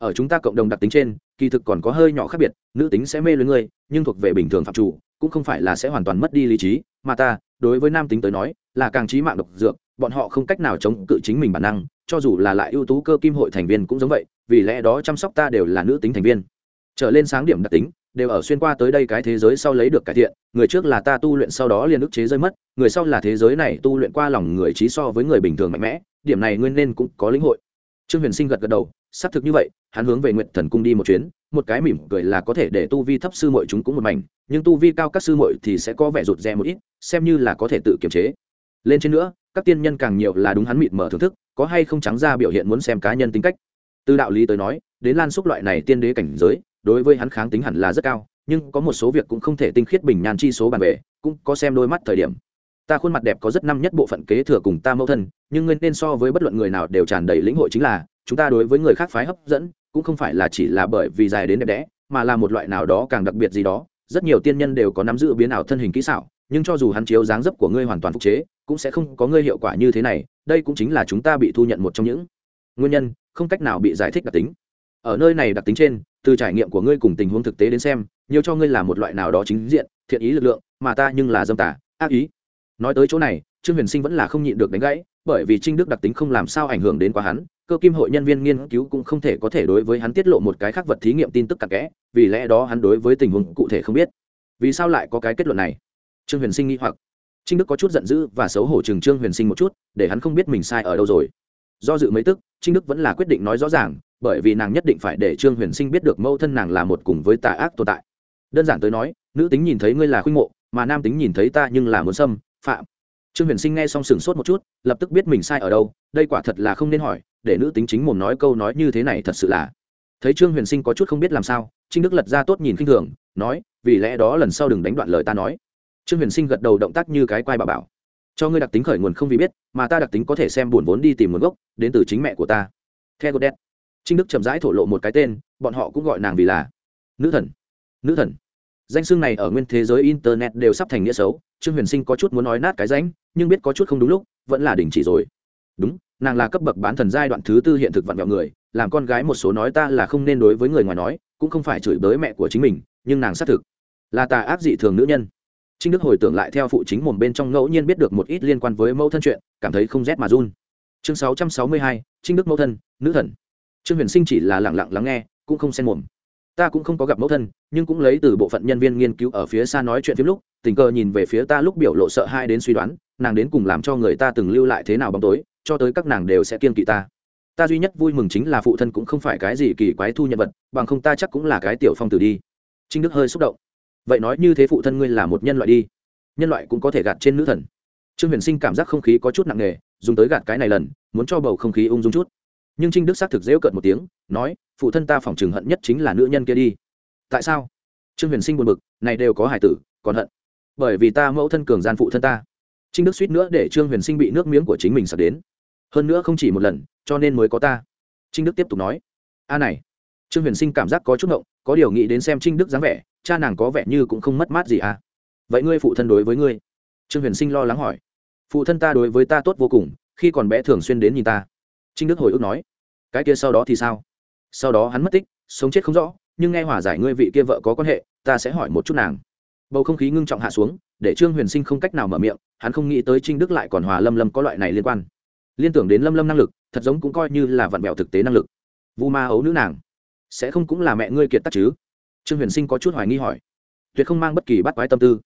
ở chúng ta cộng đồng đặc tính trên, kỳ thực còn có hơi nhỏ khác biệt, nữ tính sẽ mê lưới ngươi, nhưng thuộc về bình thường phạm chủ, cũng không phải là sẽ hoàn toàn mất đi lý trí. Mà ta, đối với nam tính tới nói, là càng trí mạng độc dược, bọn họ không cách nào chống cự chính mình bản năng, cho dù là lại ưu tú cơ kim hội thành viên cũng giống vậy, vì lẽ đó chăm sóc ta đều là nữ tính thành viên. Trở lên sáng điểm đặc tính, đều ở xuyên qua tới đây cái thế giới sau lấy được cải thiện, người trước là ta tu luyện sau đó liền ức chế rơi mất, người sau là thế giới này tu luyện qua lòng người trí so với người bình thường mạnh mẽ, điểm này nguyên nên cũng có lĩnh hội. Trương huyền sinh gật gật đầu xác thực như vậy, hắn hướng về nguyện thần cung đi một chuyến, một cái mỉm cười là có thể để tu vi thấp sư muội chúng cũng một mảnh, nhưng tu vi cao các sư muội thì sẽ có vẻ rụt rè một ít, xem như là có thể tự kiềm chế. Lên trên nữa, các tiên nhân càng nhiều là đúng hắn mịt mở thưởng thức, có hay không trắng ra biểu hiện muốn xem cá nhân tính cách. Từ đạo lý tới nói, đến lan xúc loại này tiên đế cảnh giới, đối với hắn kháng tính hẳn là rất cao, nhưng có một số việc cũng không thể tinh khiết bình nhàn chi số bàn về cũng có xem đôi mắt thời điểm. Ta khuôn mặt đẹp có rất năm nhất bộ phận kế thừa cùng ta mẫu thân, nhưng nguyên nên so với bất luận người nào đều tràn đầy lĩnh hội chính là chúng ta đối với người khác phái hấp dẫn, cũng không phải là chỉ là bởi vì dài đến đẹp đẽ, mà là một loại nào đó càng đặc biệt gì đó. Rất nhiều tiên nhân đều có nắm giữ biến ảo thân hình kỹ xảo, nhưng cho dù hắn chiếu dáng dấp của ngươi hoàn toàn phục chế, cũng sẽ không có ngươi hiệu quả như thế này, đây cũng chính là chúng ta bị thu nhận một trong những nguyên nhân, không cách nào bị giải thích đặc tính. Ở nơi này đặc tính trên, từ trải nghiệm của ngươi cùng tình huống thực tế đến xem, nhiều cho ngươi là một loại nào đó chính diện, thiện ý lực lượng, mà ta nhưng là dâm tả ác ý. Nói tới chỗ này, trương huyền sinh vẫn là không nhịn được đánh gãy, bởi vì trinh đức đặc tính không làm sao ảnh hưởng đến quá hắn cơ kim hội nhân viên nghiên cứu cũng không thể có thể đối với hắn tiết lộ một cái khác vật thí nghiệm tin tức cặn kẽ, vì lẽ đó hắn đối với tình huống cụ thể không biết. Vì sao lại có cái kết luận này? Trương huyền sinh nghĩ hoặc. Trinh đức có chút giận dữ và xấu hổ chừng trương huyền sinh một chút, để hắn không biết mình sai ở đâu rồi. Do dự mấy tức, trinh đức vẫn là quyết định nói rõ ràng, bởi vì nàng nhất định phải để trương huyền sinh biết được mâu thân nàng là một cùng với tà ác tồn tại. Đơn giản tới nói, nữ tính nhìn thấy ngươi là khuynh mộ, mà nam tính nhìn thấy ta nhưng là muốn xâm phạm. Trương huyền sinh nghe xong sừng sốt một chút, lập tức biết mình sai ở đâu, đây quả thật là không nên hỏi để nữ tính chính mồm nói câu nói như thế này thật sự là. Thấy trương huyền sinh có chút không biết làm sao, trinh đức lật ra tốt nhìn khinh thường, nói, vì lẽ đó lần sau đừng đánh đoạn lời ta nói. Trương huyền sinh gật đầu động tác như cái quai bà bảo. Cho ngươi đặc tính khởi nguồn không vì biết, mà ta đặc tính có thể xem buồn vốn đi tìm nguồn gốc, đến từ chính mẹ của ta. Theo godet trinh đức chậm rãi thổ lộ một cái tên, bọn họ cũng gọi nàng vì là nữ thần. Nữ thần. Danh xưng này ở nguyên thế giới internet đều sắp thành nghĩa xấu, trương huyền sinh có chút muốn nói nát cái ránh, nhưng biết có chút không đúng lúc, vẫn là đình chỉ rồi. Đúng nàng là cấp bậc bán thần giai đoạn thứ tư hiện thực vặn vẹo người, làm con gái một số nói ta là không nên đối với người ngoài nói, cũng không phải chửi bới mẹ của chính mình, nhưng nàng xác thực là tà ác dị thường nữ nhân. Trinh đức hồi tưởng lại theo phụ chính mồm bên trong ngẫu nhiên biết được một ít liên quan với mẫu thân chuyện, cảm thấy không rét mà run. Chương sáu trăm sáu mươi hai, trinh đức mẫu thân, nữ thần. Trương huyền sinh chỉ là lẳng lặng lắng nghe, cũng không xen mồm. Ta cũng không có gặp mẫu thân, nhưng cũng lấy từ bộ phận nhân viên nghiên cứu ở phía xa nói chuyện phim lúc, tình cờ nhìn về phía ta lúc biểu lộ sợ hai đến suy đoán, nàng đến cùng làm cho người ta từng lưu lại thế nào bóng tối cho tới các nàng đều sẽ kiên kỵ ta. Ta duy nhất vui mừng chính là phụ thân cũng không phải cái gì kỳ quái thu nhân vật, bằng không ta chắc cũng là cái tiểu phong tử đi. Trinh đức hơi xúc động. Vậy nói như thế phụ thân ngươi là một nhân loại đi. Nhân loại cũng có thể gạt trên nữ thần. Trương huyền sinh cảm giác không khí có chút nặng nề, dùng tới gạt cái này lần, muốn cho bầu không khí ung dung chút. Nhưng trinh đức xác thực dễu cợt một tiếng, nói, phụ thân ta phỏng chừng hận nhất chính là nữ nhân kia đi. Tại sao? Trương huyền sinh buồn bực, này đều có hải tử, còn hận. Bởi vì ta mẫu thân cường gian phụ thân ta. Trinh đức suýt nữa để trương huyền sinh bị nước miếng của chính mình sập đến hơn nữa không chỉ một lần, cho nên mới có ta. Trinh đức tiếp tục nói. A này, trương huyền sinh cảm giác có chút ngộng, có điều nghĩ đến xem trinh đức dáng vẻ, cha nàng có vẻ như cũng không mất mát gì à. Vậy ngươi phụ thân đối với ngươi? Trương huyền sinh lo lắng hỏi. Phụ thân ta đối với ta tốt vô cùng, khi còn bé thường xuyên đến nhìn ta. Trinh đức hồi ức nói. Cái kia sau đó thì sao? Sau đó hắn mất tích, sống chết không rõ, nhưng nghe hòa giải ngươi vị kia vợ có quan hệ, ta sẽ hỏi một chút nàng. Bầu không khí ngưng trọng hạ xuống, để trương huyền sinh không cách nào mở miệng, hắn không nghĩ tới trinh đức lại còn hòa lâm lâm có loại này liên quan liên tưởng đến lâm lâm năng lực, thật giống cũng coi như là vặn vẹo thực tế năng lực. Vu ma ấu nữ nàng, sẽ không cũng là mẹ ngươi kiệt tắc chứ? Trương huyền sinh có chút hoài nghi hỏi. Tuyệt không mang bất kỳ bắt quái tâm tư.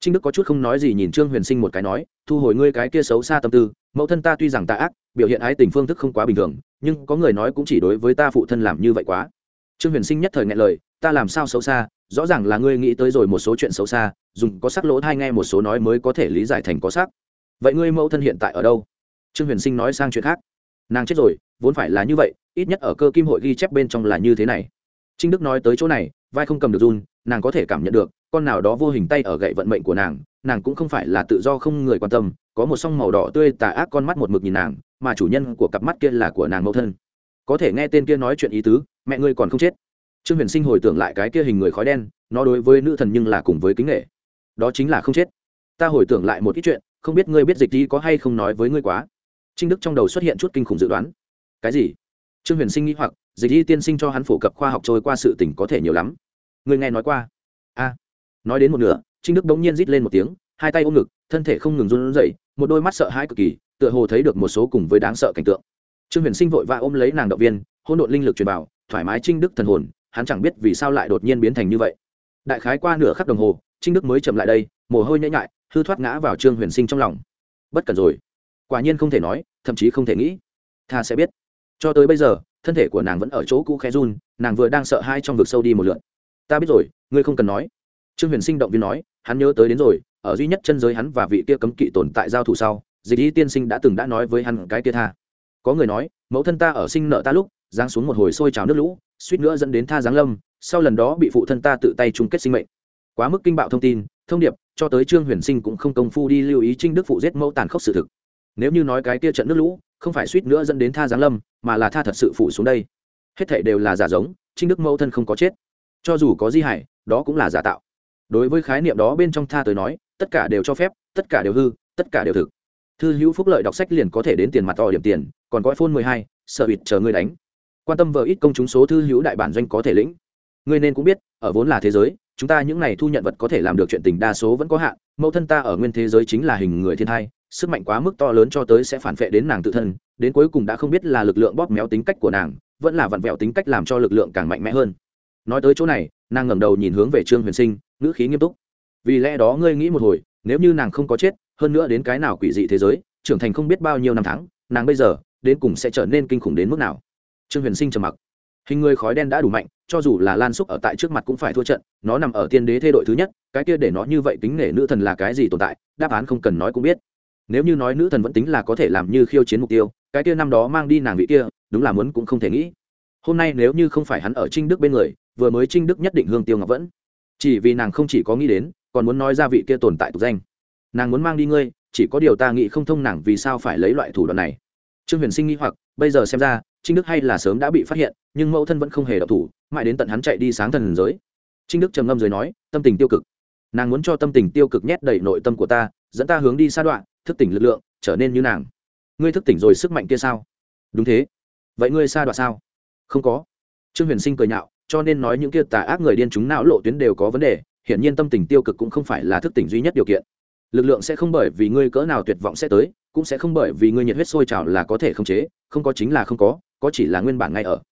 Trinh đức có chút không nói gì nhìn trương huyền sinh một cái nói, thu hồi ngươi cái kia xấu xa tâm tư, mẫu thân ta tuy rằng ta ác, biểu hiện ái tình phương thức không quá bình thường, nhưng có người nói cũng chỉ đối với ta phụ thân làm như vậy quá. Trương huyền sinh nhất thời ngại lời, ta làm sao xấu xa, rõ ràng là ngươi nghĩ tới rồi một số chuyện xấu xa, dùng có sắc lỗ thai nghe một số nói mới có thể lý giải thành có sắc. Vậy ngươi mẫu thân hiện tại ở đâu? Trương huyền sinh nói sang chuyện khác. Nàng chết rồi, vốn phải là như vậy, ít nhất ở cơ kim hội ghi chép bên trong là như thế này. Trinh đức nói tới chỗ này, vai không cầm được run, nàng có thể cảm nhận được, con nào đó vô hình tay ở gậy vận mệnh của nàng nàng cũng không phải là tự do không người quan tâm, có một song màu đỏ tươi tà ác con mắt một mực nhìn nàng, mà chủ nhân của cặp mắt kia là của nàng mẫu thân. Có thể nghe tên kia nói chuyện ý tứ, mẹ ngươi còn không chết. Trương huyền sinh hồi tưởng lại cái kia hình người khói đen, nó đối với nữ thần nhưng là cùng với kính nghệ đó chính là không chết. Ta hồi tưởng lại một ít chuyện, không biết ngươi biết dịch đi có hay không nói với ngươi quá trinh đức trong đầu xuất hiện chút kinh khủng dự đoán. Cái gì? Trương huyền sinh nghĩ hoặc, dịch y tiên sinh cho hắn phổ cập khoa học trôi qua sự tình có thể nhiều lắm. Người nghe nói qua. A. Nói đến một nửa, trinh đức bỗng nhiên rít lên một tiếng, hai tay ôm ngực, thân thể không ngừng run rẩy, một đôi mắt sợ hãi cực kỳ, tựa hồ thấy được một số cùng với đáng sợ cảnh tượng. Trương huyền sinh vội vã ôm lấy nàng động viên hôn độn linh lực truyền bảo thoải mái trinh đức thần hồn, hắn chẳng biết vì sao lại đột nhiên biến thành như vậy. Đại khái qua nửa khắc đồng hồ, trinh đức mới chậm lại đây, mồ hôi nhễ nhại, hư thoát ngã vào trương huyền sinh trong lòng. Bất cần rồi quả nhiên không thể nói, thậm chí không thể nghĩ. Tha sẽ biết. Cho tới bây giờ, thân thể của nàng vẫn ở chỗ cũ khe run, nàng vừa đang sợ hai trong vực sâu đi một lượn ta biết rồi, ngươi không cần nói. Trương huyền sinh động viên nói, hắn nhớ tới đến rồi, ở duy nhất chân giới hắn và vị kia cấm kỵ tồn tại giao thủ sau, dịch y tiên sinh đã từng đã nói với hắn cái kia tha. Có người nói, mẫu thân ta ở sinh nợ ta lúc, giáng xuống một hồi sôi trào nước lũ, suýt nữa dẫn đến tha giáng lâm, sau lần đó bị phụ thân ta tự tay chung kết sinh mệnh. Quá mức kinh bạo thông tin, thông điệp, cho tới trương huyền sinh cũng không công phu đi lưu ý trinh đức phụ giết mẫu tàn khốc sự thực nếu như nói cái kia trận nước lũ, không phải suýt nữa dẫn đến tha giáng lâm, mà là tha thật sự phụ xuống đây. Hết thảy đều là giả giống, trinh đức mẫu thân không có chết. Cho dù có di hải, đó cũng là giả tạo. Đối với khái niệm đó bên trong tha tới nói, tất cả đều cho phép, tất cả đều hư, tất cả đều thực. Thư hữu phúc lợi đọc sách liền có thể đến tiền mặt to điểm tiền, còn có phone mười hai, sợ bịt chờ ngươi đánh. Quan tâm vợ ít công chúng số thư hữu đại bản doanh có thể lĩnh. Ngươi nên cũng biết, ở vốn là thế giới, chúng ta những này thu nhận vật có thể làm được chuyện tình đa số vẫn có hạn, mẫu thân ta ở nguyên thế giới chính là hình người thiên thai sức mạnh quá mức to lớn cho tới sẽ phản vệ đến nàng tự thân, đến cuối cùng đã không biết là lực lượng bóp méo tính cách của nàng, vẫn là vặn vẹo tính cách làm cho lực lượng càng mạnh mẽ hơn. Nói tới chỗ này, nàng ngẩng đầu nhìn hướng về trương huyền sinh, ngữ khí nghiêm túc. Vì lẽ đó ngươi nghĩ một hồi, nếu như nàng không có chết, hơn nữa đến cái nào quỷ dị thế giới, trưởng thành không biết bao nhiêu năm tháng, nàng bây giờ, đến cùng sẽ trở nên kinh khủng đến mức nào? Trương huyền sinh trầm mặc. Hình người khói đen đã đủ mạnh, cho dù là lan xúc ở tại trước mặt cũng phải thua trận, nó nằm ở tiên đế thê đội thứ nhất, cái kia để nó như vậy tính nể nữ thần là cái gì tồn tại, đáp án không cần nói cũng biết nếu như nói nữ thần vẫn tính là có thể làm như khiêu chiến mục tiêu, cái kia năm đó mang đi nàng vị kia, đúng là muốn cũng không thể nghĩ. Hôm nay nếu như không phải hắn ở trinh đức bên người, vừa mới trinh đức nhất định hương tiêu ngọc vẫn. Chỉ vì nàng không chỉ có nghĩ đến, còn muốn nói ra vị kia tồn tại tục danh. Nàng muốn mang đi ngươi, chỉ có điều ta nghĩ không thông nàng vì sao phải lấy loại thủ đoạn này. Trương huyền sinh nghĩ hoặc, bây giờ xem ra, trinh đức hay là sớm đã bị phát hiện, nhưng mẫu thân vẫn không hề đọc thủ, mãi đến tận hắn chạy đi sáng thần giới. Trinh đức trầm ngâm rồi nói, tâm tình tiêu cực. Nàng muốn cho tâm tình tiêu cực nhét đầy nội tâm của ta, dẫn ta hướng đi xa đoạn thức tỉnh lực lượng, trở nên như nàng. Ngươi thức tỉnh rồi sức mạnh kia sao? Đúng thế. Vậy ngươi xa đoạn sao? Không có. Trương huyền sinh cười nhạo, cho nên nói những kia tà ác người điên chúng não lộ tuyến đều có vấn đề, hiển nhiên tâm tình tiêu cực cũng không phải là thức tỉnh duy nhất điều kiện. Lực lượng sẽ không bởi vì ngươi cỡ nào tuyệt vọng sẽ tới, cũng sẽ không bởi vì ngươi nhiệt huyết sôi trào là có thể khống chế, không có chính là không có có chỉ là nguyên bản ngay ở.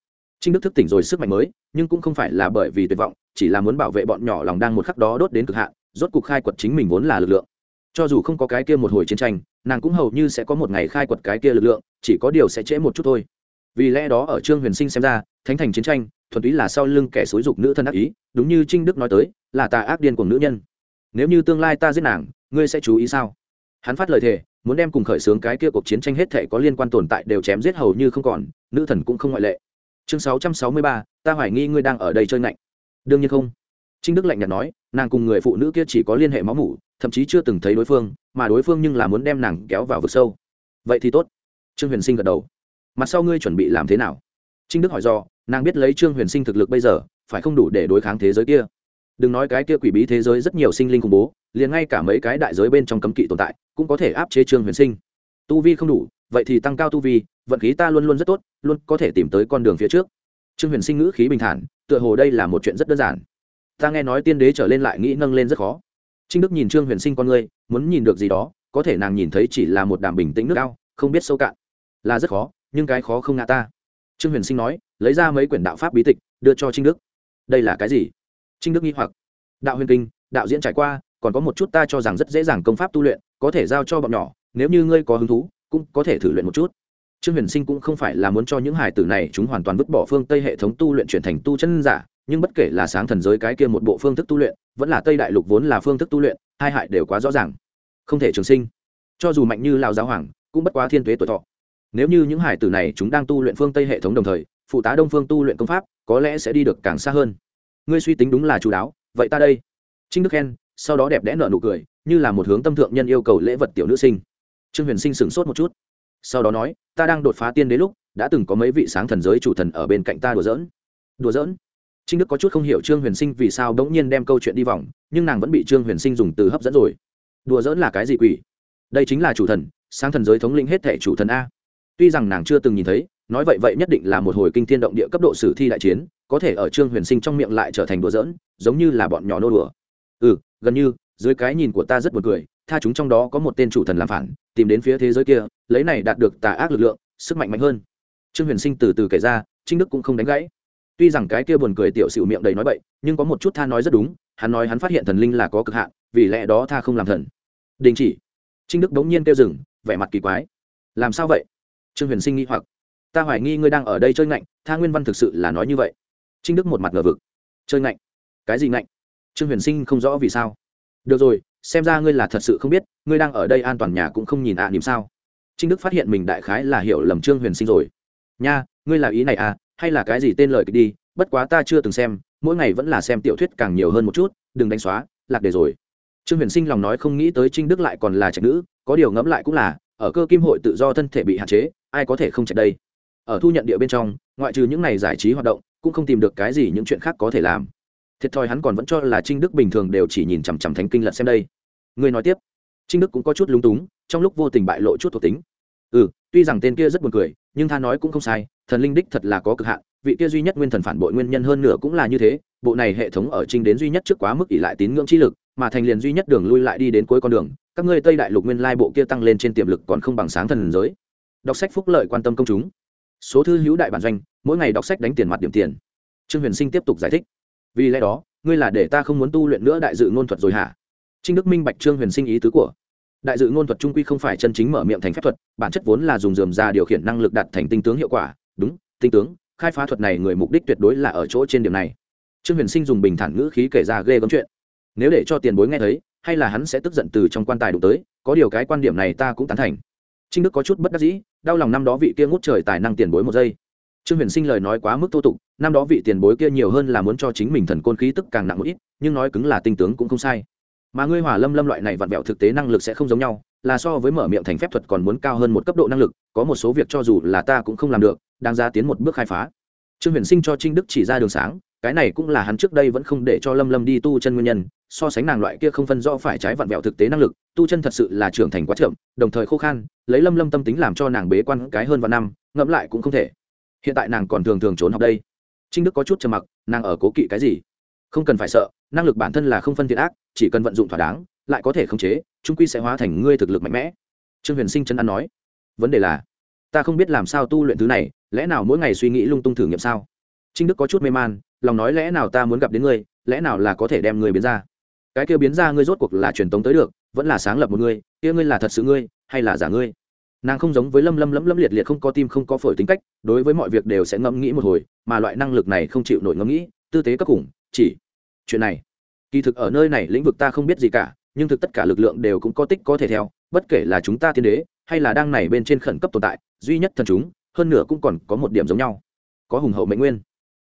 Trinh đức thức tỉnh rồi sức mạnh mới, nhưng cũng không phải là bởi vì tuyệt vọng, chỉ là muốn bảo vệ bọn nhỏ lòng đang một khắc đó đốt đến cực hạn, rốt cuộc khai quật chính mình vốn là lực lượng cho dù không có cái kia một hồi chiến tranh, nàng cũng hầu như sẽ có một ngày khai quật cái kia lực lượng, chỉ có điều sẽ trễ một chút thôi. Vì lẽ đó ở trương huyền sinh xem ra, thánh thành chiến tranh, thuần túy là sau lưng kẻ xúi dục nữ thân ác ý, đúng như trinh đức nói tới, là tà ác điên của nữ nhân. Nếu như tương lai ta giết nàng, ngươi sẽ chú ý sao? Hắn phát lời thề, muốn đem cùng khởi xướng cái kia cuộc chiến tranh hết thể có liên quan tồn tại đều chém giết hầu như không còn, nữ thần cũng không ngoại lệ. Chương sáu trăm sáu mươi ba, ta hoài nghi ngươi đang ở đây chơi ngạnh. Đương nhiên không. Trinh đức lạnh nhạt nói, nàng cùng người phụ nữ kia chỉ có liên hệ máu mủ thậm chí chưa từng thấy đối phương, mà đối phương nhưng là muốn đem nàng kéo vào vực sâu. Vậy thì tốt. Trương huyền sinh gật đầu. Mặt sau ngươi chuẩn bị làm thế nào? Trinh đức hỏi do nàng biết lấy trương huyền sinh thực lực bây giờ, phải không đủ để đối kháng thế giới kia? Đừng nói cái kia quỷ bí thế giới rất nhiều sinh linh khủng bố, liền ngay cả mấy cái đại giới bên trong cấm kỵ tồn tại, cũng có thể áp chế trương huyền sinh. Tu vi không đủ, vậy thì tăng cao tu vi, vận khí ta luôn luôn rất tốt, luôn có thể tìm tới con đường phía trước. Trương huyền sinh ngữ khí bình thản, tựa hồ đây là một chuyện rất đơn giản. Ta nghe nói tiên đế trở lên lại nghĩ nâng lên rất khó trinh đức nhìn trương huyền sinh con ngươi, muốn nhìn được gì đó, có thể nàng nhìn thấy chỉ là một đàm bình tĩnh nước cao không biết sâu cạn. Là rất khó, nhưng cái khó không ngã ta. Trương huyền sinh nói, lấy ra mấy quyển đạo pháp bí tịch, đưa cho trinh đức. Đây là cái gì? Trinh đức nghi hoặc. Đạo huyền kinh, đạo diễn trải qua, còn có một chút ta cho rằng rất dễ dàng công pháp tu luyện, có thể giao cho bọn nhỏ, nếu như ngươi có hứng thú, cũng có thể thử luyện một chút. Trương huyền sinh cũng không phải là muốn cho những hải tử này chúng hoàn toàn vứt bỏ phương tây hệ thống tu luyện chuyển thành tu chân giả nhưng bất kể là sáng thần giới cái kia một bộ phương thức tu luyện, vẫn là tây đại lục vốn là phương thức tu luyện, hai hại đều quá rõ ràng. Không thể trường sinh. Cho dù mạnh như lao giáo hoàng, cũng bất quá thiên tuế tuổi thọ. Nếu như những hải tử này chúng đang tu luyện phương tây hệ thống đồng thời, phụ tá đông phương tu luyện công pháp, có lẽ sẽ đi được càng xa hơn. Ngươi suy tính đúng là chú đáo, vậy ta đây. Trinh đức khen, sau đó đẹp đẽ nợ nụ cười, như là một hướng tâm thượng nhân yêu cầu lễ vật tiểu nữ sinh. Trương huyền sinh sửng sốt một chút. Sau đó nói, ta đang đột phá tiên đế lúc, đã từng có mấy vị sáng thần giới chủ thần ở bên cạnh ta đùa giỡn. Đùa giỡn? Trinh đức có chút không hiểu trương huyền sinh vì sao đống nhiên đem câu chuyện đi vòng, nhưng nàng vẫn bị trương huyền sinh dùng từ hấp dẫn rồi. Đùa giỡn là cái gì quỷ? Đây chính là chủ thần, sáng thần giới thống lĩnh hết thể chủ thần a. Tuy rằng nàng chưa từng nhìn thấy, nói vậy vậy nhất định là một hồi kinh thiên động địa cấp độ sử thi đại chiến, có thể ở trương huyền sinh trong miệng lại trở thành đùa giỡn, giống như là bọn nhỏ nô đùa. Ừ gần như, dưới cái nhìn của ta rất buồn cười, tha chúng trong đó có một tên chủ thần làm phản, tìm đến phía thế giới kia, lấy này đạt được tà ác lực lượng, sức mạnh mạnh hơn. Trương huyền sinh từ từ kể ra, trinh đức cũng không đánh gãy tuy rằng cái kia buồn cười tiểu xịu miệng đầy nói bậy nhưng có một chút tha nói rất đúng hắn nói hắn phát hiện thần linh là có cực hạn vì lẽ đó tha không làm thần. Đình chỉ. Trinh đức bỗng nhiên kêu dừng vẻ mặt kỳ quái. Làm sao vậy? Trương huyền sinh nghi hoặc. Ta hoài nghi ngươi đang ở đây chơi ngạnh tha nguyên văn thực sự là nói như vậy. Trinh đức một mặt ngờ vực. Chơi ngạnh? Cái gì ngạnh? Trương huyền sinh không rõ vì sao. Được rồi xem ra ngươi là thật sự không biết ngươi đang ở đây an toàn nhà cũng không nhìn ạ à, niềm sao? Trinh đức phát hiện mình đại khái là hiểu lầm trương huyền sinh rồi. Nha ngươi là ý này à hay là cái gì tên lời kịch đi, bất quá ta chưa từng xem, mỗi ngày vẫn là xem tiểu thuyết càng nhiều hơn một chút, đừng đánh xóa, lạc đề rồi. Trương huyền sinh lòng nói không nghĩ tới trinh đức lại còn là trạch nữ, có điều ngẫm lại cũng là, ở cơ kim hội tự do thân thể bị hạn chế, ai có thể không chạy đây? Ở thu nhận địa bên trong, ngoại trừ những ngày giải trí hoạt động, cũng không tìm được cái gì những chuyện khác có thể làm. Thiệt thòi hắn còn vẫn cho là trinh đức bình thường đều chỉ nhìn chằm chằm thánh kinh lật xem đây. Người nói tiếp, trinh đức cũng có chút lúng túng, trong lúc vô tình bại lộ chút thuộc tính. Ừ tuy rằng tên kia rất buồn cười, nhưng tha nói cũng không sai thần linh đích thật là có cực hạn, vị kia duy nhất nguyên thần phản bội nguyên nhân hơn nửa cũng là như thế, bộ này hệ thống ở trinh đến duy nhất trước quá mức ỷ lại tín ngưỡng chi lực, mà thành liền duy nhất đường lui lại đi đến cuối con đường, các ngươi tây đại lục nguyên lai bộ kia tăng lên trên tiềm lực còn không bằng sáng thần giới. Đọc sách phúc lợi quan tâm công chúng. Số thư hữu đại bản doanh, mỗi ngày đọc sách đánh tiền mặt điểm tiền. Trương huyền sinh tiếp tục giải thích. Vì lẽ đó, ngươi là để ta không muốn tu luyện nữa đại dự ngôn thuật rồi hả? Trinh đức minh bạch trương huyền sinh ý tứ của. Đại dự ngôn thuật trung quy không phải chân chính mở miệng thành phép thuật, bản chất vốn là dùng dườm ra điều khiển năng lực đạt thành tinh tướng hiệu quả đúng, tinh tướng, khai phá thuật này người mục đích tuyệt đối là ở chỗ trên điểm này. Trương huyền sinh dùng bình thản ngữ khí kể ra ghê gớm chuyện. Nếu để cho tiền bối nghe thấy, hay là hắn sẽ tức giận từ trong quan tài đụng tới, có điều cái quan điểm này ta cũng tán thành. Trinh đức có chút bất đắc dĩ, đau lòng năm đó vị kia ngút trời tài năng tiền bối một giây. Trương huyền sinh lời nói quá mức thô tục, năm đó vị tiền bối kia nhiều hơn là muốn cho chính mình thần côn khí tức càng nặng một ít, nhưng nói cứng là tinh tướng cũng không sai. Mà ngươi hỏa lâm lâm loại này vặn vẹo thực tế năng lực sẽ không giống nhau, là so với mở miệng thành phép thuật còn muốn cao hơn một cấp độ năng lực, có một số việc cho dù là ta cũng không làm được đang ra tiến một bước khai phá. Trương huyền sinh cho trinh đức chỉ ra đường sáng, cái này cũng là hắn trước đây vẫn không để cho lâm lâm đi tu chân nguyên nhân, so sánh nàng loại kia không phân rõ phải trái vặn vẹo thực tế năng lực, tu chân thật sự là trưởng thành quá chậm, đồng thời khô khan, lấy lâm lâm tâm tính làm cho nàng bế quan cái hơn vạn năm, ngẫm lại cũng không thể. Hiện tại nàng còn thường thường trốn học đây. Trinh đức có chút trầm mặc, nàng ở cố kỵ cái gì? Không cần phải sợ, năng lực bản thân là không phân thiện ác, chỉ cần vận dụng thỏa đáng, lại có thể khống chế trung quy sẽ hóa thành ngươi thực lực mạnh mẽ. Trương huyền sinh chân ăn nói, vấn đề là, ta không biết làm sao tu luyện thứ này lẽ nào mỗi ngày suy nghĩ lung tung thử nghiệm sao? Trinh đức có chút mê man, lòng nói lẽ nào ta muốn gặp đến ngươi, lẽ nào là có thể đem ngươi biến ra? Cái kia biến ra ngươi rốt cuộc là truyền tống tới được, vẫn là sáng lập một ngươi, kia ngươi là thật sự ngươi, hay là giả ngươi? Nàng không giống với lâm lâm lấm lấm liệt liệt không có tim không có phổi tính cách, đối với mọi việc đều sẽ ngẫm nghĩ một hồi, mà loại năng lực này không chịu nổi ngẫm nghĩ, tư tế cấp cùng chỉ chuyện này. Kỳ thực ở nơi này lĩnh vực ta không biết gì cả, nhưng thực tất cả lực lượng đều cũng có tích có thể theo, bất kể là chúng ta thiên đế, hay là đang này bên trên khẩn cấp tồn tại, duy nhất thần chúng hơn nửa cũng còn có một điểm giống nhau. Có hùng hậu mệnh nguyên.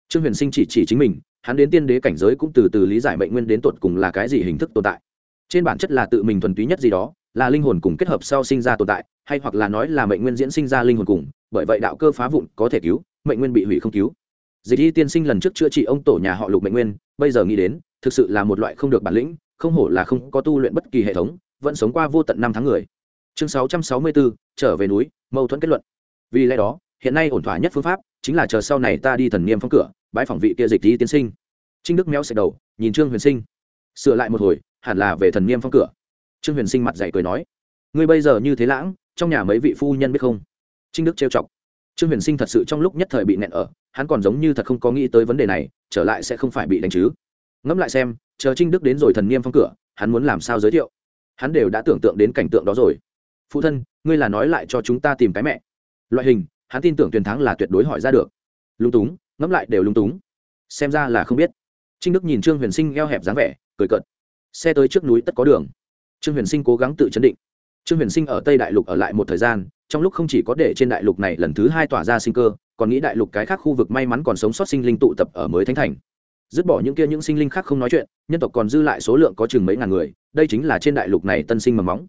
Trương huyền sinh chỉ chỉ chính mình, hắn đến tiên đế cảnh giới cũng từ từ lý giải mệnh nguyên đến tột cùng là cái gì hình thức tồn tại. Trên bản chất là tự mình thuần túy nhất gì đó, là linh hồn cùng kết hợp sau sinh ra tồn tại, hay hoặc là nói là mệnh nguyên diễn sinh ra linh hồn cùng, bởi vậy đạo cơ phá vụn có thể cứu, mệnh nguyên bị hủy không cứu. Dịch y tiên sinh lần trước chữa trị ông tổ nhà họ lục mệnh nguyên, bây giờ nghĩ đến, thực sự là một loại không được bản lĩnh, không hổ là không có tu luyện bất kỳ hệ thống, vẫn sống qua vô tận năm tháng người. Chương sáu trăm sáu mươi bốn, trở về núi, mâu thuẫn kết luận. Vì lẽ đó hiện nay ổn thỏa nhất phương pháp chính là chờ sau này ta đi thần niêm phong cửa bãi phòng vị kia dịch lý tiến sinh. Trinh đức méo xẹt đầu, nhìn trương huyền sinh. Sửa lại một hồi, hẳn là về thần niêm phong cửa. Trương huyền sinh mặt dạy cười nói, ngươi bây giờ như thế lãng, trong nhà mấy vị phu nhân biết không? Trinh đức trêu chọc. Trương huyền sinh thật sự trong lúc nhất thời bị nẹn ở, hắn còn giống như thật không có nghĩ tới vấn đề này, trở lại sẽ không phải bị đánh chứ. Ngẫm lại xem, chờ trinh đức đến rồi thần niêm phong cửa, hắn muốn làm sao giới thiệu? Hắn đều đã tưởng tượng đến cảnh tượng đó rồi. Phụ thân, ngươi là nói lại cho chúng ta tìm cái mẹ. Loại hình hắn tin tưởng tuyển thắng là tuyệt đối hỏi ra được. Lung túng, ngẫm lại đều lung túng. Xem ra là không biết. Trinh đức nhìn trương huyền sinh eo hẹp dáng vẻ, cười cợt. Xe tới trước núi tất có đường. Trương huyền sinh cố gắng tự chấn định. Trương huyền sinh ở tây đại lục ở lại một thời gian, trong lúc không chỉ có để trên đại lục này lần thứ hai tỏa ra sinh cơ, còn nghĩ đại lục cái khác khu vực may mắn còn sống sót sinh linh tụ tập ở mới thánh thành. Dứt bỏ những kia những sinh linh khác không nói chuyện, nhân tộc còn dư lại số lượng có chừng mấy ngàn người, đây chính là trên đại lục này tân sinh mầm móng.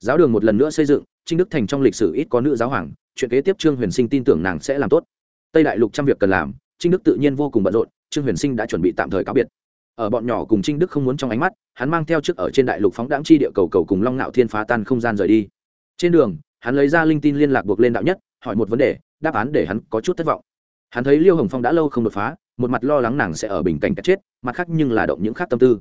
Giáo đường một lần nữa xây dựng, trinh đức thành trong lịch sử ít có nữ giáo hoàng chuyện kế tiếp trương huyền sinh tin tưởng nàng sẽ làm tốt. Tây đại lục trăm việc cần làm, trinh đức tự nhiên vô cùng bận rộn, trương huyền sinh đã chuẩn bị tạm thời cáo biệt. Ở bọn nhỏ cùng trinh đức không muốn trong ánh mắt, hắn mang theo trước ở trên đại lục phóng đáng chi địa cầu cầu cùng long ngạo thiên phá tan không gian rời đi. Trên đường, hắn lấy ra linh tin liên lạc buộc lên đạo nhất, hỏi một vấn đề, đáp án để hắn có chút thất vọng. Hắn thấy liêu hồng phong đã lâu không đột phá, một mặt lo lắng nàng sẽ ở bình cảnh cách chết, mặt khác nhưng là động những khác tâm tư.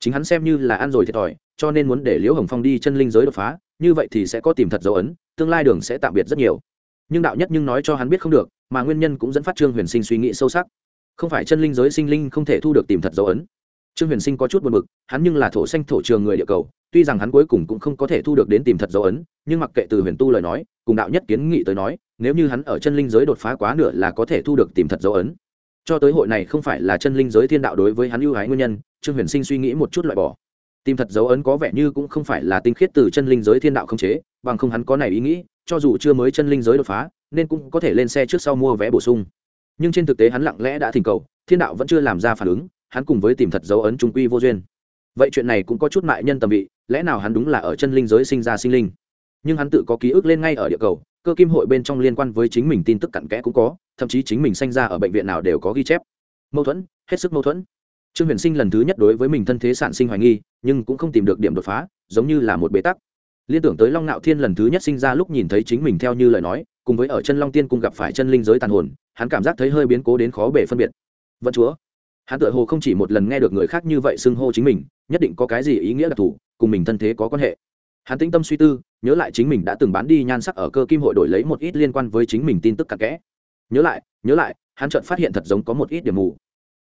Chính hắn xem như là ăn rồi thiệt thòi, cho nên muốn để liễu hồng phong đi chân linh giới đột phá, như vậy thì sẽ có tìm thật dấu ấn, tương lai đường sẽ tạm biệt rất nhiều nhưng đạo nhất nhưng nói cho hắn biết không được, mà nguyên nhân cũng dẫn phát trương huyền sinh suy nghĩ sâu sắc. Không phải chân linh giới sinh linh không thể thu được tìm thật dấu ấn. Trương huyền sinh có chút buồn b ự c hắn nhưng là thổ xanh thổ trường người địa cầu, tuy rằng hắn cuối cùng cũng không có thể thu được đến tìm thật dấu ấn, nhưng mặc kệ từ huyền tu lời nói, cùng đạo nhất kiến nghị tới nói, nếu như hắn ở chân linh giới đột phá quá nửa là có thể thu được tìm thật dấu ấn. Cho tới hội này không phải là chân linh giới thiên đạo đối với hắn ưu ái nguyên nhân, trương huyền sinh suy nghĩ một chút loại bỏ. Tìm thật dấu ấn có vẻ như cũng không phải là tinh khiết từ chân linh giới thiên đạo không chế, bằng không hắn có này ý nghĩ cho dù chưa mới chân linh giới đột phá, nên cũng có thể lên xe trước sau mua vé bổ sung. Nhưng trên thực tế hắn lặng lẽ đã thỉnh cầu, thiên đạo vẫn chưa làm ra phản ứng, hắn cùng với tìm thật dấu ấn trung quy vô duyên. Vậy chuyện này cũng có chút mại nhân tầm vị, lẽ nào hắn đúng là ở chân linh giới sinh ra sinh linh? Nhưng hắn tự có ký ức lên ngay ở địa cầu, cơ kim hội bên trong liên quan với chính mình tin tức cặn kẽ cũng có, thậm chí chính mình sanh ra ở bệnh viện nào đều có ghi chép. Mâu thuẫn, hết sức mâu thuẫn. Trương huyền sinh lần thứ nhất đối với mình thân thế sản sinh hoài nghi, nhưng cũng không tìm được điểm đột phá, giống như là một bế tắc liên tưởng tới long nạo thiên lần thứ nhất sinh ra lúc nhìn thấy chính mình theo như lời nói, cùng với ở chân long tiên cung gặp phải chân linh giới tàn hồn, hắn cảm giác thấy hơi biến cố đến khó bể phân biệt. Vận chúa, hắn tự hồ không chỉ một lần nghe được người khác như vậy xưng hô chính mình, nhất định có cái gì ý nghĩa đặc thù, cùng mình thân thế có quan hệ. Hắn tĩnh tâm suy tư, nhớ lại chính mình đã từng bán đi nhan sắc ở cơ kim hội đổi lấy một ít liên quan với chính mình tin tức cặn kẽ. Nhớ lại nhớ lại, hắn chợt phát hiện thật giống có một ít điểm mù.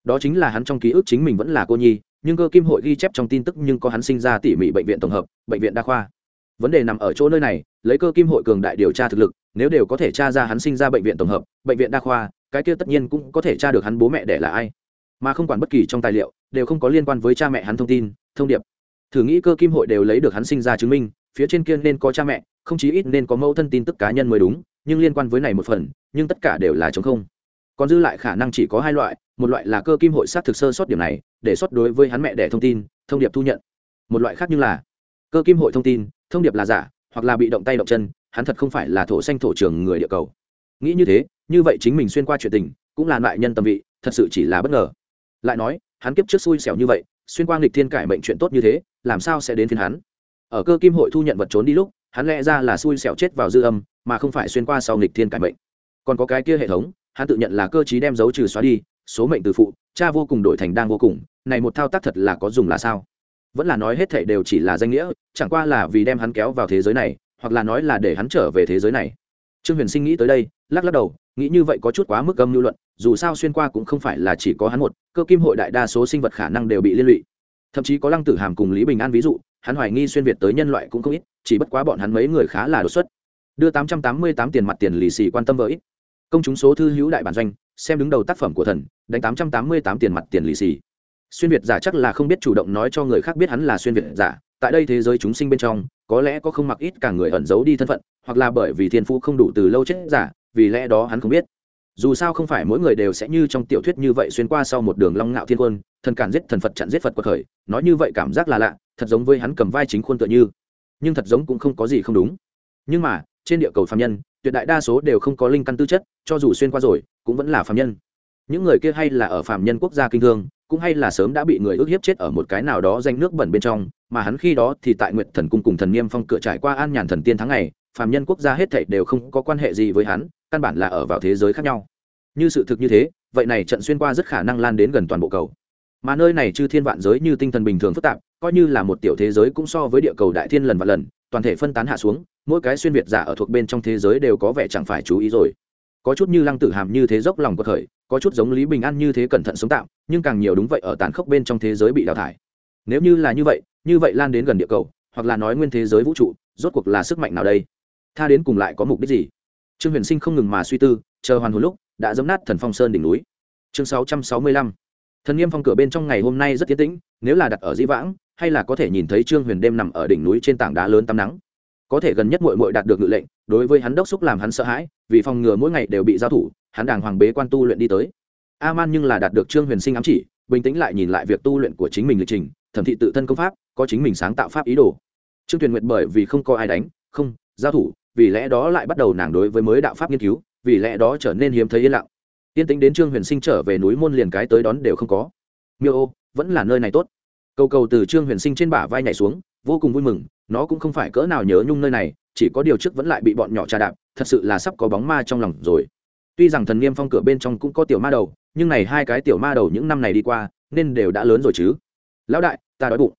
Đó chính là hắn trong ký ức chính mình vẫn là cô nhi, nhưng cơ kim hội ghi chép trong tin tức nhưng có hắn sinh ra tỉ mỉ bệnh viện tổng hợp, bệnh viện đa khoa vấn đề nằm ở chỗ nơi này, lấy cơ kim hội cường đại điều tra thực lực, nếu đều có thể tra ra hắn sinh ra bệnh viện tổng hợp, bệnh viện đa khoa, cái kia tất nhiên cũng có thể tra được hắn bố mẹ đẻ là ai. Mà không quản bất kỳ trong tài liệu, đều không có liên quan với cha mẹ hắn thông tin, thông điệp. Thử nghĩ cơ kim hội đều lấy được hắn sinh ra chứng minh, phía trên kia nên có cha mẹ, không chí ít nên có mẫu thân tin tức cá nhân mới đúng, nhưng liên quan với này một phần, nhưng tất cả đều là chống không. Còn dư lại khả năng chỉ có hai loại, một loại là cơ kim hội sát thực sơ sót điểm này, để xuất đối với hắn mẹ đẻ thông tin, thông điệp thu nhận. Một loại khác như là, cơ kim hội thông tin thông điệp là giả, hoặc là bị động tay động chân, hắn thật không phải là thổ xanh thổ trường người địa cầu. Nghĩ như thế, như vậy chính mình xuyên qua chuyện tình, cũng là loại nhân tâm vị, thật sự chỉ là bất ngờ. Lại nói, hắn kiếp trước xui xẻo như vậy, xuyên qua nghịch thiên cải mệnh chuyện tốt như thế, làm sao sẽ đến phiên hắn? Ở cơ kim hội thu nhận vật trốn đi lúc, hắn lẽ ra là xui xẻo chết vào dư âm, mà không phải xuyên qua sau nghịch thiên cải mệnh. Còn có cái kia hệ thống, hắn tự nhận là cơ chí đem dấu trừ xóa đi, số mệnh từ phụ, cha vô cùng đổi thành đang vô cùng, này một thao tác thật là có dùng là sao? Vẫn là nói hết thảy đều chỉ là danh nghĩa, chẳng qua là vì đem hắn kéo vào thế giới này, hoặc là nói là để hắn trở về thế giới này. Trương huyền sinh nghĩ tới đây, lắc lắc đầu, nghĩ như vậy có chút quá mức âm lưu luận, dù sao xuyên qua cũng không phải là chỉ có hắn một, cơ kim hội đại đa số sinh vật khả năng đều bị liên lụy. Thậm chí có lăng tử hàm cùng lý bình an ví dụ, hắn hoài nghi xuyên việt tới nhân loại cũng không ít, chỉ bất quá bọn hắn mấy người khá là đột xuất. Đưa tám trăm tám mươi tám tiền mặt tiền lì xì quan tâm với công chúng số thư hữu đại bản doanh, xem đứng đầu tác phẩm của thần, đánh tám trăm tám mươi tám tiền mặt tiền lì xì xuyên việt giả chắc là không biết chủ động nói cho người khác biết hắn là xuyên việt giả, tại đây thế giới chúng sinh bên trong, có lẽ có không mặc ít cả người ẩn giấu đi thân phận, hoặc là bởi vì thiên phú không đủ từ lâu chết giả, vì lẽ đó hắn không biết. Dù sao không phải mỗi người đều sẽ như trong tiểu thuyết như vậy xuyên qua sau một đường long ngạo thiên quân, thần cản giết thần phật chặn giết phật của khởi, nói như vậy cảm giác là lạ, thật giống với hắn cầm vai chính khuôn tựa như. Nhưng thật giống cũng không có gì không đúng. Nhưng mà, trên địa cầu phạm nhân, tuyệt đại đa số đều không có linh căn tư chất, cho dù xuyên qua rồi, cũng vẫn là phạm nhân. Những người kia hay là ở phạm nhân quốc gia kinh thương cũng hay là sớm đã bị người ước hiếp chết ở một cái nào đó danh nước bẩn bên trong, mà hắn khi đó thì tại nguyện thần cung cùng thần niêm phong cửa trải qua an nhàn thần tiên tháng ngày, phàm nhân quốc gia hết thảy đều không có quan hệ gì với hắn, căn bản là ở vào thế giới khác nhau. Như sự thực như thế, vậy này trận xuyên qua rất khả năng lan đến gần toàn bộ cầu. Mà nơi này chư thiên vạn giới như tinh thần bình thường phức tạp, coi như là một tiểu thế giới cũng so với địa cầu đại thiên lần và lần, toàn thể phân tán hạ xuống, mỗi cái xuyên việt giả ở thuộc bên trong thế giới đều có vẻ chẳng phải chú ý rồi. Có chút như lăng tử hàm như thế dốc lòng có thời có chút giống lý bình an như thế cẩn thận sống tạm, nhưng càng nhiều đúng vậy ở tàn khốc bên trong thế giới bị đào thải. Nếu như là như vậy như vậy lan đến gần địa cầu, hoặc là nói nguyên thế giới vũ trụ, rốt cuộc là sức mạnh nào đây? Tha đến cùng lại có mục đích gì? Trương huyền sinh không ngừng mà suy tư, chờ hoàn hồn lúc, đã dấm nát thần phong sơn đỉnh núi. Chương sáu trăm sáu mươi lăm. Thần nghiêm phong cửa bên trong ngày hôm nay rất tiến tĩnh, nếu là đặt ở di vãng, hay là có thể nhìn thấy trương huyền đêm nằm ở đỉnh núi trên tảng đá lớn tắm nắng. Có thể gần nhất mội mội đạt được ngự lệnh, đối với hắn đốc xúc làm hắn sợ hãi, vì phòng ngừa mỗi ngày đều bị giao thủ hắn đàng hoàng bế quan tu luyện đi tới. A man nhưng là đạt được trương huyền sinh ám chỉ, bình tĩnh lại nhìn lại việc tu luyện của chính mình lịch trình, thẩm thị tự thân công pháp, có chính mình sáng tạo pháp ý đồ. Trương tuyền nguyện bởi vì không có ai đánh, không, giao thủ, vì lẽ đó lại bắt đầu nàng đối với mới đạo pháp nghiên cứu, vì lẽ đó trở nên hiếm thấy yên lặng. Yên tĩnh đến trương huyền sinh trở về núi môn liền cái tới đón đều không có. Miêu ô, vẫn là nơi này tốt. Cầu cầu từ trương huyền sinh trên bả vai nhảy xuống, vô cùng vui mừng, nó cũng không phải cỡ nào nhớ nhung nơi này, chỉ có điều trước vẫn lại bị bọn nhỏ trà đạp, thật sự là sắp có bóng ma trong lòng rồi tuy rằng thần niêm phong cửa bên trong cũng có tiểu ma đầu, nhưng này hai cái tiểu ma đầu những năm này đi qua, nên đều đã lớn rồi chứ. Lão đại, ta đói bụng.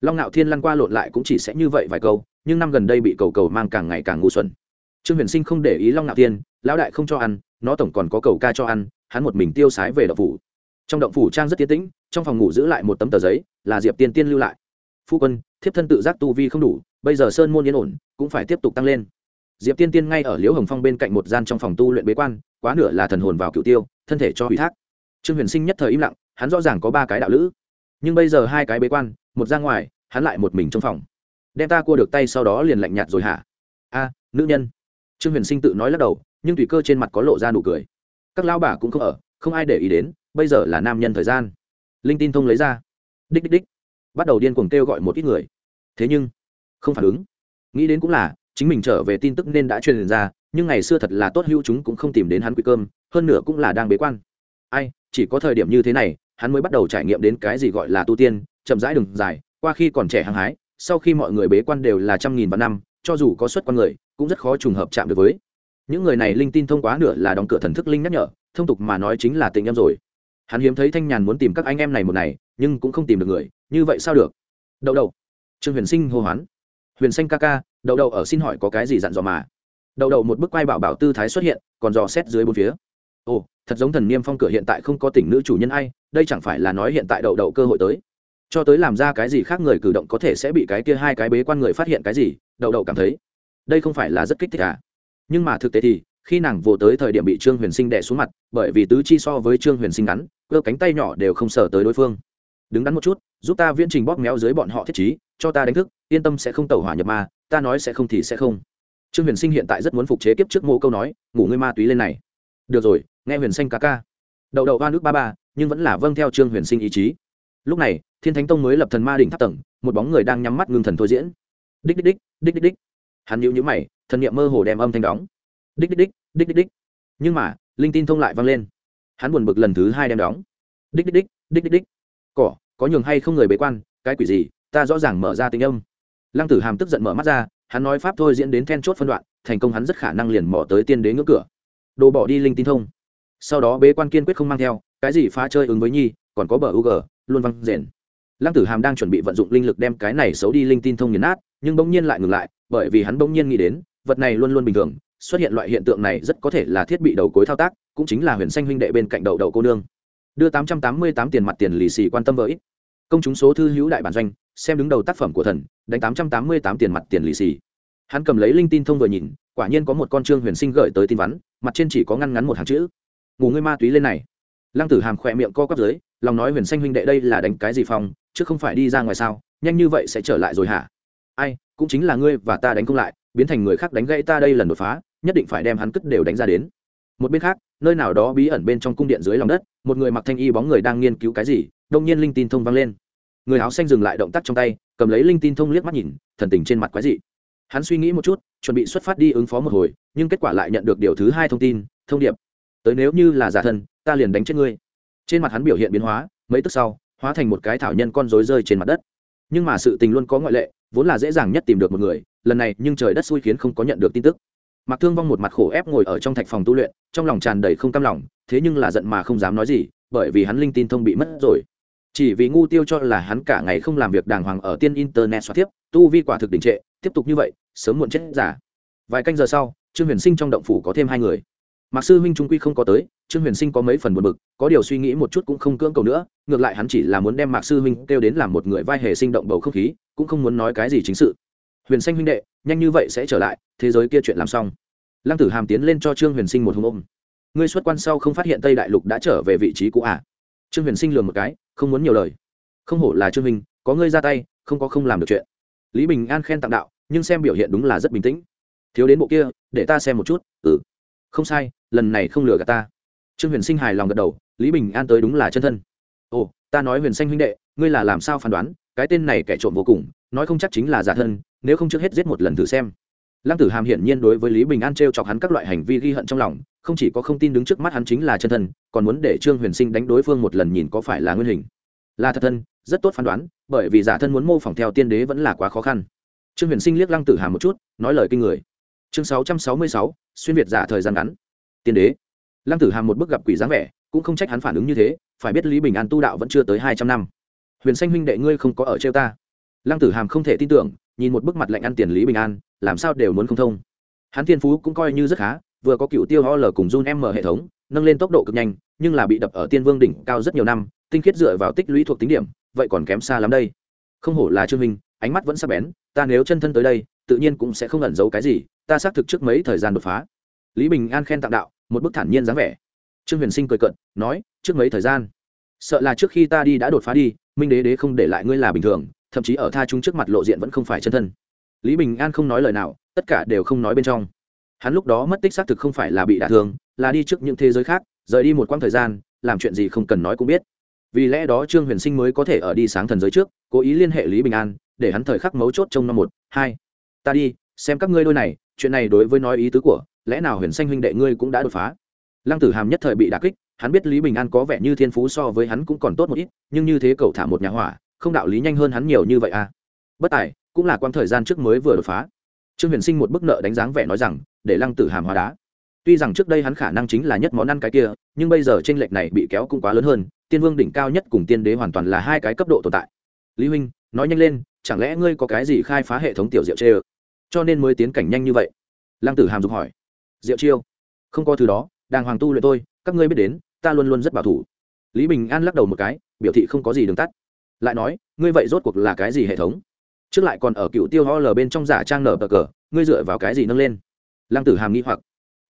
Long ngạo thiên lăn qua lộn lại cũng chỉ sẽ như vậy vài câu, nhưng năm gần đây bị cầu cầu mang càng ngày càng ngu xuẩn. Trương huyền sinh không để ý long ngạo thiên, lão đại không cho ăn, nó tổng còn có cầu ca cho ăn, hắn một mình tiêu sái về động phủ. Trong động phủ trang rất tiến tĩnh, trong phòng ngủ giữ lại một tấm tờ giấy, là diệp tiên tiên lưu lại. Phu quân, thiếp thân tự giác tu vi không đủ, bây giờ sơn môn yên ổn, cũng phải tiếp tục tăng lên diệp tiên tiên ngay ở liễu hồng phong bên cạnh một gian trong phòng tu luyện bế quan, quá nửa là thần hồn vào cựu tiêu, thân thể cho ủy thác. Trương huyền sinh nhất thời im lặng, hắn rõ ràng có ba cái đạo lữ. Nhưng bây giờ hai cái bế quan, một ra ngoài, hắn lại một mình trong phòng. Đem ta cua được tay sau đó liền lạnh nhạt rồi hả? A, nữ nhân. Trương huyền sinh tự nói lắc đầu, nhưng tùy cơ trên mặt có lộ ra nụ cười. Các lao bà cũng không ở, không ai để ý đến, bây giờ là nam nhân thời gian. Linh tin thông lấy ra. Đích đích đích. Bắt đầu điên cuồng kêu gọi một ít người. Thế nhưng, không phản ứng. Nghĩ đến cũng là chính mình trở về tin tức nên đã truyền ra, nhưng ngày xưa thật là tốt hữu chúng cũng không tìm đến hắn quy cơm, hơn nữa cũng là đang bế quan. Ai, chỉ có thời điểm như thế này, hắn mới bắt đầu trải nghiệm đến cái gì gọi là tu tiên, chậm rãi đừng dài, qua khi còn trẻ hăng hái, sau khi mọi người bế quan đều là trăm nghìn vạn năm, cho dù có xuất quan người, cũng rất khó trùng hợp chạm được với. Những người này linh tin thông quá nửa là đóng cửa thần thức linh nhắc nhở, thông tục mà nói chính là tình em rồi. Hắn hiếm thấy thanh nhàn muốn tìm các anh em này một này, nhưng cũng không tìm được người, như vậy sao được? Đậu đậu. Trương huyền sinh hô hoán. Huyền xanh ca ca đầu đầu ở xin hỏi có cái gì dặn dò mà? Đầu đầu một bức quay bảo bảo tư thái xuất hiện, còn dò xét dưới bốn phía. Ồ, thật giống thần niêm phong cửa hiện tại không có tỉnh nữ chủ nhân ai, đây chẳng phải là nói hiện tại đầu đầu cơ hội tới. Cho tới làm ra cái gì khác người cử động có thể sẽ bị cái kia hai cái bế quan người phát hiện cái gì đầu đầu cảm thấy, đây không phải là rất kích thích à? Nhưng mà thực tế thì, khi nàng vô tới thời điểm bị trương huyền sinh đè xuống mặt, bởi vì tứ chi so với trương huyền sinh ngắn, cơ cánh tay nhỏ đều không sờ tới đối phương. Đứng đắn một chút, giúp ta viễn trình bóp méo dưới bọn họ thiết trí, cho ta đánh thức, yên tâm sẽ không tẩu hỏa nhập ma ta nói sẽ không thì sẽ không. Trương huyền sinh hiện tại rất muốn phục chế kiếp trước mô câu nói, ngủ ngươi ma túy lên này. Được rồi, nghe huyền xanh ca ca. Đậu đậu hoa nước ba ba, nhưng vẫn là vâng theo trương huyền sinh ý chí. Lúc này, thiên thánh tông mới lập thần ma đỉnh tháp tầng, một bóng người đang nhắm mắt ngưng thần thôi diễn. Đích đích đích đích đích đích. Hắn nhíu nhữ mày, thần niệm mơ hồ đem âm thanh đóng. Đích đích đích đích đích đích. Nhưng mà, linh tin thông lại vang lên. Hắn buồn bực lần thứ hai đem đóng. Đích đích đích đích đích đích. Cỏ, có nhường hay không người bế quan, cái quỷ gì, ta rõ ràng mở ra tình âm lăng tử hàm tức giận mở mắt ra, hắn nói pháp thôi diễn đến then chốt phân đoạn, thành công hắn rất khả năng liền mỏ tới tiên đế ngưỡng cửa. Đồ bỏ đi linh tin thông. Sau đó bế quan kiên quyết không mang theo, cái gì phá chơi ứng với nhi, còn có bờ u g luôn văng rền. Lăng tử hàm đang chuẩn bị vận dụng linh lực đem cái này xấu đi linh tin thông nghiền nát, nhưng bỗng nhiên lại ngừng lại, bởi vì hắn bỗng nhiên nghĩ đến, vật này luôn luôn bình thường, xuất hiện loại hiện tượng này rất có thể là thiết bị đầu cối thao tác, cũng chính là huyền xanh huynh đệ bên cạnh đầu đầu cô nương. Đưa tám trăm tám mươi tám tiền mặt tiền lì xì quan tâm với công chúng số thư hữu đại bản doanh, xem đứng đầu tác phẩm của thần, đánh tám trăm tám mươi tám tiền mặt tiền lì xì. Hắn cầm lấy linh tin thông vừa nhìn, quả nhiên có một con trương huyền sinh gửi tới tin vắn, mặt trên chỉ có ngăn ngắn một hàng chữ. Ngủ ngươi ma túy lên này. Lăng tử hàm khỏe miệng co quắp dưới, lòng nói huyền xanh huynh đệ đây là đánh cái gì phong, chứ không phải đi ra ngoài sao, nhanh như vậy sẽ trở lại rồi hả? Ai, cũng chính là ngươi và ta đánh công lại, biến thành người khác đánh gãy ta đây lần đột phá, nhất định phải đem hắn cất đều đánh ra đến. Một bên khác, nơi nào đó bí ẩn bên trong cung điện dưới lòng đất, một người mặc thanh y bóng người đang nghiên cứu cái gì đông nhiên linh tin thông vang lên người áo xanh dừng lại động tác trong tay, cầm lấy linh tin thông liếc mắt nhìn, thần tình trên mặt quái dị. Hắn suy nghĩ một chút, chuẩn bị xuất phát đi ứng phó một hồi, nhưng kết quả lại nhận được điều thứ hai thông tin, thông điệp. Tới nếu như là giả thân ta liền đánh chết ngươi. Trên mặt hắn biểu hiện biến hóa, mấy tức sau, hóa thành một cái thảo nhân con rối rơi trên mặt đất. Nhưng mà sự tình luôn có ngoại lệ, vốn là dễ dàng nhất tìm được một người, lần này nhưng trời đất xui khiến không có nhận được tin tức. Mặc thương vong một mặt khổ ép ngồi ở trong thạch phòng tu luyện, trong lòng tràn đầy không cam lòng, thế nhưng là giận mà không dám nói gì, bởi vì hắn linh tin thông bị mất rồi chỉ vì ngu tiêu cho là hắn cả ngày không làm việc đàng hoàng ở tiên internet xoát tiếp tu vi quả thực đình trệ, tiếp tục như vậy, sớm muộn chết giả vài canh giờ sau, trương huyền sinh trong động phủ có thêm hai người. Mặc sư huynh trung quy không có tới, trương huyền sinh có mấy phần buồn bực, có điều suy nghĩ một chút cũng không cưỡng cầu nữa, ngược lại hắn chỉ là muốn đem mạc sư huynh kêu đến làm một người vai hề sinh động bầu không khí, cũng không muốn nói cái gì chính sự. Huyền xanh huynh đệ, nhanh như vậy sẽ trở lại, thế giới kia chuyện làm xong. Lăng tử hàm tiến lên cho trương huyền sinh một hùng ôm. Ngươi xuất quan sau không phát hiện tây đại lục đã trở về vị trí cũ à? Trương huyền sinh lừa một cái, không muốn nhiều lời. Không hổ là trương minh, có ngươi ra tay, không có không làm được chuyện. Lý bình an khen tặng đạo, nhưng xem biểu hiện đúng là rất bình tĩnh. Thiếu đến bộ kia, để ta xem một chút ừ. Không sai, lần này không lừa gạt ta. Trương huyền sinh hài lòng gật đầu, lý bình an tới đúng là chân thân. Ồ, ta nói huyền xanh huynh đệ, ngươi là làm sao phán đoán, cái tên này kẻ trộm vô cùng, nói không chắc chính là giả thân, nếu không trước hết giết một lần thử xem lăng tử hàm hiển nhiên đối với lý bình an t r e o chọc hắn các loại hành vi ghi hận trong lòng, không chỉ có không tin đứng trước mắt hắn chính là chân thân, còn muốn để trương huyền sinh đánh đối phương một lần nhìn có phải là nguyên hình. Là thật thân, rất tốt phán đoán, bởi vì giả thân muốn mô phỏng theo tiên đế vẫn là quá khó khăn. Trương huyền sinh liếc lăng tử hàm một chút, nói lời kinh người. Chương sáu trăm sáu mươi sáu, xuyên việt giả thời gian ngắn. Tiên đế. Lăng tử hàm một bức gặp quỷ dáng vẻ, cũng không trách hắn phản ứng như thế, phải biết lý bình an tu đạo vẫn chưa tới hai trăm năm. Huyền Sinh huynh đệ ngươi không có ở trêu ta lăng tử hàm không thể tin tưởng, nhìn một bức mặt lạnh ăn tiền lý bình an, làm sao đều muốn không thông. Hắn thiên phú cũng coi như rất khá, vừa có cựu tiêu ho l cùng run m hệ thống, nâng lên tốc độ cực nhanh, nhưng là bị đập ở tiên vương đỉnh cao rất nhiều năm, tinh khiết dựa vào tích lũy thuộc tính điểm, vậy còn kém xa lắm đây. Không hổ là trương minh, ánh mắt vẫn sắc bén, ta nếu chân thân tới đây, tự nhiên cũng sẽ không ẩn giấu cái gì, ta xác thực trước mấy thời gian đột phá. Lý bình an khen tặng đạo, một bức thản nhiên dáng vẻ. Trương huyền sinh cười cận nói, trước mấy thời gian? Sợ là trước khi ta đi đã đột phá đi, minh đế đế không để lại ngươi là bình thường thậm chí ở tha chúng trước mặt lộ diện vẫn không phải chân thân. Lý bình an không nói lời nào, tất cả đều không nói bên trong. Hắn lúc đó mất tích xác thực không phải là bị đả thương, là đi trước những thế giới khác, rời đi một quãng thời gian, làm chuyện gì không cần nói cũng biết. Vì lẽ đó trương huyền sinh mới có thể ở đi sáng thần giới trước, cố ý liên hệ lý bình an, để hắn thời khắc mấu chốt trong năm một, hai. Ta đi, xem các ngươi đôi này, chuyện này đối với nói ý tứ của, lẽ nào huyền xanh huynh đệ ngươi cũng đã đột phá? Lăng tử hàm nhất thời bị đà kích, hắn biết lý bình an có vẻ như thiên phú so với hắn cũng còn tốt một ít, nhưng như thế cậu thả một nhà hỏa không đạo lý nhanh hơn hắn nhiều như vậy à. Bất tài, cũng là quãng thời gian trước mới vừa đột phá. Trương huyền sinh một bức nợ đánh dáng vẻ nói rằng, để lăng tử hàm hóa đá. Tuy rằng trước đây hắn khả năng chính là nhất món ăn cái kia, nhưng bây giờ tranh lệch này bị kéo cũng quá lớn hơn, tiên vương đỉnh cao nhất cùng tiên đế hoàn toàn là hai cái cấp độ tồn tại. Lý huynh, nói nhanh lên, chẳng lẽ ngươi có cái gì khai phá hệ thống tiểu diệu chê ơ cho nên mới tiến cảnh nhanh như vậy. Lăng tử hàm dục hỏi. Diệu chiêu? Không có thứ đó, đàng hoàng tu luyện tôi, các ngươi biết đến, ta luôn luôn rất bảo thủ. Lý bình an lắc đầu một cái, biểu thị không có gì đường tắt lại nói, ngươi vậy rốt cuộc là cái gì hệ thống? Trước lại còn ở cựu tiêu ho lờ bên trong giả trang nở bờ cờ, ngươi dựa vào cái gì nâng lên? Lăng tử hàm nghĩ hoặc.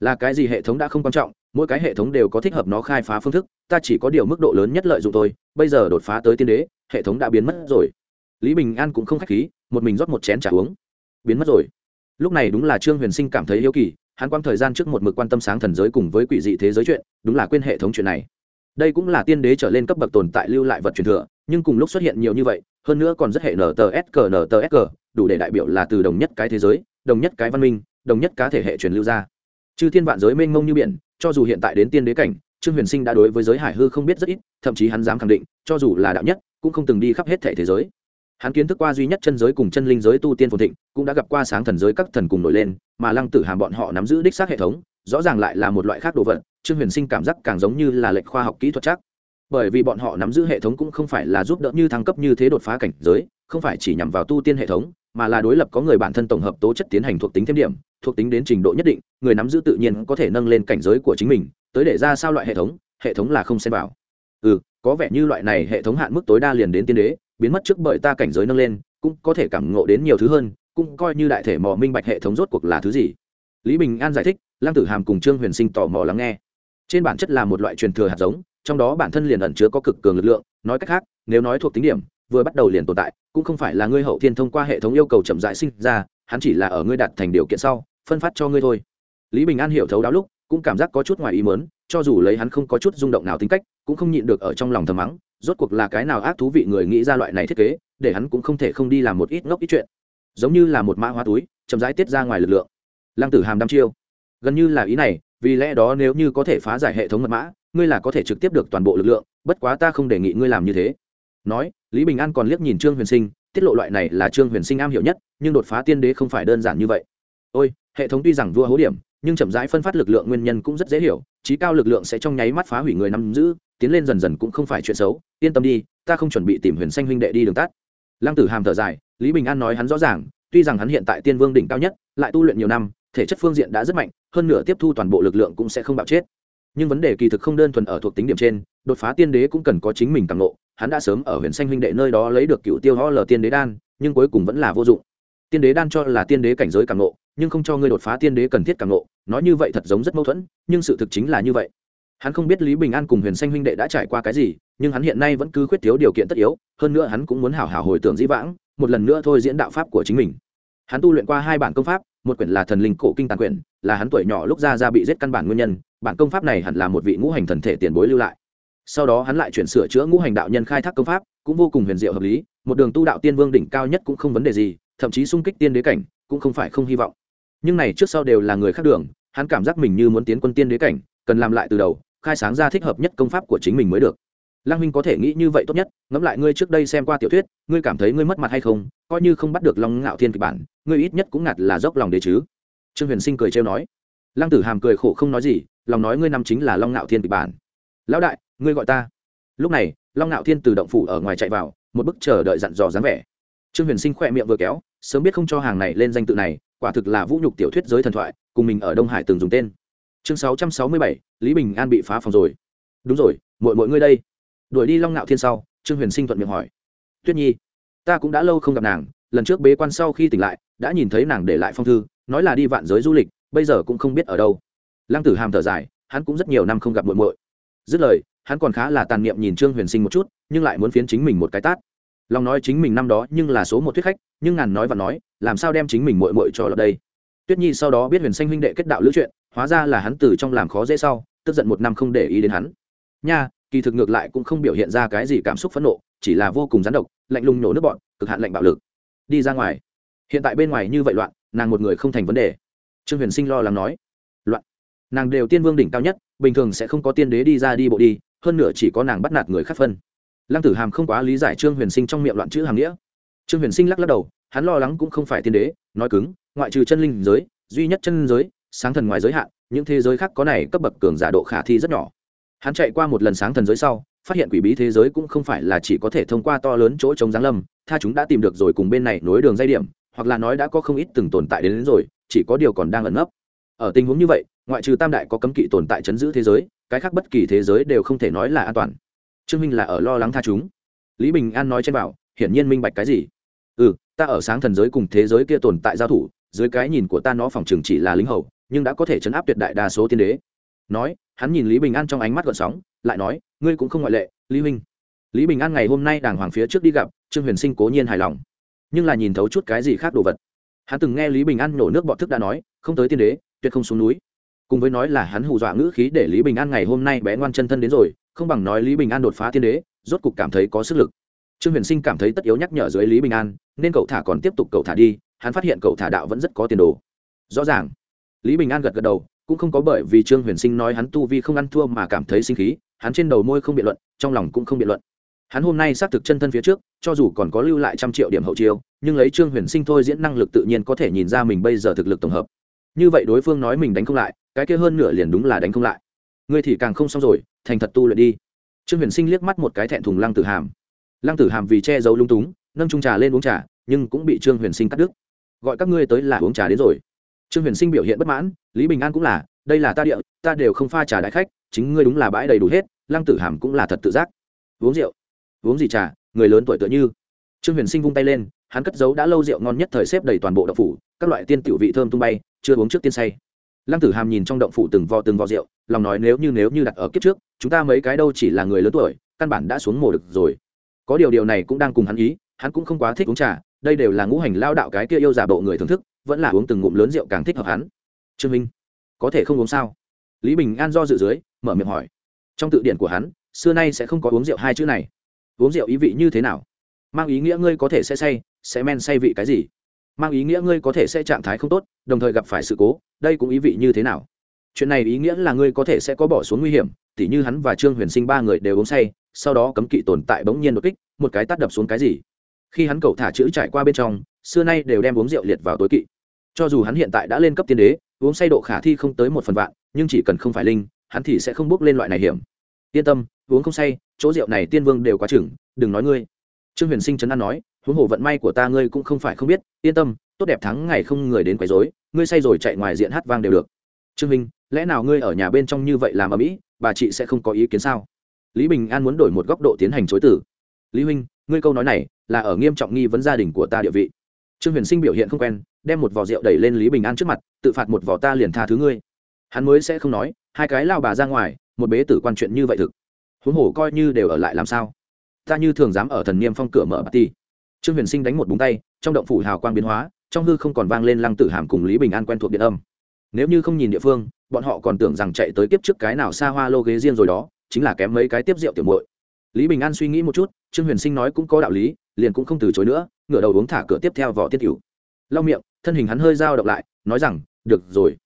Là cái gì hệ thống đã không quan trọng, mỗi cái hệ thống đều có thích hợp nó khai phá phương thức, ta chỉ có điều mức độ lớn nhất lợi dụng tôi bây giờ đột phá tới tiên đế, hệ thống đã biến mất rồi. Lý bình an cũng không k h á c h khí, một mình rót một chén t r à uống. Biến mất rồi. Lúc này đúng là trương huyền sinh cảm thấy yêu kỳ, hắn quang thời gian trước một mực quan tâm sáng thần giới cùng với quỷ dị thế giới chuyện, đúng là quên hệ thống chuyện này đây cũng là tiên đế trở lên cấp bậc tồn tại lưu lại vật truyền thừa, nhưng cùng lúc xuất hiện nhiều như vậy, hơn nữa còn rất hệ ntsq ntsq đủ để đại biểu là từ đồng nhất cái thế giới, đồng nhất cái văn minh, đồng nhất cá thể hệ truyền lưu ra. Chư thiên vạn giới mênh mông như biển, cho dù hiện tại đến tiên đế cảnh, trương huyền sinh đã đối với giới hải hư không biết rất ít, thậm chí hắn dám khẳng định, cho dù là đạo nhất, cũng không từng đi khắp hết thể thế giới. Hắn kiến thức qua duy nhất chân giới cùng chân linh giới tu tiên phồn thịnh, cũng đã gặp qua sáng thần giới các thần cùng nổi lên, mà lăng tử hàm bọn họ nắm giữ đích xác hệ thống, rõ ràng lại là một loại khác đồ vật trương huyền sinh cảm giác càng giống như là lệnh khoa học kỹ thuật chắc. Bởi vì bọn họ nắm giữ hệ thống cũng không phải là giúp đỡ như thăng cấp như thế đột phá cảnh giới, không phải chỉ nhằm vào tu tiên hệ thống, mà là đối lập có người bản thân tổng hợp tố chất tiến hành thuộc tính thêm điểm, thuộc tính đến trình độ nhất định, người nắm giữ tự nhiên có thể nâng lên cảnh giới của chính mình, tới để ra sao loại hệ thống hệ thống là không xem vào. Ừ có vẻ như loại này hệ thống hạn mức tối đa liền đến tiên đế, biến mất trước bởi ta cảnh giới nâng lên, cũng có thể cảm ngộ đến nhiều thứ hơn, cũng coi như đại thể mò minh bạch hệ thống rốt cuộc là thứ gì. Lý bình an giải thích, lăng tử hàm cùng trương huyền sinh tò mò lắng nghe trên bản chất là một loại truyền thừa hạt giống, trong đó bản thân liền ẩn chứa có cực cường lực lượng, nói cách khác, nếu nói thuộc tính điểm, vừa bắt đầu liền tồn tại, cũng không phải là ngươi hậu thiên thông qua hệ thống yêu cầu chậm rãi sinh ra, hắn chỉ là ở ngươi đạt thành điều kiện sau, phân phát cho ngươi thôi. Lý bình an hiểu thấu đáo lúc, cũng cảm giác có chút ngoài ý mớn cho dù lấy hắn không có chút rung động nào tính cách, cũng không nhịn được ở trong lòng thầm mắng, rốt cuộc là cái nào ác thú vị người nghĩ ra loại này thiết kế, để hắn cũng không thể không đi làm một ít ngốc ít chuyện. Giống như là một mã hóa túi, chậm rãi tiết ra ngoài lực lượng. Lăng tử hàm đăm chiêu. Gần như là ý này vì lẽ đó nếu như có thể phá giải hệ thống mật mã, ngươi là có thể trực tiếp được toàn bộ lực lượng, bất quá ta không đề nghị ngươi làm như thế. Nói, lý bình an còn liếc nhìn trương huyền sinh, tiết lộ loại này là trương huyền sinh am hiểu nhất, nhưng đột phá tiên đế không phải đơn giản như vậy. Ôi, hệ thống tuy rằng vua hố điểm, nhưng chậm rãi phân phát lực lượng nguyên nhân cũng rất dễ hiểu trí cao lực lượng sẽ trong nháy mắt phá hủy người nắm giữ, tiến lên dần dần cũng không phải chuyện xấu, yên tâm đi, ta không chuẩn bị tìm huyền xanh huynh đệ đi đường tắt. Lăng tử hàm thở dài, lý bình an nói hắn rõ ràng, tuy rằng hắn hiện tại tiên vương đỉnh cao nhất, lại tu luyện nhiều năm thể chất phương diện đã rất mạnh, hơn nữa tiếp thu toàn bộ lực lượng cũng sẽ không bạo chết. Nhưng vấn đề kỳ thực không đơn thuần ở thuộc tính điểm trên, đột phá tiên đế cũng cần có chính mình càng lộ hắn đã sớm ở huyền xanh huynh đệ nơi đó lấy được cựu tiêu ho lờ tiên đế đan, nhưng cuối cùng vẫn là vô dụng. Tiên đế đan cho là tiên đế cảnh giới càng lộ nhưng không cho ngươi đột phá tiên đế cần thiết càng lộ nói như vậy thật giống rất mâu thuẫn, nhưng sự thực chính là như vậy. Hắn không biết lý bình an cùng huyền xanh huynh đệ đã trải qua cái gì, nhưng hắn hiện nay vẫn cứ khuyết thiếu điều kiện tất yếu, hơn nữa hắn cũng muốn hảo hảo hồi tưởng dĩ vãng, một lần nữa thôi diễn đạo pháp của chính mình. Hắn tu luyện qua hai bản công pháp một quyển là thần linh cổ kinh tàn quyển, là hắn tuổi nhỏ lúc ra ra bị giết căn bản nguyên nhân, bản công pháp này hẳn là một vị ngũ hành thần thể tiền bối lưu lại. Sau đó hắn lại chuyển sửa chữa ngũ hành đạo nhân khai thác công pháp, cũng vô cùng huyền diệu hợp lý, một đường tu đạo tiên vương đỉnh cao nhất cũng không vấn đề gì, thậm chí sung kích tiên đế cảnh, cũng không phải không hy vọng. Nhưng này trước sau đều là người khác đường, hắn cảm giác mình như muốn tiến quân tiên đế cảnh, cần làm lại từ đầu, khai sáng ra thích hợp nhất công pháp của chính mình mới được lăng huynh có thể nghĩ như vậy tốt nhất, ngẫm lại ngươi trước đây xem qua tiểu thuyết, ngươi cảm thấy ngươi mất mặt hay không? Coi như không bắt được long ngạo thiên kịch bản, ngươi ít nhất cũng ngặt là dốc lòng đế chứ. Trương huyền sinh cười trêu nói. Lăng tử hàm cười khổ không nói gì, lòng nói ngươi năm chính là long ngạo thiên kịch bản. Lão đại, ngươi gọi ta. Lúc này, long ngạo thiên từ động phủ ở ngoài chạy vào, một bức chờ đợi dặn dò dáng vẻ. Trương huyền sinh khỏe miệng vừa kéo, sớm biết không cho hàng này lên danh tự này, quả thực là vũ nhục tiểu thuyết giới thần thoại, cùng mình ở đông hải từng dùng tên. Chương sáu trăm sáu mươi bảy, lý bình an bị phá phòng rồi. Đúng rồi mọi mọi ngươi đây đuổi đi long ngạo thiên sau, trương huyền sinh thuận miệng hỏi, tuyết nhi, ta cũng đã lâu không gặp nàng, lần trước bế quan sau khi tỉnh lại, đã nhìn thấy nàng để lại phong thư, nói là đi vạn giới du lịch, bây giờ cũng không biết ở đâu. Lăng tử hàm thở dài, hắn cũng rất nhiều năm không gặp muội muội. Dứt lời, hắn còn khá là tàn niệm nhìn trương huyền sinh một chút, nhưng lại muốn phiến chính mình một cái tát. Lòng nói chính mình năm đó, nhưng là số một thuyết khách, nhưng ngàn nói và nói, làm sao đem chính mình muội muội cho lọt đây? Tuyết nhi sau đó biết huyền sinh huynh đệ kết đạo lữ chuyện, hóa ra là hắn từ trong làm khó dễ sau, tức giận một năm không để ý đến hắn. Nha kỳ thực ngược lại cũng không biểu hiện ra cái gì cảm xúc phẫn nộ, chỉ là vô cùng gián độc, lạnh lùng nổ nước bọn, cực hạn lạnh bạo lực. Đi ra ngoài. Hiện tại bên ngoài như vậy loạn, nàng một người không thành vấn đề. Trương huyền sinh lo lắng nói. Loạn. Nàng đều tiên vương đỉnh cao nhất, bình thường sẽ không có tiên đế đi ra đi bộ đi, hơn nữa chỉ có nàng bắt nạt người khác phân. Lăng tử hàm không quá lý giải trương huyền sinh trong miệng loạn chữ hàm nghĩa. Trương huyền sinh lắc lắc đầu, hắn lo lắng cũng không phải tiên đế, nói cứng, ngoại trừ chân linh giới, duy nhất chân giới, sáng thần ngoài giới hạn, những thế giới khác có này cấp bậc cường giả độ khả thi rất nhỏ hắn chạy qua một lần sáng thần giới sau phát hiện quỷ bí thế giới cũng không phải là chỉ có thể thông qua to lớn chỗ chống giáng lâm tha chúng đã tìm được rồi cùng bên này nối đường dây điểm hoặc là nói đã có không ít từng tồn tại đến, đến rồi chỉ có điều còn đang ẩn nấp. Ở tình huống như vậy ngoại trừ tam đại có cấm kỵ tồn tại chấn giữ thế giới cái khác bất kỳ thế giới đều không thể nói là an toàn. Trương minh là ở lo lắng tha chúng. Lý bình an nói trên bảo hiển nhiên minh bạch cái gì? Ừ ta ở sáng thần giới cùng thế giới kia tồn tại giao thủ dưới cái nhìn của ta nó phòng trường chỉ là lính hầu nhưng đã có thể chấn áp tuyệt đại đa số tiên đế nói, hắn nhìn lý bình an trong ánh mắt gợn sóng, lại nói, ngươi cũng không ngoại lệ, lý huynh. Lý bình an ngày hôm nay đàng hoàng phía trước đi gặp, trương huyền sinh cố nhiên hài lòng, nhưng là nhìn thấu chút cái gì khác đồ vật. Hắn từng nghe lý bình an nổ nước bọt thức đã nói, không tới tiên đế, tuyệt không xuống núi. Cùng với nói là hắn hù dọa ngữ khí để lý bình an ngày hôm nay bé ngoan chân thân đến rồi, không bằng nói lý bình an đột phá tiên đế, rốt cục cảm thấy có sức lực. Trương huyền sinh cảm thấy tất yếu nhắc nhở dưới lý bình an, nên cậu thả còn tiếp tục cậu thả đi, hắn phát hiện cậu thả đạo vẫn rất có tiền đồ. Rõ ràng, lý bình an gật gật đầu cũng không có bởi vì trương huyền sinh nói hắn tu vi không ăn thua mà cảm thấy sinh khí, hắn trên đầu môi không biện luận, trong lòng cũng không biện luận. Hắn hôm nay xác thực chân thân phía trước, cho dù còn có lưu lại trăm triệu điểm hậu chiêu, nhưng lấy trương huyền sinh thôi diễn năng lực tự nhiên có thể nhìn ra mình bây giờ thực lực tổng hợp. Như vậy đối phương nói mình đánh không lại, cái kia hơn nửa liền đúng là đánh không lại. Ngươi thì càng không xong rồi, thành thật tu luyện đi. Trương huyền sinh liếc mắt một cái thẹn thùng lăng tử hàm. Lăng tử hàm vì che giấu lung túng, nâng trung trà lên uống trà, nhưng cũng bị trương huyền sinh cắt đứt. Gọi các ngươi tới là uống trà đến rồi trương huyền sinh biểu hiện bất mãn, lý bình an cũng là, đây là ta địa, ta đều không pha trà đại khách, chính ngươi đúng là bãi đầy đủ hết, lăng tử hàm cũng là thật tự giác. Uống rượu? Uống gì trà, người lớn tuổi tựa như? Trương huyền sinh vung tay lên, hắn cất giấu đã lâu rượu ngon nhất thời xếp đầy toàn bộ động phủ, các loại tiên tiểu vị thơm tung bay, chưa uống trước tiên say. Lăng tử hàm nhìn trong động phủ từng vò từng vò rượu, lòng nói nếu như nếu như đặt ở kiếp trước, chúng ta mấy cái đâu chỉ là người lớn tuổi, căn bản đã xuống mồ được rồi. Có điều điều này cũng đang cùng hắn ý, hắn cũng không quá thích uống trà, đây đều là ngũ hành lao đạo cái kia yêu giả bộ người thưởng thức vẫn là uống từng ngụm lớn rượu càng thích hợp hắn. Trương minh, có thể không uống sao? Lý bình an do dự dưới, mở miệng hỏi. Trong tự điển của hắn, xưa nay sẽ không có uống rượu hai chữ này. Uống rượu ý vị như thế nào? Mang ý nghĩa ngươi có thể sẽ say, sẽ men say vị cái gì? Mang ý nghĩa ngươi có thể sẽ trạng thái không tốt, đồng thời gặp phải sự cố, đây cũng ý vị như thế nào? Chuyện này ý nghĩa là ngươi có thể sẽ có bỏ xuống nguy hiểm, tỉ như hắn và trương huyền sinh ba người đều uống say, sau đó cấm kỵ tồn tại bỗng nhiên đột kích, một cái tắt đập xuống cái gì? Khi hắn cầu thả chữ trải qua bên trong, xưa nay đều đem uống rượu liệt vào tối kỵ cho dù hắn hiện tại đã lên cấp tiên đế, uống say độ khả thi không tới một phần vạn, nhưng chỉ cần không phải linh, hắn thì sẽ không bước lên loại này hiểm. Yên tâm, uống không say, chỗ rượu này tiên vương đều quá chừng, đừng nói ngươi. Trương huyền sinh chấn an nói, huống hồ vận may của ta ngươi cũng không phải không biết, yên tâm, tốt đẹp thắng ngày không người đến quấy rối, ngươi say rồi chạy ngoài diện hát vang đều được. Trương minh, lẽ nào ngươi ở nhà bên trong như vậy làm ở mỹ, bà chị sẽ không có ý kiến sao? Lý bình an muốn đổi một góc độ tiến hành chối tử. Lý huynh, ngươi câu nói này là ở nghiêm trọng nghi vấn gia đình của ta địa vị. Trương huyền sinh biểu hiện không quen đem một vò rượu đẩy lên lý bình an trước mặt, tự phạt một vò ta liền tha thứ ngươi. Hắn mới sẽ không nói, hai cái lao bà ra ngoài, một bế tử quan chuyện như vậy thực. Huống hồ coi như đều ở lại làm sao? Ta như thường dám ở thần niêm phong cửa mở bà ti. Trương huyền sinh đánh một búng tay, trong động phủ hào quang biến hóa, trong hư không còn vang lên lăng tử hàm cùng lý bình an quen thuộc điện âm. Nếu như không nhìn địa phương, bọn họ còn tưởng rằng chạy tới kiếp trước cái nào xa hoa lô ghế riêng rồi đó, chính là kém mấy cái tiếp rượu tiểu muội. Lý bình an suy nghĩ một chút, trương huyền sinh nói cũng có đạo lý, liền cũng không từ chối nữa, ngửa đầu uống thả cửa tiếp theo vỏ tiết cửu lau miệng, thân hình hắn hơi dao động lại, nói rằng, được rồi.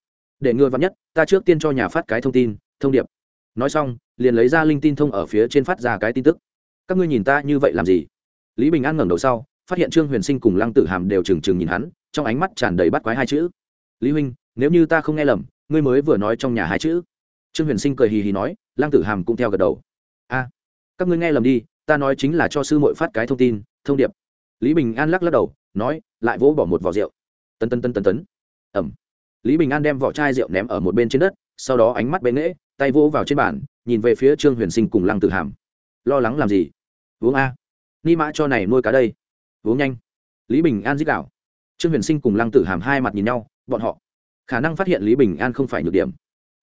Để ngừa vắn nhất, ta trước tiên cho nhà phát cái thông tin, thông điệp. Nói xong, liền lấy ra linh tin thông ở phía trên phát ra cái tin tức. Các ngươi nhìn ta như vậy làm gì? Lý bình an ngẩng đầu sau, phát hiện trương huyền sinh cùng lăng tử hàm đều trừng trừng nhìn hắn, trong ánh mắt tràn đầy bắt quái hai chữ. Lý huynh, nếu như ta không nghe lầm, ngươi mới vừa nói trong nhà hai chữ. Trương huyền sinh cười hì hì nói, lăng tử hàm cũng theo gật đầu. A, các ngươi nghe lầm đi, ta nói chính là cho sư muội phát cái thông tin, thông điệp lý bình an lắc lắc đầu, nói, lại vỗ bỏ một vỏ rượu. Tân tân tân tân tấn. Ẩm. Lý bình an đem vỏ chai rượu ném ở một bên trên đất, sau đó ánh mắt bệ nghễ, tay vỗ vào trên bàn, nhìn về phía trương huyền sinh cùng lăng tử hàm. Lo lắng làm gì? Uống a. Ni mã cho này nuôi cá đây. Uống nhanh. Lý bình an dích đạo trương huyền sinh cùng lăng tử hàm hai mặt nhìn nhau, bọn họ khả năng phát hiện lý bình an không phải nhược điểm.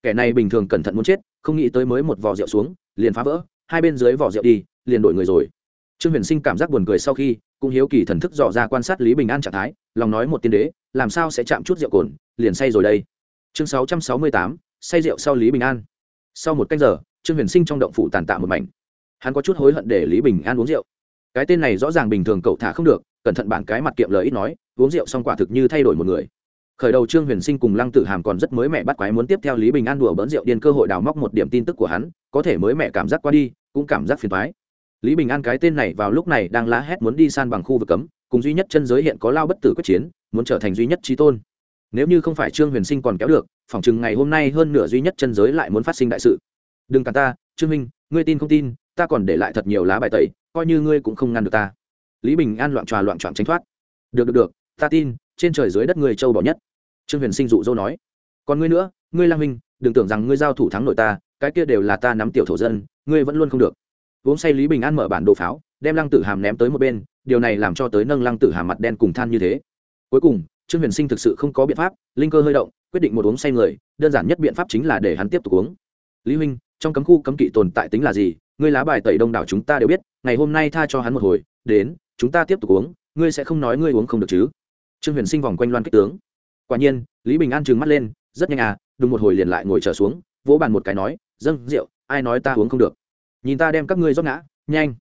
Kẻ này bình thường cẩn thận muốn chết, không nghĩ tới mới một vỏ rượu xuống, liền phá vỡ, hai bên dưới vỏ rượu đi, liền đổi người rồi. Trương huyền sinh cảm giác buồn cười sau khi cũng hiếu kỳ thần thức dò ra quan sát lý bình an trạng thái, lòng nói một tiên đế, làm sao sẽ chạm chút rượu cồn, liền say rồi đây. Chương sáu trăm sáu mươi tám, say rượu sau lý bình an. Sau một canh giờ, trương huyền sinh trong động phủ tàn tạ một mảnh. Hắn có chút hối hận để lý bình an uống rượu. Cái tên này rõ ràng bình thường cậu thả không được, cẩn thận bản cái mặt kiệm lời ít nói, uống rượu xong quả thực như thay đổi một người. Khởi đầu trương huyền sinh cùng lăng tử hàm còn rất mới mẹ bắt quái muốn tiếp theo lý bình an đùa bỡn rượu điên cơ hội đào móc một điểm tin tức của hắn, có thể mới mẹ cảm giác qua đi, cũng cảm giác phiền thoái lý bình an cái tên này vào lúc này đang lá hét muốn đi san bằng khu vực cấm, cùng duy nhất chân giới hiện có lao bất tử quyết chiến, muốn trở thành duy nhất trí tôn. Nếu như không phải trương huyền sinh còn kéo được, phỏng chừng ngày hôm nay hơn nửa duy nhất chân giới lại muốn phát sinh đại sự. Đừng cả ta, trương minh, ngươi tin không tin, ta còn để lại thật nhiều lá bài tẩy, coi như ngươi cũng không ngăn được ta. Lý bình an loạn tròa loạn trọn tránh thoát. Được được được, ta tin, trên trời dưới đất người châu bỏ nhất. Trương huyền sinh dụ dỗ nói. Còn ngươi nữa, ngươi lang minh, đừng tưởng rằng ngươi giao thủ thắng nội ta, cái kia đều là ta nắm tiểu thổ dân, ngươi vẫn luôn không được uống say lý bình an mở bản đồ pháo, đem lăng tử hàm ném tới một bên, điều này làm cho tới nâng lăng tử hàm mặt đen cùng than như thế. Cuối cùng, trương huyền sinh thực sự không có biện pháp, linh cơ hơi động, quyết định một uống say người, đơn giản nhất biện pháp chính là để hắn tiếp tục uống. Lý huynh, trong cấm khu cấm kỵ tồn tại tính là gì? Ngươi lá bài tẩy đông đảo chúng ta đều biết, ngày hôm nay tha cho hắn một hồi, đến, chúng ta tiếp tục uống, ngươi sẽ không nói ngươi uống không được chứ? Trương huyền sinh vòng quanh loan kích tướng. Quả nhiên, lý bình an trừng mắt lên, rất nhanh à đúng một hồi liền lại ngồi trở xuống, vỗ bàn một cái nói, dâng rượu, ai nói ta uống không được? Nhìn ta đem các ngươi rót ngã, nhanh.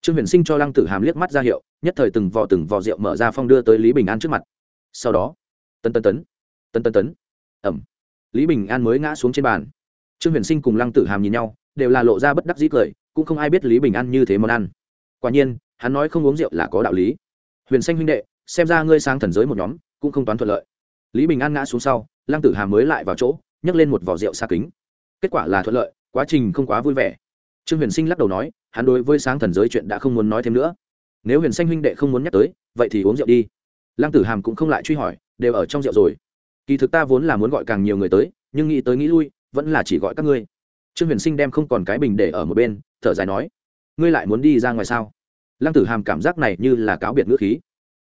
Trương huyền sinh cho lăng tử hàm liếc mắt ra hiệu, nhất thời từng vò từng vò rượu mở ra phong đưa tới lý bình an trước mặt. Sau đó tân tân tấn tân tân tấn. Ẩm. Lý bình an mới ngã xuống trên bàn. Trương huyền sinh cùng lăng tử hàm nhìn nhau, đều là lộ ra bất đắc dĩ cười, cũng không ai biết lý bình an như thế món ăn. Quả nhiên, hắn nói không uống rượu là có đạo lý. Huyền xanh huynh đệ, xem ra ngươi sang thần giới một nhóm, cũng không toán thuận lợi. Lý bình an ngã xuống sau, lăng tử hàm mới lại vào chỗ, nhấc lên một vỏ rượu xa kính. Kết quả là thuận lợi, quá trình không quá vui vẻ trương huyền sinh lắc đầu nói, hắn đối với sáng thần giới chuyện đã không muốn nói thêm nữa. Nếu huyền xanh huynh đệ không muốn nhắc tới, vậy thì uống rượu đi. Lăng tử hàm cũng không lại truy hỏi, đều ở trong rượu rồi. Kỳ thực ta vốn là muốn gọi càng nhiều người tới, nhưng nghĩ tới nghĩ lui, vẫn là chỉ gọi các ngươi. Trương huyền sinh đem không còn cái bình để ở một bên, thở dài nói, ngươi lại muốn đi ra ngoài sao? Lăng tử hàm cảm giác này như là cáo biệt ngữ khí.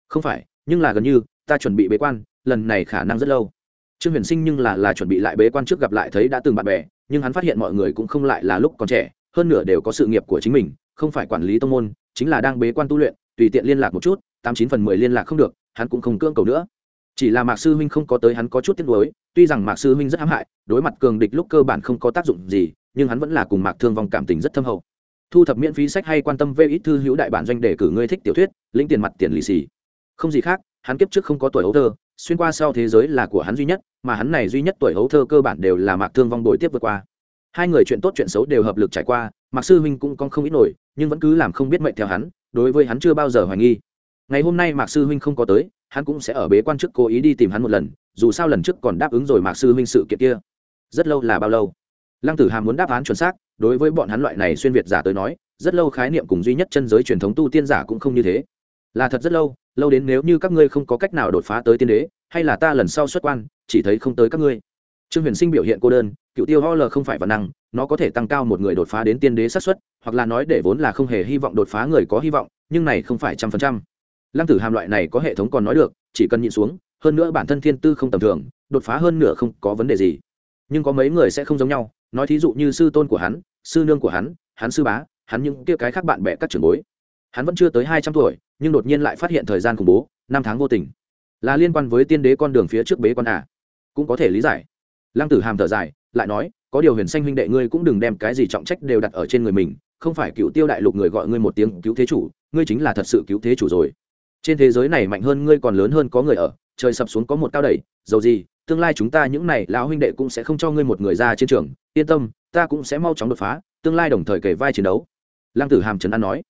Không phải, nhưng là gần như, ta chuẩn bị bế quan, lần này khả năng rất lâu. Trương huyền sinh nhưng là là chuẩn bị lại bế quan trước gặp lại thấy đã từng bạn bè, nhưng hắn phát hiện mọi người cũng không lại là lúc còn trẻ hơn nửa đều có sự nghiệp của chính mình, không phải quản lý tông môn, chính là đang bế quan tu luyện, tùy tiện liên lạc một chút, tám chín phần mười liên lạc không được, hắn cũng không cưỡng cầu nữa. Chỉ là mạc sư huynh không có tới hắn có chút tiếc nuối, tuy rằng mạc sư huynh rất hãm hại, đối mặt cường địch lúc cơ bản không có tác dụng gì, nhưng hắn vẫn là cùng mạc thương vong cảm tình rất thâm hậu. Thu thập miễn phí sách hay quan tâm về ít thư hữu đại bản doanh để cử ngươi thích tiểu thuyết, lĩnh tiền mặt tiền lì xì. Không gì khác, hắn kiếp trước không có tuổi hấu thơ, xuyên qua sau thế giới là của hắn duy nhất, mà hắn này duy nhất tuổi hấu thơ cơ bản đều là mạc thương vong đổi tiếp vượt qua hai người chuyện tốt chuyện xấu đều hợp lực trải qua Mặc sư huynh cũng con không ít nổi, nhưng vẫn cứ làm không biết mệnh theo hắn, đối với hắn chưa bao giờ hoài nghi. Ngày hôm nay mạc sư huynh không có tới, hắn cũng sẽ ở bế quan trước cố ý đi tìm hắn một lần, dù sao lần trước còn đáp ứng rồi mạc sư huynh sự kiện kia. Rất lâu là bao lâu? Lăng tử hàm muốn đáp án chuẩn xác, đối với bọn hắn loại này xuyên việt giả tới nói, rất lâu khái niệm cùng duy nhất chân giới truyền thống tu tiên giả cũng không như thế. Là thật rất lâu lâu đến nếu như các ngươi không có cách nào đột phá tới tiên đế, hay là ta lần sau xuất quan, chỉ thấy không tới các ngươi. Trương huyền sinh biểu hiện cô đơn cựu tiêu ho l không phải văn năng, nó có thể tăng cao một người đột phá đến tiên đế sát suất, hoặc là nói để vốn là không hề hy vọng đột phá người có hy vọng, nhưng này không phải trăm phần trăm. Lăng tử hàm loại này có hệ thống còn nói được, chỉ cần nhịn xuống, hơn nữa bản thân thiên tư không tầm thường, đột phá hơn nửa không có vấn đề gì. Nhưng có mấy người sẽ không giống nhau, nói thí dụ như sư tôn của hắn, sư nương của hắn hắn sư bá, hắn những kia cái khác bạn bè các trường bối. Hắn vẫn chưa tới hai trăm tuổi, nhưng đột nhiên lại phát hiện thời gian khủng bố, năm tháng vô tình. Là liên quan với tiên đế con đường phía trước bế con à? Cũng có thể lý giải lăng tử hàm thở dài, lại nói, có điều huyền xanh huynh đệ ngươi cũng đừng đem cái gì trọng trách đều đặt ở trên người mình, không phải cựu tiêu đại lục người gọi ngươi một tiếng cứu thế chủ, ngươi chính là thật sự cứu thế chủ rồi. Trên thế giới này mạnh hơn ngươi còn lớn hơn có người ở, trời sập xuống có một cao đẩy, dầu gì, tương lai chúng ta những này lão huynh đệ cũng sẽ không cho ngươi một người ra chiến trường, yên tâm, ta cũng sẽ mau chóng đột phá, tương lai đồng thời kể vai chiến đấu. Lăng tử hàm trấn an nói.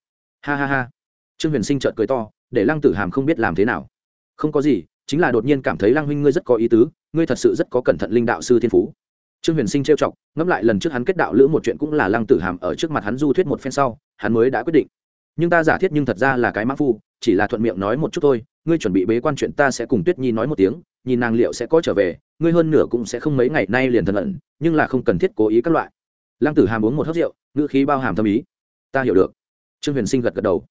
Ha ha ha. Trương huyền sinh trợt cười to, để lăng tử hàm không biết làm thế nào. Không có gì, chính là đột nhiên cảm thấy lăng huynh ngươi rất có ý tứ ngươi thật sự rất có cẩn thận linh đạo sư thiên phú. Trương huyền sinh trêu chọc, ngẫm lại lần trước hắn kết đạo lữ một chuyện cũng là lăng tử hàm ở trước mặt hắn du thuyết một phen sau, hắn mới đã quyết định. Nhưng ta giả thiết nhưng thật ra là cái mã phu, chỉ là thuận miệng nói một chút thôi, ngươi chuẩn bị bế quan chuyện ta sẽ cùng tuyết nhi nói một tiếng, nhìn nàng liệu sẽ có trở về, ngươi hơn nửa cũng sẽ không mấy ngày nay liền thân ẩn, nhưng là không cần thiết cố ý các loại. Lăng tử hàm uống một hớp rượu, ngữ khí bao hàm thâm ý. Ta hiểu được. Trương huyền sinh gật gật đầu.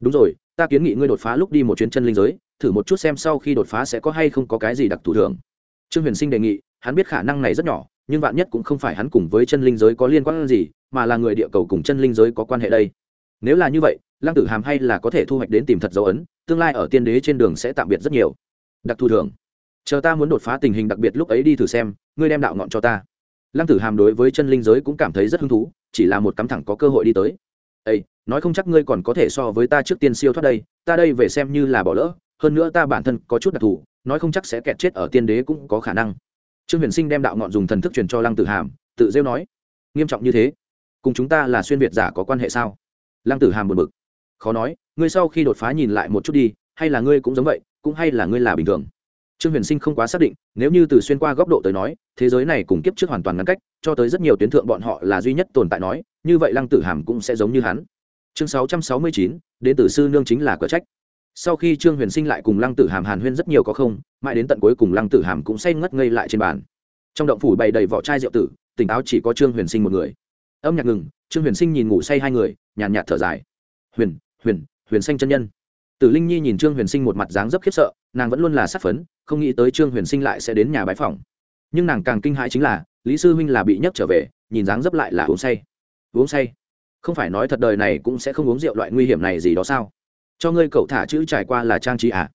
Đúng rồi, ta kiến nghị ngươi đột phá lúc đi một chuyến chân linh giới, thử một chút xem sau khi đột phá sẽ có hay không có cái gì đặc thù thường trương huyền sinh đề nghị, hắn biết khả năng này rất nhỏ, nhưng vạn nhất cũng không phải hắn cùng với chân linh giới có liên quan gì, mà là người địa cầu cùng chân linh giới có quan hệ đây. Nếu là như vậy, lăng tử hàm hay là có thể thu hoạch đến tìm thật dấu ấn, tương lai ở tiên đế trên đường sẽ tạm biệt rất nhiều. Đặc thù thường chờ ta muốn đột phá tình hình đặc biệt lúc ấy đi thử xem, ngươi đem đạo ngọn cho ta. Lăng tử hàm đối với chân linh giới cũng cảm thấy rất hứng thú, chỉ là một cắm thẳng có cơ hội đi tới. Ây nói không chắc ngươi còn có thể so với ta trước tiên siêu thoát đây, ta đây về xem như là bỏ lỡ, hơn nữa ta bản thân có chút đặc thù nói không chắc sẽ kẹt chết ở tiên đế cũng có khả năng. Trương huyền sinh đem đạo ngọn dùng thần thức truyền cho lăng tử hàm, tự rêu nói, nghiêm trọng như thế, cùng chúng ta là xuyên việt giả có quan hệ sao? Lăng tử hàm buồn bực, khó nói, ngươi sau khi đột phá nhìn lại một chút đi, hay là ngươi cũng giống vậy, cũng hay là ngươi là bình thường. Trương huyền sinh không quá xác định, nếu như từ xuyên qua góc độ tới nói, thế giới này cùng kiếp trước hoàn toàn ngăn cách, cho tới rất nhiều tuyến thượng bọn họ là duy nhất tồn tại nói, như vậy lăng tử hàm cũng sẽ giống như hắn. Chương sáu trăm sáu mươi chín, đến từ sư nương chính là cửa trách sau khi trương huyền sinh lại cùng lăng tử hàm hàn huyên rất nhiều có không, mãi đến tận cuối cùng lăng tử hàm cũng say ngất ngây lại trên bàn. Trong động phủ bày đầy vỏ chai rượu tử, tỉnh táo chỉ có trương huyền sinh một người. Âm nhạc ngừng, trương huyền sinh nhìn ngủ say hai người, nhàn nhạt thở dài. Huyền huyền huyền xanh chân nhân. Tử linh nhi nhìn trương huyền sinh một mặt dáng dấp khiếp sợ, nàng vẫn luôn là sát phấn, không nghĩ tới trương huyền sinh lại sẽ đến nhà bãi phòng nhưng nàng càng kinh hãi chính là, lý sư huynh là bị nhấc trở về, nhìn dáng dấp lại là uống say. Uống say? Không phải nói thật đời này cũng sẽ không uống rượu loại nguy hiểm này gì đó sao? Cho ngươi cậu thả chữ trải qua là trang trí à?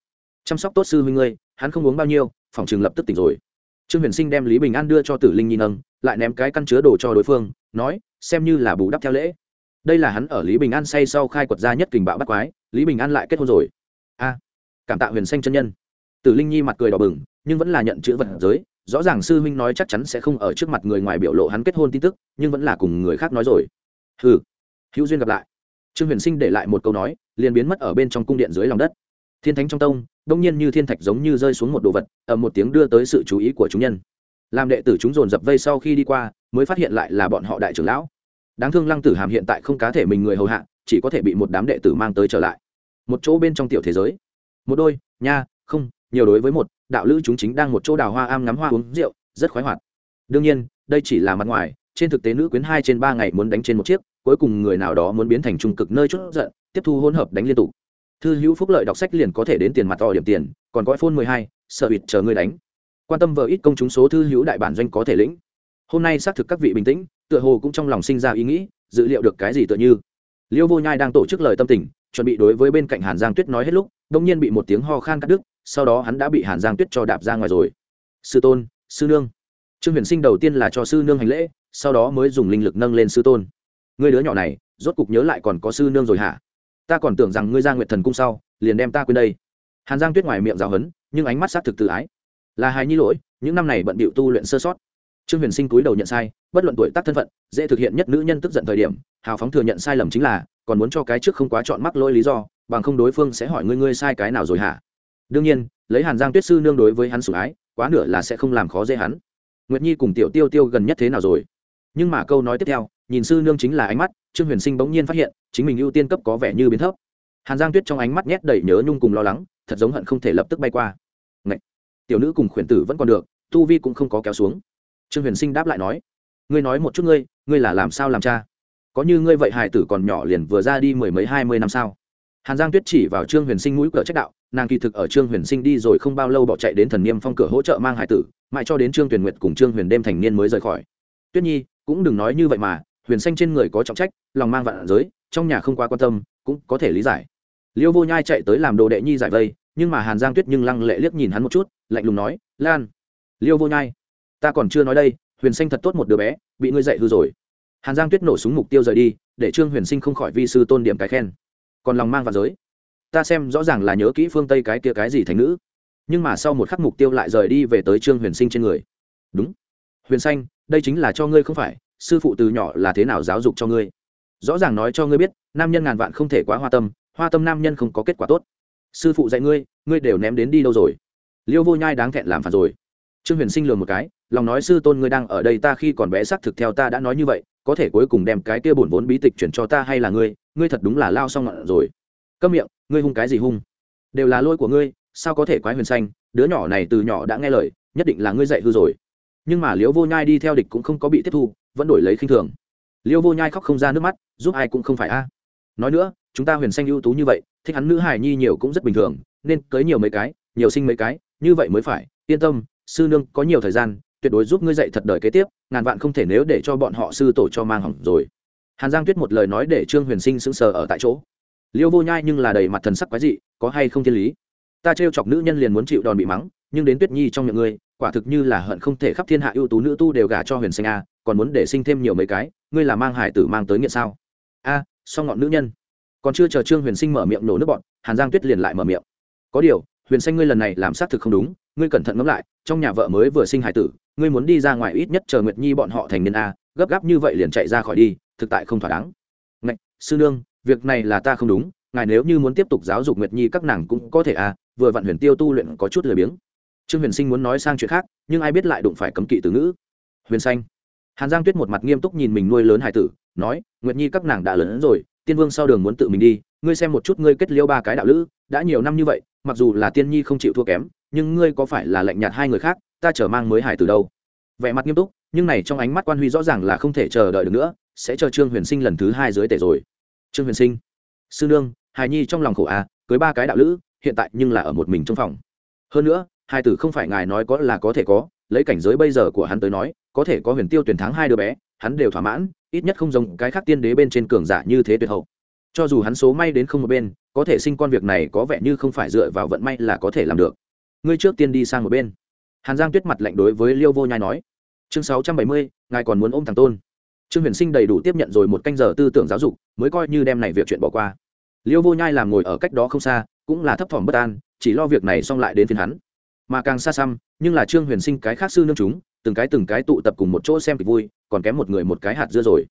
Chăm sóc tốt sư huynh ngươi, hắn không uống bao nhiêu, phòng trường lập tức tỉnh rồi. Trương huyền sinh đem lý bình an đưa cho tử linh nhi nâng, lại ném cái căn chứa đồ cho đối phương, nói, xem như là bù đắp theo lễ. Đây là hắn ở lý bình an say sau khai quật ra nhất kình bạo bắt quái, lý bình an lại kết hôn rồi. A, cảm tạ huyền xanh chân nhân. Tử linh nhi mặt cười đỏ bừng, nhưng vẫn là nhận chữ vật giới, rõ ràng sư huynh nói chắc chắn sẽ không ở trước mặt người ngoài biểu lộ hắn kết hôn tin tức, nhưng vẫn là cùng người khác nói rồi. Hừ, hữu duyên gặp lại. Trương huyền sinh để lại một câu nói liền biến mất ở bên trong cung điện dưới lòng đất. Thiên thánh trong tông, đông nhiên như thiên thạch giống như rơi xuống một đồ vật, ầm một tiếng đưa tới sự chú ý của chúng nhân. Làm đệ tử chúng dồn dập vây sau khi đi qua, mới phát hiện lại là bọn họ đại trưởng lão. Đáng thương lăng tử hàm hiện tại không cá thể mình người hầu hạ, chỉ có thể bị một đám đệ tử mang tới trở lại. Một chỗ bên trong tiểu thế giới. Một đôi, nha, không, nhiều đối với một, đạo lữ chúng chính đang một chỗ đào hoa am ngắm hoa uống rượu, rất khoái hoạt. Đương nhiên, đây chỉ là mặt ngoài, trên thực tế nữ quyến hai trên ba ngày muốn đánh trên một chiếc cuối cùng người nào đó muốn biến thành trung cực nơi chút giận, tiếp thu hỗn hợp đánh liên tục. Thư hữu phúc lợi đọc sách liền có thể đến tiền mặt to điểm tiền, còn có phone mười hai, sợ bịt chờ người đánh. Quan tâm vợ ít công chúng số thư hữu đại bản doanh có thể lĩnh. Hôm nay xác thực các vị bình tĩnh, tựa hồ cũng trong lòng sinh ra ý nghĩ, dự liệu được cái gì tựa như. Liêu vô nhai đang tổ chức lời tâm tình, chuẩn bị đối với bên cạnh hàn giang tuyết nói hết lúc đông nhiên bị một tiếng ho khan cắt đứt, sau đó hắn đã bị hàn giang tuyết cho đạp ra ngoài rồi. Sư tôn, sư nương. Trương huyền sinh đầu tiên là cho sư nương hành lễ, sau đó mới dùng linh lực nâng lên sư tôn ngươi đứa nhỏ này, rốt cục nhớ lại còn có sư nương rồi hả? Ta còn tưởng rằng ngươi ra nguyện thần cung sau, liền đem ta quên đây. Hàn giang tuyết ngoài miệng giáo hấn, nhưng ánh mắt xác thực tự ái. Là hài nhi lỗi, những năm này bận bịu tu luyện sơ sót. Trương huyền sinh cúi đầu nhận sai, bất luận tuổi tác thân phận, dễ thực hiện nhất nữ nhân tức giận thời điểm, hào phóng thừa nhận sai lầm chính là, còn muốn cho cái trước không quá chọn mắc lỗi lý do, bằng không đối phương sẽ hỏi ngươi ngươi sai cái nào rồi hả? Đương nhiên, lấy hàn giang tuyết sư nương đối với hắn sủng ái, quá nửa là sẽ không làm khó dễ hắn. Nguyệt nhi cùng tiểu tiêu tiêu gần nhất thế nào rồi? Nhưng mà câu nói tiếp theo nhìn sư nương chính là ánh mắt, trương huyền sinh bỗng nhiên phát hiện, chính mình ưu tiên cấp có vẻ như biến thấp. Hàn giang tuyết trong ánh mắt nhét đầy nhớ nhung cùng lo lắng, thật giống hận không thể lập tức bay qua. Ngậy! tiểu nữ cùng khuyển tử vẫn còn được, tu vi cũng không có kéo xuống. Trương huyền sinh đáp lại nói, ngươi nói một chút ngươi ngươi là làm sao làm cha? Có như ngươi vậy hải tử còn nhỏ liền vừa ra đi mười mấy, hai mươi năm sao? Hàn giang tuyết chỉ vào trương huyền sinh mũi cửa trách đạo, nàng kỳ thực ở trương huyền sinh đi rồi không bao lâu bỏ chạy đến thần niêm phong cửa hỗ trợ mang hải tử, mãi cho đến trương tuyền nguyệt cùng trương huyền đêm thành niên mới rời khỏi. Tuyết nhi, cũng đừng nói như vậy mà huyền xanh trên người có trọng trách, lòng mang vạn giới, trong nhà không quá quan tâm, cũng có thể lý giải. Liêu vô nhai chạy tới làm đồ đệ nhi giải vây, nhưng mà hàn giang tuyết nhưng lăng lệ liếc nhìn hắn một chút, lạnh lùng nói, lan, liêu vô nhai, ta còn chưa nói đây, huyền xanh thật tốt một đứa bé, bị ngươi dạy hư rồi. Hàn giang tuyết nổ súng mục tiêu rời đi, để trương huyền sinh không khỏi vi sư tôn điểm cái khen. Còn lòng mang vào giới? Ta xem rõ ràng là nhớ kỹ phương tây cái kia cái gì thành nữ. Nhưng mà sau một khắc mục tiêu lại rời đi về tới trương huyền sinh trên người. Đúng, huyền xanh, đây chính là cho ngươi không phải sư phụ từ nhỏ là thế nào giáo dục cho ngươi? Rõ ràng nói cho ngươi biết, nam nhân ngàn vạn không thể quá hoa tâm hoa tâm nam nhân không có kết quả tốt. Sư phụ dạy ngươi ngươi đều ném đến đi đâu rồi? Liêu vô nhai đáng thẹn làm phản rồi. Trương huyền sinh lừa một cái, lòng nói sư tôn ngươi đang ở đây ta khi còn bé xác thực theo ta đã nói như vậy, có thể cuối cùng đem cái kia bổn vốn bí tịch chuyển cho ta hay là ngươi ngươi thật đúng là lao xong ngọn rồi. Câm miệng, ngươi hung cái gì hung? Đều là lỗi của ngươi, sao có thể quái huyền xanh? Đứa nhỏ này từ nhỏ đã nghe lời, nhất định là ngươi dạy hư rồi. Nhưng mà liễu vô nhai đi theo địch cũng không có bị tiếp thu vẫn đổi lấy khinh thường. Liêu vô nhai khóc không ra nước mắt, giúp ai cũng không phải a. À. Nói nữa, chúng ta huyền xanh ưu tú như vậy, thích hắn nữ hài nhi nhiều cũng rất bình thường, nên cưới nhiều mấy cái, nhiều sinh mấy cái, như vậy mới phải. Yên tâm, sư nương có nhiều thời gian, tuyệt đối giúp ngươi dạy thật đời kế tiếp, ngàn vạn không thể nếu để cho bọn họ sư tổ cho mang hỏng rồi. Hàn giang tuyết một lời nói để trương huyền sinh sững sờ ở tại chỗ. Liêu vô nhai nhưng là đầy mặt thần sắc quái dị, có hay không thiên lý? Ta trêu chọc nữ nhân liền muốn chịu đòn bị mắng, nhưng đến tuyết nhi trong miệng ngươi, quả thực như là hận không thể khắp thiên hạ ưu tú nữ tu đều gả cho huyền sinh a còn muốn để sinh thêm nhiều mấy cái ngươi là mang hải tử mang tới nghiện sao? A à, ngọn nữ nhân. Còn chưa chờ trương huyền sinh mở miệng nổ nước bọn hàn giang tuyết liền lại mở miệng. Có điều huyền xanh ngươi lần này làm xác thực không đúng ngươi cẩn thận ngẫm lại trong nhà vợ mới vừa sinh hải tử ngươi muốn đi ra ngoài ít nhất chờ nguyệt nhi bọn họ thành niên a gấp gáp như vậy liền chạy ra khỏi đi thực tại không thỏa đáng. Ngạch sư nương việc này là ta không đúng ngài nếu như muốn tiếp tục giáo dục nguyệt nhi các nàng cũng có thể a vừa vặn huyền tiêu tu luyện có chút lười biếng. Trương huyền sinh muốn nói sang chuyện khác nhưng ai biết lại đụng phải cấm kỵ từ ngữ. Huyền xanh hàn giang tuyết một mặt nghiêm túc nhìn mình nuôi lớn hải tử, nói, nguyệt nhi các nàng đã lớn rồi, tiên vương sau đường muốn tự mình đi, ngươi xem một chút ngươi kết liêu ba cái đạo lữ, đã nhiều năm như vậy, mặc dù là tiên nhi không chịu thua kém, nhưng ngươi có phải là lạnh nhạt hai người khác, ta chờ mang mới hải từ đâu. Vẻ mặt nghiêm túc, nhưng này trong ánh mắt quan huy rõ ràng là không thể chờ đợi được nữa, sẽ chờ trương huyền sinh lần thứ hai dưới tể rồi. Trương huyền sinh, sư nương, hài nhi trong lòng khổ à cưới ba cái đạo lữ, hiện tại nhưng là ở một mình trong phòng. Hơn nữa, hai tử không phải ngài nói có là có thể có lấy cảnh giới bây giờ của hắn tới nói, có thể có huyền tiêu tuyển thắng hai đứa bé, hắn đều thỏa mãn, ít nhất không giống cái khác tiên đế bên trên cường giả như thế tuyệt hậu. Cho dù hắn số may đến không một bên, có thể sinh con việc này có vẻ như không phải dựa vào vận may là có thể làm được. Ngươi trước tiên đi sang một bên. Hàn giang tuyết mặt lạnh đối với liêu vô nhai nói. Chương sáu trăm bảy mươi, ngài còn muốn ôm thằng tôn. Trương huyền sinh đầy đủ tiếp nhận rồi một canh giờ tư tưởng giáo dục, mới coi như đem này việc chuyện bỏ qua. Liêu vô nhai làm ngồi ở cách đó không xa, cũng là thấp thỏm bất an, chỉ lo việc này xong lại đến phiên hắn mà càng xa xăm nhưng là trương huyền sinh cái khác sư nương chúng từng cái từng cái tụ tập cùng một chỗ xem kịch vui còn kém một người một cái hạt dưa rồi.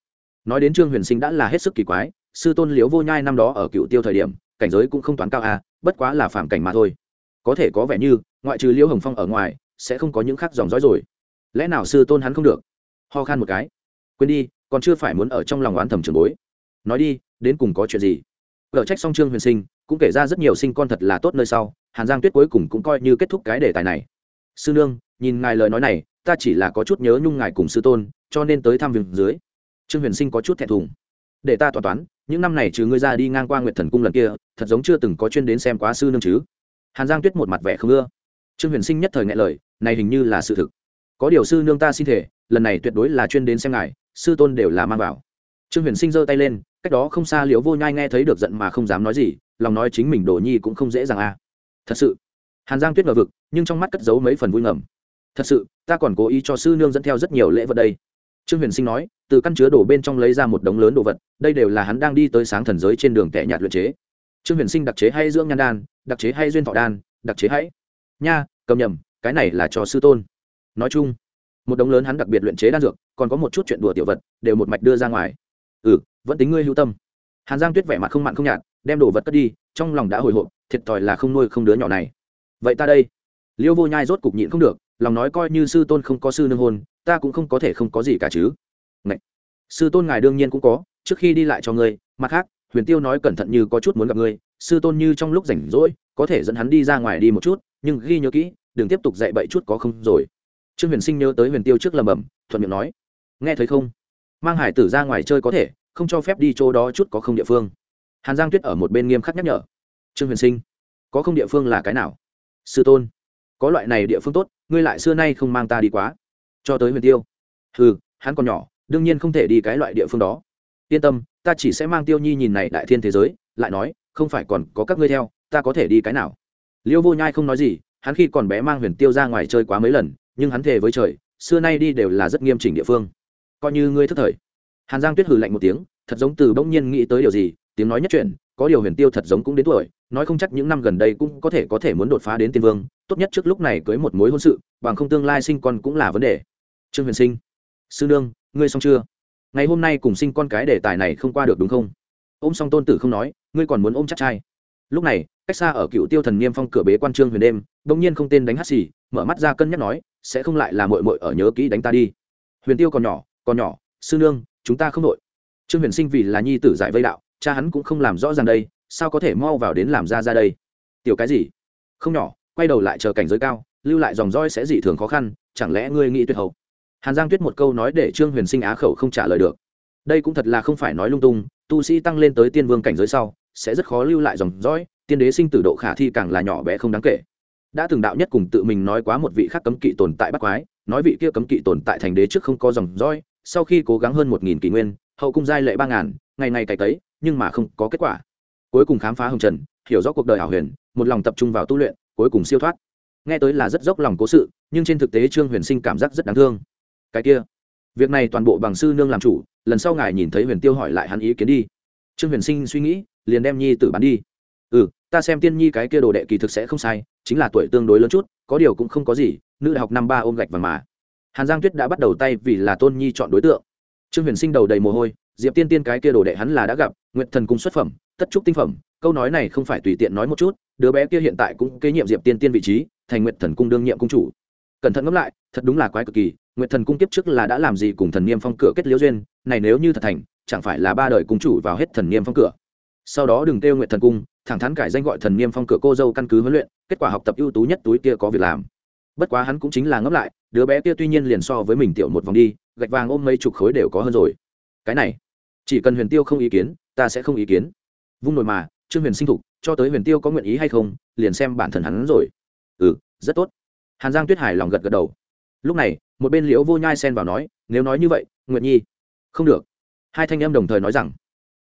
Nói đến trương huyền sinh đã là hết sức kỳ quái sư tôn liễu vô nhai năm đó ở cựu tiêu thời điểm cảnh giới cũng không toán cao à, bất quá là phạm cảnh mà thôi. Có thể có vẻ như ngoại trừ liễu hồng phong ở ngoài sẽ không có những khác dòng dõi rồi. Lẽ nào sư tôn hắn không được? Ho khan một cái. Quên đi còn chưa phải muốn ở trong lòng oán thầm trường bối. Nói đi đến cùng có chuyện gì? Gỡ trách xong trương huyền sinh cũng kể ra rất nhiều sinh con thật là tốt nơi sau hàn giang tuyết cuối cùng cũng coi như kết thúc cái đề tài này. Sư nương, nhìn ngài lời nói này, ta chỉ là có chút nhớ nhung ngài cùng sư tôn, cho nên tới thăm việc dưới. Trương huyền sinh có chút thẹn thùng. Để ta tỏa toán, những năm này trừ ngươi ra đi ngang qua nguyệt thần cung lần kia, thật giống chưa từng có chuyên đến xem quá sư nương chứ. Hàn giang tuyết một mặt vẻ không ưa. Trương huyền sinh nhất thời ngại lời, này hình như là sự thực. Có điều sư nương ta xin thể, lần này tuyệt đối là chuyên đến xem ngài, sư tôn đều là mang vào. Trương huyền sinh giơ tay lên, cách đó không xa liễu vô nhai nghe thấy được giận mà không dám nói gì, lòng nói chính mình đồ nhi cũng không dễ dàng à thật sự. Hàn giang tuyết ngờ vực, nhưng trong mắt cất giấu mấy phần vui ngầm. Thật sự, ta còn cố ý cho sư nương dẫn theo rất nhiều lễ vật đây. Trương huyền sinh nói, từ căn chứa đổ bên trong lấy ra một đống lớn đồ vật, đây đều là hắn đang đi tới sáng thần giới trên đường tẻ nhạt luyện chế. Trương huyền sinh đặc chế hay dưỡng nhan đan, đặc chế hay duyên thọ đan, đặc chế hãy. Nha, cầm nhầm, cái này là cho sư tôn. Nói chung, một đống lớn hắn đặc biệt luyện chế đan dược, còn có một chút chuyện đùa tiểu vật, đều một mạch đưa ra ngoài. Ừ vẫn tính ngươi hữu tâm. Hàn giang tuyết vẻ mặt không mặn không nhạt, đem đồ vật cất đi, trong lòng đã hồi hộp thiệt thòi là không nuôi không đứa nhỏ này. Vậy ta đây. Liêu vô nhai rốt cục nhịn không được, lòng nói coi như sư tôn không có sư nương hôn, ta cũng không có thể không có gì cả chứ. Ngậy! sư tôn ngài đương nhiên cũng có, trước khi đi lại cho ngươi, mặt khác, huyền tiêu nói cẩn thận như có chút muốn gặp ngươi, sư tôn như trong lúc rảnh rỗi, có thể dẫn hắn đi ra ngoài đi một chút, nhưng ghi nhớ kỹ, đừng tiếp tục dạy bậy chút có không rồi. Trương huyền sinh nhớ tới huyền tiêu trước lầm bầm, thuận miệng nói. Nghe thấy không? Mang hải tử ra ngoài chơi có thể, không cho phép đi chỗ đó chút có không địa phương. Hàn giang tuyết ở một bên nghiêm khắc nhắc nhở trương huyền sinh, có không địa phương là cái nào? Sư tôn, có loại này địa phương tốt, ngươi lại xưa nay không mang ta đi quá. Cho tới huyền tiêu. Ừ hắn còn nhỏ, đương nhiên không thể đi cái loại địa phương đó. Yên tâm, ta chỉ sẽ mang tiêu nhi nhìn này đại thiên thế giới, lại nói, không phải còn có các ngươi theo, ta có thể đi cái nào? Liêu vô nhai không nói gì, hắn khi còn bé mang huyền tiêu ra ngoài chơi quá mấy lần, nhưng hắn thề với trời, xưa nay đi đều là rất nghiêm chỉnh địa phương. Coi như ngươi thức thời. Hàn giang tuyết hừ lạnh một tiếng, thật giống từ bỗng nhiên nghĩ tới điều gì, tiếng nói nhất chuyển có điều huyền tiêu thật giống cũng đến tuổi, nói không chắc những năm gần đây cũng có thể có thể muốn đột phá đến tiên vương, tốt nhất trước lúc này cưới một mối hôn sự, bằng không tương lai sinh con cũng là vấn đề. Trương huyền sinh, sư nương, ngươi xong chưa? Ngày hôm nay cùng sinh con cái đề tài này không qua được đúng không? Ôm xong tôn tử không nói, ngươi còn muốn ôm chắc trai? Lúc này, cách xa ở cựu tiêu thần niêm phong cửa bế quan trương huyền đêm, bỗng nhiên không tên đánh hắt xì, mở mắt ra cân nhắc nói, sẽ không lại là mội mội ở nhớ kỹ đánh ta đi. Huyền tiêu còn nhỏ còn nhỏ, sư nương, chúng ta không nội trương huyền sinh vì là nhi tử giải vây đạo cha hắn cũng không làm rõ ràng đây, sao có thể mau vào đến làm ra ra đây? Tiểu cái gì? Không nhỏ, quay đầu lại chờ cảnh giới cao, lưu lại dòng roi sẽ dị thường khó khăn, chẳng lẽ ngươi nghĩ tuyệt hậu? Hàn giang tuyết một câu nói để trương huyền sinh á khẩu không trả lời được. Đây cũng thật là không phải nói lung tung, tu sĩ tăng lên tới tiên vương cảnh giới sau, sẽ rất khó lưu lại dòng dõi, tiên đế sinh tử độ khả thi càng là nhỏ bé không đáng kể. Đã từng đạo nhất cùng tự mình nói quá một vị khác cấm kỵ tồn tại bắt quái, nói vị kia cấm kỵ tồn tại thành đế trước không có dòng dõi, sau khi cố gắng hơn một nghìn kỷ nguyên, hậu cung giai lệ ba ngàn, ngày ngày cày tấy nhưng mà không có kết quả. Cuối cùng khám phá hồng trần, hiểu rõ cuộc đời ảo huyền, một lòng tập trung vào tu luyện, cuối cùng siêu thoát. Nghe tới là rất dốc lòng cố sự, nhưng trên thực tế trương huyền sinh cảm giác rất đáng thương. Cái kia, việc này toàn bộ bằng sư nương làm chủ, lần sau ngài nhìn thấy huyền tiêu hỏi lại hắn ý kiến đi. Trương huyền sinh suy nghĩ, liền đem nhi tử bán đi. Ừ ta xem tiên nhi cái kia đồ đệ kỳ thực sẽ không sai, chính là tuổi tương đối lớn chút, có điều cũng không có gì, nữ đại học năm ba ôm gạch vàng mà. Hàn giang tuyết đã bắt đầu tay vì là tôn nhi chọn đối tượng. Trương huyền sinh đầu đầy mồ hôi diệp tiên tiên cái kia đồ đệ hắn là đã gặp nguyện thần cung xuất phẩm, tất trúc tinh phẩm, câu nói này không phải tùy tiện nói một chút, đứa bé kia hiện tại cũng kế nhiệm diệp tiên tiên vị trí, thành nguyện thần cung đương nhiệm cung chủ. Cẩn thận ngẫm lại, thật đúng là quái cực kỳ nguyện thần cung tiếp trước là đã làm gì cùng thần niêm phong cửa kết liễu duyên, này nếu như thật thành, chẳng phải là ba đời cung chủ vào hết thần niêm phong cửa. Sau đó đừng kêu nguyện thần cung, thẳng thắn cải danh gọi thần niêm phong cửa cô dâu căn cứ huấn luyện, kết quả học tập ưu tú nhất túi kia có việc làm. Bất quá hắn cũng chính là ngẫm lại, đứa bé kia tuy nhiên liền so với mình tiểu một vòng đi, gạch vàng ôm mấy chục khối đều có hơn rồi. Cái này chỉ cần huyền tiêu không ý kiến, ta sẽ không ý kiến. Vung nổi mà, trương huyền sinh thục, cho tới huyền tiêu có nguyện ý hay không, liền xem bản thân hắn rồi. Ừ rất tốt. Hàn giang tuyết hải lòng gật gật đầu. Lúc này, một bên liễu vô nhai xen vào nói, nếu nói như vậy nguyện nhi. Không được. Hai thanh em đồng thời nói rằng.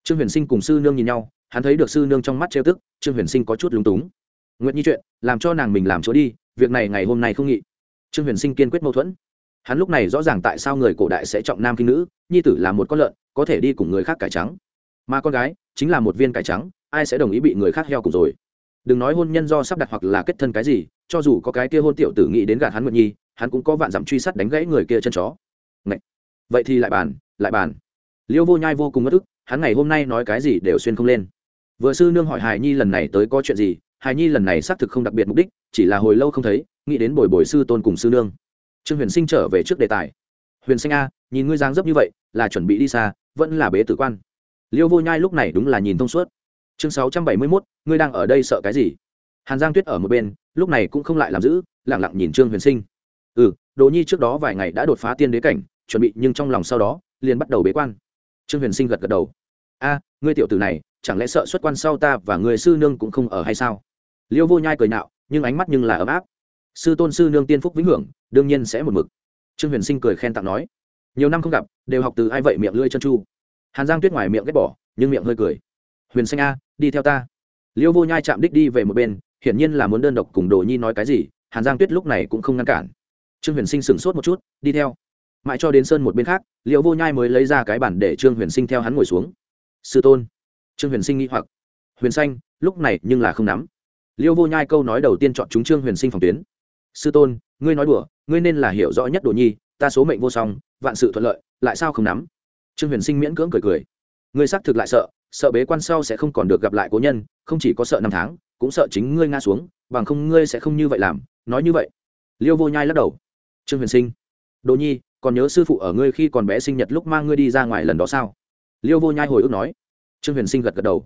Trương huyền sinh cùng sư nương nhìn nhau, hắn thấy được sư nương trong mắt trêu tức, trương huyền sinh có chút lúng túng. Nguyện nhi chuyện, làm cho nàng mình làm chỗ đi, việc này ngày hôm nay không nghị. Trương huyền sinh kiên quyết mâu thuẫn hắn lúc này rõ ràng tại sao người cổ đại sẽ trọng nam kinh nữ, nhi tử là một con lợn, có thể đi cùng người khác cải trắng. Mà con gái chính là một viên cải trắng, ai sẽ đồng ý bị người khác heo cùng rồi? Đừng nói hôn nhân do sắp đặt hoặc là kết thân cái gì, cho dù có cái kia hôn tiểu tử nghĩ đến gạt hắn nguyện nhi, hắn cũng có vạn dặm truy sát đánh gãy người kia chân chó. Ngậy! vậy thì lại bàn lại bàn. Liêu vô nhai vô cùng mất ức, hắn ngày hôm nay nói cái gì đều xuyên không lên. Vừa sư nương hỏi hài nhi lần này tới có chuyện gì hài nhi lần này xác thực không đặc biệt mục đích, chỉ là hồi lâu không thấy, nghĩ đến bồi bồi sư tôn cùng sư nương trương huyền sinh trở về trước đề tài. Huyền sinh a, nhìn ngươi dáng dấp như vậy, là chuẩn bị đi xa, vẫn là bế tử quan. Liêu vô nhai lúc này đúng là nhìn thông suốt. Chương sáu trăm bảy mươi mốt, ngươi đang ở đây sợ cái gì? Hàn giang tuyết ở một bên, lúc này cũng không lại làm giữ lẳng lặng nhìn trương huyền sinh. Ừ đồ nhi trước đó vài ngày đã đột phá tiên đế cảnh, chuẩn bị nhưng trong lòng sau đó, liền bắt đầu bế quan. Trương huyền sinh gật gật đầu. A, ngươi tiểu tử này, chẳng lẽ sợ xuất quan sau ta và người sư nương cũng không ở hay sao? Liêu vô nhai cười nạo, nhưng ánh mắt nhưng là ấm áp. Sư tôn sư nương tiên phúc vĩnh hưởng đương nhiên sẽ một mực. Trương huyền sinh cười khen tặng nói, nhiều năm không gặp, đều học từ ai vậy miệng lưỡi chân chu? Hàn giang tuyết ngoài miệng ghét bỏ, nhưng miệng hơi cười. Huyền sinh a, đi theo ta. Liêu vô nhai chạm đích đi về một bên, hiển nhiên là muốn đơn độc cùng đồ nhi nói cái gì, hàn giang tuyết lúc này cũng không ngăn cản. Trương huyền sinh sửng sốt một chút, đi theo. Mãi cho đến sơn một bên khác liệu vô nhai mới lấy ra cái bản để trương huyền sinh theo hắn ngồi xuống. Sư tôn. Trương huyền sinh nghĩ hoặc. Huyền xanh lúc này nhưng là không nắm. Liêu vô nhai câu nói đầu tiên chọn chúng trương huyền sinh phòng tuyến. Sư tôn, ngươi nói đùa ngươi nên là hiểu rõ nhất đồ nhi, ta số mệnh vô song, vạn sự thuận lợi, lại sao không nắm? Trương huyền sinh miễn cưỡng cười cười. Ngươi xác thực lại sợ sợ bế quan sau sẽ không còn được gặp lại cố nhân, không chỉ có sợ năm tháng, cũng sợ chính ngươi ngã xuống, bằng không ngươi sẽ không như vậy làm, nói như vậy. Liêu vô nhai lắc đầu. Trương huyền sinh, đồ nhi, còn nhớ sư phụ ở ngươi khi còn bé sinh nhật lúc mang ngươi đi ra ngoài lần đó sao? Liêu vô nhai hồi ức nói. Trương huyền sinh gật gật đầu.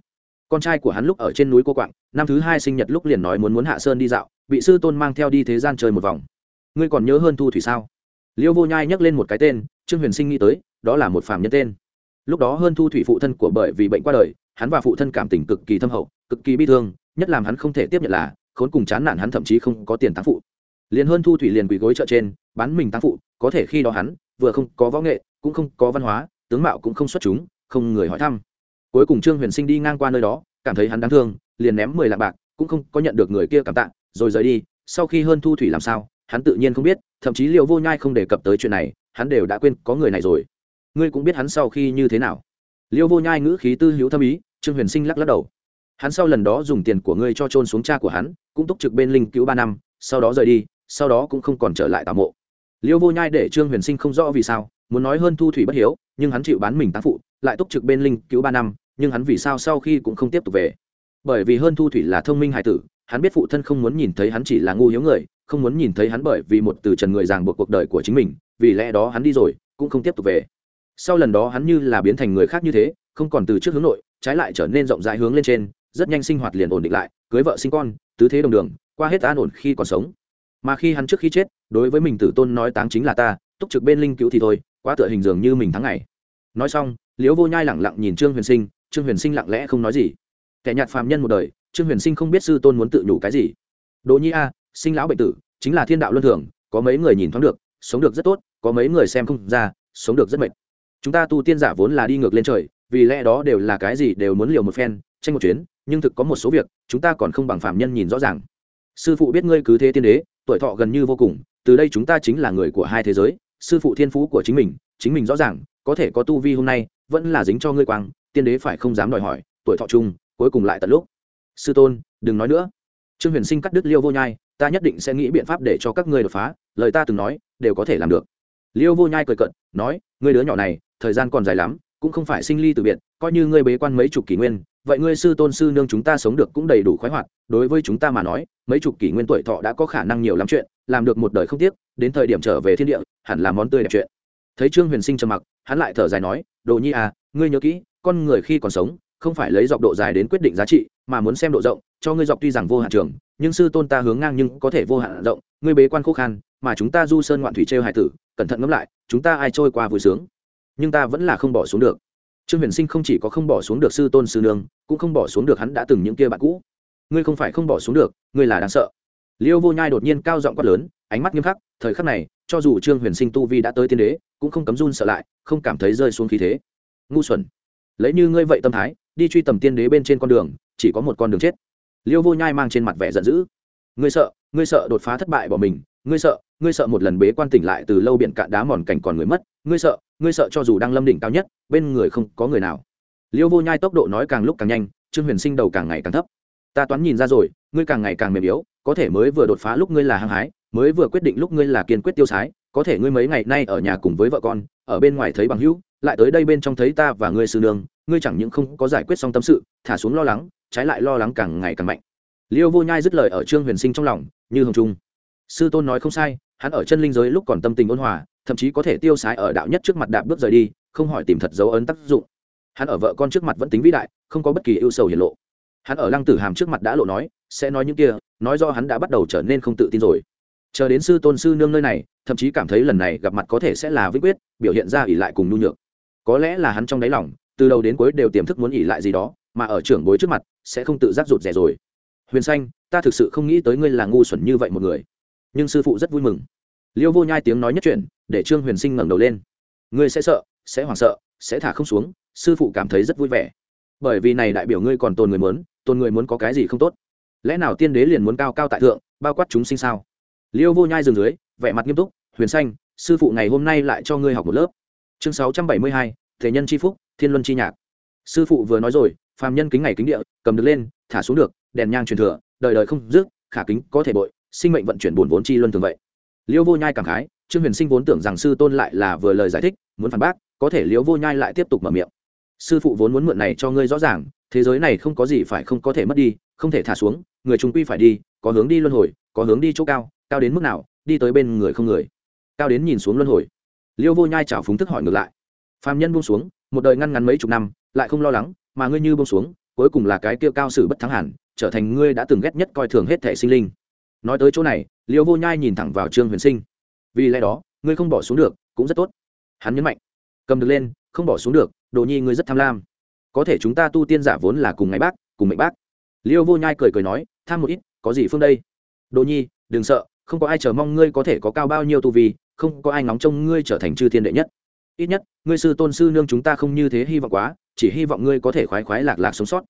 Con trai của hắn lúc ở trên núi cô quạng, năm thứ hai sinh nhật lúc liền nói muốn muốn hạ sơn đi dạo, bị sư tôn mang theo đi thế gian chơi một vòng ngươi còn nhớ hơn thu thủy sao? Liêu vô nhai nhắc lên một cái tên, trương huyền sinh nghĩ tới, đó là một phàm nhân tên. Lúc đó hơn thu thủy phụ thân của bởi vì bệnh qua đời, hắn và phụ thân cảm tình cực kỳ thâm hậu, cực kỳ bi thương, nhất làm hắn không thể tiếp nhận là, khốn cùng chán nản hắn thậm chí không có tiền táng phụ. Liền hơn thu thủy liền quỳ gối chợ trên, bán mình táng phụ, có thể khi đó hắn, vừa không có võ nghệ, cũng không có văn hóa, tướng mạo cũng không xuất chúng, không người hỏi thăm. Cuối cùng trương huyền sinh đi ngang qua nơi đó, cảm thấy hắn đáng thương, liền ném mười lạng bạc, cũng không có nhận được người kia cảm tạ, rồi rời đi, sau khi hơn thu thủy làm sao hắn tự nhiên không biết, thậm chí liệu vô nhai không đề cập tới chuyện này, hắn đều đã quên có người này rồi. Ngươi cũng biết hắn sau khi như thế nào. Liêu vô nhai ngữ khí tư hữu thâm ý, trương huyền sinh lắc lắc đầu. Hắn sau lần đó dùng tiền của ngươi cho trôn xuống cha của hắn, cũng túc trực bên linh cứu ba năm, sau đó rời đi, sau đó cũng không còn trở lại tà mộ. Liêu vô nhai để trương huyền sinh không rõ vì sao, muốn nói hơn thu thủy bất hiếu, nhưng hắn chịu bán mình tán phụ, lại túc trực bên linh cứu ba năm, nhưng hắn vì sao sau khi cũng không tiếp tục về? Bởi vì hơn thu thủy là thông minh hải tử hắn biết phụ thân không muốn nhìn thấy hắn chỉ là ngu hiếu người, không muốn nhìn thấy hắn bởi vì một từ trần người ràng buộc cuộc đời của chính mình, vì lẽ đó hắn đi rồi, cũng không tiếp tục về. Sau lần đó hắn như là biến thành người khác như thế, không còn từ trước hướng nội, trái lại trở nên rộng rãi hướng lên trên, rất nhanh sinh hoạt liền ổn định lại, cưới vợ sinh con, tứ thế đồng đường, qua hết an ổn khi còn sống. Mà khi hắn trước khi chết, đối với mình tử tôn nói táng chính là ta, túc trực bên linh cứu thì thôi, quá tựa hình dường như mình tháng ngày. Nói xong, liễu vô nhai lẳng lặng nhìn trương huyền sinh, trương huyền sinh lặng lẽ không nói gì. Kẻ nhạt phàm nhân một đời trương huyền sinh không biết sư tôn muốn tự nhủ cái gì. Đỗ nhi a, sinh lão bệnh tử, chính là thiên đạo luân thường, có mấy người nhìn thoáng được, sống được rất tốt, có mấy người xem không ra, sống được rất mệt. Chúng ta tu tiên giả vốn là đi ngược lên trời, vì lẽ đó đều là cái gì đều muốn liều một phen, tranh một chuyến, nhưng thực có một số việc, chúng ta còn không bằng phạm nhân nhìn rõ ràng. Sư phụ biết ngươi cứ thế tiên đế, tuổi thọ gần như vô cùng, từ đây chúng ta chính là người của hai thế giới, sư phụ thiên phú của chính mình chính mình rõ ràng, có thể có tu vi hôm nay, vẫn là dính cho ngươi quang, tiên đế phải không dám đòi hỏi, tuổi thọ chung, cuối cùng lại tận lúc sư tôn, đừng nói nữa. Trương huyền sinh cắt đứt liêu vô nhai, ta nhất định sẽ nghĩ biện pháp để cho các ngươi đột phá, lời ta từng nói, đều có thể làm được. Liêu vô nhai cười cận nói, ngươi đứa nhỏ này, thời gian còn dài lắm, cũng không phải sinh ly từ biệt, coi như ngươi bế quan mấy chục kỷ nguyên, vậy ngươi sư tôn sư nương chúng ta sống được cũng đầy đủ khoái hoạt, đối với chúng ta mà nói, mấy chục kỷ nguyên tuổi thọ đã có khả năng nhiều lắm chuyện, làm được một đời không tiếc, đến thời điểm trở về thiên địa, hẳn là món tươi đẹp chuyện. Thấy trương huyền sinh trầm mặc, hắn lại thở dài nói, đồ nhi à ngươi nhớ kỹ, con người khi còn sống không phải lấy dọc độ dài đến quyết định giá trị, mà muốn xem độ rộng, cho ngươi dọc tuy rằng vô hạn trường, nhưng sư tôn ta hướng ngang nhưng có thể vô hạn rộng, ngươi bế quan khô khan, mà chúng ta du sơn ngoạn thủy trêu hải tử, cẩn thận ngẫm lại, chúng ta ai trôi qua vui sướng. Nhưng ta vẫn là không bỏ xuống được. Trương huyền sinh không chỉ có không bỏ xuống được sư tôn sư nương, cũng không bỏ xuống được hắn đã từng những kia bạn cũ. Ngươi không phải không bỏ xuống được, ngươi là đáng sợ. Liêu vô nhai đột nhiên cao giọng quát lớn, ánh mắt nghiêm khắc, thời khắc này, cho dù trương huyền sinh tu vi đã tới tiên đế, cũng không cấm run sợ lại, không cảm thấy rơi xuống khí thế. Ngu xuẩn. Lấy như ngươi vậy tâm thái đi truy tầm tiên đế bên trên con đường, chỉ có một con đường chết. Liêu vô nhai mang trên mặt vẻ giận dữ. Ngươi sợ ngươi sợ đột phá thất bại bỏ mình, ngươi sợ ngươi sợ một lần bế quan tỉnh lại từ lâu biển cạn đá mòn cảnh còn người mất, ngươi sợ ngươi sợ cho dù đang lâm đỉnh cao nhất, bên người không có người nào. Liêu vô nhai tốc độ nói càng lúc càng nhanh, trương huyền sinh đầu càng ngày càng thấp. Ta toán nhìn ra rồi, ngươi càng ngày càng mềm yếu, có thể mới vừa đột phá lúc ngươi là hăng hái, mới vừa quyết định lúc ngươi là kiên quyết tiêu sái, có thể ngươi mấy ngày nay ở nhà cùng với vợ con, ở bên ngoài thấy bằng hữu, lại tới đây bên trong thấy ta và ngươi sư nương ngươi chẳng những không có giải quyết xong tâm sự, thả xuống lo lắng, trái lại lo lắng càng ngày càng mạnh. Liêu vô nhai dứt lời ở trương huyền sinh trong lòng, như hồng trung. Sư tôn nói không sai, hắn ở chân linh giới lúc còn tâm tình ôn hòa, thậm chí có thể tiêu sái ở đạo nhất trước mặt đạp bước rời đi, không hỏi tìm thật dấu ấn tác dụng. Hắn ở vợ con trước mặt vẫn tính vĩ đại, không có bất kỳ ưu sầu hiển lộ. Hắn ở lăng tử hàm trước mặt đã lộ nói, sẽ nói những kia, nói do hắn đã bắt đầu trở nên không tự tin rồi. Chờ đến sư tôn sư nương nơi này, thậm chí cảm thấy lần này gặp mặt có thể sẽ là vĩnh quyết, biểu hiện ra ỉ lại cùng nhu nhược. Có lẽ là hắn trong đáy lòng từ đầu đến cuối đều tiềm thức muốn nghỉ lại gì đó, mà ở trưởng bối trước mặt, sẽ không tự giác rụt rẻ rồi. Huyền xanh, ta thực sự không nghĩ tới ngươi là ngu xuẩn như vậy một người. Nhưng sư phụ rất vui mừng. Liêu vô nhai tiếng nói nhất chuyện để trương huyền sinh ngẩng đầu lên. Ngươi sẽ sợ, sẽ hoảng sợ, sẽ thả không xuống, sư phụ cảm thấy rất vui vẻ. Bởi vì này đại biểu ngươi còn tồn người muốn, tồn người muốn có cái gì không tốt? Lẽ nào tiên đế liền muốn cao cao tại thượng, bao quát chúng sinh sao? Liêu vô nhai dừng dưới, vẻ mặt nghiêm túc, huyền xanh, sư phụ ngày hôm nay lại cho ngươi học một lớp. Chương sáu trăm bảy mươi hai thể nhân c h i phúc thiên luân chi nhạc. Sư phụ vừa nói rồi, phàm nhân kính ngày kính địa, cầm được lên, thả xuống được, đèn nhang truyền thừa, đời đời không dứt, khả kính có thể bội, sinh mệnh vận chuyển buồn vốn chi luân thường vậy. Liêu vô nhai cảm khái, trương huyền sinh vốn tưởng rằng sư tôn lại là vừa lời giải thích, muốn phản bác, có thể liêu vô nhai lại tiếp tục mở miệng. Sư phụ vốn muốn mượn này cho ngươi rõ ràng, thế giới này không có gì phải không có thể mất đi, không thể thả xuống, người chúng quy phải đi, có hướng đi luân hồi, có hướng đi chỗ cao cao đến mức nào, đi tới bên người không người. Cao đến nhìn xuống luân hồi. Liêu vô nhai chào phúng thức hỏi ngược lại. Phạm nhân buông xuống một đời ngăn ngắn mấy chục năm, lại không lo lắng, mà ngươi như bông xuống, cuối cùng là cái kia cao sử bất thắng hẳn, trở thành ngươi đã từng ghét nhất coi thường hết thể sinh linh. Nói tới chỗ này, liêu vô nhai nhìn thẳng vào trương huyền sinh. Vì lẽ đó, ngươi không bỏ xuống được, cũng rất tốt. Hắn nhấn mạnh. Cầm được lên, không bỏ xuống được, đồ nhi ngươi rất tham lam. Có thể chúng ta tu tiên giả vốn là cùng ngày bác, cùng mệnh bác. Liêu vô nhai cười cười nói, tham một ít, có gì phương đây? Đồ nhi, đừng sợ, không có ai chờ mong ngươi có thể có cao bao nhiêu tu vi, không có ai ngóng trông ngươi trở thành chư thiên đệ nhất ít nhất, ngươi sư tôn sư nương chúng ta không như thế hy vọng quá, chỉ hy vọng ngươi có thể khoái khoái lạc lạc sống sót.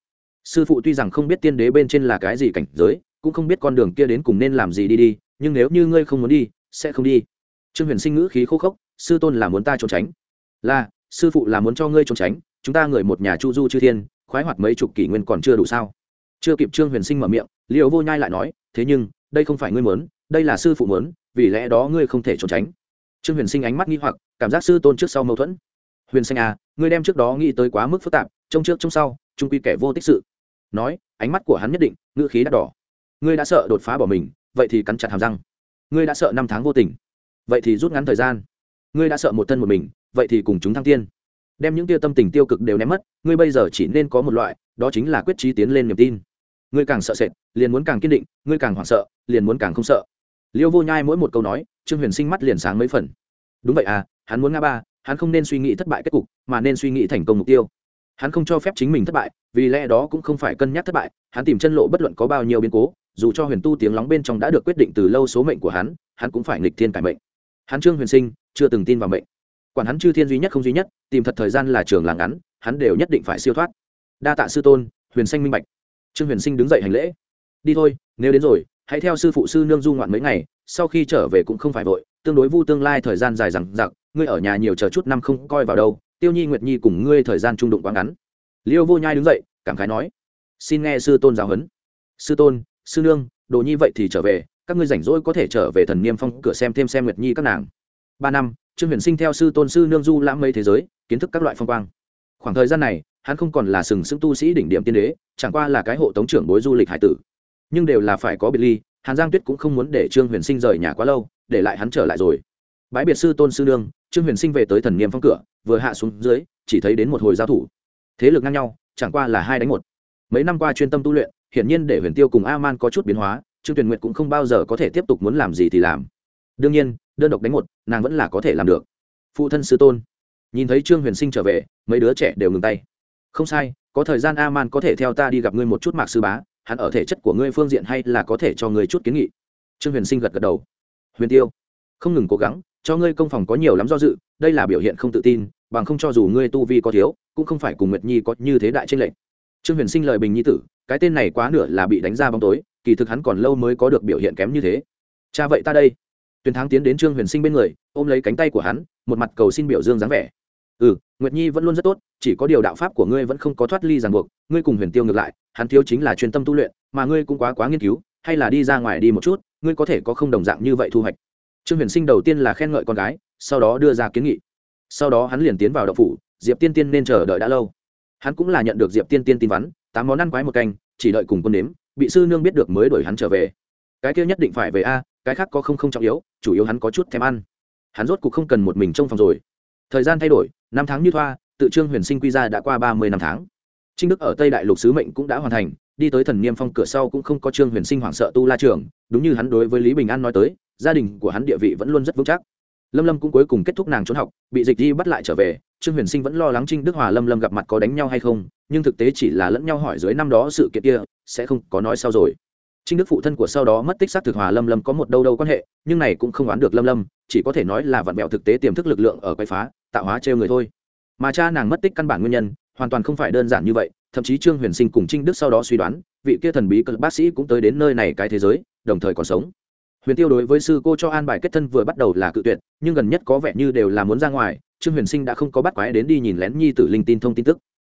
Sư phụ tuy rằng không biết tiên đế bên trên là cái gì cảnh giới, cũng không biết con đường kia đến cùng nên làm gì đi đi, nhưng nếu như ngươi không muốn đi, sẽ không đi. Trương huyền sinh ngữ khí khô khốc, sư tôn là muốn ta trốn tránh. Là, sư phụ là muốn cho ngươi trốn tránh, chúng ta người một nhà chu du chư thiên, khoái hoạt mấy chục kỷ nguyên còn chưa đủ sao? Chưa kịp trương huyền sinh mở miệng liệu vô nhai lại nói, thế nhưng, đây không phải ngươi muốn, đây là sư phụ muốn, vì lẽ đó ngươi không thể trốn tránh trương huyền sinh ánh mắt nghi hoặc, cảm giác sư tôn trước sau mâu thuẫn. Huyền sinh à ngươi đem trước đó nghĩ tới quá mức phức tạp, trông trước trông sau, trung quy kẻ vô tích sự. Nói, ánh mắt của hắn nhất định, ngữ khí đắt đỏ. Ngươi đã sợ đột phá bỏ mình, vậy thì cắn chặt hàm răng. Ngươi đã sợ năm tháng vô tình, vậy thì rút ngắn thời gian. Ngươi đã sợ một thân một mình, vậy thì cùng chúng thăng tiên. Đem những tia tâm tình tiêu cực đều ném mất, ngươi bây giờ chỉ nên có một loại, đó chính là quyết trí tiến lên niềm tin. Ngươi càng sợ sệt, liền muốn càng kiên định, ngươi càng hoảng sợ, liền muốn càng không sợ. Liêu vô nhai mỗi một câu nói trương huyền sinh mắt liền sáng mấy phần. Đúng vậy à hắn muốn ngã ba, hắn không nên suy nghĩ thất bại kết cục, mà nên suy nghĩ thành công mục tiêu. Hắn không cho phép chính mình thất bại, vì lẽ đó cũng không phải cân nhắc thất bại, hắn tìm chân lộ bất luận có bao nhiêu biến cố, dù cho huyền tu tiếng lóng bên trong đã được quyết định từ lâu số mệnh của hắn hắn cũng phải nghịch thiên cải mệnh. Hắn trương huyền sinh chưa từng tin vào mệnh. Quản hắn chư thiên duy nhất không duy nhất, tìm thật thời gian là trường làng ngắn, hắn đều nhất định phải siêu thoát. Đa tạ sư tôn, huyền xanh minh bạch. Trương huyền sinh đứng dậy hành lễ. Đi thôi, nếu đến rồi, hãy theo sư phụ sư nương du ngoạn mấy ngày sau khi trở về cũng không phải vội, tương đối vu tương lai thời gian dài rằng giặc ngươi ở nhà nhiều chờ chút năm không coi vào đâu, tiêu nhi, nguyệt nhi cùng ngươi thời gian trung đụng quá ngắn. Liêu vô nhai đứng dậy, cảm khái nói, xin nghe sư tôn giáo huấn. Sư tôn, sư nương, đồ nhi vậy thì trở về, các ngươi rảnh rỗi có thể trở về thần niêm phong cửa xem thêm xem nguyệt nhi các nàng. Ba năm, trương huyền sinh theo sư tôn sư nương du lãm mây thế giới, kiến thức các loại phong quang. Khoảng thời gian này, hắn không còn là sừng sững tu sĩ đỉnh điểm tiên đế, chẳng qua là cái hộ tống trưởng bối du lịch hải tử. Nhưng đều là phải có biệt ly hàn giang tuyết cũng không muốn để trương huyền sinh rời nhà quá lâu, để lại hắn trở lại rồi. Bãi biệt sư tôn sư nương, trương huyền sinh về tới thần niêm phong cửa, vừa hạ xuống dưới, chỉ thấy đến một hồi giao thủ. Thế lực ngang nhau, chẳng qua là hai đánh một. Mấy năm qua chuyên tâm tu luyện, hiển nhiên để huyền tiêu cùng a man có chút biến hóa, trương tuyền nguyệt cũng không bao giờ có thể tiếp tục muốn làm gì thì làm. Đương nhiên, đơn độc đánh một, nàng vẫn là có thể làm được. Phụ thân sư tôn. Nhìn thấy trương huyền sinh trở về, mấy đứa trẻ đều ngừng tay. Không sai, có thời gian a man có thể theo ta đi gặp ngươi một chút mạc sư bá hắn ở thể chất của ngươi phương diện hay là có thể cho ngươi chút kiến nghị? Trương huyền sinh gật gật đầu. Huyền tiêu, không ngừng cố gắng, cho ngươi công phòng có nhiều lắm do dự, đây là biểu hiện không tự tin, bằng không cho dù ngươi tu vi có thiếu, cũng không phải cùng nguyệt nhi có như thế đại tranh lệch. Trương huyền sinh lời bình nhi tử, cái tên này quá nửa là bị đánh ra bóng tối, kỳ thực hắn còn lâu mới có được biểu hiện kém như thế. Cha vậy ta đây. Tuyền thắng tiến đến trương huyền sinh bên người, ôm lấy cánh tay của hắn, một mặt cầu xin biểu dương dáng vẻ ừ nguyệt nhi vẫn luôn rất tốt, chỉ có điều đạo pháp của ngươi vẫn không có thoát ly ràng buộc, ngươi cùng huyền tiêu ngược lại, hắn thiếu chính là chuyên tâm tu luyện, mà ngươi cũng quá quá nghiên cứu, hay là đi ra ngoài đi một chút, ngươi có thể có không đồng dạng như vậy thu hoạch. Trương huyền sinh đầu tiên là khen ngợi con gái, sau đó đưa ra kiến nghị. Sau đó hắn liền tiến vào đậu phủ, diệp tiên tiên nên chờ đợi đã lâu. Hắn cũng là nhận được diệp tiên tiên tin vắn, tám món ăn quái một canh, chỉ đợi cùng quân nếm bị sư nương biết được mới đuổi hắn trở về. Cái kia nhất định phải về a, cái khác có không không trọng yếu, chủ yếu hắn có chút thèm ăn. Hắn rốt cuộc không cần một mình trong phòng rồi. Thời gian thay đổi năm tháng như thoa, tự trương huyền sinh quy ra đã qua ba mươi năm tháng. Trinh đức ở tây đại lục sứ mệnh cũng đã hoàn thành, đi tới thần niêm phong cửa sau cũng không có trương huyền sinh hoảng sợ tu la trường, đúng như hắn đối với lý bình an nói tới, gia đình của hắn địa vị vẫn luôn rất vững chắc. Lâm lâm cũng cuối cùng kết thúc nàng trốn học, bị dịch đi bắt lại trở về, trương huyền sinh vẫn lo lắng trinh đức hòa lâm lâm gặp mặt có đánh nhau hay không, nhưng thực tế chỉ là lẫn nhau hỏi dưới năm đó sự kiện kia, sẽ không có nói sau rồi. Trinh đức phụ thân của sau đó mất tích xác thực hòa lâm lâm có một đâu đâu quan hệ, nhưng này cũng không đoán được lâm lâm, chỉ có thể nói là vặn vẹo thực tế tiềm thức lực lượng ở quay phá tạo hóa trêu người thôi. Mà cha nàng mất tích căn bản nguyên nhân, hoàn toàn không phải đơn giản như vậy, thậm chí trương huyền sinh cùng trinh đức sau đó suy đoán, vị kia thần bí cực bác sĩ cũng tới đến nơi này cái thế giới, đồng thời còn sống. Huyền tiêu đối với sư cô cho an bài kết thân vừa bắt đầu là cự tuyệt, nhưng gần nhất có vẻ như đều là muốn ra ngoài, trương huyền sinh đã không có bắt quái đến đi nhìn lén nhi tử linh tin thông tin tức.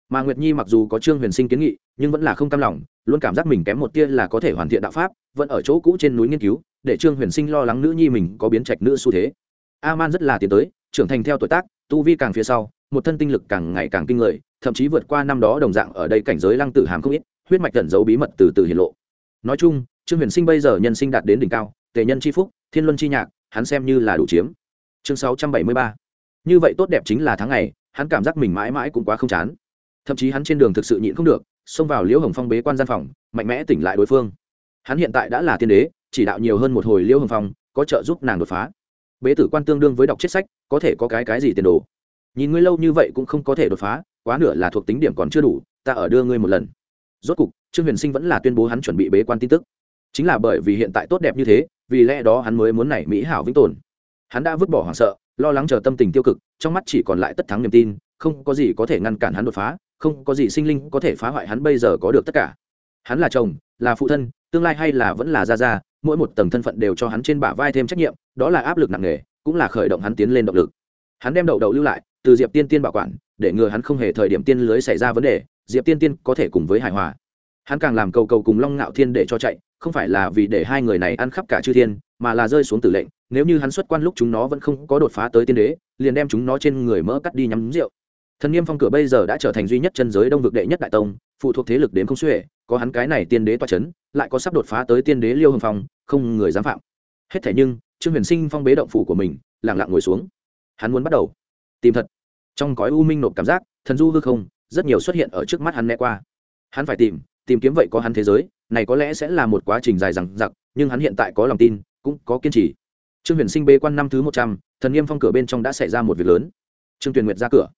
Mà nguyệt nhi mặc dù có trương huyền sinh kiến nghị, nhưng vẫn là không cam lòng, luôn cảm giác mình kém một tia là có thể hoàn thiện đạo pháp, vẫn ở chỗ cũ trên núi nghiên cứu, để trương huyền sinh lo lắng nữ nhi mình có biến trạch nữ xu thế. A man rất là tiến tới, trưởng thành theo tuổi tác tu vi càng phía sau, một thân tinh lực càng ngày càng kinh người, thậm chí vượt qua năm đó đồng dạng ở đây cảnh giới lăng tử hàm không ít, huyết mạch tẩn giấu bí mật từ từ hiển lộ. Nói chung, trương huyền sinh bây giờ nhân sinh đạt đến đỉnh cao, tề nhân c h i phúc, thiên luân c h i nhạc, hắn xem như là đủ chiếm. Chương sáu trăm bảy mươi ba. Như vậy tốt đẹp chính là tháng ngày, hắn cảm giác mình mãi mãi cũng quá không chán. Thậm chí hắn trên đường thực sự nhịn không được, xông vào liễu hồng phong bế quan gian phòng, mạnh mẽ tỉnh lại đối phương. Hắn hiện tại đã là tiên đế, chỉ đạo nhiều hơn một hồi liễu hồng phong, có trợ giúp nàng đột phá bế tử quan tương đương với đọc chết sách, có thể có cái cái gì tiền đồ? Nhìn ngươi lâu như vậy cũng không có thể đột phá, quá nửa là thuộc tính điểm còn chưa đủ, ta ở đưa ngươi một lần. Rốt cục, trương huyền sinh vẫn là tuyên bố hắn chuẩn bị bế quan tin tức. Chính là bởi vì hiện tại tốt đẹp như thế, vì lẽ đó hắn mới muốn này mỹ hảo vĩnh tồn. Hắn đã vứt bỏ hoảng sợ, lo lắng chờ tâm tình tiêu cực, trong mắt chỉ còn lại tất thắng niềm tin, không có gì có thể ngăn cản hắn đột phá, không có gì sinh linh có thể phá hoại hắn bây giờ có được tất cả. Hắn là chồng, là phụ thân, tương lai hay là vẫn là gia gia mỗi một tầng thân phận đều cho hắn trên bả vai thêm trách nhiệm, đó là áp lực nặng nề, cũng là khởi động hắn tiến lên động lực. Hắn đem đậu đậu lưu lại, từ diệp tiên tiên bảo quản, để ngừa hắn không hề thời điểm tiên lưới xảy ra vấn đề, diệp tiên tiên có thể cùng với hải hòa. Hắn càng làm cầu cầu cùng long ngạo thiên để cho chạy, không phải là vì để hai người này ăn khắp cả chư thiên, mà là rơi xuống tử lệnh, nếu như hắn xuất quan lúc chúng nó vẫn không có đột phá tới tiên đế, liền đem chúng nó trên người mỡ cắt đi nhắm rượu. Thần Niêm phong cửa bây giờ đã trở thành duy nhất chân giới đông vực đệ nhất đại tông, phụ thuộc thế lực đến không xuể có hắn cái này tiên đế toa chấn, lại có sắp đột phá tới tiên đế liêu hồng phong không người dám phạm. Hết thể nhưng trương huyền sinh phong bế động phủ của mình lẳng lặng ngồi xuống. Hắn muốn bắt đầu. Tìm thật. Trong cõi u minh nộp cảm giác thần du hư không rất nhiều xuất hiện ở trước mắt hắn né qua. Hắn phải tìm tìm kiếm vậy có hắn thế giới này có lẽ sẽ là một quá trình dài dằng dặc nhưng hắn hiện tại có lòng tin cũng có kiên trì. Trương huyền sinh bê quan năm thứ một trăm thần nghiêm phong cửa bên trong đã xảy ra một việc lớn. Trương tuyền nguyệt ra cửa.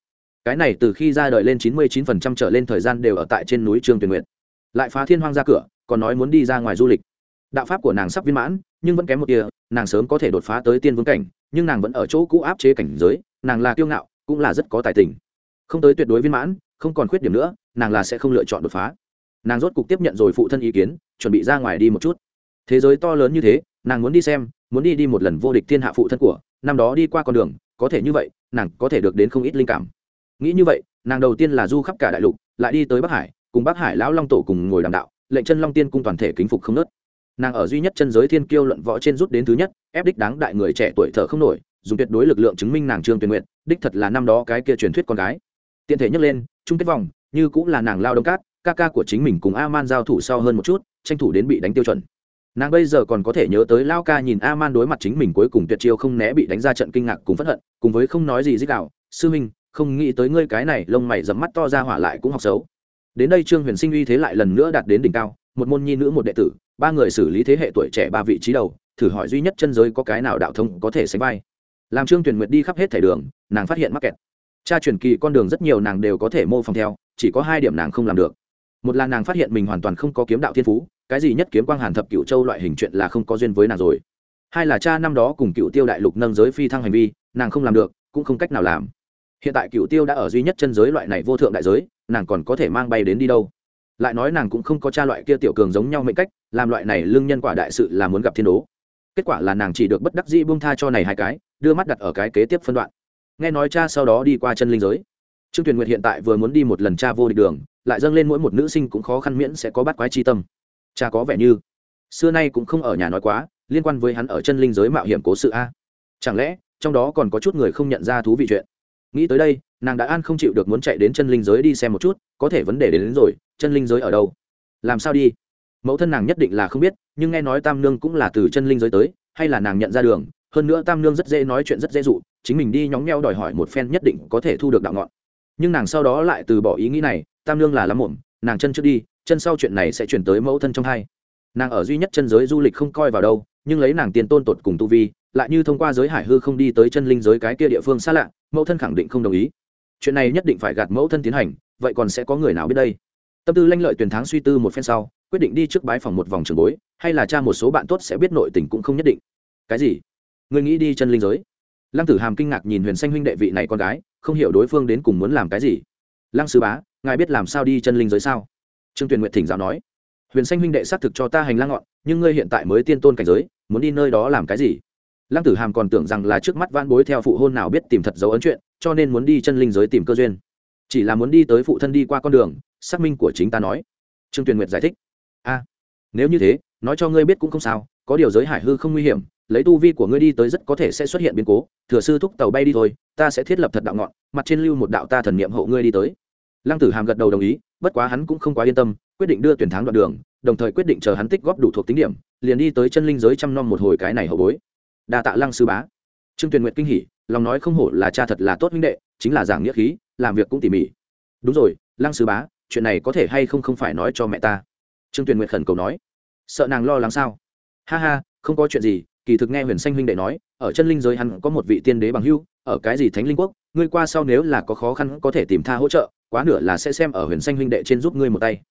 Cái này từ khi ra đời lên chín mươi chín phần trăm trở lên thời gian đều ở tại trên núi trương tuyền nguyệt lại phá thiên hoang ra cửa, còn nói muốn đi ra ngoài du lịch. Đạo pháp của nàng sắp viên mãn, nhưng vẫn kém một tia, nàng sớm có thể đột phá tới tiên vương cảnh, nhưng nàng vẫn ở chỗ cũ áp chế cảnh giới, nàng là kiêu ngạo, cũng là rất có tài tình. Không tới tuyệt đối viên mãn, không còn khuyết điểm nữa, nàng là sẽ không lựa chọn đột phá. Nàng rốt cục tiếp nhận rồi phụ thân ý kiến, chuẩn bị ra ngoài đi một chút. Thế giới to lớn như thế, nàng muốn đi xem, muốn đi đi một lần vô địch thiên hạ phụ thân của, năm đó đi qua con đường, có thể như vậy, nàng có thể được đến không ít linh cảm. Nghĩ như vậy, nàng đầu tiên là du khắp cả đại lục, lại đi tới bắc hải cùng bắc hải lão long tổ cùng ngồi đàm đạo, lệnh chân long tiên cung toàn thể kính phục không nớt. Nàng ở duy nhất chân giới thiên kiêu luận võ trên rút đến thứ nhất, ép đích đáng đại người trẻ tuổi thở không nổi, dùng tuyệt đối lực lượng chứng minh nàng trương tuyển nguyện đích thật là năm đó cái kia truyền thuyết con gái. Tiện thể nhắc lên, chung kết vòng, như cũng là nàng lao đông cát, ca ca của chính mình cùng a man giao thủ sau hơn một chút, tranh thủ đến bị đánh tiêu chuẩn. Nàng bây giờ còn có thể nhớ tới lao ca nhìn a man đối mặt chính mình cuối cùng tuyệt chiêu không né bị đánh ra trận kinh ngạc cùng phẫn hận, cùng với không nói gì dích đạo, sư minh, không nghĩ tới ngươi cái này, lông mày dẫm mắt to ra hỏa lại cũng học xấu đến đây trương huyền sinh uy thế lại lần nữa đạt đến đỉnh cao, một môn nhi nữ một đệ tử, ba người xử lý thế hệ tuổi trẻ ba vị trí đầu, thử hỏi duy nhất chân giới có cái nào đạo thông có thể sánh vai. Làm trương tuyển nguyệt đi khắp hết thẻ đường, nàng phát hiện mắc kẹt. Cha truyền kỳ con đường rất nhiều nàng đều có thể mô phỏng theo, chỉ có hai điểm nàng không làm được. Một là nàng phát hiện mình hoàn toàn không có kiếm đạo thiên phú, cái gì nhất kiếm quang hàn thập cựu châu loại hình chuyện là không có duyên với nàng rồi. Hai là cha năm đó cùng cựu tiêu đại lục nâng giới phi thăng hành vi, nàng không làm được, cũng không cách nào làm. Hiện tại cựu tiêu đã ở duy nhất chân giới loại này vô thượng đại giới nàng còn có thể mang bay đến đi đâu. Lại nói nàng cũng không có cha loại kia tiểu cường giống nhau mệnh cách, làm loại này lương nhân quả đại sự là muốn gặp thiên đố. Kết quả là nàng chỉ được bất đắc dĩ buông tha cho này hai cái, đưa mắt đặt ở cái kế tiếp phân đoạn. Nghe nói cha sau đó đi qua chân linh giới. Trương tuyền nguyệt hiện tại vừa muốn đi một lần cha vô địch đường, lại dâng lên mỗi một nữ sinh cũng khó khăn miễn sẽ có bắt quái chi tâm. Cha có vẻ như, xưa nay cũng không ở nhà nói quá, liên quan với hắn ở chân linh giới mạo hiểm cố sự a. Chẳng lẽ, trong đó còn có chút người không nhận ra thú vị chuyện? Nghĩ tới đây nàng đã an không chịu được muốn chạy đến chân linh giới đi xem một chút có thể vấn đề đến, đến rồi chân linh giới ở đâu? Làm sao đi? Mẫu thân nàng nhất định là không biết nhưng nghe nói tam nương cũng là từ chân linh giới tới hay là nàng nhận ra đường hơn nữa tam nương rất dễ nói chuyện rất dễ dụ chính mình đi nhóng nheo đòi hỏi một phen nhất định có thể thu được đạo ngọn. Nhưng nàng sau đó lại từ bỏ ý nghĩ này tam nương là lắm muộn nàng chân trước đi chân sau chuyện này sẽ chuyển tới mẫu thân trong hai. Nàng ở duy nhất chân giới du lịch không coi vào đâu nhưng lấy nàng tiền tôn tột cùng tu vi lại như thông qua giới hải hư không đi tới chân linh giới cái kia địa phương xa lạ mẫu thân khẳng định không đồng ý chuyện này nhất định phải gạt mẫu thân tiến hành, vậy còn sẽ có người nào biết đây? Tâm tư lanh lợi tuyển Thắng suy tư một phen sau, quyết định đi trước bái phòng một vòng trường bối, hay là cha một số bạn tốt sẽ biết nội tình cũng không nhất định. Cái gì? Người nghĩ đi chân linh giới. Lăng tử hàm kinh ngạc nhìn huyền xanh huynh đệ vị này con gái, không hiểu đối phương đến cùng muốn làm cái gì. Lăng sư bá, ngài biết làm sao đi chân linh giới sao? Trương tuyền nguyện thỉnh giáo nói. Huyền xanh huynh đệ xác thực cho ta hành lang ngọn, nhưng ngươi hiện tại mới tiên tôn cảnh giới, muốn đi nơi đó làm cái gì? Lăng tử hàm còn tưởng rằng là trước mắt van bối theo phụ hôn nào biết tìm thật dấu ấn chuyện, cho nên muốn đi chân linh giới tìm cơ duyên. Chỉ là muốn đi tới phụ thân đi qua con đường, xác minh của chính ta nói. Trương tuyền nguyệt giải thích. A, nếu như thế, nói cho ngươi biết cũng không sao, có điều giới hải hư không nguy hiểm, lấy tu vi của ngươi đi tới rất có thể sẽ xuất hiện biến cố, thừa sư thúc tàu bay đi thôi, ta sẽ thiết lập thật đạo ngọn, mặt trên lưu một đạo ta thần niệm hộ ngươi đi tới. Lăng tử hàm gật đầu đồng ý, bất quá hắn cũng không quá yên tâm, quyết định đưa tuyển thắng đoạn đường, đồng thời quyết định chờ hắn tích góp đủ thuộc tính điểm, liền đi tới chân linh giới chăm nom một hồi cái này hậu bối đa tạ lăng sư bá. Trương tuyền nguyện kinh hỉ, lòng nói không hổ là cha thật là tốt huynh đệ, chính là giảng nghĩa khí, làm việc cũng tỉ mỉ. Đúng rồi, lăng sư bá, chuyện này có thể hay không không phải nói cho mẹ ta? Trương tuyền nguyện khẩn cầu nói. Sợ nàng lo lắng sao? Ha ha, không có chuyện gì, kỳ thực nghe huyền xanh huynh đệ nói, ở chân linh giới hắn có một vị tiên đế bằng hưu ở cái gì thánh linh quốc, ngươi qua sau nếu là có khó khăn có thể tìm tha hỗ trợ, quá nửa là sẽ xem ở huyền xanh huynh đệ trên giúp ngươi một tay.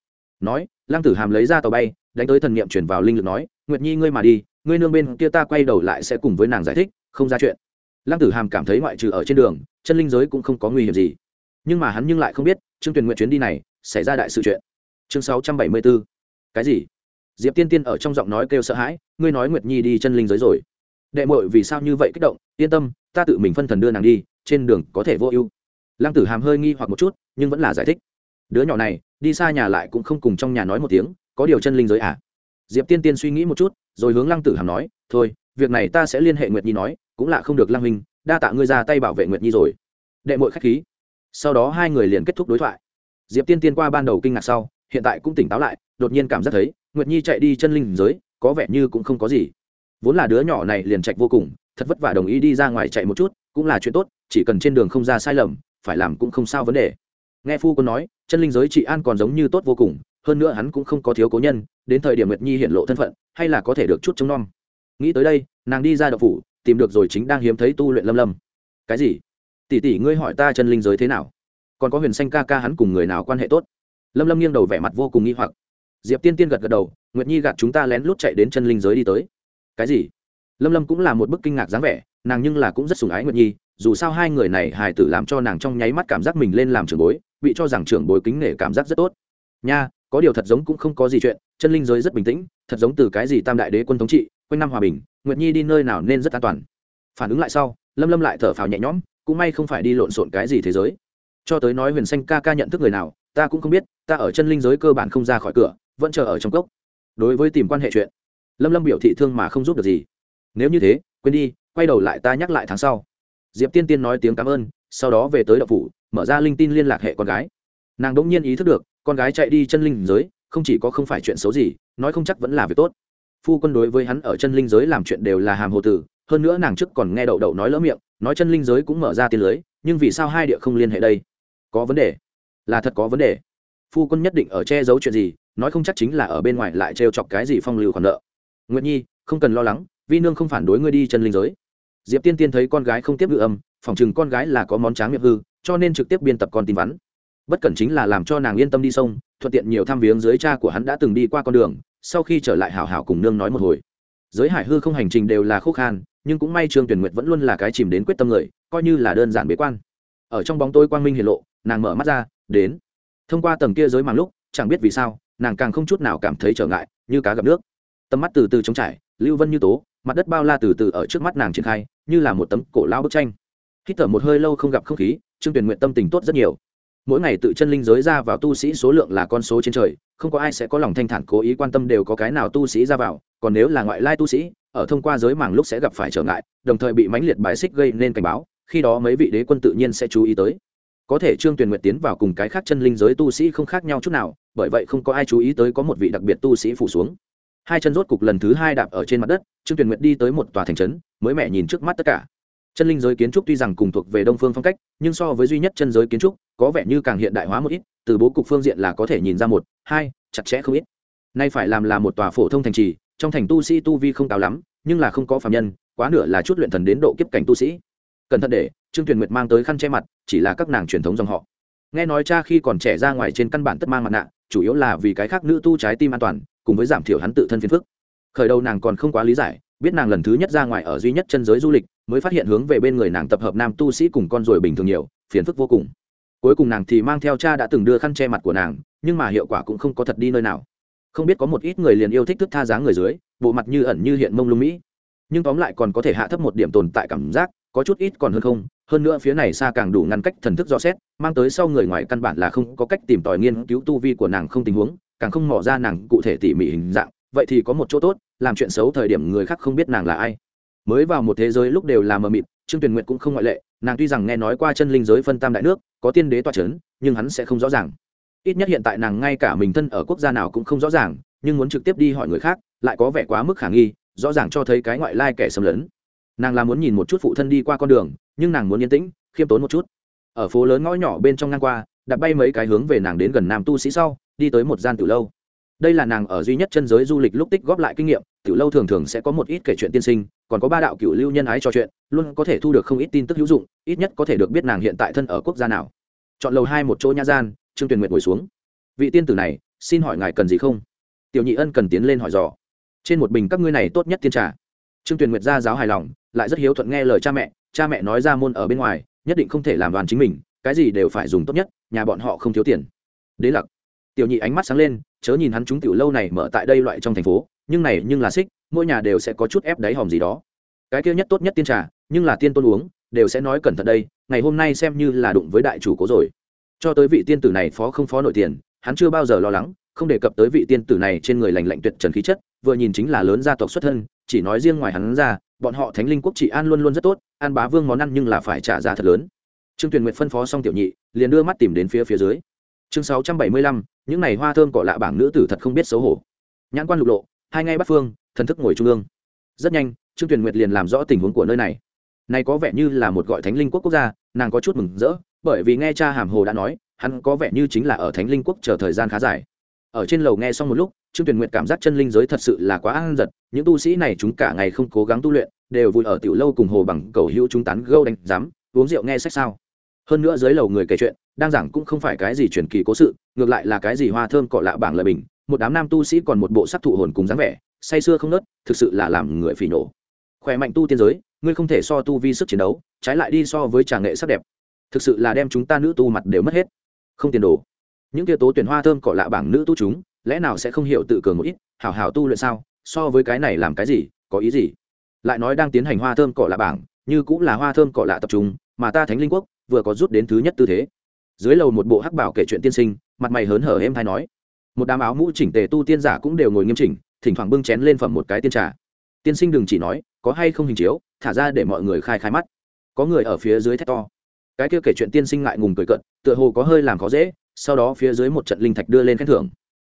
Nói, lăng tử hàm lấy ra tàu bay, đánh tới thần niệm chuyển vào linh lực nói, nguyệt nhi ngươi mà đi ngươi nương bên kia ta quay đầu lại sẽ cùng với nàng giải thích, không ra chuyện. Lăng tử hàm cảm thấy ngoại trừ ở trên đường, chân linh giới cũng không có nguy hiểm gì. Nhưng mà hắn nhưng lại không biết, trương tuyền nguyện chuyến đi này, xảy ra đại sự chuyện. Chương sáu trăm bảy mươi b ố cái gì? Diệp tiên tiên ở trong giọng nói kêu sợ hãi, ngươi nói nguyệt nhi đi chân linh giới rồi. Đệ mội vì sao như vậy kích động? Yên tâm, ta tự mình phân thần đưa nàng đi, trên đường có thể vô ưu. Lăng tử hàm hơi nghi hoặc một chút, nhưng vẫn là giải thích. Đứa nhỏ này, đi xa nhà lại cũng không cùng trong nhà nói một tiếng, có điều chân linh giới à? Diệp tiên tiên suy nghĩ một chút, rồi hướng lăng tử hàm nói, thôi, việc này ta sẽ liên hệ nguyệt nhi nói, cũng là không được lăng minh đa tạ ngươi ra tay bảo vệ nguyệt nhi rồi. Đệ mội k h á c h khí. Sau đó hai người liền kết thúc đối thoại. Diệp tiên tiên qua ban đầu kinh ngạc sau, hiện tại cũng tỉnh táo lại, đột nhiên cảm giác thấy, nguyệt nhi chạy đi chân linh giới, có vẻ như cũng không có gì. Vốn là đứa nhỏ này liền chạy vô cùng, thật vất vả đồng ý đi ra ngoài chạy một chút, cũng là chuyện tốt, chỉ cần trên đường không ra sai lầm, phải làm cũng không sao vấn đề. Nghe phu quân nói, chân linh giới chị an còn giống như tốt vô cùng hơn nữa hắn cũng không có thiếu cố nhân, đến thời điểm nguyệt nhi hiện lộ thân phận, hay là có thể được chút chống non nghĩ tới đây, nàng đi ra đậu phủ, tìm được rồi chính đang hiếm thấy tu luyện lâm lâm. Cái gì? Tỷ tỷ, ngươi hỏi ta chân linh giới thế nào? Còn có huyền xanh ca ca hắn cùng người nào quan hệ tốt? Lâm lâm nghiêng đầu vẻ mặt vô cùng nghi hoặc. Diệp tiên tiên gật gật đầu, nguyệt nhi gạt chúng ta lén lút chạy đến chân linh giới đi tới. Cái gì? Lâm lâm cũng là một bức kinh ngạc dáng vẻ, nàng nhưng là cũng rất sùng ái nguyệt nhi, dù sao hai người này hài tử làm cho nàng trong nháy mắt cảm giác mình lên làm trưởng bối, bị cho rằng trưởng bối kính nể cảm giác rất tốt. Nha có điều thật giống cũng không có gì chuyện, chân linh giới rất bình tĩnh, thật giống từ cái gì tam đại đế quân thống trị, quanh năm hòa bình, nguyệt nhi đi nơi nào nên rất an toàn. Phản ứng lại sau, lâm lâm lại thở phào nhẹ nhõm, cũng may không phải đi lộn xộn cái gì thế giới. Cho tới nói huyền xanh ca ca nhận thức người nào, ta cũng không biết, ta ở chân linh giới cơ bản không ra khỏi cửa, vẫn chờ ở trong cốc. Đối với tìm quan hệ chuyện, lâm lâm biểu thị thương mà không giúp được gì. Nếu như thế, quên đi, quay đầu lại ta nhắc lại tháng sau. Diệp tiên tiên nói tiếng cảm ơn, sau đó về tới đậu phủ, mở ra linh tin liên lạc hệ con gái. Nàng đ ỗ n g nhiên ý thức được con gái chạy đi chân linh giới, không chỉ có không phải chuyện xấu gì, nói không chắc vẫn là việc tốt. Phu quân đối với hắn ở chân linh giới làm chuyện đều là hàm hồ tử, hơn nữa nàng trước còn nghe đậu đậu nói lỡ miệng, nói chân linh giới cũng mở ra tiền lưới, nhưng vì sao hai địa không liên hệ đây? Có vấn đề. Là thật có vấn đề. Phu quân nhất định ở che giấu chuyện gì, nói không chắc chính là ở bên ngoài lại trêu chọc cái gì phong lưu khoản nợ. Nguyện nhi, không cần lo lắng, vi nương không phản đối ngươi đi chân linh giới. Diệp tiên tiên thấy con gái không tiếp ngữ âm, phỏng chừng con gái là có món tráng miệng hư, cho nên trực tiếp biên tập con tin vắn bất cẩn chính là làm cho nàng yên tâm đi sông, thuận tiện nhiều thăm viếng dưới cha của hắn đã từng đi qua con đường, sau khi trở lại hảo hảo cùng nương nói một hồi. Giới hải hư không hành trình đều là khúc khan, nhưng cũng may trương tuyển nguyệt vẫn luôn là cái chìm đến quyết tâm người, coi như là đơn giản bế quan. Ở trong bóng tôi quang minh hiển lộ, nàng mở mắt ra, đến. Thông qua tầng kia giới màng lúc, chẳng biết vì sao, nàng càng không chút nào cảm thấy trở ngại, như cá gặp nước. Tầm mắt từ từ trống trải, lưu vân như tố, mặt đất bao la từ từ ở trước mắt nàng triển khai, như là một tấm cổ lao bức tranh. Khi thở một hơi lâu không gặp không khí, trương tuyển nguyện tâm tình tốt rất nhiều mỗi ngày tự chân linh giới ra vào tu sĩ số lượng là con số trên trời, không có ai sẽ có lòng thanh thản cố ý quan tâm đều có cái nào tu sĩ ra vào, còn nếu là ngoại lai tu sĩ, ở thông qua giới màng lúc sẽ gặp phải trở ngại, đồng thời bị mãnh liệt bài xích gây nên cảnh báo, khi đó mấy vị đế quân tự nhiên sẽ chú ý tới. Có thể trương tuyền nguyệt tiến vào cùng cái khác chân linh giới tu sĩ không khác nhau chút nào, bởi vậy không có ai chú ý tới có một vị đặc biệt tu sĩ phủ xuống. Hai chân rốt cục lần thứ hai đạp ở trên mặt đất, trương tuyền nguyệt đi tới một tòa thành trấn, mới mẹ nhìn trước mắt tất cả chân linh giới kiến trúc tuy rằng cùng thuộc về đông phương phong cách, nhưng so với duy nhất chân giới kiến trúc, có vẻ như càng hiện đại hóa một ít, từ bố cục phương diện là có thể nhìn ra một, hai, chặt chẽ không ít. Nay phải làm là một tòa phổ thông thành trì, trong thành tu sĩ tu vi không cao lắm, nhưng là không có phạm nhân, quá nửa là chút luyện thần đến độ kiếp cảnh tu sĩ. Cẩn thận để, trương tuyền nguyệt mang tới khăn che mặt, chỉ là các nàng truyền thống dòng họ. Nghe nói cha khi còn trẻ ra ngoài trên căn bản tất mang mặt nạ, chủ yếu là vì cái khác nữ tu trái tim an toàn, cùng với giảm thiểu hắn tự thân phiền phức. Khởi đầu nàng còn không quá lý giải biết nàng lần thứ nhất ra ngoài ở duy nhất chân giới du lịch, mới phát hiện hướng về bên người nàng tập hợp nam tu sĩ cùng con ruồi bình thường nhiều, phiền phức vô cùng. Cuối cùng nàng thì mang theo cha đã từng đưa khăn che mặt của nàng, nhưng mà hiệu quả cũng không có thật đi nơi nào. Không biết có một ít người liền yêu thích thức tha dáng người dưới, bộ mặt như ẩn như hiện mông lung mỹ. Nhưng tóm lại còn có thể hạ thấp một điểm tồn tại cảm giác, có chút ít còn hơn không, hơn nữa phía này xa càng đủ ngăn cách thần thức rõ xét, mang tới sau người ngoài căn bản là không có cách tìm tòi nghiên cứu tu vi của nàng không tình huống, càng không mỏ ra nàng cụ thể tỉ mỉ hình dạng, vậy thì có một chỗ tốt làm chuyện xấu thời điểm người khác không biết nàng là ai. Mới vào một thế giới lúc đều là mờ mịt, trương tuyền nguyện cũng không ngoại lệ, nàng tuy rằng nghe nói qua chân linh giới phân tam đại nước, có tiên đế toa c h ấ n nhưng hắn sẽ không rõ ràng. Ít nhất hiện tại nàng ngay cả mình thân ở quốc gia nào cũng không rõ ràng, nhưng muốn trực tiếp đi hỏi người khác, lại có vẻ quá mức khả nghi, rõ ràng cho thấy cái ngoại lai kẻ xâm lấn. Nàng là muốn nhìn một chút phụ thân đi qua con đường, nhưng nàng muốn yên tĩnh, khiêm tốn một chút. Ở phố lớn ngõ nhỏ bên trong ngang qua, đặt bay mấy cái hướng về nàng đến gần nam tu sĩ sau, đi tới một gian từ lâu đây là nàng ở duy nhất chân giới du lịch lúc tích góp lại kinh nghiệm, tiểu lâu thường thường sẽ có một ít kể chuyện tiên sinh, còn có ba đạo cựu lưu nhân ái trò chuyện, luôn có thể thu được không ít tin tức hữu dụng, ít nhất có thể được biết nàng hiện tại thân ở quốc gia nào. Chọn lầu hai một chỗ nha gian, trương tuyền nguyệt ngồi xuống. Vị tiên tử này, xin hỏi ngài cần gì không? Tiểu nhị ân cần tiến lên hỏi dò. Trên một bình các ngươi này tốt nhất tiên trà. Trương tuyền nguyệt ra giáo hài lòng, lại rất hiếu thuận nghe lời cha mẹ cha mẹ nói ra môn ở bên ngoài, nhất định không thể làm đoàn chính mình, cái gì đều phải dùng tốt nhất, nhà bọn họ không thiếu tiền. Đế lặc tiểu nhị ánh mắt sáng lên, chớ nhìn hắn chúng tiểu lâu này mở tại đây loại trong thành phố, nhưng này nhưng là xích, mỗi nhà đều sẽ có chút ép đáy hòm gì đó. Cái kia nhất tốt nhất tiên trà, nhưng là tiên tôn uống, đều sẽ nói cẩn thận đây, ngày hôm nay xem như là đụng với đại chủ cố rồi. Cho tới vị tiên tử này phó không phó nội tiền, hắn chưa bao giờ lo lắng, không đề cập tới vị tiên tử này trên người lành lạnh tuyệt trần khí chất, vừa nhìn chính là lớn gia tộc xuất thân, chỉ nói riêng ngoài hắn ra, bọn họ thánh linh quốc trị an luôn luôn rất tốt, an bá vương món ăn nhưng là phải trả giá thật lớn. Trương tuyền nguyệt phân phó xong tiểu nhị, liền đưa mắt tìm đến phía phía dưới. Chương sáu trăm bảy mươi lăm những này hoa thơm cỏ lạ bảng nữ tử thật không biết xấu hổ. Nhãn quan lục lộ, hai ngay bắt phương, thần thức ngồi trung ương. Rất nhanh, trương tuyền nguyệt liền làm rõ tình huống của nơi này. Này có vẻ như là một gọi thánh linh quốc quốc gia, nàng có chút mừng rỡ, bởi vì nghe cha hàm hồ đã nói, hắn có vẻ như chính là ở thánh linh quốc chờ thời gian khá dài. Ở trên lầu nghe xong một lúc, trương tuyền nguyệt cảm giác chân linh giới thật sự là quá an giật, những tu sĩ này chúng cả ngày không cố gắng tu luyện, đều vui ở tiểu lâu cùng hồ bằng cầu hữu chúng tán gâu đánh giám, uống rượu nghe sách sao. Hơn nữa dưới lầu người kể chuyện đang giảng cũng không phải cái gì truyền kỳ cố sự, ngược lại là cái gì hoa thơm cỏ lạ bảng lời bình, một đám nam tu sĩ còn một bộ sắc thụ hồn cùng dáng vẻ, say sưa không nớt, thực sự là làm người phỉ nổ khỏe mạnh tu tiên giới, ngươi không thể so tu vi sức chiến đấu, trái lại đi so với trà nghệ sắc đẹp. Thực sự là đem chúng ta nữ tu mặt đều mất hết. Không tiền đồ. Những tia tố tuyển hoa thơm cỏ lạ bảng nữ tu chúng, lẽ nào sẽ không hiểu tự cường một ít, hảo hảo tu luyện sao, so với cái này làm cái gì, có ý gì? Lại nói đang tiến hành hoa thơm cỏ lạ bảng, như cũng là hoa thơm cỏ lạ tập trung, mà ta thánh linh quốc, vừa có rút đến thứ nhất tư thế dưới lầu một bộ hắc bảo kể chuyện tiên sinh, mặt mày hớn hở êm hay nói. Một đám áo mũ chỉnh tề tu tiên giả cũng đều ngồi nghiêm chỉnh, thỉnh thoảng bưng chén lên phẩm một cái tiên trà. Tiên sinh đừng chỉ nói, có hay không hình chiếu, thả ra để mọi người khai khai mắt. Có người ở phía dưới thét to. Cái kia kể chuyện tiên sinh ngại ngùng cười cận tựa hồ có hơi làm khó dễ, sau đó phía dưới một trận linh thạch đưa lên khen thưởng.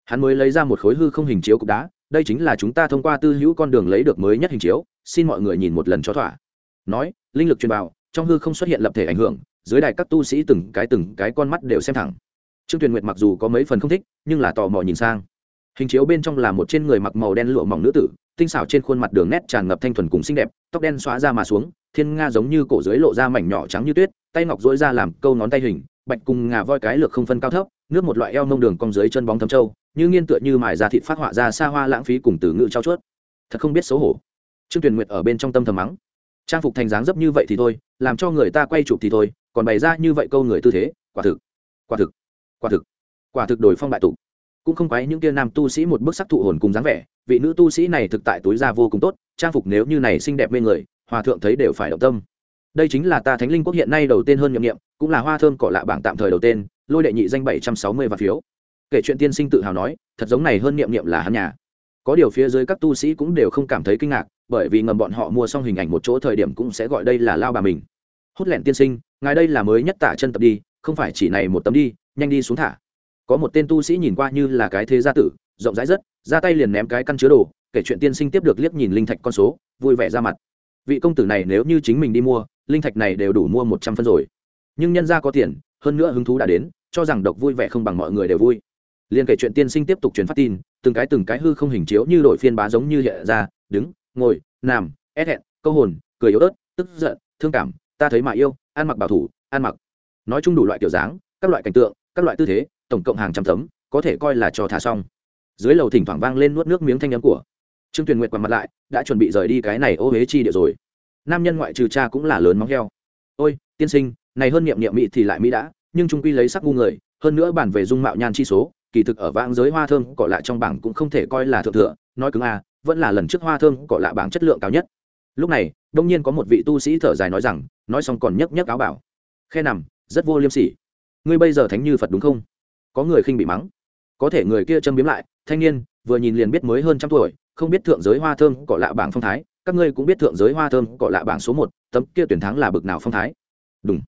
Hắn mới lấy ra một khối hư không hình chiếu cục đá, đây chính là chúng ta thông qua tư hữu con đường lấy được mới nhất hình chiếu, xin mọi người nhìn một lần cho thỏa. Nói, linh lực truyền vào, trong hư không xuất hiện lập thể ảnh hưởng dưới đài các tu sĩ từng cái từng cái con mắt đều xem thẳng. Trương tuyền nguyệt mặc dù có mấy phần không thích, nhưng là tò mò nhìn sang. Hình chiếu bên trong là một trên người mặc màu đen lụa mỏng nữ tử, tinh xảo trên khuôn mặt đường nét tràn ngập thanh thuần cùng xinh đẹp, tóc đen xóa ra mà xuống, thiên nga giống như cổ dưới lộ ra mảnh nhỏ trắng như tuyết, tay ngọc dỗi ra làm câu ngón tay hình, bạch cùng ngà voi cái lược không phân cao thấp, nước một loại eo mông đường cong dưới chân bóng thấm trâu như nghiên tựa như mài ra thịt phát họa ra xa hoa lãng phí cùng từ ngự trao chuốt. Thật không biết xấu hổ. Trương tuyền nguyệt ở bên trong tâm thầm mắng. Trang phục thành dáng dấp như vậy thì thôi, làm cho người ta quay chụp thì thôi còn bày ra như vậy câu người tư thế, quả thực quả thực quả thực quả thực đổi phong bại tụ cũng không quái những kia nam tu sĩ một bức sắc thụ hồn cùng dáng vẻ, vị nữ tu sĩ này thực tại túi ra vô cùng tốt, trang phục nếu như này xinh đẹp mê người, hòa thượng thấy đều phải động tâm. Đây chính là ta thánh linh quốc hiện nay đầu tên hơn nhậm nghiệm cũng là hoa thơm cỏ lạ bảng tạm thời đầu tên lôi đệ nhị danh bảy trăm sáu mươi và phiếu. Kể chuyện tiên sinh tự hào nói, thật giống này hơn niệm niệm là hắn nhà. Có điều phía dưới các tu sĩ cũng đều không cảm thấy kinh ngạc, bởi vì ngầm bọn họ mua xong hình ảnh một chỗ thời điểm cũng sẽ gọi đây là lao bà mình. Hút lẹn tiên sinh ngài đây là mới nhất tả chân tập đi, không phải chỉ này một tấm đi, nhanh đi xuống thả. Có một tên tu sĩ nhìn qua như là cái thế gia tử, rộng rãi rất, ra tay liền ném cái căn chứa đồ, kể chuyện tiên sinh tiếp được liếc nhìn linh thạch con số, vui vẻ ra mặt. Vị công tử này nếu như chính mình đi mua, linh thạch này đều đủ mua một trăm phân rồi. Nhưng nhân gia có tiền, hơn nữa hứng thú đã đến, cho rằng độc vui vẻ không bằng mọi người đều vui. Liền kể chuyện tiên sinh tiếp tục truyền phát tin, từng cái từng cái hư không hình chiếu như đổi phiên bá giống như hiện ra, đứng, ngồi, nằm ép hẹn, câu hồn, cười yếu ớt, tức giận, thương cảm, ta thấy mà yêu ăn mặc bảo thủ, ăn mặc. Nói chung đủ loại kiểu dáng, các loại cảnh tượng, các loại tư thế, tổng cộng hàng trăm tấm, có thể coi là cho thả xong. Dưới lầu thỉnh thoảng vang lên nuốt nước miếng thanh nhắm của trương tuyền nguyệt quằn mặt lại, đã chuẩn bị rời đi cái này ô huế chi địa rồi. Nam nhân ngoại trừ cha cũng là lớn móng heo. Ôi, tiên sinh, này hơn niệm niệm mỹ thì lại mỹ đã, nhưng trung quy lấy sắc ngu người, hơn nữa bản về dung mạo nhan chi số, kỳ thực ở vãng giới hoa thơm cỏ lạ trong bảng cũng không thể coi là thượng thừa, nói cứng a vẫn là lần trước hoa thơm cỏ lạ bảng chất lượng cao nhất lúc này, đông nhiên có một vị tu sĩ thở dài nói rằng, nói xong còn nhấc nhấc áo bảo. Khe nằm, rất vô liêm sỉ. Ngươi bây giờ thánh như phật đúng không? Có người khinh bị mắng. Có thể người kia châm biếm lại, thanh niên, vừa nhìn liền biết mới hơn trăm tuổi, không biết thượng giới hoa thơm cỏ lạ bảng phong thái. Các ngươi cũng biết thượng giới hoa thơm cỏ lạ bảng số một, tấm kia tuyển thắng là bực nào phong thái. Đúng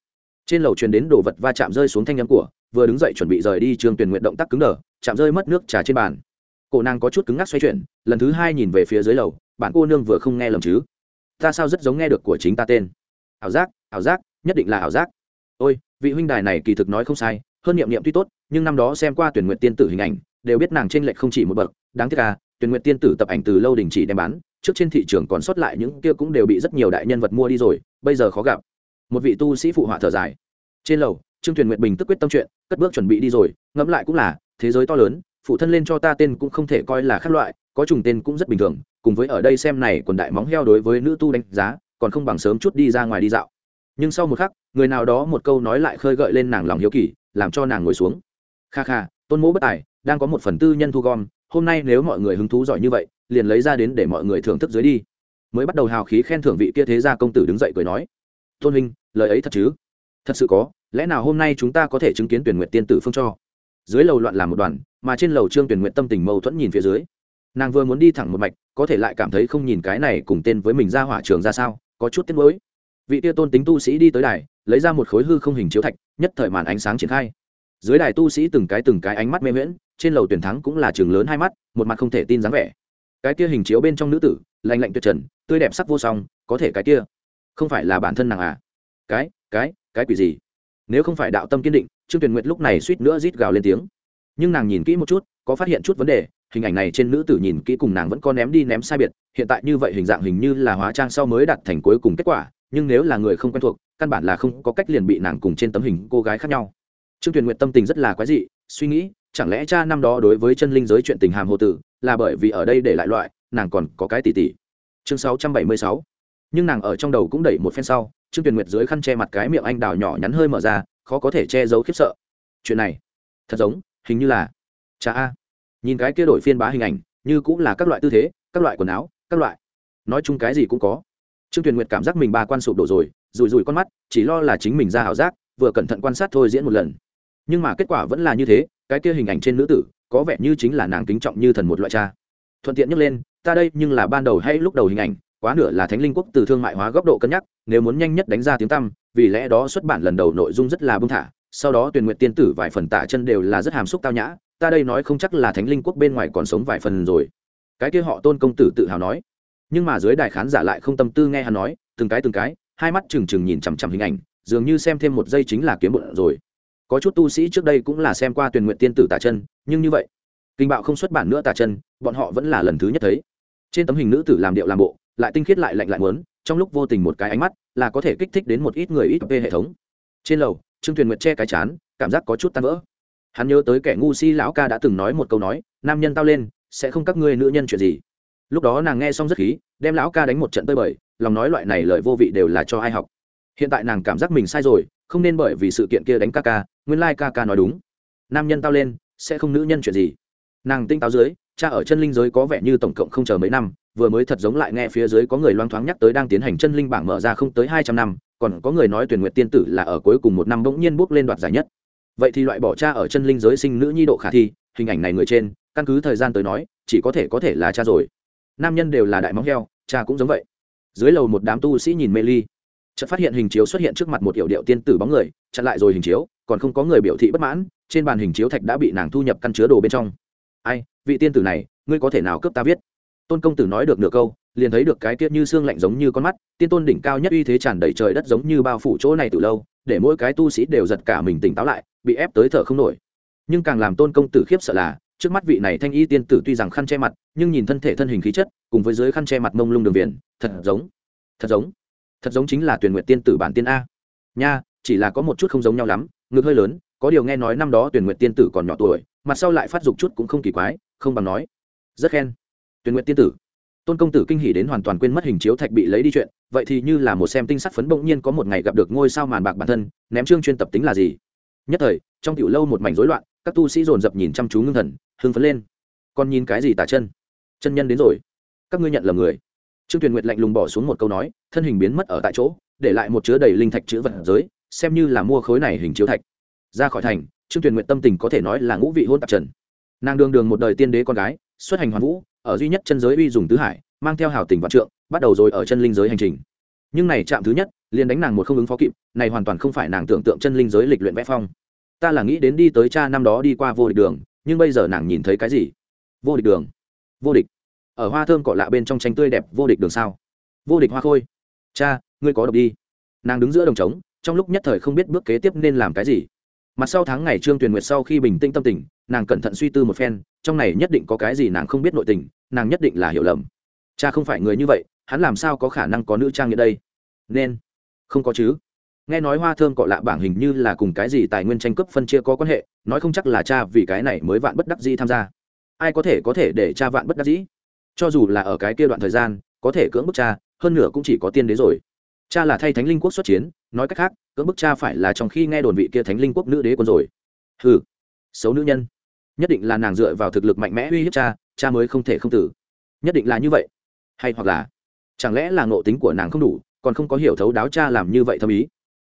trên lầu truyền đến đồ vật va chạm rơi xuống thanh nhắm của, vừa đứng dậy chuẩn bị rời đi trường tuyển nguyện động tác cứng đờ, chạm rơi mất nước trà trên bàn. Cổ nàng có chút cứng ngắc xoay chuyển, lần thứ hai nhìn về phía dưới lầu, bạn cô nương vừa không nghe lầm chứ? Ta sao rất giống nghe được của chính ta tên? Ảo giác ảo giác, nhất định là ảo giác. Ôi, vị huynh đài này kỳ thực nói không sai, hơn niệm niệm tuy tốt, nhưng năm đó xem qua tuyển nguyện tiên tử hình ảnh, đều biết nàng trên lệch không chỉ một bậc. Đáng tiếc à tuyển nguyện tiên tử tập ảnh từ lâu đình chỉ đem bán, trước trên thị trường còn sót lại những kia cũng đều bị rất nhiều đại nhân vật mua đi rồi, bây giờ khó gặp. Một vị tu sĩ phụ họa thở dài. Trên lầu, trương tuyển nguyện bình tức quyết tâm chuyện, cất bước chuẩn bị đi rồi, ngẫm lại cũng là, thế giới to lớn, phụ thân lên cho ta tên cũng không thể coi là khác loại có trùng tên cũng rất bình thường, cùng với ở đây xem này quần đại móng heo đối với nữ tu đánh giá, còn không bằng sớm chút đi ra ngoài đi dạo. Nhưng sau một khắc, người nào đó một câu nói lại khơi gợi lên nàng lòng hiếu kỳ, làm cho nàng ngồi xuống. Kha kha, tôn mỗ bất tài, đang có một phần tư nhân thu gom, hôm nay nếu mọi người hứng thú giỏi như vậy, liền lấy ra đến để mọi người thưởng thức dưới đi. Mới bắt đầu hào khí khen thưởng vị kia thế gia công tử đứng dậy cười nói, tôn huynh, lời ấy thật chứ? Thật sự có, lẽ nào hôm nay chúng ta có thể chứng kiến tuyển nguyện tiên tử phương cho? Dưới lầu loạn làm một đoàn, mà trên lầu trương tuyển nguyện tâm tình mâu thuẫn nhìn phía dưới nàng vừa muốn đi thẳng một mạch, có thể lại cảm thấy không nhìn cái này cùng tên với mình ra hỏa trường ra sao, có chút tiếc nuối. Vị tia tôn tính tu sĩ đi tới đài, lấy ra một khối hư không hình chiếu thạch, nhất thời màn ánh sáng triển khai. Dưới đài tu sĩ từng cái từng cái ánh mắt mê miễn trên lầu tuyển thắng cũng là trường lớn hai mắt, một mặt không thể tin dáng vẻ. Cái kia hình chiếu bên trong nữ tử lành lạnh tuyệt trần, tươi đẹp sắc vô song, có thể cái kia. Không phải là bản thân nàng à? Cái cái cái quỷ gì? Nếu không phải đạo tâm kiên định, trương tuyền nguyệt lúc này suýt nữa rít gào lên tiếng. Nhưng nàng nhìn kỹ một chút, có phát hiện chút vấn đề hình ảnh này trên nữ tử nhìn kỹ cùng nàng vẫn có ném đi ném sai biệt, hiện tại như vậy hình dạng hình như là hóa trang sau mới đạt thành cuối cùng kết quả, nhưng nếu là người không quen thuộc, căn bản là không có cách liền bị nàng cùng trên tấm hình cô gái khác nhau. Trương tuyền nguyện tâm tình rất là quái dị, suy nghĩ, chẳng lẽ cha năm đó đối với chân linh giới chuyện tình hàm hồ tử, là bởi vì ở đây để lại loại, nàng còn có cái tỷ tỷ chương sáu trăm bảy mươi sáu. Nhưng nàng ở trong đầu cũng đẩy một phen sau, trương tuyền nguyệt dưới khăn che mặt cái miệng anh đào nhỏ nhắn hơi mở ra, khó có thể che giấu khiếp sợ. Chuyện này, thật giống, hình như là, cha a nhìn cái kia đổi phiên bá hình ảnh, như cũng là các loại tư thế, các loại quần áo, các loại. Nói chung cái gì cũng có. Trương tuyền nguyệt cảm giác mình ba quan sụp đổ rồi rùi rùi con mắt, chỉ lo là chính mình ra ảo giác, vừa cẩn thận quan sát thôi diễn một lần. Nhưng mà kết quả vẫn là như thế, cái kia hình ảnh trên nữ tử, có vẻ như chính là nàng kính trọng như thần một loại cha. Thuận tiện nhắc lên, ta đây, nhưng là ban đầu hay lúc đầu hình ảnh, quá nửa là thánh linh quốc từ thương mại hóa góc độ cân nhắc, nếu muốn nhanh nhất đánh ra tiếng tăm, vì lẽ đó xuất bản lần đầu nội dung rất là bưng thả, sau đó tuyển nguyện tiên tử vài phần tả chân đều là rất hàm xúc tao nhã ta đây nói không chắc là thánh linh quốc bên ngoài còn sống vài phần rồi. Cái kia họ tôn công tử tự hào nói. Nhưng mà dưới đài khán giả lại không tâm tư nghe hắn nói, từng cái từng cái, hai mắt trừng trừng nhìn chằm chằm hình ảnh, dường như xem thêm một giây chính là kiếm bụng rồi. Có chút tu sĩ trước đây cũng là xem qua tuyển nguyện tiên tử tả chân, nhưng như vậy, kinh bạo không xuất bản nữa tả chân, bọn họ vẫn là lần thứ nhất thấy. Trên tấm hình nữ tử làm điệu làm bộ, lại tinh khiết lại lạnh lại muốn, trong lúc vô tình một cái ánh mắt, là có thể kích thích đến một ít người ít về hệ thống. Trên lầu, trương tuyền nguyệt che cái chán, cảm giác có chút tan vỡ hắn nhớ tới kẻ ngu si lão ca đã từng nói một câu nói, nam nhân tao lên, sẽ không các ngươi nữ nhân chuyện gì. Lúc đó nàng nghe xong rất khí, đem lão ca đánh một trận tơi bời, lòng nói loại này lời vô vị đều là cho ai học. Hiện tại nàng cảm giác mình sai rồi, không nên bởi vì sự kiện kia đánh ca ca, nguyên lai、like、ca ca nói đúng. Nam nhân tao lên, sẽ không nữ nhân chuyện gì. Nàng tinh táo dưới, cha ở chân linh giới có vẻ như tổng cộng không chờ mấy năm, vừa mới thật giống lại nghe phía dưới có người loang thoáng nhắc tới đang tiến hành chân linh bảng mở ra không tới hai trăm năm, còn có người nói tuyển nguyện tiên tử là ở cuối cùng một năm bỗng nhiên bước lên đoạt giải nhất vậy thì loại bỏ cha ở chân linh giới sinh nữ nhi độ khả thi, hình ảnh này người trên, căn cứ thời gian tới nói, chỉ có thể có thể là cha rồi. Nam nhân đều là đại móng heo, cha cũng giống vậy. Dưới lầu một đám tu sĩ nhìn mê ly. Chợt phát hiện hình chiếu xuất hiện trước mặt một hiệu điệu tiên tử bóng người, chặn lại rồi hình chiếu, còn không có người biểu thị bất mãn, trên bàn hình chiếu thạch đã bị nàng thu nhập căn chứa đồ bên trong. Ai, vị tiên tử này, ngươi có thể nào cướp ta viết? Tôn công tử nói được nửa câu, liền thấy được cái tiết như xương lạnh giống như con mắt, tiên tôn đỉnh cao nhất uy thế tràn đầy trời đất giống như bao phủ chỗ này từ lâu để mỗi cái tu sĩ đều giật cả mình tỉnh táo lại, bị ép tới thở không nổi. Nhưng càng làm tôn công tử khiếp sợ là, trước mắt vị này thanh y tiên tử tuy rằng khăn che mặt, nhưng nhìn thân thể thân hình khí chất, cùng với dưới khăn che mặt mông lung đường viền, thật giống thật giống thật giống chính là tuyển nguyện tiên tử bản tiên a. Nha, chỉ là có một chút không giống nhau lắm, ngực hơi lớn, có điều nghe nói năm đó tuyển nguyện tiên tử còn nhỏ tuổi, mặt sau lại phát dục chút cũng không kỳ quái, không bằng nói. Rất khen, tuyển nguyện tiên tử tôn công tử kinh hỉ đến hoàn toàn quên mất hình chiếu thạch bị lấy đi chuyện, vậy thì như là một xem tinh sắc phấn bỗng nhiên có một ngày gặp được ngôi sao màn bạc bản thân, ném trương chuyên tập tính là gì? Nhất thời, trong tiểu lâu một mảnh rối loạn, các tu sĩ dồn dập nhìn chăm chú ngưng thần, hưng phấn lên. Còn nhìn cái gì tả chân? Chân nhân đến rồi. Các ngươi nhận là người. Trương tuyền nguyệt lạnh lùng bỏ xuống một câu nói, thân hình biến mất ở tại chỗ, để lại một chứa đầy linh thạch chữ vật giới xem như là mua khối này hình chiếu thạch. Ra khỏi thành, trương tuyền nguyệt tâm tình có thể nói là ngũ vị hôn tạp trần. Nàng đường đường một đời tiên đế con gái, xuất hành hoàn vũ ở duy nhất chân giới uy dùng tứ hải, mang theo hào tình vạn trượng, bắt đầu rồi ở chân linh giới hành trình. Nhưng này chạm thứ nhất, liền đánh nàng một không ứng phó kịp, này hoàn toàn không phải nàng tưởng tượng chân linh giới lịch luyện vẽ phong. Ta là nghĩ đến đi tới cha năm đó đi qua vô địch đường, nhưng bây giờ nàng nhìn thấy cái gì? Vô địch đường. Vô địch. Ở hoa thơm cọ lạ bên trong tranh tươi đẹp vô địch đường sao? Vô địch hoa khôi. Cha, ngươi có độc đi. Nàng đứng giữa đồng trống, trong lúc nhất thời không biết bước kế tiếp nên làm cái gì. Mặt sau tháng ngày trương tuyền nguyệt sau khi bình tĩnh tâm tình nàng cẩn thận suy tư một phen, trong này nhất định có cái gì nàng không biết nội tình, nàng nhất định là hiểu lầm. Cha không phải người như vậy, hắn làm sao có khả năng có nữ trang như đây? Nên, không có chứ. Nghe nói hoa thơm cọ lạ bảng hình như là cùng cái gì tài nguyên tranh cướp phân chia có quan hệ, nói không chắc là cha vì cái này mới vạn bất đắc dĩ tham gia. Ai có thể có thể để cha vạn bất đắc dĩ? Cho dù là ở cái kia đoạn thời gian, có thể cưỡng bức cha, hơn nửa cũng chỉ có tiên đế rồi. Cha là thay thánh linh quốc xuất chiến, nói cách khác, cưỡng bức cha phải là trong khi nghe đồn vị kia thánh linh quốc nữ đế quân rồi. Hừ, xấu nữ nhân nhất định là nàng dựa vào thực lực mạnh mẽ uy hiếp cha cha mới không thể không tử. Nhất định là như vậy. Hay hoặc là, chẳng lẽ là ngộ tính của nàng không đủ, còn không có hiểu thấu đáo cha làm như vậy thâm ý?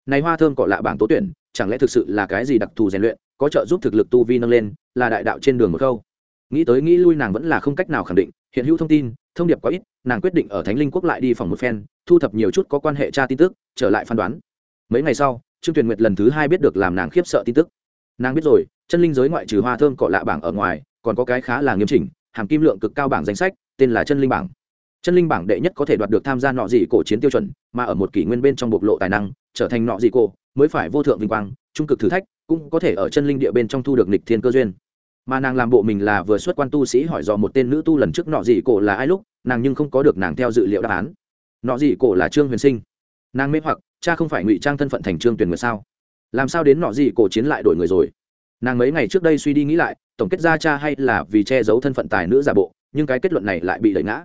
Này hoa thơm cọ lạ bảng tố tuyển, chẳng lẽ thực sự là cái gì đặc thù rèn luyện, có trợ giúp thực lực tu vi nâng lên, là đại đạo trên đường một câu? Nghĩ tới nghĩ lui nàng vẫn là không cách nào khẳng định, hiện hữu thông tin, thông điệp quá ít, nàng quyết định ở thánh linh quốc lại đi phòng một phen, thu thập nhiều chút có quan hệ tra tin tức, trở lại phán đoán. Mấy ngày sau, trương tuyền nguyệt lần thứ hai biết được làm nàng khiếp sợ tin tức. Nàng biết rồi chân linh giới ngoại trừ hoa thơm cọ lạ bảng ở ngoài, còn có cái khá là nghiêm chỉnh, hàm kim lượng cực cao bảng danh sách, tên là chân linh bảng. Chân linh bảng đệ nhất có thể đoạt được tham gia nọ dị cổ chiến tiêu chuẩn, mà ở một kỷ nguyên bên trong bộc lộ tài năng, trở thành nọ dị cổ, mới phải vô thượng vinh quang, trung cực thử thách, cũng có thể ở chân linh địa bên trong thu được nịch thiên cơ duyên. Mà nàng làm bộ mình là vừa xuất quan tu sĩ hỏi dò một tên nữ tu lần trước nọ dị cổ là ai lúc, nàng nhưng không có được nàng theo dự liệu đáp án. Nọ dị cổ là trương huyền sinh. Nàng mê hoặc, cha không phải ngụy trang thân phận thành trương tuyển người sao? Làm sao đến nọ dị cổ chiến lại đổi người rồi? Nàng mấy ngày trước đây suy đi nghĩ lại, tổng kết ra cha hay là vì che giấu thân phận tài nữ giả bộ, nhưng cái kết luận này lại bị đẩy ngã.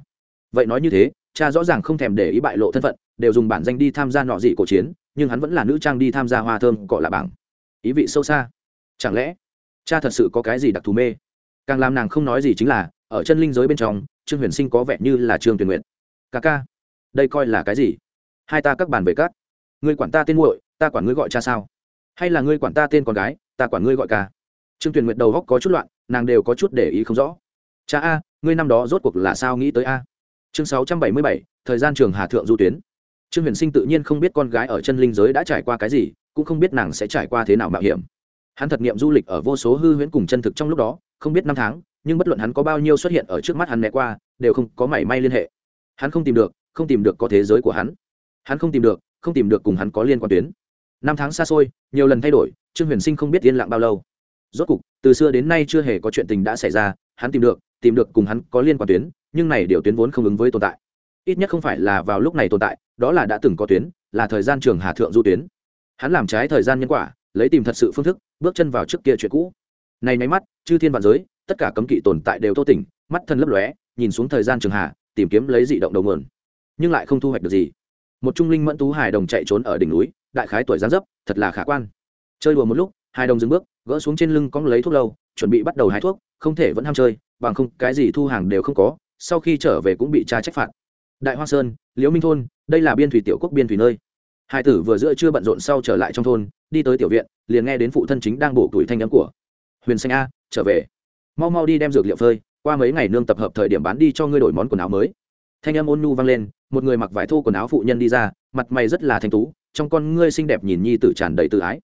Vậy nói như thế, cha rõ ràng không thèm để ý bại lộ thân phận, đều dùng bản danh đi tham gia nọ dị cổ chiến, nhưng hắn vẫn là nữ trang đi tham gia hoa thơm cọ là bảng. Ý vị sâu xa. Chẳng lẽ, cha thật sự có cái gì đặc thù mê? Càng làm nàng không nói gì chính là, ở chân linh giới bên trong, trương huyền sinh có vẻ như là trương tuyển nguyện ca ca, đây coi là cái gì? Hai ta các bàn về cát ngươi quản ta tên muội, ta quản ngươi gọi cha sao? Hay là ngươi quản ta tên con gái? Ta quản ngươi gọi ca. Trương Tuyền nguyệt đầu góc có chút loạn, nàng đều có chút để ý không rõ. Cha a, ngươi năm đó rốt cuộc là sao nghĩ tới a? Chương sáu trăm bảy mươi bảy, thời gian trường hà thượng du tuyến. Trương huyền sinh tự nhiên không biết con gái ở chân linh giới đã trải qua cái gì, cũng không biết nàng sẽ trải qua thế nào mạo hiểm. Hắn thật nghiệm du lịch ở vô số hư huyễn cùng chân thực trong lúc đó, không biết năm tháng, nhưng bất luận hắn có bao nhiêu xuất hiện ở trước mắt hắn né qua, đều không có mảy may liên hệ. Hắn không tìm được, không tìm được có thế giới của hắn. Hắn không tìm được, không tìm được cùng hắn có liên quan tuyến năm tháng xa xôi, nhiều lần thay đổi, trương huyền sinh không biết yên lặng bao lâu. Rốt cục, từ xưa đến nay chưa hề có chuyện tình đã xảy ra, hắn tìm được tìm được cùng hắn có liên quan tuyến, nhưng này điều tuyến vốn không ứng với tồn tại. Ít nhất không phải là vào lúc này tồn tại, đó là đã từng có tuyến, là thời gian trường hà thượng du tuyến. Hắn làm trái thời gian nhân quả, lấy tìm thật sự phương thức, bước chân vào trước kia chuyện cũ. Này nháy mắt, chư thiên vạn giới, tất cả cấm kỵ tồn tại đều tô tỉnh, mắt thân lấp lóe, nhìn xuống thời gian trường hà, tìm kiếm lấy dị động đầu nguồn. Nhưng lại không thu hoạch được gì. Một trung linh mẫn tú hài đồng chạy trốn ở đỉnh núi đại khái tuổi gián dấp, thật là khả quan. Chơi đùa một lúc, hai đồng dừng bước, gỡ xuống trên lưng cong lấy thuốc lâu, chuẩn bị bắt đầu hái thuốc, không thể vẫn ham chơi, bằng không cái gì thu hàng đều không có, sau khi trở về cũng bị cha trách phạt. Đại hoa sơn, liễu minh thôn, đây là biên thủy tiểu quốc biên thủy nơi. Hai tử vừa giữa chưa bận rộn sau trở lại trong thôn, đi tới tiểu viện, liền nghe đến phụ thân chính đang bổ tuổi thanh nhắm của huyền xanh a, trở về. Mau mau đi đem dược liệu phơi, qua mấy ngày nương tập hợp thời điểm bán đi cho ngươi đổi món quần áo mới. Thanh âm ôn nhu vang lên, một người mặc vải thô quần áo phụ nhân đi ra, mặt mày rất là thanh tú trong con ngươi xinh đẹp nhìn nhi tử tràn đầy tự ái.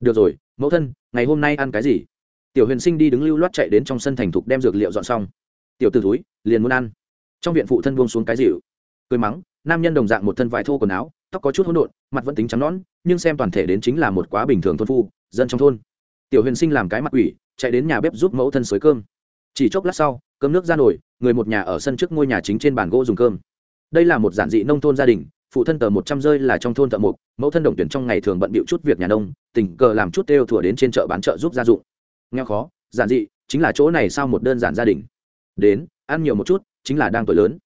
Được rồi, mẫu thân, ngày hôm nay ăn cái gì? Tiểu huyền sinh đi đứng lưu loát chạy đến trong sân thành thục đem dược liệu dọn xong. Tiểu t ử túi liền muốn ăn. Trong viện phụ thân buông xuống cái dịu. Cười mắng, nam nhân đồng dạng một thân vải thô quần áo, tóc có chút hỗn độn, mặt vẫn tính trắng nón nhưng xem toàn thể đến chính là một quá bình thường thôn phu, dân trong thôn. Tiểu huyền sinh làm cái mặt quỷ, chạy đến nhà bếp giúp mẫu thân xới cơm. Chỉ chốc lát sau, cơm nước ra nổi người một nhà ở sân trước ngôi nhà chính trên bàn gỗ dùng cơm. Đây là một giản dị nông thôn gia đình phụ thân tờ một trăm rơi là trong thôn thợ mộc, mẫu thân đồng tuyển trong ngày thường bận bịu chút việc nhà nông, tình cờ làm chút têu thủa đến trên chợ bán chợ giúp gia dụng. Nghe khó, giản dị, chính là chỗ này sao một đơn giản gia đình. Đến, ăn nhiều một chút, chính là đang tuổi lớn.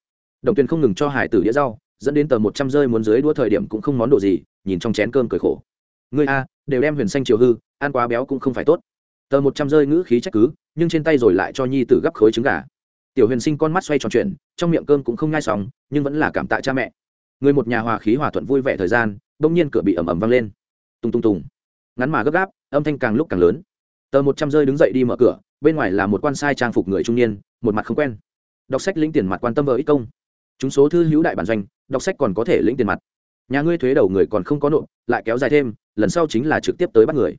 Đồng tuyển không ngừng cho hải tử đĩa rau, dẫn đến tờ một trăm rơi muốn dưới đua thời điểm cũng không món đồ gì, nhìn trong chén cơm cười khổ. Người a, đều đem huyền xanh chiều hư, ăn quá béo cũng không phải tốt. Tờ một trăm rơi ngữ khí trách cứ, nhưng trên tay rồi lại cho nhi tử gấp khối trứng gà. Tiểu huyền sinh con mắt xoay tròn chuyện trong miệng cơm cũng không ngai sòng nhưng vẫn là cảm tạ cha mẹ người một nhà hòa khí hòa thuận vui vẻ thời gian, bỗng nhiên cửa bị ẩm ẩm vang lên. Tung tung tùng. Ngắn mà gấp gáp, âm thanh càng lúc càng lớn. Tờ một trăm rơi đứng dậy đi mở cửa, bên ngoài là một quan sai trang phục người trung niên, một mặt không quen. Đọc sách lĩnh tiền mặt quan tâm vợ ít công. Chúng số thư hữu đại bản doanh, đọc sách còn có thể lĩnh tiền mặt. Nhà ngươi thuế đầu người còn không có nộp, lại kéo dài thêm, lần sau chính là trực tiếp tới bắt người.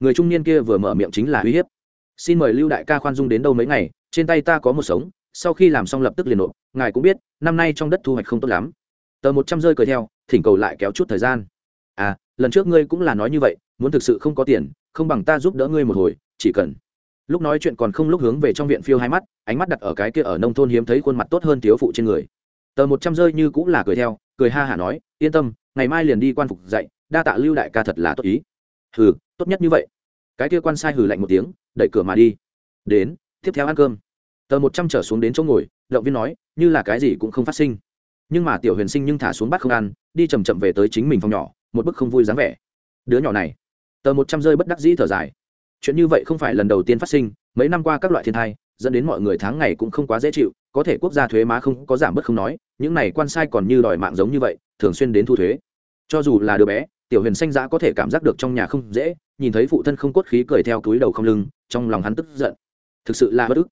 Người trung niên kia vừa mở miệng chính là uy hiếp. Xin mời lưu đại ca khoan dung đến đâu mấy ngày, trên tay ta có một sống, sau khi làm xong lập tức liền nộp, ngài cũng biết, năm nay trong đất thu hoạch không tốt lắm tờ một trăm rơi cười theo, thỉnh cầu lại kéo chút thời gian. À lần trước ngươi cũng là nói như vậy, muốn thực sự không có tiền, không bằng ta giúp đỡ ngươi một hồi, chỉ cần. Lúc nói chuyện còn không lúc hướng về trong viện phiêu hai mắt, ánh mắt đặt ở cái kia ở nông thôn hiếm thấy khuôn mặt tốt hơn thiếu phụ trên người. Tờ một trăm rơi như cũng là cười theo, cười ha hả nói, yên tâm, ngày mai liền đi quan phục dạy, đa tạ lưu đại ca thật là tốt ý. Hừ, tốt nhất như vậy. Cái kia quan sai hừ lạnh một tiếng, đẩy cửa mà đi. Đến, tiếp theo ăn cơm. Tờ một trăm trở xuống đến chỗ ngồi, động viên nói, như là cái gì cũng không phát sinh nhưng mà tiểu huyền sinh nhưng thả xuống bắt không ăn, đi chầm chậm về tới chính mình phòng nhỏ, một bức không vui dáng vẻ. Đứa nhỏ này, tờ một trăm rơi bất đắc dĩ thở dài. Chuyện như vậy không phải lần đầu tiên phát sinh, mấy năm qua các loại thiên thai, dẫn đến mọi người tháng ngày cũng không quá dễ chịu, có thể quốc gia thuế má không, có giảm bớt không nói, những này quan sai còn như đòi mạng giống như vậy, thường xuyên đến thu thuế. Cho dù là đứa bé, tiểu huyền xanh giã có thể cảm giác được trong nhà không dễ, nhìn thấy phụ thân không cốt khí cười theo túi đầu không lưng, trong lòng hắn tức giận. Thực sự là bất ức.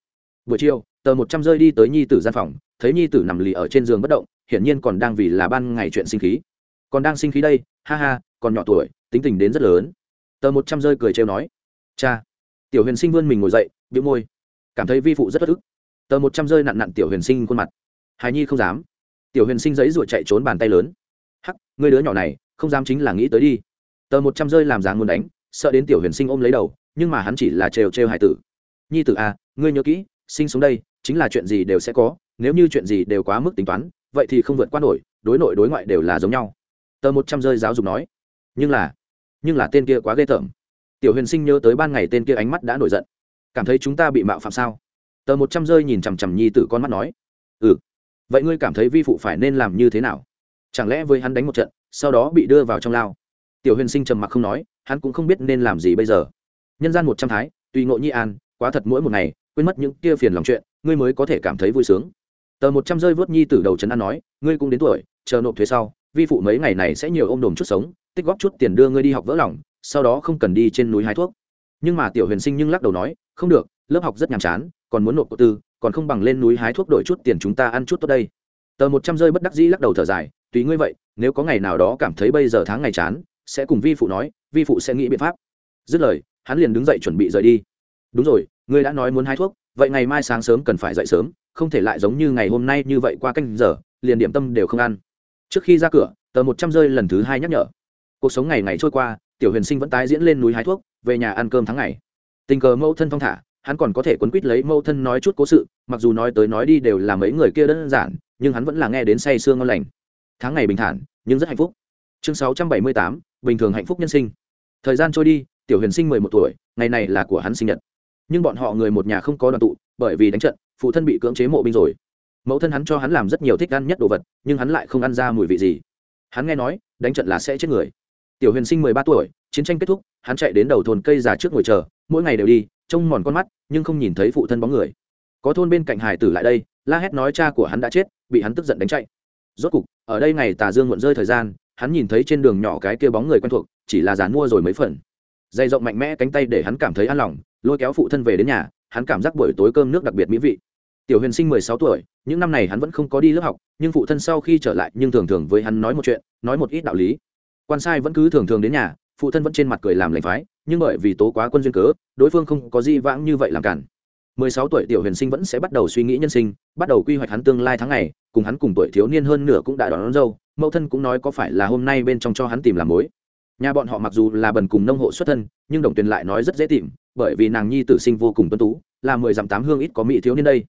Buổi chiều, tờ một trăm rơi đi tới nhi tử gian phòng thấy nhi tử nằm lì ở trên giường bất động, hiển nhiên còn đang vì là ban ngày chuyện sinh khí. Còn đang sinh khí đây, ha ha, còn nhỏ tuổi, tính tình đến rất lớn. Tờ một trăm rơi cười trêu nói. Cha, tiểu huyền sinh vươn mình ngồi dậy, bĩu môi. Cảm thấy vi phụ rất bất ức. Tờ một trăm rơi nặn nặn tiểu huyền sinh khuôn mặt. Hài nhi không dám. Tiểu huyền sinh giấy ruột chạy trốn bàn tay lớn. Hắc ngươi đứa nhỏ này, không dám chính là nghĩ tới đi. Tờ một trăm rơi làm dáng muốn đánh, sợ đến tiểu huyền sinh ôm lấy đầu, nhưng mà hắn chỉ là trêu trêu hải tử. Nhi tử à ngươi nhớ kỹ, sinh xuống đây, chính là chuyện gì đều sẽ có nếu như chuyện gì đều quá mức tính toán, vậy thì không vượt qua nổi, đối nội đối ngoại đều là giống nhau. Tờ một trăm rơi giáo dục nói, nhưng là nhưng là tên kia quá ghê tởm. Tiểu huyền sinh nhớ tới ban ngày tên kia ánh mắt đã nổi giận. Cảm thấy chúng ta bị mạo phạm sao? Tờ một trăm rơi nhìn chằm chằm nhi tử con mắt nói ừ. Vậy ngươi cảm thấy vi phụ phải nên làm như thế nào? Chẳng lẽ với hắn đánh một trận, sau đó bị đưa vào trong lao? Tiểu huyền sinh trầm mặc không nói, hắn cũng không biết nên làm gì bây giờ. Nhân gian một trăm thái, tùy ngộ nhi an, quá thật mỗi một ngày, quên mất những kia phiền lòng chuyện, ngươi mới có thể cảm thấy vui sướng tờ một trăm rơi vớt nhi từ đầu trấn an nói, ngươi cũng đến tuổi, chờ nộp thuế sau, vi phụ mấy ngày này sẽ nhiều ôm đồm chút sống, tích góp chút tiền đưa ngươi đi học vỡ lòng, sau đó không cần đi trên núi hái thuốc. Nhưng mà tiểu huyền sinh nhưng lắc đầu nói, không được, lớp học rất nhàm chán, còn muốn nộp cổ tư, còn không bằng lên núi hái thuốc đổi chút tiền chúng ta ăn chút tốt đây. Tờ một trăm rơi bất đắc dĩ lắc đầu thở dài, tùy ngươi vậy, nếu có ngày nào đó cảm thấy bây giờ tháng ngày chán, sẽ cùng vi phụ nói, vi phụ sẽ nghĩ biện pháp. Dứt lời, hắn liền đứng dậy chuẩn bị rời đi. Đúng rồi, ngươi đã nói muốn hái thuốc, vậy ngày mai sáng sớm cần phải dậy sớm không thể lại giống như ngày hôm nay như vậy qua canh giờ, liền điểm tâm đều không ăn. Trước khi ra cửa, tờ một trăm rơi lần thứ hai nhắc nhở. Cuộc sống ngày ngày trôi qua, tiểu huyền sinh vẫn tái diễn lên núi hái thuốc, về nhà ăn cơm tháng ngày. Tình cờ mẫu thân thong thả, hắn còn có thể quấn quýt lấy mẫu thân nói chút cố sự, mặc dù nói tới nói đi đều là mấy người kia đơn giản, nhưng hắn vẫn là nghe đến say sương ngon lành. Tháng ngày bình thản, nhưng rất hạnh phúc. Chương sáu trăm bảy mươi tám, bình thường hạnh phúc nhân sinh. Thời gian trôi đi, tiểu huyền sinh mười một tuổi, ngày này là của hắn sinh nhật. Nhưng bọn họ người một nhà không có đoàn tụ, bởi vì đánh trận phụ thân bị cưỡng chế mộ binh rồi. Mẫu thân hắn cho hắn làm rất nhiều thích ăn nhất đồ vật, nhưng hắn lại không ăn ra mùi vị gì. Hắn nghe nói, đánh trận là sẽ chết người. Tiểu huyền sinh mười ba tuổi, chiến tranh kết thúc, hắn chạy đến đầu thôn cây già trước ngồi chờ, mỗi ngày đều đi, trông mòn con mắt, nhưng không nhìn thấy phụ thân bóng người. Có thôn bên cạnh hải tử lại đây, la hét nói cha của hắn đã chết, bị hắn tức giận đánh chạy. Rốt cục, ở đây ngày tà dương muộn rơi thời gian, hắn nhìn thấy trên đường nhỏ cái kia bóng người quen thuộc, chỉ là dán mua rồi mấy phần. Dày rộng mạnh mẽ cánh tay để hắn cảm thấy an lòng, lôi kéo phụ thân về đến nhà, hắn cảm giác buổi tối cơm nước đặc biệt mỹ vị tiểu huyền sinh mười sáu tuổi những năm này hắn vẫn không có đi lớp học nhưng phụ thân sau khi trở lại nhưng thường thường với hắn nói một chuyện nói một ít đạo lý. Quan sai vẫn cứ thường thường đến nhà phụ thân vẫn trên mặt cười làm lành phái nhưng bởi vì tố quá quân duyên cớ đối phương không có di vãng như vậy làm cản. Mười sáu tuổi tiểu huyền sinh vẫn sẽ bắt đầu suy nghĩ nhân sinh bắt đầu quy hoạch hắn tương lai tháng ngày cùng hắn cùng tuổi thiếu niên hơn nửa cũng đã đón, đón dâu mẫu thân cũng nói có phải là hôm nay bên trong cho hắn tìm làm mối. Nhà bọn họ mặc dù là bần cùng nông hộ xuất thân nhưng đồng tuyền lại nói rất dễ tìm bởi vì nàng nhi tử sinh vô cùng tuân tú là mười dặm tám hương ít có mỹ thiếu niên đây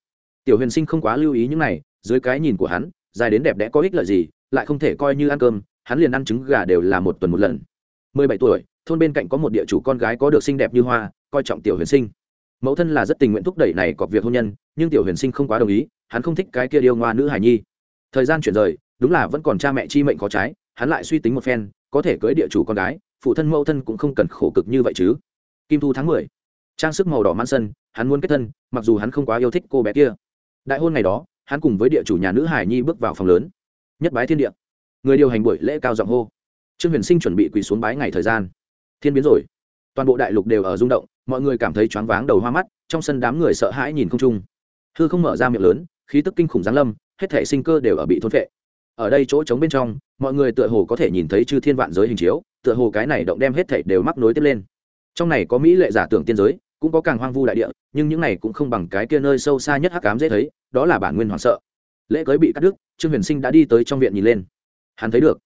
tiểu huyền sinh không quá lưu ý những này, dưới cái nhìn của hắn, dài đến đẹp đẽ có ích lợi gì, lại không thể coi như ăn cơm, hắn liền ăn trứng gà đều là một tuần một lần. Mười bảy tuổi, thôn bên cạnh có một địa chủ con gái có được xinh đẹp như hoa, coi trọng tiểu huyền sinh. Mẫu thân là rất tình nguyện thúc đẩy này cọc việc hôn nhân, nhưng tiểu huyền sinh không quá đồng ý, hắn không thích cái kia điêu ngoa nữ hải nhi. Thời gian chuyển rời, đúng là vẫn còn cha mẹ chi mệnh có trái, hắn lại suy tính một phen, có thể cưới địa chủ con gái, phụ thân mẫu thân cũng không cần khổ cực như vậy chứ. Kim thu tháng mười, trang sức màu đỏ man sân, hắn muốn kết thân, mặc dù hắn không quá yêu thích cô bé kia đại hôn ngày đó, hắn cùng với địa chủ nhà nữ hải nhi bước vào phòng lớn. Nhất bái thiên địa. Người điều hành buổi lễ cao giọng hô. Trương huyền sinh chuẩn bị quỳ xuống bái ngày thời gian. Thiên biến rồi. Toàn bộ đại lục đều ở rung động, mọi người cảm thấy choáng váng đầu hoa mắt, trong sân đám người sợ hãi nhìn không trung hư không mở ra miệng lớn, khí tức kinh khủng giáng lâm, hết thể sinh cơ đều ở bị thôn vệ ở đây chỗ trống bên trong, mọi người tựa hồ có thể nhìn thấy chư thiên vạn giới hình chiếu, tựa hồ cái này động đem hết thể đều mắc nối tiếp lên. Trong này có mỹ lệ giả tưởng tiên giới cũng có càng hoang vu đại địa, nhưng những này cũng không bằng cái kia nơi sâu xa nhất hắc cám dễ thấy, đó là bản nguyên hoảng sợ. Lễ cưới bị cắt đứt, trương huyền sinh đã đi tới trong viện nhìn lên. Hắn thấy được.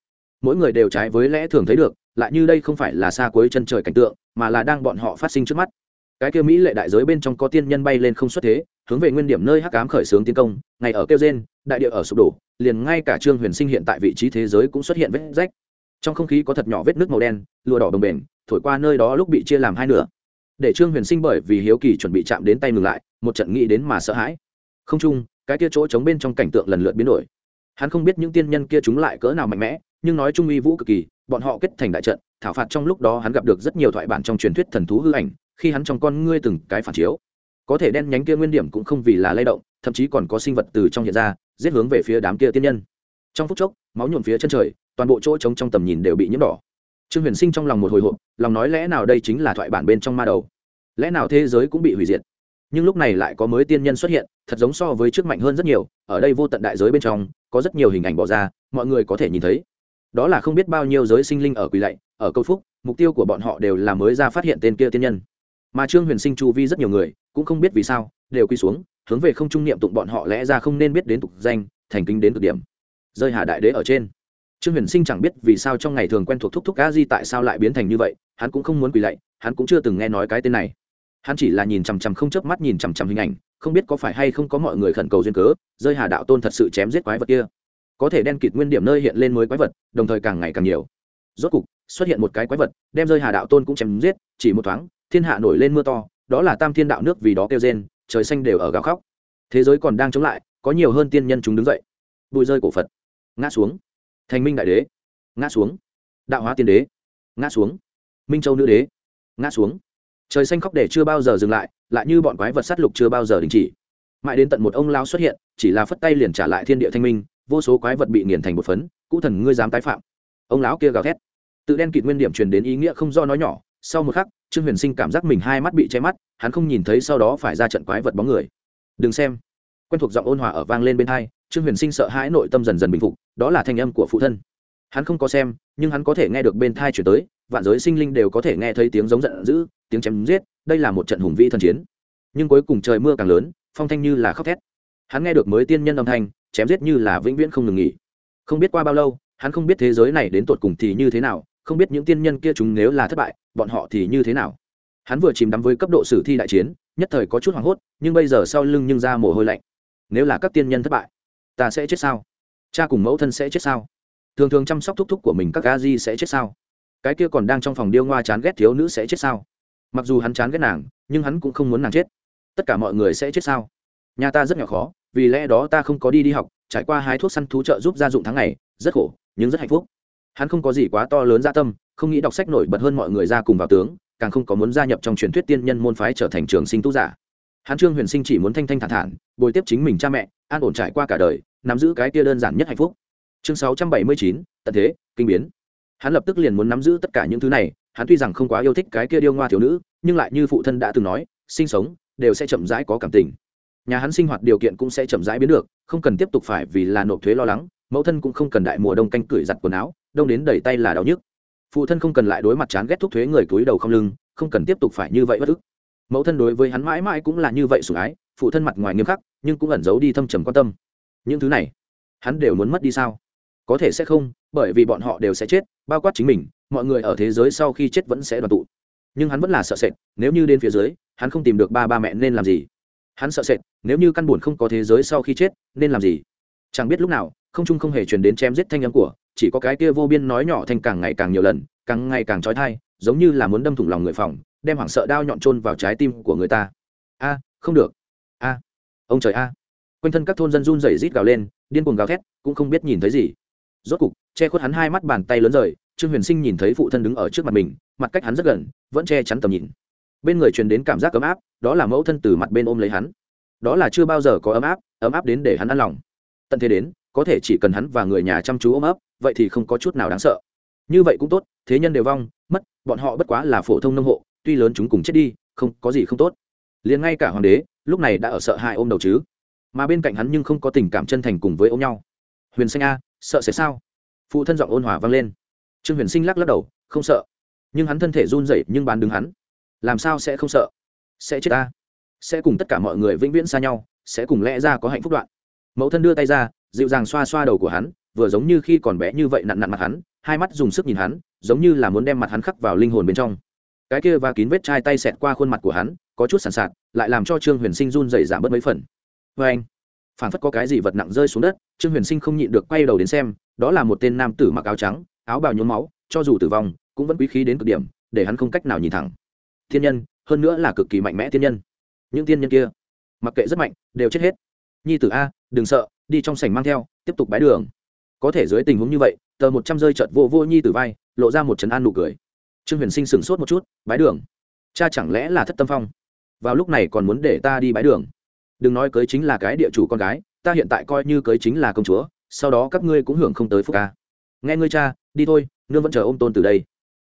Mỗi người đều trái với lẽ thường thấy được, lại như đây không phải là xa cuối chân trời cảnh tượng, mà là đang bọn họ phát sinh trước mắt. Cái kia mỹ lệ đại giới bên trong có tiên nhân bay lên không xuất thế, hướng về nguyên điểm nơi hắc ám khởi xướng tiến công, ngày ở kêu gen đại địa ở sụp đổ, liền ngay cả trương huyền sinh hiện tại vị trí thế giới cũng xuất hiện vết rách. Trong không khí có thật nhỏ vết nước màu đen lùa đỏ đồng bền thổi qua nơi đó lúc bị chia làm hai nửa để trương huyền sinh bởi vì hiếu kỳ chuẩn bị chạm đến tay ngừng lại, một trận nghĩ đến mà sợ hãi. Không chung, cái kia chỗ trống bên trong cảnh tượng lần lượt biến đổi. Hắn không biết những tiên nhân kia chúng lại cỡ nào mạnh mẽ, nhưng nói chung uy vũ cực kỳ, bọn họ kết thành đại trận, thảo phạt trong lúc đó hắn gặp được rất nhiều thoại bản trong truyền thuyết thần thú hư ảnh, khi hắn trong con ngươi từng cái phản chiếu. Có thể đen nhánh kia nguyên điểm cũng không vì là lay động, thậm chí còn có sinh vật từ trong hiện ra, giết hướng về phía đám kia tiên nhân. Trong phút chốc, máu nhuộm phía chân trời, toàn bộ chỗ trống trong tầm nhìn đều bị nhiễm đỏ trương huyền sinh trong lòng một hồi hộp, lòng nói lẽ nào đây chính là thoại bản bên trong ma đầu? Lẽ nào thế giới cũng bị hủy diệt? Nhưng lúc này lại có mới tiên nhân xuất hiện, thật giống so với trước mạnh hơn rất nhiều, ở đây vô tận đại giới bên trong, có rất nhiều hình ảnh bỏ ra, mọi người có thể nhìn thấy. Đó là không biết bao nhiêu giới sinh linh ở quỳ lạy, ở câu phúc, mục tiêu của bọn họ đều là mới ra phát hiện tên kia tiên nhân. Mà trương huyền sinh chu vi rất nhiều người, cũng không biết vì sao, đều quy xuống, hướng về không trung niệm tụng bọn họ lẽ ra không nên biết đến tục danh, thành kính đến cực điểm. Rơi hà đại đế ở trên trương huyền sinh chẳng biết vì sao trong ngày thường quen thuộc thúc thúc a di tại sao lại biến thành như vậy, hắn cũng không muốn quỳ lạy, hắn cũng chưa từng nghe nói cái tên này. Hắn chỉ là nhìn chằm chằm không chớp mắt nhìn chằm chằm hình ảnh, không biết có phải hay không có mọi người khẩn cầu duyên cớ, rơi hà đạo tôn thật sự chém giết quái vật kia. Có thể đen kịt nguyên điểm nơi hiện lên mới quái vật, đồng thời càng ngày càng nhiều. Rốt cục, xuất hiện một cái quái vật, đem rơi hà đạo tôn cũng chém giết, chỉ một thoáng, thiên hạ nổi lên mưa to, đó là tam thiên đạo nước vì đó kêu rên, trời xanh đều ở gào khóc. Thế giới còn đang chống lại, có nhiều hơn tiên nhân chúng đứng dậy. Bụi rơi cổ phật. Ngã xuống thành minh đại đế. Ngã xuống. Đạo hóa tiên đế. Ngã xuống. Minh châu nữ đế. Ngã xuống. Trời xanh khóc để chưa bao giờ dừng lại lại như bọn quái vật sát lục chưa bao giờ đình chỉ. Mãi đến tận một ông lao xuất hiện, chỉ là phất tay liền trả lại thiên địa thanh minh, vô số quái vật bị nghiền thành một phấn, cũ thần ngươi dám tái phạm. Ông lão kia gào thét. Tự đen kịt nguyên điểm truyền đến ý nghĩa không do nói nhỏ, sau một khắc, trương huyền sinh cảm giác mình hai mắt bị che mắt, hắn không nhìn thấy sau đó phải ra trận quái vật bóng người. Đừng xem. Quen thuộc giọng ôn hòa ở vang lên bên hai trương huyền sinh sợ hãi nội tâm dần dần bình phục, đó là thanh âm của phụ thân. Hắn không có xem, nhưng hắn có thể nghe được bên thai chuyển tới, vạn giới sinh linh đều có thể nghe thấy tiếng giống giận dữ, tiếng chém giết, đây là một trận hùng vi thần chiến. Nhưng cuối cùng trời mưa càng lớn, phong thanh như là khóc thét. Hắn nghe được mới tiên nhân âm thanh, chém giết như là vĩnh viễn không ngừng nghỉ. Không biết qua bao lâu, hắn không biết thế giới này đến tột cùng thì như thế nào, không biết những tiên nhân kia chúng nếu là thất bại, bọn họ thì như thế nào. Hắn vừa chìm đắm với cấp độ sử thi đại chiến, nhất thời có chút hoảng hốt, nhưng bây giờ sau lưng nhưng ra mồ hôi lạnh. Nếu là các tiên nhân thất bại ta sẽ chết sao? Cha cùng mẫu thân sẽ chết sao? Thường thường chăm sóc thúc thúc của mình các ga di sẽ chết sao? Cái kia còn đang trong phòng điêu ngoa chán ghét thiếu nữ sẽ chết sao? Mặc dù hắn chán ghét nàng, nhưng hắn cũng không muốn nàng chết. Tất cả mọi người sẽ chết sao? Nhà ta rất nhỏ khó, vì lẽ đó ta không có đi đi học, trải qua hái thuốc săn thú trợ giúp gia dụng tháng ngày, rất khổ, nhưng rất hạnh phúc. Hắn không có gì quá to lớn gia tâm, không nghĩ đọc sách nổi bật hơn mọi người ra cùng vào tướng, càng không có muốn gia nhập trong truyền thuyết tiên nhân môn phái trở thành trường sinh tu giả hắn trương huyền sinh chỉ muốn thanh thanh thản thản, bồi tiếp chính mình cha mẹ, an ổn trải qua cả đời, nắm giữ cái tia đơn giản nhất hạnh phúc. Chương sáu trăm bảy mươi chín, tận thế, kinh biến. Hắn lập tức liền muốn nắm giữ tất cả những thứ này, hắn tuy rằng không quá yêu thích cái kia điêu ngoa thiếu nữ, nhưng lại như phụ thân đã từng nói, sinh sống đều sẽ chậm rãi có cảm tình. Nhà hắn sinh hoạt điều kiện cũng sẽ chậm rãi biến được, không cần tiếp tục phải vì là nộp thuế lo lắng, mẫu thân cũng không cần đại mùa đông canh cửi giặt quần áo, đông đến đẩy tay là đau nhức. Phụ thân không cần lại đối mặt chán ghét thuốc thuế người túi đầu không lưng, không cần tiếp tục phải như vậy bất ức mẫu thân đối với hắn mãi mãi cũng là như vậy sủng ái, phụ thân mặt ngoài nghiêm khắc, nhưng cũng ẩn giấu đi thâm trầm quan tâm. Những thứ này, hắn đều muốn mất đi sao? Có thể sẽ không, bởi vì bọn họ đều sẽ chết, bao quát chính mình, mọi người ở thế giới sau khi chết vẫn sẽ đoàn tụ. Nhưng hắn vẫn là sợ sệt, nếu như đến phía dưới, hắn không tìm được ba ba mẹ nên làm gì? Hắn sợ sệt, nếu như căn buồn không có thế giới sau khi chết, nên làm gì? Chẳng biết lúc nào, không trung không hề truyền đến chém giết thanh âm của, chỉ có cái kia vô biên nói nhỏ thành càng ngày càng nhiều lần, càng ngày càng trói thai, giống như là muốn đâm thủng lòng người phòng đem hoảng sợ đao nhọn trôn vào trái tim của người ta. A, không được. A. Ông trời a. Quanh thân các thôn dân run rẩy rít gào lên, điên cuồng gào thét, cũng không biết nhìn thấy gì. Rốt cục, che khuất hắn hai mắt bàn tay lớn rời, trương huyền sinh nhìn thấy phụ thân đứng ở trước mặt mình, mặt cách hắn rất gần, vẫn che chắn tầm nhìn. Bên người truyền đến cảm giác ấm áp, đó là mẫu thân từ mặt bên ôm lấy hắn. Đó là chưa bao giờ có ấm áp ấm áp đến để hắn ăn lòng. Tận thế đến, có thể chỉ cần hắn và người nhà chăm chú ôm ấp, vậy thì không có chút nào đáng sợ. Như vậy cũng tốt, thế nhân đều vong, mất, bọn họ bất quá là phổ thông nông hộ tuy lớn chúng cùng chết đi, không, có gì không tốt. Liền ngay cả hoàng đế, lúc này đã ở sợ hãi ôm đầu chứ. Mà bên cạnh hắn nhưng không có tình cảm chân thành cùng với ôm nhau. Huyền sinh a, sợ sẽ sao? Phụ thân giọng ôn hòa vang lên. Trương huyền sinh lắc lắc đầu, không sợ. Nhưng hắn thân thể run rẩy nhưng bán đứng hắn. Làm sao sẽ không sợ? Sẽ chết ta? Sẽ cùng tất cả mọi người vĩnh viễn xa nhau, sẽ cùng lẽ ra có hạnh phúc đoạn. Mẫu thân đưa tay ra, dịu dàng xoa xoa đầu của hắn, vừa giống như khi còn bé như vậy nặn nặn mặt hắn, hai mắt dùng sức nhìn hắn, giống như là muốn đem mặt hắn khắc vào linh hồn bên trong cái kia và kín vết chai tay xẹt qua khuôn mặt của hắn, có chút sàn sạt, lại làm cho trương huyền sinh run dày giảm bớt mấy phần. Vê anh phản phất có cái gì vật nặng rơi xuống đất, trương huyền sinh không nhịn được quay đầu đến xem, đó là một tên nam tử mặc áo trắng, áo bào nhuốm máu, cho dù tử vong, cũng vẫn quý khí đến cực điểm, để hắn không cách nào nhìn thẳng. Thiên nhân, hơn nữa là cực kỳ mạnh mẽ thiên nhân. Những thiên nhân kia, mặc kệ rất mạnh, đều chết hết. Nhi tử a, đừng sợ, đi trong sảnh mang theo, tiếp tục bái đường. Có thể dưới tình huống như vậy, tờ một trăm rơi chợt vô vô nhi tử vai, lộ ra một trấn an nụ cười trương huyền sinh sửng sốt một chút, bái đường. Cha chẳng lẽ là thất tâm phong? Vào lúc này còn muốn để ta đi bái đường. Đừng nói cưới chính là cái địa chủ con gái, ta hiện tại coi như cưới chính là công chúa, sau đó các ngươi cũng hưởng không tới phúc ca. Nghe ngươi cha, đi thôi, nương vẫn chờ ôm tôn từ đây.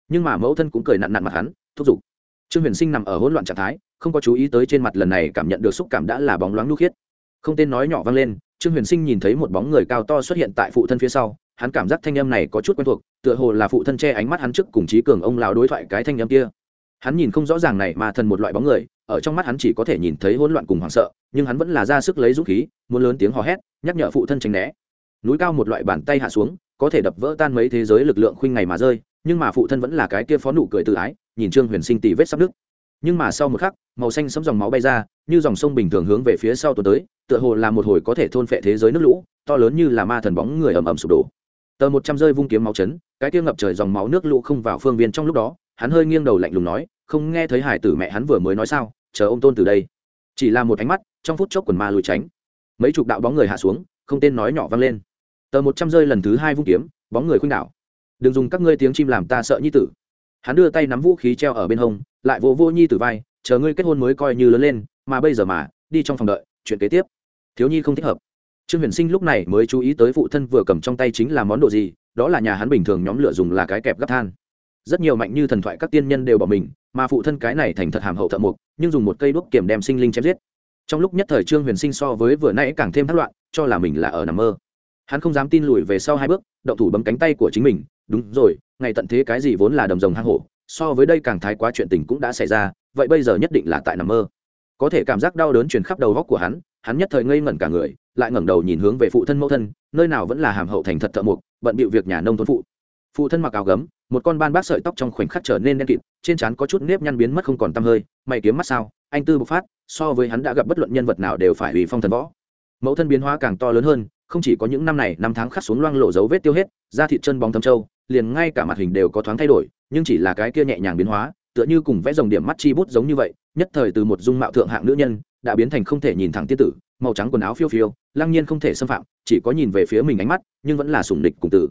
Nhưng mà mẫu thân cũng cười nặn nặn mặt hắn, thúc giục. Trương huyền sinh nằm ở hỗn loạn trạng thái, không có chú ý tới trên mặt lần này cảm nhận được xúc cảm đã là bóng loáng nu khiết. Không tên nói nhỏ vang lên, trương huyền sinh nhìn thấy một bóng người cao to xuất hiện tại phụ thân phía sau hắn cảm giác thanh âm này có chút quen thuộc, tựa hồ là phụ thân che ánh mắt hắn trước cùng trí cường ông lão đối thoại cái thanh âm kia. Hắn nhìn không rõ ràng này mà thần một loại bóng người, ở trong mắt hắn chỉ có thể nhìn thấy hỗn loạn cùng hoảng sợ, nhưng hắn vẫn là ra sức lấy dũng khí, muốn lớn tiếng hò hét, nhắc nhở phụ thân tránh né. Núi cao một loại bàn tay hạ xuống, có thể đập vỡ tan mấy thế giới lực lượng khuynh ngày mà rơi, nhưng mà phụ thân vẫn là cái kia phó nụ cười tự ái, nhìn trương huyền sinh tì vết sắp nước nhưng mà sau một khắc, màu xanh sấm dòng máu bay ra, như dòng sông bình thường hướng về phía sau tuần tới, tựa hồ là một hồi có thể thôn phệ thế giới nước lũ, to lớn như là ma thần bóng người ầm ầm sụp đổ tờ một trăm rơi vung kiếm máu chấn, cái kia ngập trời dòng máu nước lũ không vào phương viên trong lúc đó, hắn hơi nghiêng đầu lạnh lùng nói, không nghe thấy hải tử mẹ hắn vừa mới nói sao? Chờ ô m tôn từ đây. Chỉ là một ánh mắt, trong phút chốc quần ma lùi tránh. Mấy chục đạo bóng người hạ xuống, không tên nói nhỏ vang lên. Tờ một trăm rơi lần thứ hai vung kiếm, bóng người khuynh đảo. Đừng dùng các ngươi tiếng chim làm ta sợ nhi tử. Hắn đưa tay nắm vũ khí treo ở bên hông, lại vô vô nhi tử vai, chờ ngươi kết hôn mới coi như lớn lên, mà bây giờ mà, đi trong phòng đợi, chuyện kế tiếp. Thiếu nhi không thích hợp trương huyền sinh lúc này mới chú ý tới phụ thân vừa cầm trong tay chính là món đồ gì, đó là nhà hắn bình thường nhóm lửa dùng là cái kẹp gấp than. Rất nhiều mạnh như thần thoại các tiên nhân đều bỏ mình, mà phụ thân cái này thành thật hàm hậu thợ mục nhưng dùng một cây đuốc kiểm đem sinh linh chém giết. Trong lúc nhất thời trương huyền sinh so với vừa nãy càng thêm thất loạn, cho là mình là ở nằm mơ. Hắn không dám tin lùi về sau hai bước, động thủ bấm cánh tay của chính mình, đúng rồi, ngày tận thế cái gì vốn là đầm rồng hang hổ, so với đây càng thái quá chuyện tình cũng đã xảy ra, vậy bây giờ nhất định là tại nằm mơ. Có thể cảm giác đau đớn truyền khắp đầu góc của hắn hắn nhất thời ngây ngẩn cả người lại ngẩng đầu nhìn hướng về phụ thân mẫu thân, nơi nào vẫn là hàm hậu thành thật thợ mộc, bận bịu việc nhà nông thôn phụ. Phụ thân mặc áo gấm, một con ban bác sợi tóc trong khoảnh khắc trở nên đen kịt, trên trán có chút nếp nhăn biến mất không còn tăm hơi, mày kiếm mắt sao, anh tư bộc phát, so với hắn đã gặp bất luận nhân vật nào đều phải ủy phong thần võ. Mẫu thân biến hóa càng to lớn hơn, không chỉ có những năm này, năm tháng khắc xuống loang lộ dấu vết tiêu hết, da thịt chân bóng thâm trâu, liền ngay cả mặt hình đều có thoáng thay đổi, nhưng chỉ là cái kia nhẹ nhàng biến hóa, tựa như cùng vẽ dòng điểm mắt chi bút giống như vậy nhất thời từ một dung mạo thượng hạng nữ nhân, đã biến thành không thể nhìn thẳng tiên tử, màu trắng quần áo phiêu phiêu, lăng nhiên không thể xâm phạm, chỉ có nhìn về phía mình ánh mắt, nhưng vẫn là sủng địch cùng tử.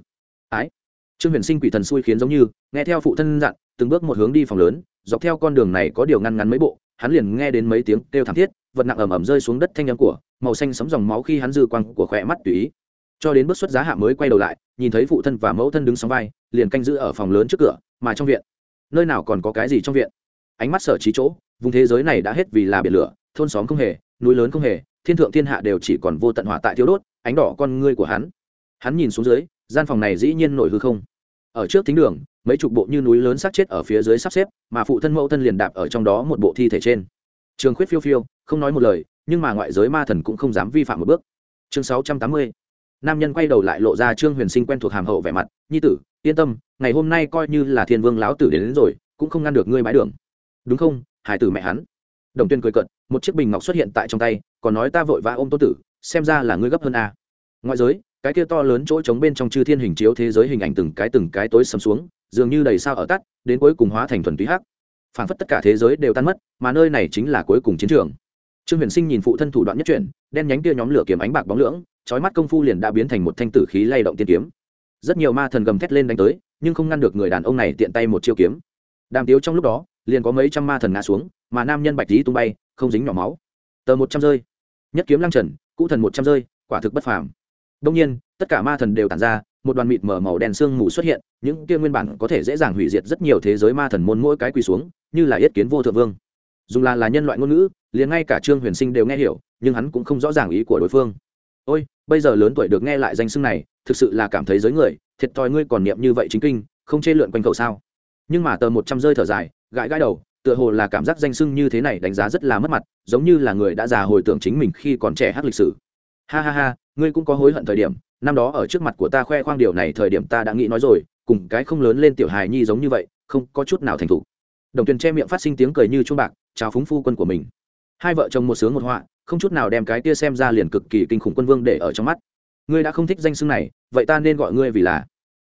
Ái! Trương huyền sinh quỷ thần xui khiến giống như, nghe theo phụ thân dặn, từng bước một hướng đi phòng lớn, dọc theo con đường này có điều ngăn ngắn mấy bộ, hắn liền nghe đến mấy tiếng kêu thảm thiết, vật nặng ầm ầm rơi xuống đất thanh âm của, màu xanh sấm dòng máu khi hắn dư quang của khỏe mắt tùy ý. Cho đến bước xuất giá hạ mới quay đầu lại, nhìn thấy phụ thân và mẫu thân đứng sóng vai, liền canh giữ ở phòng lớn trước cửa, mà trong viện. Nơi nào còn có cái gì trong viện? Ánh mắt sở trí chỗ vùng thế giới này đã hết vì là biển lửa thôn xóm không hề núi lớn không hề thiên thượng thiên hạ đều chỉ còn vô tận hỏa tại thiếu đốt ánh đỏ con ngươi của hắn. Hắn nhìn xuống dưới gian phòng này dĩ nhiên nổi hư không. Ở trước thính đường mấy chục bộ như núi lớn sát chết ở phía dưới sắp xếp mà phụ thân mẫu thân liền đạp ở trong đó một bộ thi thể trên. Trường khuyết phiêu phiêu không nói một lời nhưng mà ngoại giới ma thần cũng không dám vi phạm một bước. Chương sáu trăm tám mươi nam nhân quay đầu lại lộ ra trương huyền sinh quen thuộc hàm hậu vẻ mặt nhi tử yên tâm ngày hôm nay coi như là thiên vương lão tử đến, đến rồi cũng không ngăn được ngươi bãi đường. Đúng không? Hải tử mẹ hắn. Đồng tuyên cười cận một chiếc bình ngọc xuất hiện tại trong tay, còn nói ta vội vã ôm tô tử, xem ra là ngươi gấp hơn a. Ngoại giới, cái kia to lớn chỗ trống bên trong chư thiên hình chiếu thế giới hình ảnh từng cái từng cái tối sầm xuống, dường như đầy sao ở tắt, đến cuối cùng hóa thành thuần túy hắc. Phản phất tất cả thế giới đều tan mất, mà nơi này chính là cuối cùng chiến trường. Trương huyền sinh nhìn phụ thân thủ đoạn nhất chuyển, đen nhánh kia nhóm lửa kiếm ánh bạc bóng lưỡng trói mắt công phu liền đã biến thành một thanh tử khí lay động tiên kiếm. Rất nhiều ma thần gầm thét lên đánh tới, nhưng không ngăn được người đàn ông này tiện tay một chiêu kiếm đàm tiếu trong lúc đó, liền có mấy trăm ma thần ngã xuống, mà nam nhân bạch lý tung bay, không dính nhỏ máu. Tờ một trăm rơi, nhất kiếm lăng trần, cũ thần một trăm rơi, quả thực bất phàm. Đông nhiên, tất cả ma thần đều tàn ra, một đoàn mịt mở màu đen sương mù xuất hiện, những kia nguyên bản có thể dễ dàng hủy diệt rất nhiều thế giới ma thần môn mỗi cái quỳ xuống, như là yết kiến vô thượng vương. Dùng là là nhân loại ngôn ngữ, liền ngay cả trương huyền sinh đều nghe hiểu, nhưng hắn cũng không rõ ràng ý của đối phương. Ôi, bây giờ lớn tuổi được nghe lại danh xưng này, thực sự là cảm thấy giới người, thiệt thòi ngươi còn niệm như vậy chính kinh, không chê lượn quanh cậu sao? Nhưng mà tờ một trăm rơi thở dài, gãi gãi đầu, tựa hồ là cảm giác danh sưng như thế này đánh giá rất là mất mặt, giống như là người đã già hồi tưởng chính mình khi còn trẻ hát lịch sử. Ha ha ha, ngươi cũng có hối hận thời điểm, năm đó ở trước mặt của ta khoe khoang điều này thời điểm ta đã nghĩ nói rồi, cùng cái không lớn lên tiểu hài nhi giống như vậy, không có chút nào thành thủ. đồng tuyền che miệng phát sinh tiếng cười như chuông bạc, chào phúng phu quân của mình. Hai vợ chồng một sướng một họa, không chút nào đem cái kia xem ra liền cực kỳ kinh khủng quân vương để ở trong mắt. Ngươi đã không thích danh xưng này, vậy ta nên gọi ngươi vì là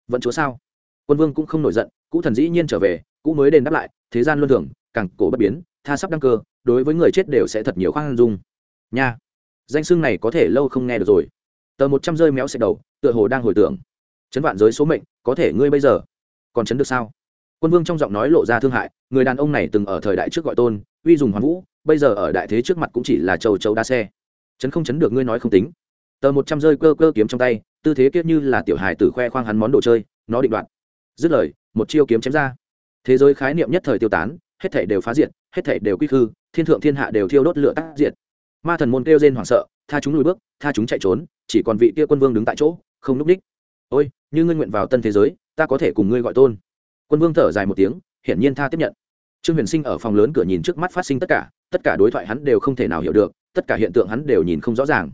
vận chúa sao? Quân vương cũng không nổi giận, cũ thần dĩ nhiên trở về, cũ mới đền đáp lại, thế gian luân thường, càng cổ bất biến, tha sắp đăng cơ, đối với người chết đều sẽ thật nhiều khoan dung. Nha, danh xưng này có thể lâu không nghe được rồi. Tờ một trăm rơi méo xẹt đầu, tựa hồ đang hồi tưởng. Chấn vạn giới số mệnh, có thể ngươi bây giờ còn chấn được sao? Quân vương trong giọng nói lộ ra thương hại, người đàn ông này từng ở thời đại trước gọi tôn, uy dùng hoàn vũ, bây giờ ở đại thế trước mặt cũng chỉ là châu châu đa xe. Chấn không chấn được ngươi nói không tính. Tờ một trăm rơi cơ cơ kiếm trong tay, tư thế kiết như là tiểu hài tử khoe khoang hắn món đồ chơi, nó định đoạt dứt lời, một chiêu kiếm chém ra. Thế giới khái niệm nhất thời tiêu tán, hết thể đều phá diệt, hết thể đều quy khư, thiên thượng thiên hạ đều thiêu đốt lửa tác diệt. Ma thần môn kêu rên hoảng sợ, tha chúng lùi bước, tha chúng chạy trốn, chỉ còn vị kia quân vương đứng tại chỗ, không núp đích ôi, như ngươi nguyện vào tân thế giới, ta có thể cùng ngươi gọi tôn. Quân vương thở dài một tiếng, hiển nhiên tha tiếp nhận. Trương huyền sinh ở phòng lớn cửa nhìn trước mắt phát sinh tất cả tất cả đối thoại hắn đều không thể nào hiểu được, tất cả hiện tượng hắn đều nhìn không rõ ràng.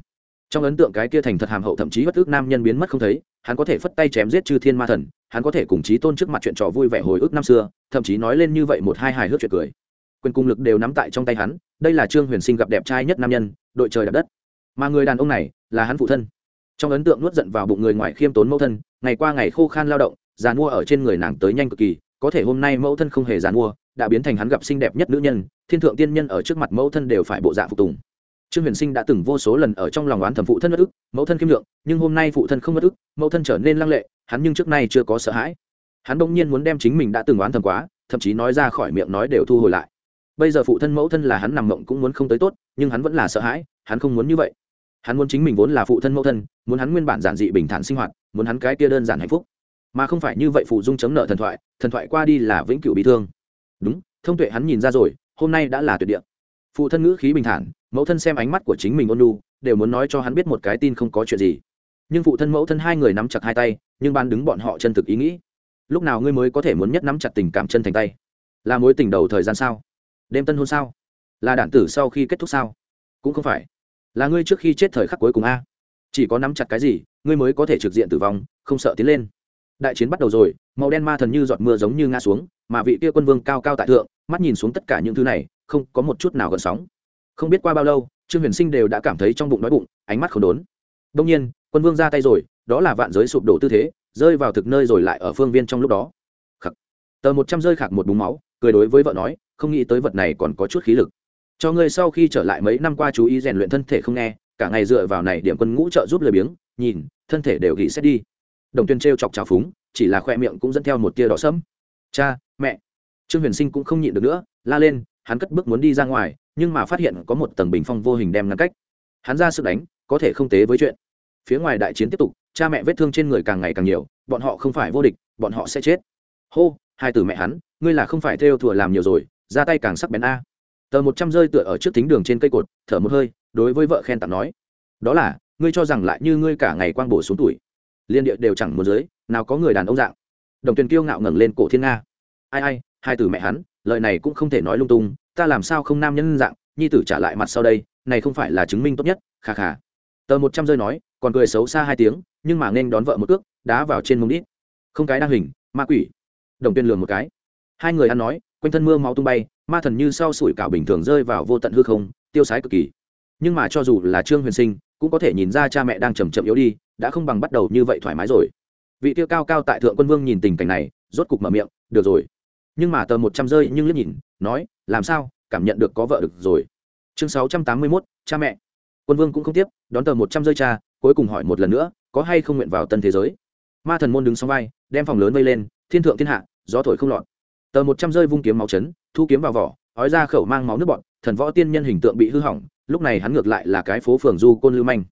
Trong ấn tượng cái kia thành thật hàm hậu thậm chí bất ước nam nhân biến mất không thấy hắn có thể phất tay chém giết chư thiên ma thần, hắn có thể cùng chí tôn trước mặt chuyện trò vui vẻ hồi ức năm xưa, thậm chí nói lên như vậy một hai hài hước chuyện cười. Quyền cung lực đều nắm tại trong tay hắn, đây là trương huyền sinh gặp đẹp trai nhất nam nhân, đội trời đạp đất. Mà người đàn ông này là hắn phụ thân. Trong ấn tượng nuốt giận vào bụng người ngoài khiêm tốn mẫu thân, ngày qua ngày khô khan lao động, già mua ở trên người nàng tới nhanh cực kỳ, có thể hôm nay mẫu thân không hề già mua đã biến thành hắn gặp xinh đẹp nhất nữ nhân, thiên thượng tiên nhân ở trước mặt mẫu thân đều phải bộ dạ phục tùng trương huyền sinh đã từng vô số lần ở trong lòng oán thẩm phụ thân bất ức, mẫu thân kiêm lượng nhưng hôm nay phụ thân không bất ức, mẫu thân trở nên lăng lệ, hắn nhưng trước nay chưa có sợ hãi. Hắn bỗng nhiên muốn đem chính mình đã từng oán thầm quá, thậm chí nói ra khỏi miệng nói đều thu hồi lại. Bây giờ phụ thân mẫu thân là hắn nằm mộng cũng muốn không tới tốt, nhưng hắn vẫn là sợ hãi, hắn không muốn như vậy. Hắn muốn chính mình vốn là phụ thân mẫu thân, muốn hắn nguyên bản giản dị bình thản sinh hoạt, muốn hắn cái kia đơn giản hạnh phúc. Mà không phải như vậy phụ dung chấm nợ thần thoại thần thoại qua đi là vĩnh cửu bị thương. Đúng, thông tuệ hắn nhìn ra rồi, hôm nay đã là tuyệt địa. Phụ thân ngữ khí bình thản mẫu thân xem ánh mắt của chính mình ôn lu đều muốn nói cho hắn biết một cái tin không có chuyện gì. Nhưng phụ thân mẫu thân hai người nắm chặt hai tay, nhưng ban đứng bọn họ chân thực ý nghĩ. Lúc nào ngươi mới có thể muốn nhất nắm chặt tình cảm chân thành tay? Là mối tình đầu thời gian sao? Đêm tân hôn sao? Là đản tử sau khi kết thúc sao? Cũng không phải. Là ngươi trước khi chết thời khắc cuối cùng a. Chỉ có nắm chặt cái gì, ngươi mới có thể trực diện tử vong, không sợ tiến lên. Đại chiến bắt đầu rồi, màu đen ma thần như giọt mưa giống như ngã xuống, mà vị kia quân vương cao cao tại thượng, mắt nhìn xuống tất cả những thứ này, không có một chút nào gần sóng không biết qua bao lâu, trương huyền sinh đều đã cảm thấy trong bụng đói bụng, ánh mắt không đốn. Đông nhiên, quân vương ra tay rồi, đó là vạn giới sụp đổ tư thế, rơi vào thực nơi rồi lại ở phương viên trong lúc đó. Khắc. Tờ một trăm rơi khạc một búng máu, cười đối với vợ nói, không nghĩ tới vật này còn có chút khí lực. Cho ngươi sau khi trở lại mấy năm qua chú ý rèn luyện thân thể không nghe, cả ngày dựa vào này điểm quân ngũ trợ giúp lười biếng, nhìn, thân thể đều gỉ xét đi. Đồng tuyên t chọc trào phúng, chỉ là khoe miệng cũng dẫn theo một tia đỏ sẫm. Cha, mẹ. Trương huyền sinh cũng không nhịn được nữa, la lên, hắn cất bước muốn đi ra ngoài nhưng mà phát hiện có một tầng bình phong vô hình đem ngăn cách. Hắn ra sức đánh, có thể không tế với chuyện. Phía ngoài đại chiến tiếp tục, cha mẹ vết thương trên người càng ngày càng nhiều, bọn họ không phải vô địch, bọn họ sẽ chết. Hô, hai từ mẹ hắn, ngươi là không phải theo thùa làm nhiều rồi, ra tay càng sắc bén a. Tờ một trăm rơi tựa ở trước thính đường trên cây cột, thở một hơi, đối với vợ khen tặng nói. Đó là, ngươi cho rằng lại như ngươi cả ngày quang bổ xuống tuổi. Liên địa đều chẳng muốn dưới nào có người đàn ông dạng. Đồng tuyền kiêu ngạo ngẩng lên cổ thiên nga. Ai ai, hai từ mẹ hắn, lời này cũng không thể nói lung tung ta làm sao không nam nhân dạng, nhi tử trả lại mặt sau đây, này không phải là chứng minh tốt nhất, kha kha. tờ một trăm rơi nói, còn cười xấu xa hai tiếng, nhưng mà nên đón vợ một cước, đá vào trên mông đít. Không cái đang hình, ma quỷ. Đồng tuyên lường một cái. Hai người ăn nói, quanh thân mưa máu tung bay, ma thần như sau sủi cảo bình thường rơi vào vô tận hư không, tiêu sái cực kỳ. Nhưng mà cho dù là trương huyền sinh, cũng có thể nhìn ra cha mẹ đang chầm chậm yếu đi, đã không bằng bắt đầu như vậy thoải mái rồi. Vị tiêu cao cao tại thượng quân vương nhìn tình cảnh này, rốt cục mở miệng, được rồi nhưng mà tờ một trăm rơi nhưng liếc nhìn, nói, làm sao? Cảm nhận được có vợ được rồi. Chương sáu trăm tám mươi mốt, cha mẹ. Quân vương cũng không tiếp, đón tờ một trăm rơi cha, cuối cùng hỏi một lần nữa, có hay không nguyện vào tân thế giới? Ma thần môn đứng sau vai, đem phòng lớn vây lên, thiên thượng thiên hạ, gió thổi không lọt. Tờ một trăm rơi vung kiếm máu chấn, thu kiếm vào vỏ, ói ra khẩu mang máu nước bọn thần võ tiên nhân hình tượng bị hư hỏng, lúc này hắn ngược lại là cái phố phường du côn lưu manh.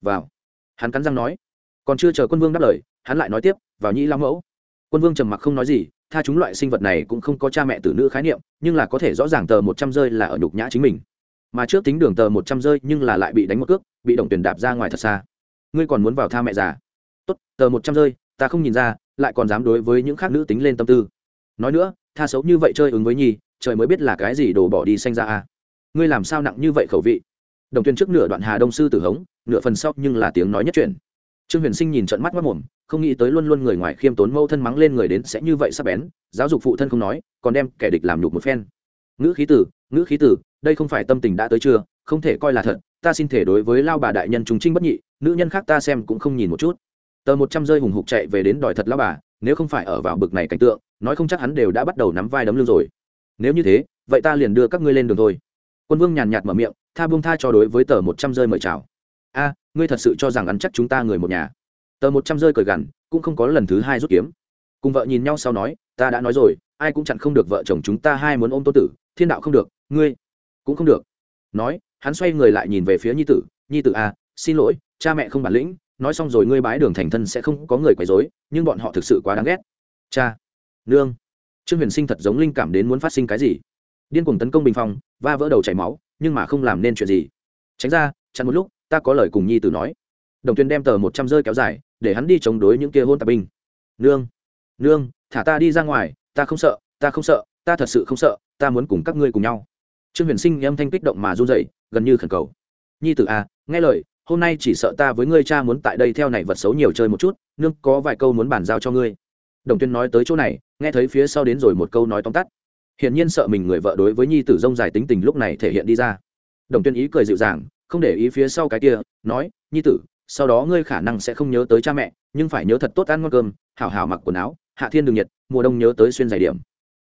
Vào. Hắn cắn răng nói. Còn chưa chờ quân vương đáp lời, hắn lại nói tiếp, vào nhĩ lao mẫu. Quân vương trầm mặc không nói gì tha chúng loại sinh vật này cũng không có cha mẹ tử nữ khái niệm, nhưng là có thể rõ ràng tờ một trăm rơi là ở nhục nhã chính mình. Mà trước tính đường tờ một trăm rơi nhưng là lại bị đánh một cước, bị động tuyển đạp ra ngoài thật xa. Ngươi còn muốn vào tha mẹ già? Tốt, tờ một trăm rơi, ta không nhìn ra, lại còn dám đối với những khác nữ tính lên tâm tư. Nói nữa, tha xấu như vậy chơi ứng với nhi trời mới biết là cái gì đổ bỏ đi xanh ra a ngươi làm sao nặng như vậy khẩu vị? Đồng tuyên trước nửa đoạn hà đông sư tử hống, nửa phần sau nhưng là tiếng nói nhất truyền trương huyền sinh nhìn trận mắt mất mồm không nghĩ tới luôn luôn người ngoài khiêm tốn mâu thân mắng lên người đến sẽ như vậy sắp bén, giáo dục phụ thân không nói, còn đem kẻ địch làm nhục một phen. Ngữ khí tử ngữ khí tử đây không phải tâm tình đã tới chưa, không thể coi là thật, ta xin thể đối với lao bà đại nhân chúng trinh bất nhị, nữ nhân khác ta xem cũng không nhìn một chút. Tờ một trăm rơi hùng hục chạy về đến đòi thật lao bà, nếu không phải ở vào bực này cảnh tượng, nói không chắc hắn đều đã bắt đầu nắm vai đấm lưng rồi. Nếu như thế, vậy ta liền đưa các ngươi lên đường thôi. Quân vương nhàn nhạt mở miệng, tha buông tha cho đối với tờ một trăm rơi mời chào. A, ngươi thật sự cho rằng ăn chắc chúng ta người một nhà? Tờ một trăm rơi cởi gằn, cũng không có lần thứ hai rút kiếm. Cùng vợ nhìn nhau sau nói, ta đã nói rồi, ai cũng chặn không được vợ chồng chúng ta hai muốn ôm tô tử, thiên đạo không được, ngươi cũng không được. Nói, hắn xoay người lại nhìn về phía nhi tử nhi tử à xin lỗi, cha mẹ không bản lĩnh, nói xong rồi ngươi bái đường thành thân sẽ không có người quấy rối, nhưng bọn họ thực sự quá đáng ghét. Cha, nương. Trương huyền sinh thật giống linh cảm đến muốn phát sinh cái gì. Điên cuồng tấn công bình phong, va vỡ đầu chảy máu, nhưng mà không làm nên chuyện gì. Tránh ra, chặn một lúc, ta có lời cùng nhi tử nói. Đồng tuyên đem tờ một trăm rơi kéo dài để hắn đi chống đối những kia hôn tạp binh. Nương nương, thả ta đi ra ngoài, ta không sợ, ta không sợ, ta thật sự không sợ, ta muốn cùng các ngươi cùng nhau. Trương huyền sinh âm thanh kích động mà run dậy gần như khẩn cầu. Nhi tử à nghe lời, hôm nay chỉ sợ ta với ngươi cha muốn tại đây theo này vật xấu nhiều chơi một chút, nương, có vài câu muốn bàn giao cho ngươi. Đồng tuyên nói tới chỗ này, nghe thấy phía sau đến rồi một câu nói tóm tắt. Hiển nhiên sợ mình người vợ đối với nhi tử dông dài tính tình lúc này thể hiện đi ra. Đồng tuyên ý cười dịu dàng, không để ý phía sau cái kia, nói, nhi tử sau đó ngươi khả năng sẽ không nhớ tới cha mẹ, nhưng phải nhớ thật tốt ăn ngon cơm, hảo hảo mặc quần áo, hạ thiên đường nhiệt, mùa đông nhớ tới xuyên giải điểm.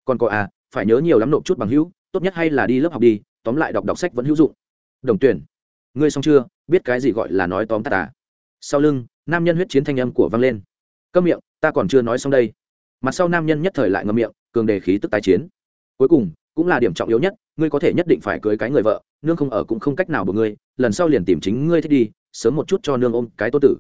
Còn có à phải nhớ nhiều lắm nộp chút bằng hữu, tốt nhất hay là đi lớp học đi, tóm lại đọc đọc sách vẫn hữu dụng. Đồng tuyển, ngươi xong chưa, biết cái gì gọi là nói tóm tắt à? Sau lưng, nam nhân huyết chiến thanh âm của vang lên. Câm miệng, ta còn chưa nói xong đây. Mặt sau nam nhân nhất thời lại ngâm miệng, cường đề khí tức tái chiến. Cuối cùng, cũng là điểm trọng yếu nhất, ngươi có thể nhất định phải cưới cái người vợ, nương không ở cũng không cách nào buộc ngươi, lần sau liền tìm chính ngươi thích đi sớm một chút cho nương ôm cái tốt tử.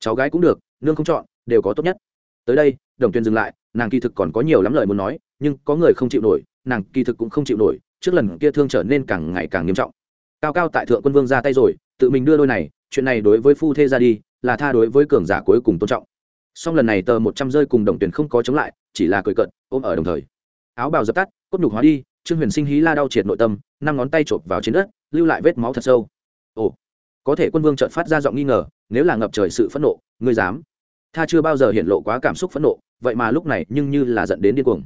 Cháu gái cũng được, nương không chọn, đều có tốt nhất. Tới đây, đồng tuyên dừng lại, nàng kỳ thực còn có nhiều lắm lời muốn nói, nhưng có người không chịu nổi, nàng kỳ thực cũng không chịu nổi, trước lần kia thương trở nên càng ngày càng nghiêm trọng. Cao cao tại thượng quân vương ra tay rồi, tự mình đưa đôi này, chuyện này đối với phu thê ra đi, là tha đối với cường giả cuối cùng tôn trọng. Song lần này tờ một trăm rơi cùng đồng tuyển không có chống lại, chỉ là cười cận ôm ở đồng thời. Áo bào dập tắt, cốt nhục hóa đi, trương huyền sinh hí la đau triệt nội tâm, năm ngón tay chộp vào trên đất, lưu lại vết máu thật sâu. Ồ có thể quân vương trợn phát ra giọng nghi ngờ, nếu là ngập trời sự phẫn nộ, ngươi dám. Tha chưa bao giờ hiện lộ quá cảm xúc phẫn nộ, vậy mà lúc này nhưng như là dẫn đến điên cuồng.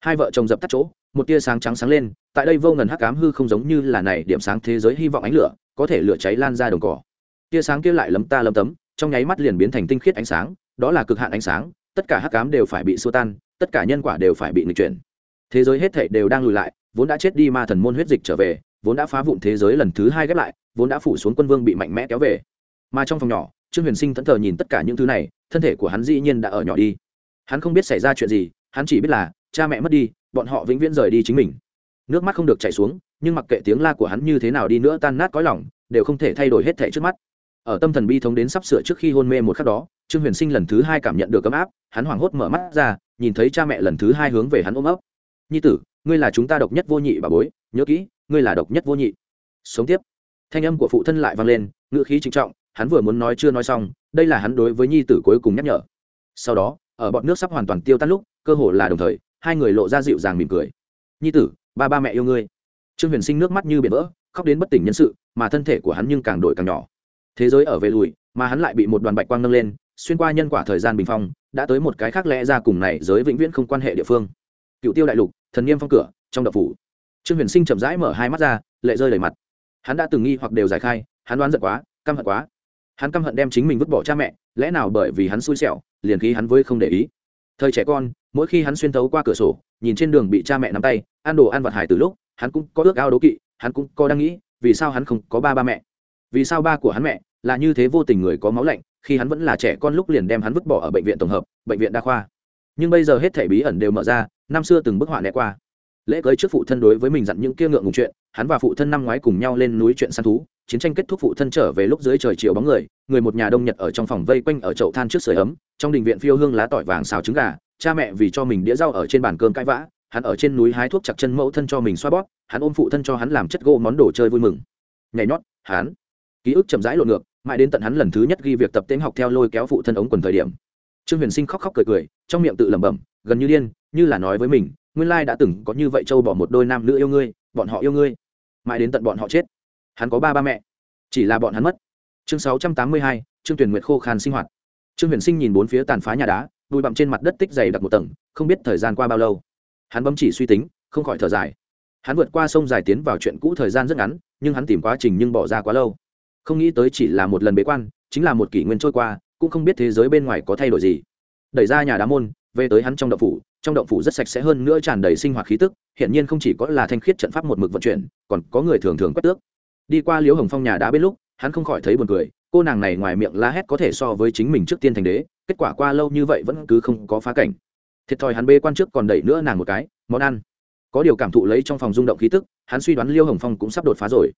Hai vợ chồng dập tắt chỗ, một tia sáng trắng sáng lên, tại đây vô ngần hắc ám hư không giống như là này điểm sáng thế giới hy vọng ánh lửa, có thể lửa cháy lan ra đồng cỏ. Tia sáng kia lại lấm ta lấm tấm, trong nháy mắt liền biến thành tinh khiết ánh sáng, đó là cực hạn ánh sáng, tất cả hắc ám đều phải bị xua tan, tất cả nhân quả đều phải bị nghịch chuyển. Thế giới hết thệ đều đang lùi lại, vốn đã chết đi ma thần môn huyết dịch trở về, vốn đã phá vụn thế giới lần thứ hai ghép lại vốn đã phủ xuống quân vương bị mạnh mẽ kéo về. Mà trong phòng nhỏ, trương huyền sinh thẫn thờ nhìn tất cả những thứ này, thân thể của hắn dĩ nhiên đã ở nhỏ đi. Hắn không biết xảy ra chuyện gì, hắn chỉ biết là, cha mẹ mất đi, bọn họ vĩnh viễn rời đi chính mình. Nước mắt không được chảy xuống, nhưng mặc kệ tiếng la của hắn như thế nào đi nữa tan nát cõi lòng, đều không thể thay đổi hết thảy trước mắt. Ở tâm thần bi thống đến sắp sửa trước khi hôn mê một khắc đó, trương huyền sinh lần thứ hai cảm nhận được ấm áp, hắn hoảng hốt mở mắt ra, nhìn thấy cha mẹ lần thứ hai hướng về hắn ôm ấp. Nhi tử, ngươi là chúng ta độc nhất vô nhị bà bối, nhớ kỹ, ngươi là độc nhất vô nhị. Sống tiếp thanh âm của phụ thân lại vang lên, ngữ khí trịnh trọng, hắn vừa muốn nói chưa nói xong, đây là hắn đối với nhi tử cuối cùng nhắc nhở. Sau đó, ở bọn nước sắp hoàn toàn tiêu tan lúc, cơ hồ là đồng thời, hai người lộ ra dịu dàng mỉm cười. Nhi tử, ba ba mẹ yêu ngươi. Trương huyền sinh nước mắt như biển vỡ, khóc đến bất tỉnh nhân sự, mà thân thể của hắn nhưng càng đổi càng nhỏ. Thế giới ở về lùi, mà hắn lại bị một đoàn bạch quang nâng lên, xuyên qua nhân quả thời gian bình phong, đã tới một cái khác lẽ ra cùng này giới vĩnh viễn không quan hệ địa phương. Cựu tiêu đại lục, thần niêm phong cửa, trong đậu phủ. Trương huyền sinh chậm rãi mở hai mắt ra, lệ rơi đầy mặt hắn đã từng nghi hoặc đều giải khai, hắn đoán giận quá, căm hận quá. Hắn căm hận đem chính mình vứt bỏ cha mẹ, lẽ nào bởi vì hắn xui xẻo, liền khí hắn với không để ý. Thời trẻ con, mỗi khi hắn xuyên thấu qua cửa sổ, nhìn trên đường bị cha mẹ nắm tay, ăn đồ ăn vặt hải từ lúc, hắn cũng có ước ao đố kỵ, hắn cũng có đang nghĩ, vì sao hắn không có ba ba mẹ? Vì sao ba của hắn mẹ là như thế vô tình người có máu lạnh, khi hắn vẫn là trẻ con lúc liền đem hắn vứt bỏ ở bệnh viện tổng hợp, bệnh viện đa khoa. Nhưng bây giờ hết thể bí ẩn đều mở ra, năm xưa từng bức họa né qua lễ cưới trước phụ thân đối với mình dặn những kia ngượng ngùng chuyện, hắn và phụ thân năm ngoái cùng nhau lên núi chuyện săn thú, chiến tranh kết thúc phụ thân trở về lúc dưới trời chiều bóng người người một nhà đông nhật ở trong phòng vây quanh ở chậu than trước sưởi ấm, trong đình viện phiêu hương lá tỏi vàng xào trứng gà, cha mẹ vì cho mình đĩa rau ở trên bàn cơm cãi vã, hắn ở trên núi hái thuốc chặt chân mẫu thân cho mình xoa bóp, hắn ôm phụ thân cho hắn làm chất gỗ món đồ chơi vui mừng. Nhảy nhót, hắn. Ký ức chậm rãi lộn ngược, mãi đến tận hắn lần thứ nhất ghi việc tập tiếng học theo lôi kéo phụ thân ống quần thời điểm. Trương huyền sinh khóc khóc cười cười, trong miệng tự lẩm bẩm, gần như điên, như là nói với mình nguyên lai đã từng có như vậy châu bỏ một đôi nam nữ yêu ngươi, bọn họ yêu ngươi, mãi đến tận bọn họ chết. Hắn có ba ba mẹ, chỉ là bọn hắn mất. Chương sáu trăm tám mươi hai, trương tuyển nguyệt khô khan sinh hoạt. Trương huyền sinh nhìn bốn phía tàn phá nhà đá, bụi bặm trên mặt đất tích dày đặc một tầng, không biết thời gian qua bao lâu. Hắn bấm chỉ suy tính, không khỏi thở dài. Hắn vượt qua sông dài tiến vào chuyện cũ thời gian rất ngắn, nhưng hắn tìm quá trình nhưng bỏ ra quá lâu. Không nghĩ tới chỉ là một lần bế quan, chính là một kỷ nguyên trôi qua, cũng không biết thế giới bên ngoài có thay đổi gì. Đẩy ra nhà đá môn, về tới hắn trong đậu phủ trong động phủ rất sạch sẽ hơn nữa tràn đầy sinh hoạt khí tức hiện nhiên không chỉ có là thanh khiết trận pháp một mực vận chuyển, còn có người thường thường quét tước. Đi qua liễu hồng phong nhà đá bên lúc, hắn không khỏi thấy buồn cười, cô nàng này ngoài miệng la hét có thể so với chính mình trước tiên thành đế, kết quả qua lâu như vậy vẫn cứ không có phá cảnh. Thiệt thòi hắn bê quan trước còn đẩy nữa nàng một cái, món ăn. Có điều cảm thụ lấy trong phòng rung động khí tức, hắn suy đoán liêu hồng phong cũng sắp đột phá rồi.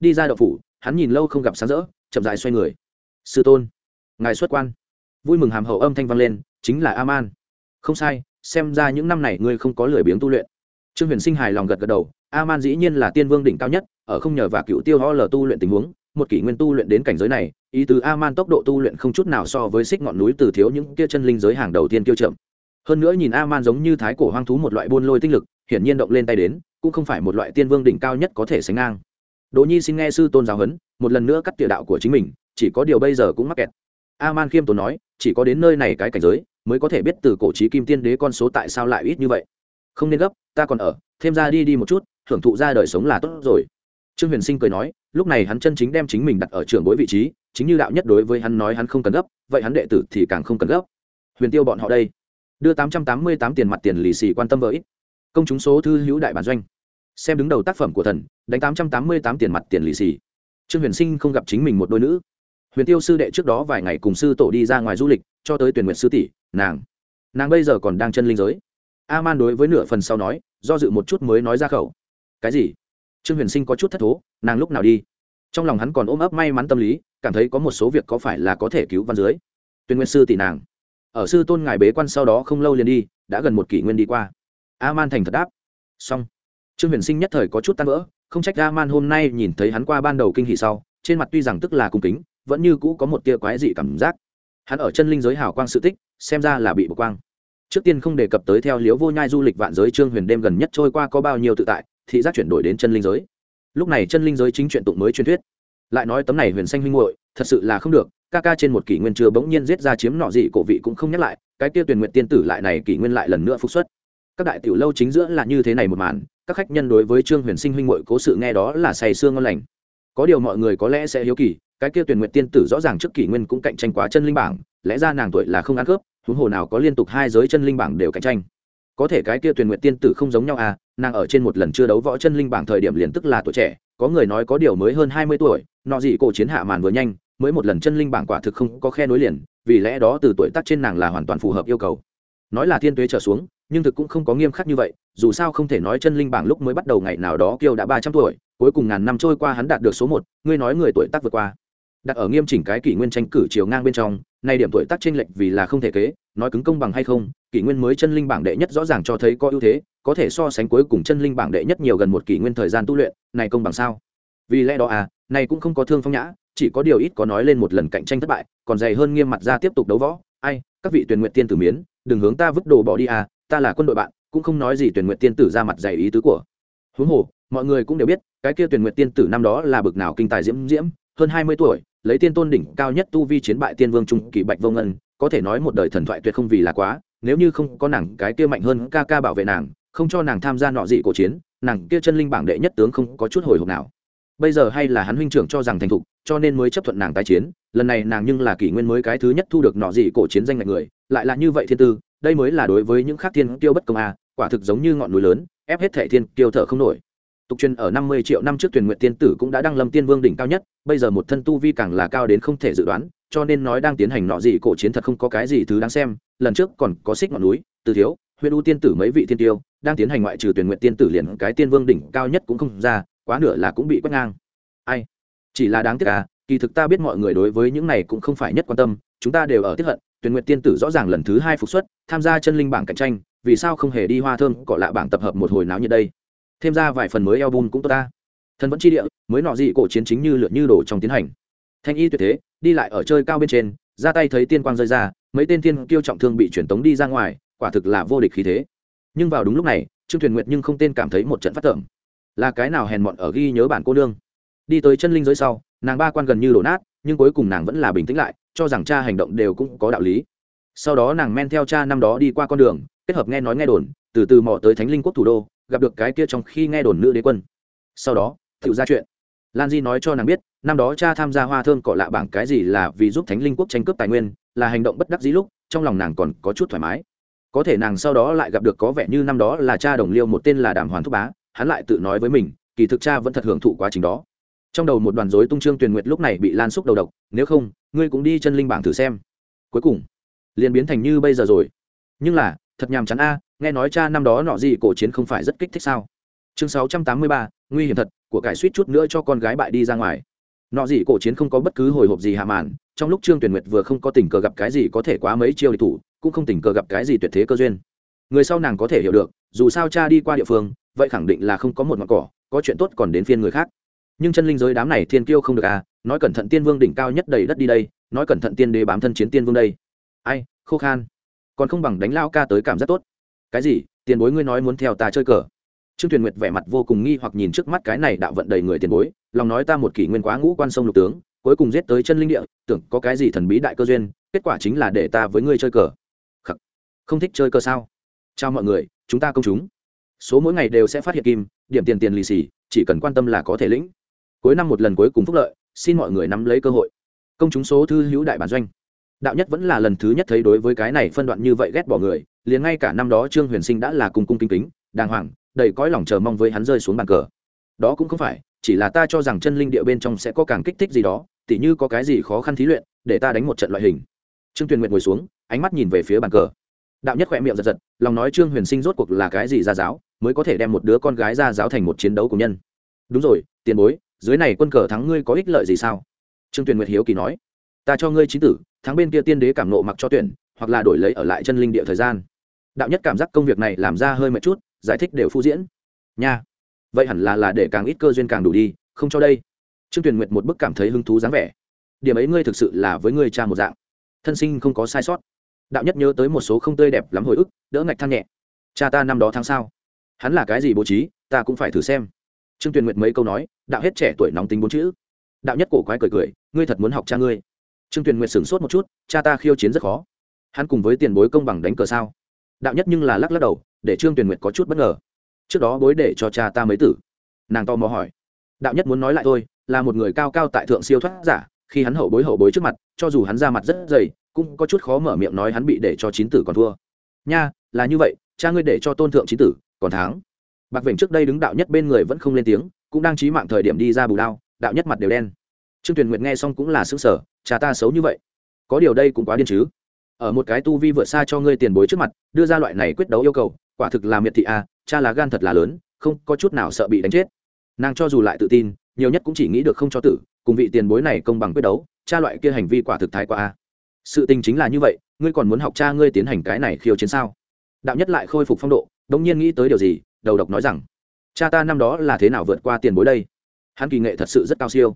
Đi ra đậu phủ, hắn nhìn lâu không gặp sáng rỡ, chậm dài xoay người. Sư tôn, ngài xuất quan. Vui mừng hàm hậu âm thanh vang lên, chính là a man không sai xem ra những năm này ngươi không có lười biếng tu luyện. Trương huyền sinh hài lòng gật gật đầu a man dĩ nhiên là tiên vương đỉnh cao nhất, ở không nhờ và cựu tiêu ho lờ tu luyện tình huống, một kỷ nguyên tu luyện đến cảnh giới này, ý từ a man tốc độ tu luyện không chút nào so với xích ngọn núi từ thiếu những kia chân linh giới hàng đầu tiên kiêu chậm. Hơn nữa nhìn a man giống như thái cổ hoang thú một loại buôn lôi tinh lực, hiển nhiên động lên tay đến, cũng không phải một loại tiên vương đỉnh cao nhất có thể sánh ngang. Đỗ nhi xin nghe sư tôn giáo huấn, một lần nữa cắt địa đạo của chính mình, chỉ có điều bây giờ cũng mắc kẹt. A man khiêm tốn nói, chỉ có đến nơi này cái cảnh giới mới có thể biết từ cổ trí kim tiên đế con số tại sao lại ít như vậy. Không nên gấp, ta còn ở, thêm ra đi đi một chút hưởng thụ ra đời sống là tốt rồi. Trương huyền sinh cười nói, lúc này hắn chân chính đem chính mình đặt ở trường bối vị trí, chính như đạo nhất đối với hắn nói hắn không cần gấp, vậy hắn đệ tử thì càng không cần gấp. Huyền tiêu bọn họ đây, đưa tám trăm tám mươi tám tiền mặt tiền lì xì quan tâm với công chúng số thư hữu đại bản doanh. Xem đứng đầu tác phẩm của thần, đánh tám trăm tám mươi tám tiền mặt tiền lì xì. Trương huyền sinh không gặp chính mình một đôi nữ. Huyền tiêu sư đệ trước đó vài ngày cùng sư tổ đi ra ngoài du lịch, cho tới tuyển nguyện sư tỷ nàng. Nàng bây giờ còn đang chân linh giới. A man đối với nửa phần sau nói, do dự một chút mới nói ra khẩu. Cái gì? Trương huyền sinh có chút thất thố, nàng lúc nào đi? Trong lòng hắn còn ôm ấp may mắn tâm lý, cảm thấy có một số việc có phải là có thể cứu văn dưới. Tuyên nguyên sư tỷ nàng. Ở sư tôn ngài bế quan sau đó không lâu liền đi, đã gần một kỷ nguyên đi qua. A man thành thật đáp. Xong. Trương huyền sinh nhất thời có chút tan vỡ, không trách a man hôm nay nhìn thấy hắn qua ban đầu kinh hỷ sau, trên mặt tuy rằng tức là cung kính, vẫn như cũ có một tia quái dị cảm giác hắn ở chân linh giới hào quang sự tích, xem ra là bị bộc quang. Trước tiên không đề cập tới theo liếu vô nhai du lịch vạn giới trương huyền đêm gần nhất trôi qua có bao nhiêu tự tại, thị giác chuyển đổi đến chân linh giới. Lúc này chân linh giới chính chuyện tụng mới truyền thuyết. Lại nói tấm này huyền xanh huynh muội, thật sự là không được, ca ca trên một kỷ nguyên chưa bỗng nhiên giết ra chiếm nọ gì cổ vị cũng không nhắc lại, cái kia tuyển nguyện tiên tử lại này kỷ nguyên lại lần nữa phục xuất. Các đại tiểu lâu chính giữa là như thế này một màn, các khách nhân đối với trương huyền sinh huynh muội cố sự nghe đó là say sương ngon lành. Có điều mọi người có lẽ sẽ hiếu kỳ cái kia tuyển nguyện tiên tử rõ ràng trước kỷ nguyên cũng cạnh tranh quá chân linh bảng, lẽ ra nàng tuổi là không ăn cướp huống hồ nào có liên tục hai giới chân linh bảng đều cạnh tranh. Có thể cái kia tuyển nguyện tiên tử không giống nhau à nàng ở trên một lần chưa đấu võ chân linh bảng thời điểm liền tức là tuổi trẻ, có người nói có điều mới hơn hai mươi tuổi, nọ gì cổ chiến hạ màn vừa nhanh, mới một lần chân linh bảng quả thực không có khe nối liền, vì lẽ đó từ tuổi tác trên nàng là hoàn toàn phù hợp yêu cầu. Nói là thiên tuế trở xuống, nhưng thực cũng không có nghiêm khắc như vậy, dù sao không thể nói chân linh bảng lúc mới bắt đầu ngày nào đó kiêu đã ba trăm tuổi, cuối cùng ngàn năm trôi qua hắn đạt được số một, ngươi nói người tuổi tác vượt qua đặt ở nghiêm chỉnh cái kỷ nguyên tranh cử chiều ngang bên trong, nay điểm tuổi tác chênh lệch vì là không thể kế, nói cứng công bằng hay không, kỷ nguyên mới chân linh bảng đệ nhất rõ ràng cho thấy có ưu thế, có thể so sánh cuối cùng chân linh bảng đệ nhất nhiều gần một kỷ nguyên thời gian tu luyện, này công bằng sao? Vì lẽ đó à này cũng không có thương phong nhã, chỉ có điều ít có nói lên một lần cạnh tranh thất bại, còn dày hơn nghiêm mặt ra tiếp tục đấu võ. Ai, các vị tuyển nguyện tiên tử miến, đừng hướng ta vứt đồ bỏ đi à ta là quân đội bạn, cũng không nói gì tuyển nguyện tiên tử ra mặt dày ý tứ của. Huống hồ, mọi người cũng đều biết, cái kia tuyển nguyện tiên tử năm đó là bực nào kinh tài diễm diễm, hơn hai mươi tuổi lấy tiên tôn đỉnh cao nhất tu vi chiến bại tiên vương trung kỳ bạch vô ngân, có thể nói một đời thần thoại tuyệt không vì là quá, nếu như không có nàng cái kia mạnh hơn ca ca bảo vệ nàng, không cho nàng tham gia nọ dị cổ chiến, nàng kia chân linh bảng đệ nhất tướng không có chút hồi hộp nào. Bây giờ hay là hắn huynh trưởng cho rằng thành thục, cho nên mới chấp thuận nàng tái chiến, lần này nàng nhưng là kỷ nguyên mới cái thứ nhất thu được nọ dị cổ chiến danh ngạch người, lại là như vậy thiên tư, đây mới là đối với những khác thiên tiêu bất công a, quả thực giống như ngọn núi lớn, ép hết thể thiên tiêu thở không nổi tục truyền ở năm mươi triệu năm trước tuyển nguyện tiên tử cũng đã đăng lâm tiên vương đỉnh cao nhất, bây giờ một thân tu vi càng là cao đến không thể dự đoán, cho nên nói đang tiến hành nọ gì cổ chiến thật không có cái gì thứ đáng xem, lần trước còn có xích ngọn núi, từ thiếu, huyện u tiên tử mấy vị tiên tiêu, đang tiến hành ngoại trừ tuyển nguyện tiên tử liền cái tiên vương đỉnh cao nhất cũng không ra, quá nửa là cũng bị quét ngang. Ai? Chỉ là đáng tiếc à kỳ thực ta biết mọi người đối với những này cũng không phải nhất quan tâm, chúng ta đều ở tiếp hận, tuyển nguyện tiên tử rõ ràng lần thứ hai phục xuất, tham gia chân linh bảng cạnh tranh, vì sao không hề đi hoa thơm cọ lạ bảng tập hợp một hồi náo như đây? Thêm ra vài phần mới album cũng tốt ta. Thần vẫn chi địa, mới nọ dị cổ chiến chính như lượn như đổ trong tiến hành. Thanh y tuyệt thế, đi lại ở chơi cao bên trên, ra tay thấy tiên quang rơi ra, mấy tên tiên kiêu trọng thương bị truyền tống đi ra ngoài, quả thực là vô địch khí thế. Nhưng vào đúng lúc này, trương thuyền nguyệt nhưng không tên cảm thấy một trận phát tởm. Là cái nào hèn mọn ở ghi nhớ bản cô nương? Đi tới chân linh dưới sau, nàng ba quan gần như đổ nát, nhưng cuối cùng nàng vẫn là bình tĩnh lại, cho rằng cha hành động đều cũng có đạo lý. Sau đó nàng men theo cha năm đó đi qua con đường, kết hợp nghe nói nghe đồn, từ từ mò tới thánh linh quốc thủ đô gặp được cái kia trong khi nghe đồn nữ đế quân. Sau đó tự ra chuyện. Lan di nói cho nàng biết, năm đó cha tham gia hoa thơm cọ lạ bảng cái gì là vì giúp thánh linh quốc tranh cướp tài nguyên, là hành động bất đắc dĩ lúc, trong lòng nàng còn có chút thoải mái. Có thể nàng sau đó lại gặp được có vẻ như năm đó là cha đồng liêu một tên là đàm hoàn thúc bá, hắn lại tự nói với mình, kỳ thực cha vẫn thật hưởng thụ quá trình đó. Trong đầu một đoàn dối tung trương tuyền nguyệt lúc này bị lan xúc đầu độc, nếu không, ngươi cũng đi chân linh bảng thử xem. Cuối cùng, liền biến thành như bây giờ rồi. Nhưng là thật nhàm chán a, nghe nói cha năm đó nọ gì cổ chiến không phải rất kích thích sao? Chương sáu trăm tám mươi ba, nguy hiểm thật, của cải suýt chút nữa cho con gái bại đi ra ngoài. Nọ gì cổ chiến không có bất cứ hồi hộp gì hạ màn, trong lúc trương tuyển nguyệt vừa không có tình cờ gặp cái gì có thể quá mấy chiêu địch thủ, cũng không tình cờ gặp cái gì tuyệt thế cơ duyên. Người sau nàng có thể hiểu được, dù sao cha đi qua địa phương, vậy khẳng định là không có một ngọn cỏ, có chuyện tốt còn đến phiên người khác. Nhưng chân linh giới đám này thiên kiêu không được à nói cẩn thận tiên vương đỉnh cao nhất đầy đất đi đây, nói cẩn thận tiên đế bám thân chiến tiên vương đây. Ai, khô khan còn không bằng đánh lao ca tới cảm giác tốt. Cái gì? Tiền bối ngươi nói muốn theo ta chơi cờ. Trương tuyền nguyệt vẻ mặt vô cùng nghi hoặc nhìn trước mắt cái này đạo vận đầy người tiền bối, lòng nói ta một kỷ nguyên quá ngũ quan sông lục tướng, cuối cùng giết tới chân linh địa, tưởng có cái gì thần bí đại cơ duyên, kết quả chính là để ta với ngươi chơi cờ. Khắc. không thích chơi cờ sao? Chào mọi người, chúng ta công chúng. Số mỗi ngày đều sẽ phát hiện kim, điểm tiền tiền lì xì, chỉ cần quan tâm là có thể lĩnh. Cuối năm một lần cuối cùng phúc lợi, xin mọi người nắm lấy cơ hội. Công chúng số thư hữu đại bản doanh đạo nhất vẫn là lần thứ nhất thấy đối với cái này phân đoạn như vậy ghét bỏ người, liền ngay cả năm đó trương huyền sinh đã là cung cung kính kính, đàng hoàng, đầy cõi lòng chờ mong với hắn rơi xuống bàn cờ. Đó cũng không phải, chỉ là ta cho rằng chân linh địa bên trong sẽ có càng kích thích gì đó, tỉ như có cái gì khó khăn thí luyện, để ta đánh một trận loại hình. Trương tuyền nguyện ngồi xuống, ánh mắt nhìn về phía bàn cờ. Đạo nhất khỏe miệng giật giật, lòng nói trương huyền sinh rốt cuộc là cái gì ra giáo, mới có thể đem một đứa con gái ra giáo thành một chiến đấu của nhân. Đúng rồi, tiền bối, dưới này quân cờ thắng ngươi có ích lợi gì sao? Trương tuyền nguyệt hiếu kỳ nói. Ta cho ngươi trí tử thắng bên kia tiên đế cảm nộ mặc cho tuyển, hoặc là đổi lấy ở lại chân linh địa thời gian. Đạo nhất cảm giác công việc này làm ra hơi mệt chút, giải thích đều phu diễn. Nha, vậy hẳn là là để càng ít cơ duyên càng đủ đi, không cho đây. Trương tuyền nguyệt một bức cảm thấy hứng thú dáng vẻ. Điểm ấy ngươi thực sự là với ngươi cha một dạng. Thân sinh không có sai sót. Đạo nhất nhớ tới một số không tươi đẹp lắm hồi ức, đỡ ngạch than nhẹ. Cha ta năm đó tháng sau hắn là cái gì bố trí, ta cũng phải thử xem. Trương tuyền nguyệt mấy câu nói, đạo hết trẻ tuổi nóng tính bốn chữ. Đạo nhất cổ quái cười cười, ngươi thật muốn học cha ngươi trương tuyền nguyệt sửng sốt một chút, cha ta khiêu chiến rất khó. Hắn cùng với tiền bối công bằng đánh cờ sao? Đạo nhất nhưng là lắc lắc đầu, để trương tuyền nguyệt có chút bất ngờ. Trước đó bối để cho cha ta mới tử. Nàng to mò hỏi. Đạo nhất muốn nói lại thôi, là một người cao cao tại thượng siêu thoát giả, khi hắn hậu bối hậu bối trước mặt, cho dù hắn ra mặt rất dày, cũng có chút khó mở miệng nói hắn bị để cho chín tử còn thua. Nha, là như vậy, cha ngươi để cho tôn thượng chín tử, còn tháng bạc vểnh trước đây đứng đạo nhất bên người vẫn không lên tiếng, cũng đang trí mạng thời điểm đi ra bù đao, đạo nhất mặt đều đen. Trương tuyền nguyệt nghe xong cũng là xứng sở cha ta xấu như vậy. Có điều đây cũng quá điên chứ. Ở một cái tu vi vượt xa cho ngươi tiền bối trước mặt, đưa ra loại này quyết đấu yêu cầu, quả thực là miệt thị a cha là gan thật là lớn, không có chút nào sợ bị đánh chết. Nàng cho dù lại tự tin, nhiều nhất cũng chỉ nghĩ được không cho tử, cùng vị tiền bối này công bằng quyết đấu, cha loại kia hành vi quả thực thái quá a sự tình chính là như vậy, ngươi còn muốn học cha ngươi tiến hành cái này khiêu chiến sao? Đạo nhất lại khôi phục phong độ, đống nhiên nghĩ tới điều gì, đầu độc nói rằng, cha ta năm đó là thế nào vượt qua tiền bối đây? Hắn kỳ nghệ thật sự rất cao siêu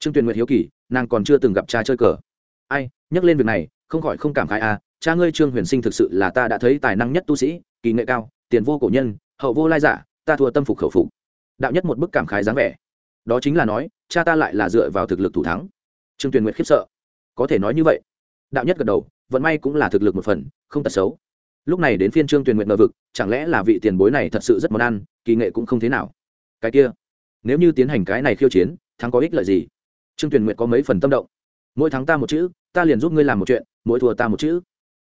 trương tuyền nguyệt hiếu kỳ, nàng còn chưa từng gặp cha chơi cờ. Ai, nhắc lên việc này, không khỏi không cảm khai à cha ngươi trương huyền sinh thực sự là ta đã thấy tài năng nhất tu sĩ, kỳ nghệ cao, tiền vô cổ nhân, hậu vô lai giả, ta thua tâm phục khẩu phục. Đạo nhất một bức cảm khái dáng vẻ. Đó chính là nói, cha ta lại là dựa vào thực lực thủ thắng. Trương tuyền nguyệt khiếp sợ. Có thể nói như vậy. Đạo nhất gật đầu, vận may cũng là thực lực một phần, không tật xấu. Lúc này đến phiên trương tuyền nguyện ngờ vực, chẳng lẽ là vị tiền bối này thật sự rất món ăn, kỳ nghệ cũng không thế nào. Cái kia, nếu như tiến hành cái này khiêu chiến, thắng có ích lợi gì? Trương tuyền Nguyệt có mấy phần tâm động. Mỗi tháng ta một chữ, ta liền giúp ngươi làm một chuyện, mỗi thua ta một chữ.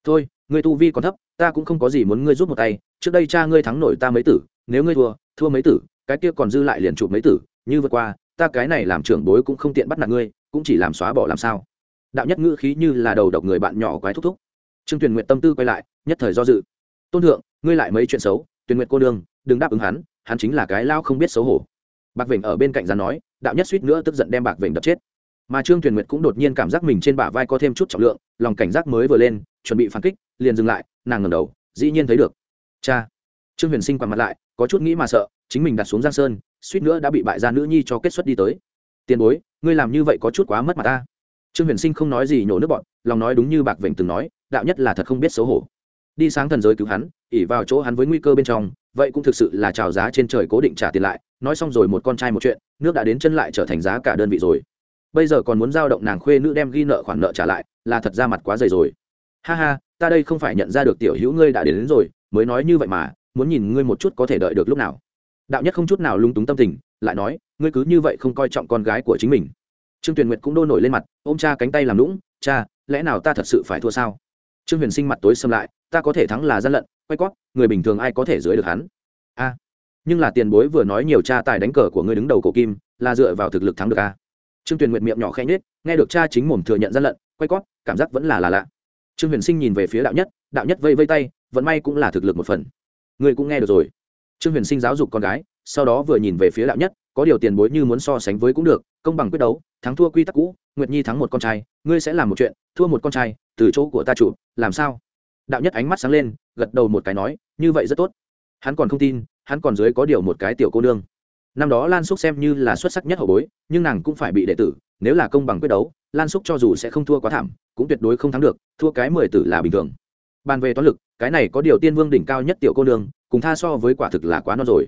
Thôi, ngươi tu vi còn thấp, ta cũng không có gì muốn ngươi giúp một tay. Trước đây cha ngươi thắng nổi ta mấy tử, nếu ngươi thua thua mấy tử, cái kia còn dư lại liền chụp mấy tử. Như vượt qua, ta cái này làm trưởng bối cũng không tiện bắt nạt ngươi, cũng chỉ làm xóa bỏ làm sao. Đạo nhất ngữ khí như là đầu độc người bạn nhỏ quái thúc thúc. Trương tuyền nguyện tâm tư quay lại, nhất thời do dự. Tôn thượng, ngươi lại mấy chuyện xấu, tuyền nguyện cô đương đừng đáp ứng hắn hắn chính là cái lao không biết xấu hổ bạc Vịnh ở bên cạnh ra nói, đạo nhất suýt nữa tức giận đem bạc Vịnh đập chết. Mà trương tuyền nguyệt cũng đột nhiên cảm giác mình trên bả vai có thêm chút trọng lượng, lòng cảnh giác mới vừa lên, chuẩn bị phản kích, liền dừng lại, nàng ngẩng đầu, dĩ nhiên thấy được. Cha! Trương huyền sinh quằn mặt lại, có chút nghĩ mà sợ, chính mình đặt xuống giang sơn, suýt nữa đã bị bại gia nữ nhi cho kết xuất đi tới. Tiền bối, ngươi làm như vậy có chút quá mất mặt ta. Trương huyền sinh không nói gì nhổ nước bọn lòng nói đúng như bạc Vịnh từng nói, đạo nhất là thật không biết xấu hổ. Đi sáng thần giới cứu hắn ỉ vào chỗ hắn với nguy cơ bên trong, vậy cũng thực sự là trào giá trên trời cố định trả tiền lại nói xong rồi một con trai một chuyện nước đã đến chân lại trở thành giá cả đơn vị rồi. Bây giờ còn muốn giao động nàng khuê nữ đem ghi nợ khoản nợ trả lại là thật ra mặt quá dày rồi. Ha ha ta đây không phải nhận ra được tiểu hữu ngươi đã đến, đến rồi mới nói như vậy mà muốn nhìn ngươi một chút có thể đợi được lúc nào. Đạo nhất không chút nào lung túng tâm tình lại nói ngươi cứ như vậy không coi trọng con gái của chính mình. Trương tuyền nguyệt cũng đô nổi lên mặt ôm cha cánh tay làm lũng cha lẽ nào ta thật sự phải thua sao? Trương huyền sinh mặt tối xâm lại ta có thể thắng là gian lận quay cót người bình thường ai có thể dưới được hắn? A nhưng là tiền bối vừa nói nhiều cha tài đánh cờ của ngươi đứng đầu cổ kim, là dựa vào thực lực thắng được a trương tuyền nguyệt miệng nhỏ khẽ nhết nghe được cha chính mồm thừa nhận gian lận, quay cót cảm giác vẫn là là lạ. Trương huyền sinh nhìn về phía đạo nhất đạo nhất vây vây tay vẫn may cũng là thực lực một phần. Ngươi cũng nghe được rồi. Trương huyền sinh giáo dục con gái, sau đó vừa nhìn về phía đạo nhất, có điều tiền bối như muốn so sánh với cũng được, công bằng quyết đấu, thắng thua quy tắc cũ, nguyệt nhi thắng một con trai, ngươi sẽ làm một chuyện, thua một con trai, từ chỗ của ta chủ, làm sao? Đạo nhất ánh mắt sáng lên, gật đầu một cái nói, như vậy rất tốt hắn còn không tin, hắn còn dưới có điều một cái tiểu cô nương. Năm đó lan xúc xem như là xuất sắc nhất hậu bối, nhưng nàng cũng phải bị đệ tử, nếu là công bằng quyết đấu, lan xúc cho dù sẽ không thua quá thảm, cũng tuyệt đối không thắng được, thua cái mười tử là bình thường. Bàn về toán lực, cái này có điều tiên vương đỉnh cao nhất tiểu cô nương, cùng tha so với quả thực là quá non rồi.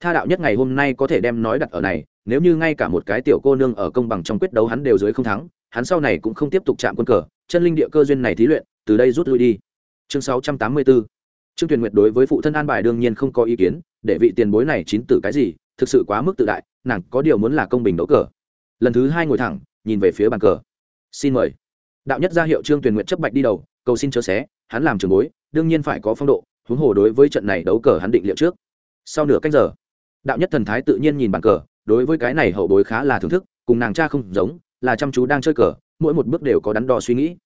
Tha đạo nhất ngày hôm nay có thể đem nói đặt ở này, nếu như ngay cả một cái tiểu cô nương ở công bằng trong quyết đấu hắn đều dưới không thắng, hắn sau này cũng không tiếp tục chạm quân cờ, chân linh địa cơ duyên này thí luyện, từ đây rút lui đi. Chương 684 trương tuyền nguyệt đối với phụ thân an bài đương nhiên không có ý kiến, để vị tiền bối này chín tử cái gì, thực sự quá mức tự đại, nàng có điều muốn là công bình đấu cờ. Lần thứ hai ngồi thẳng, nhìn về phía bàn cờ. Xin mời. Đạo nhất ra hiệu trương tuyền nguyệt chấp bạch đi đầu, cầu xin chớ xé, hắn làm trường bối, đương nhiên phải có phong độ, huống hồ đối với trận này đấu cờ hắn định liệu trước. Sau nửa cách giờ, đạo nhất thần thái tự nhiên nhìn bàn cờ, đối với cái này hậu bối khá là thưởng thức, cùng nàng cha không giống, là chăm chú đang chơi cờ, mỗi một bước đều có đắn đo suy nghĩ.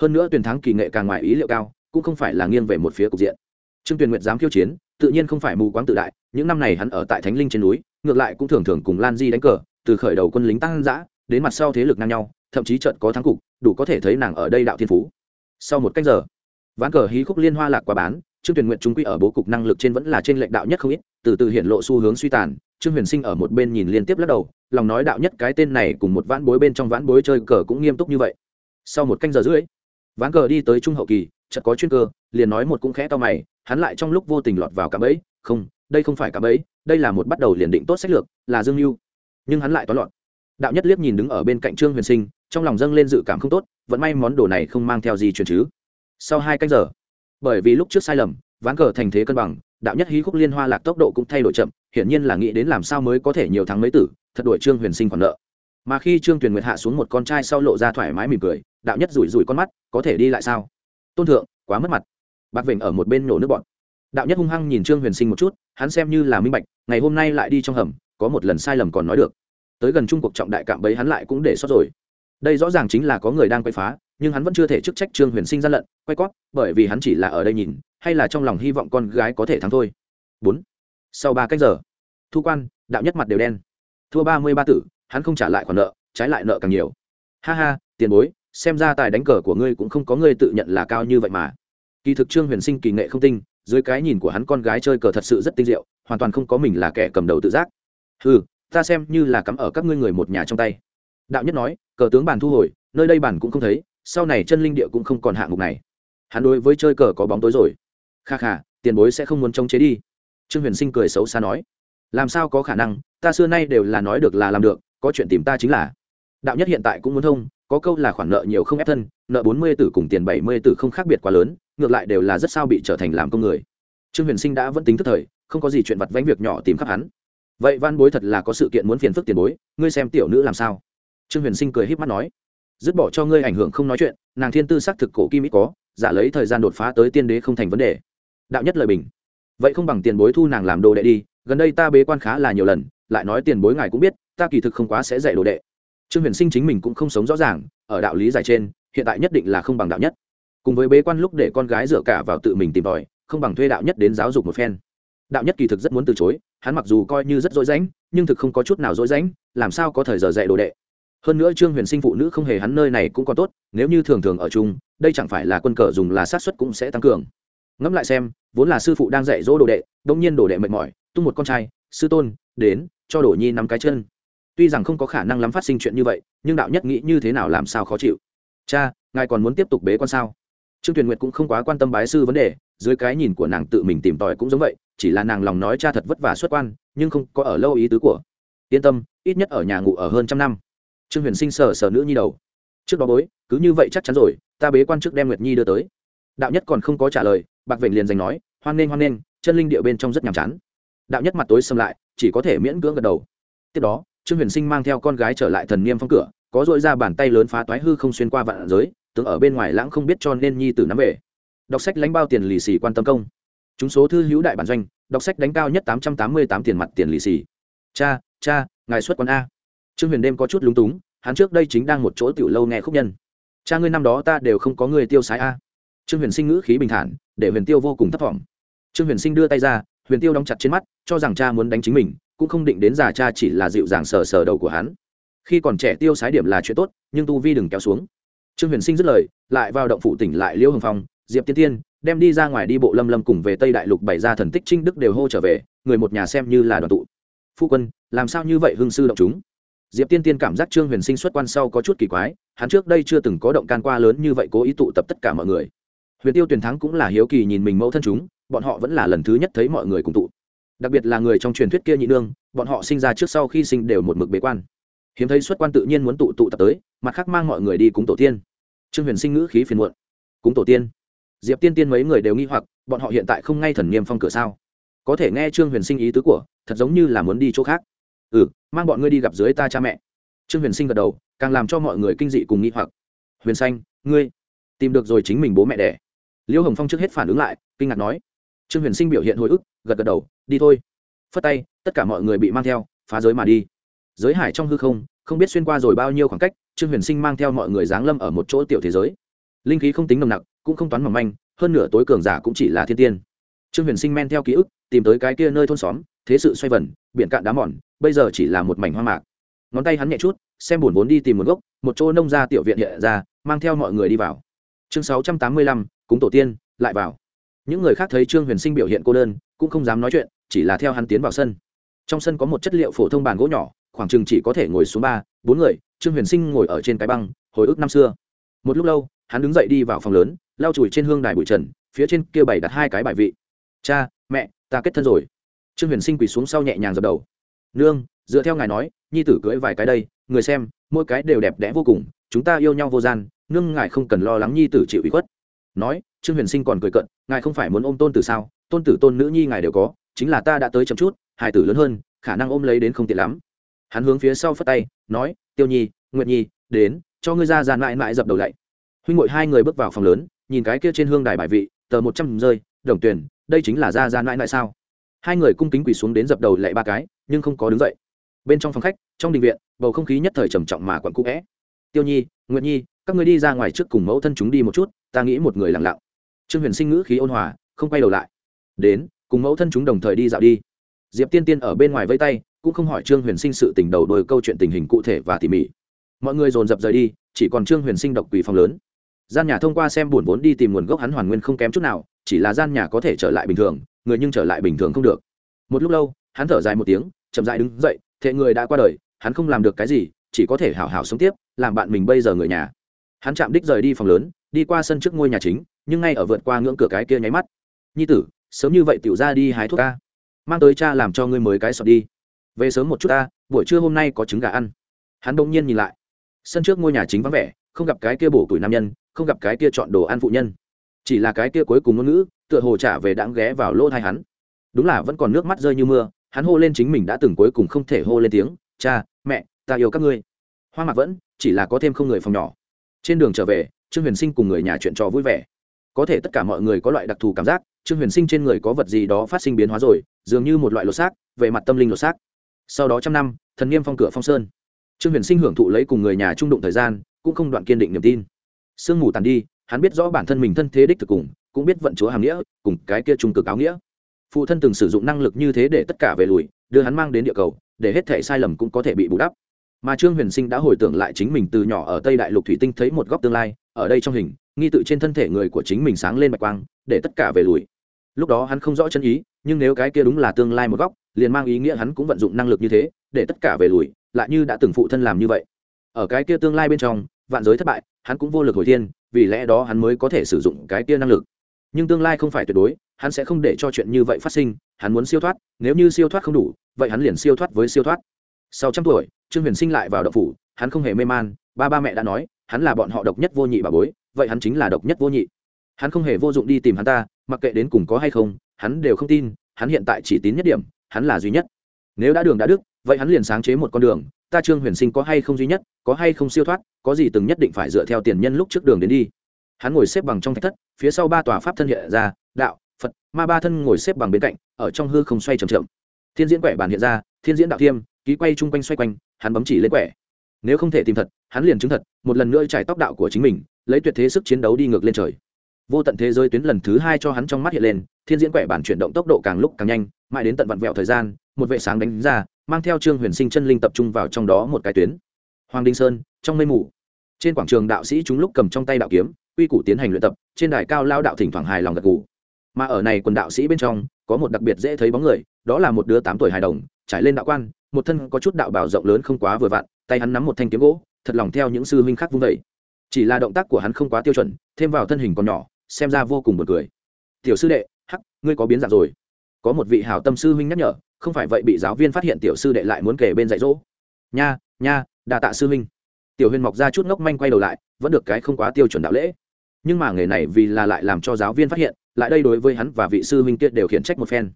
Hơn nữa tuyển thắng kỳ nghệ càng ngoài ý liệu cao, cũng không phải là nghiêng về một phía cục diện trương tuyền nguyệt dám khiêu chiến, tự nhiên không phải mù quáng tự đại, những năm này hắn ở tại thánh linh trên núi, ngược lại cũng thường thường cùng lan di đánh cờ, từ khởi đầu quân lính tăng giã đến mặt sau thế lực ngang nhau, thậm chí trận có thắng cục, đủ có thể thấy nàng ở đây đạo thiên phú. Sau một cách giờ, ván cờ hí khúc liên hoa lạc quá bán, trương tuyền nguyện trung quy ở bố cục năng lực trên vẫn là trên lệnh đạo nhất không ít, từ từ hiện lộ xu hướng suy tàn, trương huyền sinh ở một bên nhìn liên tiếp lắc đầu, lòng nói đạo nhất cái tên này cùng một ván bối bên trong ván bối chơi cờ cũng nghiêm túc như vậy. Sau một canh giờ rưỡi, ván cờ đi tới trung hậu kỳ, chợt có chuyên cơ, liền nói một cũng khẽ to mày hắn lại trong lúc vô tình lọt vào cả bẫy, không, đây không phải cả bẫy, đây là một bắt đầu liền định tốt sách lược, là dương mưu nhưng hắn lại toán loạn. Đạo nhất liếc nhìn đứng ở bên cạnh trương huyền sinh, trong lòng dâng lên dự cảm không tốt vẫn may món đồ này không mang theo gì truyền chứ. Sau hai canh giờ, bởi vì lúc trước sai lầm, ván cờ thành thế cân bằng, đạo nhất hí khúc liên hoa lạc tốc độ cũng thay đổi chậm, hiển nhiên là nghĩ đến làm sao mới có thể nhiều thắng mấy tử, thật đuổi trương huyền sinh còn nợ. Mà khi trương tuyền nguyệt hạ xuống một con trai sau lộ ra thoải mái mỉm cười, đạo nhất rủi rủi con mắt, có thể đi lại sao? Tôn thượng, quá mất mặt bạc vịnh ở một bên nổ nước bọn. Đạo nhất hung hăng nhìn trương huyền sinh một chút, hắn xem như là minh bạch, ngày hôm nay lại đi trong hầm, có một lần sai lầm còn nói được. Tới gần trung cuộc trọng đại cạm bấy hắn lại cũng để sót rồi. Đây rõ ràng chính là có người đang quay phá, nhưng hắn vẫn chưa thể chức trách trương huyền sinh gian lận, quay quát, bởi vì hắn chỉ là ở đây nhìn, hay là trong lòng hy vọng con gái có thể thắng thôi. Bốn. Sau ba cách giờ, thu quan, đạo nhất mặt đều đen. Thua ba mươi ba tử, hắn không trả lại khoản nợ, trái lại nợ càng nhiều. Ha ha, tiền bối, xem ra tài đánh cờ của ngươi cũng không có ngươi tự nhận là cao như vậy mà kỳ thực trương huyền sinh kỳ nghệ không tinh, dưới cái nhìn của hắn con gái chơi cờ thật sự rất tinh diệu, hoàn toàn không có mình là kẻ cầm đầu tự giác. Ừ ta xem như là cắm ở các ngươi người một nhà trong tay. Đạo nhất nói, cờ tướng bàn thu hồi, nơi đây bàn cũng không thấy, sau này chân linh địa cũng không còn hạng mục này. Hắn đối với chơi cờ có bóng tối rồi. Kha kha, tiền bối sẽ không muốn chống chế đi. Trương huyền sinh cười xấu xa nói. Làm sao có khả năng, ta xưa nay đều là nói được là làm được, có chuyện tìm ta chính là. Đạo nhất hiện tại cũng muốn thông, có câu là khoản nợ nhiều không ép thân, nợ bốn mươi tử cùng tiền bảy mươi tử không khác biệt quá lớn ngược lại đều là rất sao bị trở thành làm công người. Trương huyền sinh đã vẫn tính thức thời, không có gì chuyện vặt vánh việc nhỏ tìm khắp hắn. Vậy văn bối thật là có sự kiện muốn phiền phức tiền bối, ngươi xem tiểu nữ làm sao? Trương huyền sinh cười h í p mắt nói. Dứt bỏ cho ngươi ảnh hưởng không nói chuyện, nàng thiên tư xác thực cổ kim ít có, giả lấy thời gian đột phá tới tiên đế không thành vấn đề. Đạo nhất lời bình. Vậy không bằng tiền bối thu nàng làm đồ đệ đi, gần đây ta bế quan khá là nhiều lần, lại nói tiền bối ngài cũng biết, ta kỳ thực không quá sẽ dạy đồ đệ. Trương huyền sinh chính mình cũng không sống rõ ràng, ở đạo lý giải trên, hiện tại nhất định là không bằng đạo nhất cùng với bế quan lúc để con gái dựa cả vào tự mình tìm tòi, không bằng thuê đạo nhất đến giáo dục một phen. Đạo nhất kỳ thực rất muốn từ chối, hắn mặc dù coi như rất dối rãnh, nhưng thực không có chút nào dối rãnh, làm sao có thời giờ dạy đồ đệ. Hơn nữa trương huyền sinh phụ nữ không hề hắn nơi này cũng còn tốt, nếu như thường thường ở chung, đây chẳng phải là quân cờ dùng là sát xuất cũng sẽ tăng cường. Ngẫm lại xem, vốn là sư phụ đang dạy dỗ đồ đệ đông nhiên đồ đệ mệt mỏi, tung một con trai, sư tôn, đến, cho đồ nhi nắm cái chân. Tuy rằng không có khả năng lắm phát sinh chuyện như vậy, nhưng đạo nhất nghĩ như thế nào làm sao khó chịu. Cha, ngài còn muốn tiếp tục bế quan sao? Trương tuyền nguyệt cũng không quá quan tâm bái sư vấn đề, dưới cái nhìn của nàng tự mình tìm tòi cũng giống vậy, chỉ là nàng lòng nói cha thật vất vả xuất quan, nhưng không có ở lâu ý tứ của. Yên tâm, ít nhất ở nhà ngủ ở hơn trăm năm. Trương huyền sinh sờ sờ nữ nhi đầu. Trước đó bối, cứ như vậy chắc chắn rồi, ta bế quan trước đem nguyệt nhi đưa tới. Đạo nhất còn không có trả lời, bạc vệnh liền giành nói, hoan nghênh hoan nghênh, chân linh địa bên trong rất nhàm chán. Đạo nhất mặt tối xâm lại, chỉ có thể miễn cưỡng gật đầu. Tiếp đó, trương huyền sinh mang theo con gái trở lại thần niêm phong cửa, có dội ra bàn tay lớn phá toái hư không xuyên qua vạn giới tướng ở bên ngoài lãng không biết cho nên nhi tử nắm về. Đọc sách lãnh bao tiền lì xì quan tâm công. Chúng số thư hữu đại bản doanh, đọc sách đánh cao nhất tám trăm tám mươi tám tiền mặt tiền lì xì. Cha cha, ngài xuất quán a. Trương huyền đêm có chút lúng túng, hắn trước đây chính đang một chỗ tiểu lâu nghe khúc nhân. Cha ngươi năm đó ta đều không có người tiêu sái a. Trương huyền sinh ngữ khí bình thản, để huyền tiêu vô cùng thấp t trương huyền sinh đưa tay ra, huyền tiêu đóng chặt trên mắt, cho rằng cha muốn đánh chính mình, cũng không định đến già cha chỉ là dịu dàng sờ sờ đầu của hắn. Khi còn trẻ tiêu sái điểm là chuyện tốt, nhưng tu vi đừng kéo xuống trương huyền sinh dứt lời, lại vào động phủ tỉnh lại liêu hồng phong, diệp tiên tiên, đem đi ra ngoài đi bộ lâm lâm cùng về tây đại lục bày ra thần tích trinh đức đều hô trở về, người một nhà xem như là đoàn tụ. Phu quân, làm sao như vậy hương sư động chúng? Diệp tiên tiên cảm giác trương huyền sinh xuất quan sau có chút kỳ quái, hắn trước đây chưa từng có động can qua lớn như vậy cố ý tụ tập tất cả mọi người. Huyền tiêu tuyển thắng cũng là hiếu kỳ nhìn mình mẫu thân chúng, bọn họ vẫn là lần thứ nhất thấy mọi người cùng tụ. Đặc biệt là người trong truyền thuyết kia nhị nương, bọn họ sinh ra trước sau khi sinh đều một mực bế quan hiếm thấy xuất quan tự nhiên muốn tụ tụ tập tới, mặt khác mang mọi người đi cúng tổ tiên. Trương huyền sinh ngữ khí phiền muộn. Cúng tổ tiên? Diệp tiên tiên mấy người đều nghi hoặc, bọn họ hiện tại không ngay thần niêm phong cửa sao? Có thể nghe trương huyền sinh ý tứ của, thật giống như là muốn đi chỗ khác. Ừ mang bọn ngươi đi gặp dưới ta cha mẹ. Trương huyền sinh gật đầu, càng làm cho mọi người kinh dị cùng nghi hoặc. Huyền xanh ngươi tìm được rồi chính mình bố mẹ đẻ. Liêu hồng phong trước hết phản ứng lại, kinh ngạc nói. Trương huyền sinh biểu hiện hồi ức, gật gật đầu, đi thôi. Phất tay, tất cả mọi người bị mang theo, phá giới mà đi giới hải trong hư không không biết xuyên qua rồi bao nhiêu khoảng cách, trương huyền sinh mang theo mọi người giáng lâm ở một chỗ tiểu thế giới. Linh khí không tính nồng nặc, cũng không toán mỏng manh, hơn nửa tối cường giả cũng chỉ là thiên tiên. Trương huyền sinh men theo ký ức, tìm tới cái kia nơi thôn xóm, thế sự xoay vần, biển cạn đá mòn, bây giờ chỉ là một mảnh hoa mạc. Ngón tay hắn nhẹ chút, xem buồn vốn đi tìm một gốc, một chỗ nông gia tiểu viện hiện ra, mang theo mọi người đi vào. Chương sáu trăm tám mươi lăm, cúng tổ tiên, lại vào. Những người khác thấy trương huyền sinh biểu hiện cô đơn, cũng không dám nói chuyện, chỉ là theo hắn tiến vào sân. Trong sân có một chất liệu phổ thông bàn gỗ nhỏ khoảng chừng chỉ có thể ngồi xuống ba, bốn người, trương huyền sinh ngồi ở trên cái băng, hồi ức năm xưa. Một lúc lâu, hắn đứng dậy đi vào phòng lớn, lau chùi trên hương đài bụi trần, phía trên kia bày đặt hai cái bài vị. Cha, mẹ, ta kết thân rồi. Trương huyền sinh quỳ xuống sau nhẹ nhàng dập đầu. Nương, dựa theo ngài nói, nhi tử cưỡi vài cái đây, người xem, mỗi cái đều đẹp đẽ vô cùng, chúng ta yêu nhau vô gian, nương ngài không cần lo lắng nhi tử chịu ủy khuất. Nói, trương huyền sinh còn cười cận ngài không phải muốn ôm tôn tử sao? Tôn tử tôn nữ nhi ngài đều có, chính là ta đã tới chậm chút, hài tử lớn hơn, khả năng ôm lấy đến không tiện lắm hắn hướng phía sau phất tay, nói, tiêu nhi, nguyệt nhi, đến, cho ngươi ra dàn mãi mãi dập đầu lạy huynh ngội hai người bước vào phòng lớn, nhìn cái kia trên hương đài bài vị, tờ một trăm rơi, đồng tuyển, đây chính là ra dàn mãi mãi sao? Hai người cung kính quỳ xuống đến dập đầu lạy ba cái, nhưng không có đứng dậy. Bên trong phòng khách, trong đình viện, bầu không khí nhất thời trầm trọng mà quặn cũ vẽ. Tiêu nhi, nguyệt nhi, các ngươi đi ra ngoài trước cùng mẫu thân chúng đi một chút, ta nghĩ một người lặng lặng. Trương huyền sinh ngữ khí ôn hòa, không quay đầu lại. Đến, cùng mẫu thân chúng đồng thời đi dạo đi. Diệp tiên tiên ở bên ngoài vây tay cũng không hỏi trương huyền sinh sự tình đầu đôi câu chuyện tình hình cụ thể và tỉ mỉ. Mọi người dồn dập rời đi, chỉ còn trương huyền sinh độc quỷ phòng lớn. Gian nhà thông qua xem buồn vốn đi tìm nguồn gốc hắn hoàn nguyên không kém chút nào, chỉ là gian nhà có thể trở lại bình thường, người nhưng trở lại bình thường không được. Một lúc lâu, hắn thở dài một tiếng, chậm dại đứng dậy, thệ người đã qua đời, hắn không làm được cái gì, chỉ có thể hảo hảo sống tiếp, làm bạn mình bây giờ người nhà. Hắn chạm đích rời đi phòng lớn, đi qua sân trước ngôi nhà chính, nhưng ngay ở vượt qua ngưỡng cửa cái kia nháy mắt. Nhi tử, sớm như vậy tiểu ra đi hái thuốc ca, mang tới cha làm cho ngươi mới cái sọt đi về sớm một chút ta, buổi trưa hôm nay có trứng gà ăn. Hắn bỗng nhiên nhìn lại. Sân trước ngôi nhà chính vắng vẻ, không gặp cái kia bổ tuổi nam nhân, không gặp cái kia chọn đồ ăn phụ nhân. Chỉ là cái kia cuối cùng ngôn ngữ, tựa hồ trả về đãng ghé vào lỗ thai hắn. Đúng là vẫn còn nước mắt rơi như mưa, hắn hô lên chính mình đã từng cuối cùng không thể hô lên tiếng, cha, mẹ, ta yêu các ngươi. Hoa mạc vẫn, chỉ là có thêm không người phòng nhỏ. Trên đường trở về, trương huyền sinh cùng người nhà chuyện trò vui vẻ. Có thể tất cả mọi người có loại đặc thù cảm giác, trương huyền sinh trên người có vật gì đó phát sinh biến hóa rồi, dường như một loại lột xác, về mặt tâm linh lột xác sau đó trăm năm, thần nghiêm phong cửa phong sơn. Trương huyền sinh hưởng thụ lấy cùng người nhà trung đụng thời gian, cũng không đoạn kiên định niềm tin. Sương mù tàn đi, hắn biết rõ bản thân mình thân thế đích thực cùng, cũng biết vận chúa hàm nghĩa, cùng cái kia trung cực áo nghĩa. Phụ thân từng sử dụng năng lực như thế để tất cả về lùi, đưa hắn mang đến địa cầu, để hết thể sai lầm cũng có thể bị bù đắp. Mà trương huyền sinh đã hồi tưởng lại chính mình từ nhỏ ở tây đại lục thủy tinh thấy một góc tương lai, ở đây trong hình, nghi tự trên thân thể người của chính mình sáng lên bạch quang, để tất cả về lùi. Lúc đó hắn không rõ chân ý, nhưng nếu cái kia đúng là tương lai một góc liền mang ý nghĩa hắn cũng vận dụng năng lực như thế, để tất cả về lùi, lại như đã từng phụ thân làm như vậy. Ở cái kia tương lai bên trong, vạn giới thất bại, hắn cũng vô lực hồi thiên, vì lẽ đó hắn mới có thể sử dụng cái kia năng lực. Nhưng tương lai không phải tuyệt đối, hắn sẽ không để cho chuyện như vậy phát sinh, hắn muốn siêu thoát, nếu như siêu thoát không đủ, vậy hắn liền siêu thoát với siêu thoát. Sau trăm tuổi, trương huyền sinh lại vào đậu phủ, hắn không hề mê man, ba ba mẹ đã nói, hắn là bọn họ độc nhất vô nhị bà bối, vậy hắn chính là độc nhất vô nhị. Hắn không hề vô dụng đi tìm hắn ta, mặc kệ đến cùng có hay không, hắn đều không tin, hắn hiện tại chỉ tín nhất điểm hắn là duy nhất. Nếu đã đường đã đức, vậy hắn liền sáng chế một con đường, ta trương huyền sinh có hay không duy nhất, có hay không siêu thoát, có gì từng nhất định phải dựa theo tiền nhân lúc trước đường đến đi. Hắn ngồi xếp bằng trong thạch thất, phía sau ba tòa pháp thân hiện ra, đạo, phật, ma ba thân ngồi xếp bằng bên cạnh, ở trong hư không xoay trầm trầm thiên diễn quẻ bản hiện ra, thiên diễn đạo thiêm, ký quay chung quanh xoay quanh, hắn bấm chỉ lên quẻ. Nếu không thể tìm thật, hắn liền chứng thật, một lần nữa trải tóc đạo của chính mình, lấy tuyệt thế sức chiến đấu đi ngược lên trời. Vô tận thế giới tuyến lần thứ hai cho hắn trong mắt hiện lên, thiên diễn quẻ bản chuyển động tốc độ càng lúc càng nhanh mãi đến tận vặn vẹo thời gian, một vệ sáng đánh ra, mang theo trương huyền sinh chân linh tập trung vào trong đó một cái tuyến. Hoàng đinh sơn, trong mây mù. Trên quảng trường đạo sĩ chúng lúc cầm trong tay đạo kiếm, quy củ tiến hành luyện tập, trên đài cao lao đạo thỉnh thoảng hài lòng gật gù. Mà ở này quần đạo sĩ bên trong, có một đặc biệt dễ thấy bóng người, đó là một đứa tám tuổi hài đồng, trải lên đạo quan, một thân có chút đạo bảo rộng lớn không quá vừa vặn, tay hắn nắm một thanh kiếm gỗ, thật lòng theo những sư huynh khác vung vẩy chỉ là động tác của hắn không quá tiêu chuẩn, thêm vào thân hình còn nhỏ, xem ra vô cùng buồn cười. Tiểu sư đệ, hắc, ngươi có biến dạng rồi có một vị hảo tâm sư huynh nhắc nhở, không phải vậy bị giáo viên phát hiện tiểu sư đệ lại muốn kể bên dạy dỗ. Nha nha đà tạ sư huynh. Tiểu huyền mọc ra chút ngốc manh quay đầu lại, vẫn được cái không quá tiêu chuẩn đạo lễ. Nhưng mà nghề này vì là lại làm cho giáo viên phát hiện, lại đây đối với hắn và vị sư huynh kia đều khiển trách một phen.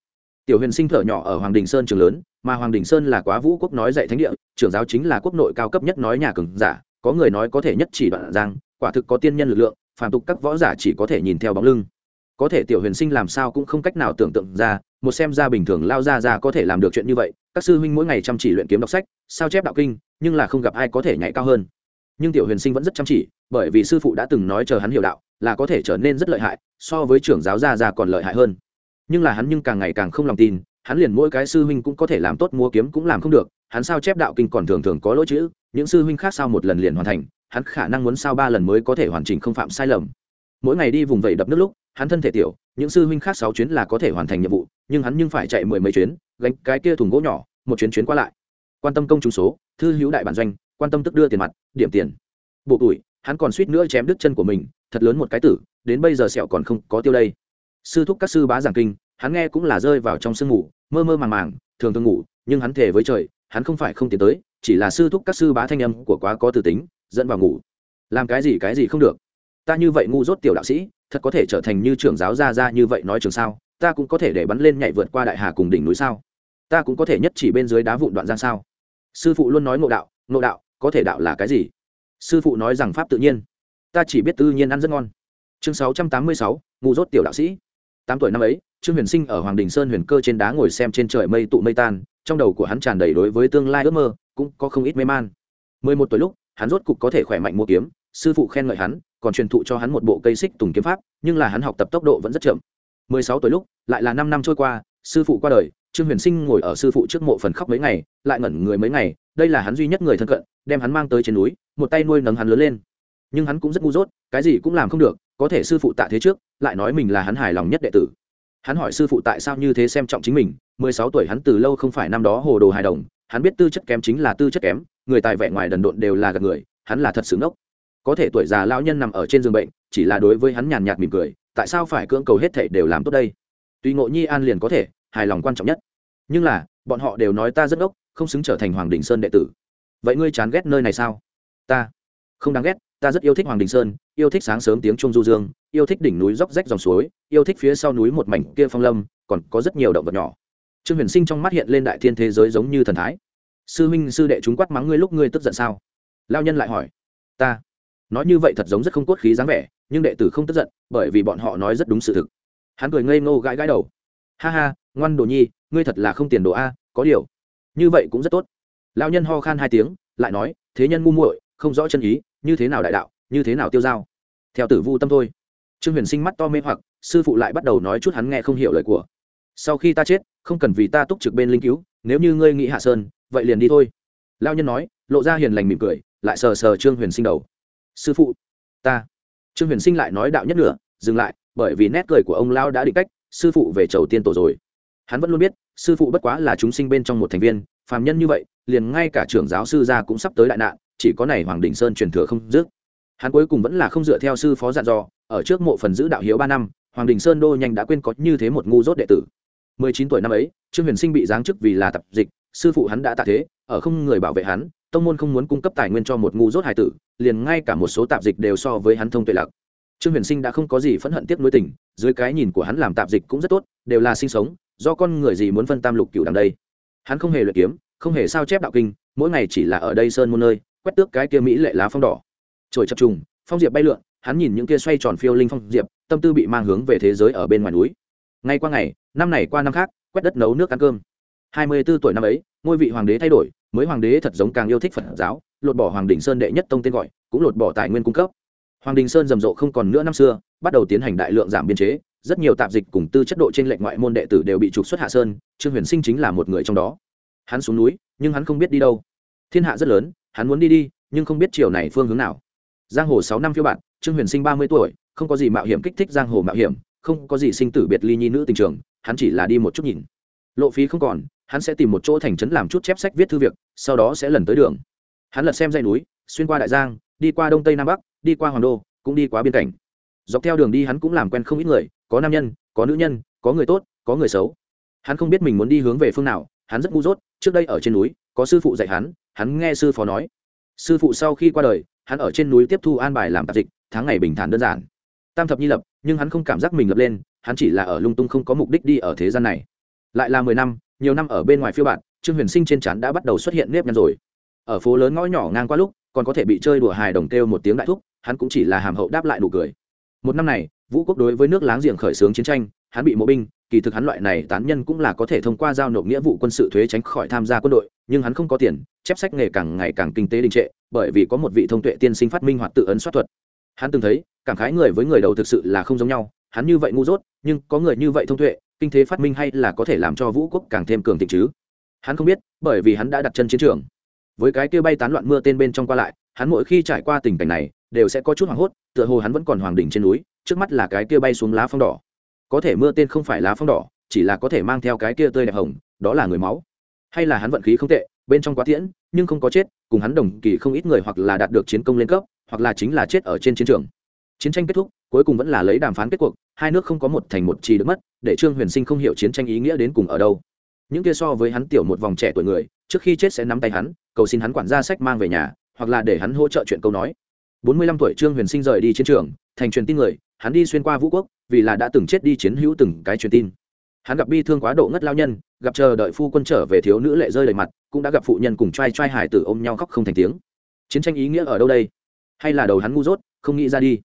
Tiểu huyền sinh thở nhỏ ở hoàng đình sơn trường lớn, mà hoàng đình sơn là quá vũ quốc nói dạy thánh địa, trưởng giáo chính là quốc nội cao cấp nhất nói nhà cường giả, có người nói có thể nhất chỉ đoạn giang, quả thực có tiên nhân lực lượng, phàm tục các võ giả chỉ có thể nhìn theo bóng lưng có thể tiểu huyền sinh làm sao cũng không cách nào tưởng tượng ra, một xem ra bình thường lao ra ra có thể làm được chuyện như vậy, các sư huynh mỗi ngày chăm chỉ luyện kiếm đọc sách, sao chép đạo kinh, nhưng là không gặp ai có thể nhảy cao hơn. Nhưng tiểu huyền sinh vẫn rất chăm chỉ, bởi vì sư phụ đã từng nói chờ hắn hiểu đạo, là có thể trở nên rất lợi hại, so với trưởng giáo gia già còn lợi hại hơn. Nhưng là hắn nhưng càng ngày càng không lòng tin, hắn liền mỗi cái sư huynh cũng có thể làm tốt mua kiếm cũng làm không được, hắn sao chép đạo kinh còn thường thường có lỗi chữ, những sư huynh khác sao một lần liền hoàn thành, hắn khả năng muốn sao ba lần mới có thể hoàn chỉnh không phạm sai lầm. Mỗi ngày đi vùng vẫy đập nước lúc hắn thân thể tiểu, những sư huynh khác sáu chuyến là có thể hoàn thành nhiệm vụ, nhưng hắn nhưng phải chạy mười mấy chuyến, gánh cái kia thùng gỗ nhỏ, một chuyến chuyến qua lại. Quan tâm công chúng số, thư hữu đại bản doanh, quan tâm tức đưa tiền mặt, điểm tiền. Bộ tuổi, hắn còn suýt nữa chém đứt chân của mình, thật lớn một cái tử, đến bây giờ sẹo còn không có tiêu đây. Sư thúc các sư bá giảng kinh, hắn nghe cũng là rơi vào trong sương ngủ mơ mơ màng màng, thường thường ngủ, nhưng hắn thề với trời, hắn không phải không tiến tới, chỉ là sư thúc các sư bá thanh âm của quá có từ tính, dẫn vào ngủ. Làm cái gì cái gì không được. Ta như vậy ngu dốt tiểu đạo sĩ thật có thể trở thành như trưởng giáo gia ra như vậy nói trường sao? Ta cũng có thể để bắn lên nhảy vượt qua đại hà cùng đỉnh núi sao? Ta cũng có thể nhất chỉ bên dưới đá vụn đoạn giang sao? Sư phụ luôn nói ngộ đạo ngộ đạo, có thể đạo là cái gì? Sư phụ nói rằng pháp tự nhiên. Ta chỉ biết tự nhiên ăn rất ngon. Chương sáu trăm tám mươi sáu, ngu dốt tiểu đạo sĩ. Tám tuổi năm ấy, trương huyền sinh ở hoàng đình sơn huyền cơ trên đá ngồi xem trên trời mây tụ mây tan, trong đầu của hắn tràn đầy đối với tương lai ước mơ, cũng có không ít mê man. Mười một tuổi lúc, hắn rốt cục có thể khỏe mạnh mua kiếm sư phụ khen ngợi hắn, còn truyền thụ cho hắn một bộ cây xích tùng kiếm pháp, nhưng là hắn học tập tốc độ vẫn rất chậm. Mười sáu tuổi lúc, lại là năm năm trôi qua, sư phụ qua đời, trương huyền sinh ngồi ở sư phụ trước mộ phần khóc mấy ngày, lại ngẩn người mấy ngày, đây là hắn duy nhất người thân cận, đem hắn mang tới trên núi, một tay nuôi nấng hắn lớn lên. Nhưng hắn cũng rất ngu dốt, cái gì cũng làm không được, có thể sư phụ tạ thế trước, lại nói mình là hắn hài lòng nhất đệ tử. Hắn hỏi sư phụ tại sao như thế xem trọng chính mình, mười sáu tuổi hắn từ lâu không phải năm đó hồ đồ hài đồng, hắn biết tư chất kém chính là tư chất kém, người tài vẻ ngoài đần độn đều là gạt người, hắn là thật xứng ốc có thể tuổi già lão nhân nằm ở trên giường bệnh, chỉ là đối với hắn nhàn nhạt mỉm cười, tại sao phải cưỡng cầu hết thảy đều làm tốt đây? Tuy ngộ nhi an liền có thể, hài lòng quan trọng nhất. Nhưng là, bọn họ đều nói ta rất ốc không xứng trở thành hoàng đình sơn đệ tử. Vậy ngươi chán ghét nơi này sao? Ta không đáng ghét, ta rất yêu thích hoàng đình sơn, yêu thích sáng sớm tiếng trung du dương, yêu thích đỉnh núi róc rách dòng suối, yêu thích phía sau núi một mảnh kia phong lâm, còn có rất nhiều động vật nhỏ. Trương huyền sinh trong mắt hiện lên đại thiên thế giới giống như thần thái. Sư minh, sư đệ chúng quát mắng ngươi lúc ngươi tức giận sao? Lao nhân lại hỏi. Ta nói như vậy thật giống rất không cốt khí dáng vẻ, nhưng đệ tử không tức giận, bởi vì bọn họ nói rất đúng sự thực. Hắn cười ngây ngô gãi gãi đầu. Ha ha, ngoan đồ nhi, ngươi thật là không tiền đồ a, có điều. Như vậy cũng rất tốt. Lao nhân ho khan hai tiếng, lại nói, thế nhân ngu muội, không rõ chân ý, như thế nào đại đạo, như thế nào tiêu dao theo tử vu tâm thôi. Trương huyền sinh mắt to mê hoặc, sư phụ lại bắt đầu nói chút hắn nghe không hiểu lời của. Sau khi ta chết, không cần vì ta túc trực bên linh cứu, nếu như ngươi nghĩ hạ sơn, vậy liền đi thôi. Lao nhân nói, lộ ra hiền lành mỉm cười, lại sờ sờ trương huyền sinh đầu sư phụ, ta. Trương huyền sinh lại nói đạo nhất nửa, dừng lại, bởi vì nét cười của ông lao đã định cách, sư phụ về chầu tiên tổ rồi. Hắn vẫn luôn biết, sư phụ bất quá là chúng sinh bên trong một thành viên, phàm nhân như vậy, liền ngay cả trưởng giáo sư gia cũng sắp tới đại nạn, chỉ có này hoàng đình sơn truyền thừa không dứt. Hắn cuối cùng vẫn là không dựa theo sư phó dặn dò, ở trước mộ phần giữ đạo hiếu ba năm, hoàng đình sơn đô nhanh đã quên có như thế một ngu dốt đệ tử. Mười chín tuổi năm ấy, trương huyền sinh bị giáng chức vì là tập dịch, sư phụ hắn đã tạ thế, ở không người bảo vệ hắn tông môn không muốn cung cấp tài nguyên cho một ngu dốt hải tử, liền ngay cả một số tạp dịch đều so với hắn thông tuệ lạc. Trương huyền sinh đã không có gì phẫn hận tiếp nối tình, dưới cái nhìn của hắn làm tạp dịch cũng rất tốt, đều là sinh sống, do con người gì muốn phân tam lục cựu đằng đây? Hắn không hề luyện kiếm, không hề sao chép đạo kinh, mỗi ngày chỉ là ở đây sơn môn nơi, quét tước cái kia mỹ lệ lá phong đỏ. Trồi chập trùng, phong diệp bay lượn, hắn nhìn những kia xoay tròn phiêu linh phong diệp, tâm tư bị mang hướng về thế giới ở bên ngoài núi. Ngay qua ngày, năm này qua năm khác, quét đất nấu nước ăn cơm. Hai mươi 24 tuổi năm ấy, ngôi vị hoàng đế thay đổi mới hoàng đế thật giống càng yêu thích phật giáo, lột bỏ hoàng đình sơn đệ nhất tông tên gọi, cũng lột bỏ tài nguyên cung cấp. Hoàng đình sơn rầm rộ không còn nữa năm xưa, bắt đầu tiến hành đại lượng giảm biên chế, rất nhiều tạp dịch cùng tư chất độ trên lệnh ngoại môn đệ tử đều bị trục xuất hạ sơn, trương huyền sinh chính là một người trong đó. Hắn xuống núi, nhưng hắn không biết đi đâu. Thiên hạ rất lớn, hắn muốn đi đi, nhưng không biết chiều này phương hướng nào. Giang hồ sáu năm phiêu bạn trương huyền sinh ba mươi tuổi, không có gì mạo hiểm kích thích giang hồ mạo hiểm, không có gì sinh tử biệt ly nhi nữ tình trường, hắn chỉ là đi một chút nhìn. Lộ phí không còn hắn sẽ tìm một chỗ thành trấn làm chút chép sách viết thư việc, sau đó sẽ lần tới đường. Hắn lật xem dây núi, xuyên qua đại giang, đi qua đông tây nam bắc, đi qua hoàng đô, cũng đi qua biên cảnh. Dọc theo đường đi hắn cũng làm quen không ít người, có nam nhân, có nữ nhân, có người tốt, có người xấu. Hắn không biết mình muốn đi hướng về phương nào, hắn rất ngu dốt, trước đây ở trên núi, có sư phụ dạy hắn hắn nghe sư phó nói. Sư phụ sau khi qua đời, hắn ở trên núi tiếp thu an bài làm tạp dịch, tháng ngày bình thản đơn giản. Tam thập nhi lập, nhưng hắn không cảm giác mình lập lên, hắn chỉ là ở lung tung không có mục đích đi ở thế gian này. Lại là mười năm nhiều năm ở bên ngoài phiêu bạn trương huyền sinh trên chắn đã bắt đầu xuất hiện nếp nhăn rồi. Ở phố lớn ngõ nhỏ ngang qua lúc, còn có thể bị chơi đùa hài đồng kêu một tiếng đại thúc, hắn cũng chỉ là hàm hậu đáp lại nụ cười. Một năm này, vũ quốc đối với nước láng giềng khởi xướng chiến tranh, hắn bị mộ binh, kỳ thực hắn loại này tán nhân cũng là có thể thông qua giao nộp nghĩa vụ quân sự thuế tránh khỏi tham gia quân đội, nhưng hắn không có tiền, chép sách nghề càng ngày càng kinh tế đình trệ, bởi vì có một vị thông tuệ tiên sinh phát minh hoạt tự ấn soát thuật. Hắn từng thấy, cảm khái người với người đầu thực sự là không giống nhau, hắn như vậy ngu dốt, nhưng có người như vậy thông tuệ kinh thế phát minh hay là có thể làm cho vũ quốc càng thêm cường thịnh chứ? Hắn không biết, bởi vì hắn đã đặt chân chiến trường. Với cái kia bay tán loạn mưa tên bên trong qua lại, hắn mỗi khi trải qua tình cảnh này, đều sẽ có chút hoảng hốt, tựa hồ hắn vẫn còn hoàng đỉnh trên núi, trước mắt là cái kia bay xuống lá phong đỏ. Có thể mưa tên không phải lá phong đỏ, chỉ là có thể mang theo cái kia tươi đẹp hồng, đó là người máu. Hay là hắn vận khí không tệ, bên trong quá tiễn, nhưng không có chết, cùng hắn đồng kỳ không ít người hoặc là đạt được chiến công lên cấp, hoặc là chính là chết ở trên chiến trường chiến tranh kết thúc, cuối cùng vẫn là lấy đàm phán kết cuộc, hai nước không có một thành một trì được mất, để trương huyền sinh không hiểu chiến tranh ý nghĩa đến cùng ở đâu. Những kia so với hắn tiểu một vòng trẻ tuổi người, trước khi chết sẽ nắm tay hắn, cầu xin hắn quản gia sách mang về nhà, hoặc là để hắn hỗ trợ chuyện câu nói. Bốn mươi lăm tuổi trương huyền sinh rời đi chiến trường, thành truyền tin người, hắn đi xuyên qua vũ quốc, vì là đã từng chết đi chiến hữu từng cái truyền tin. Hắn gặp bi thương quá độ ngất lao nhân, gặp chờ đợi phu quân trở về thiếu nữ lệ rơi đầy mặt, cũng đã gặp phụ nhân cùng t r a i t r a i hải tử ôm nhau khóc không thành tiếng. Chiến tranh ý nghĩa ở đâu đây? Hay là đầu hắn ngu dốt, không nghĩ ra đi?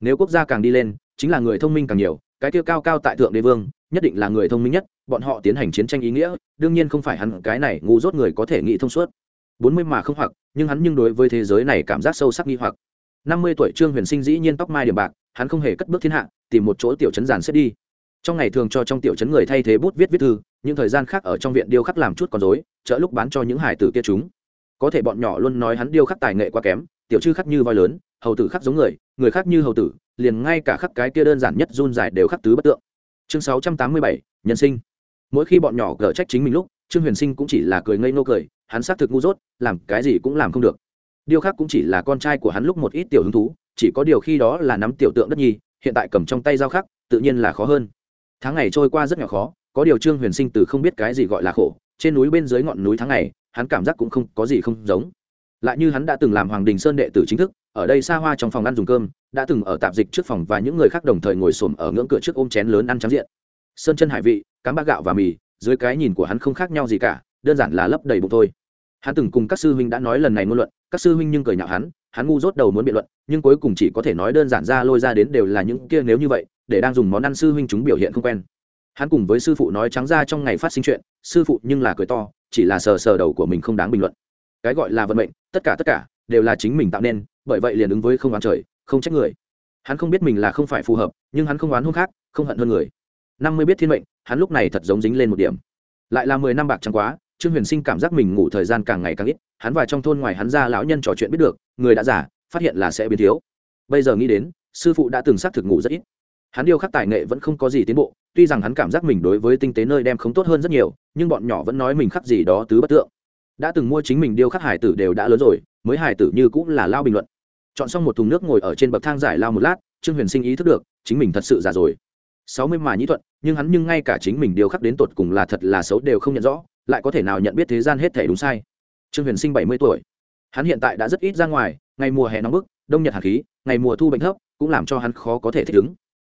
Nếu quốc gia càng đi lên, chính là người thông minh càng nhiều, cái tiêu cao cao tại thượng đế vương, nhất định là người thông minh nhất, bọn họ tiến hành chiến tranh ý nghĩa, đương nhiên không phải hắn, cái này ngu dốt người có thể nghĩ thông suốt. Bốn mươi mà không hoặc, nhưng hắn nhưng đối với thế giới này cảm giác sâu sắc nghi hoặc. Năm mươi tuổi trương huyền sinh dĩ nhiên tóc mai điểm bạc, hắn không hề cất bước thiên hạ, tìm một chỗ tiểu chấn giàn xếp đi. Trong ngày thường cho trong tiểu chấn người thay thế bút viết viết thư, những thời gian khác ở trong viện điêu khắc làm chút con dối chợ lúc bán cho những hải tử kia chúng. Có thể bọn nhỏ luôn nói hắn điêu khắc tài nghệ quá kém, tiểu chư khắc như voi lớn hầu tử khắc giống người người khác như hầu tử, liền ngay cả khắc cái kia đơn giản nhất run dài đều khắc tứ bất tượng. Chương sáu trăm tám mươi bảy, nhân sinh. Mỗi khi bọn nhỏ gỡ trách chính mình lúc, trương huyền sinh cũng chỉ là cười ngây nô cười, hắn xác thực ngu dốt, làm cái gì cũng làm không được. Điều khác cũng chỉ là con trai của hắn lúc một ít tiểu hứng thú, chỉ có điều khi đó là nắm tiểu tượng đất nhi, hiện tại cầm trong tay dao khắc, tự nhiên là khó hơn. Tháng ngày trôi qua rất nhỏ khó, có điều trương huyền sinh từ không biết cái gì gọi là khổ, trên núi bên dưới ngọn núi tháng ngày, hắn cảm giác cũng không có gì không giống lại như hắn đã từng làm hoàng đình sơn đệ tử chính thức, ở đây xa hoa trong phòng ăn dùng cơm, đã từng ở tạp dịch trước phòng và những người khác đồng thời ngồi xổm ở ngưỡng cửa trước ôm chén lớn ăn trắng diện. Sơn chân hải vị, cám bác gạo và mì, dưới cái nhìn của hắn không khác nhau gì cả, đơn giản là lấp đầy bụng thôi. Hắn từng cùng các sư huynh đã nói lần này ngôn luận, các sư huynh nhưng cười nhạo hắn hắn ngu dốt đầu muốn biện luận, nhưng cuối cùng chỉ có thể nói đơn giản ra lôi ra đến đều là những kia nếu như vậy, để đang dùng món ăn sư huynh chúng biểu hiện không quen. Hắn cùng với sư phụ nói trắng ra trong ngày phát sinh chuyện, sư phụ nhưng là cười to, chỉ là sờ sờ đầu của mình không đáng bình luận cái gọi là vận mệnh, tất cả tất cả đều là chính mình tạo nên, bởi vậy liền ứng với không oán trời, không trách người. Hắn không biết mình là không phải phù hợp, nhưng hắn không oán hôn khác, không hận hơn người. Năm mươi biết thiên mệnh, hắn lúc này thật giống dính lên một điểm. Lại là mười năm bạc trắng quá, trương huyền sinh cảm giác mình ngủ thời gian càng ngày càng ít, hắn và trong thôn ngoài hắn ra lão nhân trò chuyện biết được, người đã giả phát hiện là sẽ biến thiếu. Bây giờ nghĩ đến, sư phụ đã từng xác thực ngủ rất ít. Hắn điêu khắc tài nghệ vẫn không có gì tiến bộ, tuy rằng hắn cảm giác mình đối với tinh tế nơi đem không tốt hơn rất nhiều, nhưng bọn nhỏ vẫn nói mình khắc gì đó tứ bất tượng đã từng mua chính mình điêu khắc hải tử đều đã lớn rồi, mới hải tử như cũng là lao bình luận. Chọn xong một thùng nước ngồi ở trên bậc thang giải lao một lát, trương huyền sinh ý thức được, chính mình thật sự già rồi. Sáu mươi mà nhĩ thuận, nhưng hắn nhưng ngay cả chính mình điêu khắc đến tột cùng là thật là xấu đều không nhận rõ, lại có thể nào nhận biết thế gian hết thể đúng sai. Trương huyền sinh bảy mươi tuổi. Hắn hiện tại đã rất ít ra ngoài, ngày mùa hè nóng bức, đông nhật hạt khí, ngày mùa thu bệnh thấp, cũng làm cho hắn khó có thể thích ứng.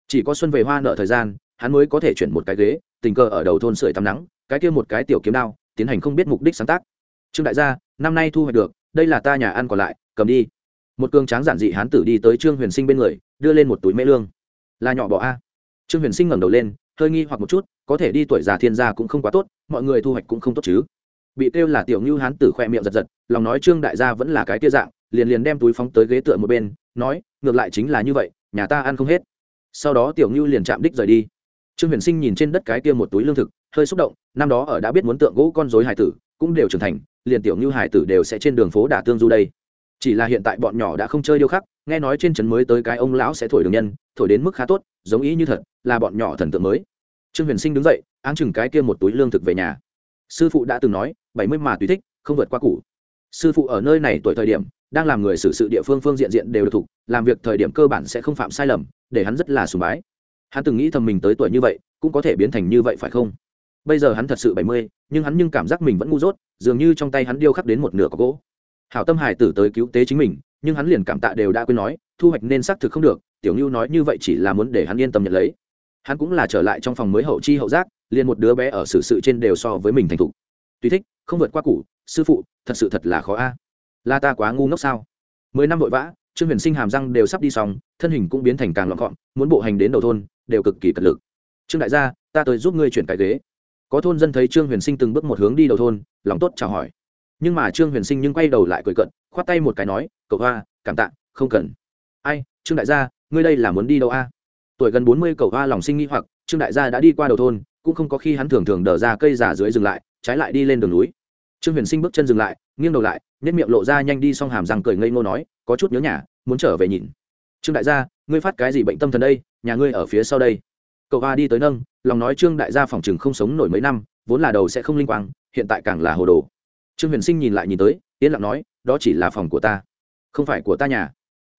Chỉ có xuân về hoa nợ thời gian, hắn mới có thể chuyển một cái ghế, tình cờ ở đầu thôn sưởi tắm nắng, cái kia một cái tiểu kiếm đao, tiến hành không biết mục đích sáng tác trương đại gia, năm nay thu hoạch được, đây là ta nhà ăn còn lại, cầm đi. Một cương tráng giản dị hán tử đi tới trương huyền sinh bên người, đưa lên một túi mễ lương. Là nhỏ bỏ a. Trương huyền sinh ngẩng đầu lên, hơi nghi hoặc một chút, có thể đi tuổi già thiên gia cũng không quá tốt, mọi người thu hoạch cũng không tốt chứ. Bị kêu là tiểu ngưu hán tử khoe miệng giật giật, lòng nói trương đại gia vẫn là cái tia dạng, liền liền đem túi phóng tới ghế tựa một bên, nói, ngược lại chính là như vậy, nhà ta ăn không hết. Sau đó tiểu ngưu liền chạm đích rời đi. Trương huyền sinh nhìn trên đất cái kia một túi lương thực, hơi xúc động, năm đó ở đã biết muốn tượng gỗ con dối hải tử, cũng đều trưởng thành liền tiểu ngưu hải tử đều sẽ trên đường phố đả tương du đây. Chỉ là hiện tại bọn nhỏ đã không chơi điêu khắc, nghe nói trên trấn mới tới cái ông lão sẽ thổi đường nhân, thổi đến mức khá tốt, giống ý như thật, là bọn nhỏ thần tượng mới. Trương huyền sinh đứng dậy, áng chừng cái kia một túi lương thực về nhà. Sư phụ đã từng nói, bảy mươi mà tùy thích, không vượt qua cũ sư phụ ở nơi này tuổi thời điểm, đang làm người xử sự địa phương phương diện diện đều được thục làm việc thời điểm cơ bản sẽ không phạm sai lầm, để hắn rất là sùng bái. Hắn từng nghĩ thầm mình tới tuổi như vậy, cũng có thể biến thành như vậy phải không? Bây giờ hắn thật sự bảy mươi, nhưng hắn nhưng cảm giác mình vẫn ngu dốt, dường như trong tay hắn điêu khắc đến một nửa có gỗ. Hảo tâm hải tử tới cứu tế chính mình, nhưng hắn liền cảm tạ đều đã quên nói, thu hoạch nên xác thực không được, tiểu ngưu nói như vậy chỉ là muốn để hắn yên tâm nhận lấy. Hắn cũng là trở lại trong phòng mới hậu chi hậu giác, liền một đứa bé ở xử sự trên đều so với mình thành thục. Tùy thích, không vượt qua củ, sư phụ, thật sự thật là khó a. Là ta quá ngu ngốc sao? Mười năm vội vã, trương huyền sinh hàm răng đều sắp đi xong, thân hình cũng biến thành càng lọn gọn, muốn bộ hành đến đầu thôn, đều cực kỳ cật lực. Trương đại gia, ta tới giúp ngươi chuyển cái ghế có thôn dân thấy trương huyền sinh từng bước một hướng đi đầu thôn, lòng tốt chào hỏi. Nhưng mà trương huyền sinh nhưng quay đầu lại cười cận khoát tay một cái nói, cậu hoa, cảm tạ, không cần. Ai, trương đại gia, ngươi đây là muốn đi đâu a? Tuổi gần bốn mươi, cậu hoa lòng sinh nghi hoặc, trương đại gia đã đi qua đầu thôn, cũng không có khi hắn thường thường đờ ra cây giả dưới dừng lại, trái lại đi lên đường núi. Trương huyền sinh bước chân dừng lại, nghiêng đầu lại nếp miệng lộ ra nhanh đi xong hàm răng cười ngây ngô nói, có chút nhớ nhà, muốn trở về nhìn. Trương đại gia, ngươi phát cái gì bệnh tâm thần đây, nhà ngươi ở phía sau đây. Cậu hoa đi tới nâng lòng nói trương đại gia phòng chừng không sống nổi mấy năm, vốn là đầu sẽ không linh quang, hiện tại càng là hồ đồ. Trương huyền sinh nhìn lại nhìn tới, yên lặng nói, đó chỉ là phòng của ta, không phải của ta nhà.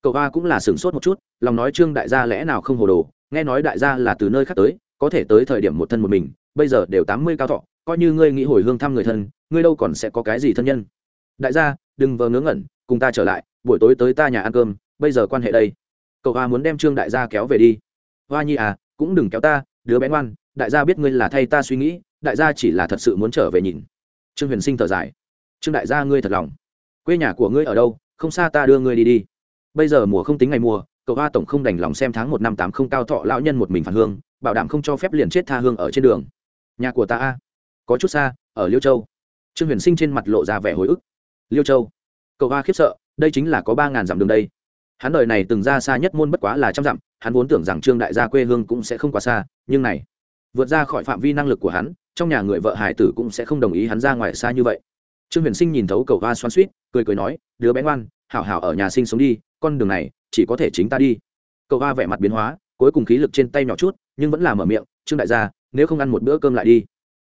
Cậu ba cũng là sửng sốt một chút, lòng nói trương đại gia lẽ nào không hồ đồ, nghe nói đại gia là từ nơi khác tới, có thể tới thời điểm một thân một mình, bây giờ đều tám mươi cao thọ, coi như ngươi nghĩ hồi hương thăm người thân, ngươi đâu còn sẽ có cái gì thân nhân. Đại gia, đừng vờ ngớ ngẩn, cùng ta trở lại, buổi tối tới ta nhà ăn cơm, bây giờ quan hệ đây. Cậu hoa muốn đem trương đại gia kéo về đi. Hoa nhi à cũng đừng kéo ta đứa bé ngoan, đại gia biết ngươi là thay ta suy nghĩ, đại gia chỉ là thật sự muốn trở về nhìn. Trương huyền sinh thở dài. Trương đại gia ngươi thật lòng. Quê nhà của ngươi ở đâu? Không xa ta đưa ngươi đi đi. Bây giờ mùa không tính ngày mùa, cậu hoa tổng không đành lòng xem tháng một năm tám không cao thọ lão nhân một mình phản hương, bảo đảm không cho phép liền chết tha hương ở trên đường. Nhà của ta a. Có chút xa, ở liêu châu. Trương huyền sinh trên mặt lộ ra vẻ hồi ức. Liêu châu. Cậu hoa khiếp sợ, đây chính là có ba ngàn dặm đường đây hắn đời này từng ra xa nhất môn bất quá là trăm dặm, hắn vốn tưởng rằng trương đại gia quê hương cũng sẽ không quá xa, nhưng này, vượt ra khỏi phạm vi năng lực của hắn, trong nhà người vợ hải tử cũng sẽ không đồng ý hắn ra ngoài xa như vậy. Trương huyền sinh nhìn thấu cầu hoa xoan suýt cười cười nói, đứa bé ngoan, hảo hảo ở nhà sinh sống đi, con đường này chỉ có thể chính ta đi. Cầu hoa vẻ mặt biến hóa, cuối cùng khí lực trên tay nhỏ chút, nhưng vẫn là mở miệng, trương đại gia, nếu không ăn một bữa cơm lại đi.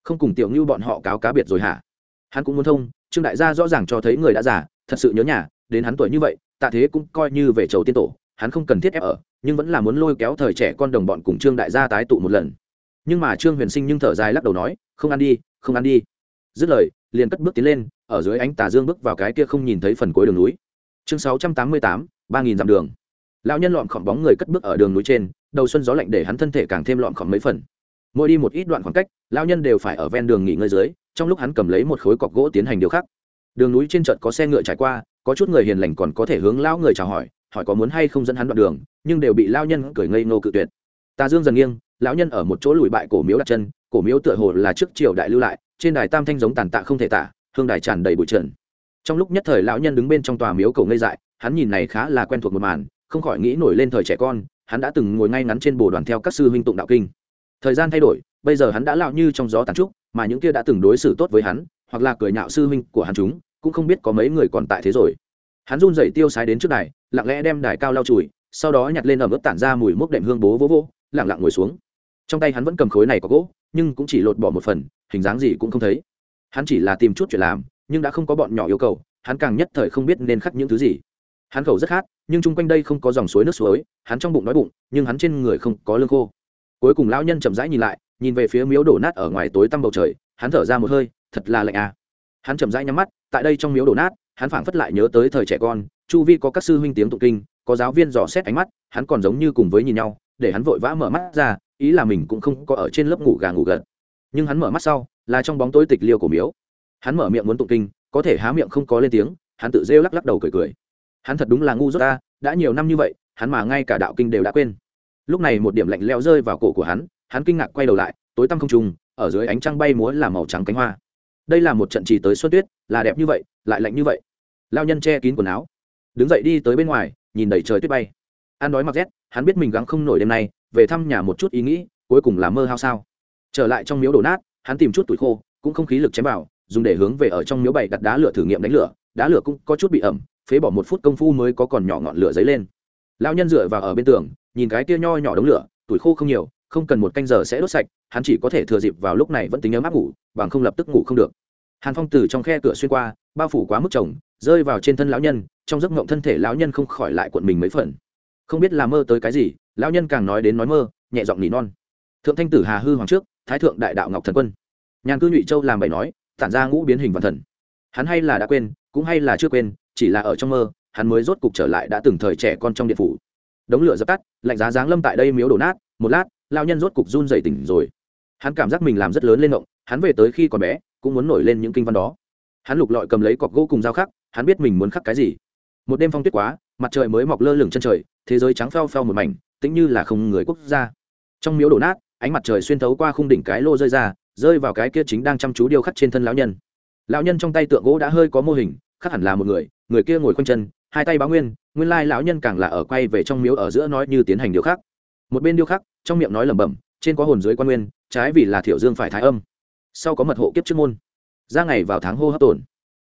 Không cùng tiểu như bọn họ cáo cá biệt rồi hả? Hắn cũng muốn thông, trương đại gia rõ ràng cho thấy người đã già, thật sự nhớ nhà, đến hắn tuổi như vậy tạ thế cũng coi như về chầu tiên tổ, hắn không cần thiết ép ở, nhưng vẫn là muốn lôi kéo thời trẻ con đồng bọn cùng trương đại gia tái tụ một lần. Nhưng mà trương huyền sinh nhưng thở dài lắc đầu nói, không ăn đi, không ăn đi. Dứt lời, liền cất bước tiến lên, ở dưới ánh tà dương bước vào cái kia không nhìn thấy phần cuối đường núi. Chương sáu trăm tám mươi tám, ba nghìn dặm đường. Lão nhân lọn khỏm bóng người cất bước ở đường núi trên, đầu xuân gió lạnh để hắn thân thể càng thêm lọn khỏm mấy phần. Mỗi đi một ít đoạn khoảng cách, lão nhân đều phải ở ven đường nghỉ ngơi dưới, trong lúc hắn cầm lấy một khối cọc gỗ tiến hành điều khắc. Đường núi trên trận có xe ngựa trải qua có chút người hiền lành còn có thể hướng lão người chào hỏi hỏi có muốn hay không dẫn hắn đoạn đường, nhưng đều bị lão nhân cười ngây nô cự tuyệt. Tà dương dần nghiêng, lão nhân ở một chỗ lùi bại, cổ miếu đặt chân, cổ miếu tựa hồ là trước triều đại lưu lại, trên đài tam thanh giống tàn tạ không thể tả, hương đài tràn đầy bụi trần. Trong lúc nhất thời lão nhân đứng bên trong tòa miếu cổ ngây dại, hắn nhìn này khá là quen thuộc một màn, không khỏi nghĩ nổi lên thời trẻ con, hắn đã từng ngồi ngay ngắn trên bồ đoàn theo các sư huynh tụng đạo kinh. Thời gian thay đổi, bây giờ hắn đã lão như trong gió tàn trúc, mà những kia đã từng đối xử tốt với hắn, hoặc là cười nhạo sư huynh của hắn chúng cũng không biết có mấy người còn tại thế rồi. Hắn run rẩy tiêu sái đến trước đài, lặng lẽ đem đài cao lau chùi, sau đó nhặt lên ẩm ướt tản ra mùi mốc đệm hương bố vỗ vỗ, lặng lặng ngồi xuống. Trong tay hắn vẫn cầm khối này có gỗ, nhưng cũng chỉ lột bỏ một phần, hình dáng gì cũng không thấy. Hắn chỉ là tìm chút chuyện làm, nhưng đã không có bọn nhỏ yêu cầu, hắn càng nhất thời không biết nên khắc những thứ gì. Hắn khẩu rất khát, nhưng chung quanh đây không có dòng suối nước suối, hắn trong bụng đói bụng, nhưng hắn trên người không có lương khô. Cuối cùng lão nhân chậm rãi nhìn lại, nhìn về phía miếu đổ nát ở ngoài tối tăm bầu trời, hắn thở ra một hơi, thật là lạnh à. Hắn chậm rãi nhắm mắt tại đây trong miếu đổ nát, hắn phảng phất lại nhớ tới thời trẻ con, chu vi có các sư huynh tiếng tụng kinh, có giáo viên dò xét ánh mắt, hắn còn giống như cùng với nhìn nhau, để hắn vội vã mở mắt ra, ý là mình cũng không có ở trên lớp ngủ gà ngủ gật. Nhưng hắn mở mắt sau, là trong bóng tối tịch liêu của miếu. Hắn mở miệng muốn tụng kinh, có thể há miệng không có lên tiếng, hắn tự rêu lắc lắc đầu cười cười. Hắn thật đúng là ngu dốt ta, đã nhiều năm như vậy, hắn mà ngay cả đạo kinh đều đã quên. Lúc này một điểm lạnh leo rơi vào cổ của hắn hắn kinh ngạc quay đầu lại, tối tăm không trùng, ở dưới ánh trăng bay múa là màu trắng cánh hoa đây là một trận trì tới xuân tuyết, là đẹp như vậy, lại lạnh như vậy. Lao nhân che kín quần áo, đứng dậy đi tới bên ngoài, nhìn đầy trời tuyết bay. Ăn đói mặc rét, hắn biết mình gắng không nổi đêm nay, về thăm nhà một chút ý nghĩ, cuối cùng là mơ hao sao. Trở lại trong miếu đổ nát, hắn tìm chút tuổi khô, cũng không khí lực chém vào, dùng để hướng về ở trong miếu bày đặt đá lửa thử nghiệm đánh lửa, đá lửa cũng có chút bị ẩm, phế bỏ một phút công phu mới có còn nhỏ ngọn lửa dấy lên. Lão nhân dựa vào ở bên tường, nhìn cái kia nho nhỏ đống lửa, tuổi khô không nhiều không cần một canh giờ sẽ đốt sạch, hắn chỉ có thể thừa dịp vào lúc này vẫn tính ấm áp ngủ, bằng không lập tức ngủ không được. Hàn phong từ trong khe cửa xuyên qua, bao phủ quá mức chồng, rơi vào trên thân lão nhân, trong giấc mộng thân thể lão nhân không khỏi lại cuộn mình mấy phần. Không biết là mơ tới cái gì, lão nhân càng nói đến nói mơ, nhẹ giọng nỉ non. Thượng thanh tử hà hư hoàng trước, thái thượng đại đạo ngọc thần quân. Nhàn cư nhụy châu làm bày nói, tản ra ngũ biến hình văn thần. Hắn hay là đã quên, cũng hay là chưa quên, chỉ là ở trong mơ, hắn mới rốt cục trở lại đã từng thời trẻ con trong điện phủ. Đống lửa dập tắt, lạnh giá giáng lâm tại đây miếu đổ nát, một lát lao nhân rốt cục run dậy tỉnh rồi. Hắn cảm giác mình làm rất lớn lên động hắn về tới khi còn bé, cũng muốn nổi lên những kinh văn đó. Hắn lục lọi cầm lấy cọc gỗ cùng dao khắc, hắn biết mình muốn khắc cái gì. Một đêm phong tuyết quá, mặt trời mới mọc lơ lửng chân trời, thế giới trắng pheo pheo một mảnh, tĩnh như là không người quốc gia. Trong miếu đổ nát, ánh mặt trời xuyên thấu qua khung đỉnh cái lô rơi ra, rơi vào cái kia chính đang chăm chú điêu khắc trên thân lão nhân. Lão nhân trong tay tượng gỗ đã hơi có mô hình, khắc hẳn là một người người kia ngồi khoanh chân, hai tay báo nguyên nguyên lai lão nhân càng là ở quay về trong miếu ở giữa nói như tiến hành điêu khắc. Một bên điêu khắc trong miệng nói lẩm bẩm, trên có hồn dưới quan nguyên, trái vì là thiểu dương phải thái âm. Sau có mật hộ kiếp trước môn. Ra ngày vào tháng hô hấp tổn.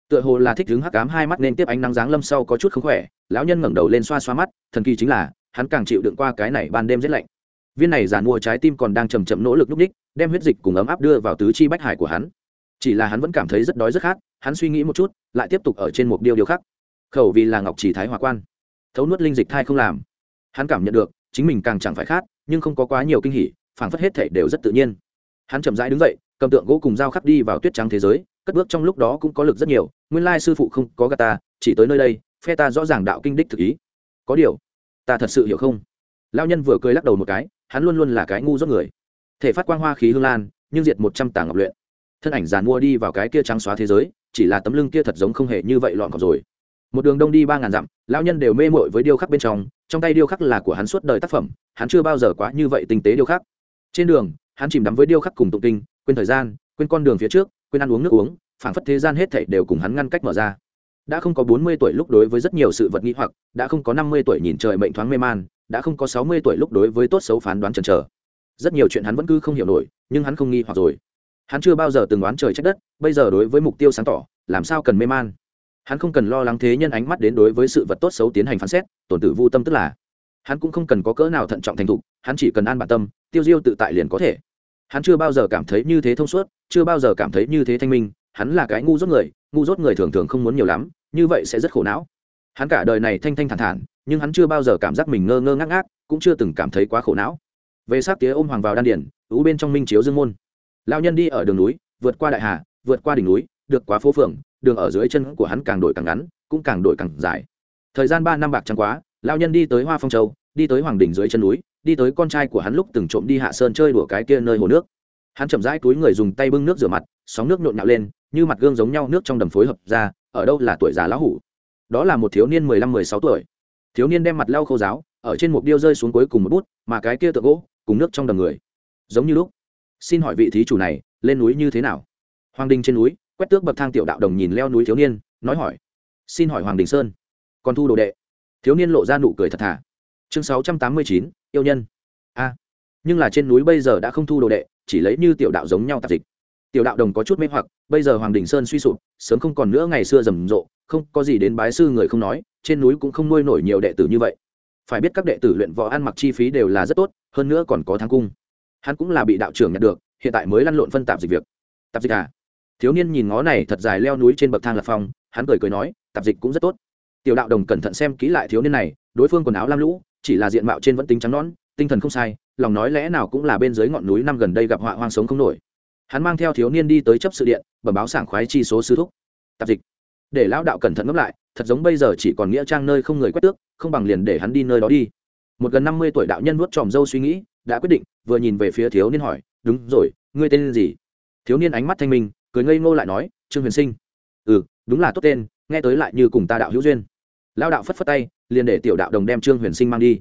Tựa hồ là thích đứng hắc cám hai mắt nên tiếp ánh nắng giáng lâm sau có chút không khỏe, lão nhân ngẩng đầu lên xoa xoa mắt, thần kỳ chính là, hắn càng chịu đựng qua cái này ban đêm rét lạnh. Viên này giàn mua trái tim còn đang chầm chậm nỗ lực núp ních, đem huyết dịch cùng ấm áp đưa vào tứ chi bách hải của hắn. Chỉ là hắn vẫn cảm thấy rất đói rất khát, hắn suy nghĩ một chút, lại tiếp tục ở trên một điều điều khác. Khẩu vì là ngọc chỉ thái hòa quan. Thấu nuốt linh dịch thai không làm. Hắn cảm nhận được, chính mình càng chẳng phải khát nhưng không có quá nhiều kinh hỉ, phảng phất hết thể đều rất tự nhiên. Hắn chậm rãi đứng dậy, cầm tượng gỗ cùng dao khắc đi vào tuyết trắng thế giới, cất bước trong lúc đó cũng có lực rất nhiều, nguyên lai sư phụ không có gà ta, chỉ tới nơi đây, phe ta rõ ràng đạo kinh đích thực ý. Có điều, ta thật sự hiểu không? Lao nhân vừa cười lắc đầu một cái, hắn luôn luôn là cái ngu dốt người. Thể phát quang hoa khí hương lan, nhưng diệt một trăm tàng ngọc luyện. Thân ảnh giàn mua đi vào cái kia trắng xóa thế giới, chỉ là tấm lưng kia thật giống không hề như vậy lọn cọc rồi. Một đường đông đi ba ngàn dặm lao nhân đều mê mội với điêu khắc bên trong trong tay điêu khắc là của hắn suốt đời tác phẩm, hắn chưa bao giờ quá như vậy tinh tế điêu khắc. Trên đường, hắn chìm đắm với điêu khắc cùng tụng kinh, quên thời gian, quên con đường phía trước, quên ăn uống nước uống, phảng phất thế gian hết thảy đều cùng hắn ngăn cách mở ra. Đã không có bốn mươi tuổi lúc đối với rất nhiều sự vật nghĩ hoặc, đã không có năm mươi tuổi nhìn trời mệnh thoáng mê man, đã không có sáu mươi tuổi lúc đối với tốt xấu phán đoán chần chờ. Rất nhiều chuyện hắn vẫn cứ không hiểu nổi, nhưng hắn không nghi hoặc rồi. Hắn chưa bao giờ từng đoán trời trách đất, bây giờ đối với mục tiêu sáng tỏ, làm sao cần mê man? Hắn không cần lo lắng thế nhân ánh mắt đến đối với sự vật tốt xấu tiến hành phán xét, tổn tử vô tâm tức là, hắn cũng không cần có cỡ nào thận trọng thành thục, hắn chỉ cần an bản tâm, tiêu diêu tự tại liền có thể. Hắn chưa bao giờ cảm thấy như thế thông suốt, chưa bao giờ cảm thấy như thế thanh minh, hắn là cái ngu dốt người, ngu dốt người thường thường không muốn nhiều lắm, như vậy sẽ rất khổ não. Hắn cả đời này thanh thanh thản thản, nhưng hắn chưa bao giờ cảm giác mình ngơ ngơ ngác ngác, cũng chưa từng cảm thấy quá khổ não. Về sát tía ôm hoàng vào đan điển, ú bên trong minh chiếu dương môn. Lao nhân đi ở đường núi, vượt qua đại hà, vượt qua đỉnh núi, được quá phố phường đường ở dưới chân của hắn càng đổi càng ngắn, cũng càng đổi càng dài. Thời gian ba năm bạc trắng quá lao nhân đi tới hoa phong châu, đi tới hoàng đình dưới chân núi, đi tới con trai của hắn lúc từng trộm đi hạ sơn chơi đùa cái kia nơi hồ nước. Hắn chậm rãi túi người dùng tay bưng nước rửa mặt, sóng nước nhộn nhạo lên, như mặt gương giống nhau nước trong đầm phối hợp ra, ở đâu là tuổi già lão hủ. Đó là một thiếu niên mười lăm mười sáu tuổi. Thiếu niên đem mặt lau khô giáo ở trên mục điêu rơi xuống cuối cùng một bút, mà cái kia tượng gỗ, cùng nước trong đầm người. Giống như lúc. Xin hỏi vị thí chủ này, lên núi như thế nào? Hoàng đình trên núi quét tước bậc thang tiểu đạo đồng nhìn leo núi thiếu niên, nói hỏi, xin hỏi hoàng đình sơn, còn thu đồ đệ? Thiếu niên lộ ra nụ cười thật thà. Chương sáu trăm tám mươi chín, yêu nhân. A, nhưng là trên núi bây giờ đã không thu đồ đệ, chỉ lấy như tiểu đạo giống nhau tạp dịch. Tiểu đạo đồng có chút mê hoặc, bây giờ hoàng đình sơn suy sụp, sớm không còn nữa ngày xưa rầm rộ, không có gì đến bái sư người không nói, trên núi cũng không nuôi nổi nhiều đệ tử như vậy. Phải biết các đệ tử luyện võ ăn mặc chi phí đều là rất tốt, hơn nữa còn có thang cung. Hắn cũng là bị đạo trưởng nhận được, hiện tại mới lăn lộn phân tạp dịch việc. Tạp dịch à? Thiếu niên nhìn ngó này thật dài leo núi trên bậc thang lạc phong, hắn cười cười nói, tạp dịch cũng rất tốt. Tiểu đạo đồng cẩn thận xem kỹ lại thiếu niên này, đối phương quần áo lam lũ, chỉ là diện mạo trên vẫn tính trắng nón tinh thần không sai, lòng nói lẽ nào cũng là bên dưới ngọn núi năm gần đây gặp họa hoang sống không nổi. Hắn mang theo thiếu niên đi tới chấp sự điện, bẩm báo sảng khoái chi số sư thúc. Tạp dịch. Để lão đạo cẩn thận ngẫm lại, thật giống bây giờ chỉ còn nghĩa trang nơi không người quét tước, không bằng liền để hắn đi nơi đó đi. Một gần năm mươi tuổi đạo nhân vuốt tròm râu suy nghĩ, đã quyết định, vừa nhìn về phía thiếu niên hỏi, đúng rồi, ngươi tên gì? Thiếu niên ánh mắt thanh minh cười ngây ngô lại nói, trương huyền sinh. Ừ đúng là tốt tên, nghe tới lại như cùng ta đạo hữu duyên. Lao đạo phất phất tay, liền để tiểu đạo đồng đem trương huyền sinh mang đi.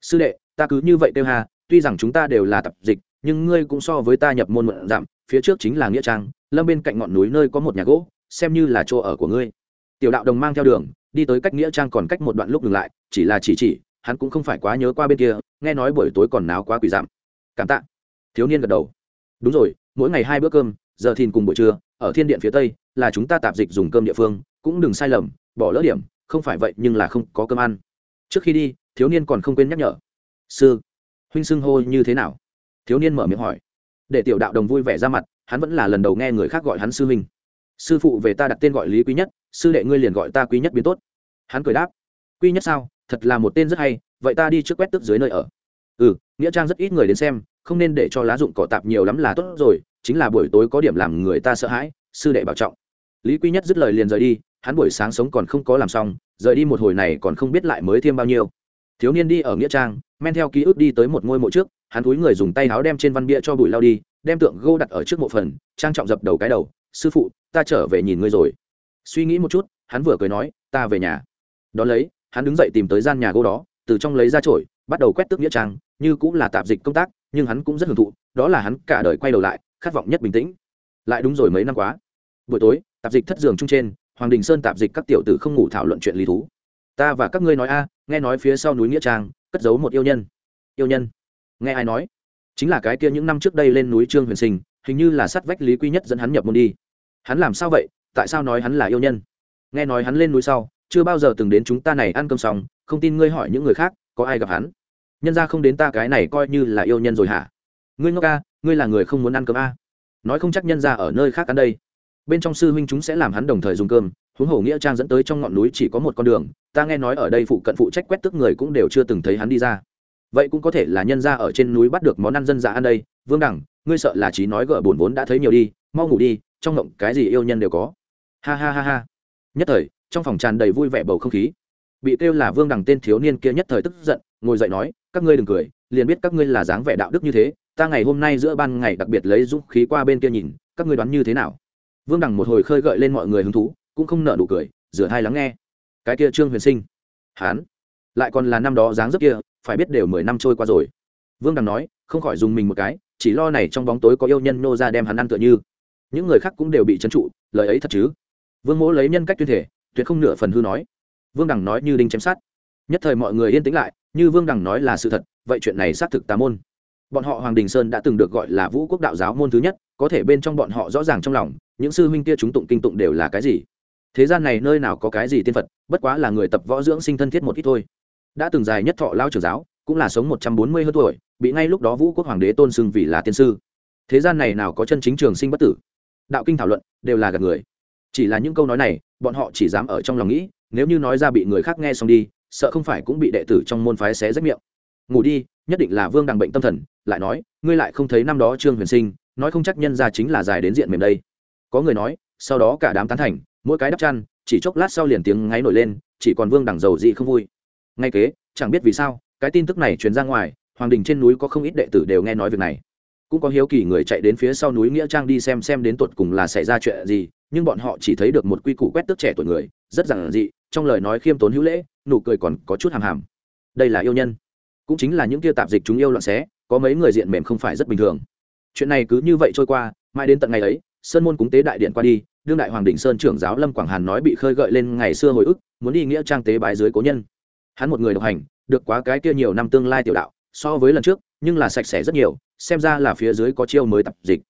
Sư đệ, ta cứ như vậy tiêu hà, tuy rằng chúng ta đều là tập dịch, nhưng ngươi cũng so với ta nhập môn mượn giảm phía trước chính là nghĩa trang, lâm bên cạnh ngọn núi nơi có một nhà gỗ, xem như là chỗ ở của ngươi. Tiểu đạo đồng mang theo đường, đi tới cách nghĩa trang còn cách một đoạn lúc ngừng lại, chỉ là chỉ chỉ, hắn cũng không phải quá nhớ qua bên kia, nghe nói buổi tối còn náo quá quỷ giảm cảm tạ. Thiếu niên gật đầu. Đúng rồi, mỗi ngày hai bữa cơm giờ thìn cùng buổi trưa, ở thiên điện phía tây, là chúng ta tạp dịch dùng cơm địa phương, cũng đừng sai lầm, bỏ lỡ điểm, không phải vậy nhưng là không có cơm ăn. Trước khi đi, thiếu niên còn không quên nhắc nhở. Sư, huynh xưng hô như thế nào? Thiếu niên mở miệng hỏi. Để tiểu đạo đồng vui vẻ ra mặt, hắn vẫn là lần đầu nghe người khác gọi hắn sư huynh. Sư phụ về ta đặt tên gọi lý quý nhất, sư đệ ngươi liền gọi ta quý nhất biến tốt. Hắn cười đáp. Quý nhất sao? Thật là một tên rất hay, vậy ta đi trước quét tức dưới nơi ở. Ừ nghĩa trang rất ít người đến xem, không nên để cho lá dụng cỏ tạp nhiều lắm là tốt rồi chính là buổi tối có điểm làm người ta sợ hãi, sư đệ bảo trọng. Lý quy nhất dứt lời liền rời đi, hắn buổi sáng sống còn không có làm xong, rời đi một hồi này còn không biết lại mới thêm bao nhiêu. Thiếu niên đi ở nghĩa trang, men theo ký ức đi tới một ngôi mộ trước, hắn túi người dùng tay áo đem trên văn bia cho bụi lao đi, đem tượng gô đặt ở trước mộ phần, trang trọng dập đầu cái đầu, sư phụ, ta trở về nhìn ngươi rồi. Suy nghĩ một chút, hắn vừa cười nói, ta về nhà. Đón lấy, hắn đứng dậy tìm tới gian nhà gỗ đó, từ trong lấy ra trổi bắt đầu quét tước nghĩa trang, như cũng là tạp dịch công tác, nhưng hắn cũng rất hưởng thụ, đó là hắn cả đời quay đầu lại khát vọng nhất bình tĩnh. Lại đúng rồi mấy năm quá. Buổi tối, tạp dịch thất giường chung trên, hoàng đình sơn tạp dịch các tiểu tử không ngủ thảo luận chuyện lý thú. Ta và các ngươi nói a, nghe nói phía sau núi nghĩa trang, cất giấu một yêu nhân. Yêu nhân? Nghe ai nói? Chính là cái kia những năm trước đây lên núi trương huyền sinh, hình như là sát vách lý quy nhất dẫn hắn nhập môn đi. Hắn làm sao vậy? Tại sao nói hắn là yêu nhân? Nghe nói hắn lên núi sau, chưa bao giờ từng đến chúng ta này ăn cơm xong, không tin ngươi hỏi những người khác, có ai gặp hắn? Nhân ra không đến ta cái này coi như là yêu nhân rồi hả? Ngươi ngốc ca ngươi là người không muốn ăn cơm a. Nói không chắc nhân ra ở nơi khác ăn đây. Bên trong sư huynh chúng sẽ làm hắn đồng thời dùng cơm, huống hồ nghĩa trang dẫn tới trong ngọn núi chỉ có một con đường, ta nghe nói ở đây phụ cận phụ trách quét tức người cũng đều chưa từng thấy hắn đi ra. Vậy cũng có thể là nhân ra ở trên núi bắt được món ăn dân dã ăn đây. Vương đẳng, ngươi sợ là trí nói gỡ bổn vốn đã thấy nhiều đi, mau ngủ đi, trong ngộng cái gì yêu nhân đều có. Ha ha ha ha. Nhất thời, trong phòng tràn đầy vui vẻ bầu không khí. Bị kêu là vương đằng tên thiếu niên kia nhất thời tức giận, ngồi dậy nói, các ngươi đừng cười, liền biết các ngươi là dáng vẻ đạo đức như thế ta ngày hôm nay giữa ban ngày đặc biệt lấy dũng khí qua bên kia nhìn, các ngươi đoán như thế nào? Vương đằng một hồi khơi gợi lên mọi người hứng thú, cũng không nợ đủ cười, rửa hai lắng nghe. Cái kia trương huyền sinh. Hán. Lại còn là năm đó dáng dấp kia, phải biết đều mười năm trôi qua rồi. Vương đằng nói, không khỏi dùng mình một cái, chỉ lo này trong bóng tối có yêu nhân nô ra đem hắn ăn tựa như. Những người khác cũng đều bị trấn trụ, lời ấy thật chứ? Vương mỗ lấy nhân cách tuyên thể, tuyệt không nửa phần hư nói. Vương đằng nói như đinh chém sát nhất thời mọi người yên tĩnh lại, như vương đằng nói là sự thật, vậy chuyện này xác thực tà môn bọn họ hoàng đình sơn đã từng được gọi là vũ quốc đạo giáo môn thứ nhất, có thể bên trong bọn họ rõ ràng trong lòng, những sư huynh kia chúng tụng kinh tụng đều là cái gì. Thế gian này nơi nào có cái gì tiên phật, bất quá là người tập võ dưỡng sinh thân thiết một ít thôi. Đã từng dài nhất thọ lao trưởng giáo, cũng là sống một trăm bốn mươi hơn tuổi, bị ngay lúc đó vũ quốc hoàng đế tôn xưng vì là tiên sư. Thế gian này nào có chân chính trường sinh bất tử? Đạo kinh thảo luận, đều là gạt người. Chỉ là những câu nói này, bọn họ chỉ dám ở trong lòng nghĩ, nếu như nói ra bị người khác nghe xong đi, sợ không phải cũng bị đệ tử trong môn phái xé rách miệng. Ngủ đi nhất định là vương đằng bệnh tâm thần, lại nói, ngươi lại không thấy năm đó trương huyền sinh, nói không chắc nhân ra chính là dài đến diện mềm đây. Có người nói, sau đó cả đám tán thành, mỗi cái đắp chăn, chỉ chốc lát sau liền tiếng ngáy nổi lên, chỉ còn vương đằng giàu dị không vui. Ngay kế, chẳng biết vì sao, cái tin tức này truyền ra ngoài, hoàng đình trên núi có không ít đệ tử đều nghe nói việc này. Cũng có hiếu kỳ người chạy đến phía sau núi nghĩa trang đi xem xem đến tuột cùng là xảy ra chuyện gì, nhưng bọn họ chỉ thấy được một quy củ quét tước trẻ tuổi người, rất giản dị, trong lời nói khiêm tốn hữu lễ, nụ cười còn có chút hàm hàm. Đây là yêu nhân cũng chính là những kia tạp dịch chúng yêu loạn xé, có mấy người diện mềm không phải rất bình thường. Chuyện này cứ như vậy trôi qua, mãi đến tận ngày ấy, sơn môn cúng tế đại điện qua đi, đương đại hoàng đình sơn trưởng giáo lâm quảng hàn nói bị khơi gợi lên ngày xưa hồi ức, muốn đi nghĩa trang tế bái dưới cố nhân. Hắn một người độc hành, được quá cái kia nhiều năm tương lai tiểu đạo, so với lần trước, nhưng là sạch sẽ rất nhiều, xem ra là phía dưới có chiêu mới tập dịch.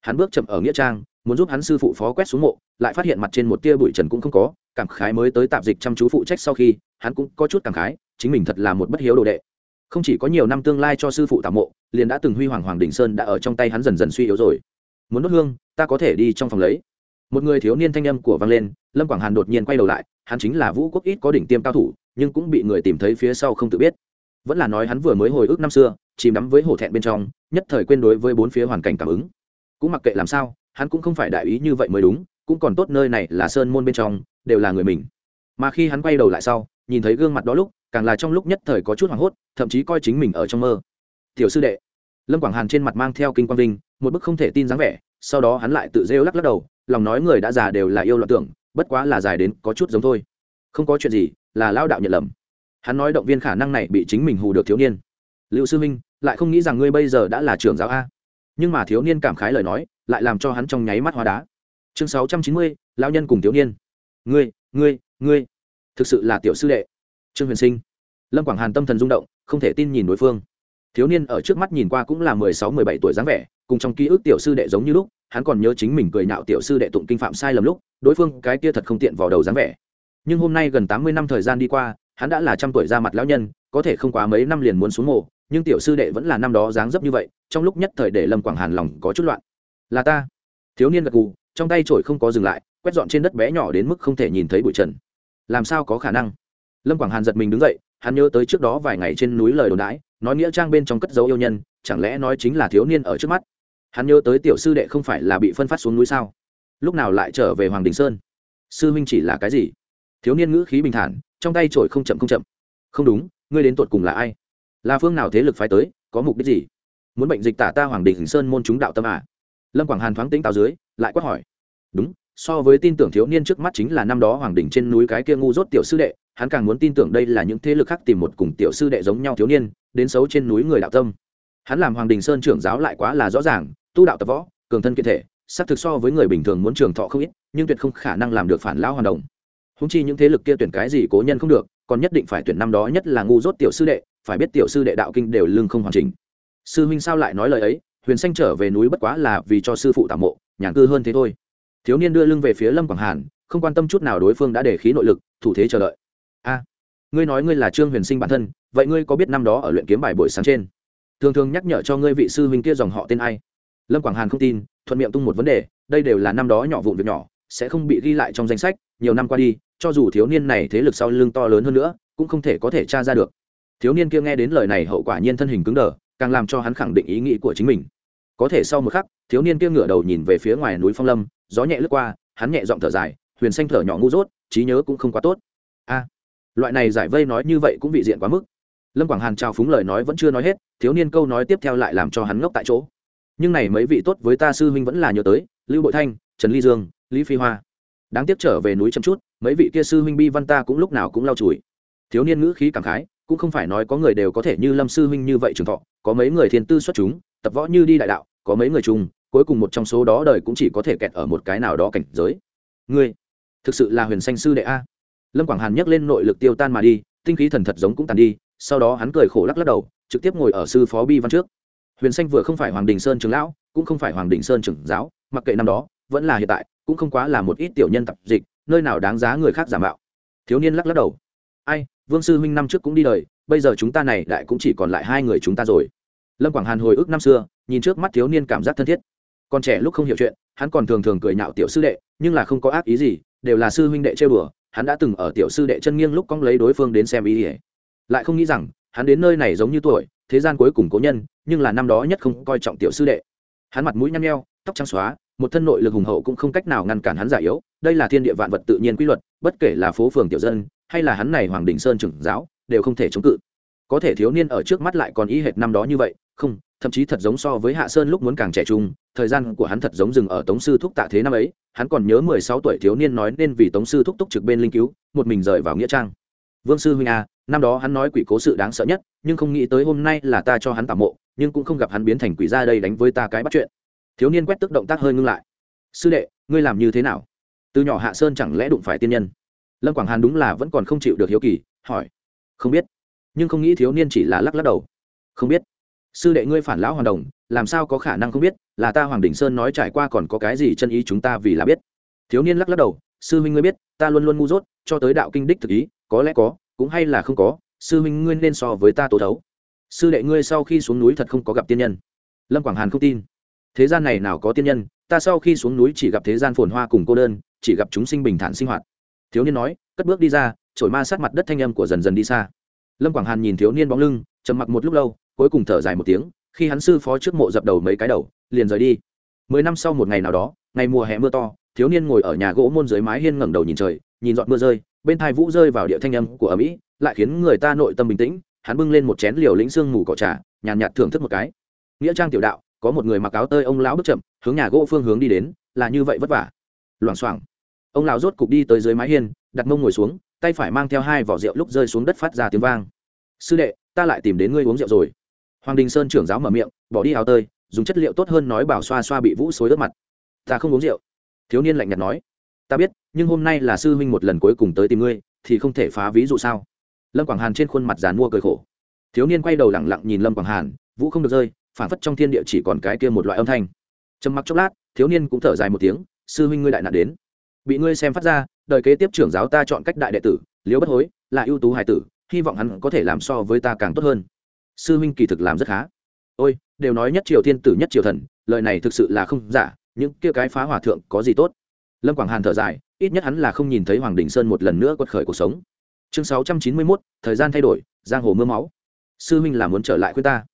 Hắn bước chậm ở nghĩa trang, muốn giúp hắn sư phụ phó quét xuống mộ, lại phát hiện mặt trên một tia bụi trần cũng không có, cảm khái mới tới tạp dịch chăm chú phụ trách sau khi, hắn cũng có chút cảm khái, chính mình thật là một bất hiếu đồ đệ không chỉ có nhiều năm tương lai cho sư phụ tạm mộ, liền đã từng huy hoàng hoàng đình sơn đã ở trong tay hắn dần dần suy yếu rồi. Muốn đốt hương, ta có thể đi trong phòng lấy. Một người thiếu niên thanh âm của vang lên, lâm quảng hàn đột nhiên quay đầu lại, hắn chính là vũ quốc ít có đỉnh tiêm cao thủ, nhưng cũng bị người tìm thấy phía sau không tự biết. Vẫn là nói hắn vừa mới hồi ức năm xưa, chìm đắm với hổ thẹn bên trong, nhất thời quên đối với bốn phía hoàn cảnh cảm ứng. Cũng mặc kệ làm sao, hắn cũng không phải đại ý như vậy mới đúng, cũng còn tốt nơi này là sơn môn bên trong, đều là người mình. Mà khi hắn quay đầu lại sau, nhìn thấy gương mặt đó lúc càng là trong lúc nhất thời có chút hoảng hốt, thậm chí coi chính mình ở trong mơ. Tiểu sư đệ, lâm quảng hàn trên mặt mang theo kinh quang vinh, một bức không thể tin dáng vẻ, sau đó hắn lại tự rêu lắc lắc đầu, lòng nói người đã già đều là yêu loạn tưởng, bất quá là dài đến có chút giống thôi. Không có chuyện gì, là lao đạo nhận lầm. Hắn nói động viên khả năng này bị chính mình hù được thiếu niên. Liệu sư minh lại không nghĩ rằng ngươi bây giờ đã là trưởng giáo a. Nhưng mà thiếu niên cảm khái lời nói, lại làm cho hắn trong nháy mắt hóa đá. Chương sáu trăm chín mươi lao nhân cùng thiếu niên. Ngươi ngươi ngươi. Thực sự là tiểu sư đệ. Trương huyền sinh lâm quảng hàn tâm thần rung động, không thể tin nhìn đối phương. Thiếu niên ở trước mắt nhìn qua cũng là mười sáu, mười bảy tuổi dáng vẻ, cùng trong ký ức tiểu sư đệ giống như lúc, hắn còn nhớ chính mình cười nhạo tiểu sư đệ tụng kinh phạm sai lầm lúc, đối phương cái kia thật không tiện vào đầu dáng vẻ. Nhưng hôm nay gần tám mươi năm thời gian đi qua, hắn đã là trăm tuổi ra mặt lão nhân, có thể không quá mấy năm liền muốn xuống mộ nhưng tiểu sư đệ vẫn là năm đó dáng dấp như vậy, trong lúc nhất thời để lâm quảng hàn lòng có chút loạn. Là ta. Thiếu niên gật gù, trong tay trổi không có dừng lại, quét dọn trên đất bé nhỏ đến mức không thể nhìn thấy bụi trần. Làm sao có khả năng? Lâm quảng hàn giật mình đứng dậy hắn nhớ tới trước đó vài ngày trên núi lời đồn đãi, nói nghĩa trang bên trong cất dấu yêu nhân, chẳng lẽ nói chính là thiếu niên ở trước mắt? Hắn nhớ tới tiểu sư đệ không phải là bị phân phát xuống núi sao? Lúc nào lại trở về hoàng đình sơn? Sư huynh chỉ là cái gì? Thiếu niên ngữ khí bình thản, trong tay trổi không chậm không chậm. Không đúng, ngươi đến tột cùng là ai? Là phương nào thế lực phái tới, có mục đích gì? Muốn bệnh dịch tả ta hoàng đình sơn môn chúng đạo tâm à? Lâm quảng hàn thoáng tính táo dưới, lại quát hỏi. Đúng so với tin tưởng thiếu niên trước mắt chính là năm đó hoàng đỉnh trên núi cái kia ngu dốt tiểu sư đệ, hắn càng muốn tin tưởng đây là những thế lực khác tìm một cùng tiểu sư đệ giống nhau thiếu niên, đến xấu trên núi người đạo tâm. Hắn làm hoàng đình sơn trưởng giáo lại quá là rõ ràng, tu đạo tập võ, cường thân kiện thể, xác thực so với người bình thường muốn trường thọ không ít, nhưng tuyệt không khả năng làm được phản lão hoàn đồng. Húng chi những thế lực kia tuyển cái gì cố nhân không được, còn nhất định phải tuyển năm đó nhất là ngu dốt tiểu sư đệ, phải biết tiểu sư đệ đạo kinh đều lương không hoàn chỉnh. Sư huynh sao lại nói lời ấy, huyền xanh trở về núi bất quá là vì cho sư phụ tạm mộ, nhàn cư hơn thế thôi thiếu niên đưa lưng về phía lâm quảng hàn, không quan tâm chút nào đối phương đã để khí nội lực, thủ thế chờ đợi. A, ngươi nói ngươi là trương huyền sinh bản thân, vậy ngươi có biết năm đó ở luyện kiếm bài buổi sáng trên, thường thường nhắc nhở cho ngươi vị sư huynh kia dòng họ tên ai? Lâm quảng hàn không tin, thuận miệng tung một vấn đề, đây đều là năm đó nhỏ vụn việc nhỏ, sẽ không bị ghi lại trong danh sách, nhiều năm qua đi, cho dù thiếu niên này thế lực sau lưng to lớn hơn nữa, cũng không thể có thể tra ra được. Thiếu niên kia nghe đến lời này hậu quả nhiên thân hình cứng đờ, càng làm cho hắn khẳng định ý nghĩ của chính mình. Có thể sau một khắc, thiếu niên kia ngửa đầu nhìn về phía ngoài núi phong lâm gió nhẹ lướt qua, hắn nhẹ giọng thở dài, huyền xanh thở nhỏ ngu dốt, trí nhớ cũng không quá tốt. A, loại này giải vây nói như vậy cũng bị diện quá mức. Lâm quảng hàn trao phúng lời nói vẫn chưa nói hết, thiếu niên câu nói tiếp theo lại làm cho hắn ngốc tại chỗ. Nhưng này mấy vị tốt với ta sư huynh vẫn là nhớ tới, lưu bội thanh, trần ly dương, lý phi hoa. Đáng tiếc trở về núi chậm chút, mấy vị kia sư huynh bi văn ta cũng lúc nào cũng lau chùi. Thiếu niên ngữ khí cảm khái, cũng không phải nói có người đều có thể như lâm sư huynh như vậy trường thọ, có mấy người thiên tư xuất chúng, tập võ như đi đại đạo, có mấy người chung cuối cùng một trong số đó đời cũng chỉ có thể kẹt ở một cái nào đó cảnh giới. Ngươi, thực sự là huyền xanh sư đệ a. Lâm quảng hàn nhấc lên nội lực tiêu tan mà đi, tinh khí thần thật giống cũng tàn đi, sau đó hắn cười khổ lắc lắc đầu, trực tiếp ngồi ở sư phó bi văn trước. Huyền xanh vừa không phải hoàng đình sơn trường lão, cũng không phải hoàng đình sơn trưởng giáo, mặc kệ năm đó, vẫn là hiện tại, cũng không quá là một ít tiểu nhân tập dịch, nơi nào đáng giá người khác giả mạo. Thiếu niên lắc lắc đầu. Ai, vương sư huynh năm trước cũng đi đời, bây giờ chúng ta này đại cũng chỉ còn lại hai người chúng ta rồi. Lâm quảng hàn hồi ức năm xưa, nhìn trước mắt thiếu niên cảm giác thân thiết còn trẻ lúc không hiểu chuyện, hắn còn thường thường cười nhạo tiểu sư đệ, nhưng là không có ác ý gì, đều là sư huynh đệ chơi bừa hắn đã từng ở tiểu sư đệ chân nghiêng lúc cong lấy đối phương đến xem ý ỉa lại không nghĩ rằng, hắn đến nơi này giống như tuổi, thế gian cuối cùng cố nhân, nhưng là năm đó nhất không coi trọng tiểu sư đệ. Hắn mặt mũi nhăn nheo, tóc trắng xóa, một thân nội lực hùng hậu cũng không cách nào ngăn cản hắn giả yếu. Đây là thiên địa vạn vật tự nhiên quy luật, bất kể là phố phường tiểu dân, hay là hắn này hoàng đình sơn trưởng giáo, đều không thể chống cự có thể thiếu niên ở trước mắt lại còn ý hệt năm đó như vậy không thậm chí thật giống so với hạ sơn lúc muốn càng trẻ trung thời gian của hắn thật giống dừng ở tống sư thúc tạ thế năm ấy hắn còn nhớ mười sáu tuổi thiếu niên nói nên vì tống sư thúc túc trực bên linh cứu một mình rời vào nghĩa trang. Vương sư huynh a à, năm đó hắn nói quỷ cố sự đáng sợ nhất nhưng không nghĩ tới hôm nay là ta cho hắn tạm mộ nhưng cũng không gặp hắn biến thành quỷ ra đây đánh với ta cái bắt chuyện. Thiếu niên quét tức động tác hơi ngưng lại. Sư đệ ngươi làm như thế nào? Từ nhỏ hạ sơn chẳng lẽ đụng phải tiên nhân? Lâm quảng hàn đúng là vẫn còn không chịu được hiếu kỳ hỏi. Không biết nhưng không nghĩ thiếu niên chỉ là lắc lắc đầu. Không biết. Sư đệ ngươi phản lão hoàn đồng, làm sao có khả năng không biết, là ta hoàng đình sơn nói trải qua còn có cái gì chân ý chúng ta vì là biết. Thiếu niên lắc lắc đầu, sư huynh ngươi biết, ta luôn luôn ngu dốt, cho tới đạo kinh đích thực ý, có lẽ có, cũng hay là không có, sư huynh ngươi nên so với ta tố thấu. Sư đệ ngươi sau khi xuống núi thật không có gặp tiên nhân. Lâm quảng hàn không tin. Thế gian này nào có tiên nhân, ta sau khi xuống núi chỉ gặp thế gian phồn hoa cùng cô đơn, chỉ gặp chúng sinh bình thản sinh hoạt. Thiếu niên nói, cất bước đi ra trổi ma sát mặt đất thanh âm của dần dần đi xa lâm quảng hàn nhìn thiếu niên bóng lưng, trầm mặc một lúc lâu, cuối cùng thở dài một tiếng, khi hắn sư phó trước mộ dập đầu mấy cái đầu, liền rời đi. Mười năm sau một ngày nào đó, ngày mùa hè mưa to, thiếu niên ngồi ở nhà gỗ môn dưới mái hiên ngẩng đầu nhìn trời, nhìn giọt mưa rơi, bên thai vũ rơi vào địa thanh âm của ở mỹ lại khiến người ta nội tâm bình tĩnh, hắn bưng lên một chén liều lĩnh xương mù cỏ trà, nhàn nhạt thưởng thức một cái. Nghĩa trang tiểu đạo, có một người mặc áo tơi ông lão bước chậm, hướng nhà gỗ phương hướng đi đến, là như vậy vất vả. Loảng xoảng. Ông lão rốt cục đi tới dưới mái hiên, đặt mông ngồi xuống tay phải mang theo hai vỏ rượu lúc rơi xuống đất phát ra tiếng vang. Sư đệ, ta lại tìm đến ngươi uống rượu rồi. Hoàng đình sơn trưởng giáo mở miệng, bỏ đi áo tơi, dùng chất liệu tốt hơn nói bảo xoa xoa bị vũ xối ướt mặt. Ta không uống rượu. Thiếu niên lạnh nhạt nói, ta biết, nhưng hôm nay là sư huynh một lần cuối cùng tới tìm ngươi, thì không thể phá ví dụ sao? Lâm quảng hàn trên khuôn mặt dàn mua cười khổ. Thiếu niên quay đầu lẳng lặng nhìn lâm quảng hàn, vũ không được rơi, phản phất trong thiên địa chỉ còn cái kia một loại âm thanh. Trầm mặc chốc lát, thiếu niên cũng thở dài một tiếng, sư huynh ngươi đại nạn đến. Bị ngươi xem phát ra đời kế tiếp trưởng giáo ta chọn cách đại đệ tử, liễu bất hối, là ưu tú hải tử, hy vọng hắn có thể làm so với ta càng tốt hơn. Sư huynh kỳ thực làm rất khá. Ôi, đều nói nhất triều thiên tử nhất triều thần, lời này thực sự là không giả, những kia cái phá hòa thượng có gì tốt? Lâm quảng hàn thở dài, ít nhất hắn là không nhìn thấy hoàng đình sơn một lần nữa quật khởi cuộc sống. Chương sáu trăm chín mươi mốt, thời gian thay đổi, giang hồ mưa máu. Sư huynh là muốn trở lại khuyên ta.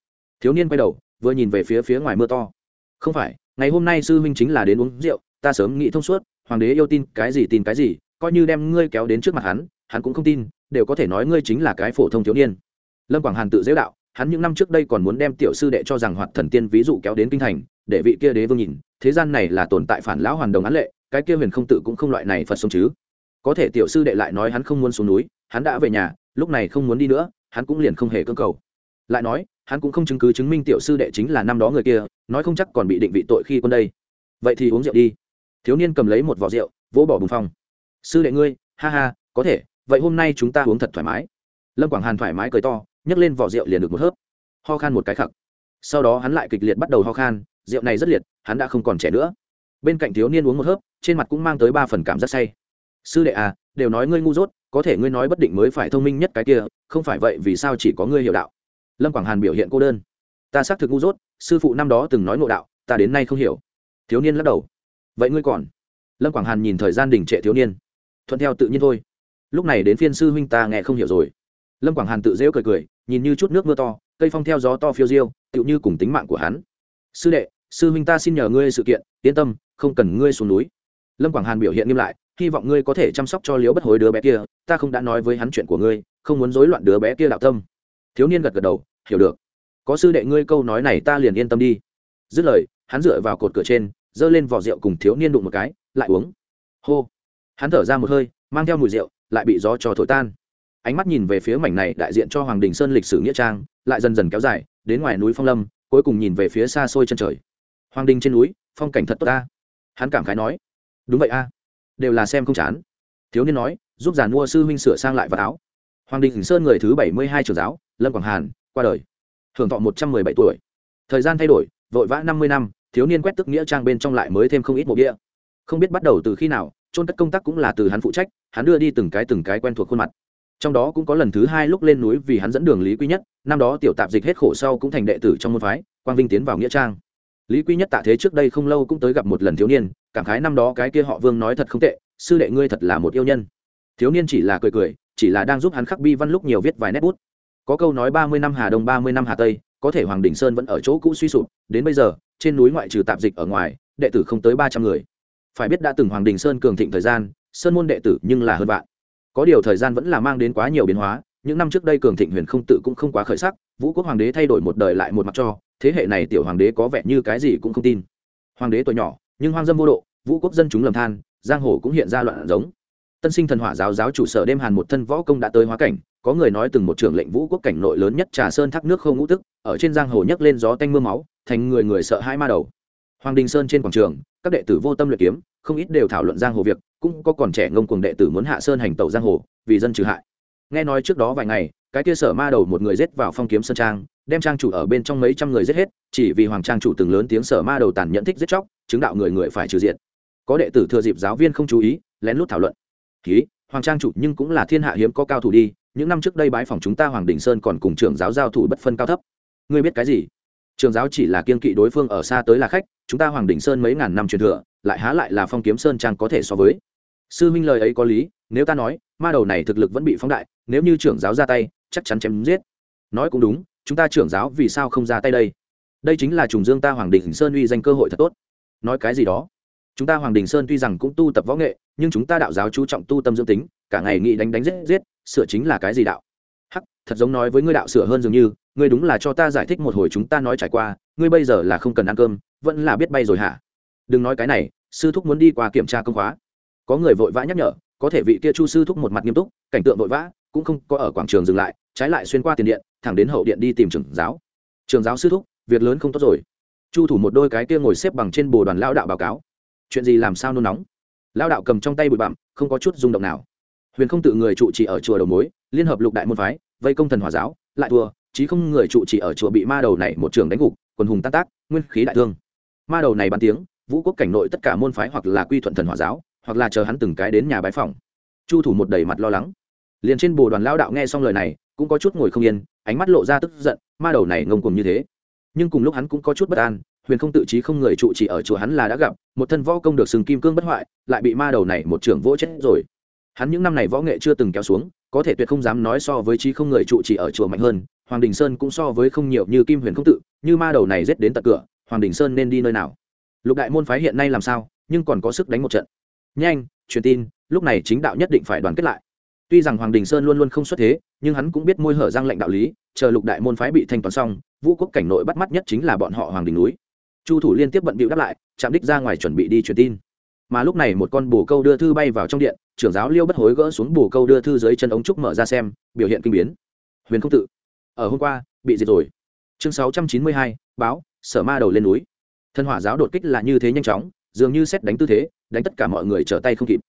Thiếu niên quay đầu, vừa nhìn về phía phía ngoài mưa to. Không phải, ngày hôm nay sư huynh chính là đến uống rượu, ta sớm nghĩ thông suốt, hoàng đế yêu tin cái gì tin cái gì coi như đem ngươi kéo đến trước mặt hắn hắn cũng không tin, đều có thể nói ngươi chính là cái phổ thông thiếu niên. Lâm quảng hàn tự dễ đạo, hắn những năm trước đây còn muốn đem tiểu sư đệ cho rằng hoạt thần tiên ví dụ kéo đến kinh thành, để vị kia đế vương nhìn, thế gian này là tồn tại phản lão hoàn đồng án lệ, cái kia huyền không tự cũng không loại này phật sống chứ. Có thể tiểu sư đệ lại nói hắn không muốn xuống núi, hắn đã về nhà, lúc này không muốn đi nữa, hắn cũng liền không hề cơ cầu. Lại nói, hắn cũng không chứng cứ chứng minh tiểu sư đệ chính là năm đó người kia, nói không chắc còn bị định vị tội khi quân đây. Vậy thì uống rượu đi. Thiếu niên cầm lấy một vỏ rượu, vỗ bỏ bùng phong sư đệ ngươi, ha ha, có thể, vậy hôm nay chúng ta uống thật thoải mái. Lâm quảng hàn thoải mái cười to, nhấc lên vỏ rượu liền được một hớp. Ho khan một cái khặc. Sau đó hắn lại kịch liệt bắt đầu ho khan, rượu này rất liệt, hắn đã không còn trẻ nữa. Bên cạnh thiếu niên uống một hớp, trên mặt cũng mang tới ba phần cảm giác say. Sư đệ à đều nói ngươi ngu dốt, có thể ngươi nói bất định mới phải thông minh nhất cái kia, không phải vậy vì sao chỉ có ngươi hiểu đạo? Lâm quảng hàn biểu hiện cô đơn. Ta xác thực ngu dốt, sư phụ năm đó từng nói ngộ đạo, ta đến nay không hiểu. Thiếu niên lắc đầu. Vậy ngươi còn? Lâm quảng hàn nhìn thời gian đình trệ thiếu niên thuận theo tự nhiên thôi. Lúc này đến phiên sư huynh ta nghe không hiểu rồi. Lâm quảng hàn tự dễu cười cười, nhìn như chút nước mưa to, cây phong theo gió to phiêu diêu, tựu như cùng tính mạng của hắn. Sư đệ, sư huynh ta xin nhờ ngươi sự kiện, yên tâm, không cần ngươi xuống núi. Lâm quảng hàn biểu hiện nghiêm lại, hy vọng ngươi có thể chăm sóc cho liếu bất hối đứa bé kia, ta không đã nói với hắn chuyện của ngươi, không muốn rối loạn đứa bé kia đạo tâm. Thiếu niên gật gật đầu, hiểu được. Có sư đệ ngươi câu nói này ta liền yên tâm đi. Dứt lời, hắn dựa vào cột cửa trên, giơ lên vỏ rượu cùng thiếu niên đụng một cái, lại uống. Hô hắn thở ra một hơi, mang theo mùi rượu, lại bị gió cho thổi tan. Ánh mắt nhìn về phía mảnh này đại diện cho hoàng đình sơn lịch sử nghĩa trang, lại dần dần kéo dài, đến ngoài núi phong lâm, cuối cùng nhìn về phía xa xôi chân trời. Hoàng đình trên núi, phong cảnh thật tốt ta. Hắn cảm khái nói, đúng vậy a, đều là xem không chán. Thiếu niên nói, giúp giàn mua sư huynh sửa sang lại vật áo. Hoàng đình sơn người thứ bảy mươi hai trường giáo, lâm quảng hàn, qua đời. Hưởng thọ một trăm mười bảy tuổi. Thời gian thay đổi, vội vã năm mươi năm, thiếu niên quét tức nghĩa trang bên trong lại mới thêm không ít mộ địa. Không biết bắt đầu từ khi nào trôn cất công tác cũng là từ hắn phụ trách, hắn đưa đi từng cái từng cái quen thuộc khuôn mặt. Trong đó cũng có lần thứ hai lúc lên núi vì hắn dẫn đường lý Quý nhất, năm đó tiểu tạp dịch hết khổ sau cũng thành đệ tử trong môn phái, quang vinh tiến vào nghĩa trang. Lý Quý nhất tạ thế trước đây không lâu cũng tới gặp một lần thiếu niên, cảm khái năm đó cái kia họ vương nói thật không tệ, sư đệ ngươi thật là một yêu nhân. Thiếu niên chỉ là cười cười, chỉ là đang giúp hắn khắc bi văn lúc nhiều viết vài nét bút. Có câu nói ba mươi năm hà đông, ba mươi năm hà tây, có thể hoàng đình sơn vẫn ở chỗ cũ suy sụp, đến bây giờ, trên núi ngoại trừ tạp dịch ở ngoài, đệ tử không tới ba trăm người phải biết đã từng hoàng đình sơn cường thịnh thời gian, sơn môn đệ tử nhưng là hơn vạn. Có điều thời gian vẫn là mang đến quá nhiều biến hóa, những năm trước đây cường thịnh huyền không tự cũng không quá khởi sắc, vũ quốc hoàng đế thay đổi một đời lại một mặt cho, thế hệ này tiểu hoàng đế có vẻ như cái gì cũng không tin. Hoàng đế tuổi nhỏ, nhưng hoang dâm vô độ, vũ quốc dân chúng lầm than, giang hồ cũng hiện ra loạn giống. Tân sinh thần hỏa giáo giáo chủ sở đêm hàn một thân võ công đã tới hóa cảnh, có người nói từng một trưởng lệnh vũ quốc cảnh nội lớn nhất trà sơn thác nước không ngũ tức, ở trên giang hồ nhấc lên gió tanh mưa máu, thành người người sợ hai ma đầu. Hoàng đình sơn trên quảng trường các đệ tử vô tâm luyện kiếm, không ít đều thảo luận giang hồ việc, cũng có còn trẻ ngông cuồng đệ tử muốn hạ sơn hành tẩu giang hồ, vì dân trừ hại. Nghe nói trước đó vài ngày, cái kia sở ma đầu một người giết vào phong kiếm sơn trang, đem trang chủ ở bên trong mấy trăm người giết hết, chỉ vì hoàng trang chủ từng lớn tiếng sở ma đầu tàn nhẫn thích giết chóc, chứng đạo người người phải trừ diện có đệ tử thừa dịp giáo viên không chú ý, lén lút thảo luận. Ký hoàng trang chủ nhưng cũng là thiên hạ hiếm có cao thủ đi, những năm trước đây bái phòng chúng ta hoàng đình sơn còn cùng trưởng giáo giao thủ bất phân cao thấp. Ngươi biết cái gì? Trường giáo chỉ là kiên kỵ đối phương ở xa tới là khách, chúng ta hoàng đình sơn mấy ngàn năm truyền thừa, lại há lại là phong kiếm sơn trang có thể so với. Sư minh lời ấy có lý, nếu ta nói, ma đầu này thực lực vẫn bị phóng đại, nếu như trưởng giáo ra tay, chắc chắn chém giết. Nói cũng đúng, chúng ta trưởng giáo vì sao không ra tay đây? Đây chính là trùng dương ta hoàng đình sơn uy danh cơ hội thật tốt. Nói cái gì đó? Chúng ta hoàng đình sơn tuy rằng cũng tu tập võ nghệ, nhưng chúng ta đạo giáo chú trọng tu tâm dưỡng tính, cả ngày nghĩ đánh đánh giết giết, sửa chính là cái gì đạo? Hắc, thật giống nói với ngươi đạo sửa hơn dường như, ngươi đúng là cho ta giải thích một hồi chúng ta nói trải qua, ngươi bây giờ là không cần ăn cơm, vẫn là biết bay rồi hả? Đừng nói cái này, sư thúc muốn đi qua kiểm tra công khóa. Có người vội vã nhắc nhở, có thể vị kia chu sư thúc một mặt nghiêm túc, cảnh tượng vội vã, cũng không có ở quảng trường dừng lại, trái lại xuyên qua tiền điện, thẳng đến hậu điện đi tìm trưởng giáo. Trường giáo sư thúc, việc lớn không tốt rồi. Chu thủ một đôi cái kia ngồi xếp bằng trên bồ đoàn lao đạo báo cáo. Chuyện gì làm sao nôn nóng? Lao đạo cầm trong tay bụi bặm, không có chút rung động nào. Huyền không tự người trụ trì ở chùa đầu mối liên hợp lục đại môn phái, vây công thần hòa giáo, lại thua, chí không người trụ chỉ ở chùa bị ma đầu này một trường đánh gục, quần hùng tan tác, nguyên khí đại thương. Ma đầu này bàn tiếng, vũ quốc cảnh nội tất cả môn phái hoặc là quy thuận thần hòa giáo, hoặc là chờ hắn từng cái đến nhà bái phòng chu thủ một đầy mặt lo lắng. Liền trên bồ đoàn lao đạo nghe xong lời này, cũng có chút ngồi không yên, ánh mắt lộ ra tức giận, ma đầu này ngông cùng như thế. Nhưng cùng lúc hắn cũng có chút bất an, huyền không tự chí không người trụ chỉ ở chùa hắn là đã gặp, một thân võ công được sừng kim cương bất hoại, lại bị ma đầu này một trưởng vỗ chết rồi. Hắn những năm này võ nghệ chưa từng kéo xuống có thể tuyệt không dám nói so với chi không người trụ chỉ ở chùa mạnh hơn, hoàng đình sơn cũng so với không nhiều như kim huyền không tự, như ma đầu này giết đến tận cửa, hoàng đình sơn nên đi nơi nào? Lục đại môn phái hiện nay làm sao, nhưng còn có sức đánh một trận. Nhanh, truyền tin, lúc này chính đạo nhất định phải đoàn kết lại. Tuy rằng hoàng đình sơn luôn luôn không xuất thế, nhưng hắn cũng biết môi hở răng lệnh đạo lý, chờ lục đại môn phái bị thanh toán xong, vũ quốc cảnh nội bắt mắt nhất chính là bọn họ hoàng đình núi. Chu thủ liên tiếp bận bịu đáp lại, chạm đích ra ngoài chuẩn bị đi truyền tin mà lúc này một con bồ câu đưa thư bay vào trong điện, trưởng giáo liêu bất hối gỡ xuống bồ câu đưa thư dưới chân ống trúc mở ra xem, biểu hiện kinh biến. Huyền không tự. Ở hôm qua, bị diệt rồi. Chương sáu trăm chín mươi hai, báo, sở ma đầu lên núi. Thân hỏa giáo đột kích là như thế nhanh chóng, dường như xét đánh tư thế, đánh tất cả mọi người trở tay không kịp.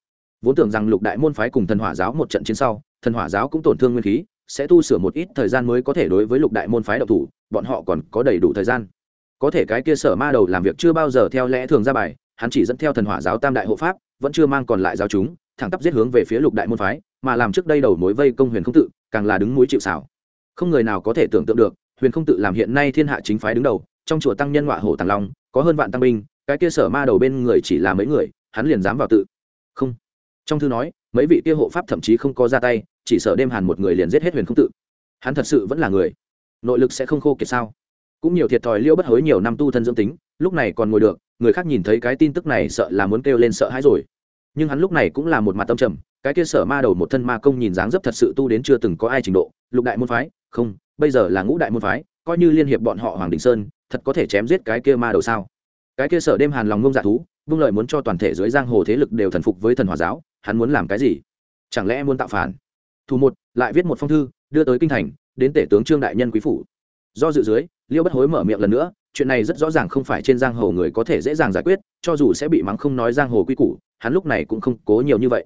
Vốn tưởng rằng lục đại môn phái cùng thần hỏa giáo một trận chiến sau thần hỏa giáo cũng tổn thương nguyên khí, sẽ tu sửa một ít thời gian mới có thể đối với lục đại môn phái độc thủ, bọn họ còn có đầy đủ thời gian. Có thể cái kia sở ma đầu làm việc chưa bao giờ theo lẽ thường ra bài hắn chỉ dẫn theo thần hỏa giáo tam đại hộ pháp, vẫn chưa mang còn lại giáo chúng, thẳng tắp giết hướng về phía lục đại môn phái, mà làm trước đây đầu mối vây công huyền không tự, càng là đứng mũi chịu xảo không người nào có thể tưởng tượng được, huyền không tự làm hiện nay thiên hạ chính phái đứng đầu, trong chùa tăng nhân họa hổ tàng long, có hơn vạn tăng binh, cái kia sở ma đầu bên người chỉ là mấy người, hắn liền dám vào tự. Không. Trong thư nói, mấy vị kia hộ pháp thậm chí không có ra tay, chỉ sợ đêm hàn một người liền giết hết huyền không tự. Hắn thật sự vẫn là người. Nội lực sẽ không khô kiệt sao? Cũng nhiều thiệt thòi liêu bất hối nhiều năm tu thân dưỡng tính lúc này còn ngồi được, người khác nhìn thấy cái tin tức này sợ là muốn kêu lên sợ hãi rồi. Nhưng hắn lúc này cũng là một mặt tâm trầm, cái kia sở ma đầu một thân ma công nhìn dáng dấp thật sự tu đến chưa từng có ai trình độ, lục đại môn phái, không, bây giờ là ngũ đại môn phái, coi như liên hiệp bọn họ hoàng đình sơn, thật có thể chém giết cái kia ma đầu sao? Cái kia sở đêm hàn lòng ngông dạ thú, vung lợi muốn cho toàn thể dưới giang hồ thế lực đều thần phục với thần hòa giáo, hắn muốn làm cái gì? Chẳng lẽ muốn tạo phản? Thủ một, lại viết một phong thư, đưa tới kinh thành, đến tể tướng trương đại nhân quý phủ. Do dự dưới, liêu bất hối mở miệng lần nữa chuyện này rất rõ ràng không phải trên giang hồ người có thể dễ dàng giải quyết, cho dù sẽ bị mắng không nói giang hồ quy củ, hắn lúc này cũng không cố nhiều như vậy.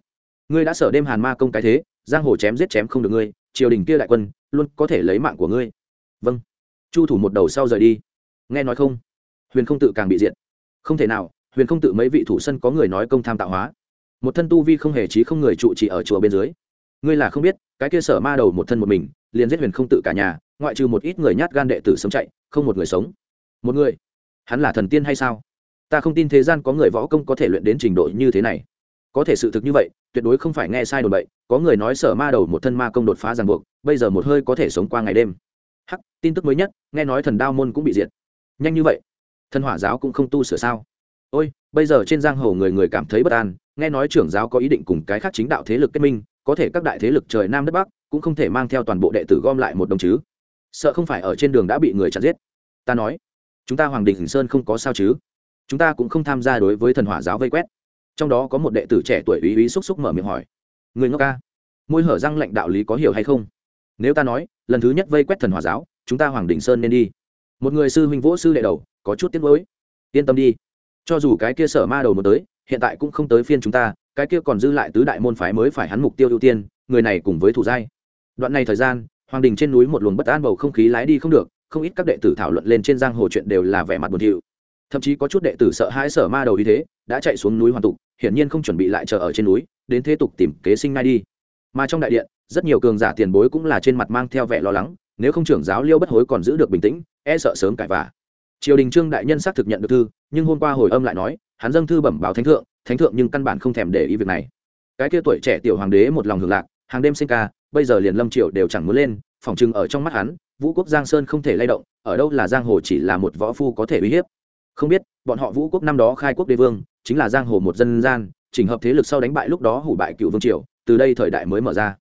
Ngươi đã sở đêm hàn ma công cái thế, giang hồ chém giết chém không được ngươi, triều đình kia đại quân, luôn có thể lấy mạng của ngươi. Vâng. Chu thủ một đầu sau rời đi. Nghe nói không? Huyền không tự càng bị diện. không thể nào, huyền không tự mấy vị thủ sân có người nói công tham tạo hóa. Một thân tu vi không hề trí không người trụ chỉ ở chùa bên dưới. Ngươi là không biết, cái kia sở ma đầu một thân một mình, liền giết huyền không tự cả nhà, ngoại trừ một ít người nhát gan đệ tử sống chạy, không một người sống một người? Hắn là thần tiên hay sao? Ta không tin thế gian có người võ công có thể luyện đến trình độ như thế này. Có thể sự thực như vậy, tuyệt đối không phải nghe sai đồn bậy, có người nói sở ma đầu một thân ma công đột phá ràng buộc, bây giờ một hơi có thể sống qua ngày đêm. Hắc, tin tức mới nhất, nghe nói thần đao môn cũng bị diệt. Nhanh như vậy? Thần hỏa giáo cũng không tu sửa sao? Ôi, bây giờ trên giang hồ người người cảm thấy bất an, nghe nói trưởng giáo có ý định cùng cái khác chính đạo thế lực kết minh, có thể các đại thế lực trời nam đất bắc cũng không thể mang theo toàn bộ đệ tử gom lại một đồng chứ. Sợ không phải ở trên đường đã bị người chặt giết. Ta nói chúng ta hoàng đình sơn không có sao chứ? Chúng ta cũng không tham gia đối với thần hỏa giáo vây quét. Trong đó có một đệ tử trẻ tuổi ý ý xúc xúc mở miệng hỏi người ngốc ca, môi hở răng lệnh đạo lý có hiểu hay không? Nếu ta nói, lần thứ nhất vây quét thần hỏa giáo, chúng ta hoàng đình sơn nên đi. Một người sư huynh vỗ sư đệ đầu, có chút tiếc nuối. Yên tâm đi, cho dù cái kia sở ma đầu một tới, hiện tại cũng không tới phiên chúng ta, cái kia còn dư lại tứ đại môn phái mới phải hắn mục tiêu ưu tiên, người này cùng với thủ giai. Đoạn này thời gian, hoàng đình trên núi một luồng bất an bầu không khí lái đi không được không ít các đệ tử thảo luận lên trên giang hồ chuyện đều là vẻ mặt buồn thiu. Thậm chí có chút đệ tử sợ hãi sở ma đầu như thế, đã chạy xuống núi hoàn tục, hiển nhiên không chuẩn bị lại chờ ở trên núi, đến thế tục tìm kế sinh ngay đi. Mà trong đại điện, rất nhiều cường giả tiền bối cũng là trên mặt mang theo vẻ lo lắng, nếu không trưởng giáo liêu bất hối còn giữ được bình tĩnh e sợ sớm cãi vả triều đình trương đại nhân xác thực nhận được thư, nhưng hôm qua hồi âm lại nói, hắn dâng thư bẩm báo thánh thượng thánh thượng nhưng căn bản không thèm để ý việc này. Cái kia tuổi trẻ tiểu hoàng đế một lòng hưởng lạc, hàng đêm sinh ca, bây giờ liền lâm triều đều chẳng muốn lên Phỏng chừng ở trong mắt hắn, vũ quốc giang sơn không thể lay động, ở đâu là giang hồ chỉ là một võ phu có thể uy hiếp. Không biết, bọn họ vũ quốc năm đó khai quốc đế vương, chính là giang hồ một dân gian, chỉnh hợp thế lực sau đánh bại lúc đó hủ bại cựu vương triều, từ đây thời đại mới mở ra.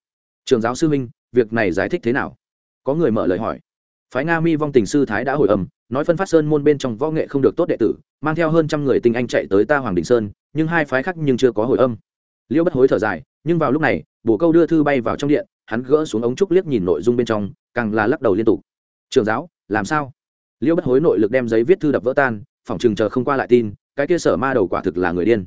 Trường giáo sư minh việc này giải thích thế nào? Có người mở lời hỏi. Phái nga mi vong tình sư thái đã hồi âm, nói phân phát sơn môn bên trong võ nghệ không được tốt đệ tử, mang theo hơn trăm người tinh anh chạy tới ta hoàng đình sơn, nhưng hai phái khác nhưng chưa có hồi âm. Liễu bất hối thở dài, nhưng vào lúc này, bồ câu đưa thư bay vào trong điện hắn gỡ xuống ống trúc liếc nhìn nội dung bên trong, càng là lắc đầu liên tục. Trường giáo, làm sao? Liêu bất hối nội lực đem giấy viết thư đập vỡ tan, phỏng chừng chờ không qua lại tin, cái kia sở ma đầu quả thực là người điên.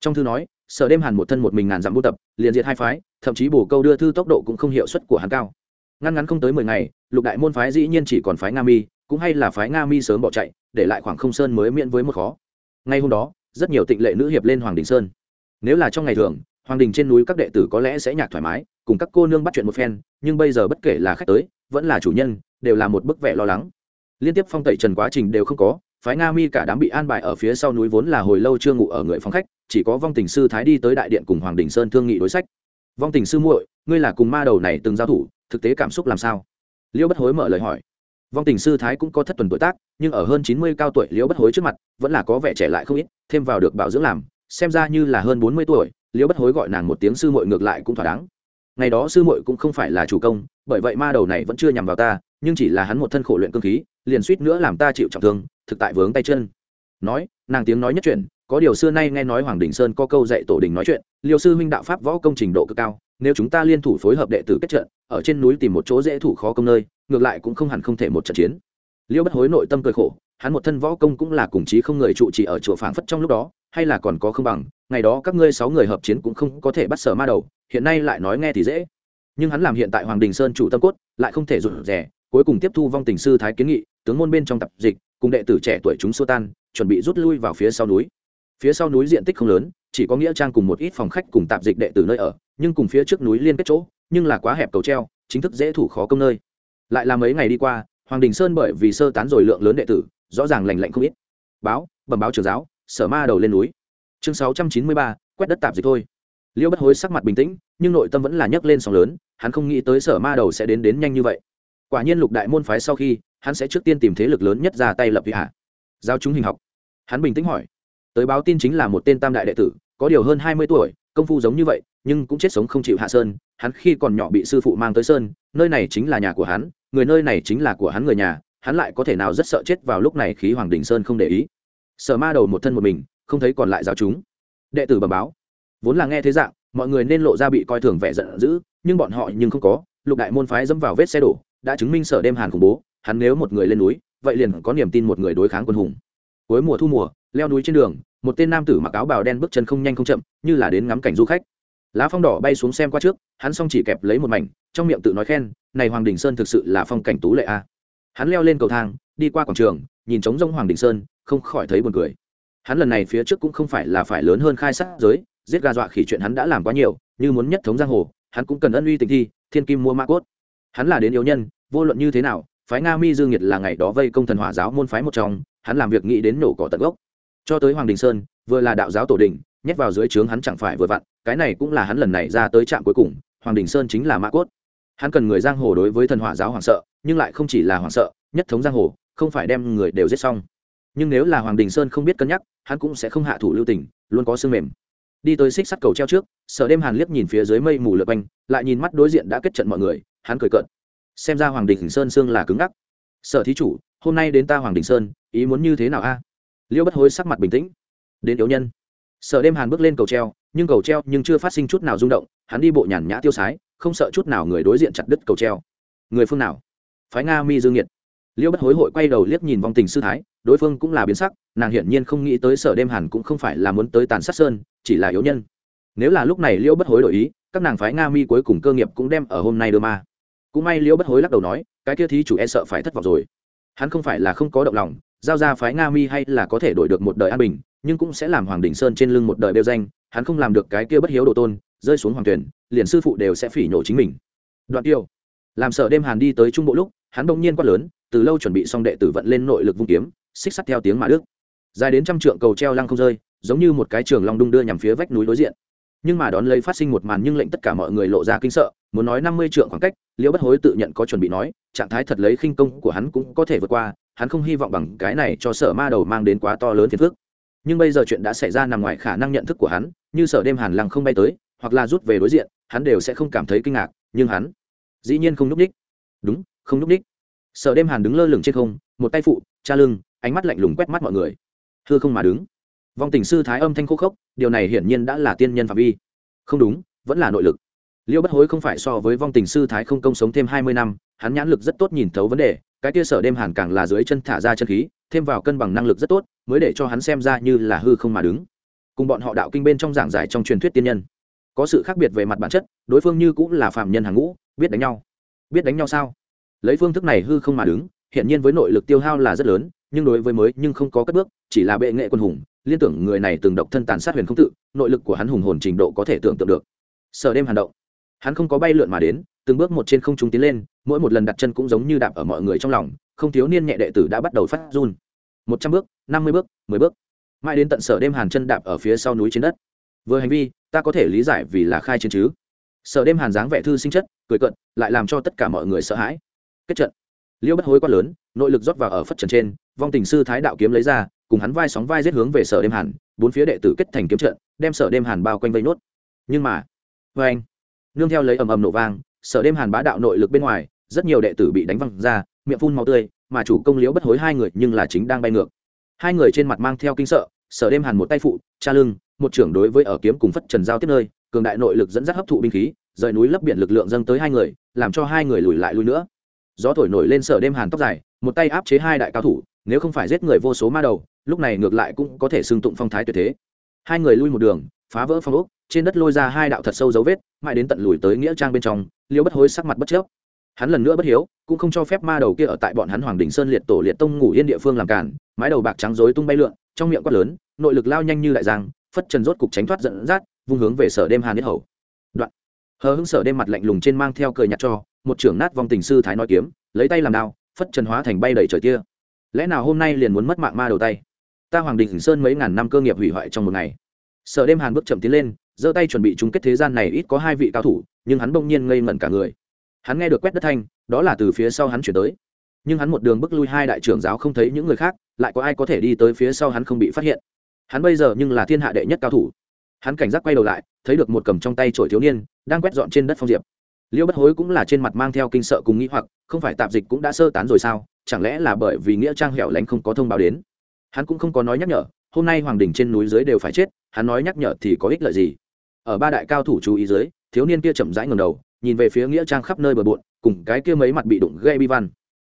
Trong thư nói, sở đêm hàn một thân một mình ngàn dặm buôn tập, liền diệt hai phái, thậm chí bổ câu đưa thư tốc độ cũng không hiệu suất của hắn cao. Ngăn ngắn không tới mười ngày, lục đại môn phái dĩ nhiên chỉ còn phái nga mi, cũng hay là phái nga mi sớm bỏ chạy, để lại khoảng không sơn mới miễn với một khó. Ngay hôm đó, rất nhiều tịnh lệ nữ hiệp lên hoàng đình sơn. Nếu là trong ngày thường hoàng đình trên núi các đệ tử có lẽ sẽ nhạc thoải mái, cùng các cô nương bắt chuyện một phen, nhưng bây giờ bất kể là khách tới, vẫn là chủ nhân, đều là một bức vẻ lo lắng. Liên tiếp phong tẩy trần quá trình đều không có, phái nga mi cả đám bị an bài ở phía sau núi vốn là hồi lâu chưa ngủ ở người phòng khách, chỉ có vong tình sư thái đi tới đại điện cùng hoàng đình sơn thương nghị đối sách. Vong tình sư muội, ngươi là cùng ma đầu này từng giao thủ, thực tế cảm xúc làm sao? Liễu bất hối mở lời hỏi. Vong tình sư thái cũng có thất tuần tuổi tác, nhưng ở hơn chín mươi cao tuổi liễu bất hối trước mặt, vẫn là có vẻ trẻ lại không ít, thêm vào được bảo dưỡng làm xem ra như là hơn bốn mươi tuổi, liễu bất hối gọi nàng một tiếng sư muội ngược lại cũng thỏa đáng. Ngày đó sư muội cũng không phải là chủ công, bởi vậy ma đầu này vẫn chưa nhằm vào ta, nhưng chỉ là hắn một thân khổ luyện cương khí, liền suýt nữa làm ta chịu trọng thương, thực tại vướng tay chân. Nói, nàng tiếng nói nhất chuyện có điều xưa nay nghe nói hoàng đình sơn có câu dạy tổ đình nói chuyện, liêu sư huynh đạo pháp võ công trình độ cực cao, nếu chúng ta liên thủ phối hợp đệ tử kết trận, ở trên núi tìm một chỗ dễ thủ khó công nơi, ngược lại cũng không hẳn không thể một trận chiến. Liêu bất hối nội tâm cười khổ, hắn một thân võ công cũng là cùng chí không người trụ trì ở chùa phảng phất trong lúc đó hay là còn có không bằng, ngày đó các ngươi sáu người hợp chiến cũng không có thể bắt sở ma đầu, hiện nay lại nói nghe thì dễ. Nhưng hắn làm hiện tại hoàng đình sơn chủ tâm cốt, lại không thể rụt rè, cuối cùng tiếp thu vong tình sư thái kiến nghị, tướng môn bên trong tập dịch, cùng đệ tử trẻ tuổi chúng xô tan, chuẩn bị rút lui vào phía sau núi. Phía sau núi diện tích không lớn, chỉ có nghĩa trang cùng một ít phòng khách cùng tạp dịch đệ tử nơi ở, nhưng cùng phía trước núi liên kết chỗ, nhưng là quá hẹp cầu treo, chính thức dễ thủ khó công nơi. Lại là mấy ngày đi qua, hoàng đình sơn bởi vì sơ tán rồi lượng lớn đệ tử, rõ ràng lành lạnh không ít. Báo, bẩm báo trường giáo sở ma đầu lên núi. Chương sáu trăm chín mươi ba, quét đất tạp dịch thôi. Liêu bất hối sắc mặt bình tĩnh, nhưng nội tâm vẫn là nhấc lên sóng lớn, hắn không nghĩ tới sở ma đầu sẽ đến đến nhanh như vậy. Quả nhiên lục đại môn phái sau khi, hắn sẽ trước tiên tìm thế lực lớn nhất ra tay lập vị hạ. Giao chúng hình học. Hắn bình tĩnh hỏi. Tới báo tin chính là một tên tam đại đệ tử, có điều hơn hai mươi tuổi, công phu giống như vậy, nhưng cũng chết sống không chịu hạ sơn. Hắn khi còn nhỏ bị sư phụ mang tới sơn, nơi này chính là nhà của hắn, người nơi này chính là của hắn người nhà, hắn lại có thể nào rất sợ chết vào lúc này khí hoàng đình sơn không để ý sở ma đầu một thân một mình, không thấy còn lại giáo chúng. Đệ tử bẩm báo. Vốn là nghe thế dạng, mọi người nên lộ ra bị coi thường vẻ giận dữ, nhưng bọn họ nhưng không có. Lục đại môn phái dẫm vào vết xe đổ, đã chứng minh sở đêm hàn khủng bố, hắn nếu một người lên núi, vậy liền có niềm tin một người đối kháng quân hùng. Cuối mùa thu mùa, leo núi trên đường, một tên nam tử mặc áo bào đen bước chân không nhanh không chậm, như là đến ngắm cảnh du khách. Lá phong đỏ bay xuống xem qua trước, hắn xong chỉ kẹp lấy một mảnh, trong miệng tự nói khen, này hoàng đình sơn thực sự là phong cảnh tú lệ a. Hắn leo lên cầu thang, đi qua quảng trường nhìn trống rông hoàng đình sơn, không khỏi thấy buồn cười. Hắn lần này phía trước cũng không phải là phải lớn hơn khai sát giới, giết gà dọa khỉ chuyện hắn đã làm quá nhiều, như muốn nhất thống giang hồ, hắn cũng cần ân uy tình thi, thiên kim mua ma cốt. Hắn là đến yếu nhân, vô luận như thế nào, phái nga mi dương nhiệt là ngày đó vây công thần hỏa giáo môn phái một trong, hắn làm việc nghĩ đến nổ cỏ tận gốc. Cho tới hoàng đình sơn, vừa là đạo giáo tổ đình, nhét vào dưới trướng hắn chẳng phải vừa vặn, cái này cũng là hắn lần này ra tới trạm cuối cùng, hoàng đình sơn chính là mã cốt. Hắn cần người giang hồ đối với thần hỏa giáo hoàng sợ, nhưng lại không chỉ là hoàng sợ, nhất thống giang hồ không phải đem người đều giết xong. Nhưng nếu là hoàng đình sơn không biết cân nhắc, hắn cũng sẽ không hạ thủ lưu tình, luôn có xương mềm. Đi tới xích sắt cầu treo trước, sở đêm hàn liếc nhìn phía dưới mây mù lượt quanh, lại nhìn mắt đối diện đã kết trận mọi người, hắn cười cợt. Xem ra hoàng đình sơn xương là cứng ngắc. Sở thí chủ, hôm nay đến ta hoàng đình sơn, ý muốn như thế nào a? Liêu bất hối sắc mặt bình tĩnh. Đến yếu nhân. Sở đêm hàn bước lên cầu treo, nhưng cầu treo nhưng chưa phát sinh chút nào rung động, hắn đi bộ nhàn nhã tiêu sái, không sợ chút nào người đối diện chặt đứt cầu treo. Người phương nào? Phái nga mi dương nhiệt liêu bất hối hội quay đầu liếc nhìn vong tình sư thái, đối phương cũng là biến sắc, nàng hiển nhiên không nghĩ tới sở đêm hàn cũng không phải là muốn tới tàn sát sơn, chỉ là yếu nhân. Nếu là lúc này liêu bất hối đổi ý, các nàng phái nga mi cuối cùng cơ nghiệp cũng đem ở hôm nay đưa ma. Cũng may liêu bất hối lắc đầu nói, cái kia thí chủ e sợ phải thất vọng rồi. Hắn không phải là không có động lòng, giao ra phái nga mi hay là có thể đổi được một đời an bình, nhưng cũng sẽ làm hoàng đình sơn trên lưng một đời đeo danh, hắn không làm được cái kia bất hiếu độ tôn, rơi xuống hoàng tuyển, liền sư phụ đều sẽ phỉ nhổ chính mình. Đoạn tiêu. Làm sợ đêm hàn đi tới trung bộ lúc hắn bỗng nhiên quát lớn, từ lâu chuẩn bị xong đệ tử vận lên nội lực vung kiếm, xích sắt theo tiếng mã đức dài đến trăm trượng cầu treo lăng không rơi, giống như một cái trường long đung đưa nhằm phía vách núi đối diện. Nhưng mà đón lấy phát sinh một màn nhưng lệnh tất cả mọi người lộ ra kinh sợ, muốn nói năm mươi trượng khoảng cách, liễu bất hối tự nhận có chuẩn bị nói, trạng thái thật lấy khinh công của hắn cũng có thể vượt qua, hắn không hy vọng bằng cái này cho sở ma đầu mang đến quá to lớn phiền phức. Nhưng bây giờ chuyện đã xảy ra nằm ngoài khả năng nhận thức của hắn, như sở đêm hàn lăng không bay tới, hoặc là rút về đối diện, hắn đều sẽ không cảm thấy kinh ngạc, nhưng hắn dĩ nhiên không núp ních. Đúng không núp ních sở đêm hàn đứng lơ lửng trên không, một tay phụ, cha lưng, ánh mắt lạnh lùng quét mắt mọi người. Thưa không mà đứng. Vong tình sư thái âm thanh khô khốc, điều này hiển nhiên đã là tiên nhân phạm vi. Không đúng, vẫn là nội lực. Liêu bất hối không phải so với vong tình sư thái không công sống thêm hai mươi năm, hắn nhãn lực rất tốt nhìn thấu vấn đề, cái kia sở đêm hàn càng là dưới chân thả ra chân khí, thêm vào cân bằng năng lực rất tốt, mới để cho hắn xem ra như là hư không mà đứng. Cùng bọn họ đạo kinh bên trong giảng giải trong truyền thuyết tiên nhân. Có sự khác biệt về mặt bản chất, đối phương như cũng là phạm nhân hàng ngũ, biết đánh nhau. Biết đánh nhau sao? Lấy phương thức này hư không mà đứng hiện nhiên với nội lực tiêu hao là rất lớn, nhưng đối với mới nhưng không có cất bước, chỉ là bệ nghệ quân hùng, liên tưởng người này từng độc thân tàn sát huyền không tự, nội lực của hắn hùng hồn trình độ có thể tưởng tượng được. Sở đêm hàn động. Hắn không có bay lượn mà đến, từng bước một trên không trung tiến lên, mỗi một lần đặt chân cũng giống như đạp ở mọi người trong lòng, không thiếu niên nhẹ đệ tử đã bắt đầu phát run. Một trăm bước, năm mươi bước, mười bước. Mãi đến tận sở đêm hàn chân đạp ở phía sau núi trên đất. Vừa hành vi, ta có thể lý giải vì là khai chiến chứ. Sở đêm hàn dáng vẻ thư sinh chất, cười cận lại làm cho tất cả mọi người sợ hãi kết trận. Liêu bất hối quát lớn, nội lực rót vào ở phất trần trên, vong tình sư thái đạo kiếm lấy ra, cùng hắn vai sóng vai giết hướng về sở đêm hàn, bốn phía đệ tử kết thành kiếm trận, đem sở đêm hàn bao quanh vây nốt. Nhưng mà vê anh, nương theo lấy ầm ầm nổ vang, sở đêm hàn bá đạo nội lực bên ngoài, rất nhiều đệ tử bị đánh văng ra, miệng phun màu tươi, mà chủ công liễu bất hối hai người nhưng là chính đang bay ngược. Hai người trên mặt mang theo kinh sợ, sở đêm hàn một tay phụ, cha lưng, một trưởng đối với ở kiếm cùng phất trần giao tiếp nơi, cường đại nội lực dẫn dắt hấp thụ binh khí, rời núi lấp biển lực lượng dâng tới hai người, làm cho hai người lùi lại lùi nữa gió thổi nổi lên sở đêm hàn tóc dài, một tay áp chế hai đại cao thủ, nếu không phải giết người vô số ma đầu, lúc này ngược lại cũng có thể xưng tụng phong thái tuyệt thế. Hai người lui một đường, phá vỡ phong ốc, trên đất lôi ra hai đạo thật sâu dấu vết, mãi đến tận lùi tới nghĩa trang bên trong liêu bất hối sắc mặt bất chấp hắn lần nữa bất hiếu, cũng không cho phép ma đầu kia ở tại bọn hắn hoàng đình sơn liệt tổ liệt tông ngủ yên địa phương làm cản mái đầu bạc trắng rối tung bay lượn, trong miệng quát lớn, nội lực lao nhanh như đại giang, phất trần rốt cục tránh thoát dẫn dắt, vung hướng về sở đêm hàn nhất hầu. Đoạn. Hờ hững sở đêm mặt lạnh lùng trên mang theo cười nhặt cho một trưởng nát vong tình sư thái nói kiếm, lấy tay làm đao, phất trần hóa thành bay đầy trời kia lẽ nào hôm nay liền muốn mất mạng ma đầu tay? Ta hoàng đình sơn mấy ngàn năm cơ nghiệp hủy hoại trong một ngày. Sở đêm hàn bước chậm tiến lên, giơ tay chuẩn bị chung kết thế gian này ít có hai vị cao thủ, nhưng hắn bỗng nhiên ngây ngẩn cả người. Hắn nghe được quét đất thanh, đó là từ phía sau hắn chuyển tới. Nhưng hắn một đường bước lui hai đại trưởng giáo không thấy những người khác, lại có ai có thể đi tới phía sau hắn không bị phát hiện. Hắn bây giờ nhưng là thiên hạ đệ nhất cao thủ. Hắn cảnh giác quay đầu lại, thấy được một cầm trong tay trổi thiếu niên, đang quét dọn trên đất phong diệp liêu bất hối cũng là trên mặt mang theo kinh sợ cùng nghĩ hoặc, không phải tạp dịch cũng đã sơ tán rồi sao? Chẳng lẽ là bởi vì nghĩa trang hẻo lánh không có thông báo đến? Hắn cũng không có nói nhắc nhở, hôm nay hoàng đình trên núi dưới đều phải chết, hắn nói nhắc nhở thì có ích lợi gì? Ở ba đại cao thủ chú ý dưới, thiếu niên kia chậm rãi ngầm đầu, nhìn về phía nghĩa trang khắp nơi bờ bộn, cùng cái kia mấy mặt bị đụng gây bi văn.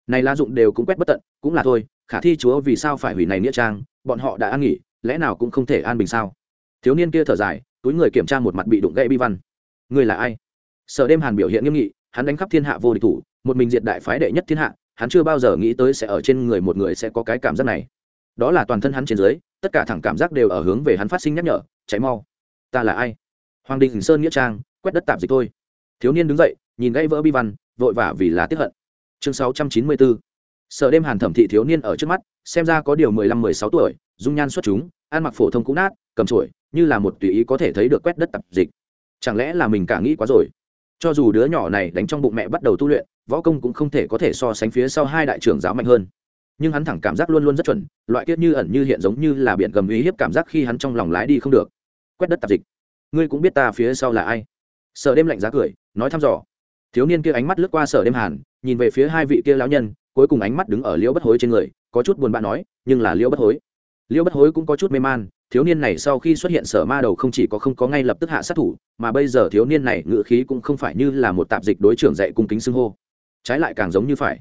Này la dụng đều cũng quét bất tận, cũng là thôi, khả thi chúa vì sao phải hủy này nghĩa trang, bọn họ đã an nghỉ, lẽ nào cũng không thể an bình sao? Thiếu niên kia thở dài, túi người kiểm tra một mặt bị đụng gãy bi văn. Người là ai? Sở đêm hàn biểu hiện nghiêm nghị, hắn đánh khắp thiên hạ vô địch thủ, một mình diệt đại phái đệ nhất thiên hạ, hắn chưa bao giờ nghĩ tới sẽ ở trên người một người sẽ có cái cảm giác này. Đó là toàn thân hắn trên dưới, tất cả thẳng cảm giác đều ở hướng về hắn phát sinh nhắc nhở cháy mau, ta là ai? Hoàng đình sơn nghĩa trang, quét đất tạp dịch thôi. Thiếu niên đứng dậy, nhìn gãy vỡ bi văn, vội vã vì là tiếp hận. Chương sáu trăm chín mươi bốn sở đêm hàn thẩm thị thiếu niên ở trước mắt, xem ra có điều mười lăm mười sáu tuổi, dung nhan xuất chúng, ăn mặc phổ thông cũ nát, cầm trổi như là một tùy ý có thể thấy được quét đất tạp dịch. Chẳng lẽ là mình cả nghĩ quá rồi? Cho dù đứa nhỏ này đánh trong bụng mẹ bắt đầu tu luyện, võ công cũng không thể có thể so sánh phía sau hai đại trưởng giáo mạnh hơn. Nhưng hắn thẳng cảm giác luôn luôn rất chuẩn, loại kiết như ẩn như hiện giống như là biển gầm uy hiếp cảm giác khi hắn trong lòng lái đi không được. Quét đất tạp dịch. Ngươi cũng biết ta phía sau là ai? Sợ đêm lạnh giá cười, nói thăm dò. Thiếu niên kia ánh mắt lướt qua sở đêm hàn, nhìn về phía hai vị kia lão nhân, cuối cùng ánh mắt đứng ở liễu bất hối trên người, có chút buồn bã nói, nhưng là liễu bất hối. Liêu bất hối cũng có chút mê man, thiếu niên này sau khi xuất hiện sở ma đầu không chỉ có không có ngay lập tức hạ sát thủ, mà bây giờ thiếu niên này ngự khí cũng không phải như là một tạp dịch đối trưởng dạy cung kính xưng hô. Trái lại càng giống như phải.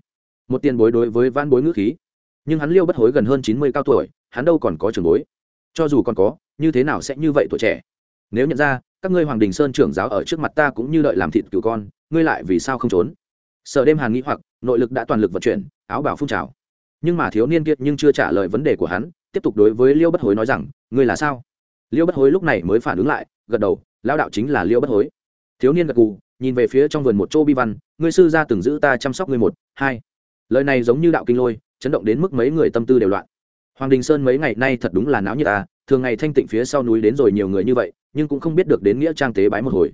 Một tiền bối đối với van bối ngữ khí. Nhưng hắn liêu bất hối gần hơn chín mươi cao tuổi, hắn đâu còn có trường bối. Cho dù còn có, như thế nào sẽ như vậy tuổi trẻ? Nếu nhận ra, các ngươi hoàng đình sơn trưởng giáo ở trước mặt ta cũng như đợi làm thịt cửu con, ngươi lại vì sao không trốn? Sợ đêm hàn nghĩ hoặc, nội lực đã toàn lực vận chuyển, áo bảo phun trào. Nhưng mà thiếu niên kiệt nhưng chưa trả lời vấn đề của hắn tiếp tục đối với liêu bất hối nói rằng, ngươi là sao? Liêu bất hối lúc này mới phản ứng lại, gật đầu, lão đạo chính là liêu bất hối. Thiếu niên gật gù, nhìn về phía trong vườn một chỗ bi văn, ngươi sư gia từng giữ ta chăm sóc ngươi một, hai. Lời này giống như đạo kinh lôi, chấn động đến mức mấy người tâm tư đều loạn. Hoàng đình sơn mấy ngày nay thật đúng là náo như ta à, thường ngày thanh tịnh phía sau núi đến rồi nhiều người như vậy, nhưng cũng không biết được đến nghĩa trang tế bái một hồi.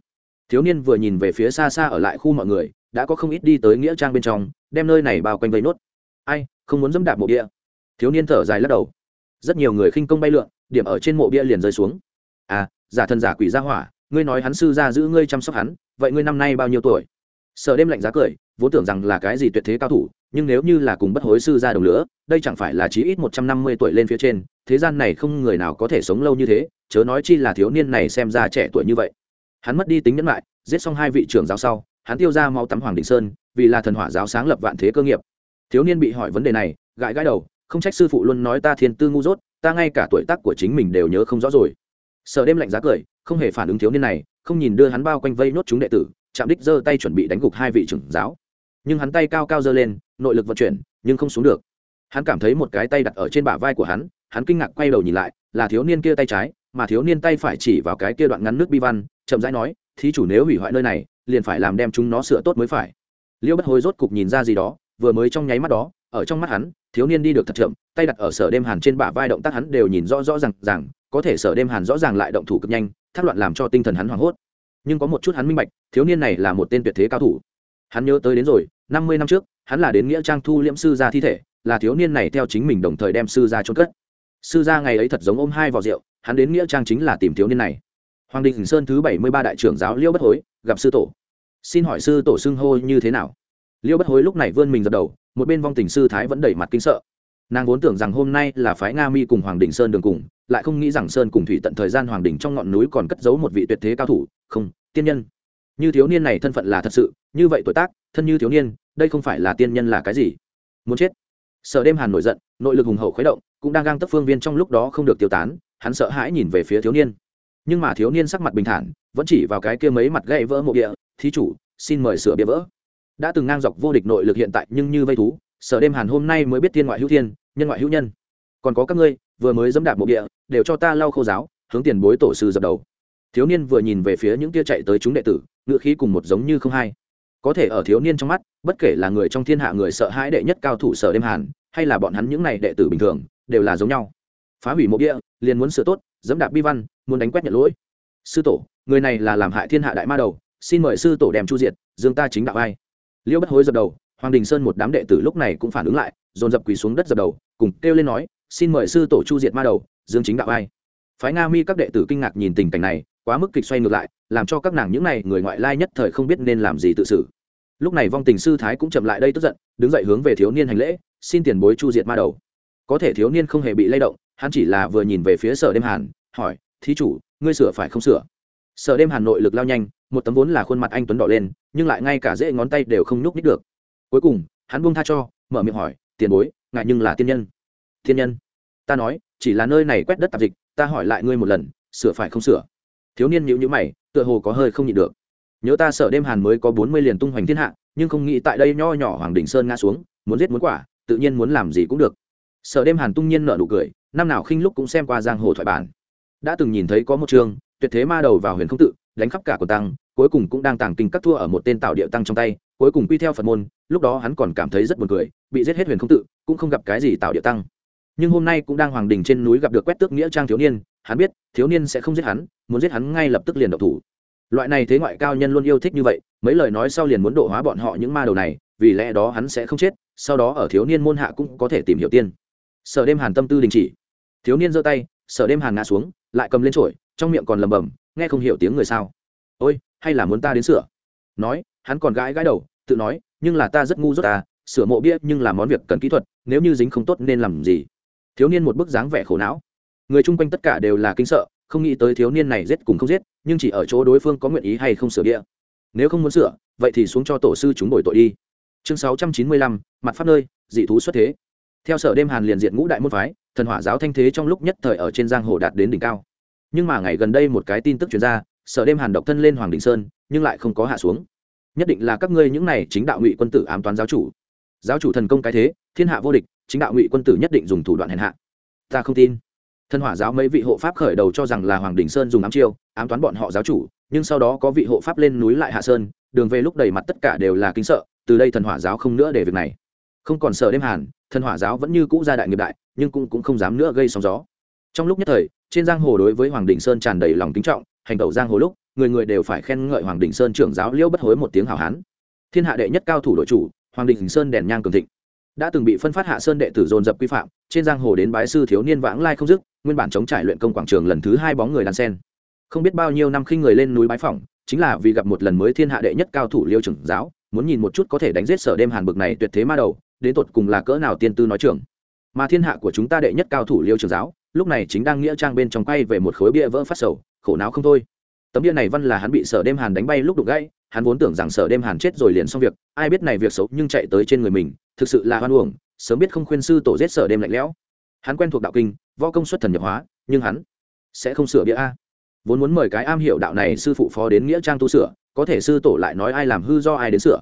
Thiếu niên vừa nhìn về phía xa xa ở lại khu mọi người, đã có không ít đi tới nghĩa trang bên trong, đem nơi này bao quanh vây nốt. Ai, không muốn dẫm đạp mộ địa? Thiếu niên thở dài lắc đầu rất nhiều người khinh công bay lượn, điểm ở trên mộ bia liền rơi xuống. À giả thần giả quỷ ra hỏa, ngươi nói hắn sư ra giữ ngươi chăm sóc hắn, vậy ngươi năm nay bao nhiêu tuổi? Sợ đêm lạnh giá cười, vốn tưởng rằng là cái gì tuyệt thế cao thủ, nhưng nếu như là cùng bất hối sư ra đồng lửa, đây chẳng phải là chí ít một trăm năm mươi tuổi lên phía trên, thế gian này không người nào có thể sống lâu như thế, chớ nói chi là thiếu niên này xem ra trẻ tuổi như vậy. Hắn mất đi tính nhẫn lại giết xong hai vị trưởng giáo sau, hắn tiêu ra mau tắm hoàng đình sơn, vì là thần hỏa giáo sáng lập vạn thế cơ nghiệp. Thiếu niên bị hỏi vấn đề này, gãi gãi đầu không trách sư phụ luôn nói ta thiên tư ngu dốt, ta ngay cả tuổi tác của chính mình đều nhớ không rõ rồi. Sợ đêm lạnh giá cười, không hề phản ứng thiếu niên này, không nhìn đưa hắn bao quanh vây nốt chúng đệ tử, chạm đích giơ tay chuẩn bị đánh gục hai vị trưởng giáo. Nhưng hắn tay cao cao giơ lên, nội lực vận chuyển, nhưng không xuống được. Hắn cảm thấy một cái tay đặt ở trên bả vai của hắn hắn kinh ngạc quay đầu nhìn lại, là thiếu niên kia tay trái, mà thiếu niên tay phải chỉ vào cái kia đoạn ngắn nước bi văn, chậm rãi nói, thí chủ nếu hủy hoại nơi này, liền phải làm đem chúng nó sửa tốt mới phải. Liêu bất hối rốt cục nhìn ra gì đó, vừa mới trong nháy mắt đó ở trong mắt hắn thiếu niên đi được thật chậm tay đặt ở sở đêm hàn trên bả vai động tác hắn đều nhìn rõ rõ ràng, rằng có thể sở đêm hàn rõ ràng lại động thủ cực nhanh thác loạn làm cho tinh thần hắn hoảng hốt. Nhưng có một chút hắn minh bạch thiếu niên này là một tên tuyệt thế cao thủ. Hắn nhớ tới đến rồi năm mươi năm trước hắn là đến nghĩa trang thu liễm sư gia thi thể là thiếu niên này theo chính mình đồng thời đem sư gia trôn cất. Sư gia ngày ấy thật giống ôm hai vỏ rượu hắn đến nghĩa trang chính là tìm thiếu niên này. Hoàng đình sơn thứ bảy mươi ba đại trưởng giáo liêu bất hối gặp sư tổ. Xin hỏi sư tổ xưng hô như thế nào? Liêu bất hối lúc này vươn mình dập đầu, một bên vong tình sư thái vẫn đẩy mặt kinh sợ. Nàng vốn tưởng rằng hôm nay là phái nga mi cùng hoàng đình sơn đường cùng, lại không nghĩ rằng sơn cùng thủy tận thời gian hoàng đình trong ngọn núi còn cất giấu một vị tuyệt thế cao thủ. Không, tiên nhân. Như thiếu niên này thân phận là thật sự, như vậy tuổi tác, thân như thiếu niên, đây không phải là tiên nhân là cái gì? Muốn chết. Sợ đêm hàn nổi giận, nội lực hùng hậu khuấy động, cũng đang gang tấp phương viên trong lúc đó không được tiêu tán, hắn sợ hãi nhìn về phía thiếu niên. Nhưng mà thiếu niên sắc mặt bình thản, vẫn chỉ vào cái kia mấy mặt gãy vỡ mộ địa, thí chủ, xin mời sửa bia vỡ đã từng ngang dọc vô địch nội lực hiện tại nhưng như vây thú, sở đêm hàn hôm nay mới biết thiên ngoại hữu thiên, nhân ngoại hữu nhân. Còn có các ngươi, vừa mới dẫm đạp mộ địa, đều cho ta lau khô giáo, hướng tiền bối tổ sư dập đầu. Thiếu niên vừa nhìn về phía những kia chạy tới chúng đệ tử ngựa khí cùng một giống như không hai có thể ở thiếu niên trong mắt, bất kể là người trong thiên hạ người sợ hãi đệ nhất cao thủ sở đêm hàn, hay là bọn hắn những này đệ tử bình thường, đều là giống nhau. Phá hủy mộ địa, liền muốn sửa tốt, dẫm đạp bi văn, muốn đánh quét nhận lỗi. Sư tổ, người này là làm hại thiên hạ đại ma đầu, xin mời sư tổ đem chu diệt, dương ta chính đạo ai liêu bất hối dập đầu, hoàng đình sơn một đám đệ tử lúc này cũng phản ứng lại, dồn dập quỳ xuống đất dập đầu, cùng kêu lên nói, xin mời sư tổ chu diệt ma đầu, dương chính đạo ai. Phái nga mi các đệ tử kinh ngạc nhìn tình cảnh này, quá mức kịch xoay ngược lại, làm cho các nàng những n à y người ngoại lai nhất thời không biết nên làm gì tự xử. Lúc này vong tình sư thái cũng chậm lại đây tức giận, đứng dậy hướng về thiếu niên hành lễ, xin tiền bối chu diệt ma đầu. Có thể thiếu niên không hề bị lay động, hắn chỉ là vừa nhìn về phía sở đêm hàn, hỏi, thí chủ, ngươi sửa phải không sửa? Sở đêm hàn nội lực lao nhanh, một tấm vốn là khuôn mặt anh tuấn đỏ lên nhưng lại ngay cả dễ ngón tay đều không nhúc nít được. Cuối cùng, hắn buông tha cho, mở miệng hỏi, tiền bối ngại nhưng là tiên nhân? Thiên nhân? Ta nói, chỉ là nơi này quét đất tạp dịch, ta hỏi lại ngươi một lần, sửa phải không sửa? Thiếu niên nhịu nhữ mày, tựa hồ có hơi không nhịn được. Nhớ ta sợ đêm hàn mới có bốn mươi liền tung hoành thiên hạ, nhưng không nghĩ tại đây nho nhỏ hoàng đình sơn ngã xuống, muốn giết muốn quả, tự nhiên muốn làm gì cũng được. Sợ đêm hàn tung nhiên nở nụ cười, năm nào khinh lúc cũng xem qua giang hồ thoại bản. Đã từng nhìn thấy có một chương tuyệt thế ma đầu vào huyền không tự, đánh khắp cả của tăng cuối cùng cũng đang tàng kinh các thua ở một tên tạo địa tăng trong tay, cuối cùng quy theo phật môn, lúc đó hắn còn cảm thấy rất buồn cười, bị giết hết huyền không tự, cũng không gặp cái gì tạo địa tăng. Nhưng hôm nay cũng đang hoàng đình trên núi gặp được quét tước nghĩa trang thiếu niên, hắn biết, thiếu niên sẽ không giết hắn, muốn giết hắn ngay lập tức liền độc thủ. Loại này thế ngoại cao nhân luôn yêu thích như vậy, mấy lời nói sau liền muốn độ hóa bọn họ những ma đầu này, vì lẽ đó hắn sẽ không chết, sau đó ở thiếu niên môn hạ cũng có thể tìm hiểu tiên. Sở đêm hàn tâm tư đình chỉ. Thiếu niên giơ tay, sở đêm hàn ngã xuống, lại cầm lên trổi trong miệng còn lầm bầm nghe không hiểu tiếng người sao. Ôi hay là muốn ta đến sửa? Nói, hắn còn gãi gãi đầu, tự nói, nhưng là ta rất ngu dốt ta, sửa mộ bia nhưng là món việc cần kỹ thuật, nếu như dính không tốt nên làm gì? Thiếu niên một bức dáng vẻ khổ não. Người chung quanh tất cả đều là kinh sợ, không nghĩ tới thiếu niên này giết cùng không giết, nhưng chỉ ở chỗ đối phương có nguyện ý hay không sửa bia. Nếu không muốn sửa, vậy thì xuống cho tổ sư chúng đổi tội đi. Chương sáu trăm chín mươi lăm, mặt pháp nơi, dị thú xuất thế. Theo sở đêm hàn liền diện ngũ đại môn phái, thần hỏa giáo thanh thế trong lúc nhất thời ở trên giang hồ đạt đến đỉnh cao. Nhưng mà ngày gần đây một cái tin tức chuyển ra sở đêm hàn độc thân lên hoàng đình sơn nhưng lại không có hạ xuống. Nhất định là các ngươi những này chính đạo ngụy quân tử ám toán giáo chủ. Giáo chủ thần công cái thế thiên hạ vô địch chính đạo ngụy quân tử nhất định dùng thủ đoạn hèn hạ. Ta không tin. Thân hỏa giáo mấy vị hộ pháp khởi đầu cho rằng là hoàng đình sơn dùng ám chiêu ám toán bọn họ giáo chủ nhưng sau đó có vị hộ pháp lên núi lại hạ sơn đường về lúc đầy mặt tất cả đều là kính sợ từ đây thần hỏa giáo không nữa để việc này. Không còn sợ đêm hàn thần hỏa giáo vẫn như cũ gia đại nghiệp đại nhưng cũng, cũng không dám nữa gây sóng gió. Trong lúc nhất thời trên giang hồ đối với hoàng đình sơn tràn đầy lòng kính trọng hành tẩu giang hồ lúc, người người đều phải khen ngợi hoàng đình sơn trưởng giáo liễu bất hối một tiếng hào hán. Thiên hạ đệ nhất cao thủ đội chủ, hoàng đình sơn đèn nhang cường thịnh. Đã từng bị phân phát hạ sơn đệ tử dồn dập quy phạm, trên giang hồ đến bái sư thiếu niên vãng lai không dứt, nguyên bản chống trải luyện công quảng trường lần thứ hai bóng người đàn sen. Không biết bao nhiêu năm khi người lên núi bái phỏng, chính là vì gặp một lần mới thiên hạ đệ nhất cao thủ liêu trưởng giáo, muốn nhìn một chút có thể đánh giết sở đêm hàn bực này tuyệt thế ma đầu, đến tột cùng là cỡ nào tiên tư nói trưởng. Mà thiên hạ của chúng ta đệ nhất cao thủ liêu trưởng giáo, lúc này chính đang nghĩa trang bên trong quay về một khối bia vỡ phát sầu khổ não không thôi. Tấm bia này văn là hắn bị sở đêm hàn đánh bay lúc đục gãy, hắn vốn tưởng rằng sở đêm hàn chết rồi liền xong việc, ai biết này việc xấu nhưng chạy tới trên người mình, thực sự là hoan uổng, sớm biết không khuyên sư tổ giết sở đêm lạnh lẽo. Hắn quen thuộc đạo kinh, võ công xuất thần nhập hóa, nhưng hắn sẽ không sửa bia a. Vốn muốn mời cái am hiểu đạo này sư phụ phó đến nghĩa trang tu sửa, có thể sư tổ lại nói ai làm hư do ai đến sửa.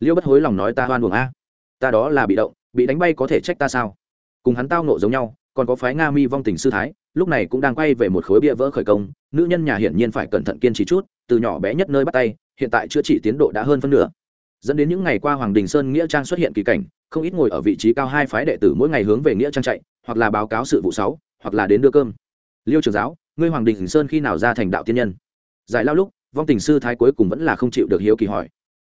Liêu bất hối lòng nói ta hoan uổng a. Ta đó là bị động, bị đánh bay có thể trách ta sao? Cùng hắn tao nộ giống nhau, còn có phái nga mi vong tình sư thái lúc này cũng đang quay về một khối bia vỡ khởi công, nữ nhân nhà hiển nhiên phải cẩn thận kiên trì chút, từ nhỏ bé nhất nơi bắt tay, hiện tại chữa trị tiến độ đã hơn phân nửa. Dẫn đến những ngày qua hoàng đình sơn nghĩa trang xuất hiện kỳ cảnh, không ít ngồi ở vị trí cao hai phái đệ tử mỗi ngày hướng về nghĩa trang chạy, hoặc là báo cáo sự vụ sáu, hoặc là đến đưa cơm. Liêu trường giáo, ngươi hoàng đình sơn khi nào ra thành đạo tiên nhân? Giải lao lúc, vong tình sư thái cuối cùng vẫn là không chịu được hiếu kỳ hỏi.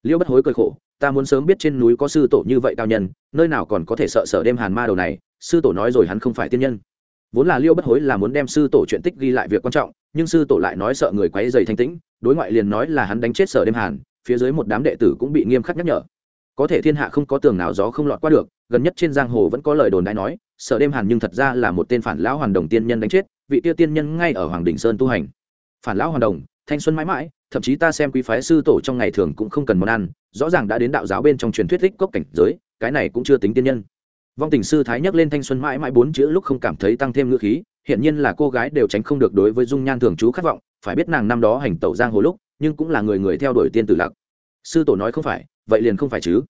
Liêu bất hối cười khổ, ta muốn sớm biết trên núi có sư tổ như vậy cao nhân, nơi nào còn có thể sợ sợ đêm hàn ma đầu này, sư tổ nói rồi hắn không phải tiên nhân vốn là liêu bất hối là muốn đem sư tổ chuyện tích ghi lại việc quan trọng, nhưng sư tổ lại nói sợ người quấy dày thanh tĩnh, đối ngoại liền nói là hắn đánh chết sở đêm hàn, phía dưới một đám đệ tử cũng bị nghiêm khắc nhắc nhở. Có thể thiên hạ không có tường nào gió không lọt qua được, gần nhất trên giang hồ vẫn có lời đồn đại nói, sở đêm hàn nhưng thật ra là một tên phản lão hoàn đồng tiên nhân đánh chết, vị tiêu tiên nhân ngay ở hoàng đình sơn tu hành. Phản lão hoàn đồng, thanh xuân mãi mãi, thậm chí ta xem quý phái sư tổ trong ngày thường cũng không cần món ăn, rõ ràng đã đến đạo giáo bên trong truyền thuyết tích cốc cảnh giới, cái này cũng chưa tính tiên nhân vong tình sư thái nhắc lên thanh xuân mãi mãi bốn chữ lúc không cảm thấy tăng thêm ngữ khí hiện nhiên là cô gái đều tránh không được đối với dung nhan thường chú khát vọng, phải biết nàng năm đó hành tẩu giang hồ lúc, nhưng cũng là người người theo đuổi tiên tử lạc. Sư tổ nói không phải, vậy liền không phải chứ.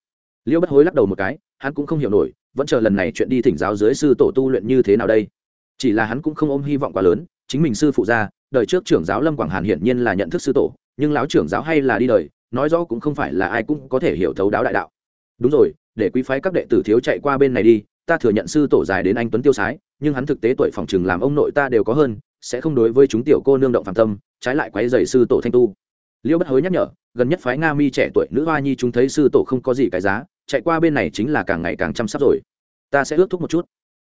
Liêu bất hối lắc đầu một cái, hắn cũng không hiểu nổi, vẫn chờ lần này chuyện đi thỉnh giáo dưới sư tổ tu luyện như thế nào đây. Chỉ là hắn cũng không ôm hy vọng quá lớn, chính mình sư phụ ra, đời trước trưởng giáo lâm quảng hàn hiển nhiên là nhận thức sư tổ, nhưng lão trưởng giáo hay là đi đời, nói rõ cũng không phải là ai cũng có thể hiểu thấu đáo đại đạo đúng rồi, để quý phái các đệ tử thiếu chạy qua bên này đi, ta thừa nhận sư tổ dài đến anh tuấn tiêu sái, nhưng hắn thực tế tuổi phòng chừng làm ông nội ta đều có hơn, sẽ không đối với chúng tiểu cô nương động phạm tâm, trái lại quấy dày sư tổ thanh tu. Liêu bất hối nhắc nhở, gần nhất phái nga mi trẻ tuổi nữ hoa nhi chúng thấy sư tổ không có gì cái giá, chạy qua bên này chính là càng ngày càng chăm sóc rồi. Ta sẽ ước thúc một chút.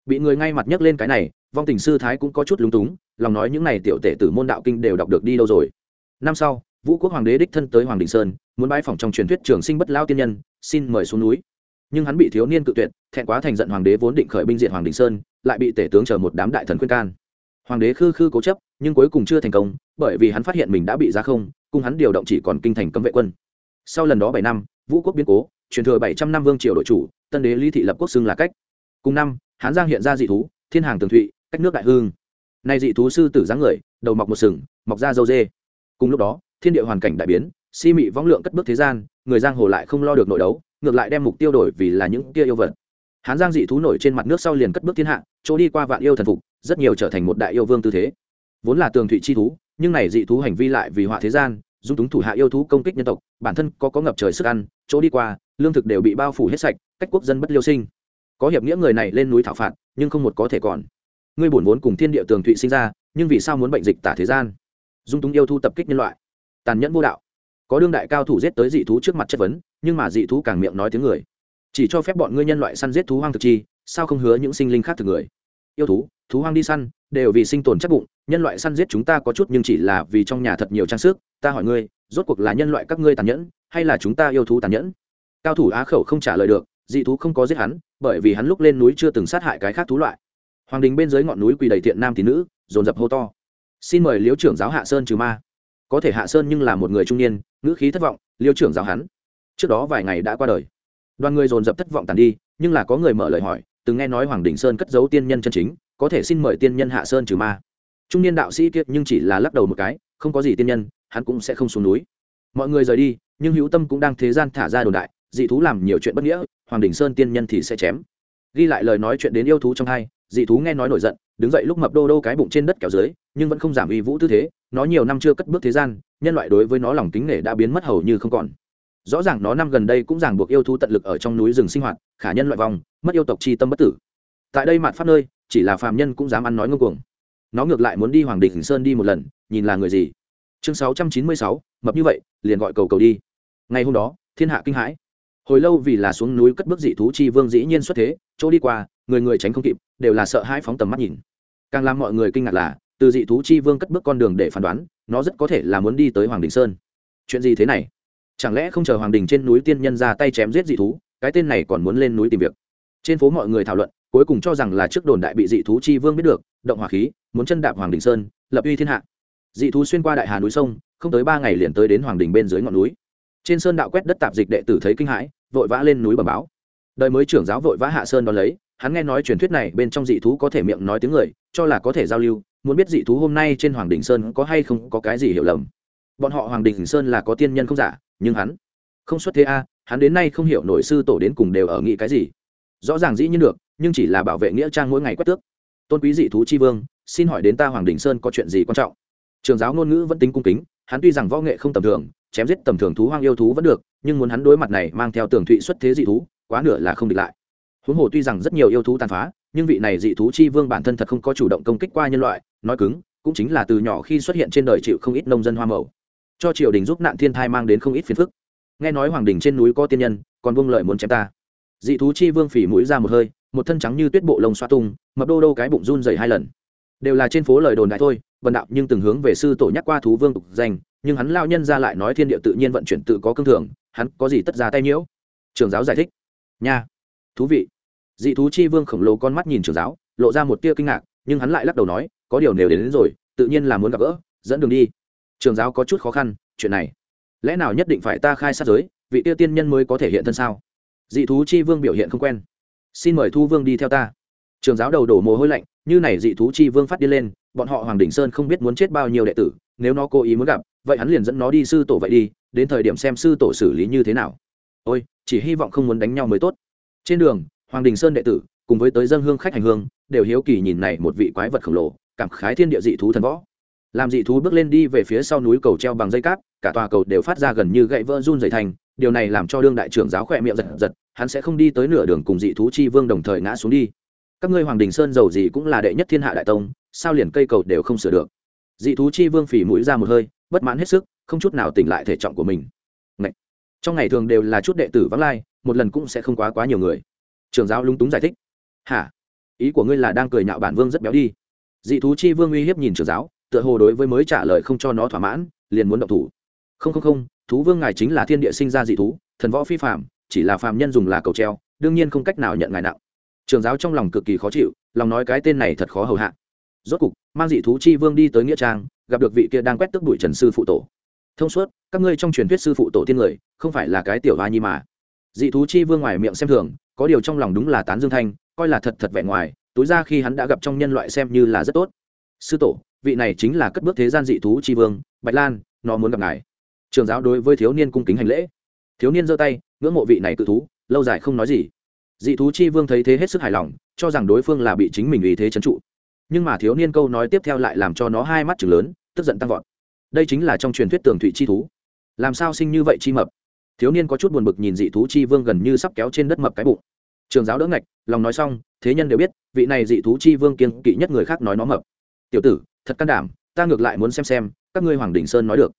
Bị người ngay mặt nhắc lên cái này, vong tình sư thái cũng có chút lúng túng, lòng nói những n à y tiểu tể tử môn đạo kinh đều đọc được đi đâu rồi. Năm sau vũ quốc hoàng đế đích thân tới hoàng đình sơn, muốn bãi phòng trong truyền thuyết trường sinh bất lao tiên nhân, xin mời xuống núi. Nhưng hắn bị thiếu niên cự tuyệt, thẹn quá thành giận hoàng đế vốn định khởi binh diện hoàng đình sơn, lại bị tể tướng chờ một đám đại thần khuyên can. Hoàng đế khư khư cố chấp, nhưng cuối cùng chưa thành công, bởi vì hắn phát hiện mình đã bị ra không, cùng hắn điều động chỉ còn kinh thành cấm vệ quân. Sau lần đó bảy năm, vũ quốc biến cố, truyền thừa bảy trăm năm vương triều đội chủ, tân đế lý thị lập quốc xưng là cách. Cùng năm, hán giang hiện ra dị thú, thiên hàng tường thụy, cách nước đại hương nay dị thú sư tử dáng người, đầu mọc một sừng, mọc ra dâu dê. Cùng lúc đó thiên địa hoàn cảnh đại biến, si mị võng lượng cất bước thế gian, người giang hồ lại không lo được nội đấu, ngược lại đem mục tiêu đổi vì là những kia yêu vật. Hán giang dị thú nổi trên mặt nước sau liền cất bước thiên hạ, chỗ đi qua vạn yêu thần phục, rất nhiều trở thành một đại yêu vương tư thế. Vốn là tường thụy chi thú, nhưng này dị thú hành vi lại vì họa thế gian, dung túng thủ hạ yêu thú công kích nhân tộc, bản thân có có ngập trời sức ăn, chỗ đi qua, lương thực đều bị bao phủ hết sạch, cách quốc dân bất liêu sinh. Có hiệp nghĩa người này lên núi thảo phạt, nhưng không một có thể còn. Ngươi bổn vốn cùng thiên địa tường thụy sinh ra, nhưng vì sao muốn bệnh dịch tả thế gian? Dung túng yêu thú tập kích nhân loại tàn nhẫn vô đạo. Có đương đại cao thủ giết tới dị thú trước mặt chất vấn, nhưng mà dị thú càng miệng nói tiếng người. Chỉ cho phép bọn ngươi nhân loại săn giết thú hoang thực chi, sao không hứa những sinh linh khác thực người? Yêu thú thú hoang đi săn, đều vì sinh tồn chắc bụng, nhân loại săn giết chúng ta có chút nhưng chỉ là vì trong nhà thật nhiều trang sức, ta hỏi ngươi, rốt cuộc là nhân loại các ngươi tàn nhẫn, hay là chúng ta yêu thú tàn nhẫn? Cao thủ á khẩu không trả lời được, dị thú không có giết hắn, bởi vì hắn lúc lên núi chưa từng sát hại cái khác thú loại. Hoàng đình bên dưới ngọn núi quỳ đầy thiện nam tín nữ, dồn dập hô to. Xin mời liếu trưởng giáo hạ sơn trừ ma có thể hạ sơn nhưng là một người trung niên, ngữ khí thất vọng, liêu trưởng giáo hắn. Trước đó vài ngày đã qua đời. Đoàn người dồn dập thất vọng tàn đi, nhưng là có người mở lời hỏi, từng nghe nói hoàng đình sơn cất giấu tiên nhân chân chính, có thể xin mời tiên nhân hạ sơn trừ ma. Trung niên đạo sĩ kiệt nhưng chỉ là lắc đầu một cái, không có gì tiên nhân, hắn cũng sẽ không xuống núi. Mọi người rời đi, nhưng hữu tâm cũng đang thế gian thả ra đồn đại, dị thú làm nhiều chuyện bất nghĩa, hoàng đình sơn tiên nhân thì sẽ chém. Ghi lại lời nói chuyện đến yêu thú trong hai, dị thú nghe nói nổi giận, đứng dậy lúc mập đô đô cái bụng trên đất kéo dưới nhưng vẫn không giảm uy vũ tư thế, nó nhiều năm chưa cất bước thế gian, nhân loại đối với nó lòng kính nể đã biến mất hầu như không còn. Rõ ràng nó năm gần đây cũng ràng buộc yêu thú tận lực ở trong núi rừng sinh hoạt, khả nhân loại vòng mất yêu tộc chi tâm bất tử. Tại đây mặt pháp nơi, chỉ là phàm nhân cũng dám ăn nói ngông cuồng. Nó ngược lại muốn đi hoàng đình sơn đi một lần, nhìn là người gì? Chương sáu trăm chín mươi sáu, mập như vậy, liền gọi cầu cầu đi. Ngày hôm đó, thiên hạ kinh hãi. Hồi lâu vì là xuống núi cất bước dị thú chi vương dĩ nhiên xuất thế, chỗ đi qua, người người tránh không kịp, đều là sợ hãi phóng tầm mắt nhìn. Càng làm mọi người kinh ngạc là từ dị thú chi vương cất bước con đường để phán đoán, nó rất có thể là muốn đi tới hoàng đình sơn. Chuyện gì thế này? Chẳng lẽ không chờ hoàng đình trên núi tiên nhân ra tay chém giết dị thú, cái tên này còn muốn lên núi tìm việc? Trên phố mọi người thảo luận, cuối cùng cho rằng là trước đồn đại bị dị thú chi vương biết được, động hỏa khí, muốn chân đạp hoàng đình sơn, lập uy thiên hạ. Dị thú xuyên qua đại hà núi sông, không tới ba ngày liền tới đến hoàng đình bên dưới ngọn núi. Trên sơn đạo quét đất tạp dịch đệ tử thấy kinh hãi, vội vã lên núi bờ báo. Đời mới trưởng giáo vội vã hạ sơn đón lấy hắn nghe nói truyền thuyết này bên trong dị thú có thể miệng nói tiếng người, cho là có thể giao lưu, muốn biết dị thú hôm nay trên hoàng đình sơn có hay không có cái gì hiểu lầm. Bọn họ hoàng đình sơn là có tiên nhân không giả, nhưng hắn không xuất thế a, hắn đến nay không hiểu nội sư tổ đến cùng đều ở nghĩ cái gì. Rõ ràng dĩ nhiên được, nhưng chỉ là bảo vệ nghĩa trang mỗi ngày quét tước. Tôn quý dị thú chi vương, xin hỏi đến ta hoàng đình sơn có chuyện gì quan trọng? Trường giáo ngôn ngữ vẫn tính cung kính, hắn tuy rằng võ nghệ không tầm thường, chém giết tầm thường thú hoang yêu thú vẫn được, nhưng muốn hắn đối mặt này mang theo tường thụy xuất thế dị thú, quá nửa là không địch lại huống hồ tuy rằng rất nhiều yêu thú tàn phá, nhưng vị này dị thú chi vương bản thân thật không có chủ động công kích qua nhân loại, nói cứng, cũng chính là từ nhỏ khi xuất hiện trên đời chịu không ít nông dân hoa màu. Cho triều đình giúp nạn thiên thai mang đến không ít phiền phức. Nghe nói hoàng đình trên núi có tiên nhân, còn vung lợi muốn chém ta. Dị thú chi vương phỉ mũi ra một hơi, một thân trắng như tuyết bộ lông xoa tung, mập đô đô cái bụng run dày hai lần. Đều là trên phố lời đồn đại thôi, vần đạo nhưng từng hướng về sư tổ nhắc qua thú vương tục danh, nhưng hắn lao nhân ra lại nói thiên địa tự nhiên vận chuyển tự có cương thường, hắn có gì tất ra tay nhiễu? Trường giáo giải thích. Nha. Thú vị dị thú chi vương khổng lồ con mắt nhìn trường giáo lộ ra một tia kinh ngạc nhưng hắn lại lắc đầu nói có điều nếu đến, đến rồi tự nhiên là muốn gặp gỡ dẫn đường đi. Trường giáo có chút khó khăn chuyện này lẽ nào nhất định phải ta khai sát giới vị tiêu tiên nhân mới có thể hiện thân sao? Dị thú chi vương biểu hiện không quen. Xin mời thu vương đi theo ta. Trường giáo đầu đổ mồ hôi lạnh như này dị thú chi vương phát đi lên bọn họ hoàng đình sơn không biết muốn chết bao nhiêu đệ tử nếu nó cố ý muốn gặp vậy hắn liền dẫn nó đi sư tổ vậy đi đến thời điểm xem sư tổ xử lý như thế nào. Ôi chỉ hy vọng không muốn đánh nhau mới tốt. Trên đường hoàng đình sơn đệ tử, cùng với tới dân hương khách hành hương, đều hiếu kỳ nhìn này một vị quái vật khổng lồ, cảm khái thiên địa dị thú thần võ. Làm dị thú bước lên đi về phía sau núi cầu treo bằng dây cáp, cả tòa cầu đều phát ra gần như gậy vỡ run dày thành, điều này làm cho đương đại trưởng giáo khỏe miệng giật giật, hắn sẽ không đi tới nửa đường cùng dị thú chi vương đồng thời ngã xuống đi. Các ngươi hoàng đình sơn giàu gì cũng là đệ nhất thiên hạ đại tông, sao liền cây cầu đều không sửa được? Dị thú chi vương phỉ mũi ra một hơi, bất mãn hết sức, không chút nào tỉnh lại thể trọng của mình. Ngậy! trong ngày thường đều là chút đệ tử vắng lai, một lần cũng sẽ không quá quá nhiều người trường giáo lúng túng giải thích. Hả? Ý của ngươi là đang cười nhạo bản vương rất béo đi. Dị thú chi vương uy hiếp nhìn trường giáo, tựa hồ đối với mới trả lời không cho nó thỏa mãn, liền muốn động thủ. Không không không, thú vương ngài chính là thiên địa sinh ra dị thú, thần võ phi phạm chỉ là phạm nhân dùng là cầu treo, đương nhiên không cách nào nhận ngài nặng. Trường giáo trong lòng cực kỳ khó chịu, lòng nói cái tên này thật khó hầu hạ. Rốt cục, mang dị thú chi vương đi tới nghĩa trang, gặp được vị kia đang quét tức bụi trần sư phụ tổ. Thông suốt, các ngươi trong truyền thuyết sư phụ tổ tiên người, không phải là cái tiểu hoa nhi mà. Dị thú chi vương ngoài miệng xem thường có điều trong lòng đúng là tán dương thanh, coi là thật thật vẻ ngoài, túi ra khi hắn đã gặp trong nhân loại xem như là rất tốt. Sư tổ, vị này chính là cất bước thế gian dị thú chi vương, bạch lan, nó muốn gặp ngài. Trường giáo đối với thiếu niên cung kính hành lễ. Thiếu niên giơ tay, ngưỡng mộ vị này cự thú, lâu dài không nói gì. Dị thú chi vương thấy thế hết sức hài lòng, cho rằng đối phương là bị chính mình ý thế trấn trụ. Nhưng mà thiếu niên câu nói tiếp theo lại làm cho nó hai mắt chừng lớn, tức giận tăng vọt. Đây chính là trong truyền thuyết tường thụy chi thú. Làm sao sinh như vậy chi mập? Thiếu niên có chút buồn bực nhìn dị thú chi vương gần như sắp kéo trên đất mập cái bụng trường giáo đỡ ngạch, lòng nói xong, thế nhân đều biết, vị này dị thú chi vương kiên kỵ nhất người khác nói nó mập. Tiểu tử, thật can đảm, ta ngược lại muốn xem xem, các ngươi hoàng đình sơn nói được.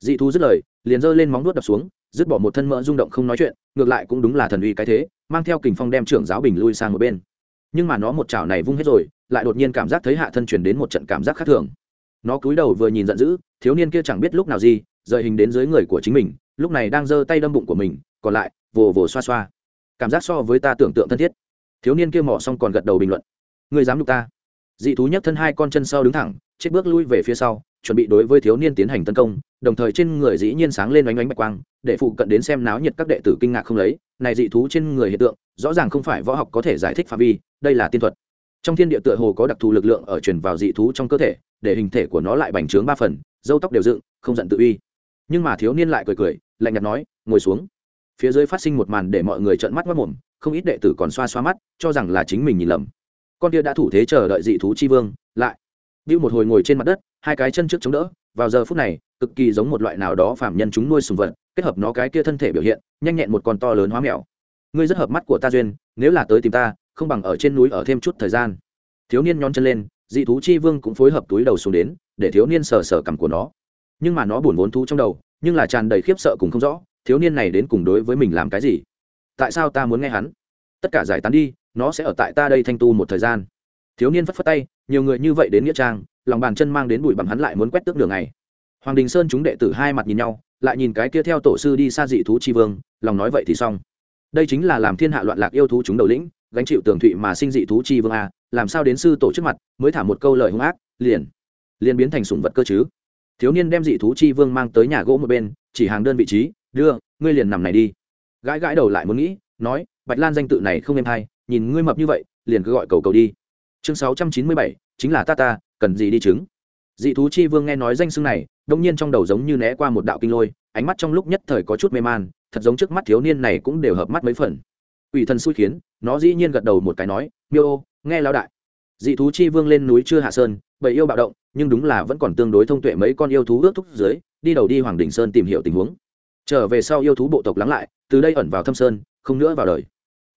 Dị thú dứt lời, liền giơ lên móng nuốt đập xuống, dứt bỏ một thân mỡ rung động không nói chuyện, ngược lại cũng đúng là thần uy cái thế, mang theo kình phong đem trưởng giáo bình lui sang một bên. Nhưng mà nó một chảo này vung hết rồi, lại đột nhiên cảm giác thấy hạ thân chuyển đến một trận cảm giác khác thường. Nó cúi đầu vừa nhìn giận dữ, thiếu niên kia chẳng biết lúc nào gì, rời hình đến dưới người của chính mình, lúc này đang giơ tay đâm bụng của mình, còn lại, vồ vồ xoa xoa cảm giác so với ta tưởng tượng thân thiết. Thiếu niên kia mỏ xong còn gật đầu bình luận. Người dám đục ta? Dị thú nhấc thân hai con chân sau đứng thẳng, chết bước lui về phía sau, chuẩn bị đối với thiếu niên tiến hành tấn công, đồng thời trên người dĩ nhiên sáng lên oánh oánh bạch quang, để phụ cận đến xem náo nhiệt các đệ tử kinh ngạc không lấy. Này dị thú trên người hiện tượng, rõ ràng không phải võ học có thể giải thích phạm vi, đây là tiên thuật. Trong thiên địa tựa hồ có đặc thù lực lượng ở truyền vào dị thú trong cơ thể, để hình thể của nó lại bành trướng ba phần dâu tóc đều dựng, không giận tự uy. Nhưng mà thiếu niên lại cười cười, lạnh nhạt nói, ngồi xuống phía dưới phát sinh một màn để mọi người trợn mắt mất mồm không ít đệ tử còn xoa xoa mắt cho rằng là chính mình nhìn lầm con kia đã thủ thế chờ đợi dị thú chi vương lại Bưu một hồi ngồi trên mặt đất, hai cái chân trước chống đỡ, vào giờ phút này, cực kỳ giống một loại nào đó phàm nhân chúng nuôi sùng vật, kết hợp nó cái kia thân thể biểu hiện, nhanh nhẹn một con to lớn hóa mèo. Ngươi rất hợp mắt của ta duyên, nếu là tới tìm ta, không bằng ở trên núi ở thêm chút thời gian. Thiếu niên nhón chân lên, dị thú chi vương cũng phối hợp túi đầu xuống đến, để thiếu niên sờ sờ cằm của nó. Nhưng mà nó buồn vốn thú trong đầu, nhưng là tràn đầy khiếp sợ cùng không rõ, thiếu niên này đến cùng đối với mình làm cái gì? Tại sao ta muốn nghe hắn? Tất cả giải tán đi, nó sẽ ở tại ta đây thanh tu một thời gian thiếu niên phất phất tay nhiều người như vậy đến nghĩa trang lòng bàn chân mang đến bụi bặm hắn lại muốn quét tước đường này hoàng đình sơn chúng đệ tử hai mặt nhìn nhau lại nhìn cái kia theo tổ sư đi xa dị thú chi vương lòng nói vậy thì xong đây chính là làm thiên hạ loạn lạc yêu thú chúng đầu lĩnh gánh chịu tường thụy mà sinh dị thú chi vương a làm sao đến sư tổ trước mặt mới thả một câu lời hung ác liền liền biến thành sủng vật cơ chứ thiếu niên đem dị thú chi vương mang tới nhà gỗ một bên chỉ hàng đơn vị trí đưa, ngươi liền nằm này đi. Gãi gãi đầu lại muốn nghĩ, nói, bạch lan danh tự này không êm hay, nhìn ngươi mập như vậy, liền cứ gọi cầu cầu đi. Chương sáu trăm chín mươi bảy, chính là ta ta, cần gì đi chứng? Dị thú chi vương nghe nói danh xưng này, đông nhiên trong đầu giống như né qua một đạo kinh lôi, ánh mắt trong lúc nhất thời có chút mê man, thật giống trước mắt thiếu niên này cũng đều hợp mắt mấy phần. Ủy thần xui khiến, nó dĩ nhiên gật đầu một cái nói, miêu ô, nghe lao đại. Dị thú chi vương lên núi chưa hạ sơn, bầy yêu bạo động, nhưng đúng là vẫn còn tương đối thông tuệ mấy con yêu thú ước thúc dưới, đi đầu đi hoàng đình sơn tìm hiểu tình huống trở về sau yêu thú bộ tộc lắng lại, từ đây ẩn vào thâm sơn, không nữa vào đời.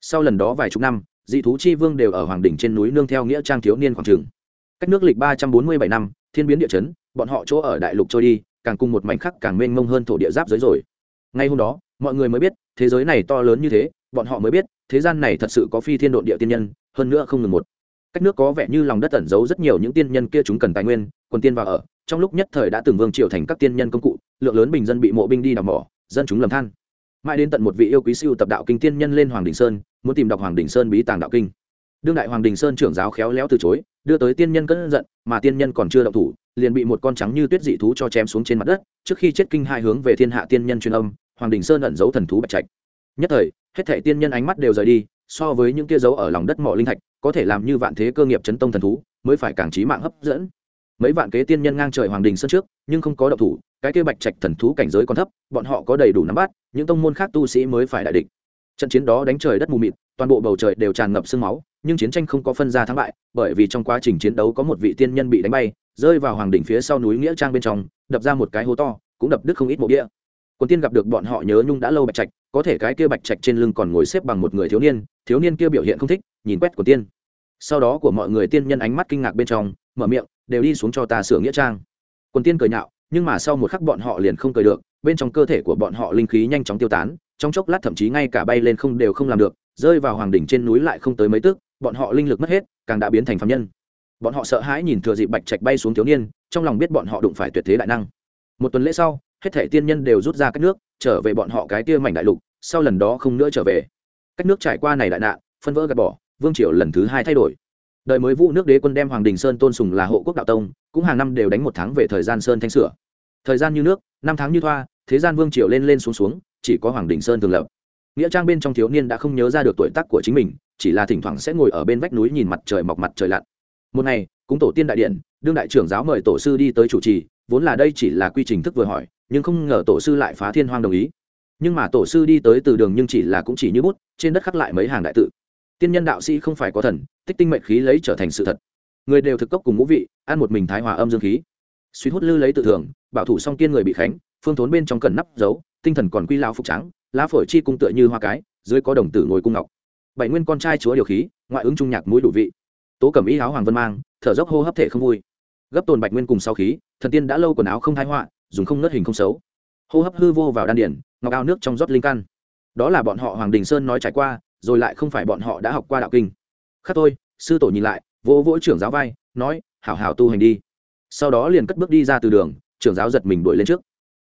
Sau lần đó vài chục năm, dị thú chi vương đều ở hoàng đỉnh trên núi nương theo nghĩa trang thiếu niên khoảng trường. Cách nước lịch ba trăm bốn mươi bảy năm, thiên biến địa chấn, bọn họ chỗ ở đại lục trôi đi, càng cùng một mảnh khắc càng mênh mông hơn thổ địa giáp giới rồi. Ngay hôm đó, mọi người mới biết, thế giới này to lớn như thế, bọn họ mới biết, thế gian này thật sự có phi thiên độn địa tiên nhân, hơn nữa không ngừng một. Cách nước có vẻ như lòng đất ẩn giấu rất nhiều những tiên nhân kia chúng cần tài nguyên, quần tiên vào ở, trong lúc nhất thời đã từng vương triều thành các tiên nhân công cụ, lượng lớn bình dân bị mộ binh đi đào mỏ dân chúng lầm than. Mãi đến tận một vị yêu quý siêu tập đạo kinh tiên nhân lên hoàng đình sơn, muốn tìm đọc hoàng đình sơn bí tàng đạo kinh. Đương đại hoàng đình sơn trưởng giáo khéo léo từ chối, đưa tới tiên nhân cất giận, mà tiên nhân còn chưa động thủ, liền bị một con trắng như tuyết dị thú cho chém xuống trên mặt đất, trước khi chết kinh hai hướng về thiên hạ tiên nhân truyền âm, hoàng đình sơn ẩn giấu thần thú bạch trạch. Nhất thời, hết thể tiên nhân ánh mắt đều rời đi, so với những kia dấu ở lòng đất mỏ linh thạch, có thể làm như vạn thế cơ nghiệp chấn tông thần thú, mới phải càng trí mạng hấp dẫn. Mấy vạn kế tiên nhân ngang trời hoàng đình sơn trước, nhưng không có động thủ cái kia bạch trạch thần thú cảnh giới còn thấp, bọn họ có đầy đủ nắm bắt, những tông môn khác tu sĩ mới phải đại địch. Trận chiến đó đánh trời đất mù mịt, toàn bộ bầu trời đều tràn ngập sương máu, nhưng chiến tranh không có phân ra thắng bại, bởi vì trong quá trình chiến đấu có một vị tiên nhân bị đánh bay, rơi vào hoàng đỉnh phía sau núi nghĩa trang bên trong, đập ra một cái hố to, cũng đập đứt không ít mộ địa. Quân tiên gặp được bọn họ nhớ nhung đã lâu bạch trạch, có thể cái kia bạch trạch trên lưng còn ngồi xếp bằng một người thiếu niên thiếu niên kia biểu hiện không thích, nhìn quét của tiên. Sau đó của mọi người tiên nhân ánh mắt kinh ngạc bên trong, mở miệng, đều đi xuống cho ta sửa nghĩa trang. Quân tiên cười nhạo nhưng mà sau một khắc bọn họ liền không cười được, bên trong cơ thể của bọn họ linh khí nhanh chóng tiêu tán, trong chốc lát thậm chí ngay cả bay lên không đều không làm được, rơi vào hoàng đỉnh trên núi lại không tới mấy tức, bọn họ linh lực mất hết, càng đã biến thành phạm nhân. Bọn họ sợ hãi nhìn thừa dịp bạch trạch bay xuống thiếu niên, trong lòng biết bọn họ đụng phải tuyệt thế đại năng. Một tuần lễ sau, hết thể tiên nhân đều rút ra cách nước, trở về bọn họ cái tia mảnh đại lục, sau lần đó không nữa trở về. Cách nước trải qua này đại nạn, phân vỡ gạt bỏ, vương triều lần thứ hai thay đổi đời mới vũ nước đế quân đem hoàng đình sơn tôn sùng là hộ quốc đạo tông, cũng hàng năm đều đánh một tháng về thời gian sơn thanh sửa. Thời gian như nước, năm tháng như thoa, thế gian vương triều lên lên xuống xuống, chỉ có hoàng đình sơn thường lập. Nghĩa trang bên trong thiếu niên đã không nhớ ra được tuổi tác của chính mình, chỉ là thỉnh thoảng sẽ ngồi ở bên vách núi nhìn mặt trời mọc mặt trời lặn. Một ngày, cúng tổ tiên đại điện, đương đại trưởng giáo mời tổ sư đi tới chủ trì, vốn là đây chỉ là quy trình thức vừa hỏi, nhưng không ngờ tổ sư lại phá thiên hoang đồng ý. Nhưng mà tổ sư đi tới từ đường nhưng chỉ là cũng chỉ như bút, trên đất khắc lại mấy hàng đại tự tiên nhân đạo sĩ không phải có thần, tích tinh mệnh khí lấy trở thành sự thật. Người đều thực cốc cùng ngũ vị, ăn một mình thái hòa âm dương khí. Suy hút lư lấy tự thường, bảo thủ song kiên người bị khánh, phương thốn bên trong cần nắp giấu tinh thần còn quy lao phục trắng, lá phổi chi cung tựa như hoa cái, dưới có đồng tử ngồi cung ngọc. Bảy nguyên con trai chúa điều khí, ngoại ứng trung nhạc mũi đủ vị. Tố cẩm ý áo hoàng vân mang, thở dốc hô hấp thể không vui. Gấp tồn bạch nguyên cùng sau khí, thần tiên đã lâu quần áo không thái họa, dùng không nớt hình không xấu. Hô hấp hư vô vào đan điển ngọc ao nước trong rót linh căn. Đó là bọn họ hoàng đình sơn nói trải qua rồi lại không phải bọn họ đã học qua đạo kinh. Khắc tôi sư tổ nhìn lại, vỗ vỗ trưởng giáo vai, nói, hảo hảo tu hành đi. Sau đó liền cất bước đi ra từ đường, trưởng giáo giật mình đuổi lên trước.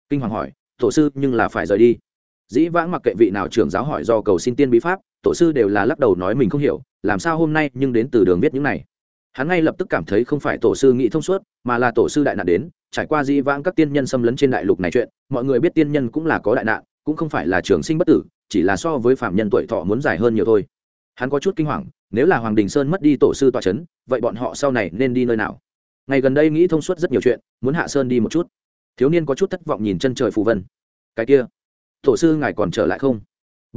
Kinh hoàng hỏi, tổ sư, nhưng là phải rời đi. Dĩ vãng mặc kệ vị nào trưởng giáo hỏi do cầu xin tiên bí pháp, tổ sư đều là lắc đầu nói mình không hiểu, làm sao hôm nay nhưng đến từ đường viết những này? Hắn ngay lập tức cảm thấy không phải tổ sư nghĩ thông suốt, mà là tổ sư đại nạn đến, trải qua dĩ vãng các tiên nhân xâm lấn trên đại lục này chuyện, mọi người biết tiên nhân cũng là có đại nạn, cũng không phải là trường sinh bất tử chỉ là so với phạm nhân tuổi thọ muốn dài hơn nhiều thôi. Hắn có chút kinh hoàng, nếu là hoàng đình sơn mất đi tổ sư tọa c h ấ n vậy bọn họ sau này nên đi nơi nào? Ngày gần đây nghĩ thông suốt rất nhiều chuyện, muốn hạ sơn đi một chút. Thiếu niên có chút thất vọng nhìn chân trời phù vân. Cái kia, tổ sư ngài còn trở lại không?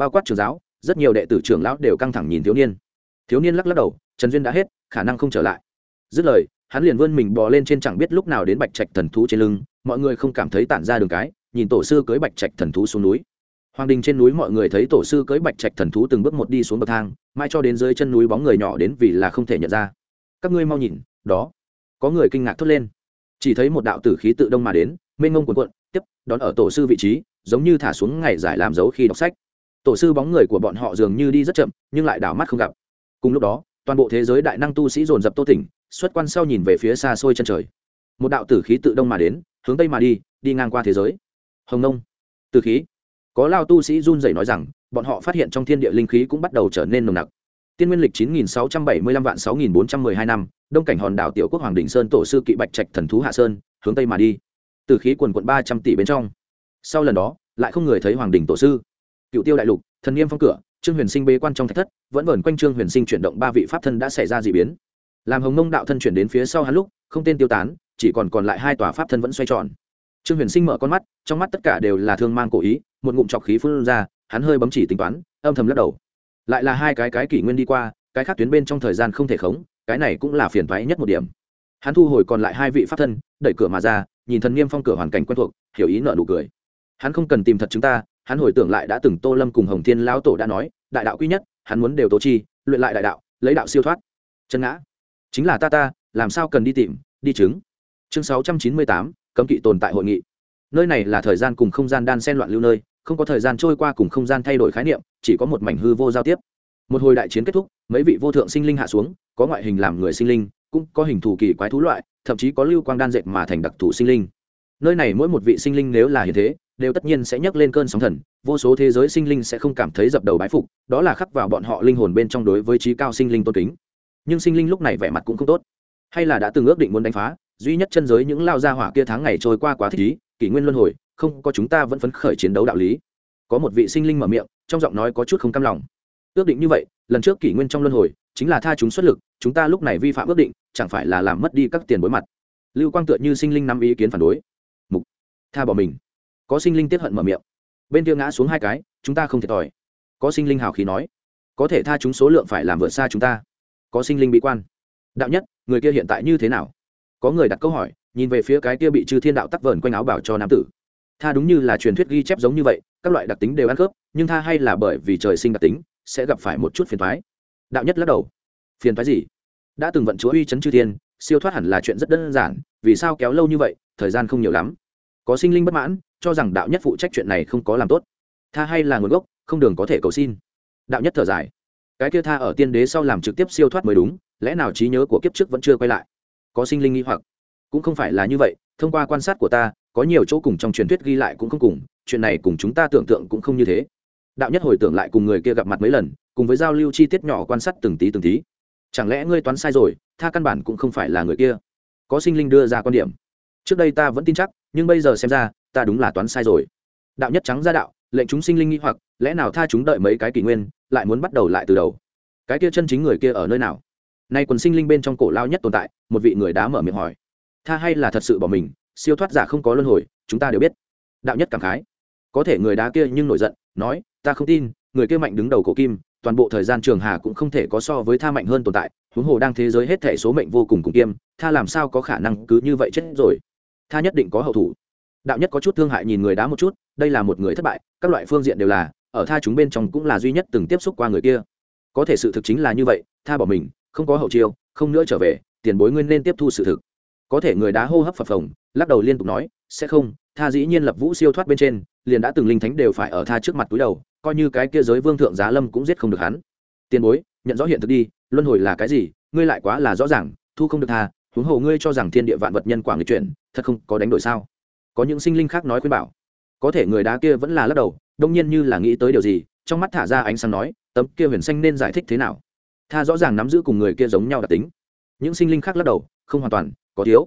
Bao quát trường giáo, rất nhiều đệ tử trưởng lão đều căng thẳng nhìn thiếu niên. Thiếu niên lắc lắc đầu, trần duyên đã hết, khả năng không trở lại. Dứt lời, hắn liền vươn mình bò lên trên chẳng biết lúc nào đến bạch trạch thần thú trên lưng, mọi người không cảm thấy tản ra đường cái, nhìn tổ sư cưới bạch trạch thần thú xuống núi hoàng đình trên núi mọi người thấy tổ sư cưới bạch trạch thần thú từng bước một đi xuống bậc thang mai cho đến dưới chân núi bóng người nhỏ đến vì là không thể nhận ra. Các ngươi mau nhìn, đó. Có người kinh ngạc thốt lên. Chỉ thấy một đạo tử khí tự đông mà đến, mênh ngông quần quận tiếp, đón ở tổ sư vị trí, giống như thả xuống ngày giải làm dấu khi đọc sách. Tổ sư bóng người của bọn họ dường như đi rất chậm, nhưng lại đảo mắt không gặp. Cùng lúc đó, toàn bộ thế giới đại năng tu sĩ dồn dập tô tỉnh, xuất quan sau nhìn về phía xa xôi chân trời. Một đạo tử khí tự đông mà đến, hướng tây mà đi đi ngang qua thế giới. Hồng nông. Tử khí có lao tu sĩ run rẩy nói rằng, bọn họ phát hiện trong thiên địa linh khí cũng bắt đầu trở nên nồng nặc. Tiên nguyên lịch 9675 vạn 6412 năm, đông cảnh hòn đảo tiểu quốc hoàng đình sơn tổ sư kỵ bạch trạch thần thú hạ sơn, hướng tây mà đi. Từ khí quần quận 300 tỷ bên trong. Sau lần đó, lại không người thấy hoàng đình tổ sư. Cựu tiêu đại lục, thần niêm phong cửa, trương huyền sinh bế quan trong thạch thất, vẫn vẩn quanh trương huyền sinh chuyển động ba vị pháp thân đã xảy ra d ị biến. Làm hồng mông đạo thân chuyển đến phía sau hắn lúc, không tên tiêu tán, chỉ còn còn lại hai tòa pháp thân vẫn xoay tròn. Trương huyền sinh mở con mắt, trong mắt tất cả đều là thương mang cổ ý một ngụm trọc khí phun ra, hắn hơi bấm chỉ tính toán, âm thầm lắc đầu. Lại là hai cái cái kỷ nguyên đi qua, cái khác tuyến bên trong thời gian không thể khống, cái này cũng là phiền thoái nhất một điểm. Hắn thu hồi còn lại hai vị pháp thân, đẩy cửa mà ra, nhìn thần niêm phong cửa hoàn cảnh quen thuộc, hiểu ý nợ nụ cười. Hắn không cần tìm thật chúng ta, hắn hồi tưởng lại đã từng tô lâm cùng hồng thiên lão tổ đã nói, đại đạo quy nhất, hắn muốn đều tố chi, luyện lại đại đạo, lấy đạo siêu thoát. Chân ngã. Chính là ta ta, làm sao cần đi tìm, đi chứng? Chương sáu trăm chín mươi tám, cấm kỵ tồn tại hội nghị. Nơi này là thời gian cùng không gian đan xen loạn lưu nơi không có thời gian trôi qua cùng không gian thay đổi khái niệm, chỉ có một mảnh hư vô giao tiếp. Một hồi đại chiến kết thúc, mấy vị vô thượng sinh linh hạ xuống, có ngoại hình làm người sinh linh, cũng có hình thù kỳ quái thú loại, thậm chí có lưu quang đan dệt mà thành đặc thù sinh linh. Nơi này mỗi một vị sinh linh nếu là như thế, đều tất nhiên sẽ nhấc lên cơn sóng thần, vô số thế giới sinh linh sẽ không cảm thấy dập đầu bái phục, đó là khắc vào bọn họ linh hồn bên trong đối với trí cao sinh linh tôn kính. Nhưng sinh linh lúc này vẻ mặt cũng không tốt. Hay là đã từng ước định muốn đánh phá, duy nhất chân giới những lao gia hỏa kia tháng ngày trôi qua quá thích ý, kỷ nguyên luân hồi không có chúng ta vẫn phấn khởi chiến đấu đạo lý. Có một vị sinh linh mở miệng, trong giọng nói có chút không cam lòng. Ước định như vậy, lần trước kỷ nguyên trong luân hồi, chính là tha chúng xuất lực, chúng ta lúc này vi phạm ước định, chẳng phải là làm mất đi các tiền bối mặt. Lưu quang tựa như sinh linh nắm ý kiến phản đối. Mục, tha bỏ mình. Có sinh linh tiếp hận mở miệng. Bên kia ngã xuống hai cái, chúng ta không thiệt thòi. Có sinh linh hào khí nói. Có thể tha chúng số lượng phải làm vượt xa chúng ta. Có sinh linh bị quan. Đạo nhất, người kia hiện tại như thế nào? Có người đặt câu hỏi, nhìn về phía cái kia bị chư thiên đạo tắc vờn quanh áo bảo cho nam tử tha đúng như là truyền thuyết ghi chép giống như vậy, các loại đặc tính đều ăn khớp, nhưng tha hay là bởi vì trời sinh đặc tính, sẽ gặp phải một chút phiền thoái đạo nhất lắc đầu. Phiền thoái gì? Đã từng vận chúa uy chấn chư thiên, siêu thoát hẳn là chuyện rất đơn giản, vì sao kéo lâu như vậy, thời gian không nhiều lắm. Có sinh linh bất mãn, cho rằng đạo nhất phụ trách chuyện này không có làm tốt. Tha hay là nguồn gốc, không đường có thể cầu xin. Đạo nhất thở dài. Cái kia tha ở tiên đế sau làm trực tiếp siêu thoát mới đúng, lẽ nào trí nhớ của kiếp trước vẫn chưa quay lại? Có sinh linh nghi hoặc. Cũng không phải là như vậy, thông qua quan sát của ta có nhiều chỗ cùng trong truyền thuyết ghi lại cũng không cùng, chuyện này cùng chúng ta tưởng tượng cũng không như thế. Đạo nhất hồi tưởng lại cùng người kia gặp mặt mấy lần, cùng với giao lưu chi tiết nhỏ quan sát từng tí từng tí. Chẳng lẽ ngươi toán sai rồi, tha căn bản cũng không phải là người kia? Có sinh linh đưa ra quan điểm. Trước đây ta vẫn tin chắc, nhưng bây giờ xem ra, ta đúng là toán sai rồi. Đạo nhất trắng ra đạo, lệnh chúng sinh linh nghi hoặc, lẽ nào tha chúng đợi mấy cái kỷ nguyên, lại muốn bắt đầu lại từ đầu? Cái kia chân chính người kia ở nơi nào? Nay quần sinh linh bên trong cổ lao nhất tồn tại, một vị người đá mở miệng hỏi. Tha hay là thật sự bỏ mình siêu thoát giả không có luân hồi, chúng ta đều biết. Đạo nhất cảm khái. Có thể người đá kia nhưng nổi giận, nói, ta không tin, người kia mạnh đứng đầu cổ kim, toàn bộ thời gian trường hà cũng không thể có so với tha mạnh hơn tồn tại, huống hồ đang thế giới hết thể số mệnh vô cùng cùng kiêm, tha làm sao có khả năng cứ như vậy chết rồi? Tha nhất định có hậu thủ. Đạo nhất có chút thương hại nhìn người đá một chút, đây là một người thất bại, các loại phương diện đều là, ở tha chúng bên trong cũng là duy nhất từng tiếp xúc qua người kia. Có thể sự thực chính là như vậy, tha bỏ mình, không có hậu chiêu, không nữa trở về, tiền bối nguyên nên tiếp thu sự thực. Có thể người đá hô hấp phập phồng lắc đầu liên tục nói, sẽ không, tha dĩ nhiên lập vũ siêu thoát bên trên, liền đã từng linh thánh đều phải ở tha trước mặt túi đầu, coi như cái kia giới vương thượng giá lâm cũng giết không được hắn. Tiền bối, nhận rõ hiện thực đi, luân hồi là cái gì, ngươi lại quá là rõ ràng, thu không được tha, huống hồ ngươi cho rằng thiên địa vạn vật nhân quả người chuyển, thật không có đánh đổi sao? Có những sinh linh khác nói khuyên bảo. Có thể người đá kia vẫn là lắc đầu, đông nhiên như là nghĩ tới điều gì, trong mắt thả ra ánh sáng nói, tấm kia huyền xanh nên giải thích thế nào? Tha rõ ràng nắm giữ cùng người kia giống nhau đặc tính. Những sinh linh khác lắc đầu, không hoàn toàn, có thiếu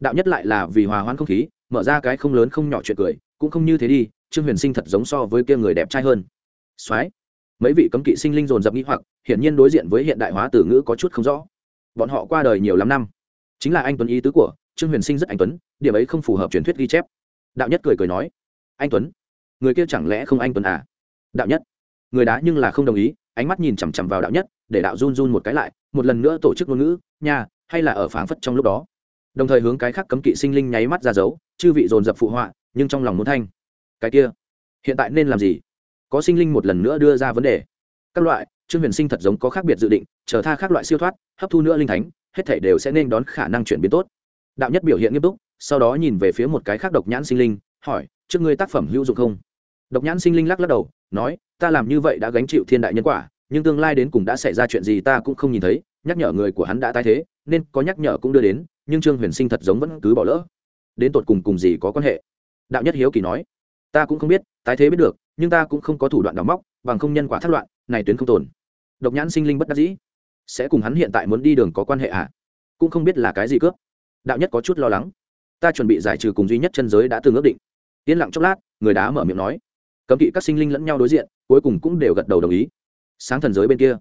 đạo nhất lại là vì hòa hoãn không khí, mở ra cái không lớn không nhỏ chuyện cười, cũng không như thế đi, trương huyền sinh thật giống so với kia người đẹp trai hơn. Soái mấy vị cấm kỵ sinh linh dồn dập nghĩ hoặc, hiển nhiên đối diện với hiện đại hóa từ ngữ có chút không rõ. Bọn họ qua đời nhiều lắm năm. Chính là anh tuấn ý tứ của trương huyền sinh rất anh tuấn, điểm ấy không phù hợp truyền thuyết ghi chép. Đạo nhất cười cười nói, anh tuấn, người kia chẳng lẽ không anh tuấn à? Đạo nhất, người đá nhưng là không đồng ý, ánh mắt nhìn chằm chằm vào đạo nhất, để đạo run run một cái lại, một lần nữa tổ chức ngôn ngữ nhà hay là ở phảng phất trong lúc đó? Đồng thời hướng cái khác cấm kỵ sinh linh nháy mắt ra dấu, chư vị dồn dập phụ họa, nhưng trong lòng muốn thanh. Cái kia, hiện tại nên làm gì? Có sinh linh một lần nữa đưa ra vấn đề. Các loại, trương huyền sinh thật giống có khác biệt dự định, chờ tha khác loại siêu thoát, hấp thu nữa linh thánh, hết thể đều sẽ nên đón khả năng chuyển biến tốt. Đạo nhất biểu hiện nghiêm túc, sau đó nhìn về phía một cái khác độc nhãn sinh linh, hỏi, trước ngươi tác phẩm hữu dụng không? Độc nhãn sinh linh lắc lắc đầu, nói, ta làm như vậy đã gánh chịu thiên đại nhân quả, nhưng tương lai đến cùng đã xảy ra chuyện gì ta cũng không nhìn thấy nhắc nhở người của hắn đã tái thế, nên có nhắc nhở cũng đưa đến, nhưng trương huyền sinh thật giống vẫn cứ bỏ lỡ. Đến tột cùng cùng gì có quan hệ? Đạo nhất hiếu kỳ nói. Ta cũng không biết, tái thế biết được, nhưng ta cũng không có thủ đoạn đóng móc, bằng không nhân quả thất loạn, này tuyến không tồn. Độc nhãn sinh linh bất đắc dĩ. Sẽ cùng hắn hiện tại muốn đi đường có quan hệ à? Cũng không biết là cái gì cướp. Đạo nhất có chút lo lắng. Ta chuẩn bị giải trừ cùng duy nhất chân giới đã từng ước định. Yên lặng chốc lát, người đá mở miệng nói. Cấm kỵ các sinh linh lẫn nhau đối diện, cuối cùng cũng đều gật đầu đồng ý. Sáng thần giới bên kia,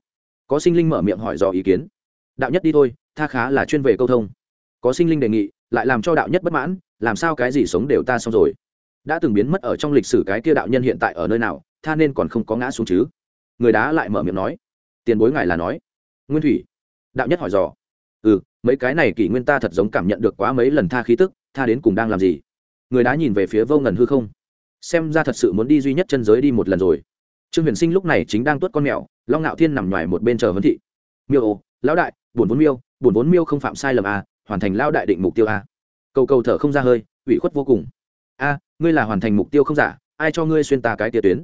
có sinh linh mở miệng hỏi dò ý kiến đạo nhất đi thôi, tha khá là chuyên về câu thông. Có sinh linh đề nghị, lại làm cho đạo nhất bất mãn, làm sao cái gì sống đều ta xong rồi. Đã từng biến mất ở trong lịch sử cái kia đạo nhân hiện tại ở nơi nào, tha nên còn không có ngã xuống chứ. Người đá lại mở miệng nói. Tiền bối ngài là nói. Nguyên thủy. Đạo nhất hỏi dò. Ừ mấy cái này kỷ nguyên ta thật giống cảm nhận được quá mấy lần tha khí tức, tha đến cùng đang làm gì? Người đá nhìn về phía vô ngần hư không. Xem ra thật sự muốn đi duy nhất chân giới đi một lần rồi. Trương huyền sinh lúc này chính đang tuốt con mèo, long ngạo thiên nằm ngoài một bên chờ huấn thị. Miêu ô, lão đại buồn vốn miêu buồn vốn miêu không phạm sai lầm à, hoàn thành lao đại định mục tiêu a cầu cầu thở không ra hơi ủy khuất vô cùng. A ngươi là hoàn thành mục tiêu không giả ai cho ngươi xuyên ta cái tia tuyến?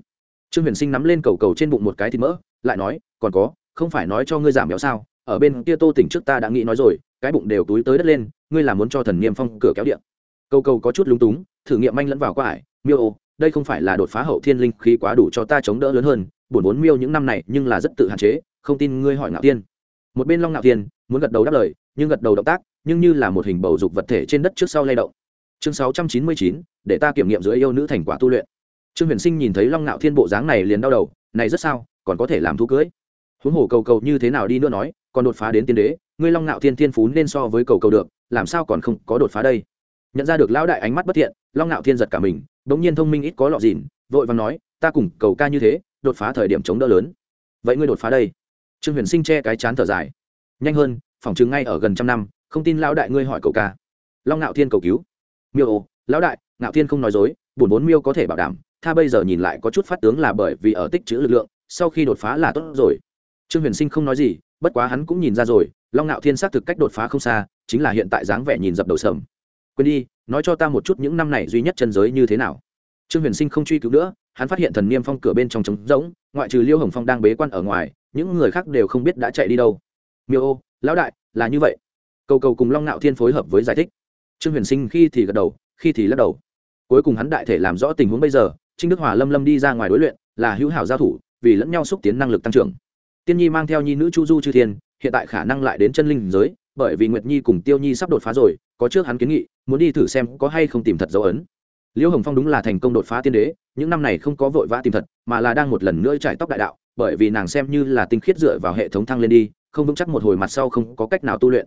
Trương huyền sinh nắm lên cầu cầu trên bụng một cái thịt mỡ lại nói còn có không phải nói cho ngươi giảm béo sao ở bên kia tô tỉnh trước ta đã nghĩ nói rồi cái bụng đều túi tới đất lên ngươi là muốn cho thần niêm phong cửa kéo điện. Cầu cầu có chút lúng túng thử nghiệm manh lẫn vào qua ải miêu ô đây không phải là đột phá hậu thiên linh khí quá đủ cho ta chống đỡ lớn hơn buồn vốn miêu những năm này nhưng là rất tự hạn chế không tin ngươi hỏi ngạo tiên một bên long ngạo Thiên muốn gật đầu đáp lời nhưng gật đầu động tác nhưng như là một hình bầu dục vật thể trên đất trước sau lay động chương sáu trăm chín mươi chín để ta kiểm nghiệm giữa yêu nữ thành quả tu luyện trương huyền sinh nhìn thấy long ngạo thiên bộ dáng này liền đau đầu này rất sao còn có thể làm thú cưới huống hồ cầu cầu như thế nào đi nữa nói còn đột phá đến tiên đế ngươi long ngạo thiên thiên phú nên so với cầu cầu được làm sao còn không có đột phá đây nhận ra được lão đại ánh mắt bất thiện long ngạo thiên giật cả mình bỗng nhiên thông minh ít có lọ dìn vội vàng nói ta cùng cầu ca như thế đột phá thời điểm chống đỡ lớn vậy ngươi đột phá đây trương huyền sinh che cái chán thở dài. Nhanh hơn, phỏng chứng ngay ở gần trăm năm, không tin lão đại ngươi hỏi cầu ca. Long ngạo thiên cầu cứu. Miêu ồ lão đại, ngạo thiên không nói dối, bổn vốn miêu có thể bảo đảm, tha bây giờ nhìn lại có chút phát tướng là bởi vì ở tích chữ lực lượng, sau khi đột phá là tốt rồi. Trương huyền sinh không nói gì, bất quá hắn cũng nhìn ra rồi, long ngạo thiên xác thực cách đột phá không xa, chính là hiện tại dáng vẻ nhìn dập đầu sầm. Quên đi, nói cho ta một chút những năm này duy nhất chân giới như thế nào. Trương huyền sinh không truy cứu nữa, hắn phát hiện thần niêm phong cửa bên trong trống rỗng, ngoại trừ liêu hồng phong đang bế quan ở ngoài những người khác đều không biết đã chạy đi đâu. Miêu ô, lão đại, là như vậy. Cầu cầu cùng long ngạo thiên phối hợp với giải thích. Trương huyền sinh khi thì gật đầu, khi thì lắc đầu. Cuối cùng hắn đại thể làm rõ tình huống bây giờ, trinh đức hòa lâm lâm đi ra ngoài đối luyện, là hữu hảo giao thủ, vì lẫn nhau xúc tiến năng lực tăng trưởng. Tiên nhi mang theo nhi nữ chu du chư thiên, hiện tại khả năng lại đến chân linh giới, bởi vì nguyệt nhi cùng tiêu nhi sắp đột phá rồi, có trước hắn kiến nghị, muốn đi thử xem có hay không tìm thật dấu ấn. Liễu hồng phong đúng là thành công đột phá tiên đế, những năm này không có vội vã tìm thật, mà là đang một lần nữa trải tóc đại đạo bởi vì nàng xem như là tinh khiết dựa vào hệ thống thăng lên đi, không vững chắc một hồi mặt sau không có cách nào tu luyện.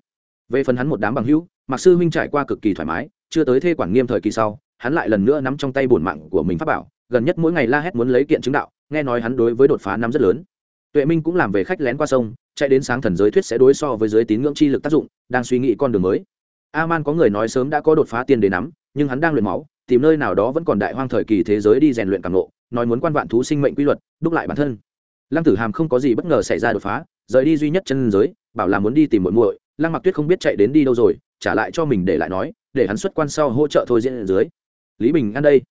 Về phần hắn một đám bằng hữu mặc sư huynh trải qua cực kỳ thoải mái, chưa tới thê quản nghiêm thời kỳ sau, hắn lại lần nữa nắm trong tay bổn mạng của mình pháp bảo, gần nhất mỗi ngày la hét muốn lấy kiện chứng đạo, nghe nói hắn đối với đột phá năm rất lớn. Tuệ minh cũng làm về khách lén qua sông, chạy đến sáng thần giới thuyết sẽ đối so với giới tín ngưỡng chi lực tác dụng, đang suy nghĩ con đường mới. A man có người nói sớm đã có đột phá tiên đến nắm, nhưng hắn đang luyện máu, tìm nơi nào đó vẫn còn đại hoang thời kỳ thế giới đi rèn luyện càng nộ nói muốn quan vạn thú sinh mệnh quy luật, đúc lại bản thân lăng tử hàm không có gì bất ngờ xảy ra đột phá, rời đi duy nhất chân giới, bảo là muốn đi tìm muội muội. Lăng mặc tuyết không biết chạy đến đi đâu rồi, trả lại cho mình để lại nói, để hắn xuất quan sau hỗ trợ thôi diễn dưới. Lý bình ăn đây.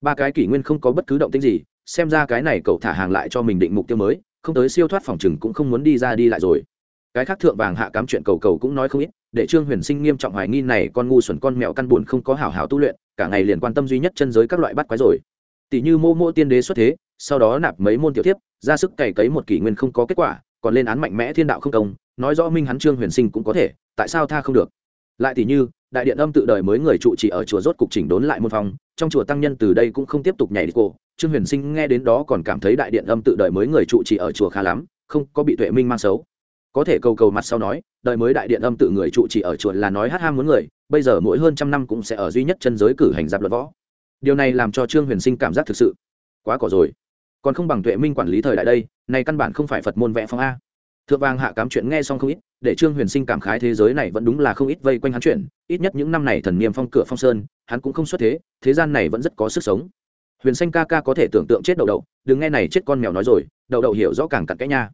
Ba cái kỷ nguyên không có bất cứ động tĩnh gì, xem ra cái này cậu thả hàng lại cho mình định mục tiêu mới, không tới siêu thoát phòng chừng cũng không muốn đi ra đi lại rồi. Cái khác thượng vàng hạ cám chuyện cầu cầu cũng nói không ít, để trương huyền sinh nghiêm trọng hoài nghi này con ngu xuẩn con mèo căn buồn không có hảo hảo tu luyện, cả ngày liền quan tâm duy nhất chân giới các loại bắt quái rồi. Tỷ như mô mô tiên đế xuất thế sau đó nạp mấy môn tiểu tiếp ra sức cày cấy một kỷ nguyên không có kết quả, còn lên án mạnh mẽ thiên đạo không công, nói rõ minh hắn trương huyền sinh cũng có thể, tại sao tha không được? Lại tỷ như, đại điện âm tự đời mới người trụ trì ở chùa rốt cục chỉnh đốn lại môn phong, trong chùa tăng nhân từ đây cũng không tiếp tục nhảy đi cô. Trương huyền sinh nghe đến đó còn cảm thấy đại điện âm tự đời mới người trụ trì ở chùa khá lắm, không có bị tuệ minh mang xấu. Có thể cầu cầu mặt sau nói, đời mới đại điện âm tự người trụ trì ở chùa là nói hát ham muốn người, bây giờ mỗi hơn trăm năm cũng sẽ ở duy nhất chân giới cử hành giáp luật võ. Điều này làm cho trương huyền sinh cảm giác thực sự quá cỏ rồi còn không bằng tuệ minh quản lý thời đại đây, này căn bản không phải phật môn vẽ phong a. Thượng vàng hạ cám chuyện nghe xong không ít, để trương huyền sinh cảm khái thế giới này vẫn đúng là không ít vây quanh hắn chuyện, ít nhất những năm này thần niêm phong cửa phong sơn, hắn cũng không xuất thế thế gian này vẫn rất có sức sống. Huyền xanh ca ca có thể tưởng tượng chết đậu đậu, đừng nghe này chết con mèo nói rồi, đậu đậu hiểu rõ càng cặn cái nha.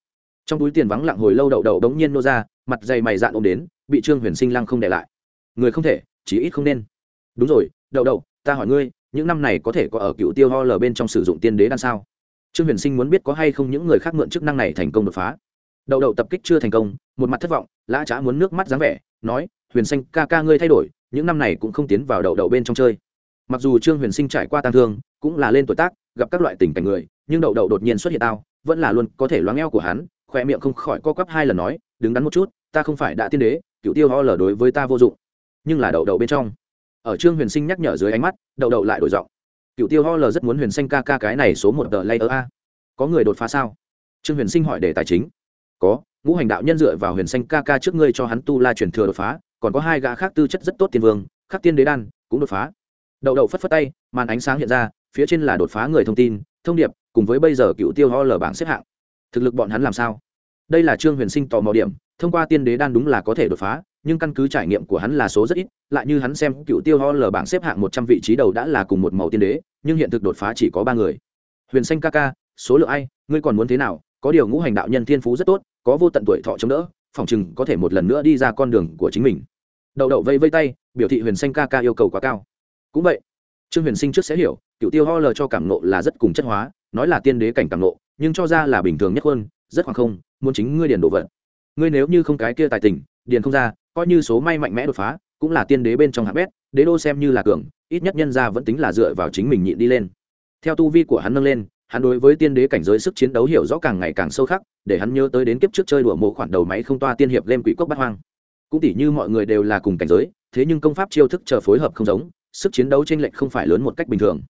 Trong túi tiền vắng lặng hồi lâu đậu đậu đống nhiên nô ra, mặt dày mày dạn ôm đến, bị trương huyền sinh lăng không để lại. Người không thể chỉ ít không nên. Đúng rồi, đậu đậu, ta hỏi ngươi, những năm này có thể có ở cựu tiêu ho lờ bên trong sử dụng tiên đế đan sao? Trương huyền sinh muốn biết có hay không những người khác mượn chức năng này thành công đột phá. Đậu đậu tập kích chưa thành công, một mặt thất vọng, lã trá muốn nước mắt dáng vẻ, nói, huyền xanh ca ca ngươi thay đổi, những năm này cũng không tiến vào đậu đậu bên trong chơi. Mặc dù trương huyền sinh trải qua tang thương, cũng là lên tuổi tác, gặp các loại tình cảnh người, nhưng đậu đậu đột nhiên xuất hiện tao, vẫn là luôn có thể loáng eo của hắn khoe miệng không khỏi co quắp hai lần nói, đứng đắn một chút, ta không phải đã tiên đế, cựu tiêu ho lở đối với ta vô dụng. Nhưng là đậu đậu bên trong. Ở trương huyền sinh nhắc nhở dưới ánh mắt, đậu đậu lại đổi giọng cựu tiêu ho l rất muốn huyền xanh ca ca cái này số một tờ layer ở a. Có người đột phá sao? Trương huyền sinh hỏi để tài chính. Có, ngũ hành đạo nhân dựa vào huyền xanh ca ca trước ngươi cho hắn tu la truyền thừa đột phá, còn có hai gã khác tư chất rất tốt tiên vương, khắc tiên đế đan cũng đột phá. Đậu đậu phất phất tay, màn ánh sáng hiện ra, phía trên là đột phá người thông tin, thông điệp, cùng với bây giờ cựu tiêu ho l bảng xếp hạng. Thực lực bọn hắn làm sao? Đây là trương huyền sinh tò mò điểm, thông qua tiên đế đan đúng là có thể đột phá nhưng căn cứ trải nghiệm của hắn là số rất ít, lại như hắn xem cựu tiêu ho lờ bảng xếp hạng một trăm vị trí đầu đã là cùng một màu tiên đế, nhưng hiện thực đột phá chỉ có ba người. Huyền xanh ca ca, số lượng ai, ngươi còn muốn thế nào? Có điều ngũ hành đạo nhân thiên phú rất tốt, có vô tận tuổi thọ chống đỡ, phòng chừng có thể một lần nữa đi ra con đường của chính mình. Đậu đậu vây vây tay, biểu thị huyền xanh ca ca yêu cầu quá cao. Cũng vậy, trương huyền sinh trước sẽ hiểu, cựu tiêu ho lờ cho cảm nộ là rất cùng chất hóa, nói là tiên đế cảnh cảm nộ nhưng cho ra là bình thường nhất hơn, rất khoảng không, muốn chính ngươi điền đồ vật. Ngươi nếu như không cái kia tài tình, điền không ra coi như số may mạnh mẽ đột phá, cũng là tiên đế bên trong hạng bét, đế đô xem như là cường, ít nhất nhân ra vẫn tính là dựa vào chính mình nhịn đi lên. Theo tu vi của hắn nâng lên, hắn đối với tiên đế cảnh giới sức chiến đấu hiểu rõ càng ngày càng sâu khắc, để hắn nhớ tới đến kiếp trước chơi đùa mộ khoản đầu máy không toa tiên hiệp lên quỷ cốc bát hoang. Cũng tỉ như mọi người đều là cùng cảnh giới, thế nhưng công pháp chiêu thức chờ phối hợp không giống, sức chiến đấu tranh lệch không phải lớn một cách bình thường.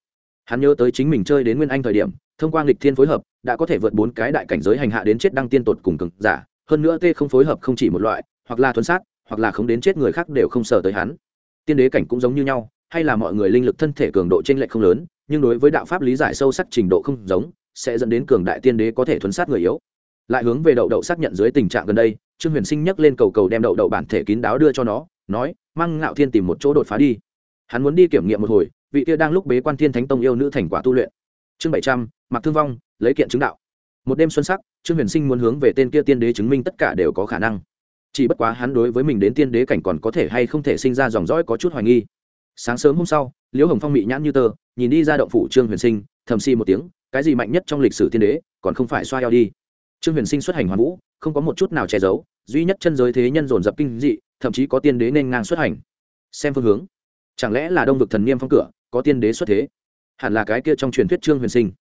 Hắn nhớ tới chính mình chơi đến nguyên anh thời điểm, thông qua nghịch thiên phối hợp, đã có thể vượt bốn cái đại cảnh giới hành hạ đến chết đăng tiên tột cùng cực giả, hơn nữa tê không phối hợp không chỉ một loại, hoặc là thuần sát hoặc là không đến chết người khác đều không sợ tới hắn. Tiên đế cảnh cũng giống như nhau, hay là mọi người linh lực thân thể cường độ trên lệch không lớn, nhưng đối với đạo pháp lý giải sâu sắc trình độ không giống, sẽ dẫn đến cường đại tiên đế có thể thuấn sát người yếu. Lại hướng về đậu đậu xác nhận dưới tình trạng gần đây, trương huyền sinh nhắc lên cầu cầu đem đậu đậu bản thể kín đáo đưa cho nó, nói, mang ngạo thiên tìm một chỗ đột phá đi. Hắn muốn đi kiểm nghiệm một hồi, vị kia đang lúc bế quan thiên thánh tông yêu nữ thành quả tu luyện. Chương bảy trăm mặc thương vong, lấy kiện chứng đạo. Một đêm xuân sắc, trương huyền sinh muốn hướng về tên kia tiên đế chứng minh tất cả đều có khả năng chỉ bất quá hắn đối với mình đến tiên đế cảnh còn có thể hay không thể sinh ra dòng dõi có chút hoài nghi. Sáng sớm hôm sau, liễu hồng phong bị nhãn như tơ, nhìn đi ra động phủ trương huyền sinh, thầm si một tiếng, cái gì mạnh nhất trong lịch sử tiên đế, còn không phải xoa eo đi. Trương huyền sinh xuất hành hoàn vũ, không có một chút nào che giấu, duy nhất chân giới thế nhân dồn dập kinh dị, thậm chí có tiên đế nên ngang xuất hành. Xem phương hướng. Chẳng lẽ là đông vực thần niêm phong cửa, có tiên đế xuất thế? Hẳn là cái kia trong truyền thuyết trương huyền sinh.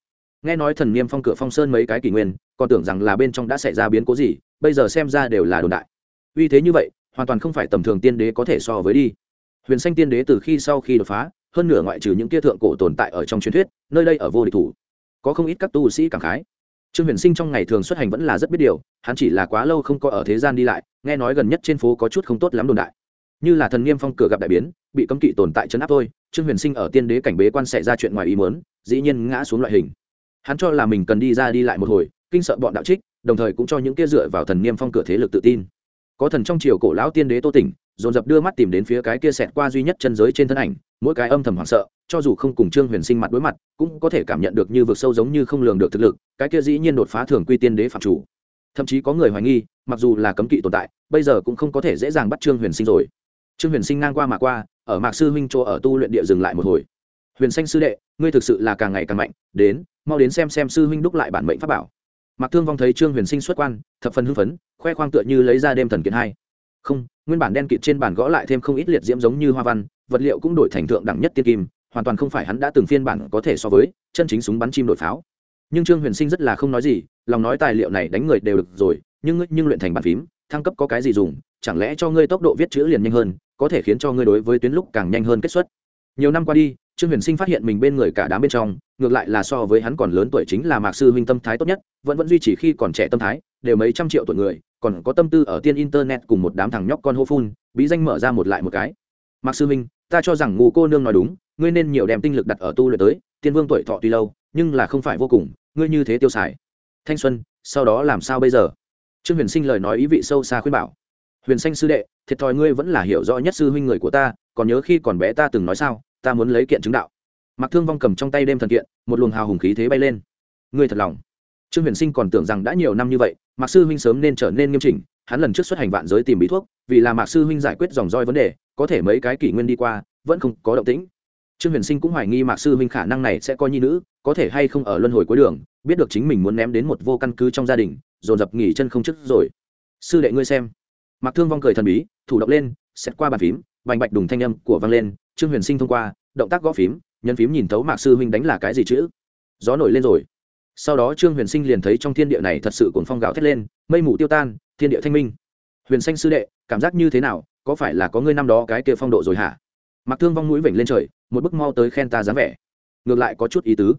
Nghe nói thần niêm phong cửa phong sơn mấy cái kỷ nguyên, còn tưởng rằng là bên trong đã xảy ra biến cố gì, bây giờ xem ra đều là đồn đại uy thế như vậy, hoàn toàn không phải tầm thường tiên đế có thể so với đi. Huyền xanh tiên đế từ khi sau khi đột phá, hơn nửa ngoại trừ những kia thượng cổ tồn tại ở trong truyền thuyết, nơi đây ở vô địch thủ. Có không ít các tu sĩ cảm khái. Trương huyền sinh trong ngày thường xuất hành vẫn là rất biết điều, hắn chỉ là quá lâu không có ở thế gian đi lại, nghe nói gần nhất trên phố có chút không tốt lắm đồn đại. Như là thần niêm phong cửa gặp đại biến, bị cấm kỵ tồn tại chấn áp thôi, trương huyền sinh ở tiên đế cảnh bế quan xảy ra chuyện ngoài ý muốn, dĩ nhiên ngã xuống loại hình. Hắn cho là mình cần đi ra đi lại một hồi, kinh sợ bọn đạo trích, đồng thời cũng cho những kia dựa vào thần niêm phong cửa thế lực tự tin có thần trong triều cổ lão tiên đế tô tỉnh, dồn dập đưa mắt tìm đến phía cái kia xẹt qua duy nhất chân giới trên thân ảnh, mỗi cái âm thầm hoảng sợ, cho dù không cùng trương huyền sinh mặt đối mặt, cũng có thể cảm nhận được như vực sâu giống như không lường được thực lực, cái kia dĩ nhiên đột phá thường quy tiên đế phạm chủ. Thậm chí có người hoài nghi, mặc dù là cấm kỵ tồn tại, bây giờ cũng không có thể dễ dàng bắt trương huyền sinh rồi. Trương huyền sinh ngang qua mà qua, ở mạc sư huynh chỗ ở tu luyện địa dừng lại một hồi. Huyền xanh sư đệ, ngươi thực sự là càng ngày càng mạnh, đến, mau đến xem xem sư huynh đúc lại bản mệnh pháp bảo mạc thương vong thấy trương huyền sinh xuất quan, thập phần hưng phấn, khoe khoang tựa như lấy ra đêm thần kiện hai. Không, nguyên bản đen kịt trên bản gõ lại thêm không ít liệt diễm giống như hoa văn, vật liệu cũng đổi thành thượng đẳng nhất tiên kim, hoàn toàn không phải hắn đã từng phiên bản có thể so với chân chính súng bắn chim đổi pháo. Nhưng trương huyền sinh rất là không nói gì, lòng nói tài liệu này đánh người đều được rồi, nhưng nhưng luyện thành bàn phím, thăng cấp có cái gì dùng, chẳng lẽ cho ngươi tốc độ viết chữ liền nhanh hơn, có thể khiến cho ngươi đối với tuyến lúc càng nhanh hơn kết xuất. Nhiều năm qua đi trương huyền sinh phát hiện mình bên người cả đám bên trong, ngược lại là so với hắn còn lớn tuổi chính là mạc sư huynh tâm thái tốt nhất, vẫn vẫn duy trì khi còn trẻ tâm thái, đều mấy trăm triệu tuổi người, còn có tâm tư ở tiên internet cùng một đám thằng nhóc con hô phun, bí danh mở ra một lại một cái. Mạc sư huynh, ta cho rằng ngụ cô nương nói đúng, ngươi nên nhiều đem tinh lực đặt ở tu luyện tới, tiên vương tuổi thọ tuy lâu, nhưng là không phải vô cùng, ngươi như thế tiêu xài. Thanh xuân, sau đó làm sao bây giờ? Trương huyền sinh lời nói ý vị sâu xa khuyên bảo. Huyền xanh sư đệ, thiệt thòi ngươi vẫn là hiểu rõ nhất sư huynh người của ta, còn nhớ khi còn bé ta từng nói sao? Ta muốn lấy kiện chứng đạo. Mặc thương vong cầm trong tay đêm thần kiện, một luồng hào hùng khí thế bay lên. Ngươi thật lòng. Trương huyền sinh còn tưởng rằng đã nhiều năm như vậy, mạc sư huynh sớm nên trở nên nghiêm chỉnh, hắn lần trước xuất hành vạn giới tìm bí thuốc, vì là mạc sư huynh giải quyết dòng roi vấn đề, có thể mấy cái kỷ nguyên đi qua, vẫn không có động tĩnh. Trương huyền sinh cũng hoài nghi mạc sư huynh khả năng này sẽ coi nhi nữ, có thể hay không ở luân hồi cuối đường, biết được chính mình muốn ném đến một vô căn cứ trong gia đình, dồn dập nghỉ chân không chức rồi. Sư đệ ngươi xem. Mạc thương vong cười thần bí, thủ động lên xét qua bàn phím vành bạch đùng thanh âm của vang lên trương huyền sinh thông qua, động tác gõ phím nhân phím nhìn thấu mạc sư huynh đánh là cái gì chữ. Gió nổi lên rồi. Sau đó trương huyền sinh liền thấy trong thiên địa này thật sự cuồng phong gào thét lên, mây mù tiêu tan, thiên địa thanh minh. Huyền xanh sư đệ, cảm giác như thế nào? Có phải là có ngươi năm đó cái kia phong độ rồi hả? Mặc thương vong mũi vểnh lên trời, một bức mau tới khen ta dáng vẻ. Ngược lại có chút ý tứ.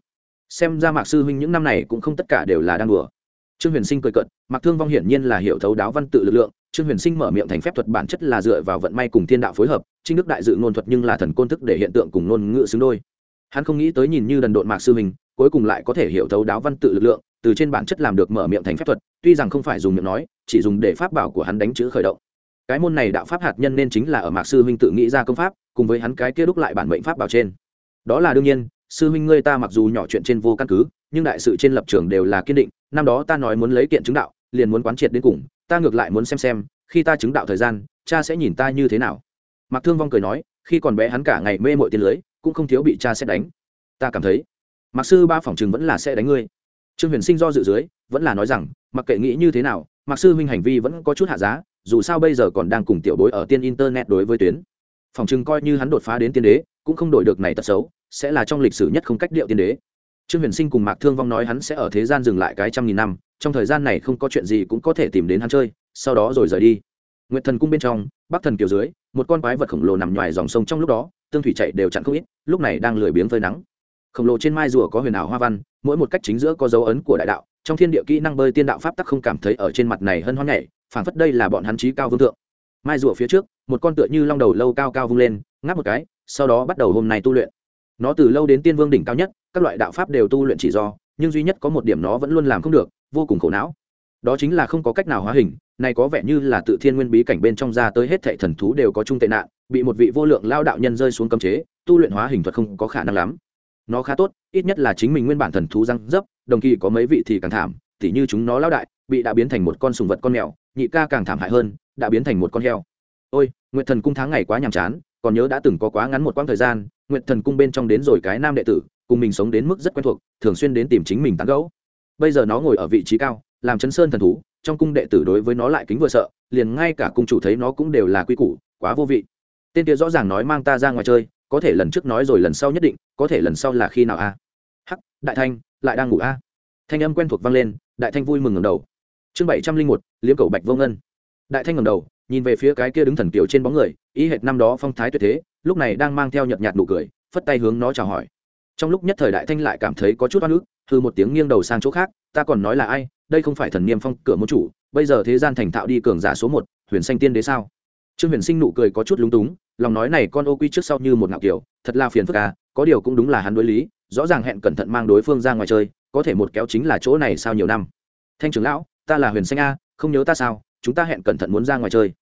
Xem ra mạc sư huynh những năm này cũng không tất cả đều là đang đùa trương huyền sinh cười cận mặc thương vong hiển nhiên là hiểu thấu đáo văn tự lực lượng, trương huyền sinh mở miệng thành phép thuật bản chất là dựa vào vận may cùng thiên đạo phối hợp, trinh đức đại dự ngôn thuật nhưng là thần côn thức để hiện tượng cùng ngôn ngữ xứng đôi. Hắn không nghĩ tới nhìn như đần độn mạc sư mình cuối cùng lại có thể hiểu thấu đáo văn tự lực lượng, từ trên bản chất làm được mở miệng thành phép thuật, tuy rằng không phải dùng miệng nói, chỉ dùng để pháp bảo của hắn đánh chữ khởi động. Cái môn này đạo pháp hạt nhân nên chính là ở mạc sư huynh tự nghĩ ra công pháp, cùng với hắn cái kia đúc lại bản mệnh pháp bảo trên. Đó là đương nhiên, sư huynh ngươi ta mặc dù nhỏ chuyện trên vô căn cứ nhưng đại sự trên lập trường đều là kiên định, năm đó ta nói muốn lấy kiện chứng đạo, liền muốn quán triệt đến cùng, ta ngược lại muốn xem xem, khi ta chứng đạo thời gian, cha sẽ nhìn ta như thế nào. Mạc thương vong cười nói, khi còn bé hắn cả ngày mê mội tiền lưới, cũng không thiếu bị cha xét đánh. Ta cảm thấy mặc sư ba phòng chừng vẫn là sẽ đánh ngươi. Trương huyền sinh do dự dưới, vẫn là nói rằng, mặc kệ nghĩ như thế nào mặc sư huynh hành vi vẫn có chút hạ giá, dù sao bây giờ còn đang cùng tiểu bối ở tiên internet đối với tuyến. Phòng chừng coi như hắn đột phá đến tiên đế, cũng không đổi được này tật xấu, sẽ là trong lịch sử nhất không cách điệu tiên đế trương huyền sinh cùng mạc thương vong nói hắn sẽ ở thế gian dừng lại cái trăm nghìn năm, trong thời gian này không có chuyện gì cũng có thể tìm đến hắn chơi, sau đó rồi rời đi. Nguyện thần cung bên trong, bắc thần kiều dưới, một con quái vật khổng lồ nằm ngoài dòng sông trong lúc đó, tương thủy chạy đều chặn không ít, lúc này đang lười biếng phơi nắng. Khổng lồ trên mai rùa có huyền ảo hoa văn, mỗi một cách chính giữa có dấu ấn của đại đạo, trong thiên địa kỹ năng bơi tiên đạo pháp tắc không cảm thấy ở trên mặt này hân hoan nhảy, phảng phất đây là bọn hắn trí cao vương thượng. Mai rùa phía trước, một con tựa như long đầu lâu cao cao vung lên, ngáp một cái, sau đó bắt đầu hôm nay tu luyện nó từ lâu đến tiên vương đỉnh cao nhất, các loại đạo pháp đều tu luyện chỉ do, nhưng duy nhất có một điểm nó vẫn luôn làm không được, vô cùng khổ não. Đó chính là không có cách nào hóa hình, này có vẻ như là tự thiên nguyên bí cảnh bên trong ra tới hết thệ thần thú đều có chung tệ nạn, bị một vị vô lượng lao đạo nhân rơi xuống cấm chế, tu luyện hóa hình thuật không có khả năng lắm. Nó khá tốt, ít nhất là chính mình nguyên bản thần thú răng dấp, đồng kỳ có mấy vị thì càng thảm, tỉ như chúng nó lao đại, bị đã biến thành một con sùng vật con mèo, nhị ca càng thảm hại hơn, đã biến thành một con heo. Ôi nguyện thần cung tháng ngày quá nhàm chán, còn nhớ đã từng có quá ngắn một quãng thời gian nguyện thần cung bên trong đến rồi cái nam đệ tử, cùng mình sống đến mức rất quen thuộc, thường xuyên đến tìm chính mình tán gẫu. Bây giờ nó ngồi ở vị trí cao, làm chấn sơn thần thú, trong cung đệ tử đối với nó lại kính vừa sợ, liền ngay cả cung chủ thấy nó cũng đều là quy củ, quá vô vị. Tên kia rõ ràng nói mang ta ra ngoài chơi, có thể lần trước nói rồi lần sau nhất định, có thể lần sau là khi nào a? Hắc, đại thanh, lại đang ngủ a? Thanh âm quen thuộc vang lên, đại thanh vui mừng ngầm đầu. Chương bảy trăm linh một, liếm cầu bạch vô ngân. Đại thanh ngầm đầu, nhìn về phía cái kia đứng thần kiểu trên bóng người ý hệt năm đó phong thái tuyệt thế lúc này đang mang theo nhợt nhạt nụ cười, phất tay hướng nó chào hỏi. Trong lúc nhất thời đại thanh lại cảm thấy có chút oan ức thư một tiếng nghiêng đầu sang chỗ khác, ta còn nói là ai? Đây không phải thần niêm phong cửa môn chủ, bây giờ thế gian thành thạo đi cường giả số một, huyền xanh tiên đế sao? Trương huyền sinh nụ cười có chút lúng túng, lòng nói này con ô quy trước sau như một ngạo kiểu, thật là phiền phức à có điều cũng đúng là hắn đối lý, rõ ràng hẹn cẩn thận mang đối phương ra ngoài chơi, có thể một kéo chính là chỗ này sao nhiều năm. Thanh trưởng lão, ta là huyền xanh a, không nhớ ta sao, chúng ta hẹn cẩn thận muốn ra ngoài chơi.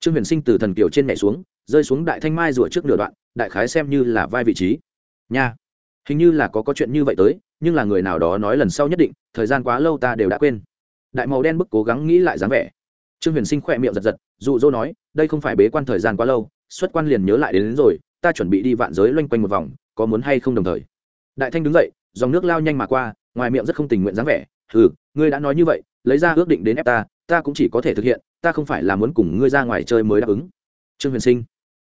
Trương huyền sinh từ thần kiều trên nhảy xuống rơi xuống đại thanh mai rủa trước nửa đoạn đại khái xem như là vai vị trí. Nha hình như là có có chuyện như vậy tới nhưng là người nào đó nói lần sau nhất định thời gian quá lâu ta đều đã quên. Đại màu đen bức cố gắng nghĩ lại dáng vẻ. Trương huyền sinh khỏe miệng giật giật dụ dỗ nói đây không phải bế quan thời gian quá lâu xuất quan liền nhớ lại đến, đến rồi ta chuẩn bị đi vạn giới loanh quanh một vòng có muốn hay không đồng thời. Đại thanh đứng dậy dòng nước lao nhanh mà qua ngoài miệng rất không tình nguyện dáng vẻ ừ ngươi đã nói như vậy lấy ra ước định đến ép ta ta cũng chỉ có thể thực hiện ta không phải là muốn cùng ngươi ra ngoài chơi mới đáp ứng. Trương huyền sinh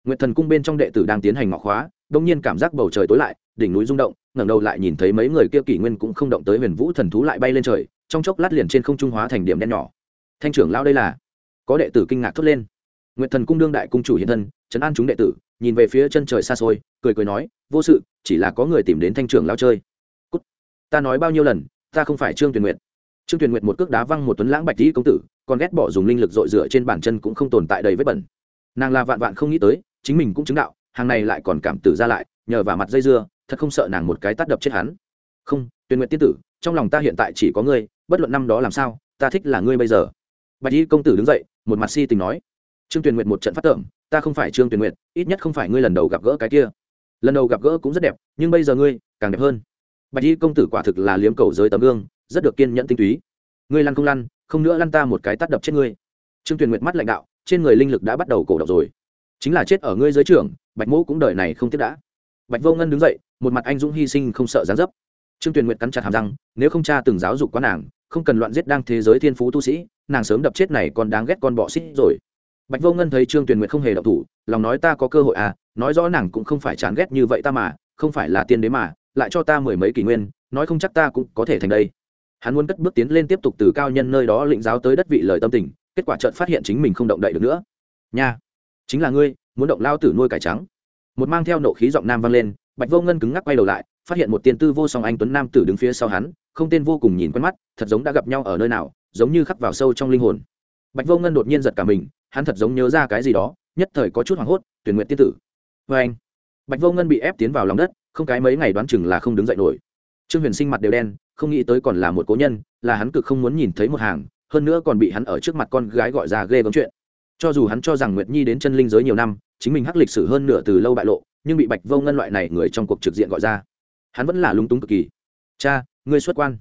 Nguyệt thần cung bên trong đệ tử đang tiến hành ngọ khóa đông nhiên cảm giác bầu trời tối lại đỉnh núi rung động ngẩng đầu lại nhìn thấy mấy người kia kỷ nguyên cũng không động tới huyền vũ thần thú lại bay lên trời trong chốc lát liền trên không trung hóa thành điểm đen nhỏ. Thanh trưởng lão đây là? Có đệ tử kinh ngạc thốt lên. Nguyệt thần cung đương đại cung chủ hiện thân trấn an chúng đệ tử nhìn về phía chân trời xa xôi cười cười nói vô sự chỉ là có người tìm đến thanh trưởng lão chơi. Cút. ta nói bao nhiêu lần ta không phải trương tuyền nguyệt, trương tuyền nguyệt một cước đá văng một tuấn lãng bạch tí công tử còn ghét bỏ dùng linh lực dội rửa trên bàn chân cũng không tồn tại đầy vết bẩn. Nàng là vạn vạn không nghĩ tới chính mình cũng chứng đạo, hàng này lại còn cảm tử ra lại, nhờ vào mặt dây dưa, thật không sợ nàng một cái tắt đập chết hắn. Không Tuyên nguyện tiên tử, trong lòng ta hiện tại chỉ có ngươi, bất luận năm đó làm sao, ta thích là ngươi bây giờ. Bạch y công tử đứng dậy, một mặt si tình nói. Trương tuyền nguyện một trận phát tưởng ta không phải trương tuyền nguyện ít nhất không phải ngươi lần đầu gặp gỡ cái kia. Lần đầu gặp gỡ cũng rất đẹp, nhưng bây giờ ngươi, càng đẹp hơn. Bạch y công tử quả thực là liếm cầu giới tấm gương, rất được kiên nhẫn tinh túy. Ngươi lăn không lăn, không nữa lăn ta một cái tắt đập chết ngươi. Trương tuyền nguyệt mắt lãnh đạo, trên người linh lực đã bắt đầu cổ động rồi chính là chết ở ngươi giới trưởng, bạch mỗ cũng đời này không tiếc đã. Bạch vô ngân đứng dậy, một mặt anh dũng hy sinh không sợ gián dấp. Trương tuyền nguyện cắn chặt hàm răng, nếu không cha từng giáo dục quá nàng, không cần loạn giết đang thế giới thiên phú tu sĩ, nàng sớm đập chết này còn đáng ghét con bọ xít rồi. Bạch vô ngân thấy trương tuyền nguyện không hề đậu thủ, lòng nói ta có cơ hội à nói rõ nàng cũng không phải chán ghét như vậy ta mà, không phải là tiên đế mà, lại cho ta mười mấy kỷ nguyên, nói không chắc ta cũng có thể thành đây. Hắn muốn cất bước tiến lên tiếp tục từ cao nhân nơi đó lĩnh giáo tới đất vị lời tâm tình, kết quả chợt phát hiện chính mình không động đậy được nữa. Nha! Chính là ngươi, muốn động lao tử nuôi cải trắng. Một mang theo nộ khí giọng nam vang lên, bạch vô ngân cứng ngắc quay đầu lại, phát hiện một tiên tư vô song anh tuấn nam tử đứng phía sau hắn, không tên vô cùng nhìn quen mắt, thật giống đã gặp nhau ở nơi nào, giống như khắc vào sâu trong linh hồn. Bạch vô ngân đột nhiên giật cả mình, hắn thật giống nhớ ra cái gì đó, nhất thời có chút hoảng hốt, tuyển nguyện tiên tử. Vê anh, bạch vô ngân bị ép tiến vào lòng đất, không cái mấy ngày đoán chừng là không đứng dậy nổi. Trương huyền sinh mặt đều đen, không nghĩ tới còn là một cố nhân, là hắn cực không muốn nhìn thấy một hàng, hơn nữa còn bị hắn ở trước mặt con gái gọi ra ghê gớm chuyện cho dù hắn cho rằng nguyệt nhi đến chân linh giới nhiều năm, chính mình hắc lịch sử hơn nửa từ lâu bại lộ, nhưng bị bạch vô ngân loại này người trong cuộc trực diện gọi ra, hắn vẫn là lúng túng cực kỳ. Cha, ngươi xuất quan.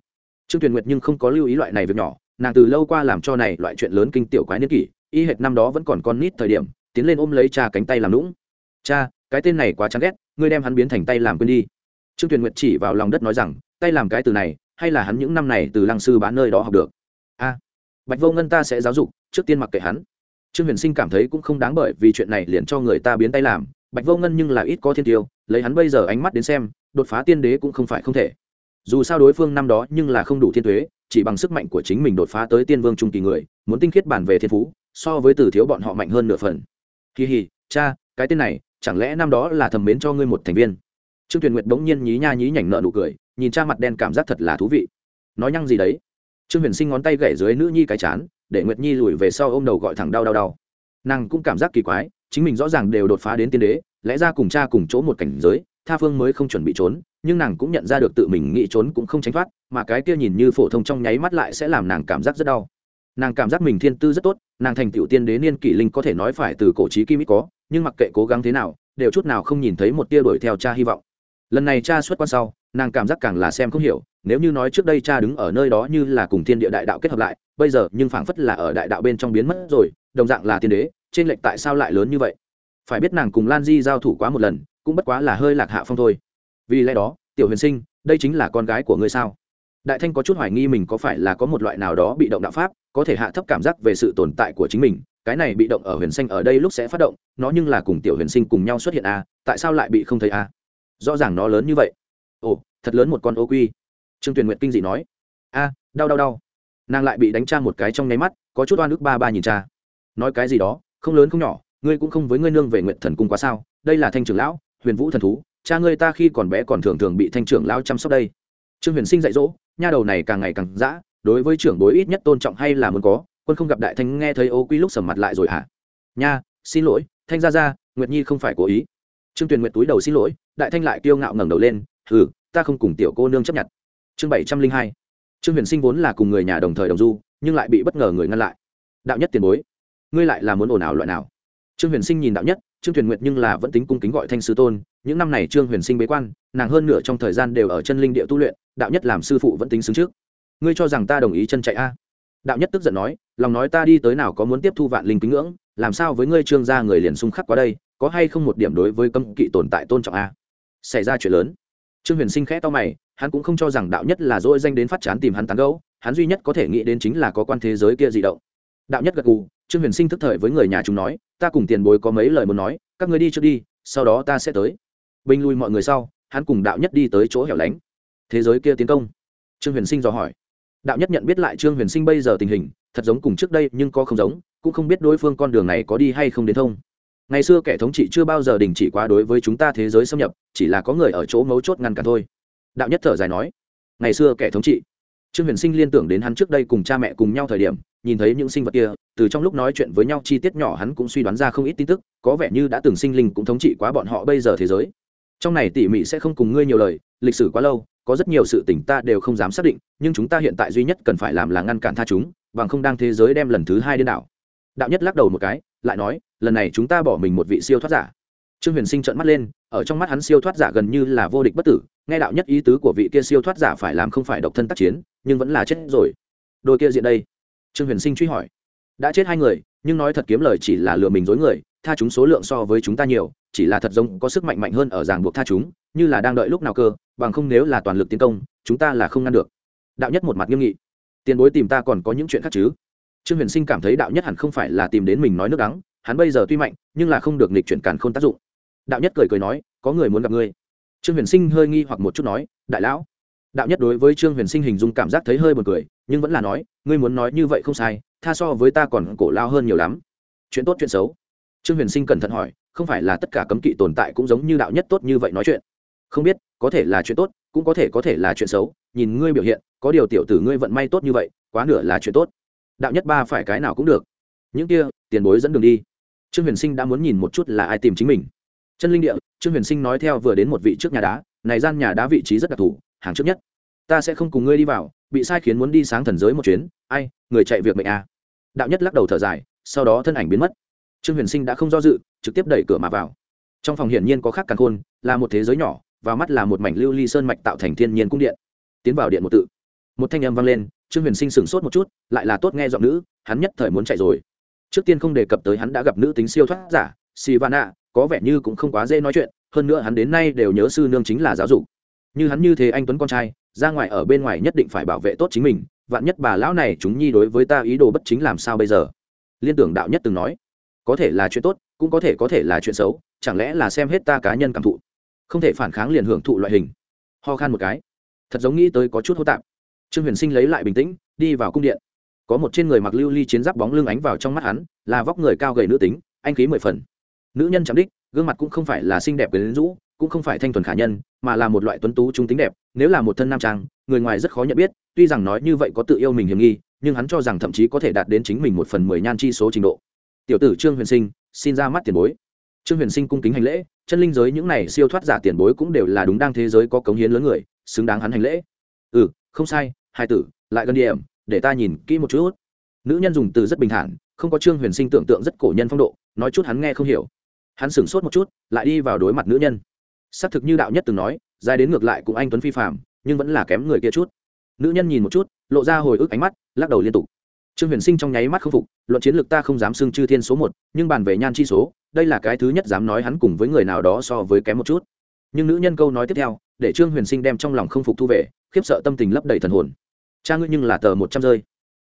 Trương tuyền nguyệt nhưng không có lưu ý loại này việc nhỏ, nàng từ lâu qua làm cho này loại chuyện lớn kinh tiểu quái niên kỷ, y hệt năm đó vẫn còn con nít thời điểm, tiến lên ôm lấy cha cánh tay làm lũng cha, cái tên này quá chán ghét, ngươi đem hắn biến thành tay làm quên đi. Trương tuyền nguyệt chỉ vào lòng đất nói rằng, tay làm cái từ này, hay là hắn những năm này từ lăng sư bán nơi đó học được? A, bạch vô ngân ta sẽ giáo dục, trước tiên mặc kệ hắn trương huyền sinh cảm thấy cũng không đáng bởi vì chuyện này liền cho người ta biến tay làm, bạch vô ngân nhưng là ít có thiên tiêu, lấy hắn bây giờ ánh mắt đến xem, đột phá tiên đế cũng không phải không thể. Dù sao đối phương năm đó nhưng là không đủ thiên thuế chỉ bằng sức mạnh của chính mình đột phá tới tiên vương trung kỳ người, muốn tinh khiết bản về thiên phú, so với từ thiếu bọn họ mạnh hơn nửa phần. Kỳ hì cha, cái tên này, chẳng lẽ năm đó là thầm mến cho ngươi một thành viên? Trương tuyền nguyệt bỗng nhiên nhí nha nhí nhảnh nợ nụ cười, nhìn cha mặt đen cảm giác thật là thú vị. Nói nhăng gì đấy? Trương huyền sinh ngón tay gậy dưới nữ nhi cái chán để nguyệt nhi lùi về sau ôm đầu gọi thẳng đau đau đau. Nàng cũng cảm giác kỳ quái, chính mình rõ ràng đều đột phá đến tiên đế, lẽ ra cùng cha cùng chỗ một cảnh giới, tha phương mới không chuẩn bị trốn, nhưng nàng cũng nhận ra được tự mình nghĩ trốn cũng không tránh thoát, mà cái kia nhìn như phổ thông trong nháy mắt lại sẽ làm nàng cảm giác rất đau. Nàng cảm giác mình thiên tư rất tốt, nàng thành tựu tiên đế niên kỷ linh có thể nói phải từ cổ trí kim ít có, nhưng mặc kệ cố gắng thế nào, đều chút nào không nhìn thấy một tia đuổi theo cha hy vọng. Lần này cha xuất quan sau, nàng cảm giác càng là xem không hiểu nếu như nói trước đây cha đứng ở nơi đó như là cùng thiên địa đại đạo kết hợp lại bây giờ nhưng phảng phất là ở đại đạo bên trong biến mất rồi đồng dạng là thiên đế trên lệnh tại sao lại lớn như vậy? Phải biết nàng cùng lan di giao thủ quá một lần cũng bất quá là hơi lạc hạ phong thôi. Vì lẽ đó tiểu huyền sinh đây chính là con gái của ngươi sao? Đại thanh có chút hoài nghi mình có phải là có một loại nào đó bị động đạo pháp có thể hạ thấp cảm giác về sự tồn tại của chính mình cái này bị động ở huyền sinh ở đây lúc sẽ phát động nó nhưng là cùng tiểu huyền sinh cùng nhau xuất hiện a à, tại sao lại bị không thấy a à? rõ ràng nó lớn như vậy. Ồ thật lớn một con ô quy trương tuyền nguyện kinh dị nói, a, đau đau đau. Nàng lại bị đánh cha một cái trong nháy mắt, có chút oan ức ba ba nhìn cha nói cái gì đó, không lớn không nhỏ, ngươi cũng không với ngươi nương về nguyện thần cung quá sao? Đây là thanh trưởng lão, huyền vũ thần thú, cha ngươi ta khi còn bé còn thường thường bị thanh trưởng lão chăm sóc đây. Trương huyền sinh dạy dỗ, nha đầu này càng ngày càng dã, đối với trưởng bối ít nhất tôn trọng hay là muốn có, quân không gặp đại thanh nghe thấy ô quy lúc sầm mặt lại rồi hả? Nha, xin lỗi, thanh ra ra nguyệt nhi không phải cố ý. Trương tuyền nguyệt túi đầu xin lỗi, đại thanh lại kiêu ngạo ngẩng đầu lên, hừ, ta không cùng tiểu cô nương chấp nhận chương bảy trăm linh hai. Trương huyền sinh vốn là cùng người nhà đồng thời đồng du, nhưng lại bị bất ngờ người ngăn lại. Đạo nhất tiền bối, ngươi lại là muốn ồn ào loại nào? Trương huyền sinh nhìn đạo nhất, trương thuyền nguyệt nhưng là vẫn tính cung kính gọi thanh sư tôn, những năm này trương huyền sinh bế quan, nàng hơn nửa trong thời gian đều ở chân linh địa tu luyện, đạo nhất làm sư phụ vẫn tính xứng trước. Ngươi cho rằng ta đồng ý chân chạy a? Đạo nhất tức giận nói, lòng nói ta đi tới nào có muốn tiếp thu vạn linh kính ngưỡng, làm sao với ngươi trương gia người liền xung khắc qua đây, có hay không một điểm đối với cấm kỵ tồn tại tôn trọng a? Xảy ra chuyện lớn trương huyền sinh khẽ to mày, hắn cũng không cho rằng đạo nhất là dỗi danh đến phát chán tìm hắn tán gẫu, hắn duy nhất có thể nghĩ đến chính là có quan thế giới kia di động. Đạo nhất gật gù, trương huyền sinh thức thời với người nhà chúng nói, ta cùng tiền bối có mấy lời muốn nói, các người đi trước đi, sau đó ta sẽ tới. Bình lui mọi người sau, hắn cùng đạo nhất đi tới chỗ hẻo lánh. Thế giới kia tiến công? Trương huyền sinh dò hỏi. Đạo nhất nhận biết lại trương huyền sinh bây giờ tình hình, thật giống cùng trước đây nhưng có không giống, cũng không biết đối phương con đường này có đi hay không đến thông ngày xưa kẻ thống trị chưa bao giờ đình chỉ quá đối với chúng ta thế giới xâm nhập, chỉ là có người ở chỗ mấu chốt ngăn cản thôi. Đạo nhất thở dài nói. Ngày xưa kẻ thống trị. Trương huyền sinh liên tưởng đến hắn trước đây cùng cha mẹ cùng nhau thời điểm, nhìn thấy những sinh vật kia, từ trong lúc nói chuyện với nhau chi tiết nhỏ hắn cũng suy đoán ra không ít tin tức, có vẻ như đã từng sinh linh cũng thống trị quá bọn họ bây giờ thế giới. Trong này tỉ mỉ sẽ không cùng ngươi nhiều lời, lịch sử quá lâu, có rất nhiều sự tình ta đều không dám xác định, nhưng chúng ta hiện tại duy nhất cần phải làm là ngăn cản tha chúng, bằng không đang thế giới đem lần thứ hai đến đảo. Đạo nhất lắc đầu một cái, lại nói lần này chúng ta bỏ mình một vị siêu thoát giả. Trương huyền sinh trợn mắt lên, ở trong mắt hắn siêu thoát giả gần như là vô địch bất tử, nghe đạo nhất ý tứ của vị kia siêu thoát giả phải làm không phải độc thân tác chiến, nhưng vẫn là chết rồi. Đôi kia diện đây. Trương huyền sinh truy hỏi. Đã chết hai người, nhưng nói thật kiếm lời chỉ là lừa mình dối người, tha chúng số lượng so với chúng ta nhiều, chỉ là thật giống có sức mạnh mạnh hơn ở ràng buộc tha chúng, như là đang đợi lúc nào cơ, bằng không nếu là toàn lực tiến công, chúng ta là không ngăn được. Đạo nhất một mặt nghiêm nghị. Tiền bối tìm ta còn có những chuyện khác chứ? Trương huyền sinh cảm thấy đạo nhất hẳn không phải là tìm đến mình nói nước đắng hắn bây giờ tuy mạnh, nhưng là không được nghịch chuyển càn k h ô n tác dụng. Đạo nhất cười cười nói, có người muốn gặp ngươi. Trương huyền sinh hơi nghi hoặc một chút nói, đại lão. Đạo nhất đối với trương huyền sinh hình dung cảm giác thấy hơi b u ồ n cười, nhưng vẫn là nói, ngươi muốn nói như vậy không sai, tha so với ta còn cổ lao hơn nhiều lắm. Chuyện tốt chuyện xấu. Trương huyền sinh cẩn thận hỏi, không phải là tất cả cấm kỵ tồn tại cũng giống như đạo nhất tốt như vậy nói chuyện? Không biết, có thể là chuyện tốt, cũng có thể có thể là chuyện xấu, nhìn ngươi biểu hiện, có điều tiểu tử ngươi vận may tốt như vậy, quá nửa là chuyện tốt. Đạo nhất ba phải cái nào cũng được. Những kia, tiền bối dẫn đường đi trương huyền sinh đã muốn nhìn một chút là ai tìm chính mình. Chân linh địa, trương huyền sinh nói theo vừa đến một vị trước nhà đá, này gian nhà đá vị trí rất đặc thù, hàng trước nhất. Ta sẽ không cùng ngươi đi vào, bị sai khiến muốn đi sáng thần giới một chuyến, ai, người chạy việc mệnh à. đạo nhất lắc đầu thở dài, sau đó thân ảnh biến mất. Trương huyền sinh đã không do dự, trực tiếp đẩy cửa mà vào. Trong phòng hiển nhiên có khác càng khôn, là một thế giới nhỏ và mắt là một mảnh lưu ly sơn mạch tạo thành thiên nhiên cung điện. Tiến vào điện một tự. Một thanh âm vang lên, trương huyền sinh sửng sốt một chút, lại là tốt nghe giọng nữ, hắn nhất thời muốn chạy rồi trước tiên không đề cập tới hắn đã gặp nữ tính siêu thoát giả, sivana, có vẻ như cũng không quá dễ nói chuyện, hơn nữa hắn đến nay đều nhớ sư nương chính là giáo dục. Như hắn như thế anh tuấn con trai, ra ngoài ở bên ngoài nhất định phải bảo vệ tốt chính mình, vạn nhất bà lão này chúng nhi đối với ta ý đồ bất chính làm sao bây giờ? Liên tưởng đạo nhất từng nói. Có thể là chuyện tốt, cũng có thể có thể là chuyện xấu, chẳng lẽ là xem hết ta cá nhân cảm thụ? Không thể phản kháng liền hưởng thụ loại hình. Ho khan một cái. Thật giống nghĩ tới có chút hô tạp. Trương huyền sinh lấy lại bình tĩnh, đi vào cung điện có một trên người mặc lưu ly chiến giáp bóng lưng ánh vào trong mắt hắn, là vóc người cao gầy nữ tính, anh khí mười phần. Nữ nhân chạm đích, gương mặt cũng không phải là xinh đẹp quyến rũ, cũng không phải thanh thuần khả nhân, mà là một loại tuấn tú trung tính đẹp, nếu là một thân nam trang, người ngoài rất khó nhận biết, tuy rằng nói như vậy có tự yêu mình hiểm nghi, nhưng hắn cho rằng thậm chí có thể đạt đến chính mình một phần mười nhan chi số trình độ. Tiểu tử trương huyền sinh, xin ra mắt tiền bối. Trương huyền sinh cung kính hành lễ, chân linh giới những này siêu thoát giả tiền bối cũng đều là đúng đang thế giới có cống hiến lớn người, xứng đáng hắn hành lễ. Ừ không sai, hai tử, lại gần điểm để ta nhìn kỹ một chút. Nữ nhân dùng từ rất bình thản, không có trương huyền sinh tưởng tượng rất cổ nhân phong độ, nói chút hắn nghe không hiểu. Hắn sửng sốt một chút, lại đi vào đối mặt nữ nhân. Xác thực như đạo nhất từng nói, dài đến ngược lại cũng anh tuấn phi phạm nhưng vẫn là kém người kia chút. Nữ nhân nhìn một chút, lộ ra hồi ức ánh mắt, lắc đầu liên tục. Trương huyền sinh trong nháy mắt không phục, luận chiến lược ta không dám xưng chư thiên số một, nhưng bàn về nhan chi số, đây là cái thứ nhất dám nói hắn cùng với người nào đó so với kém một chút. Nhưng nữ nhân câu nói tiếp theo, để trương huyền sinh đem trong lòng không phục thu về, khiếp sợ tâm tình lấp đầy thần hồn cha ngươi nhưng là tờ một trăm rơi.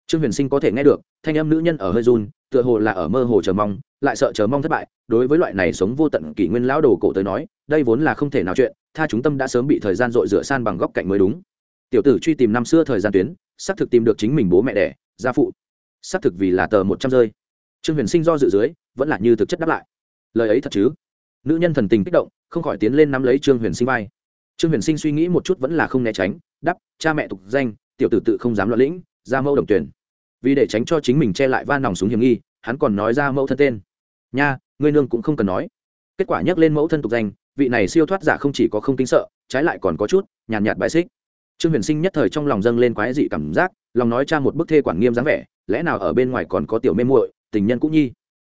Trương huyền sinh có thể nghe được, thanh âm nữ nhân ở hơi run, tựa hồ là ở mơ hồ chờ mong, lại sợ chờ mong thất bại. Đối với loại này sống vô tận kỷ nguyên lão đồ cổ tới nói, đây vốn là không thể nào chuyện, tha chúng tâm đã sớm bị thời gian dội rửa san bằng góc cạnh mới đúng. Tiểu tử truy tìm năm xưa thời gian tuyến, xác thực tìm được chính mình bố mẹ đẻ, gia phụ. Xác thực vì là tờ một trăm rơi. Trương huyền sinh do dự dưới, vẫn là như thực chất đáp lại. Lời ấy thật chứ? Nữ nhân thần tình kích động, không khỏi tiến lên nắm lấy trương huyền sinh vai. Trương huyền sinh suy nghĩ một chút vẫn là không né tránh đắp cha mẹ tục danh tiểu tử tự không dám loạn lĩnh ra mẫu đồng tuyển. Vì để tránh cho chính mình che lại van nòng súng hiểm nghi hắn còn nói ra mẫu thân tên. Nha ngươi nương cũng không cần nói. Kết quả nhắc lên mẫu thân tục danh vị này siêu thoát giả không chỉ có không kính sợ trái lại còn có chút nhàn nhạt, nhạt bại xích. Trương huyền sinh nhất thời trong lòng dâng lên quái dị cảm giác lòng nói cha một bức thê quản nghiêm dáng vẻ lẽ nào ở bên ngoài còn có tiểu mê muội tình nhân cũng nhi.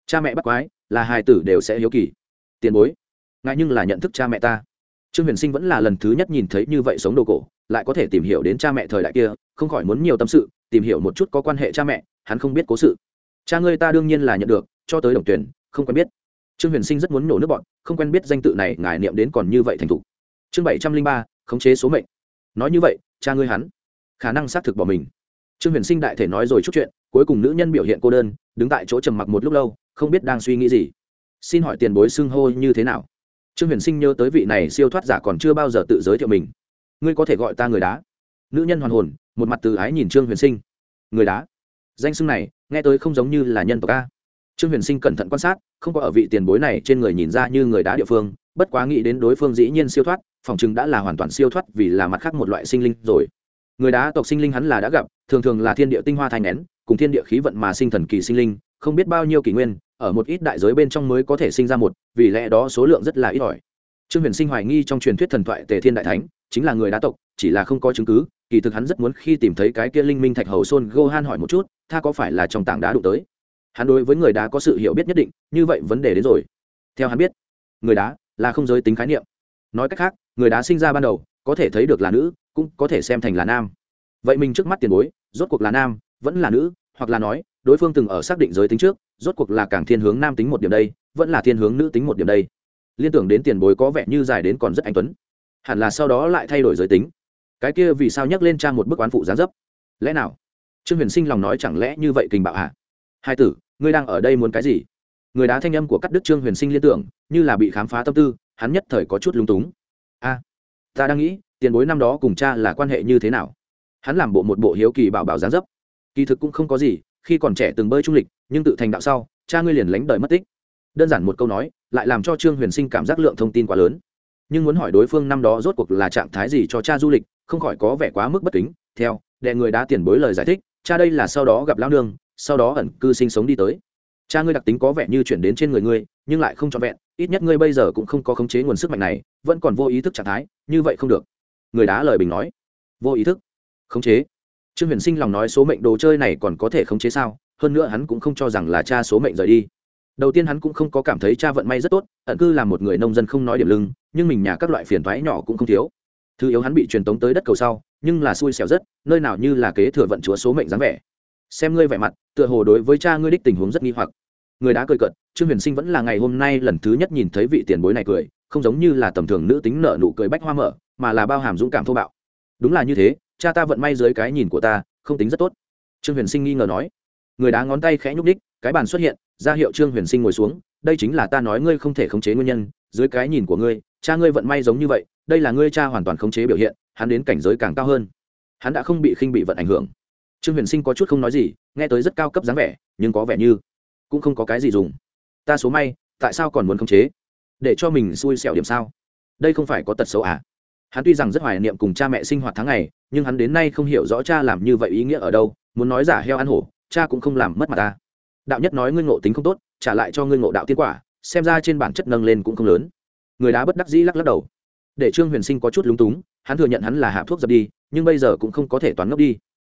Cha mẹ bắt quái là hài tử đều sẽ hiếu kỳ. Tiền bối ngại nhưng là nhận thức cha mẹ ta trương huyền sinh vẫn là lần thứ nhất nhìn thấy như vậy sống đồ cổ, lại có thể tìm hiểu đến cha mẹ thời đại kia, không khỏi muốn nhiều tâm sự, tìm hiểu một chút có quan hệ cha mẹ, hắn không biết cố sự. Cha ngươi ta đương nhiên là nhận được, cho tới đồng tuyển, không quen biết. Trương huyền sinh rất muốn nổ nước bọn, không quen biết danh tự này, ngài niệm đến còn như vậy thành thục. Chương bảy trăm linh ba, khống chế số mệnh. Nói như vậy, cha ngươi hắn, khả năng xác thực bỏ mình. Trương huyền sinh đại thể nói rồi chút chuyện, cuối cùng nữ nhân biểu hiện cô đơn, đứng tại chỗ trầm mặc một lúc lâu, không biết đang suy nghĩ gì. Xin hỏi tiền bối xưng hô như thế nào? Trương huyền sinh nhớ tới vị này siêu thoát giả còn chưa bao giờ tự giới thiệu mình. Ngươi có thể gọi ta người đá. Nữ nhân hoàn hồn, một mặt từ ái nhìn trương huyền sinh. Người đá. Danh xưng này, nghe tới không giống như là nhân tộc a. Trương huyền sinh cẩn thận quan sát, không có ở vị tiền bối này trên người nhìn ra như người đá địa phương, bất quá nghĩ đến đối phương dĩ nhiên siêu thoát, phòng chừng đã là hoàn toàn siêu thoát vì là mặt khác một loại sinh linh rồi. Người đá tộc sinh linh hắn là đã gặp, thường thường là thiên địa tinh hoa thai nén cùng thiên địa khí vận mà sinh thần kỳ sinh linh, không biết bao nhiêu kỷ nguyên ở một ít đại giới bên trong mới có thể sinh ra một, vì lẽ đó số lượng rất là ít ỏi. Trương huyền sinh hoài nghi trong truyền thuyết thần thoại tề thiên đại thánh chính là người đá tộc, chỉ là không có chứng cứ, kỳ thực hắn rất muốn khi tìm thấy cái kia linh minh thạch hầu xôn gohan hỏi một chút, tha có phải là trong tảng đá đụng tới? Hắn đối với người đá có sự hiểu biết nhất định, như vậy vấn đề đến rồi. Theo hắn biết, người đá là không giới tính khái niệm. Nói cách khác, người đá sinh ra ban đầu, có thể thấy được là nữ, cũng có thể xem thành là nam. Vậy mình trước mắt tiền bối, rốt cuộc là nam, vẫn là nữ, hoặc là nói, đối phương từng ở xác định giới tính trước rốt cuộc là càng thiên hướng nam tính một điểm đây, vẫn là thiên hướng nữ tính một điểm đây. Liên tưởng đến tiền bối có vẻ như dài đến còn rất anh tuấn. Hẳn là sau đó lại thay đổi giới tính. Cái kia vì sao nhắc lên trang một bức oán phụ gián dấp? Lẽ nào? Trương huyền sinh lòng nói chẳng lẽ như vậy kình bạo hả? Hai tử, ngươi đang ở đây muốn cái gì? Người đá thanh âm của cắt đức trương huyền sinh liên tưởng, như là bị khám phá tâm tư, hắn nhất thời có chút lung túng. A, ta đang nghĩ, tiền bối năm đó cùng cha là quan hệ như thế nào? Hắn làm bộ một bộ hiếu kỳ bảo bảo gián dấp. Kỳ thực cũng không có gì khi còn trẻ từng bơi trung lịch, nhưng tự thành đạo sau, cha ngươi liền lánh đời mất tích. Đơn giản một câu nói, lại làm cho trương huyền sinh cảm giác lượng thông tin quá lớn. Nhưng muốn hỏi đối phương năm đó rốt cuộc là trạng thái gì cho cha du lịch, không khỏi có vẻ quá mức bất kính. Theo, đệ người đã tiền bối lời giải thích, cha đây là sau đó gặp lao nương, sau đó ẩn cư sinh sống đi tới. Cha ngươi đặc tính có vẻ như chuyển đến trên người ngươi, nhưng lại không trọn vẹn, ít nhất ngươi bây giờ cũng không có khống chế nguồn sức mạnh này, vẫn còn vô ý thức trạng thái, như vậy không được. Người đá lời bình nói. Vô ý thức. Khống chế trương huyền sinh lòng nói số mệnh đồ chơi này còn có thể khống chế sao? Hơn nữa hắn cũng không cho rằng là cha số mệnh rời đi. Đầu tiên hắn cũng không có cảm thấy cha vận may rất tốt, ẩn cư là một người nông dân không nói điểm lưng, nhưng mình nhà các loại phiền thoái nhỏ cũng không thiếu. Thứ yếu hắn bị truyền tống tới đất cầu sau, nhưng là xui xẻo rất, nơi nào như là kế thừa vận chúa số mệnh dáng vẻ. Xem ngươi vẻ mặt, tựa hồ đối với cha ngươi đích tình huống rất nghi hoặc. Người đã cười cận trương huyền sinh vẫn là ngày hôm nay lần thứ nhất nhìn thấy vị tiền bối này cười, không giống như là tầm thường nữ tính nợ nụ cười bách hoa mở, mà là bao hàm dũng cảm thô bạo. Đúng là như thế cha ta vận may dưới cái nhìn của ta, không tính rất tốt. Trương huyền sinh nghi ngờ nói. Người đá ngón tay khẽ nhúc ních cái bàn xuất hiện, ra hiệu trương huyền sinh ngồi xuống. Đây chính là ta nói ngươi không thể khống chế nguyên nhân, dưới cái nhìn của ngươi, cha ngươi vận may giống như vậy, đây là ngươi cha hoàn toàn khống chế biểu hiện, hắn đến cảnh giới càng cao hơn. Hắn đã không bị khinh bị vận ảnh hưởng. Trương huyền sinh có chút không nói gì, nghe tới rất cao cấp dáng vẻ, nhưng có vẻ như cũng không có cái gì dùng. Ta số may, tại sao còn muốn khống chế? Để cho mình xui xẻo điểm sao? Đây không phải có tật xấu à? Hắn tuy rằng rất hoài niệm cùng cha mẹ sinh hoạt tháng ngày, nhưng hắn đến nay không hiểu rõ cha làm như vậy ý nghĩa ở đâu, muốn nói giả heo ăn hổ, cha cũng không làm mất mặt ta. Đạo nhất nói ngươi ngộ tính không tốt, trả lại cho ngươi ngộ đạo tiên quả, xem ra trên bản chất nâng lên cũng không lớn. Người đá bất đắc dĩ lắc lắc đầu. Để trương huyền sinh có chút lúng túng, hắn thừa nhận hắn là hạ thuốc dập đi, nhưng bây giờ cũng không có thể toán ngốc đi.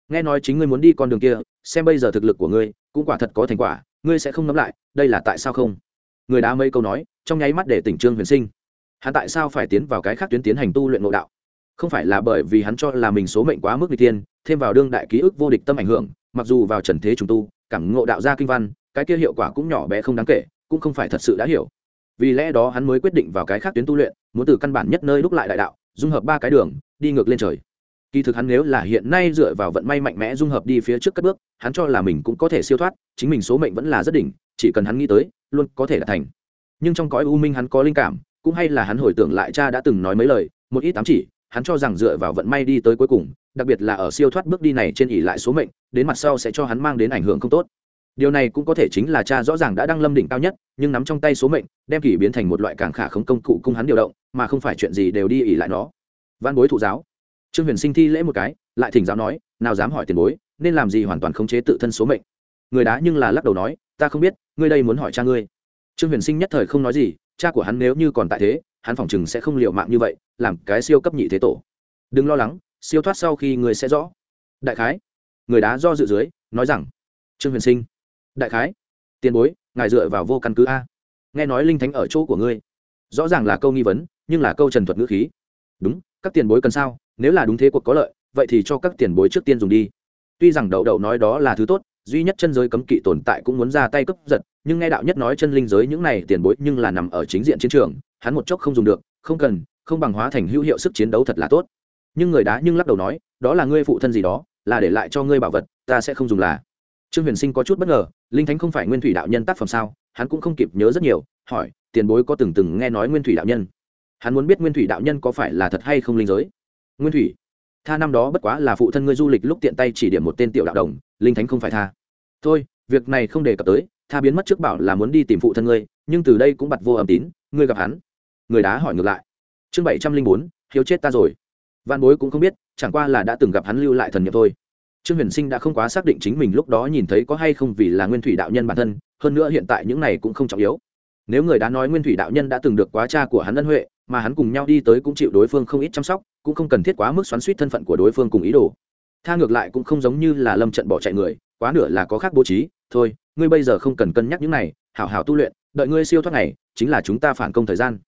Nghe nói chính ngươi muốn đi con đường kia, xem bây giờ thực lực của ngươi, cũng quả thật có thành quả, ngươi sẽ không nắm lại, đây là tại sao không? Người đá mấy câu nói, trong nháy mắt để tỉnh trương huyền sinh hắn tại sao phải tiến vào cái khác tuyến tiến hành tu luyện ngộ đạo? Không phải là bởi vì hắn cho là mình số mệnh quá mức vị tiên thêm vào đương đại ký ức vô địch tâm ảnh hưởng, mặc dù vào trần thế trùng tu, cảm ngộ đạo gia kinh văn, cái kia hiệu quả cũng nhỏ bé không đáng kể, cũng không phải thật sự đã hiểu. Vì lẽ đó hắn mới quyết định vào cái khác tuyến tu luyện, muốn từ căn bản nhất nơi đúc lại đại đạo, dung hợp ba cái đường, đi ngược lên trời. Kỳ thực hắn nếu là hiện nay dựa vào vận may mạnh mẽ dung hợp đi phía trước các bước, hắn cho là mình cũng có thể siêu thoát, chính mình số mệnh vẫn là rất đỉnh, chỉ cần hắn nghĩ tới, luôn có thể là thành. Nhưng trong cõi u minh hắn có linh cảm cũng hay là hắn hồi tưởng lại cha đã từng nói mấy lời, một ít ám chỉ, hắn cho rằng dựa vào vận may đi tới cuối cùng, đặc biệt là ở siêu thoát bước đi này trên ỉ lại số mệnh, đến mặt sau sẽ cho hắn mang đến ảnh hưởng không tốt. Điều này cũng có thể chính là cha rõ ràng đã đăng lâm đỉnh cao nhất, nhưng nắm trong tay số mệnh, đem kỷ biến thành một loại càng khả không công cụ cung hắn điều động, mà không phải chuyện gì đều đi ỉ lại nó. Văn bối thụ giáo. Trương huyền sinh thi lễ một cái, lại thỉnh giáo nói, nào dám hỏi tiền bối, nên làm gì hoàn toàn khống chế tự thân số mệnh? Người đá nhưng là lắc đầu nói, ta không biết, ngươi đây muốn hỏi cha ngươi. Trương huyền sinh nhất thời không nói gì cha của hắn nếu như còn tại thế, hắn phỏng chừng sẽ không liệu mạng như vậy, làm cái siêu cấp nhị thế tổ. Đừng lo lắng, siêu thoát sau khi người sẽ rõ. Đại khái, người đá do dự dưới, nói rằng, trương huyền sinh, đại khái, tiền bối, ngài dựa vào vô căn cứ a. Nghe nói linh thánh ở chỗ của ngươi. Rõ ràng là câu nghi vấn, nhưng là câu trần thuật ngữ khí. Đúng, các tiền bối cần sao? Nếu là đúng thế cuộc có lợi, vậy thì cho các tiền bối trước tiên dùng đi. Tuy rằng đậu đậu nói đó là thứ tốt duy nhất chân giới cấm kỵ tồn tại cũng muốn ra tay cướp giật, nhưng nghe đạo nhất nói chân linh giới những này tiền bối nhưng là nằm ở chính diện chiến trường, hắn một chốc không dùng được, không cần, không bằng hóa thành hữu hiệu sức chiến đấu thật là tốt. Nhưng người đá nhưng lắc đầu nói, đó là ngươi phụ thân gì đó, là để lại cho ngươi bảo vật, ta sẽ không dùng là. Trương huyền sinh có chút bất ngờ, linh thánh không phải nguyên thủy đạo nhân tác phẩm sao? Hắn cũng không kịp nhớ rất nhiều, hỏi, tiền bối có từng từng nghe nói nguyên thủy đạo nhân? Hắn muốn biết nguyên thủy đạo nhân có phải là thật hay không linh giới. Nguyên thủy tha năm đó bất quá là phụ thân ngươi du lịch lúc tiện tay chỉ điểm một tên tiểu đạo đồng, linh thánh không phải tha. Thôi, việc này không đề cập tới, tha biến mất trước bảo là muốn đi tìm phụ thân ngươi, nhưng từ đây cũng bặt vô âm tín, ngươi gặp hắn. Người đá hỏi ngược lại. Chương bảy trăm linh bốn, hiếu chết ta rồi. Văn bối cũng không biết, chẳng qua là đã từng gặp hắn lưu lại thần nhập thôi. Trương huyền sinh đã không quá xác định chính mình lúc đó nhìn thấy có hay không vì là nguyên thủy đạo nhân bản thân, hơn nữa hiện tại những này cũng không trọng yếu nếu người đã nói nguyên thủy đạo nhân đã từng được quá cha của hắn ân huệ, mà hắn cùng nhau đi tới cũng chịu đối phương không ít chăm sóc, cũng không cần thiết quá mức xoắn suýt thân phận của đối phương cùng ý đồ. Tha ngược lại cũng không giống như là lâm trận bỏ chạy người, quá nửa là có khác bố trí. Thôi, ngươi bây giờ không cần cân nhắc những này, hảo hảo tu luyện, đợi ngươi siêu thoát này chính là chúng ta phản công thời gian.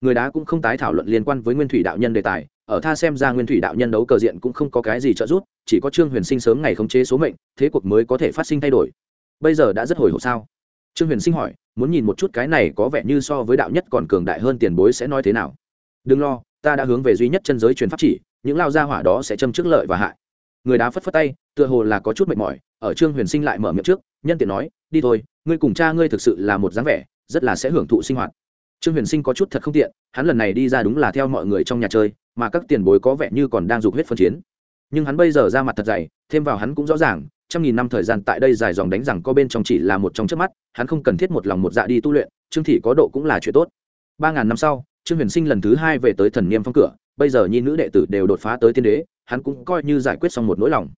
Người đá cũng không tái thảo luận liên quan với nguyên thủy đạo nhân đề tài, ở tha xem ra nguyên thủy đạo nhân đấu cờ diện cũng không có cái gì trợ giúp, chỉ có trương huyền sinh sớm ngày khống chế số mệnh, thế cuộc mới có thể phát sinh thay đổi. Bây giờ đã rất hồi hộp sao? Trương huyền sinh hỏi, muốn nhìn một chút cái này có vẻ như so với đạo nhất còn cường đại hơn tiền bối sẽ nói thế nào? Đừng lo, ta đã hướng về duy nhất chân giới truyền pháp chỉ, những lao gia hỏa đó sẽ châm trước lợi và hại. Người đá phất phất tay, tựa hồ là có chút mệt mỏi, ở trương huyền sinh lại mở miệng trước, nhân tiện nói, đi thôi, ngươi cùng cha ngươi thực sự là một dáng vẻ, rất là sẽ hưởng thụ sinh hoạt. Trương huyền sinh có chút thật không tiện, hắn lần này đi ra đúng là theo mọi người trong nhà chơi, mà các tiền bối có vẻ như còn đang dục huyết phân chiến. Nhưng hắn bây giờ ra mặt thật dày, thêm vào hắn cũng rõ ràng trăm nghìn năm thời gian tại đây dài dòng đánh rằng có bên trong chỉ là một trong trước mắt, hắn không cần thiết một lòng một dạ đi tu luyện, trương thị có độ cũng là chuyện tốt. Ba ngàn năm sau, trương huyền sinh lần thứ hai về tới thần niêm phong cửa, bây giờ nhi nữ đệ tử đều đột phá tới tiên đế, hắn cũng coi như giải quyết xong một nỗi lòng.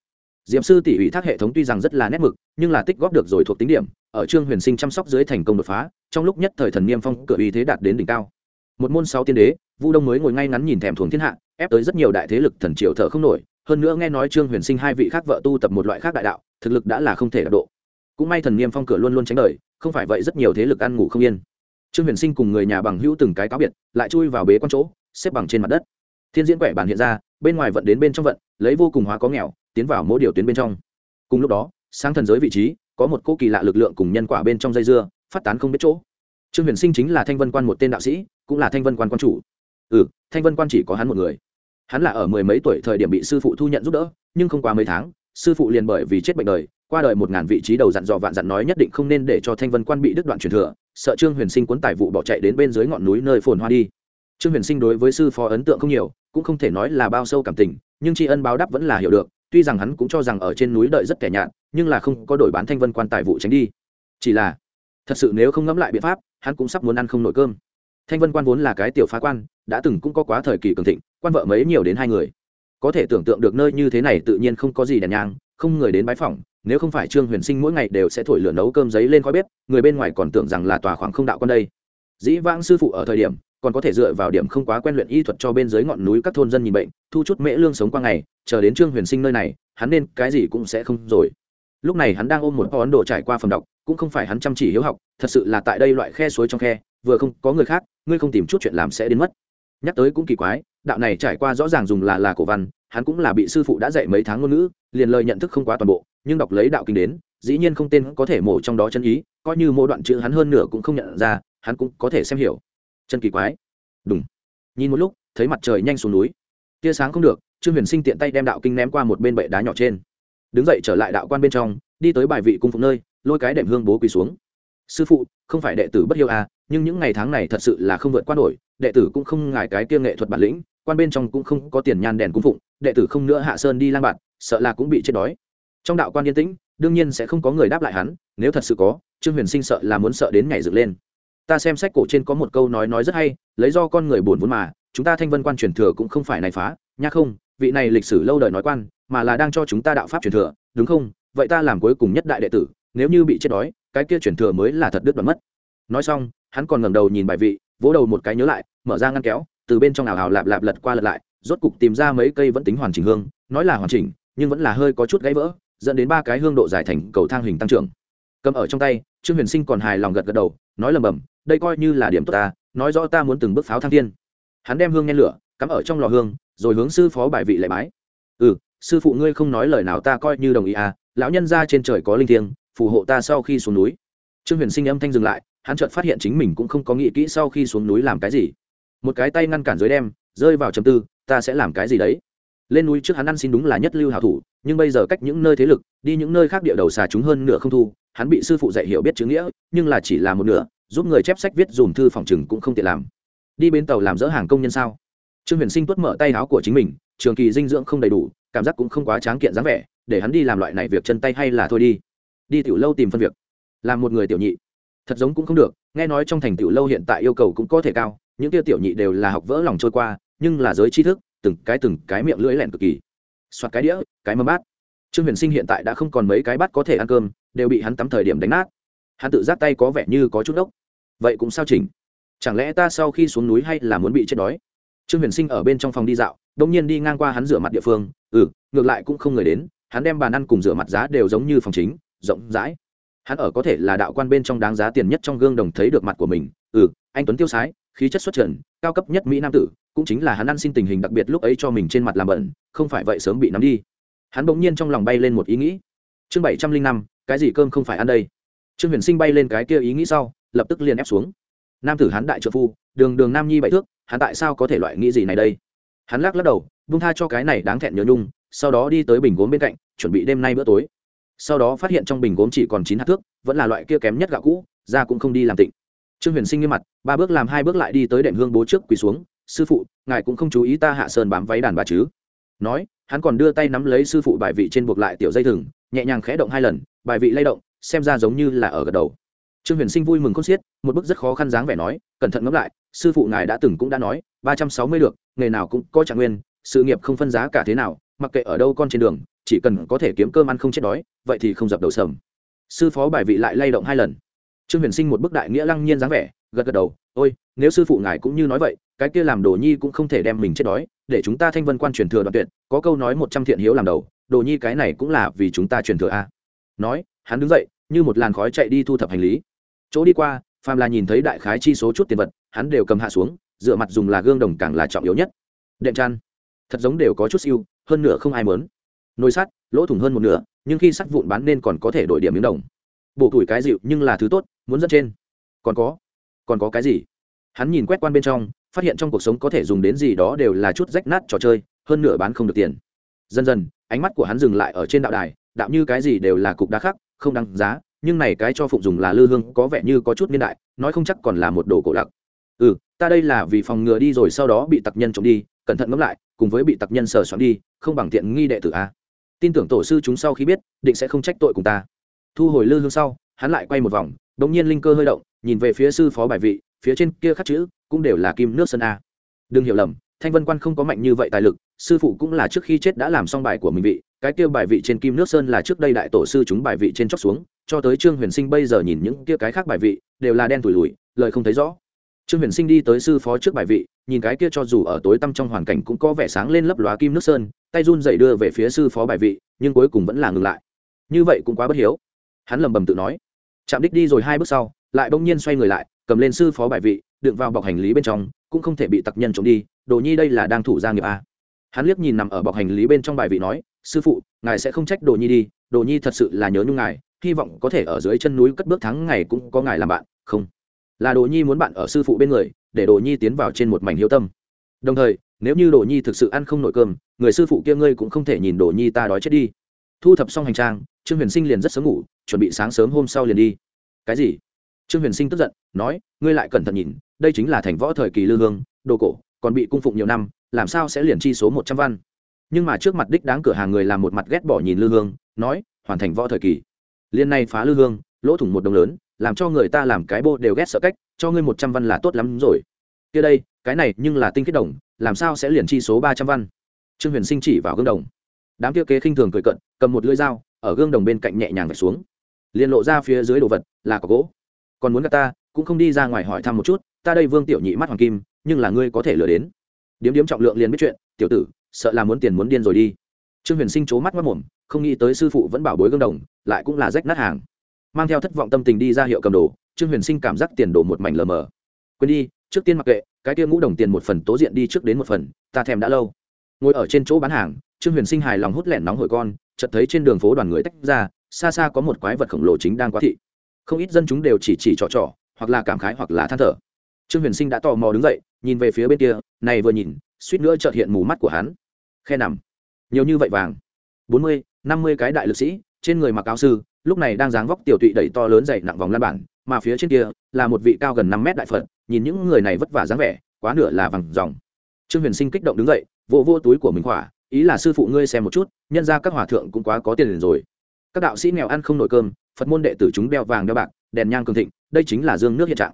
Diệm sư tỷ ủy thác hệ thống tuy rằng rất là nét mực, nhưng là tích góp được rồi thuộc tính điểm, ở trương huyền sinh chăm sóc dưới thành công đột phá, trong lúc nhất thời thần niêm phong cửa uy thế đạt đến đỉnh cao. Một môn sáu tiên đế, vu đông mới ngồi ngay ngắn nhìn thèm thuồng thiên hạ, ép tới rất nhiều đại thế lực thần triều thở không nổi hơn nữa nghe nói trương huyền sinh hai vị khác vợ tu tập một loại khác đại đạo, thực lực đã là không thể đạt độ. Cũng may thần niêm phong cửa luôn luôn tránh đời, không phải vậy rất nhiều thế lực ăn ngủ không yên. Trương huyền sinh cùng người nhà bằng hữu từng cái cáo biệt, lại chui vào bế con chỗ, xếp bằng trên mặt đất. Thiên diễn quẻ bản hiện ra, bên ngoài vận đến bên trong vận, lấy vô cùng hóa có nghèo, tiến vào mỗi điều tuyến bên trong. Cùng lúc đó sang thần giới vị trí, có một cỗ kỳ lạ lực lượng cùng nhân quả bên trong dây dưa, phát tán không biết chỗ. Trương huyền sinh chính là thanh vân quan một tên đạo sĩ, cũng là thanh vân quan quan chủ. Ừ thanh vân quan chỉ có hắn một người hắn là ở mười mấy tuổi thời điểm bị sư phụ thu nhận giúp đỡ, nhưng không quá mấy tháng, sư phụ liền bởi vì chết bệnh đời, qua đời một ngàn vị trí đầu dặn dò vạn dặn nói nhất định không nên để cho thanh vân quan bị đứt đoạn truyền thừa, sợ trương huyền sinh cuốn tài vụ bỏ chạy đến bên dưới ngọn núi nơi phồn hoa đi. Trương huyền sinh đối với sư phó ấn tượng không nhiều, cũng không thể nói là bao sâu cảm tình, nhưng tri ân báo đáp vẫn là hiểu được, tuy rằng hắn cũng cho rằng ở trên núi đợi rất kẻ nhạt, nhưng là không có đổi bán thanh vân quan tài vụ tránh đi. Chỉ là, thật sự nếu không ngẫm lại biện pháp, hắn cũng sắp muốn ăn không nổi cơm. Thanh vân quan vốn là cái tiểu phá quan, đã từng cũng có quá thời kỳ cường thịnh quan vợ mấy nhiều đến hai người. Có thể tưởng tượng được nơi như thế này tự nhiên không có gì đèn nhang, không người đến bái phỏng, nếu không phải trương huyền sinh mỗi ngày đều sẽ thổi lửa nấu cơm giấy lên khói bếp, người bên ngoài còn tưởng rằng là tòa khoảng không đạo con đây. Dĩ vãng sư phụ ở thời điểm, còn có thể dựa vào điểm không quá quen luyện y thuật cho bên dưới ngọn núi các thôn dân nhìn bệnh, thu chút mễ lương sống qua ngày, chờ đến trương huyền sinh nơi này, hắn nên cái gì cũng sẽ không rồi. Lúc này hắn đang ôm một ấn độ trải qua phần đọc, cũng không phải hắn chăm chỉ hiếu học, thật sự là tại đây loại khe suối trong khe, vừa không có người khác, ngươi không tìm chút chuyện làm sẽ đến mất nhắc tới cũng kỳ quái, đạo này trải qua rõ ràng dùng là là cổ văn, hắn cũng là bị sư phụ đã dạy mấy tháng ngôn ngữ, liền lời nhận thức không quá toàn bộ, nhưng đọc lấy đạo kinh đến, dĩ nhiên không tên có thể mổ trong đó chân ý, coi như mỗi đoạn chữ hắn hơn nửa cũng không nhận ra, hắn cũng có thể xem hiểu. Chân kỳ quái. Đúng nhìn một lúc, thấy mặt trời nhanh xuống núi. Tia sáng không được, trương huyền sinh tiện tay đem đạo kinh ném qua một bên bệ đá nhỏ trên. Đứng dậy trở lại đạo quan bên trong, đi tới bài vị cung phục nơi, lôi cái đệm hương bố quỳ xuống. Sư phụ, không phải đệ tử bất hiếu à nhưng những ngày tháng này thật sự là không vượt qua nổi đệ tử cũng không ngại cái kia nghệ thuật bản lĩnh, quan bên trong cũng không có tiền nhan đèn cung phụng, đệ tử không nữa hạ sơn đi lang bạn, sợ là cũng bị chết đói. Trong đạo quan yên tĩnh, đương nhiên sẽ không có người đáp lại hắn, nếu thật sự có, trương huyền sinh sợ là muốn sợ đến ngày dựng lên. Ta xem sách cổ trên có một câu nói nói rất hay, lấy do con người buồn vốn mà, chúng ta thanh vân quan truyền thừa cũng không phải này phá, nha không, vị này lịch sử lâu đời nói quan, mà là đang cho chúng ta đạo pháp truyền thừa, đúng không? Vậy ta làm cuối cùng nhất đại đệ tử, nếu như bị chết đói, cái kia truyền thừa mới là thật đứt đoạn mất. Nói xong, hắn còn ngẩng đầu nhìn bài vị vỗ đầu một cái nhớ lại, mở ra ngăn kéo, từ bên trong ảo ảo lạp lạp lật qua lật lại, rốt cục tìm ra mấy cây vẫn tính hoàn chỉnh hương, nói là hoàn chỉnh, nhưng vẫn là hơi có chút gãy vỡ, dẫn đến ba cái hương độ dài thành cầu thang hình tăng trưởng. Cầm ở trong tay, trương huyền sinh còn hài lòng gật gật đầu, nói lầm bầm đây coi như là điểm tốt ta, nói rõ ta muốn từng bước pháo thang thiên. Hắn đem hương nhen lửa, cắm ở trong lò hương, rồi hướng sư phó bài vị lệ bái. Ừ sư phụ ngươi không nói lời nào ta coi như đồng ý à lão nhân ra trên trời có linh thiêng, phù hộ ta sau khi xuống núi. Trương huyền sinh âm thanh dừng lại hắn chợt phát hiện chính mình cũng không có nghĩ kỹ sau khi xuống núi làm cái gì. Một cái tay ngăn cản dưới đem, rơi vào trầm tư, ta sẽ làm cái gì đấy? Lên núi trước hắn ăn xin đúng là nhất lưu hảo thủ, nhưng bây giờ cách những nơi thế lực, đi những nơi khác địa đầu xà chúng hơn nửa không thu, hắn bị sư phụ dạy hiểu biết chữ nghĩa, nhưng là chỉ là một nửa, giúp người chép sách viết dùm thư phòng chừng cũng không tiện làm. Đi bên tàu làm dỡ hàng công nhân sao? Trương huyền sinh tuất mở tay áo của chính mình, trường kỳ dinh dưỡng không đầy đủ, cảm giác cũng không quá tráng kiện dáng vẻ, để hắn đi làm loại này việc chân tay hay là thôi đi. Đi tiểu lâu tìm phân việc. Làm một người tiểu nhị thật giống cũng không được, nghe nói trong thành tiểu lâu hiện tại yêu cầu cũng có thể cao, những tia tiểu nhị đều là học vỡ lòng trôi qua, nhưng là giới tri thức, từng cái từng cái miệng lưỡi lẹn cực kỳ. Soạt cái đĩa, cái mâm bát. Trương huyền sinh hiện tại đã không còn mấy cái bát có thể ăn cơm, đều bị hắn tắm thời điểm đánh nát. Hắn tự giác tay có vẻ như có chút đốc. Vậy cũng sao chỉnh? Chẳng lẽ ta sau khi xuống núi hay là muốn bị chết đói? Trương huyền sinh ở bên trong phòng đi dạo, đông nhiên đi ngang qua hắn rửa mặt địa phương. Ừ ngược lại cũng không người đến, hắn đem bàn ăn cùng rửa mặt giá đều giống như phòng chính, rộng rãi hắn ở có thể là đạo quan bên trong đáng giá tiền nhất trong gương đồng thấy được mặt của mình. Ừ anh tuấn tiêu sái, khí chất xuất trần, cao cấp nhất mỹ nam tử, cũng chính là hắn ăn xin tình hình đặc biệt lúc ấy cho mình trên mặt làm bẩn, không phải vậy sớm bị nắm đi. Hắn bỗng nhiên trong lòng bay lên một ý nghĩ. Chương bảy trăm linh năm, cái gì cơm không phải ăn đây? Trương huyền sinh bay lên cái kia ý nghĩ sau, lập tức liền ép xuống. Nam tử hắn đại trợ phu, đường đường nam nhi bảy thước, hắn tại sao có thể loại nghĩ gì này đây? Hắn lắc lắc đầu bung tha cho cái này đáng thẹn nhớ nhung, sau đó đi tới bình gốm bên cạnh, chuẩn bị đêm nay bữa tối sau đó phát hiện trong bình gốm chỉ còn chín hạt thước, vẫn là loại kia kém nhất gạo cũ, ra cũng không đi làm tịnh. Trương huyền sinh nghiêm mặt, ba bước làm hai bước lại đi tới đệm hương bố trước quỳ xuống, sư phụ, ngài cũng không chú ý ta hạ sơn bám váy đàn bà chứ? Nói, hắn còn đưa tay nắm lấy sư phụ bài vị trên buộc lại tiểu dây thừng, nhẹ nhàng khẽ động hai lần, bài vị lay động, xem ra giống như là ở gật đầu. Trương huyền sinh vui mừng khôn xiết, một bức rất khó khăn dáng vẻ nói, cẩn thận ngẫm lại, sư phụ ngài đã từng cũng đã nói, ba trăm sáu mươi được nghề nào cũng có trạng nguyên, sự nghiệp không phân giá cả thế nào, mặc kệ ở đâu con trên đường chỉ cần có thể kiếm cơm ăn không chết đói, vậy thì không dập đầu sầm. Sư phó bài vị lại lay động hai lần. Trương huyền sinh một bức đại nghĩa lăng nhiên dáng vẻ, gật gật đầu, ôi, nếu sư phụ ngài cũng như nói vậy, cái kia làm đồ nhi cũng không thể đem mình chết đói, để chúng ta thanh vân quan truyền thừa đoạn tuyệt, có câu nói một trăm thiện hiếu làm đầu, đồ nhi cái này cũng là vì chúng ta truyền thừa a. Nói, hắn đứng dậy, như một làn khói chạy đi thu thập hành lý. Chỗ đi qua, phàm là nhìn thấy đại khái chi số chút tiền vật, hắn đều cầm hạ xuống, dựa mặt dùng là gương đồng càng là trọng yếu nhất. Đệm chăn. Thật giống đều có chút siêu, hơn nửa không ai mớn nồi sắt, lỗ thủng hơn một nửa, nhưng khi sắt vụn bán nên còn có thể đổi điểm miếng đồng. Bộ tuổi cái dịu nhưng là thứ tốt, muốn dẫn trên. Còn có còn có cái gì? Hắn nhìn quét quan bên trong, phát hiện trong cuộc sống có thể dùng đến gì đó đều là chút rách nát trò chơi, hơn nửa bán không được tiền. Dần dần, ánh mắt của hắn dừng lại ở trên đạo đài, đạo như cái gì đều là cục đá khắc không đăng giá, nhưng này cái cho phụng dùng là lư hương, có vẻ như có chút niên đại, nói không chắc còn là một đồ cổ lặc. Ừ ta đây là vì phòng ngừa đi rồi sau đó bị tặc nhân trộm đi, cẩn thận ngẫm lại, cùng với bị tặc nhân sờ soạn đi, không bằng tiện nghi đệ tử a tin tưởng tổ sư chúng sau khi biết, định sẽ không trách tội cùng ta. Thu hồi lư hương sau, hắn lại quay một vòng đ ỗ n g nhiên linh cơ hơi động, nhìn về phía sư phó bài vị, phía trên kia khắc chữ, cũng đều là kim nước sơn a. Đừng hiểu lầm, thanh vân quan không có mạnh như vậy tài lực, sư phụ cũng là trước khi chết đã làm xong bài của mình vị, cái kia bài vị trên kim nước sơn là trước đây đại tổ sư chúng bài vị trên chóc xuống, cho tới trương huyền sinh bây giờ nhìn những kia cái khác bài vị, đều là đen tủi lùi lời không thấy rõ. Trương huyền sinh đi tới sư phó trước bài vị, nhìn cái kia cho dù ở tối tăm trong hoàn cảnh cũng có vẻ sáng lên lấp lóa kim nước sơn tay run dậy đưa về phía sư phó bài vị, nhưng cuối cùng vẫn là ngừng lại. Như vậy cũng quá bất hiếu. Hắn lầm bầm tự nói. Chạm đích đi rồi hai bước sau, lại bỗng nhiên xoay người lại, cầm lên sư phó bài vị, đựng vào bọc hành lý bên trong, cũng không thể bị tặc nhân trộm đi, đồ nhi đây là đang thủ gia nghiệp a hắn liếc nhìn nằm ở bọc hành lý bên trong bài vị nói, sư phụ, ngài sẽ không trách đồ nhi đi, đồ nhi thật sự là nhớ nhung ngài, hy vọng có thể ở dưới chân núi cất bước thắng ngày cũng có ngài làm bạn, không? Là đồ nhi muốn bạn ở sư phụ bên người, để đồ nhi tiến vào trên một mảnh hiếu tâm. Đồng thời nếu như đồ nhi thực sự ăn không nổi cơm, người sư phụ kia ngươi cũng không thể nhìn đồ nhi ta đói chết đi. Thu thập xong hành trang, trương huyền sinh liền rất sớm ngủ, chuẩn bị sáng sớm hôm sau liền đi. Cái gì? Trương huyền sinh tức giận, nói, ngươi lại cẩn thận nhìn, đây chính là thành võ thời kỳ lư hương, đồ cổ, còn bị cung phụng nhiều năm, làm sao sẽ liền chi số một trăm văn? Nhưng mà trước mặt đích đáng cửa hàng người làm một mặt ghét bỏ nhìn lư hương, nói, hoàn thành võ thời kỳ. Liên này phá lư hương, lỗ thủng một đồng lớn, làm cho người ta làm cái bô đều ghét sợ cách, cho ngươi một trăm văn là tốt lắm rồi. Kia đây, cái này nhưng là tinh khiết đồng làm sao sẽ liền chi số ba trăm văn? Trương huyền sinh chỉ vào gương đồng. Đám kia kế khinh thường cười cận cầm một lưỡi dao, ở gương đồng bên cạnh nhẹ nhàng vạch xuống. Liền lộ ra phía dưới đồ vật, là có gỗ. Còn muốn gặp ta, cũng không đi ra ngoài hỏi thăm một chút, ta đây vương tiểu nhị mắt hoàng kim, nhưng là ngươi có thể lừa đến. Điếm điếm trọng lượng liền biết chuyện, tiểu tử, sợ là muốn tiền muốn điên rồi đi. Trương huyền sinh c mắt mất mồm không nghĩ tới sư phụ vẫn bảo bối gương đồng, lại cũng là rách nát hàng. Mang theo thất vọng tâm tình đi ra hiệu cầm đồ, trương huyền sinh cảm giác tiền đồ một mảnh lờ mờ. Quên đi, trước tiên mặc kệ cái kia ngũ đồng tiền một phần tố diện đi trước đến một phần, ta thèm đã lâu. Ngồi ở trên chỗ bán hàng, trương huyền sinh hài lòng hút lẹn nóng hồi con, chợt thấy trên đường phố đoàn người tách ra, xa xa có một quái vật khổng lồ chính đang quá thị. Không ít dân chúng đều chỉ chỉ trò trò, hoặc là cảm khái hoặc là than thở. Trương huyền sinh đã tò mò đứng dậy, nhìn về phía bên kia, này vừa nhìn, suýt nữa chợt hiện mù mắt của hắn. Khe nằm. Nhiều như vậy vàng. Bốn mươi, năm mươi cái đại lực sĩ, trên người mặc áo sư, lúc này đang dáng vóc tiểu tụy đẩy to lớn dày nặng vòng lan bản, mà phía trên kia là một vị cao gần năm mét đại phật nhìn những người này vất vả dáng vẻ, quá nửa là vàng dòng. Trương huyền sinh kích động đứng dậy, vỗ vỗ túi của mình khỏa, ý là sư phụ ngươi xem một chút, nhân ra các hòa thượng cũng quá có tiền rồi. Các đạo sĩ nghèo ăn không nổi cơm, phật môn đệ tử chúng đeo vàng đeo bạc, đèn nhang cường thịnh, đây chính là dương nước hiện trạng.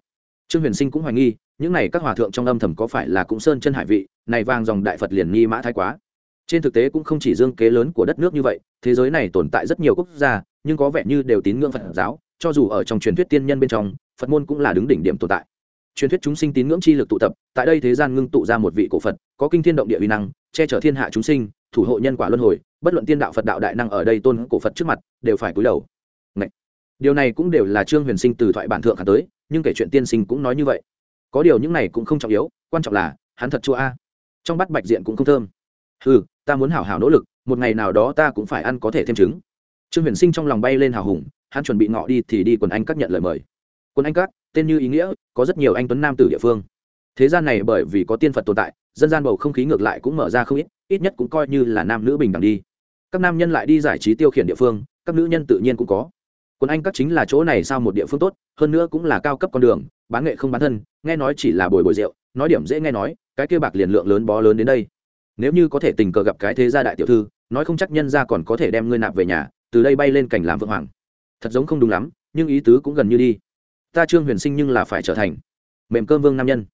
Trương huyền sinh cũng hoài nghi, những này các hòa thượng trong âm thầm có phải là cũng sơn chân hải vị, này vàng dòng đại phật liền nghi mã thái quá. Trên thực tế cũng không chỉ dương kế lớn của đất nước như vậy, thế giới này tồn tại rất nhiều quốc gia, nhưng có vẻ như đều tín ngưỡng phật giáo, cho dù ở trong truyền thuyết tiên nhân bên trong, phật môn cũng là đứng đỉnh điểm tồn tại truyền thuyết chúng sinh tín ngưỡng chi lực tụ tập, tại đây thế gian ngưng tụ ra một vị cổ phật, có kinh thiên động địa uy năng, che chở thiên hạ chúng sinh, thủ hộ nhân quả luân hồi, bất luận tiên đạo phật đạo đại năng ở đây tôn cổ phật trước mặt, đều phải cúi đầu. Ngậy! điều này cũng đều là trương huyền sinh từ thoại bản thượng khả tới, nhưng kể chuyện tiên sinh cũng nói như vậy. Có điều những này cũng không trọng yếu, quan trọng là, hắn thật chua a. Trong bát bạch diện cũng không thơm. Ừ ta muốn hảo hảo nỗ lực, một ngày nào đó ta cũng phải ăn có thể thêm trứng. Trương huyền sinh trong lòng bay lên hào hùng, hắn chuẩn bị ngọ đi thì đi quần anh các nhận lời mời. Quân anh các tên như ý nghĩa, có rất nhiều anh tuấn nam tử địa phương. Thế gian này bởi vì có tiên phật tồn tại, dân gian bầu không khí ngược lại cũng mở ra không ít ít nhất cũng coi như là nam nữ bình đẳng đi. Các nam nhân lại đi giải trí tiêu khiển địa phương, các nữ nhân tự nhiên cũng có. Quân anh các chính là chỗ này sao một địa phương tốt, hơn nữa cũng là cao cấp con đường, bán nghệ không bán thân, nghe nói chỉ là bồi bồi rượu, nói điểm dễ nghe nói, cái kia bạc liền lượng lớn bó lớn đến đây. Nếu như có thể tình cờ gặp cái thế gia đại tiểu thư, nói không chắc nhân ra còn có thể đem ngươi nạp về nhà, từ đây bay lên cảnh làm vượng hoàng. Thật giống không đúng lắm, nhưng ý tứ cũng gần như đi ta trương huyền sinh nhưng là phải trở thành mềm cơm vương nam nhân.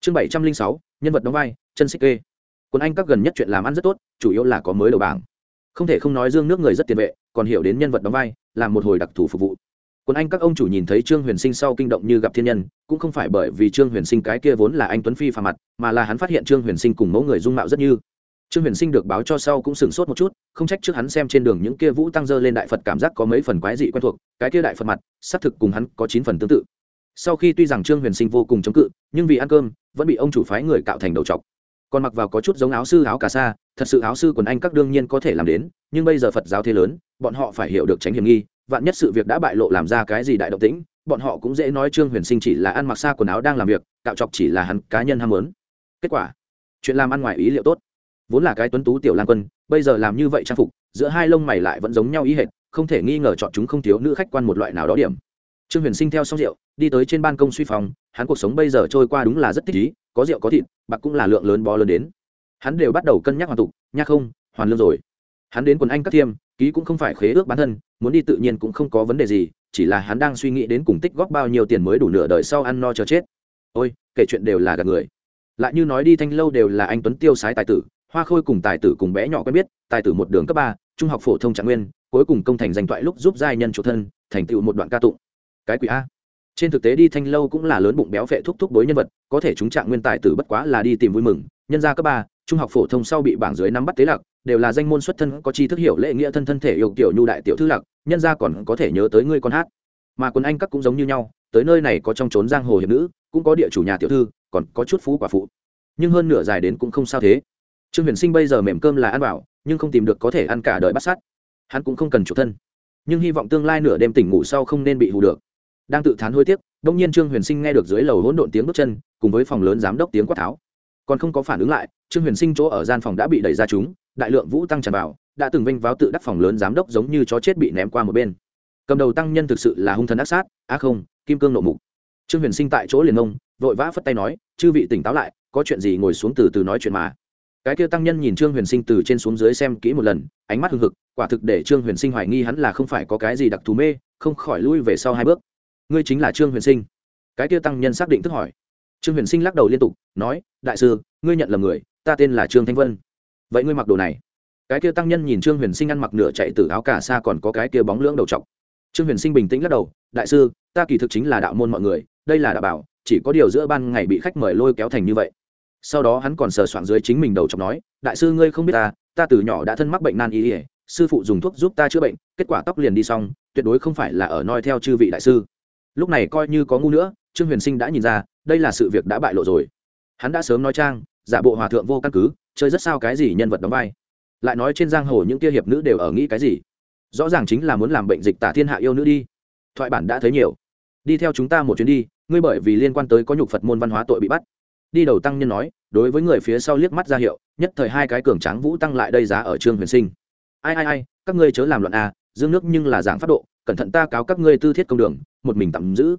Chương bảy trăm linh sáu, nhân vật đóng vai, chân xích kê. Quân anh các gần nhất chuyện làm ăn rất tốt, chủ yếu là có mới đầu bảng. Không thể không nói dương nước người rất tiền vệ, còn hiểu đến nhân vật đóng vai, làm một hồi đặc thù phục vụ. Quân anh các ông chủ nhìn thấy trương huyền sinh sau kinh động như gặp thiên nhân, cũng không phải bởi vì trương huyền sinh cái kia vốn là anh tuấn phi phà mặt, mà là hắn phát hiện trương huyền sinh cùng mẫu người dung mạo rất như trương huyền sinh được báo cho sau cũng sửng sốt một chút, không trách trước hắn xem trên đường những kia vũ tăng dơ lên đại phật cảm giác có mấy phần quái dị quen thuộc, cái kia đại phật mặt, xác thực cùng hắn có chín phần tương tự. Sau khi tuy rằng trương huyền sinh vô cùng chống cự, nhưng vì ăn cơm, vẫn bị ông chủ phái người cạo thành đầu trọc. Còn mặc vào có chút giống áo sư, áo cà sa, thật sự áo sư quần anh các đương nhiên có thể làm đến, nhưng bây giờ phật giáo thế lớn, bọn họ phải hiểu được tránh hiểm nghi, vạn nhất sự việc đã bại lộ làm ra cái gì đại động tĩnh, bọn họ cũng dễ nói trương huyền sinh chỉ là ăn mặc xa quần áo đang làm việc, cạo chọc chỉ là hắn cá nhân ham muốn. Kết quả, chuyện làm ăn ngoài ý liệu tốt vốn là cái tuấn tú tiểu lan quân, bây giờ làm như vậy trang phục, giữa hai lông mày lại vẫn giống nhau ý hệt, không thể nghi ngờ chọn chúng không thiếu nữ khách quan một loại nào đó điểm. Trương huyền sinh theo xong rượu, đi tới trên ban công suy phòng, hắn cuộc sống bây giờ trôi qua đúng là rất thích ý có rượu có thịt, bạc cũng là lượng lớn bó lớn đến. Hắn đều bắt đầu cân nhắc hoàn tục nhắc không, hoàn lương rồi. Hắn đến quần anh các thiêm, ký cũng không phải khế ước bản thân, muốn đi tự nhiên cũng không có vấn đề gì, chỉ là hắn đang suy nghĩ đến cùng tích góp bao nhiêu tiền mới đủ nửa đời sau ăn no chờ chết. Ôi, kể chuyện đều là gạt người. Lại như nói đi thanh lâu đều là anh tuấn tiêu sái tài tử hoa khôi cùng tài tử cùng bé nhỏ quen biết, tài tử một đường cấp ba, trung học phổ thông trạng nguyên, cuối cùng công thành danh thoại lúc giúp giai nhân chủ thân, thành tựu một đoạn ca tụng. Cái quỷ a. Trên thực tế đi thanh lâu cũng là lớn bụng béo phệ thúc thúc bối nhân vật, có thể chúng trạng nguyên tài tử bất quá là đi tìm vui mừng, nhân gia cấp ba, trung học phổ thông sau bị bảng dưới nắm bắt tế lạc, đều là danh môn xuất thân, có chi thức hiểu lễ nghĩa thân thân thể yêu kiểu nhu đại tiểu thư lạc, nhân gia còn có thể nhớ tới ngươi con hát. Mà quân anh các cũng giống như nhau, tới nơi này có trong trốn giang hồ hiệp nữ, cũng có địa chủ nhà tiểu thư, còn có chút phú quả phụ. Nhưng hơn nửa dài đến cũng không sao thế trương huyền sinh bây giờ mềm cơm là ăn bảo nhưng không tìm được có thể ăn cả đời bắt sát. Hắn cũng không cần chủ thân. Nhưng hy vọng tương lai nửa đêm tỉnh ngủ sau không nên bị hù được. Đang tự thán hối tiếc, đông nhiên trương huyền sinh nghe được dưới lầu hỗn độn tiếng bước chân, cùng với phòng lớn giám đốc tiếng quát tháo. Còn không có phản ứng lại, trương huyền sinh chỗ ở gian phòng đã bị đẩy ra chúng, đại lượng vũ tăng tràn vào, đã từng vinh váo tự đắc phòng lớn giám đốc giống như chó chết bị ném qua một bên. Cầm đầu tăng nhân thực sự là hung thần ác sát, á không, kim cương nộ mục. Trương huyền sinh tại chỗ liền ông vội vã phất tay nói, chư vị tỉnh táo lại, có chuyện gì ngồi xuống từ từ nói chuyện mà cái kia tăng nhân nhìn trương huyền sinh từ trên xuống dưới xem kỹ một lần, ánh mắt hưng hực, quả thực để trương huyền sinh hoài nghi hắn là không phải có cái gì đặc thù mê, không khỏi lui về sau hai bước. Ngươi chính là trương huyền sinh. Cái kia tăng nhân xác định thức hỏi. Trương huyền sinh lắc đầu liên tục, nói, đại sư, ngươi nhận lầm người, ta tên là trương thanh vân. Vậy ngươi mặc đồ này? Cái kia tăng nhân nhìn trương huyền sinh ăn mặc nửa chạy từ áo cà sa còn có cái kia bóng lưỡng đầu t trương huyền sinh bình tĩnh lắc đầu, đại sư, ta kỳ thực chính là đạo môn mọi người, đây là đạo bảo, chỉ có điều giữa ban ngày bị khách mời lôi kéo thành như vậy sau đó hắn còn sờ soạn dưới chính mình đầu chọc nói, đại sư ngươi không biết ta ta từ nhỏ đã thân mắc bệnh nan y ỉa sư phụ dùng thuốc giúp ta chữa bệnh, kết quả tóc liền đi xong, tuyệt đối không phải là ở noi theo chư vị đại sư. Lúc này coi như có ngu nữa, trương huyền sinh đã nhìn ra, đây là sự việc đã bại lộ rồi. Hắn đã sớm nói trang, giả bộ hòa thượng vô căn cứ, chơi rất sao cái gì nhân vật đóng vai. Lại nói trên giang hồ những kia hiệp nữ đều ở nghĩ cái gì? Rõ ràng chính là muốn làm bệnh dịch tả thiên hạ yêu nữ đi. Thoại bản đã thấy nhiều. Đi theo chúng ta một chuyến đi, ngươi bởi vì liên quan tới có nhục phật môn văn hóa tội bị bắt đi đầu tăng nhân nói, đối với người phía sau liếc mắt ra hiệu, nhất thời hai cái cường tráng vũ tăng lại đây giá ở trương huyền sinh. Ai ai ai, các ngươi chớ làm loạn à dương nước nhưng là giảng pháp độ, cẩn thận ta cáo các ngươi tư thiết công đường, một mình tạm giữ.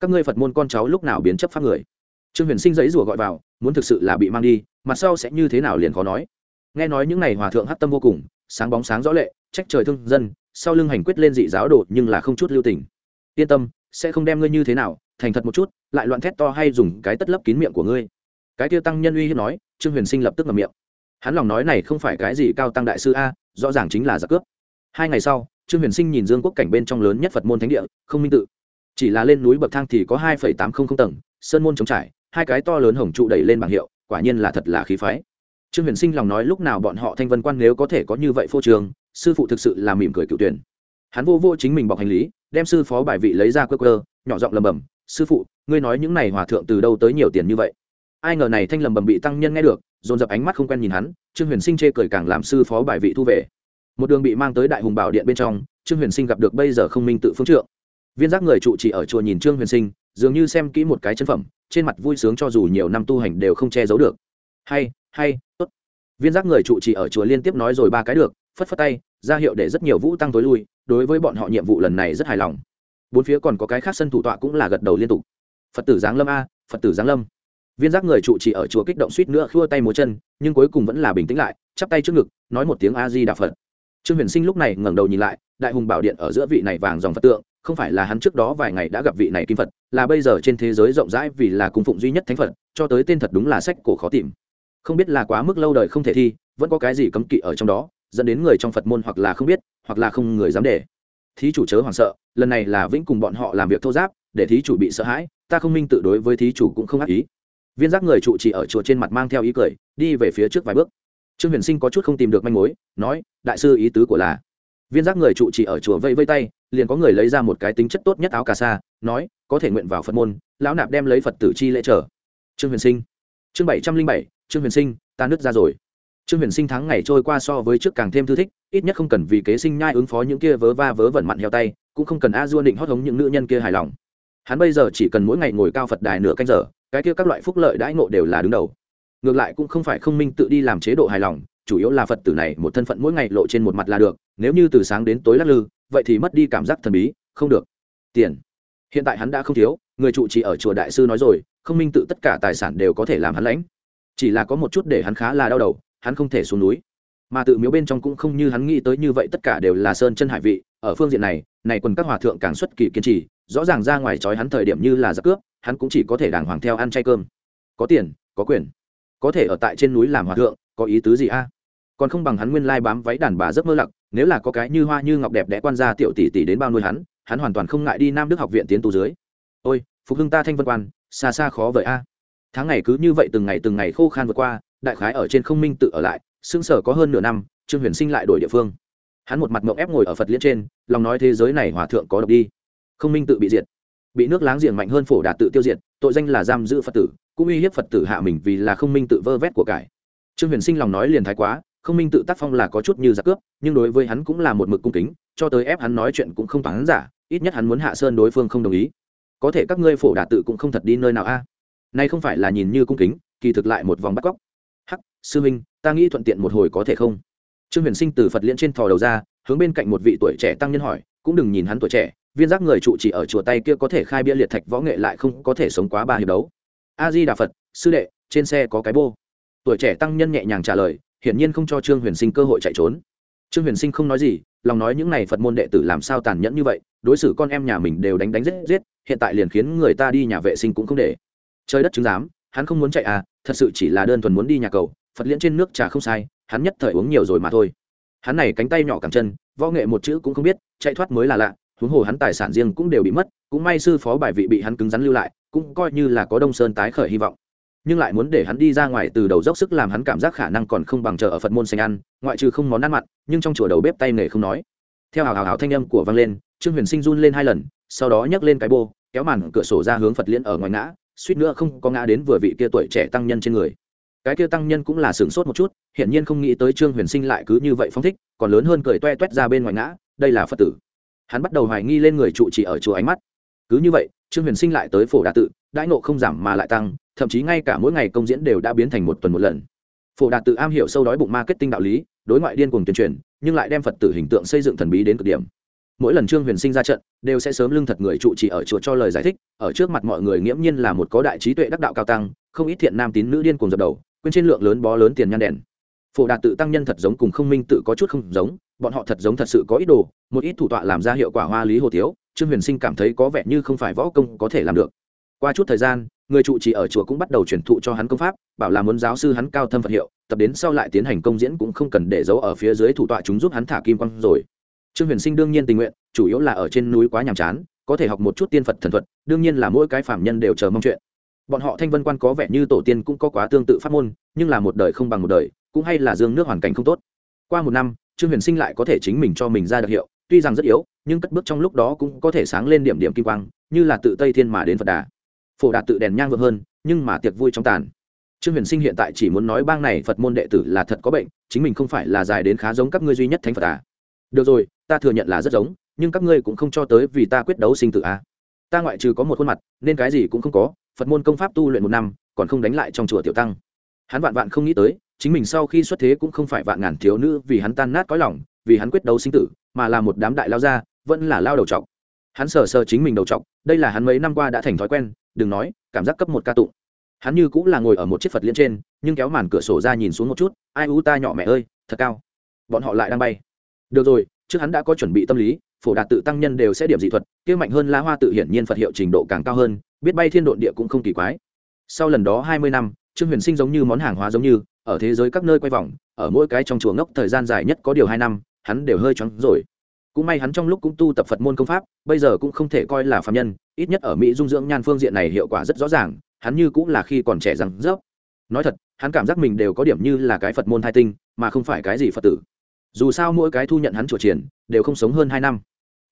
Các ngươi phật môn con cháu lúc nào biến chấp pháp người? Trương huyền sinh giấy rủa gọi vào, muốn thực sự là bị mang đi, mặt sau sẽ như thế nào liền khó nói. Nghe nói những ngày hòa thượng hát tâm vô cùng, sáng bóng sáng rõ lệ, trách trời thương dân, sau lưng hành quyết lên dị giáo đồ nhưng là không chút lưu tình. Yên tâm, sẽ không đem ngươi như thế nào thành thật một chút, lại loạn thét to hay dùng cái tất lấp kín miệng của ngươi. Cái tiêu tăng nhân uy hiếp nói, trương huyền sinh lập tức ngậm miệng. Hắn lòng nói này không phải cái gì cao tăng đại sư a, rõ ràng chính là giặc cướp. Hai ngày sau, trương huyền sinh nhìn dương quốc cảnh bên trong lớn nhất phật môn thánh địa, không minh tự. Chỉ là lên núi bậc thang thì có hai tám trăm linh tầng, sơn môn trống trải, hai cái to lớn hồng trụ đẩy lên bảng hiệu, quả nhiên là thật là khí phái. Trương huyền sinh lòng nói lúc nào bọn họ thanh vân quan nếu có thể có như vậy phô trường sư phụ thực sự là mỉm cười cựu tuyển. Hắn vô vô chính mình bọc hành lý, đem sư phó bài vị lấy ra quơ quơ, nhỏ giọng lầm bầm sư phụ, ngươi nói những này hòa thượng từ đâu tới nhiều tiền như vậy? Ai ngờ này thanh lầm bầm bị tăng nhân nghe được, dồn dập ánh mắt không quen nhìn hắn, trương huyền sinh chê cười càng làm sư phó bài vị thu về. Một đường bị mang tới đại hùng bảo điện bên trong, trương huyền sinh gặp được bây giờ không minh tự phương trượng. Viên giác người trụ trì ở chùa nhìn trương huyền sinh, dường như xem kỹ một cái chân phẩm, trên mặt vui sướng cho dù nhiều năm tu hành đều không che giấu được. Hay hay, tốt. Viên giác người trụ trì ở chùa liên tiếp nói rồi ba cái được, phất phất tay, ra hiệu để rất nhiều vũ tăng tối lui, đối với bọn họ nhiệm vụ lần này rất hài lòng bốn phía còn có cái khác sân thủ tọa cũng là gật đầu liên tục. Phật tử giáng lâm a, phật tử giáng lâm. Viên giác người trụ trì ở chùa kích động suýt nữa khua tay múa chân, nhưng cuối cùng vẫn là bình tĩnh lại, chắp tay trước ngực, nói một tiếng a di đà phật. Trương huyền sinh lúc này ngẩng đầu nhìn lại, đại hùng bảo điện ở giữa vị này vàng dòng phật tượng, không phải là hắn trước đó vài ngày đã gặp vị này kim phật, là bây giờ trên thế giới rộng rãi vì là cung phụng duy nhất thánh phật, cho tới tên thật đúng là sách cổ khó tìm. Không biết là quá mức lâu đời không thể thi, vẫn có cái gì cấm kỵ ở trong đó, dẫn đến người trong phật môn hoặc là không biết, hoặc là không người dám để thí chủ chớ hoảng sợ, lần này là vĩnh cùng bọn họ làm việc thô giáp, để thí chủ bị sợ hãi, ta không minh tự đối với thí chủ cũng không ác ý. Viên giác người trụ trì ở chùa trên mặt mang theo ý cười, đi về phía trước vài bước. Trương huyền sinh có chút không tìm được manh mối, nói, đại sư, ý tứ của là viên giác người trụ trì ở chùa vây vây tay, liền có người lấy ra một cái tính chất tốt nhất áo cà sa, nói, có thể nguyện vào phật môn, lão nạp đem lấy phật tử chi lễ trở trương huyền sinh, chương bảy trăm linh bảy, trương huyền sinh, ta nứt ra rồi trương huyền sinh tháng ngày trôi qua so với trước càng thêm thư thích, ít nhất không cần vì kế sinh nhai ứng phó những kia vớ va vớ vẩn mặn heo tay, cũng không cần a dua định hót hống những nữ nhân kia hài lòng. Hắn bây giờ chỉ cần mỗi ngày ngồi cao phật đài nửa canh giờ, cái kia các loại phúc lợi đãi ngộ đều là đứng đầu. Ngược lại cũng không phải không minh tự đi làm chế độ hài lòng, chủ yếu là phật tử này một thân phận mỗi ngày lộ trên một mặt là được, nếu như từ sáng đến tối lắc lư, vậy thì mất đi cảm giác thần bí, không được. Tiền. Hiện tại hắn đã không thiếu, người trụ trì ở chùa đại sư nói rồi, không minh tự tất cả tài sản đều có thể làm hắn lãnh. Chỉ là có một chút để hắn khá là đau đầu hắn không thể xuống núi. Mà tự miếu bên trong cũng không như hắn nghĩ tới như vậy, tất cả đều là sơn chân hải vị. Ở phương diện này này quần các hòa thượng càng xuất kỳ kiên trì, rõ ràng ra ngoài trói hắn thời điểm như là giặc cướp, hắn cũng chỉ có thể đàng hoàng theo ăn chay cơm. Có tiền, có quyền. Có thể ở tại trên núi làm hòa thượng, có ý tứ gì a? Còn không bằng hắn nguyên lai bám váy đàn bà rất mơ lặc, nếu là có cái như hoa như ngọc đẹp đẽ quan gia tiểu tỷ tỷ đến bao nuôi hắn hắn hoàn toàn không ngại đi nam đức học viện tiến tu dưới. Ôi, phục hưng ta thanh vân quan, xa xa khó vời a. Tháng ngày cứ như vậy từng ngày từng ngày khô khan vượt qua đại khái ở trên không minh tự ở lại xương sở có hơn nửa năm, trương huyền sinh lại đổi địa phương. Hắn một mặt mộng ép ngồi ở phật liên trên, lòng nói thế giới này hòa thượng có độc đi. Không minh tự bị diệt. Bị nước láng giềng mạnh hơn phổ đạt tự tiêu diệt, tội danh là giam giữ phật tử, cũng uy hiếp phật tử hạ mình vì là không minh tự vơ vét của cải. Trương huyền sinh lòng nói liền thái quá, không minh tự tác phong là có chút như giặc cướp, nhưng đối với hắn cũng là một mực cung kính, cho tới ép hắn nói chuyện cũng không toán giả, ít nhất hắn muốn hạ sơn đối phương không đồng ý. Có thể các ngươi phổ đạt tự cũng không thật đi nơi nào a. À? nay không phải là nhìn như cung kính, kỳ thực lại một vòng bắt cóc sư minh ta nghĩ thuận tiện một hồi có thể không? Trương huyền sinh từ phật liễn trên thò đầu ra, hướng bên cạnh một vị tuổi trẻ tăng nhân hỏi, cũng đừng nhìn hắn tuổi trẻ, viên giác người trụ chỉ ở chùa tay kia có thể khai bia liệt thạch võ nghệ lại không có thể sống quá ba hiệp đấu. A di đà phật, sư đệ, trên xe có cái bô. Tuổi trẻ tăng nhân nhẹ nhàng trả lời, hiển nhiên không cho trương huyền sinh cơ hội chạy trốn. Trương huyền sinh không nói gì, lòng nói những n à y phật môn đệ tử làm sao tàn nhẫn như vậy, đối xử con em nhà mình đều đánh đánh giết giết, hiện tại liền khiến người ta đi nhà vệ sinh cũng không để. Trời đất chứng giám, hắn không muốn chạy à thật sự chỉ là đơn thuần muốn đi nhà cầu phật liễn trên nước trà không sai, hắn nhất thời uống nhiều rồi mà thôi. Hắn này cánh tay nhỏ cẳng chân, võ nghệ một chữ cũng không biết, chạy thoát mới là lạ, huống hồ hắn tài sản riêng cũng đều bị mất, cũng may sư phó bài vị bị hắn cứng rắn lưu lại, cũng coi như là có đông sơn tái khởi hy vọng. Nhưng lại muốn để hắn đi ra ngoài từ đầu dốc sức làm hắn cảm giác khả năng còn không bằng chờ ở phật môn xanh ăn, ngoại trừ không món ăn mặn, nhưng trong chùa đầu bếp tay nghề không nói. Theo hào hào hào thanh âm của vang lên, trương huyền sinh run lên hai lần, sau đó nhấc lên cái bô, kéo màn cửa sổ ra hướng phật liễn ở ngoài ngã, suýt nữa không có ngã đến vừa vị kia tuổi trẻ tăng nhân trên người cái kia tăng nhân cũng là sửng sốt một chút, hiển nhiên không nghĩ tới trương huyền sinh lại cứ như vậy phong thích, còn lớn hơn cười toe toét ra bên ngoài ngã, đây là phật tử. Hắn bắt đầu hoài nghi lên người trụ trì ở chùa ánh mắt. Cứ như vậy, trương huyền sinh lại tới phổ đà tự, đãi nộ không giảm mà lại tăng, thậm chí ngay cả mỗi ngày công diễn đều đã biến thành một tuần một lần. Phổ đà tự am hiểu sâu đói bụng marketing đạo lý, đối ngoại điên cuồng tuyên truyền, nhưng lại đem phật tử hình tượng xây dựng thần bí đến cực điểm. Mỗi lần trương huyền sinh ra trận, đều sẽ sớm lưng thật người trụ trì ở chùa cho lời giải thích, ở trước mặt mọi người nghiễm nhiên là một có đại trí tuệ đắc đạo cao tăng, không ít thiện nam tín nữ điên cuồng dập đầu quên trên lượng lớn bó lớn tiền nhan đèn. Phổ đạt tự tăng nhân thật giống cùng không minh tự có chút không giống, bọn họ thật giống thật sự có ý đồ, một ít thủ tọa làm ra hiệu quả hoa lý hồ thiếu trương huyền sinh cảm thấy có vẻ như không phải võ công có thể làm được. Qua chút thời gian, người trụ trì ở chùa cũng bắt đầu truyền thụ cho hắn công pháp, bảo là muốn giáo sư hắn cao thâm phật hiệu, tập đến sau lại tiến hành công diễn cũng không cần để giấu ở phía dưới thủ tọa chúng giúp hắn thả kim quang rồi. Trương huyền sinh đương nhiên tình nguyện, chủ yếu là ở trên núi quá nhàm chán, có thể học một chút tiên phật thần thuật, đương nhiên là mỗi cái phạm nhân đều chờ mong chuyện bọn họ thanh vân quan có vẻ như tổ tiên cũng có quá tương tự pháp môn, nhưng là một đời không bằng một đời, cũng hay là dương nước hoàn cảnh không tốt qua một năm, trương huyền sinh lại có thể chính mình cho mình ra đặc hiệu, tuy rằng rất yếu, nhưng cất bước trong lúc đó cũng có thể sáng lên điểm điểm kim quang, như là tự tây thiên mà đến phật đà phổ đạt tự đèn nhang vượng hơn, nhưng mà tiệc vui trong tàn trương huyền sinh hiện tại chỉ muốn nói bang này phật môn đệ tử là thật có bệnh, chính mình không phải là dài đến khá giống các ngươi duy nhất thánh phật à. được rồi, ta thừa nhận là rất giống, nhưng các ngươi cũng không cho tới vì ta quyết đấu sinh tử à. ta ngoại trừ có một khuôn mặt, nên cái gì cũng không có phật môn công pháp tu luyện một năm, còn không đánh lại trong chùa tiểu tăng. Hắn vạn vạn không nghĩ tới, chính mình sau khi xuất thế cũng không phải vạn ngàn thiếu nữ vì hắn tan nát cõi lòng, vì hắn quyết đấu sinh tử, mà là một đám đại lao gia, vẫn là lao đầu trọc hắn sờ sờ chính mình đầu trọc đây là hắn mấy năm qua đã thành thói quen, đừng nói, cảm giác cấp một ca tụng. Hắn như cũng là ngồi ở một chiếc phật liên trên, nhưng kéo màn cửa sổ ra nhìn xuống một chút, ai u ta nhỏ mẹ ơi, thật cao. Bọn họ lại đang bay. Được rồi, trước hắn đã có chuẩn bị tâm lý, phổ đạt tự tăng nhân đều sẽ điểm dị thuật, kia mạnh hơn la hoa tự hiển nhiên phật hiệu trình độ càng cao hơn biết bay thiên độn địa cũng không kỳ quái. Sau lần đó hai mươi năm, trương huyền sinh giống như món hàng hóa giống như, ở thế giới các nơi quay vòng, ở mỗi cái trong chùa ngốc thời gian dài nhất có điều hai năm, hắn đều hơi choáng rồi. Cũng may hắn trong lúc cũng tu tập phật môn công pháp, bây giờ cũng không thể coi là phạm nhân, ít nhất ở mỹ dung dưỡng nhan phương diện này hiệu quả rất rõ ràng, hắn như cũng là khi còn trẻ rằng rớp. Nói thật, hắn cảm giác mình đều có điểm như là cái phật môn thai tinh, mà không phải cái gì phật tử. Dù sao mỗi cái thu nhận hắn chùa triển, đều không sống hơn hai năm.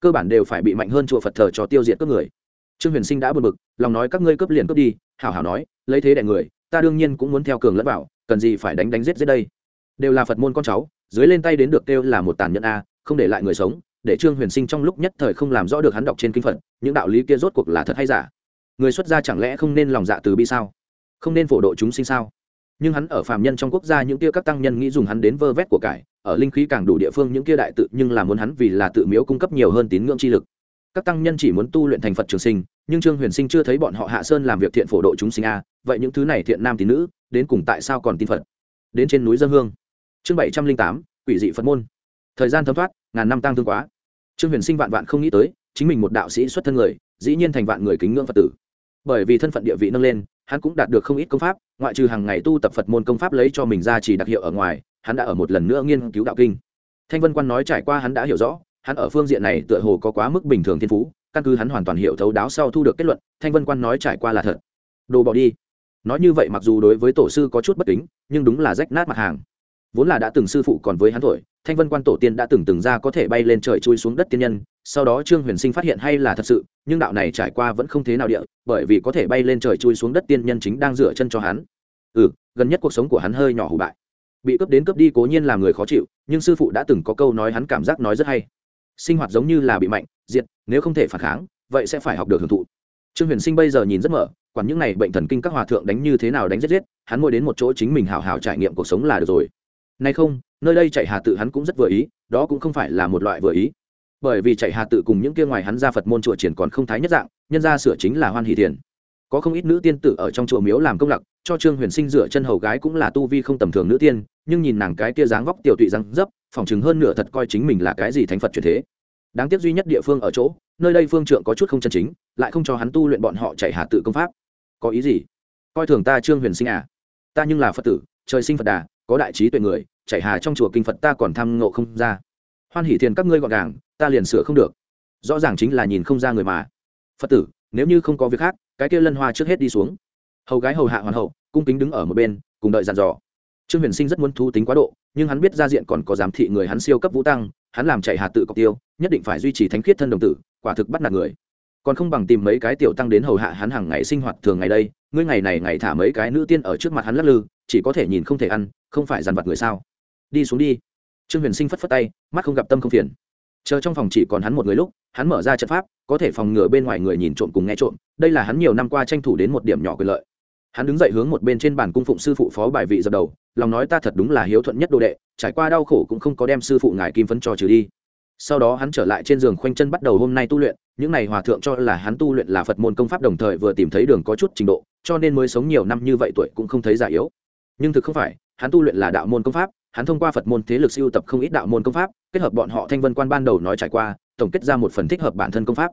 Cơ bản đều phải bị mạnh hơn chùa phật thờ cho tiêu diệt các người trương huyền sinh đã bực bực lòng nói các ngươi cướp liền cướp đi hảo hảo nói lấy thế đại người ta đương nhiên cũng muốn theo cường lẫn vào, cần gì phải đánh đánh giết giết đây. Đều là phật môn con cháu dưới lên tay đến được kêu là một tàn nhẫn a không để lại người sống để trương huyền sinh trong lúc nhất thời không làm rõ được hắn đọc trên kinh phật những đạo lý kia rốt cuộc là thật hay giả. Người xuất gia chẳng lẽ không nên lòng dạ từ bi sao? Không nên phổ độ chúng sinh sao? Nhưng hắn ở phàm nhân trong quốc gia những kia các tăng nhân nghĩ dùng hắn đến vơ vét của cải ở linh khí càng đủ địa phương những kia đại tự nhưng là muốn hắn vì là tự miếu cung cấp nhiều hơn tín ngưỡng chi lực các tăng nhân chỉ muốn tu luyện thành phật trường sinh, nhưng trương huyền sinh chưa thấy bọn họ hạ sơn làm việc thiện phổ độ chúng sinh a, vậy những thứ này thiện nam tín nữ, đến cùng tại sao còn tin phật? Đến trên núi dân hương. Chương bảy trăm linh tám, quỷ dị phật môn. Thời gian thấm thoát, ngàn năm tăng thương quá. Trương huyền sinh vạn vạn không nghĩ tới, chính mình một đạo sĩ xuất thân người, dĩ nhiên thành vạn người kính ngưỡng phật tử. Bởi vì thân phận địa vị nâng lên, hắn cũng đạt được không ít công pháp, ngoại trừ hàng ngày tu tập phật môn công pháp lấy cho mình ra chỉ đặc hiệu ở ngoài, hắn đã ở một lần nữa nghiên cứu đạo kinh. Thanh vân quan nói trải qua hắn đã hiểu rõ hắn ở phương diện này tựa hồ có quá mức bình thường thiên phú, căn cứ hắn hoàn toàn hiểu thấu đáo sau thu được kết luận, thanh vân quan nói trải qua là thật. Đồ bỏ đi. Nói như vậy mặc dù đối với tổ sư có chút bất kính, nhưng đúng là rách nát mặt hàng. Vốn là đã từng sư phụ còn với hắn tuổi, thanh vân quan tổ tiên đã từng từng ra có thể bay lên trời chui xuống đất tiên nhân, sau đó trương huyền sinh phát hiện hay là thật sự, nhưng đạo này trải qua vẫn không thế nào địa, bởi vì có thể bay lên trời chui xuống đất tiên nhân chính đang dựa chân cho hắn. Ừ gần nhất cuộc sống của hắn hơi nhỏ hủ bại. Bị cướp đến cướp đi cố nhiên làm người khó chịu, nhưng sư phụ đã từng có câu nói hắn cảm giác nói rất hay sinh hoạt giống như là bị mạnh, diệt, nếu không thể phản kháng, vậy sẽ phải học được hưởng thụ. Trương huyền sinh bây giờ nhìn rất mở, quản những n à y bệnh thần kinh các hòa thượng đánh như thế nào đánh giết giết, hắn ngồi đến một chỗ chính mình hào hào trải nghiệm cuộc sống là được rồi. Nay không, nơi đây chạy hà tự hắn cũng rất vừa ý, đó cũng không phải là một loại vừa ý. Bởi vì chạy hà tự cùng những kia ngoài hắn ra phật môn chùa triển còn không thái nhất dạng, nhân ra sửa chính là hoan hỷ thiền. Có không ít nữ tiên tử ở trong chùa miếu làm công lặc cho trương huyền sinh dựa chân hầu gái cũng là tu vi không tầm thường nữ tiên nhưng nhìn nàng cái kia dáng vóc tiểu tụy răng dấp, phỏng chừng hơn nửa thật coi chính mình là cái gì thánh phật truyền thế. Đáng tiếc duy nhất địa phương ở chỗ, nơi đây phương trượng có chút không chân chính, lại không cho hắn tu luyện bọn họ chạy hà tự công pháp. Có ý gì? Coi thường ta trương huyền sinh à? Ta nhưng là phật tử, trời sinh phật đà, có đại trí tuệ người, chạy hà trong chùa kinh phật ta còn tham ngộ không ra. Hoan hỷ thiền các ngươi gọn gàng, ta liền sửa không được. Rõ ràng chính là nhìn không ra người mà. Phật tử, nếu như không có việc khác, cái kia lân hoa trước hết đi xuống. Hầu gái hầu hạ hoàn hậu, cung kính đứng ở một bên, cùng đợi dàn dò trương huyền sinh rất muốn thu tính quá độ, nhưng hắn biết ra diện còn có giám thị người hắn siêu cấp vũ tăng, hắn làm chạy hà tự cọc tiêu, nhất định phải duy trì thánh khiết thân đồng tử, quả thực bắt nạt người. Còn không bằng tìm mấy cái tiểu tăng đến hầu hạ hắn hàng ngày sinh hoạt thường ngày đây, ngươi ngày này ngày thả mấy cái nữ tiên ở trước mặt hắn lắc lư, chỉ có thể nhìn không thể ăn, không phải dằn vặt người sao? Đi xuống đi. Trương huyền sinh phất phất tay, mắt không gặp tâm không phiền. Chờ trong phòng chỉ còn hắn một người lúc, hắn mở ra trận pháp, có thể phòng ngừa bên ngoài người nhìn trộm cùng nghe trộm, đây là hắn nhiều năm qua tranh thủ đến một điểm nhỏ quyền lợi hắn đứng dậy hướng một bên trên bàn cung phụng sư phụ phó bài vị dập đầu, lòng nói ta thật đúng là hiếu thuận nhất đồ đệ, trải qua đau khổ cũng không có đem sư phụ ngài kim phấn cho trừ đi. Sau đó hắn trở lại trên giường khoanh chân bắt đầu hôm nay tu luyện, những n à y hòa thượng cho là hắn tu luyện là phật môn công pháp đồng thời vừa tìm thấy đường có chút trình độ, cho nên mới sống nhiều năm như vậy tuổi cũng không thấy già yếu. Nhưng thực không phải, hắn tu luyện là đạo môn công pháp, hắn thông qua phật môn thế lực siêu tập không ít đạo môn công pháp, kết hợp bọn họ thanh vân quan ban đầu nói trải qua, tổng kết ra một phần thích hợp bản thân công pháp.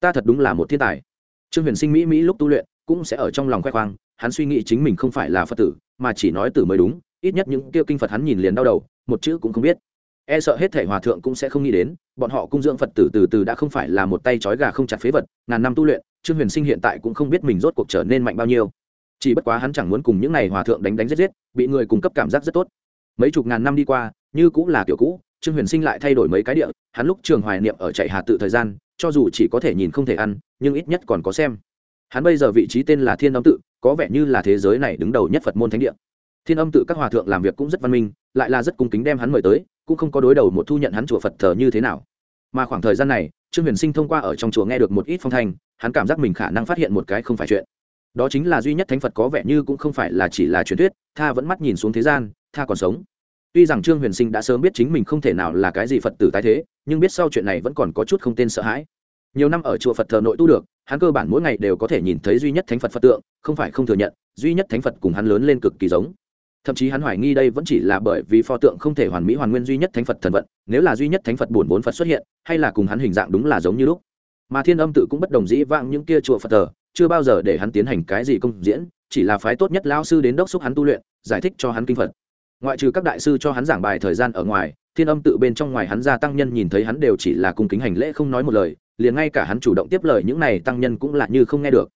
Ta thật đúng là một thiên tài. Trương huyền sinh mỹ mỹ lúc tu luyện, cũng sẽ ở trong lòng khoe khoang hắn suy nghĩ chính mình không phải là phật tử, mà chỉ nói tử mới đúng, ít nhất những kêu kinh phật hắn nhìn liền đau đầu, một chữ cũng không biết. E sợ hết thể hòa thượng cũng sẽ không nghĩ đến, bọn họ cung dưỡng phật tử từ từ đã không phải là một tay trói gà không chặt phế vật, ngàn năm tu luyện, trương huyền sinh hiện tại cũng không biết mình rốt cuộc trở nên mạnh bao nhiêu. Chỉ bất quá hắn chẳng muốn cùng những n à y hòa thượng đánh đánh giết giết, bị người cung cấp cảm giác rất tốt. Mấy chục ngàn năm đi qua, như cũng là kiểu cũ, trương huyền sinh lại thay đổi mấy cái địa, hắn lúc trường hoài niệm ở chạy hà tự thời gian, cho dù chỉ có thể nhìn không thể ăn, nhưng ít nhất còn có xem hắn bây giờ vị trí tên là thiên âm tự, có vẻ như là thế giới này đứng đầu nhất phật môn thánh địa. Thiên âm tự các hòa thượng làm việc cũng rất văn minh, lại là rất cung kính đem hắn mời tới, cũng không có đối đầu một thu nhận hắn chùa phật thờ như thế nào. Mà khoảng thời gian này, trương huyền sinh thông qua ở trong chùa nghe được một ít phong thanh, hắn cảm giác mình khả năng phát hiện một cái không phải chuyện. Đó chính là duy nhất thánh phật có vẻ như cũng không phải là chỉ là truyền thuyết, tha vẫn mắt nhìn xuống thế gian, tha còn sống. Tuy rằng trương huyền sinh đã sớm biết chính mình không thể nào là cái gì phật tử tái thế, nhưng biết sau chuyện này vẫn còn có chút không tên sợ hãi nhiều năm ở chùa phật thờ nội tu được, hắn cơ bản mỗi ngày đều có thể nhìn thấy duy nhất thánh phật phật tượng, không phải không thừa nhận, duy nhất thánh phật cùng hắn lớn lên cực kỳ giống. Thậm chí hắn hoài nghi đây vẫn chỉ là bởi vì pho tượng không thể hoàn mỹ hoàn nguyên duy nhất thánh phật thần vận, nếu là duy nhất thánh phật bổn vốn phật xuất hiện, hay là cùng hắn hình dạng đúng là giống như lúc. Mà thiên âm tự cũng bất đồng dĩ vãng những kia chùa phật thờ, chưa bao giờ để hắn tiến hành cái gì công diễn, chỉ là phái tốt nhất lao sư đến đốc xúc hắn tu luyện, giải thích cho hắn kinh phật. Ngoại trừ các đại sư cho hắn giảng bài thời gian ở ngoài, thiên âm tự bên trong ngoài hắn ra tăng nhân nhìn thấy hắn đều chỉ là cung kính hành lễ không nói một lời liền ngay cả hắn chủ động tiếp lời những này tăng nhân cũng là như không nghe được.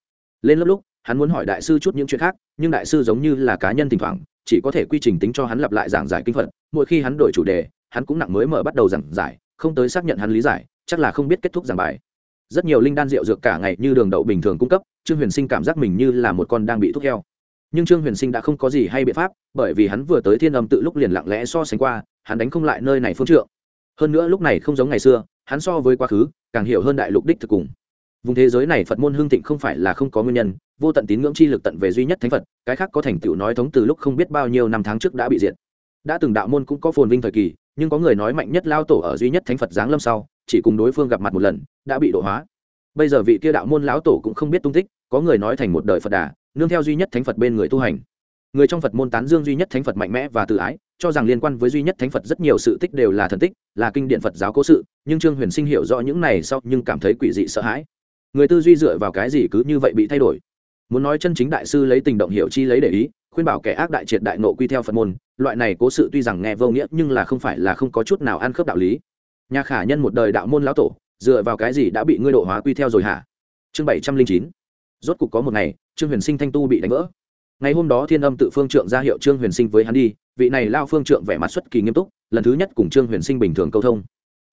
Lên lớp lúc, hắn muốn hỏi đại sư chút những chuyện khác, nhưng đại sư giống như là cá nhân thỉnh thoảng, chỉ có thể quy trình tính cho hắn lặp lại giảng giải kinh phật. Mỗi khi hắn đổi chủ đề, hắn cũng nặng mới mở bắt đầu giảng giải, không tới xác nhận hắn lý giải, chắc là không biết kết thúc giảng bài. Rất nhiều linh đan rượu dược cả ngày như đường đậu bình thường cung cấp, trương huyền sinh cảm giác mình như là một con đang bị thuốc heo. Nhưng trương huyền sinh đã không có gì hay biện pháp, bởi vì hắn vừa tới thiên âm tự lúc liền lặng lẽ so sánh qua, hắn đánh không lại nơi này phương trượng. Hơn nữa lúc này không giống ngày xưa hắn so với quá khứ, càng hiểu hơn đại lục đích thực cùng. Vùng thế giới này phật môn hương thịnh không phải là không có nguyên nhân, vô tận tín ngưỡng chi lực tận về duy nhất thánh phật, cái khác có thành tựu nói thống từ lúc không biết bao nhiêu năm tháng trước đã bị diệt. Đã từng đạo môn cũng có phồn vinh thời kỳ, nhưng có người nói mạnh nhất lao tổ ở duy nhất thánh phật giáng lâm sau, chỉ cùng đối phương gặp mặt một lần, đã bị độ hóa. Bây giờ vị kia đạo môn lão tổ cũng không biết tung tích, có người nói thành một đời phật đà, nương theo duy nhất thánh phật bên người tu hành. Người trong phật môn tán dương duy nhất thánh phật mạnh mẽ và tự ái cho rằng liên quan với duy nhất thánh phật rất nhiều sự tích đều là thần tích, là kinh điện phật giáo cố sự, nhưng trương huyền sinh hiểu rõ những này sau nhưng cảm thấy quỷ dị sợ hãi. Người tư duy dựa vào cái gì cứ như vậy bị thay đổi? Muốn nói chân chính đại sư lấy tình động hiểu chi lấy để ý, khuyên bảo kẻ ác đại triệt đại nộ quy theo phật môn, loại này cố sự tuy rằng nghe vô nghĩa nhưng là không phải là không có chút nào ăn khớp đạo lý. Nhà khả nhân một đời đạo môn lão tổ, dựa vào cái gì đã bị ngươi độ hóa quy theo rồi hả? Chương bảy trăm linh chín. Rốt cục có một ngày, trương huyền sinh thanh tu bị đánh vỡ ngày hôm đó thiên âm tự phương trượng ra hiệu trương huyền sinh với hắn đi, vị này lao phương trượng vẻ mặt xuất kỳ nghiêm túc, lần thứ nhất cùng trương huyền sinh bình thường câu thông.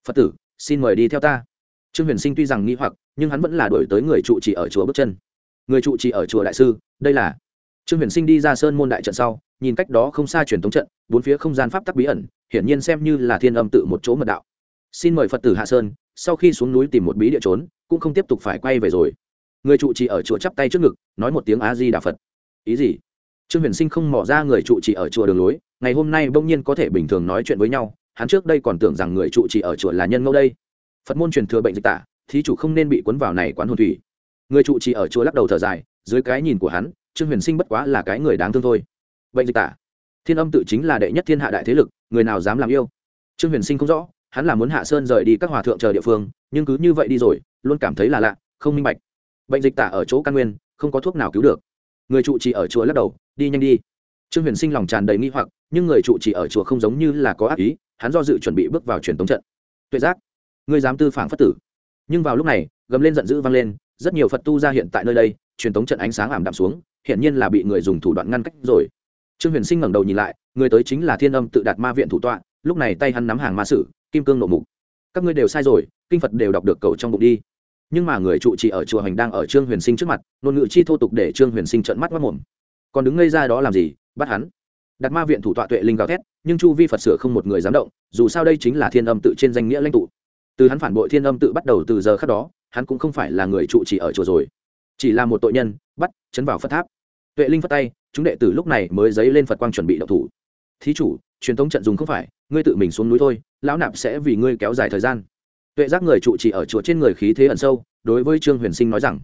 Phật tử, xin mời đi theo ta. Trương huyền sinh tuy rằng nghi hoặc, nhưng hắn vẫn là đổi tới người trụ trì ở chùa bước chân. Người trụ trì ở chùa đại sư, đây là trương huyền sinh đi ra sơn môn đại trận sau, nhìn cách đó không xa truyền thống trận, bốn phía không gian pháp tắc bí ẩn, hiển nhiên xem như là thiên âm tự một chỗ mật đạo. Xin mời phật tử hạ sơn, sau khi xuống núi tìm một bí địa trốn, cũng không tiếp tục phải quay về rồi. Người trụ trì ở chùa chắp tay trước ngực, nói một tiếng a di đà phật ý gì? Trương huyền sinh không mỏ ra người trụ trì ở chùa đường lối, ngày hôm nay bỗng nhiên có thể bình thường nói chuyện với nhau, hắn trước đây còn tưởng rằng người trụ trì ở chùa là nhân ngẫu đây. Phật môn truyền thừa bệnh dịch tả, thí chủ không nên bị cuốn vào này quán hồn thủy. Người trụ trì ở chùa lắc đầu thở dài, dưới cái nhìn của hắn, trương huyền sinh bất quá là cái người đáng thương thôi. Bệnh dịch tả, thiên âm tự chính là đệ nhất thiên hạ đại thế lực, người nào dám làm yêu? Trương huyền sinh không rõ, hắn là muốn hạ sơn rời đi các hòa thượng chờ địa phương, nhưng cứ như vậy đi rồi, luôn cảm thấy là lạ, không minh bạch. Bệnh dịch tả ở chỗ căn nguyên, không có thuốc nào cứu được người trụ trì ở chùa lắc đầu, đi nhanh đi. Trương huyền sinh lòng tràn đầy nghi hoặc, nhưng người trụ trì ở chùa không giống như là có ác ý, hắn do dự chuẩn bị bước vào truyền tống trận. Tuệ giác, ngươi dám tư phản phất tử. Nhưng vào lúc này, gầm lên giận dữ vang lên, rất nhiều phật tu ra hiện tại nơi đây, truyền tống trận ánh sáng ảm đạm xuống hiện nhiên là bị người dùng thủ đoạn ngăn cách rồi. Trương huyền sinh ngẩng đầu nhìn lại, người tới chính là thiên âm tự đạt ma viện thủ tọa, lúc này tay hắn nắm hàng ma sử, kim cương nộ mục. Các ngươi đều sai rồi, kinh phật đều đọc được cầu trong bụng đi nhưng mà người trụ trì ở chùa hành đang ở trương huyền sinh trước mặt, ngôn ngữ chi thô tục để trương huyền sinh trợn mắt mất mồm còn đứng ngây ra đó làm gì? Bắt hắn. Đặt ma viện thủ tọa tuệ linh gào thét, nhưng chu vi phật sửa không một người dám động, dù sao đây chính là thiên âm tự trên danh nghĩa lãnh tụ. Từ hắn phản bội thiên âm tự bắt đầu từ giờ khác đó, hắn cũng không phải là người trụ trì ở chùa rồi. Chỉ là một tội nhân, bắt, chấn vào phật tháp. Tuệ linh phất tay, chúng đệ tử lúc này mới dấy lên phật quang chuẩn bị đậu thủ. Thí chủ, truyền thống trận dùng không phải, ngươi tự mình xuống núi thôi, lão nạp sẽ vì ngươi kéo dài thời gian tuệ giác người trụ trì ở chùa trên người khí thế ẩn sâu, đối với trương huyền sinh nói rằng,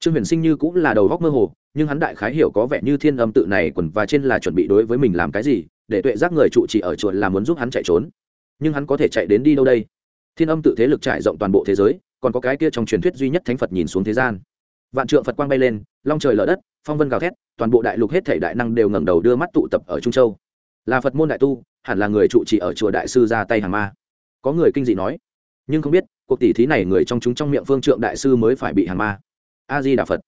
trương huyền sinh như cũng là đầu góc mơ hồ, nhưng hắn đại khái hiểu có vẻ như thiên âm tự này quần và trên là chuẩn bị đối với mình làm cái gì, để tuệ giác người trụ trì ở chùa là muốn giúp hắn chạy trốn. Nhưng hắn có thể chạy đến đi đâu đây? Thiên âm tự thế lực trải rộng toàn bộ thế giới, còn có cái kia trong truyền thuyết duy nhất thánh phật nhìn xuống thế gian. Vạn trượng phật quang bay lên, long trời lở đất, phong vân gào thét, toàn bộ đại lục hết thể đại năng đều ngẩng đầu đưa mắt tụ tập ở trung châu. Là phật môn đại tu, hẳn là người trụ trì ở chùa đại sư ra tay hàng ma. Có người kinh dị nói nhưng không biết, cuộc tỷ thí này người trong chúng trong miệng phương trượng đại sư mới phải bị hàng ma. A di đà phật.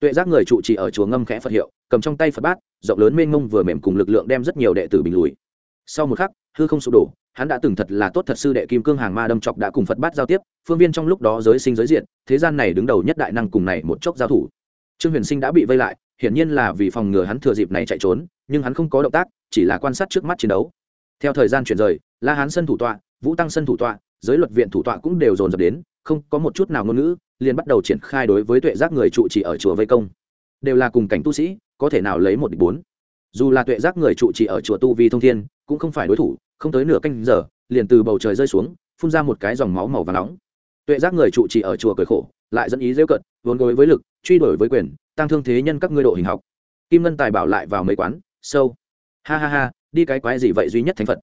Tuệ giác người trụ trì ở chùa ngâm khẽ phật hiệu, cầm trong tay phật bát, rộng lớn mênh mông vừa mềm cùng lực lượng đem rất nhiều đệ tử bình lùi. Sau một khắc, hư không sụp đổ, hắn đã từng thật là tốt thật sư đệ kim cương hàng ma đâm chọc đã cùng phật bát giao tiếp, phương viên trong lúc đó giới sinh giới diện thế gian này đứng đầu nhất đại năng cùng này một chốc giao thủ. Trương huyền sinh đã bị vây lại, hiển nhiên là vì phòng ngừa hắn thừa dịp này chạy trốn, nhưng hắn không có động tác, chỉ là quan sát trước mắt chiến đấu theo thời gian chuyển rời, la hán sân thủ tọa, vũ tăng sân thủ tọa, giới luật viện thủ tọa cũng đều dồn dập đến, không có một chút nào ngôn ngữ, liền bắt đầu triển khai đối với tuệ giác người trụ trì ở chùa vây công. Đều là cùng cảnh tu sĩ, có thể nào lấy một địch bốn. Dù là tuệ giác người trụ trì ở chùa tu vi thông thiên, cũng không phải đối thủ, không tới nửa canh giờ, liền từ bầu trời rơi xuống, phun ra một cái dòng máu màu và nóng. Tuệ giác người trụ trì ở chùa cười khổ, lại dẫn ý rêu cận, vốn gối với lực, truy đuổi với quyền, tăng thương thế nhân các ngươi độ hình học. Kim ngân tài bảo lại vào mấy quán, sâu. Ha ha ha đi cái quái gì vậy duy nhất thánh phật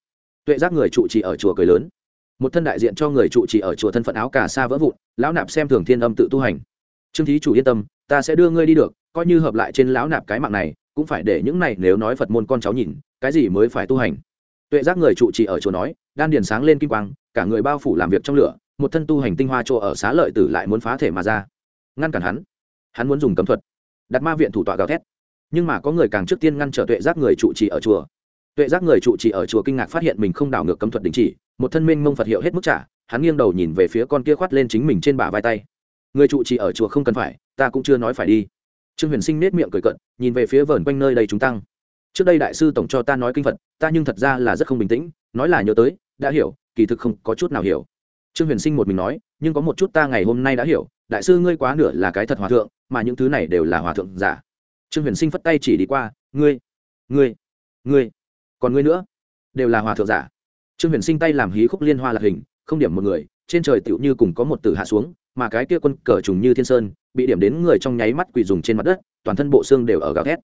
tuệ giác người trụ trì ở chùa cười lớn một thân đại diện cho người trụ trì ở chùa thân phận áo cà sa vỡ vụn lão nạp xem thường thiên âm tự tu hành trương thí chủ yên tâm ta sẽ đưa ngươi đi được coi như hợp lại trên lão nạp cái mạng này cũng phải để những này nếu nói phật môn con cháu nhìn cái gì mới phải tu hành tuệ giác người trụ trì ở chùa nói đan điền sáng lên kim quang cả người bao phủ làm việc trong lửa một thân tu hành tinh hoa chỗ ở xá lợi tử lại muốn phá thể mà ra ngăn cản hắn hắn muốn dùng cấm thuật đặt ma viện thủ tọa gào thét nhưng mà có người càng trước tiên ngăn trở tuệ giác người trụ trì ở chùa tuệ giác người trụ trì ở chùa kinh ngạc phát hiện mình không đảo ngược cấm thuật đình chỉ, một thân minh mông phật hiệu hết mức trả, hắn nghiêng đầu nhìn về phía con kia khoát lên chính mình trên bả vai tay. Người trụ trì ở chùa không cần phải, ta cũng chưa nói phải đi. Trương huyền sinh nết miệng cười cận nhìn về phía vờn quanh nơi đây chúng tăng. Trước đây đại sư tổng cho ta nói kinh phật, ta nhưng thật ra là rất không bình tĩnh, nói là nhớ tới, đã hiểu, kỳ thực không có chút nào hiểu. Trương huyền sinh một mình nói, nhưng có một chút ta ngày hôm nay đã hiểu, đại sư ngươi quá nửa là cái thật hòa thượng, mà những thứ này đều là hòa thượng giả. Trương huyền sinh phất tay chỉ đi qua, ngươi ngươi ngươi còn ngươi nữa? Đều là hòa thượng giả. Trương huyền sinh tay làm hí khúc liên hoa lạc hình, không điểm một người, trên trời tựu như cùng có một tử hạ xuống, mà cái kia quân cờ trùng như thiên sơn, bị điểm đến người trong nháy mắt quỳ dùng trên mặt đất, toàn thân bộ xương đều ở gào thét.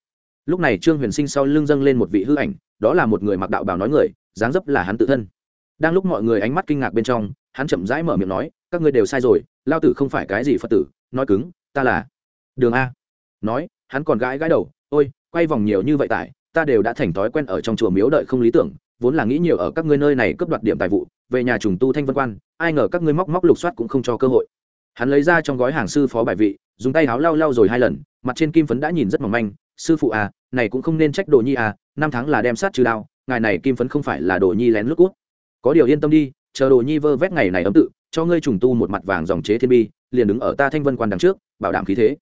Lúc này trương huyền sinh sau lưng dâng lên một vị hư ảnh, đó là một người mặc đạo bào nói người, dáng dấp là hắn tự thân. Đang lúc mọi người ánh mắt kinh ngạc bên trong, hắn chậm rãi mở miệng nói, các ngươi đều sai rồi, lao tử không phải cái gì phật tử, nói cứng, ta là đường a. Nói, hắn còn gãi gãi đầu, ôi, quay vòng nhiều như vậy tại ta đều đã thành thói quen ở trong chùa miếu đợi không lý tưởng, vốn là nghĩ nhiều ở các ngươi nơi này cướp đoạt điểm tài vụ, về nhà trùng tu thanh vân quan, ai ngờ các ngươi móc móc lục soát cũng không cho cơ hội. Hắn lấy ra trong gói hàng sư phó bài vị, dùng tay háo lau lau rồi hai lần, mặt trên kim phấn đã nhìn rất mỏng manh, sư phụ à này cũng không nên trách đồ nhi à năm tháng là đem sát trừ đao, ngài này kim phấn không phải là đồ nhi lén lút cút. Có điều yên tâm đi, chờ đồ nhi vơ vét ngày này ấm tự, cho ngươi trùng tu một mặt vàng dòng chế thiên bi, liền đứng ở ta thanh vân quan đằng trước, bảo đảm khí thế.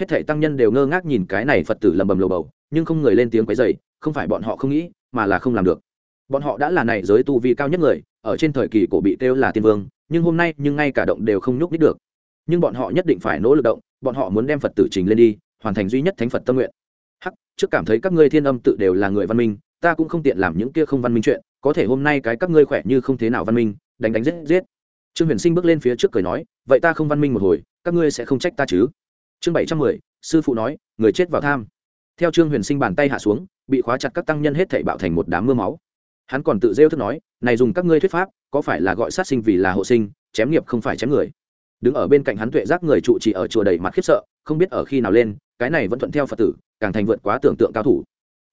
Hết thảy tăng nhân đều ngơ ngác nhìn cái này phật tử lầm bầm lầu bầu nhưng không người lên tiếng quấy dày không phải bọn họ không nghĩ, mà là không làm được. Bọn họ đã là này giới tu vi cao nhất người, ở trên thời kỳ cổ bị kêu là tiên vương, nhưng hôm nay, nhưng ngay cả động đều không nhúc nít được. Nhưng bọn họ nhất định phải nỗ lực động, bọn họ muốn đem phật tử trình lên đi, hoàn thành duy nhất thánh phật tâm nguyện. Hắc, trước cảm thấy các ngươi thiên âm tự đều là người văn minh, ta cũng không tiện làm những kia không văn minh chuyện, có thể hôm nay cái các ngươi khỏe như không thế nào văn minh, đánh đánh giết giết. Trương huyền sinh bước lên phía trước cười nói, vậy ta không văn minh một hồi, các ngươi sẽ không trách ta chứ? Chương bảy trăm mười, sư phụ nói, người chết vào tham theo trương huyền sinh bàn tay hạ xuống, bị khóa chặt các tăng nhân hết thảy bạo thành một đám mưa máu. Hắn còn tự rêu thức nói, này dùng các ngươi thuyết pháp, có phải là gọi sát sinh vì là hộ sinh, chém nghiệp không phải chém người? Đứng ở bên cạnh hắn tuệ giác người trụ trì ở chùa đầy mặt khiếp sợ, không biết ở khi nào lên, cái này vẫn thuận theo phật tử, càng thành vượt quá tưởng tượng cao thủ.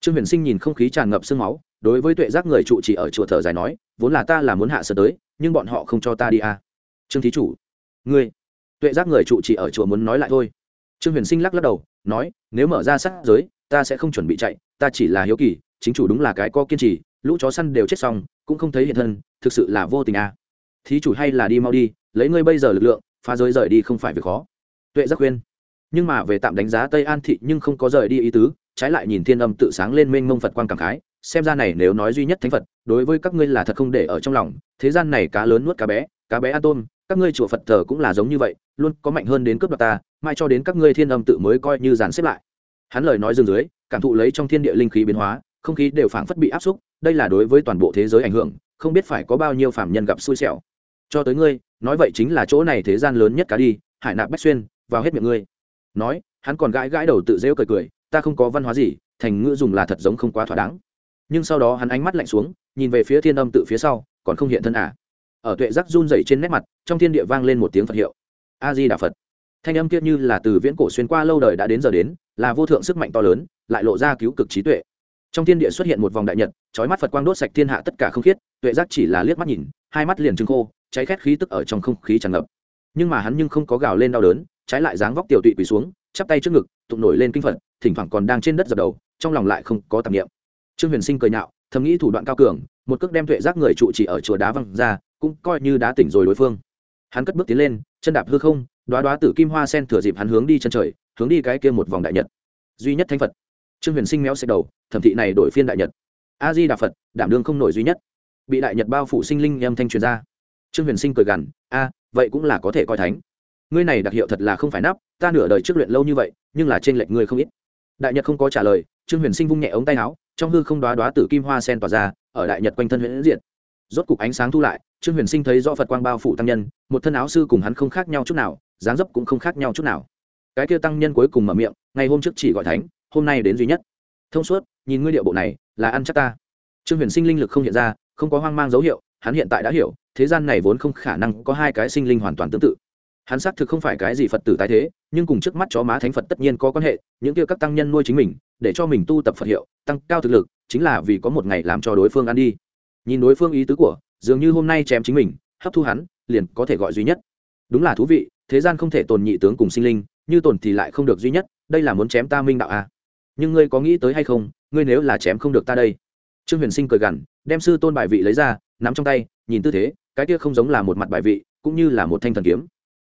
Trương huyền sinh nhìn không khí tràn ngập sương máu, đối với tuệ giác người trụ trì ở chùa thở dài nói, vốn là ta là muốn hạ sơ tới, nhưng bọn họ không cho ta đi à. trương thí chủ, ngươi. Tuệ giác người trụ trì ở chùa muốn nói lại thôi. Trương huyền sinh lắc lắc đầu, nói, nếu mở ra sát giới ta sẽ không chuẩn bị chạy, ta chỉ là hiếu kỳ, chính chủ đúng là cái có kiên trì, lũ chó săn đều chết xong, cũng không thấy hiện thân, thực sự là vô tình à. thí chủ hay là đi mau đi, lấy ngươi bây giờ lực lượng, phá giới rời đi không phải việc khó. Tuệ giác khuyên. Nhưng mà về tạm đánh giá tây an thị nhưng không có rời đi ý tứ, trái lại nhìn thiên âm tự sáng lên mênh mông phật quan cảm khái, xem ra này nếu nói duy nhất thánh phật, đối với các ngươi là thật không để ở trong lòng, thế gian này cá lớn nuốt cá bé cá bé ăn tôm, các ngươi chùa phật thờ cũng là giống như vậy, luôn có mạnh hơn đến cướp đoạt ta, mai cho đến các ngươi thiên âm tự mới coi như dàn xếp lại hắn lời nói dừng dưới, cảm thụ lấy trong thiên địa linh khí biến hóa, không khí đều phảng phất bị áp xúc, đây là đối với toàn bộ thế giới ảnh hưởng, không biết phải có bao nhiêu phạm nhân gặp xui xẻo. Cho tới ngươi, nói vậy chính là chỗ này thế gian lớn nhất cả đi, hải nạp bách xuyên, vào hết miệng ngươi. Nói, hắn còn gãi gãi đầu tự rêu cười cười, ta không có văn hóa gì, thành ngữ dùng là thật giống không quá thỏa đáng. Nhưng sau đó hắn ánh mắt lạnh xuống, nhìn về phía thiên âm tự phía sau, còn không hiện thân à. ở tuệ giác run dày trên nét mặt, trong thiên địa vang lên một tiếng phật hiệu. A di đà phật. Thanh âm kia như là từ viễn cổ xuyên qua lâu đời đã đến giờ đến là vô thượng sức mạnh to lớn, lại lộ ra cứu cực trí tuệ. Trong thiên địa xuất hiện một vòng đại nhật trói mắt phật quang đốt sạch thiên hạ tất cả không khiết, tuệ giác chỉ là liếc mắt nhìn, hai mắt liền trưng khô, cháy khét khí tức ở trong không khí tràn ngập. Nhưng mà hắn nhưng không có gào lên đau đớn, trái lại dáng vóc tiểu tụy quỳ xuống, chắp tay trước ngực, tụng nổi lên kinh phật, thỉnh thoảng còn đang trên đất dập đầu, trong lòng lại không có tạp niệm. Trương huyền sinh cười nhạo, thầm nghĩ thủ đoạn cao cường, một cước đem tuệ giác người trụ chỉ ở chùa đá văng ra, cũng coi như đá tỉnh rồi đối phương. Hắn cất bước tiến lên, chân đạp hư không đoá đoá tử kim hoa sen thừa dịp hắn hướng đi chân trời hướng đi cái kia một vòng đại nhật. Duy nhất thánh phật. Trương huyền sinh méo xẹt đầu, thẩm thị này đổi phiên đại nhật. A di đà phật, đảm đương không nổi duy nhất. Bị đại nhật bao phủ sinh linh âm thanh truyền ra. Trương huyền sinh cười gằn, a, vậy cũng là có thể coi thánh. Ngươi này đặc hiệu thật là không phải nắp, ta nửa đời trước luyện lâu như vậy, nhưng là trên lệnh ngươi không ít. Đại nhật không có trả lời, trương huyền sinh vung nhẹ ống tay áo, trong hư không đoá đoá tử kim hoa sen tỏa ra, ở đại nhật quanh thân huyễn diện rốt cục ánh sáng thu lại, trương huyền sinh thấy do phật quang bao phủ tăng nhân, một thân áo sư cùng hắn không khác nhau chút nào, dáng dấp cũng không khác nhau chút nào cái kia tăng nhân cuối cùng mở miệng, ngày hôm trước chỉ gọi thánh, hôm nay đến duy nhất. Thông suốt, nhìn ngươi điệu bộ này, là ăn chắc ta. Trương huyền sinh linh lực không hiện ra, không có hoang mang dấu hiệu, hắn hiện tại đã hiểu, thế gian này vốn không khả năng có hai cái sinh linh hoàn toàn tương tự. Hắn xác thực không phải cái gì phật tử tái thế, nhưng cùng trước mắt chó má thánh phật tất nhiên có quan hệ, những kia các tăng nhân nuôi chính mình, để cho mình tu tập phật hiệu, tăng cao thực lực, chính là vì có một ngày làm cho đối phương ăn đi. Nhìn đối phương ý tứ của, dường như hôm nay chém chính mình, hấp thu hắn, liền có thể gọi duy nhất. Đúng là thú vị, thế gian không thể tồn nhị tướng cùng sinh linh như tổn thì lại không được duy nhất, đây là muốn chém ta minh đạo à. nhưng ngươi có nghĩ tới hay không, ngươi nếu là chém không được ta đây? Trương huyền sinh cười gằn, đem sư tôn bài vị lấy ra, nắm trong tay, nhìn tư thế, cái kia không giống là một mặt bài vị, cũng như là một thanh thần kiếm.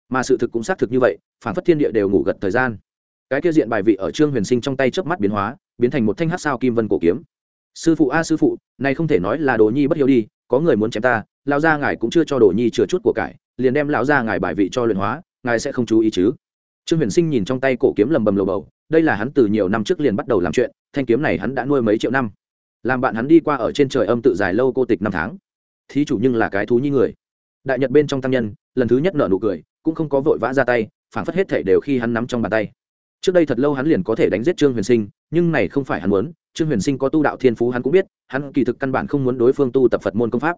Mà sự thực cũng xác thực như vậy, phản phất thiên địa đều ngủ gật thời gian. Cái kia diện bài vị ở trương huyền sinh trong tay chớp mắt biến hóa, biến thành một thanh hát sao kim vân cổ kiếm. Sư phụ a, sư phụ, này không thể nói là đồ nhi bất hiếu đi, có người muốn chém ta, lão gia ngài cũng chưa cho đồ nhi chừa chút của cải, liền đem lão gia ngài bài vị cho luyện hóa, ngài sẽ không chú ý chứ? Trương huyền sinh nhìn trong tay cổ kiếm lầm bầm lầu bầu, đây là hắn từ nhiều năm trước liền bắt đầu làm chuyện, thanh kiếm này hắn đã nuôi mấy triệu năm. Làm bạn hắn đi qua ở trên trời âm tự dài lâu cô tịch năm tháng. Thí chủ nhưng là cái thú như người. Đại nhật bên trong tăng nhân, lần thứ nhất nợ nụ cười, cũng không có vội vã ra tay phản phất hết thể đều khi hắn nắm trong bàn tay. Trước đây thật lâu hắn liền có thể đánh giết trương huyền sinh, nhưng này không phải hắn muốn. Trương huyền sinh có tu đạo thiên phú hắn cũng biết, hắn kỳ thực căn bản không muốn đối phương tu tập phật môn công pháp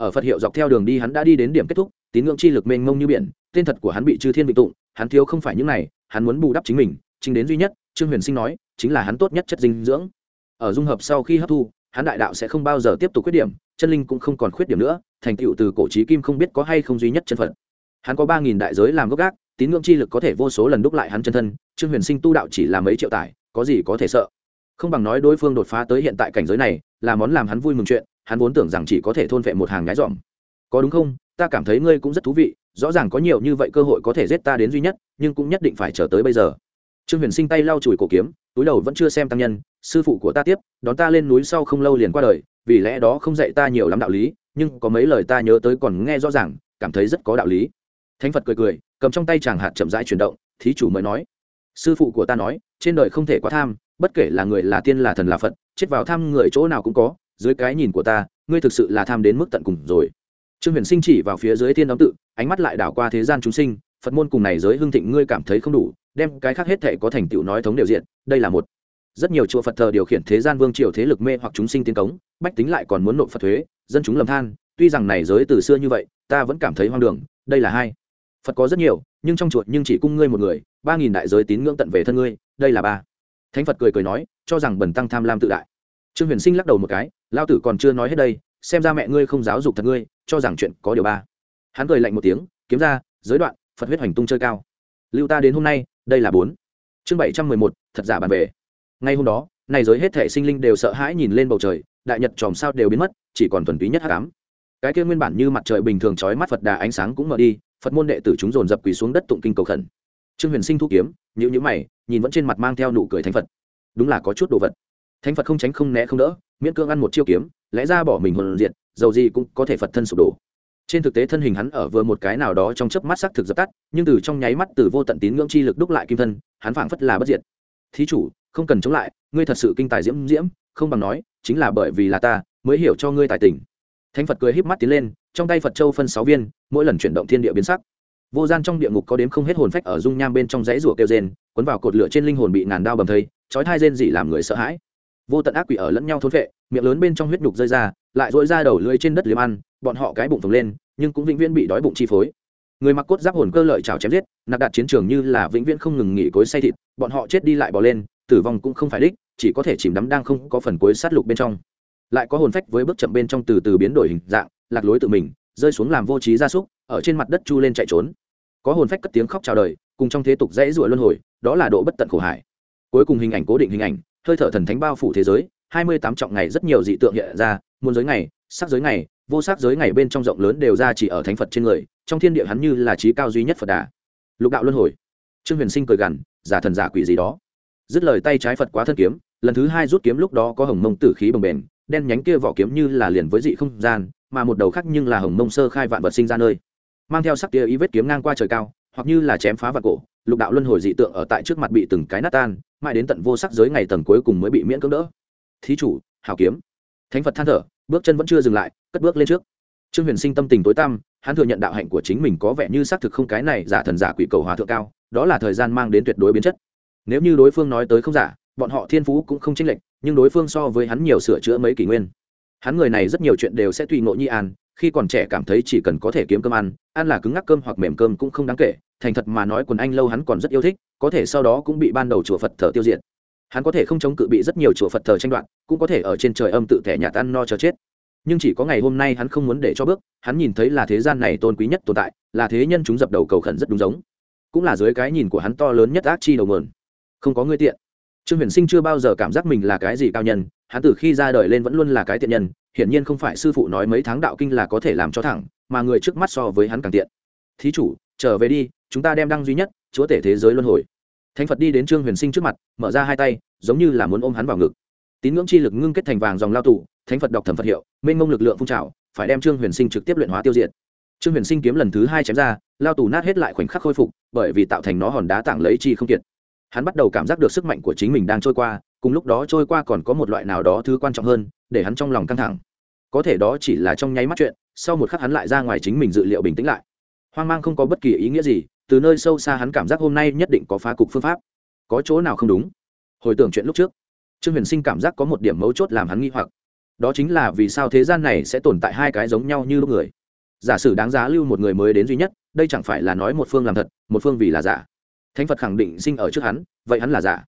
ở phật hiệu dọc theo đường đi hắn đã đi đến điểm kết thúc, tín ngưỡng chi lực mênh mông như biển, tên thật của hắn bị chư thiên vịnh tụng, hắn thiếu không phải những này, hắn muốn bù đắp chính mình, chính đến duy nhất, trương huyền sinh nói, chính là hắn tốt nhất chất dinh dưỡng. Ở dung hợp sau khi hấp thu, hắn đại đạo sẽ không bao giờ tiếp tục khuyết điểm, chân linh cũng không còn khuyết điểm nữa, thành tựu từ cổ trí kim không biết có hay không duy nhất chân phật. Hắn có ba nghìn đại giới làm gốc gác, tín ngưỡng chi lực có thể vô số lần đúc lại hắn chân thân, trương huyền sinh tu đạo chỉ là mấy triệu tải, có gì có thể sợ. Không bằng nói đối phương đột phá tới hiện tại cảnh giới này, là món làm hắn vui mừng chuyện hắn vốn tưởng rằng chỉ có thể thôn vệ một hàng nhái dòm. Có đúng không? Ta cảm thấy ngươi cũng rất thú vị, rõ ràng có nhiều như vậy cơ hội có thể giết ta đến duy nhất, nhưng cũng nhất định phải chờ tới bây giờ. Trương huyền sinh tay lau chùi cổ kiếm, túi đầu vẫn chưa xem tăng nhân, sư phụ của ta tiếp, đón ta lên núi sau không lâu liền qua đời, vì lẽ đó không dạy ta nhiều lắm đạo lý, nhưng có mấy lời ta nhớ tới còn nghe rõ ràng, cảm thấy rất có đạo lý. Thánh phật cười cười, cầm trong tay chàng hạt chậm rãi chuyển động, thí chủ mới nói. Sư phụ của ta nói, trên đời không thể quá tham, bất kể là người là tiên là thần là phật, chết vào tham người chỗ nào cũng có dưới cái nhìn của ta, ngươi thực sự là tham đến mức tận cùng rồi. Trương huyền sinh chỉ vào phía dưới thiên đóng tự, ánh mắt lại đảo qua thế gian chúng sinh, phật môn cùng này giới hưng thịnh ngươi cảm thấy không đủ, đem cái khác hết thể có thành tựu nói thống đều diện, đây là một. Rất nhiều chùa phật thờ điều khiển thế gian vương triều thế lực mê hoặc chúng sinh tiến cống, bách tính lại còn muốn nộp phật thuế, dân chúng lầm than, tuy rằng này giới từ xưa như vậy, ta vẫn cảm thấy hoang đường, đây là hai. Phật có rất nhiều, nhưng trong chuột nhưng chỉ cung ngươi một người, ba nghìn đại giới tín ngưỡng tận về thân ngươi, đây là ba. Thánh phật cười cười nói, cho rằng bần tăng tham lam tự đại trương huyền sinh lắc đầu một cái lao tử còn chưa nói hết đây, xem ra mẹ ngươi không giáo dục thật ngươi, cho rằng chuyện có điều ba. Hắn cười lạnh một tiếng, kiếm ra, giới đoạn, phật huyết hoành tung chơi cao. Lưu ta đến hôm nay, đây là bốn. Chương bảy trăm mười một, thật giả bàn về. Ngay hôm đó, này giới hết thể sinh linh đều sợ hãi nhìn lên bầu trời, đại nhật chòm sao đều biến mất, chỉ còn thuần túy nhất hát cám cái kia nguyên bản như mặt trời bình thường trói mắt phật đà ánh sáng cũng mở đi, phật môn đệ tử chúng dồn dập quỳ xuống đất tụng kinh cầu khẩn. Trương huyền sinh thu kiếm nhữ nhữ mày, nhìn vẫn trên mặt mang theo nụ cười thánh phật. Đúng là có chút đồ vật thánh phật không tránh không né không đỡ, miễn cương ăn một chiêu kiếm, lẽ ra bỏ mình hồn diệt, dầu gì cũng có thể phật thân sụp đổ. Trên thực tế thân hình hắn ở vừa một cái nào đó trong chớp mắt sắc thực dập tắt, nhưng từ trong nháy mắt từ vô tận tín ngưỡng chi lực đúc lại kim thân, hắn phảng phất là bất diệt. Thí chủ, không cần chống lại, ngươi thật sự kinh tài diễm diễm, không bằng nói, chính là bởi vì là ta, mới hiểu cho ngươi tài tình. Thánh phật cười híp mắt tiến lên, trong tay phật châu phân sáu viên, mỗi lần chuyển động thiên địa biến sắc. Vô gian trong địa ngục có đếm không hết hồn phách ở dung nham bên trong dãy rủa kêu rên, cuốn vào cột lửa trên linh hồn bị ngàn đao bầm thây chói thai rên dị làm người sợ hãi vô tận ác quỷ ở lẫn nhau thốn vệ miệng lớn bên trong huyết nhục rơi ra, lại dội ra đầu lưới trên đất liếm ăn, bọn họ cái bụng phồng lên, nhưng cũng vĩnh viễn bị đói bụng chi phối. Người mặc cốt giáp hồn cơ lợi chào chém giết, nạp đạt chiến trường như là vĩnh viễn không ngừng nghỉ cối say thịt, bọn họ chết đi lại bỏ lên, tử vong cũng không phải đích, chỉ có thể chìm đắm đang không có phần cuối sát lục bên trong. Lại có hồn phách với bước chậm bên trong từ từ biến đổi hình dạng, lạc lối tự mình, rơi xuống làm vô trí gia súc, ở trên mặt đất chu lên chạy trốn. Có hồn phách cất tiếng khóc chào đời, cùng trong thế tục dãy ruổi luân hồi, đó là độ bất tận khổ hải. Cuối cùng hình ảnh cố định hình ảnh hơi thở thần thánh bao phủ thế giới, hai mươi tám trọng ngày rất nhiều dị tượng hiện ra, muôn giới ngày, sắc giới ngày, vô sắc giới ngày bên trong rộng lớn đều ra chỉ ở thánh phật trên người, trong thiên địa hắn như là trí cao duy nhất phật đà. Lục đạo luân hồi. Trương huyền sinh cười gằn, giả thần giả quỷ gì đó. Dứt lời tay trái phật quá thân kiếm, lần thứ hai rút kiếm lúc đó có hồng mông tử khí bồng bềnh, đen nhánh kia vỏ kiếm như là liền với dị không gian, mà một đầu khác nhưng là hồng mông sơ khai vạn vật sinh ra nơi. Mang theo sắc tia ý vết kiếm ngang qua trời cao, hoặc như là chém phá vạn cổ, lục đạo luân hồi dị tượng ở tại trước mặt bị từng cái nát tan mãi đến tận vô sắc giới ngày tầng cuối cùng mới bị miễn cưỡng đỡ. Thí chủ, hảo kiếm. Thánh phật than thở, bước chân vẫn chưa dừng lại, cất bước lên trước. Trương huyền sinh tâm tình tối tăm, hắn thừa nhận đạo hạnh của chính mình có vẻ như xác thực không cái này giả thần giả quỷ cầu hòa thượng cao, đó là thời gian mang đến tuyệt đối biến chất. Nếu như đối phương nói tới không giả, bọn họ thiên phú cũng không chênh lệch, nhưng đối phương so với hắn nhiều sửa chữa mấy kỷ nguyên. Hắn người này rất nhiều chuyện đều sẽ tùy ngộ nhi an, khi còn trẻ cảm thấy chỉ cần có thể kiếm cơm ăn ăn là cứng ngắc cơm hoặc mềm cơm cũng không đáng kể thành thật mà nói quần anh lâu hắn còn rất yêu thích, có thể sau đó cũng bị ban đầu chùa phật thờ tiêu diệt. Hắn có thể không chống cự bị rất nhiều chùa phật thờ tranh đoạt, cũng có thể ở trên trời âm tự thẻ nhạt ăn no chờ chết. Nhưng chỉ có ngày hôm nay hắn không muốn để cho bước, hắn nhìn thấy là thế gian này tôn quý nhất tồn tại, là thế nhân chúng dập đầu cầu khẩn rất đúng giống. Cũng là dưới cái nhìn của hắn to lớn nhất ác chi đầu mượn. Không có người tiện. Trương huyền sinh chưa bao giờ cảm giác mình là cái gì cao nhân, hắn từ khi ra đời lên vẫn luôn là cái tiện nhân, hiển nhiên không phải sư phụ nói mấy tháng đạo kinh là có thể làm cho thẳng, mà người trước mắt so với hắn càng tiện. Thí chủ, trở về đi chúng ta đem đăng duy nhất, chúa tể thế giới luân hồi. Thánh phật đi đến trương huyền sinh trước mặt, mở ra hai tay, giống như là muốn ôm hắn vào ngực. Tín ngưỡng chi lực ngưng kết thành vàng dòng lao tù, thánh phật đọc thẩm phật hiệu, mênh mông lực lượng phun trào, phải đem trương huyền sinh trực tiếp luyện hóa tiêu diệt. Trương huyền sinh kiếm lần thứ hai chém ra, lao tù nát hết lại khoảnh khắc khôi phục, bởi vì tạo thành nó hòn đá tảng lấy chi không kiệt. Hắn bắt đầu cảm giác được sức mạnh của chính mình đang trôi qua, cùng lúc đó trôi qua còn có một loại nào đó thứ quan trọng hơn, để hắn trong lòng căng thẳng. Có thể đó chỉ là trong nháy mắt chuyện, sau một khắc hắn lại ra ngoài chính mình dự liệu bình tĩnh lại. Hoang mang không có bất kỳ ý nghĩa gì từ nơi sâu xa hắn cảm giác hôm nay nhất định có phá cục phương pháp. Có chỗ nào không đúng? Hồi tưởng chuyện lúc trước, trương huyền sinh cảm giác có một điểm mấu chốt làm hắn nghi hoặc. Đó chính là vì sao thế gian này sẽ tồn tại hai cái giống nhau như lúc người. Giả sử đáng giá lưu một người mới đến duy nhất, đây chẳng phải là nói một phương làm thật, một phương vì là giả. Thánh phật khẳng định sinh ở trước hắn, vậy hắn là giả.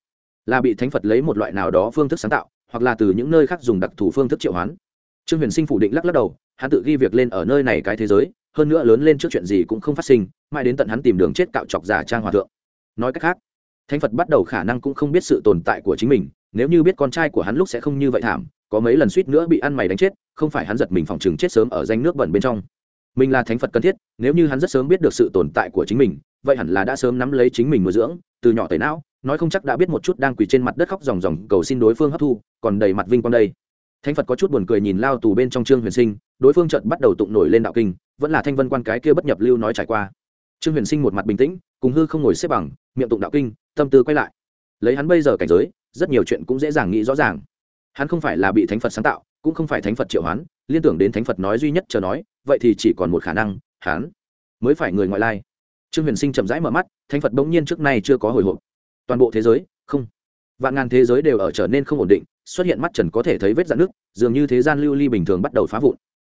Là bị thánh phật lấy một loại nào đó phương thức sáng tạo, hoặc là từ những nơi khác dùng đặc thù phương thức triệu hoán. Trương huyền sinh phủ định lắc lắc đầu, hắn tự ghi việc lên ở nơi này cái thế giới, hơn nữa lớn lên trước chuyện gì cũng không phát sinh mãi đến tận hắn tìm đường chết cạo chọc giả trang hòa thượng. Nói cách khác, thánh phật bắt đầu khả năng cũng không biết sự tồn tại của chính mình, nếu như biết con trai của hắn lúc sẽ không như vậy thảm, có mấy lần suýt nữa bị ăn mày đánh chết, không phải hắn giật mình phòng chừng chết sớm ở danh nước bẩn bên trong. Mình là thánh phật cần thiết, nếu như hắn rất sớm biết được sự tồn tại của chính mình, vậy hẳn là đã sớm nắm lấy chính mình nuôi dưỡng, từ nhỏ tới não, nói không chắc đã biết một chút đang quỳ trên mặt đất khóc ròng ròng cầu xin đối phương hấp thu, còn đầy mặt vinh quang đây. Thánh phật có chút buồn cười nhìn lao tù bên trong trương huyền sinh, đối phương trận bắt đầu tụng nổi lên đạo kinh, vẫn là thanh vân quan cái kia bất nhập lưu nói trải qua trương huyền sinh một mặt bình tĩnh, cùng hư không ngồi xếp bằng, miệng tụng đạo kinh, tâm tư quay lại. Lấy hắn bây giờ cảnh giới, rất nhiều chuyện cũng dễ dàng nghĩ rõ ràng. Hắn không phải là bị thánh phật sáng tạo, cũng không phải thánh phật triệu hoán, liên tưởng đến thánh phật nói duy nhất chờ nói, vậy thì chỉ còn một khả năng, hắn mới phải người ngoại lai. Trương huyền sinh chậm rãi mở mắt, thánh phật bỗng nhiên trước nay chưa có hồi hộp. Toàn bộ thế giới, không. Vạn ngàn thế giới đều ở trở nên không ổn định, xuất hiện mắt trần có thể thấy vết dạn nước dường như thế gian lưu ly bình thường bắt đầu phá vụn.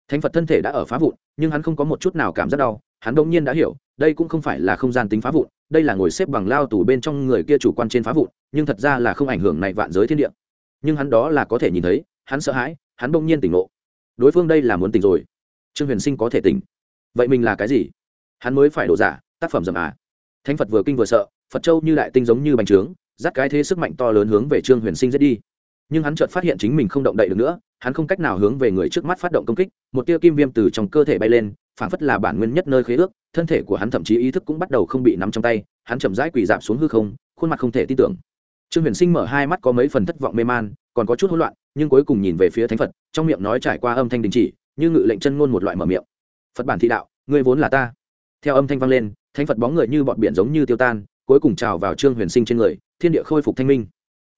Thánh phật thân thể đã ở phá vụn, nhưng hắn không có một chút nào cảm giác đau hắn đông nhiên đã hiểu, đây cũng không phải là không gian tính phá vụn, đây là ngồi xếp bằng lao tù bên trong người kia chủ quan trên phá vụn, nhưng thật ra là không ảnh hưởng này vạn giới thiên địa. Nhưng hắn đó là có thể nhìn thấy, hắn sợ hãi, hắn đông nhiên tỉnh ngộ. Đối phương đây là muốn tỉnh rồi. Trương huyền sinh có thể tỉnh. Vậy mình là cái gì? Hắn mới phải đổ giả, tác phẩm dầm à. Thánh phật vừa kinh vừa sợ, phật châu như đại tinh giống như bành trướng, dắt cái thế sức mạnh to lớn hướng về trương huyền sinh giết đi. Nhưng hắn chợt phát hiện chính mình không động đậy được nữa, hắn không cách nào hướng về người trước mắt phát động công kích, một tia kim viêm từ trong cơ thể bay lên phảng phất là bản nguyên nhất nơi khế ước, thân thể của hắn thậm chí ý thức cũng bắt đầu không bị nắm trong tay, hắn chậm rãi quỳ dạp xuống hư không, khuôn mặt không thể tin tưởng. Trương huyền sinh mở hai mắt có mấy phần thất vọng mê man, còn có chút hỗn loạn, nhưng cuối cùng nhìn về phía thánh phật, trong miệng nói trải qua âm thanh đình chỉ, như ngự lệnh chân ngôn một loại mở miệng. Phật bản thị đạo, ngươi vốn là ta. Theo âm thanh vang lên, thánh phật bóng người như bọn biển giống như tiêu tan, cuối cùng trào vào trương huyền sinh trên người, thiên địa khôi phục thanh minh.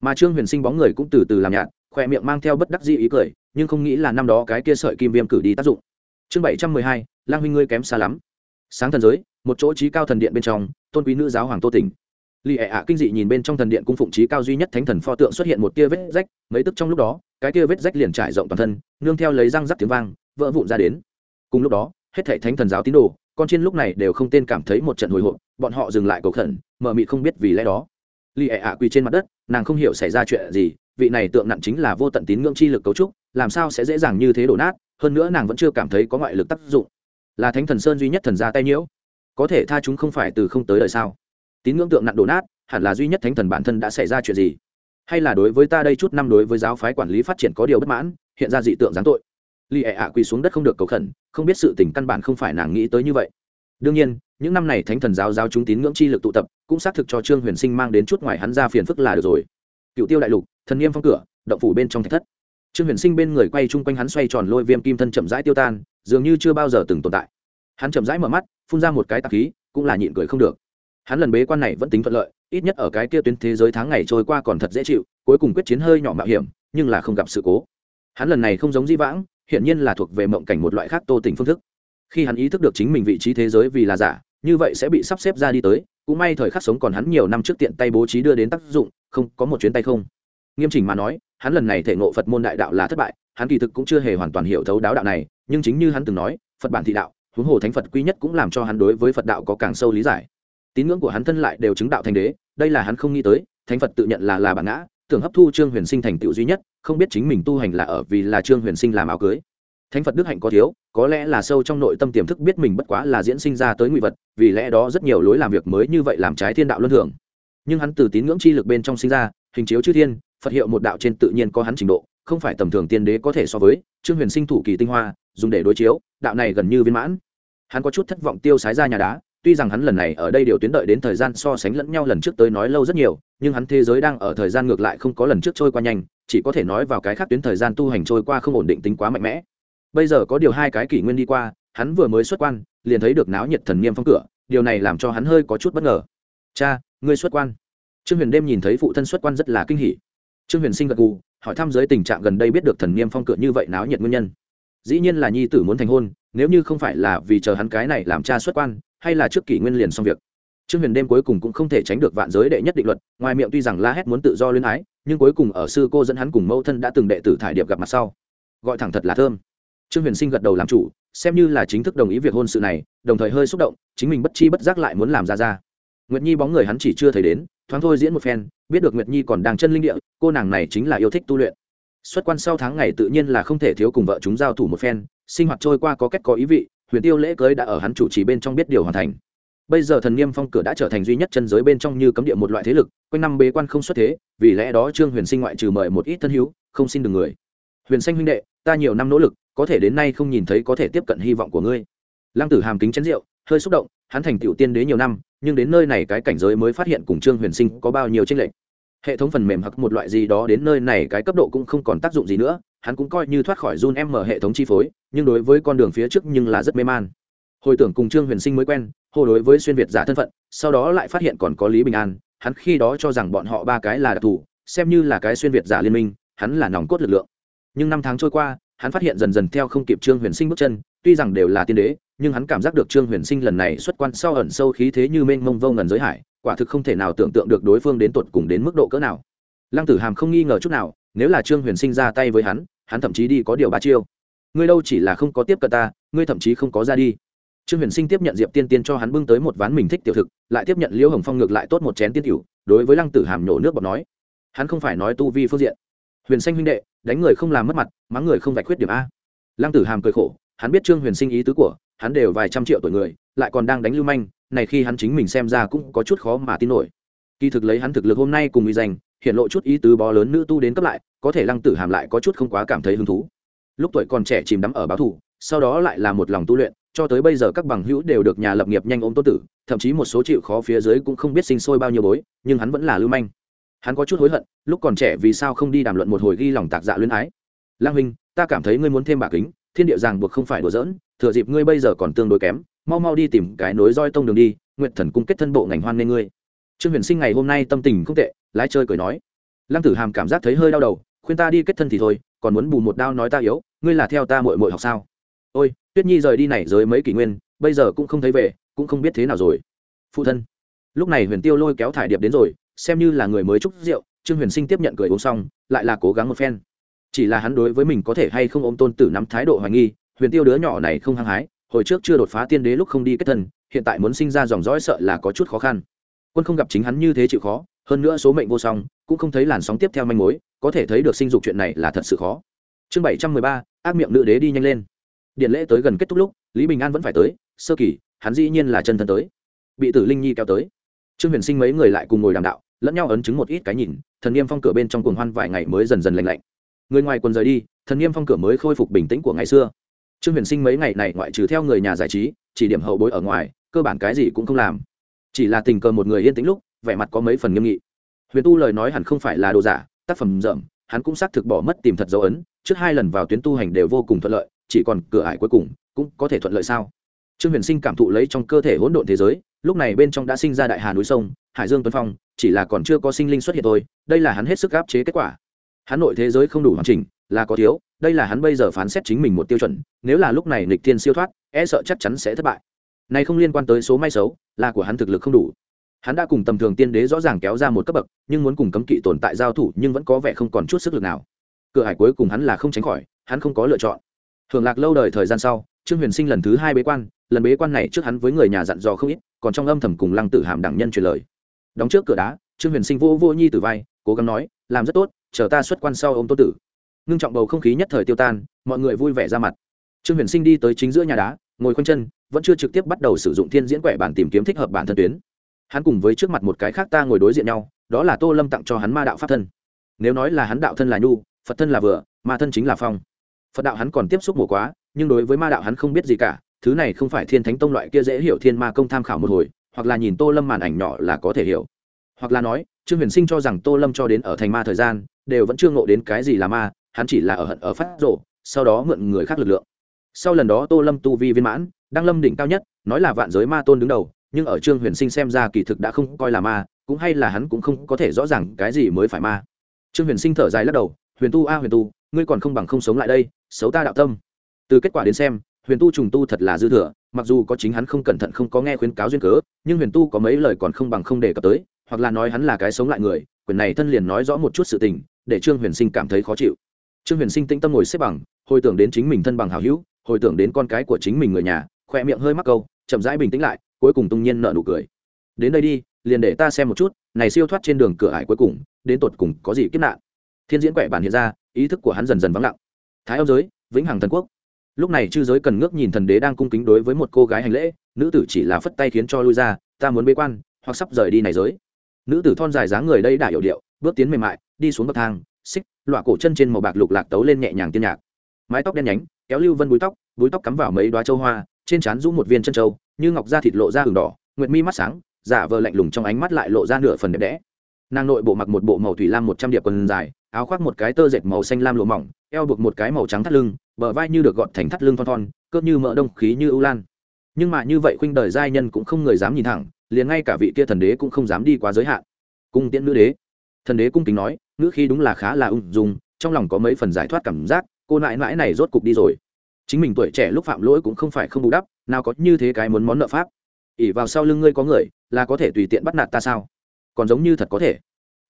Mà trương huyền sinh bóng người cũng từ từ làm nhạt, khoe miệng mang theo bất đắc dĩ ý cười, nhưng không nghĩ là năm đó cái kia sợi kim viêm cử đi tác dụng chương bảy trăm mười hai, lang huynh ngươi kém xa lắm. Sáng thần giới, một chỗ trí cao thần điện bên trong, tôn quý nữ giáo hoàng tô tỉnh. Lì ệ ạ kinh dị nhìn bên trong thần điện cung phụng trí cao duy nhất thánh thần pho tượng xuất hiện một tia vết rách, mấy tức trong lúc đó, cái tia vết rách liền trải rộng toàn thân, nương theo lấy răng rắc tiếng vang, vỡ vụn ra đến. Cùng lúc đó, hết thảy thánh thần giáo tín đồ, con trên lúc này đều không tên cảm thấy một trận hồi hộp, bọn họ dừng lại cầu khẩn mờ mị không biết vì lẽ đó. Lì ệ ạ quỳ trên mặt đất, nàng không hiểu xảy ra chuyện gì, vị này tượng nặng chính là vô tận tín ngưỡng chi lực cấu trúc, làm sao sẽ dễ dàng như thế đổ nát? Hơn nữa nàng vẫn chưa cảm thấy có ngoại lực tác dụng. Là thánh thần sơn duy nhất thần ra tay nhiễu. Có thể tha chúng không phải từ không tới đời sao? Tín ngưỡng tượng nặng đổ nát, hẳn là duy nhất thánh thần bản thân đã xảy ra chuyện gì? Hay là đối với ta đây chút năm đối với giáo phái quản lý phát triển có điều bất mãn, hiện ra dị tượng giáng tội? Li ệ ạ quỳ xuống đất không được cầu khẩn, không biết sự tình căn bản không phải nàng nghĩ tới như vậy. Đương nhiên, những năm này thánh thần giáo giáo chúng tín ngưỡng chi lực tụ tập, cũng xác thực cho trương huyền sinh mang đến chút ngoài hắn ra phiền phức là được rồi. Cựu tiêu đại lục, thần niêm phong cửa, động phủ bên trong thạch thất trương huyền sinh bên người quay chung quanh hắn xoay tròn lôi viêm kim thân chậm rãi tiêu tan, dường như chưa bao giờ từng tồn tại. Hắn chậm rãi mở mắt, phun ra một cái tạp khí, cũng là nhịn cười không được. Hắn lần bế quan này vẫn tính thuận lợi, ít nhất ở cái kia tuyến thế giới tháng ngày trôi qua còn thật dễ chịu, cuối cùng quyết chiến hơi nhỏ mạo hiểm, nhưng là không gặp sự cố. Hắn lần này không giống di vãng, hiển nhiên là thuộc về mộng cảnh một loại khác tô tình phương thức. Khi hắn ý thức được chính mình vị trí thế giới vì là giả, như vậy sẽ bị sắp xếp ra đi tới, cũng may thời khắc sống còn hắn nhiều năm trước tiện tay bố trí đưa đến tác dụng, không có một chuyến tay không. Nghiêm chỉnh mà nói hắn lần này thể ngộ phật môn đại đạo là thất bại, hắn kỳ thực cũng chưa hề hoàn toàn hiểu thấu đáo đạo này, nhưng chính như hắn từng nói, phật bản thị đạo, huống hồ thánh phật quy nhất cũng làm cho hắn đối với phật đạo có càng sâu lý giải. Tín ngưỡng của hắn thân lại đều chứng đạo thành đế, đây là hắn không nghĩ tới, thánh phật tự nhận là là bản ngã, tưởng hấp thu trương huyền sinh thành tựu duy nhất, không biết chính mình tu hành là ở vì là trương huyền sinh làm áo cưới. Thánh phật đức hạnh có thiếu, có lẽ là sâu trong nội tâm tiềm thức biết mình bất quá là diễn sinh ra tới ngụy vật, vì lẽ đó rất nhiều lối làm việc mới như vậy làm trái thiên đạo luân thường. Nhưng hắn từ tín ngưỡng chi lực bên trong sinh ra, hình chiếu chư thiên phật hiệu một đạo trên tự nhiên có hắn trình độ, không phải tầm thường tiên đế có thể so với, trương huyền sinh thủ kỳ tinh hoa, dùng để đối chiếu, đạo này gần như viên mãn. Hắn có chút thất vọng tiêu sái ra nhà đá, tuy rằng hắn lần này ở đây đều tiến đợi đến thời gian so sánh lẫn nhau lần trước tới nói lâu rất nhiều, nhưng hắn thế giới đang ở thời gian ngược lại không có lần trước trôi qua nhanh, chỉ có thể nói vào cái khác tuyến thời gian tu hành trôi qua không ổn định tính quá mạnh mẽ. Bây giờ có điều hai cái kỷ nguyên đi qua, hắn vừa mới xuất quan, liền thấy được náo nhiệt thần niêm phong cửa, điều này làm cho hắn hơi có chút bất ngờ. Cha, ngươi xuất quan. Trương huyền đêm nhìn thấy phụ thân xuất quan rất là kinh hỉ trương huyền sinh gật gù, hỏi thăm giới tình trạng gần đây biết được thần niêm phong cửa như vậy náo nhiệt nguyên nhân. Dĩ nhiên là nhi tử muốn thành hôn, nếu như không phải là vì chờ hắn cái này làm cha xuất quan, hay là trước kỷ nguyên liền xong việc. Trương huyền đêm cuối cùng cũng không thể tránh được vạn giới đệ nhất định luật, ngoài miệng tuy rằng la hét muốn tự do luyến ái, nhưng cuối cùng ở sư cô dẫn hắn cùng mẫu thân đã từng đệ tử thải điệp gặp mặt sau. Gọi thẳng thật là thơm. Trương huyền sinh gật đầu làm chủ, xem như là chính thức đồng ý việc hôn sự này, đồng thời hơi xúc động, chính mình bất chi bất giác lại muốn làm ra ra. Nguyệt nhi bóng người hắn chỉ chưa thấy đến thoáng thôi diễn một phen, biết được nguyệt nhi còn đang chân linh địa, cô nàng này chính là yêu thích tu luyện. Xuất quan sau tháng ngày tự nhiên là không thể thiếu cùng vợ chúng giao thủ một phen, sinh hoạt trôi qua có cách có ý vị, huyền tiêu lễ cưới đã ở hắn chủ trì bên trong biết điều hoàn thành. Bây giờ thần niêm phong cửa đã trở thành duy nhất chân giới bên trong như cấm địa một loại thế lực, quanh năm bế quan không xuất thế, vì lẽ đó trương huyền sinh ngoại trừ mời một ít thân hữu, không xin được người. Huyền xanh huynh đệ, ta nhiều năm nỗ lực, có thể đến nay không nhìn thấy có thể tiếp cận hy vọng của ngươi. Lăng tử hàm kính chén rượu hơi xúc động, hắn thành tựu tiên đế nhiều năm, nhưng đến nơi này cái cảnh giới mới phát hiện cùng trương huyền sinh có bao nhiêu tranh lệch. Hệ thống phần mềm hoặc một loại gì đó đến nơi này cái cấp độ cũng không còn tác dụng gì nữa, hắn cũng coi như thoát khỏi run em mở hệ thống chi phối, nhưng đối với con đường phía trước nhưng là rất mê man. Hồi tưởng cùng trương huyền sinh mới quen hồ đối với xuyên việt giả thân phận, sau đó lại phát hiện còn có lý bình an, hắn khi đó cho rằng bọn họ ba cái là đặc thù, xem như là cái xuyên việt giả liên minh, hắn là nòng cốt lực lượng. Nhưng năm tháng trôi qua, hắn phát hiện dần dần theo không kịp trương huyền sinh bước chân, tuy rằng đều là tiên đế nhưng hắn cảm giác được trương huyền sinh lần này xuất quan sau ẩn sâu khí thế như mênh mông vô ngần giới hải, quả thực không thể nào tưởng tượng được đối phương đến tột cùng đến mức độ cỡ nào. Lăng tử hàm không nghi ngờ chút nào, nếu là trương huyền sinh ra tay với hắn hắn thậm chí đi có điều ba chiêu. Ngươi đâu chỉ là không có tiếp cận ta, ngươi thậm chí không có ra đi. Trương huyền sinh tiếp nhận diệp tiên tiên cho hắn bưng tới một ván mình thích tiểu thực, lại tiếp nhận liễu hồng phong ngược lại tốt một chén tiên tiểu, đối với lăng tử hàm nhổ nước bọt nói. Hắn không phải nói tu vi phương diện. Huyền xanh huynh đệ, đánh người không làm mất mặt, mắng người không vạch khuyết điểm a. Lăng tử hàm cười khổ hắn biết trương huyền sinh ý tứ của, hắn đều vài trăm triệu tuổi người, lại còn đang đánh lưu manh, này khi hắn chính mình xem ra cũng có chút khó mà tin nổi. Kỳ thực lấy hắn thực lực hôm nay cùng uy danh, hiện lộ chút ý tứ bó lớn nữ tu đến cấp lại, có thể lăng tử hàm lại có chút không quá cảm thấy hứng thú. Lúc tuổi còn trẻ chìm đắm ở báo thủ sau đó lại là một lòng tu luyện, cho tới bây giờ các bằng hữu đều được nhà lập nghiệp nhanh ôm tô tử, thậm chí một số chịu khó phía dưới cũng không biết sinh sôi bao nhiêu bối, nhưng hắn vẫn là lưu manh. Hắn có chút hối hận, lúc còn trẻ vì sao không đi đàm luận một hồi ghi lòng tạc dạ luyến ái. Lang huynh, ta cảm thấy ngươi muốn thêm bà kính thiên địa ràng buộc không phải đùa giỡn, thừa dịp ngươi bây giờ còn tương đối kém, mau mau đi tìm cái nối roi tông đường đi nguyện thần cung kết thân bộ ngành hoan nên ngươi. Trương huyền sinh ngày hôm nay tâm tình không tệ, lái chơi cười nói. Lăng tử hàm cảm giác thấy hơi đau đầu, khuyên ta đi kết thân thì thôi, còn muốn bù một đao nói ta yếu, ngươi là theo ta mội mội học sao? Ôi, tuyết nhi rời đi này rồi mấy kỷ nguyên, bây giờ cũng không thấy về, cũng không biết thế nào rồi. Phụ thân. Lúc này huyền tiêu lôi kéo thải điệp đến rồi, xem như là người mới chúc rượu, trương huyền sinh tiếp nhận cười uống xong, lại là cố gắng một phen chỉ là hắn đối với mình có thể hay không ôm tôn tử nắm thái độ hoài nghi, huyền tiêu đứa nhỏ này không hăng hái, hồi trước chưa đột phá tiên đế lúc không đi kết thân, hiện tại muốn sinh ra dòng dõi sợ là có chút khó khăn. Quân không gặp chính hắn như thế chịu khó, hơn nữa số mệnh vô song, cũng không thấy làn sóng tiếp theo manh mối, có thể thấy được sinh dục chuyện này là thật sự khó. Chương bảy trăm mười ba, ác miệng nữ đế đi nhanh lên. Điện lễ tới gần kết thúc lúc, lý bình an vẫn phải tới, sơ kỳ, hắn dĩ nhiên là chân thân tới. Bị tử linh nhi kéo tới. Trương huyền sinh mấy người lại cùng ngồi đàm đạo, lẫn nhau ấn chứng một ít cái nhìn, thần niêm phong cửa bên trong cuồng hoan vài ngày mới dần dần lành lạnh người ngoài quần rời đi thần niêm phong cửa mới khôi phục bình tĩnh của ngày xưa. Trương huyền sinh mấy ngày này ngoại trừ theo người nhà giải trí chỉ điểm hậu bối ở ngoài cơ bản cái gì cũng không làm. Chỉ là tình cờ một người yên tĩnh lúc vẻ mặt có mấy phần nghiêm nghị. Huyền tu lời nói hẳn không phải là đồ giả tác phẩm rậm, hắn cũng xác thực bỏ mất tìm thật dấu ấn trước hai lần vào tuyến tu hành đều vô cùng thuận lợi chỉ còn cửa ải cuối cùng cũng có thể thuận lợi sao? Trương huyền sinh cảm thụ lấy trong cơ thể hỗn độn thế giới lúc này bên trong đã sinh ra đại hà núi sông hải dương tuấn phong chỉ là còn chưa có sinh linh xuất hiện thôi đây là hắn hết sức áp chế kết quả hắn nội thế giới không đủ hoàn chỉnh, là có thiếu, đây là hắn bây giờ phán xét chính mình một tiêu chuẩn, nếu là lúc này nịch thiên siêu thoát e sợ chắc chắn sẽ thất bại. Này không liên quan tới số may xấu, là của hắn thực lực không đủ. Hắn đã cùng tầm thường tiên đế rõ ràng kéo ra một cấp bậc, nhưng muốn cùng cấm kỵ tồn tại giao thủ nhưng vẫn có vẻ không còn chút sức lực nào. Cửa hải cuối cùng hắn là không tránh khỏi, hắn không có lựa chọn. Thường lạc lâu đời thời gian sau, trương huyền sinh lần thứ hai bế quan, lần bế quan này trước hắn với người nhà dặn dò không ít, còn trong âm thầm cùng lăng tử hàm đẳng nhân truyền lời. Đóng trước cửa đá, trương huyền sinh vô vô nhi tử vai, cố gắng nói, làm rất tốt chờ ta xuất quan sau ô m tô tử. Ngưng trọng bầu không khí nhất thời tiêu tan, mọi người vui vẻ ra mặt. Trương huyền sinh đi tới chính giữa nhà đá, ngồi khoanh chân, vẫn chưa trực tiếp bắt đầu sử dụng thiên diễn quẻ bản tìm kiếm thích hợp bản thân tuyến. Hắn cùng với trước mặt một cái khác ta ngồi đối diện nhau, đó là tô lâm tặng cho hắn ma đạo pháp thân. Nếu nói là hắn đạo thân là nhu, phật thân là vừa, ma thân chính là phong. Phật đạo hắn còn tiếp xúc mùa quá, nhưng đối với ma đạo hắn không biết gì cả, thứ này không phải thiên thánh tông loại kia dễ hiểu thiên ma công tham khảo một hồi, hoặc là nhìn tô lâm màn ảnh nhỏ là có thể hiểu hoặc là nói, trương huyền sinh cho rằng tô lâm cho đến ở thành ma thời gian, đều vẫn chưa ngộ đến cái gì là ma, hắn chỉ là ở hận ở phát rộ sau đó mượn người khác lực lượng. Sau lần đó tô lâm tu vi viên mãn đang lâm đỉnh cao nhất, nói là vạn giới ma tôn đứng đầu, nhưng ở trương huyền sinh xem ra kỳ thực đã không coi là ma, cũng hay là hắn cũng không có thể rõ ràng cái gì mới phải ma. Trương huyền sinh thở dài lắc đầu, huyền tu a, huyền tu, ngươi còn không bằng không sống lại đây, xấu ta đạo tâm. Từ kết quả đến xem, huyền tu trùng tu thật là dư thừa, mặc dù có chính hắn không cẩn thận không có nghe khuyến cáo duyên cớ, nhưng huyền tu có mấy lời còn không bằng không đề cập tới hoặc là nói hắn là cái sống lại người, quyền này thân liền nói rõ một chút sự tình, để trương huyền sinh cảm thấy khó chịu. Trương huyền sinh tĩnh tâm ngồi xếp bằng, hồi tưởng đến chính mình thân bằng hào hữu, hồi tưởng đến con cái của chính mình người nhà, khỏe miệng hơi mắc câu, chậm rãi bình tĩnh lại, cuối cùng tung nhiên nợ nụ cười. Đến đây đi, liền để ta xem một chút, này siêu thoát trên đường cửa ải cuối cùng, đến tột cùng có gì kiếp nạn. Thiên diễn quẻ bản hiện ra, ý thức của hắn dần dần vắng lặng. Thái âm giới, vĩnh hằng thần quốc. Lúc này chư giới cần ngước nhìn thần đế đang cung kính đối với một cô gái hành lễ, nữ tử chỉ là phất tay khiến cho lui ra, ta muốn bế quan, hoặc sắp rời đi này giới nữ tử thon dài dáng người đây đã hiểu điệu, bước tiến mềm mại, đi xuống bậc thang, xích loại cổ chân trên màu bạc lục lạc tấu lên nhẹ nhàng tiên nhạc. Mái tóc đen nhánh, kéo lưu vân búi tóc búi tóc cắm vào mấy đoá châu hoa, trên trán rũ một viên chân châu, như ngọc da thịt lộ ra hừng đỏ, nguyệt mi mắt sáng, giả vờ lạnh lùng trong ánh mắt lại lộ ra nửa phần đẹp đẽ. Nàng nội bộ mặc một bộ màu thủy lam một trăm điệp quần dài, áo khoác một cái tơ dệt màu xanh lam lụa mỏng, eo buộc một cái màu trắng thắt lưng, bờ vai như được gọt thành thắt lưng thon thon cướp như mỡ đông khí như ưu lan. Nhưng mà như vậy khuynh đời giai nhân cũng không người dám nhìn thẳng liền ngay cả vị kia thần đế cũng không dám đi quá giới hạn. Cung tiễn nữ đế. Thần đế cung kính nói, ngữ khi đúng là khá là ung dung, trong lòng có mấy phần giải thoát cảm giác, cô nãi nãi này rốt cục đi rồi. Chính mình tuổi trẻ lúc phạm lỗi cũng không phải không bù đắp, nào có như thế cái muốn món nợ pháp. Ỉ vào sau lưng ngươi có người, là có thể tùy tiện bắt nạt ta sao? Còn giống như thật có thể.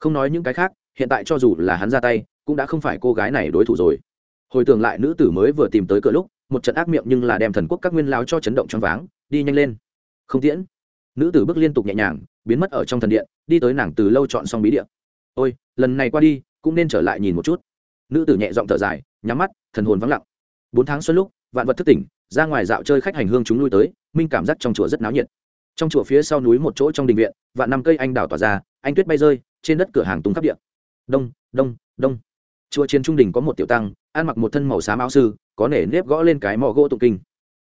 Không nói những cái khác, hiện tại cho dù là hắn ra tay, cũng đã không phải cô gái này đối thủ rồi. Hồi tưởng lại nữ tử mới vừa tìm tới cửa lúc, một trận ác miệng nhưng là đem thần quốc các nguyên lao cho chấn động trong váng, đi nhanh lên. Không tiễn nữ tử bước liên tục nhẹ nhàng, biến mất ở trong thần điện, đi tới nàng từ lâu chọn xong bí điện ôi, lần này qua đi, cũng nên trở lại nhìn một chút. Nữ tử nhẹ giọng thở dài, nhắm mắt, thần hồn vắng lặng. Bốn tháng xuân lúc, vạn vật thức tỉnh, ra ngoài dạo chơi khách hành hương chúng lui tới, minh cảm giác trong chùa rất náo nhiệt. Trong chùa phía sau núi một chỗ trong đình viện, vạn năm cây anh đào tỏa ra, anh tuyết bay rơi, trên đất cửa hàng tung khắp điện đông đông đông. Chùa chiến trung đình có một tiểu tăng, ăn mặc một thân màu xám áo sư, có nể nếp gõ lên cái mỏ gỗ tụng kinh.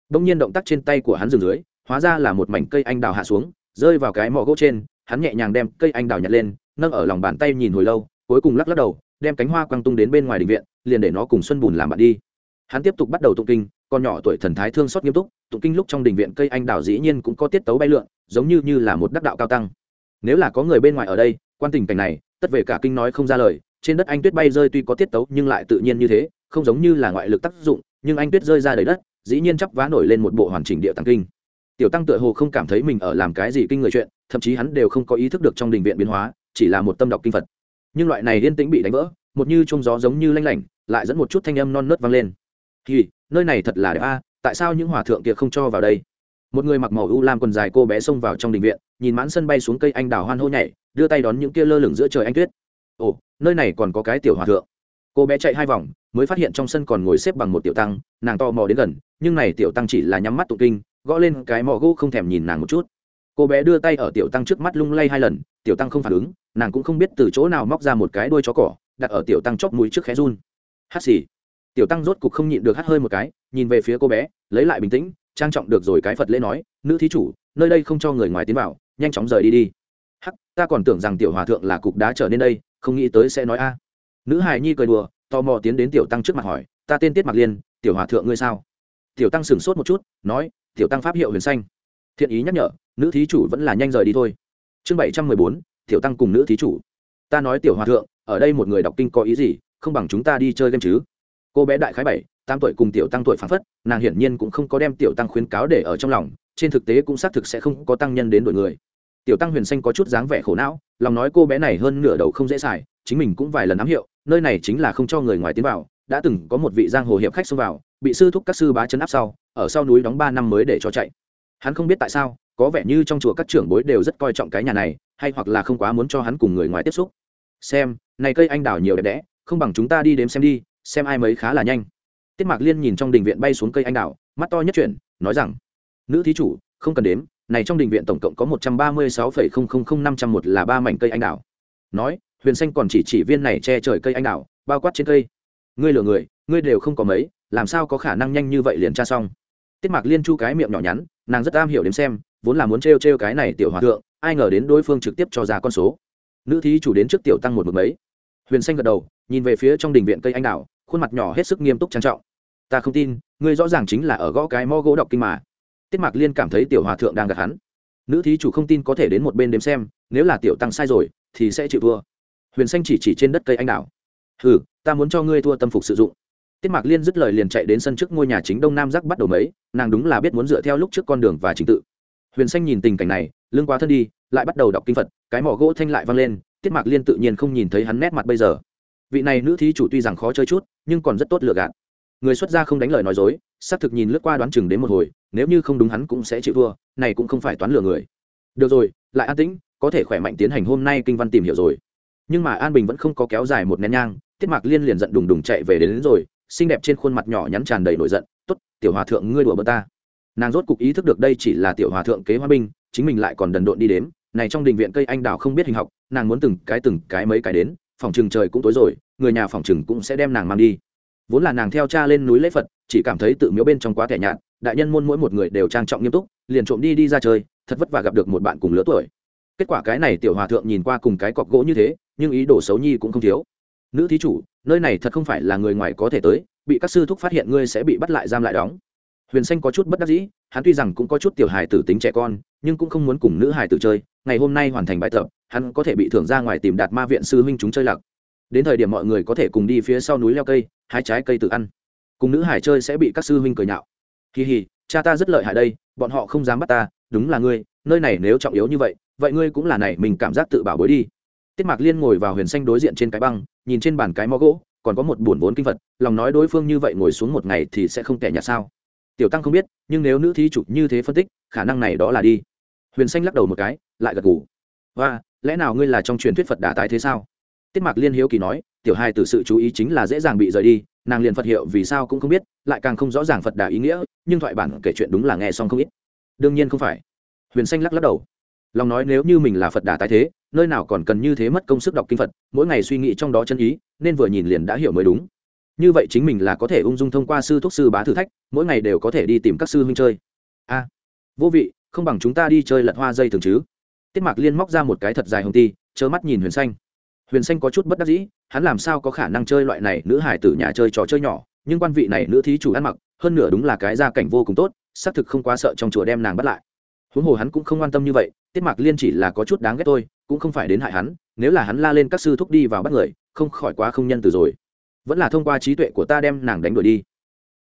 Đông nhiên động tác trên tay của hắn dừng dưới hóa ra là một mảnh cây anh đào hạ xuống, rơi vào cái mỏ gỗ trên, hắn nhẹ nhàng đem cây anh đào nhặt lên, nâng ở lòng bàn tay nhìn hồi lâu, cuối cùng lắc lắc đầu, đem cánh hoa quăng tung đến bên ngoài đình viện, liền để nó cùng xuân bùn làm bạn đi. Hắn tiếp tục bắt đầu tụng kinh, con nhỏ tuổi thần thái thương xót nghiêm túc, tụng kinh lúc trong đình viện cây anh đào dĩ nhiên cũng có tiết tấu bay lượn, giống như như là một đắc đạo cao tăng. Nếu là có người bên ngoài ở đây, quan tình cảnh này, tất về cả kinh nói không ra lời, trên đất anh tuyết bay rơi tuy có tiết tấu nhưng lại tự nhiên như thế, không giống như là ngoại lực tác dụng, nhưng anh tuyết rơi ra đầy đất, dĩ nhiên chắp vá nổi lên một bộ hoàn chỉnh địa tàng kinh tiểu tăng tựa hồ không cảm thấy mình ở làm cái gì kinh người chuyện, thậm chí hắn đều không có ý thức được trong đình viện biến hóa, chỉ là một tâm đọc kinh phật. Nhưng loại này yên tĩnh bị đánh vỡ, một như trông gió giống như lanh lảnh, lại dẫn một chút thanh âm non nớt vang lên. Thì nơi này thật là đẹp a, tại sao những hòa thượng kia không cho vào đây? Một người mặc màu u lam quần dài cô bé xông vào trong đình viện, nhìn mãn sân bay xuống cây anh đào hoan hô nhảy, đưa tay đón những kia lơ lửng giữa trời anh tuyết. Ồ, nơi này còn có cái tiểu hòa thượng. Cô bé chạy hai vòng, mới phát hiện trong sân còn ngồi xếp bằng một tiểu tăng, nàng to mò đến gần, nhưng này tiểu tăng chỉ là nhắm mắt tụ kinh gõ lên cái mỏ gỗ không thèm nhìn nàng một chút. Cô bé đưa tay ở tiểu tăng trước mắt lung lay hai lần, tiểu tăng không phản ứng, nàng cũng không biết từ chỗ nào móc ra một cái đuôi chó cỏ, đặt ở tiểu tăng chóp mũi trước khé run. Hát xì. Tiểu tăng rốt cục không nhịn được hát hơi một cái, nhìn về phía cô bé, lấy lại bình tĩnh, trang trọng được rồi cái phật lễ nói, nữ thí chủ, nơi đây không cho người ngoài tiến vào, nhanh chóng rời đi đi. Hắc, ta còn tưởng rằng tiểu hòa thượng là cục đá trở nên đây, không nghĩ tới sẽ nói a. Nữ hài nhi cười đùa, tò mò tiến đến tiểu tăng trước mặt hỏi, ta tên tiết mặc liên, tiểu hòa thượng ngươi sao? Tiểu tăng sửng sốt một chút, nói tiểu tăng pháp hiệu huyền xanh. Thiện ý nhắc nhở, nữ thí chủ vẫn là nhanh rời đi thôi. Chương bảy trăm mười bốn, tiểu tăng cùng nữ thí chủ. Ta nói tiểu hòa thượng, ở đây một người đọc kinh có ý gì, không bằng chúng ta đi chơi game chứ. Cô bé đại khái bảy tam tuổi cùng tiểu tăng tuổi phán phất, nàng hiển nhiên cũng không có đem tiểu tăng khuyến cáo để ở trong lòng, trên thực tế cũng xác thực sẽ không có tăng nhân đến đổi người. Tiểu tăng huyền xanh có chút dáng vẻ khổ não, lòng nói cô bé này hơn nửa đầu không dễ xài, chính mình cũng vài lần ám hiệu, nơi này chính là không cho người ngoài tiến vào, đã từng có một vị giang hồ hiệp khách xông vào, bị sư thúc các sư bá chấn áp sau ở sau núi đóng ba năm mới để cho chạy. Hắn không biết tại sao, có vẻ như trong chùa các trưởng bối đều rất coi trọng cái nhà này, hay hoặc là không quá muốn cho hắn cùng người ngoài tiếp xúc. Xem, này cây anh đào nhiều đẹp đẽ, không bằng chúng ta đi đếm xem đi, xem ai mấy khá là nhanh. Tiết mạc liên nhìn trong đình viện bay xuống cây anh đào, mắt to nhất chuyển, nói rằng, nữ thí chủ, không cần đếm, này trong đình viện tổng cộng có một trăm ba mươi sáu phẩy không không không năm trăm một là ba mảnh cây anh đào. Nói, huyền xanh còn chỉ chỉ viên này che trời cây anh đào, bao quát trên cây. Ngươi lừa người, ngươi đều không có mấy, làm sao có khả năng nhanh như vậy liền tra xong? Tiết mạc liên chu cái miệng nhỏ nhắn, nàng rất am hiểu đếm xem, vốn là muốn trêu trêu cái này tiểu hòa thượng, ai ngờ đến đối phương trực tiếp cho ra con số. Nữ thí chủ đến trước tiểu tăng một mực mấy. Huyền xanh gật đầu, nhìn về phía trong đình viện cây anh đào, khuôn mặt nhỏ hết sức nghiêm túc trang trọng. Ta không tin, ngươi rõ ràng chính là ở gõ cái mo gỗ đọc kinh mà. Tiết mạc liên cảm thấy tiểu hòa thượng đang gạt hắn. Nữ thí chủ không tin có thể đến một bên đếm xem, nếu là tiểu tăng sai rồi, thì sẽ chịu thua. Huyền xanh chỉ chỉ trên đất cây anh đào. Ừ ta muốn cho ngươi thua tâm phục sử dụng tiết mạc liên dứt lời liền chạy đến sân trước ngôi nhà chính đông nam giác bắt đầu mấy nàng đúng là biết muốn dựa theo lúc trước con đường và trình tự. Huyền xanh nhìn tình cảnh này lưng quá thân đi lại bắt đầu đọc kinh phật cái mỏ gỗ thanh lại vang lên tiết mạc liên tự nhiên không nhìn thấy hắn nét mặt bây giờ. Vị này nữ thí chủ tuy rằng khó chơi chút nhưng còn rất tốt lựa gạt. Người xuất gia không đánh lời nói dối xác thực nhìn lướt qua đoán chừng đến một hồi nếu như không đúng hắn cũng sẽ chịu thua này cũng không phải toán lừa người. Được rồi lại an tĩnh có thể khỏe mạnh tiến hành hôm nay kinh văn tìm hiểu rồi. Nhưng mà an bình vẫn không có kéo dài một nén nhang tiết mạc liên liền giận đùng đùng chạy về đến, đến rồi xinh đẹp trên khuôn mặt nhỏ nhắn tràn đầy nổi giận, tốt, tiểu hòa thượng, ngươi đùa bơ ta. Nàng rốt cục ý thức được đây chỉ là tiểu hòa thượng kế hoa binh, chính mình lại còn đần độn đi đếm, này trong đình viện cây anh đào không biết hình học, nàng muốn từng cái từng cái mấy cái đến, phòng trừng trời cũng tối rồi, người nhà phòng trừng cũng sẽ đem nàng mang đi. Vốn là nàng theo cha lên núi lễ phật, chỉ cảm thấy tự miếu bên trong quá tẻ nhạt, đại nhân môn mỗi một người đều trang trọng nghiêm túc, liền trộm đi đi ra chơi, thật vất vả gặp được một bạn cùng lứa tuổi. Kết quả cái này tiểu hòa thượng nhìn qua cùng cái cọc gỗ như thế, nhưng ý đồ xấu nhi cũng không thiếu nữ thí chủ, nơi này thật không phải là người ngoài có thể tới, bị các sư thúc phát hiện ngươi sẽ bị bắt lại giam lại đóng. Huyền xanh có chút bất đắc dĩ, hắn tuy rằng cũng có chút tiểu hài tử tính trẻ con, nhưng cũng không muốn cùng nữ hài tử chơi, ngày hôm nay hoàn thành bài tập, hắn có thể bị thưởng ra ngoài tìm đạt ma viện sư huynh chúng chơi lặc đến thời điểm mọi người có thể cùng đi phía sau núi leo cây, hái trái cây tự ăn. Cùng nữ hải chơi sẽ bị các sư huynh cười nhạo. Kỳ hì, cha ta rất lợi hại đây, bọn họ không dám bắt ta, đúng là ngươi, nơi này nếu trọng yếu như vậy vậy ngươi cũng là này, mình cảm giác tự bảo bối đi. Tiết mạc liên ngồi vào huyền xanh đối diện trên cái băng nhìn trên bàn cái mó gỗ, còn có một buồn vốn kinh vật, lòng nói đối phương như vậy ngồi xuống một ngày thì sẽ không kẻ nhạt sao? Tiểu tăng không biết, nhưng nếu nữ thí chủ như thế phân tích, khả năng này đó là đi. Huyền xanh lắc đầu một cái, lại gật gù. Và lẽ nào ngươi là trong truyền thuyết phật đà tái thế sao? Tiết mạc liên hiếu kỳ nói, tiểu hai từ sự chú ý chính là dễ dàng bị rời đi, nàng liền phật hiệu vì sao cũng không biết, lại càng không rõ ràng phật đà ý nghĩa, nhưng thoại bản kể chuyện đúng là nghe xong không ít. Đương nhiên không phải. Huyền xanh lắc lắc đầu lòng nói nếu như mình là phật đà tái thế, nơi nào còn cần như thế mất công sức đọc kinh phật, mỗi ngày suy nghĩ trong đó chân ý, nên vừa nhìn liền đã hiểu mới đúng. Như vậy chính mình là có thể ung dung thông qua sư thúc sư bá thử thách, mỗi ngày đều có thể đi tìm các sư huynh chơi. A, vô vị, không bằng chúng ta đi chơi lật hoa dây thường chứ. Tiết mạc liên móc ra một cái thật dài hồng ti, trơ mắt nhìn huyền xanh. Huyền xanh có chút bất đắc dĩ, hắn làm sao có khả năng chơi loại này, nữ hải tử nhà chơi trò chơi nhỏ, nhưng quan vị này nữ thí chủ ăn mặc, hơn nửa đúng là cái gia cảnh vô cùng tốt, xác thực không quá sợ trong chùa đem nàng bắt lại. Huống hồ hắn cũng không quan tâm như vậy tiết mạc liên chỉ là có chút đáng ghét tôi cũng không phải đến hại hắn, nếu là hắn la lên các sư thúc đi vào bắt người, không khỏi quá không nhân từ rồi. Vẫn là thông qua trí tuệ của ta đem nàng đánh đuổi đi.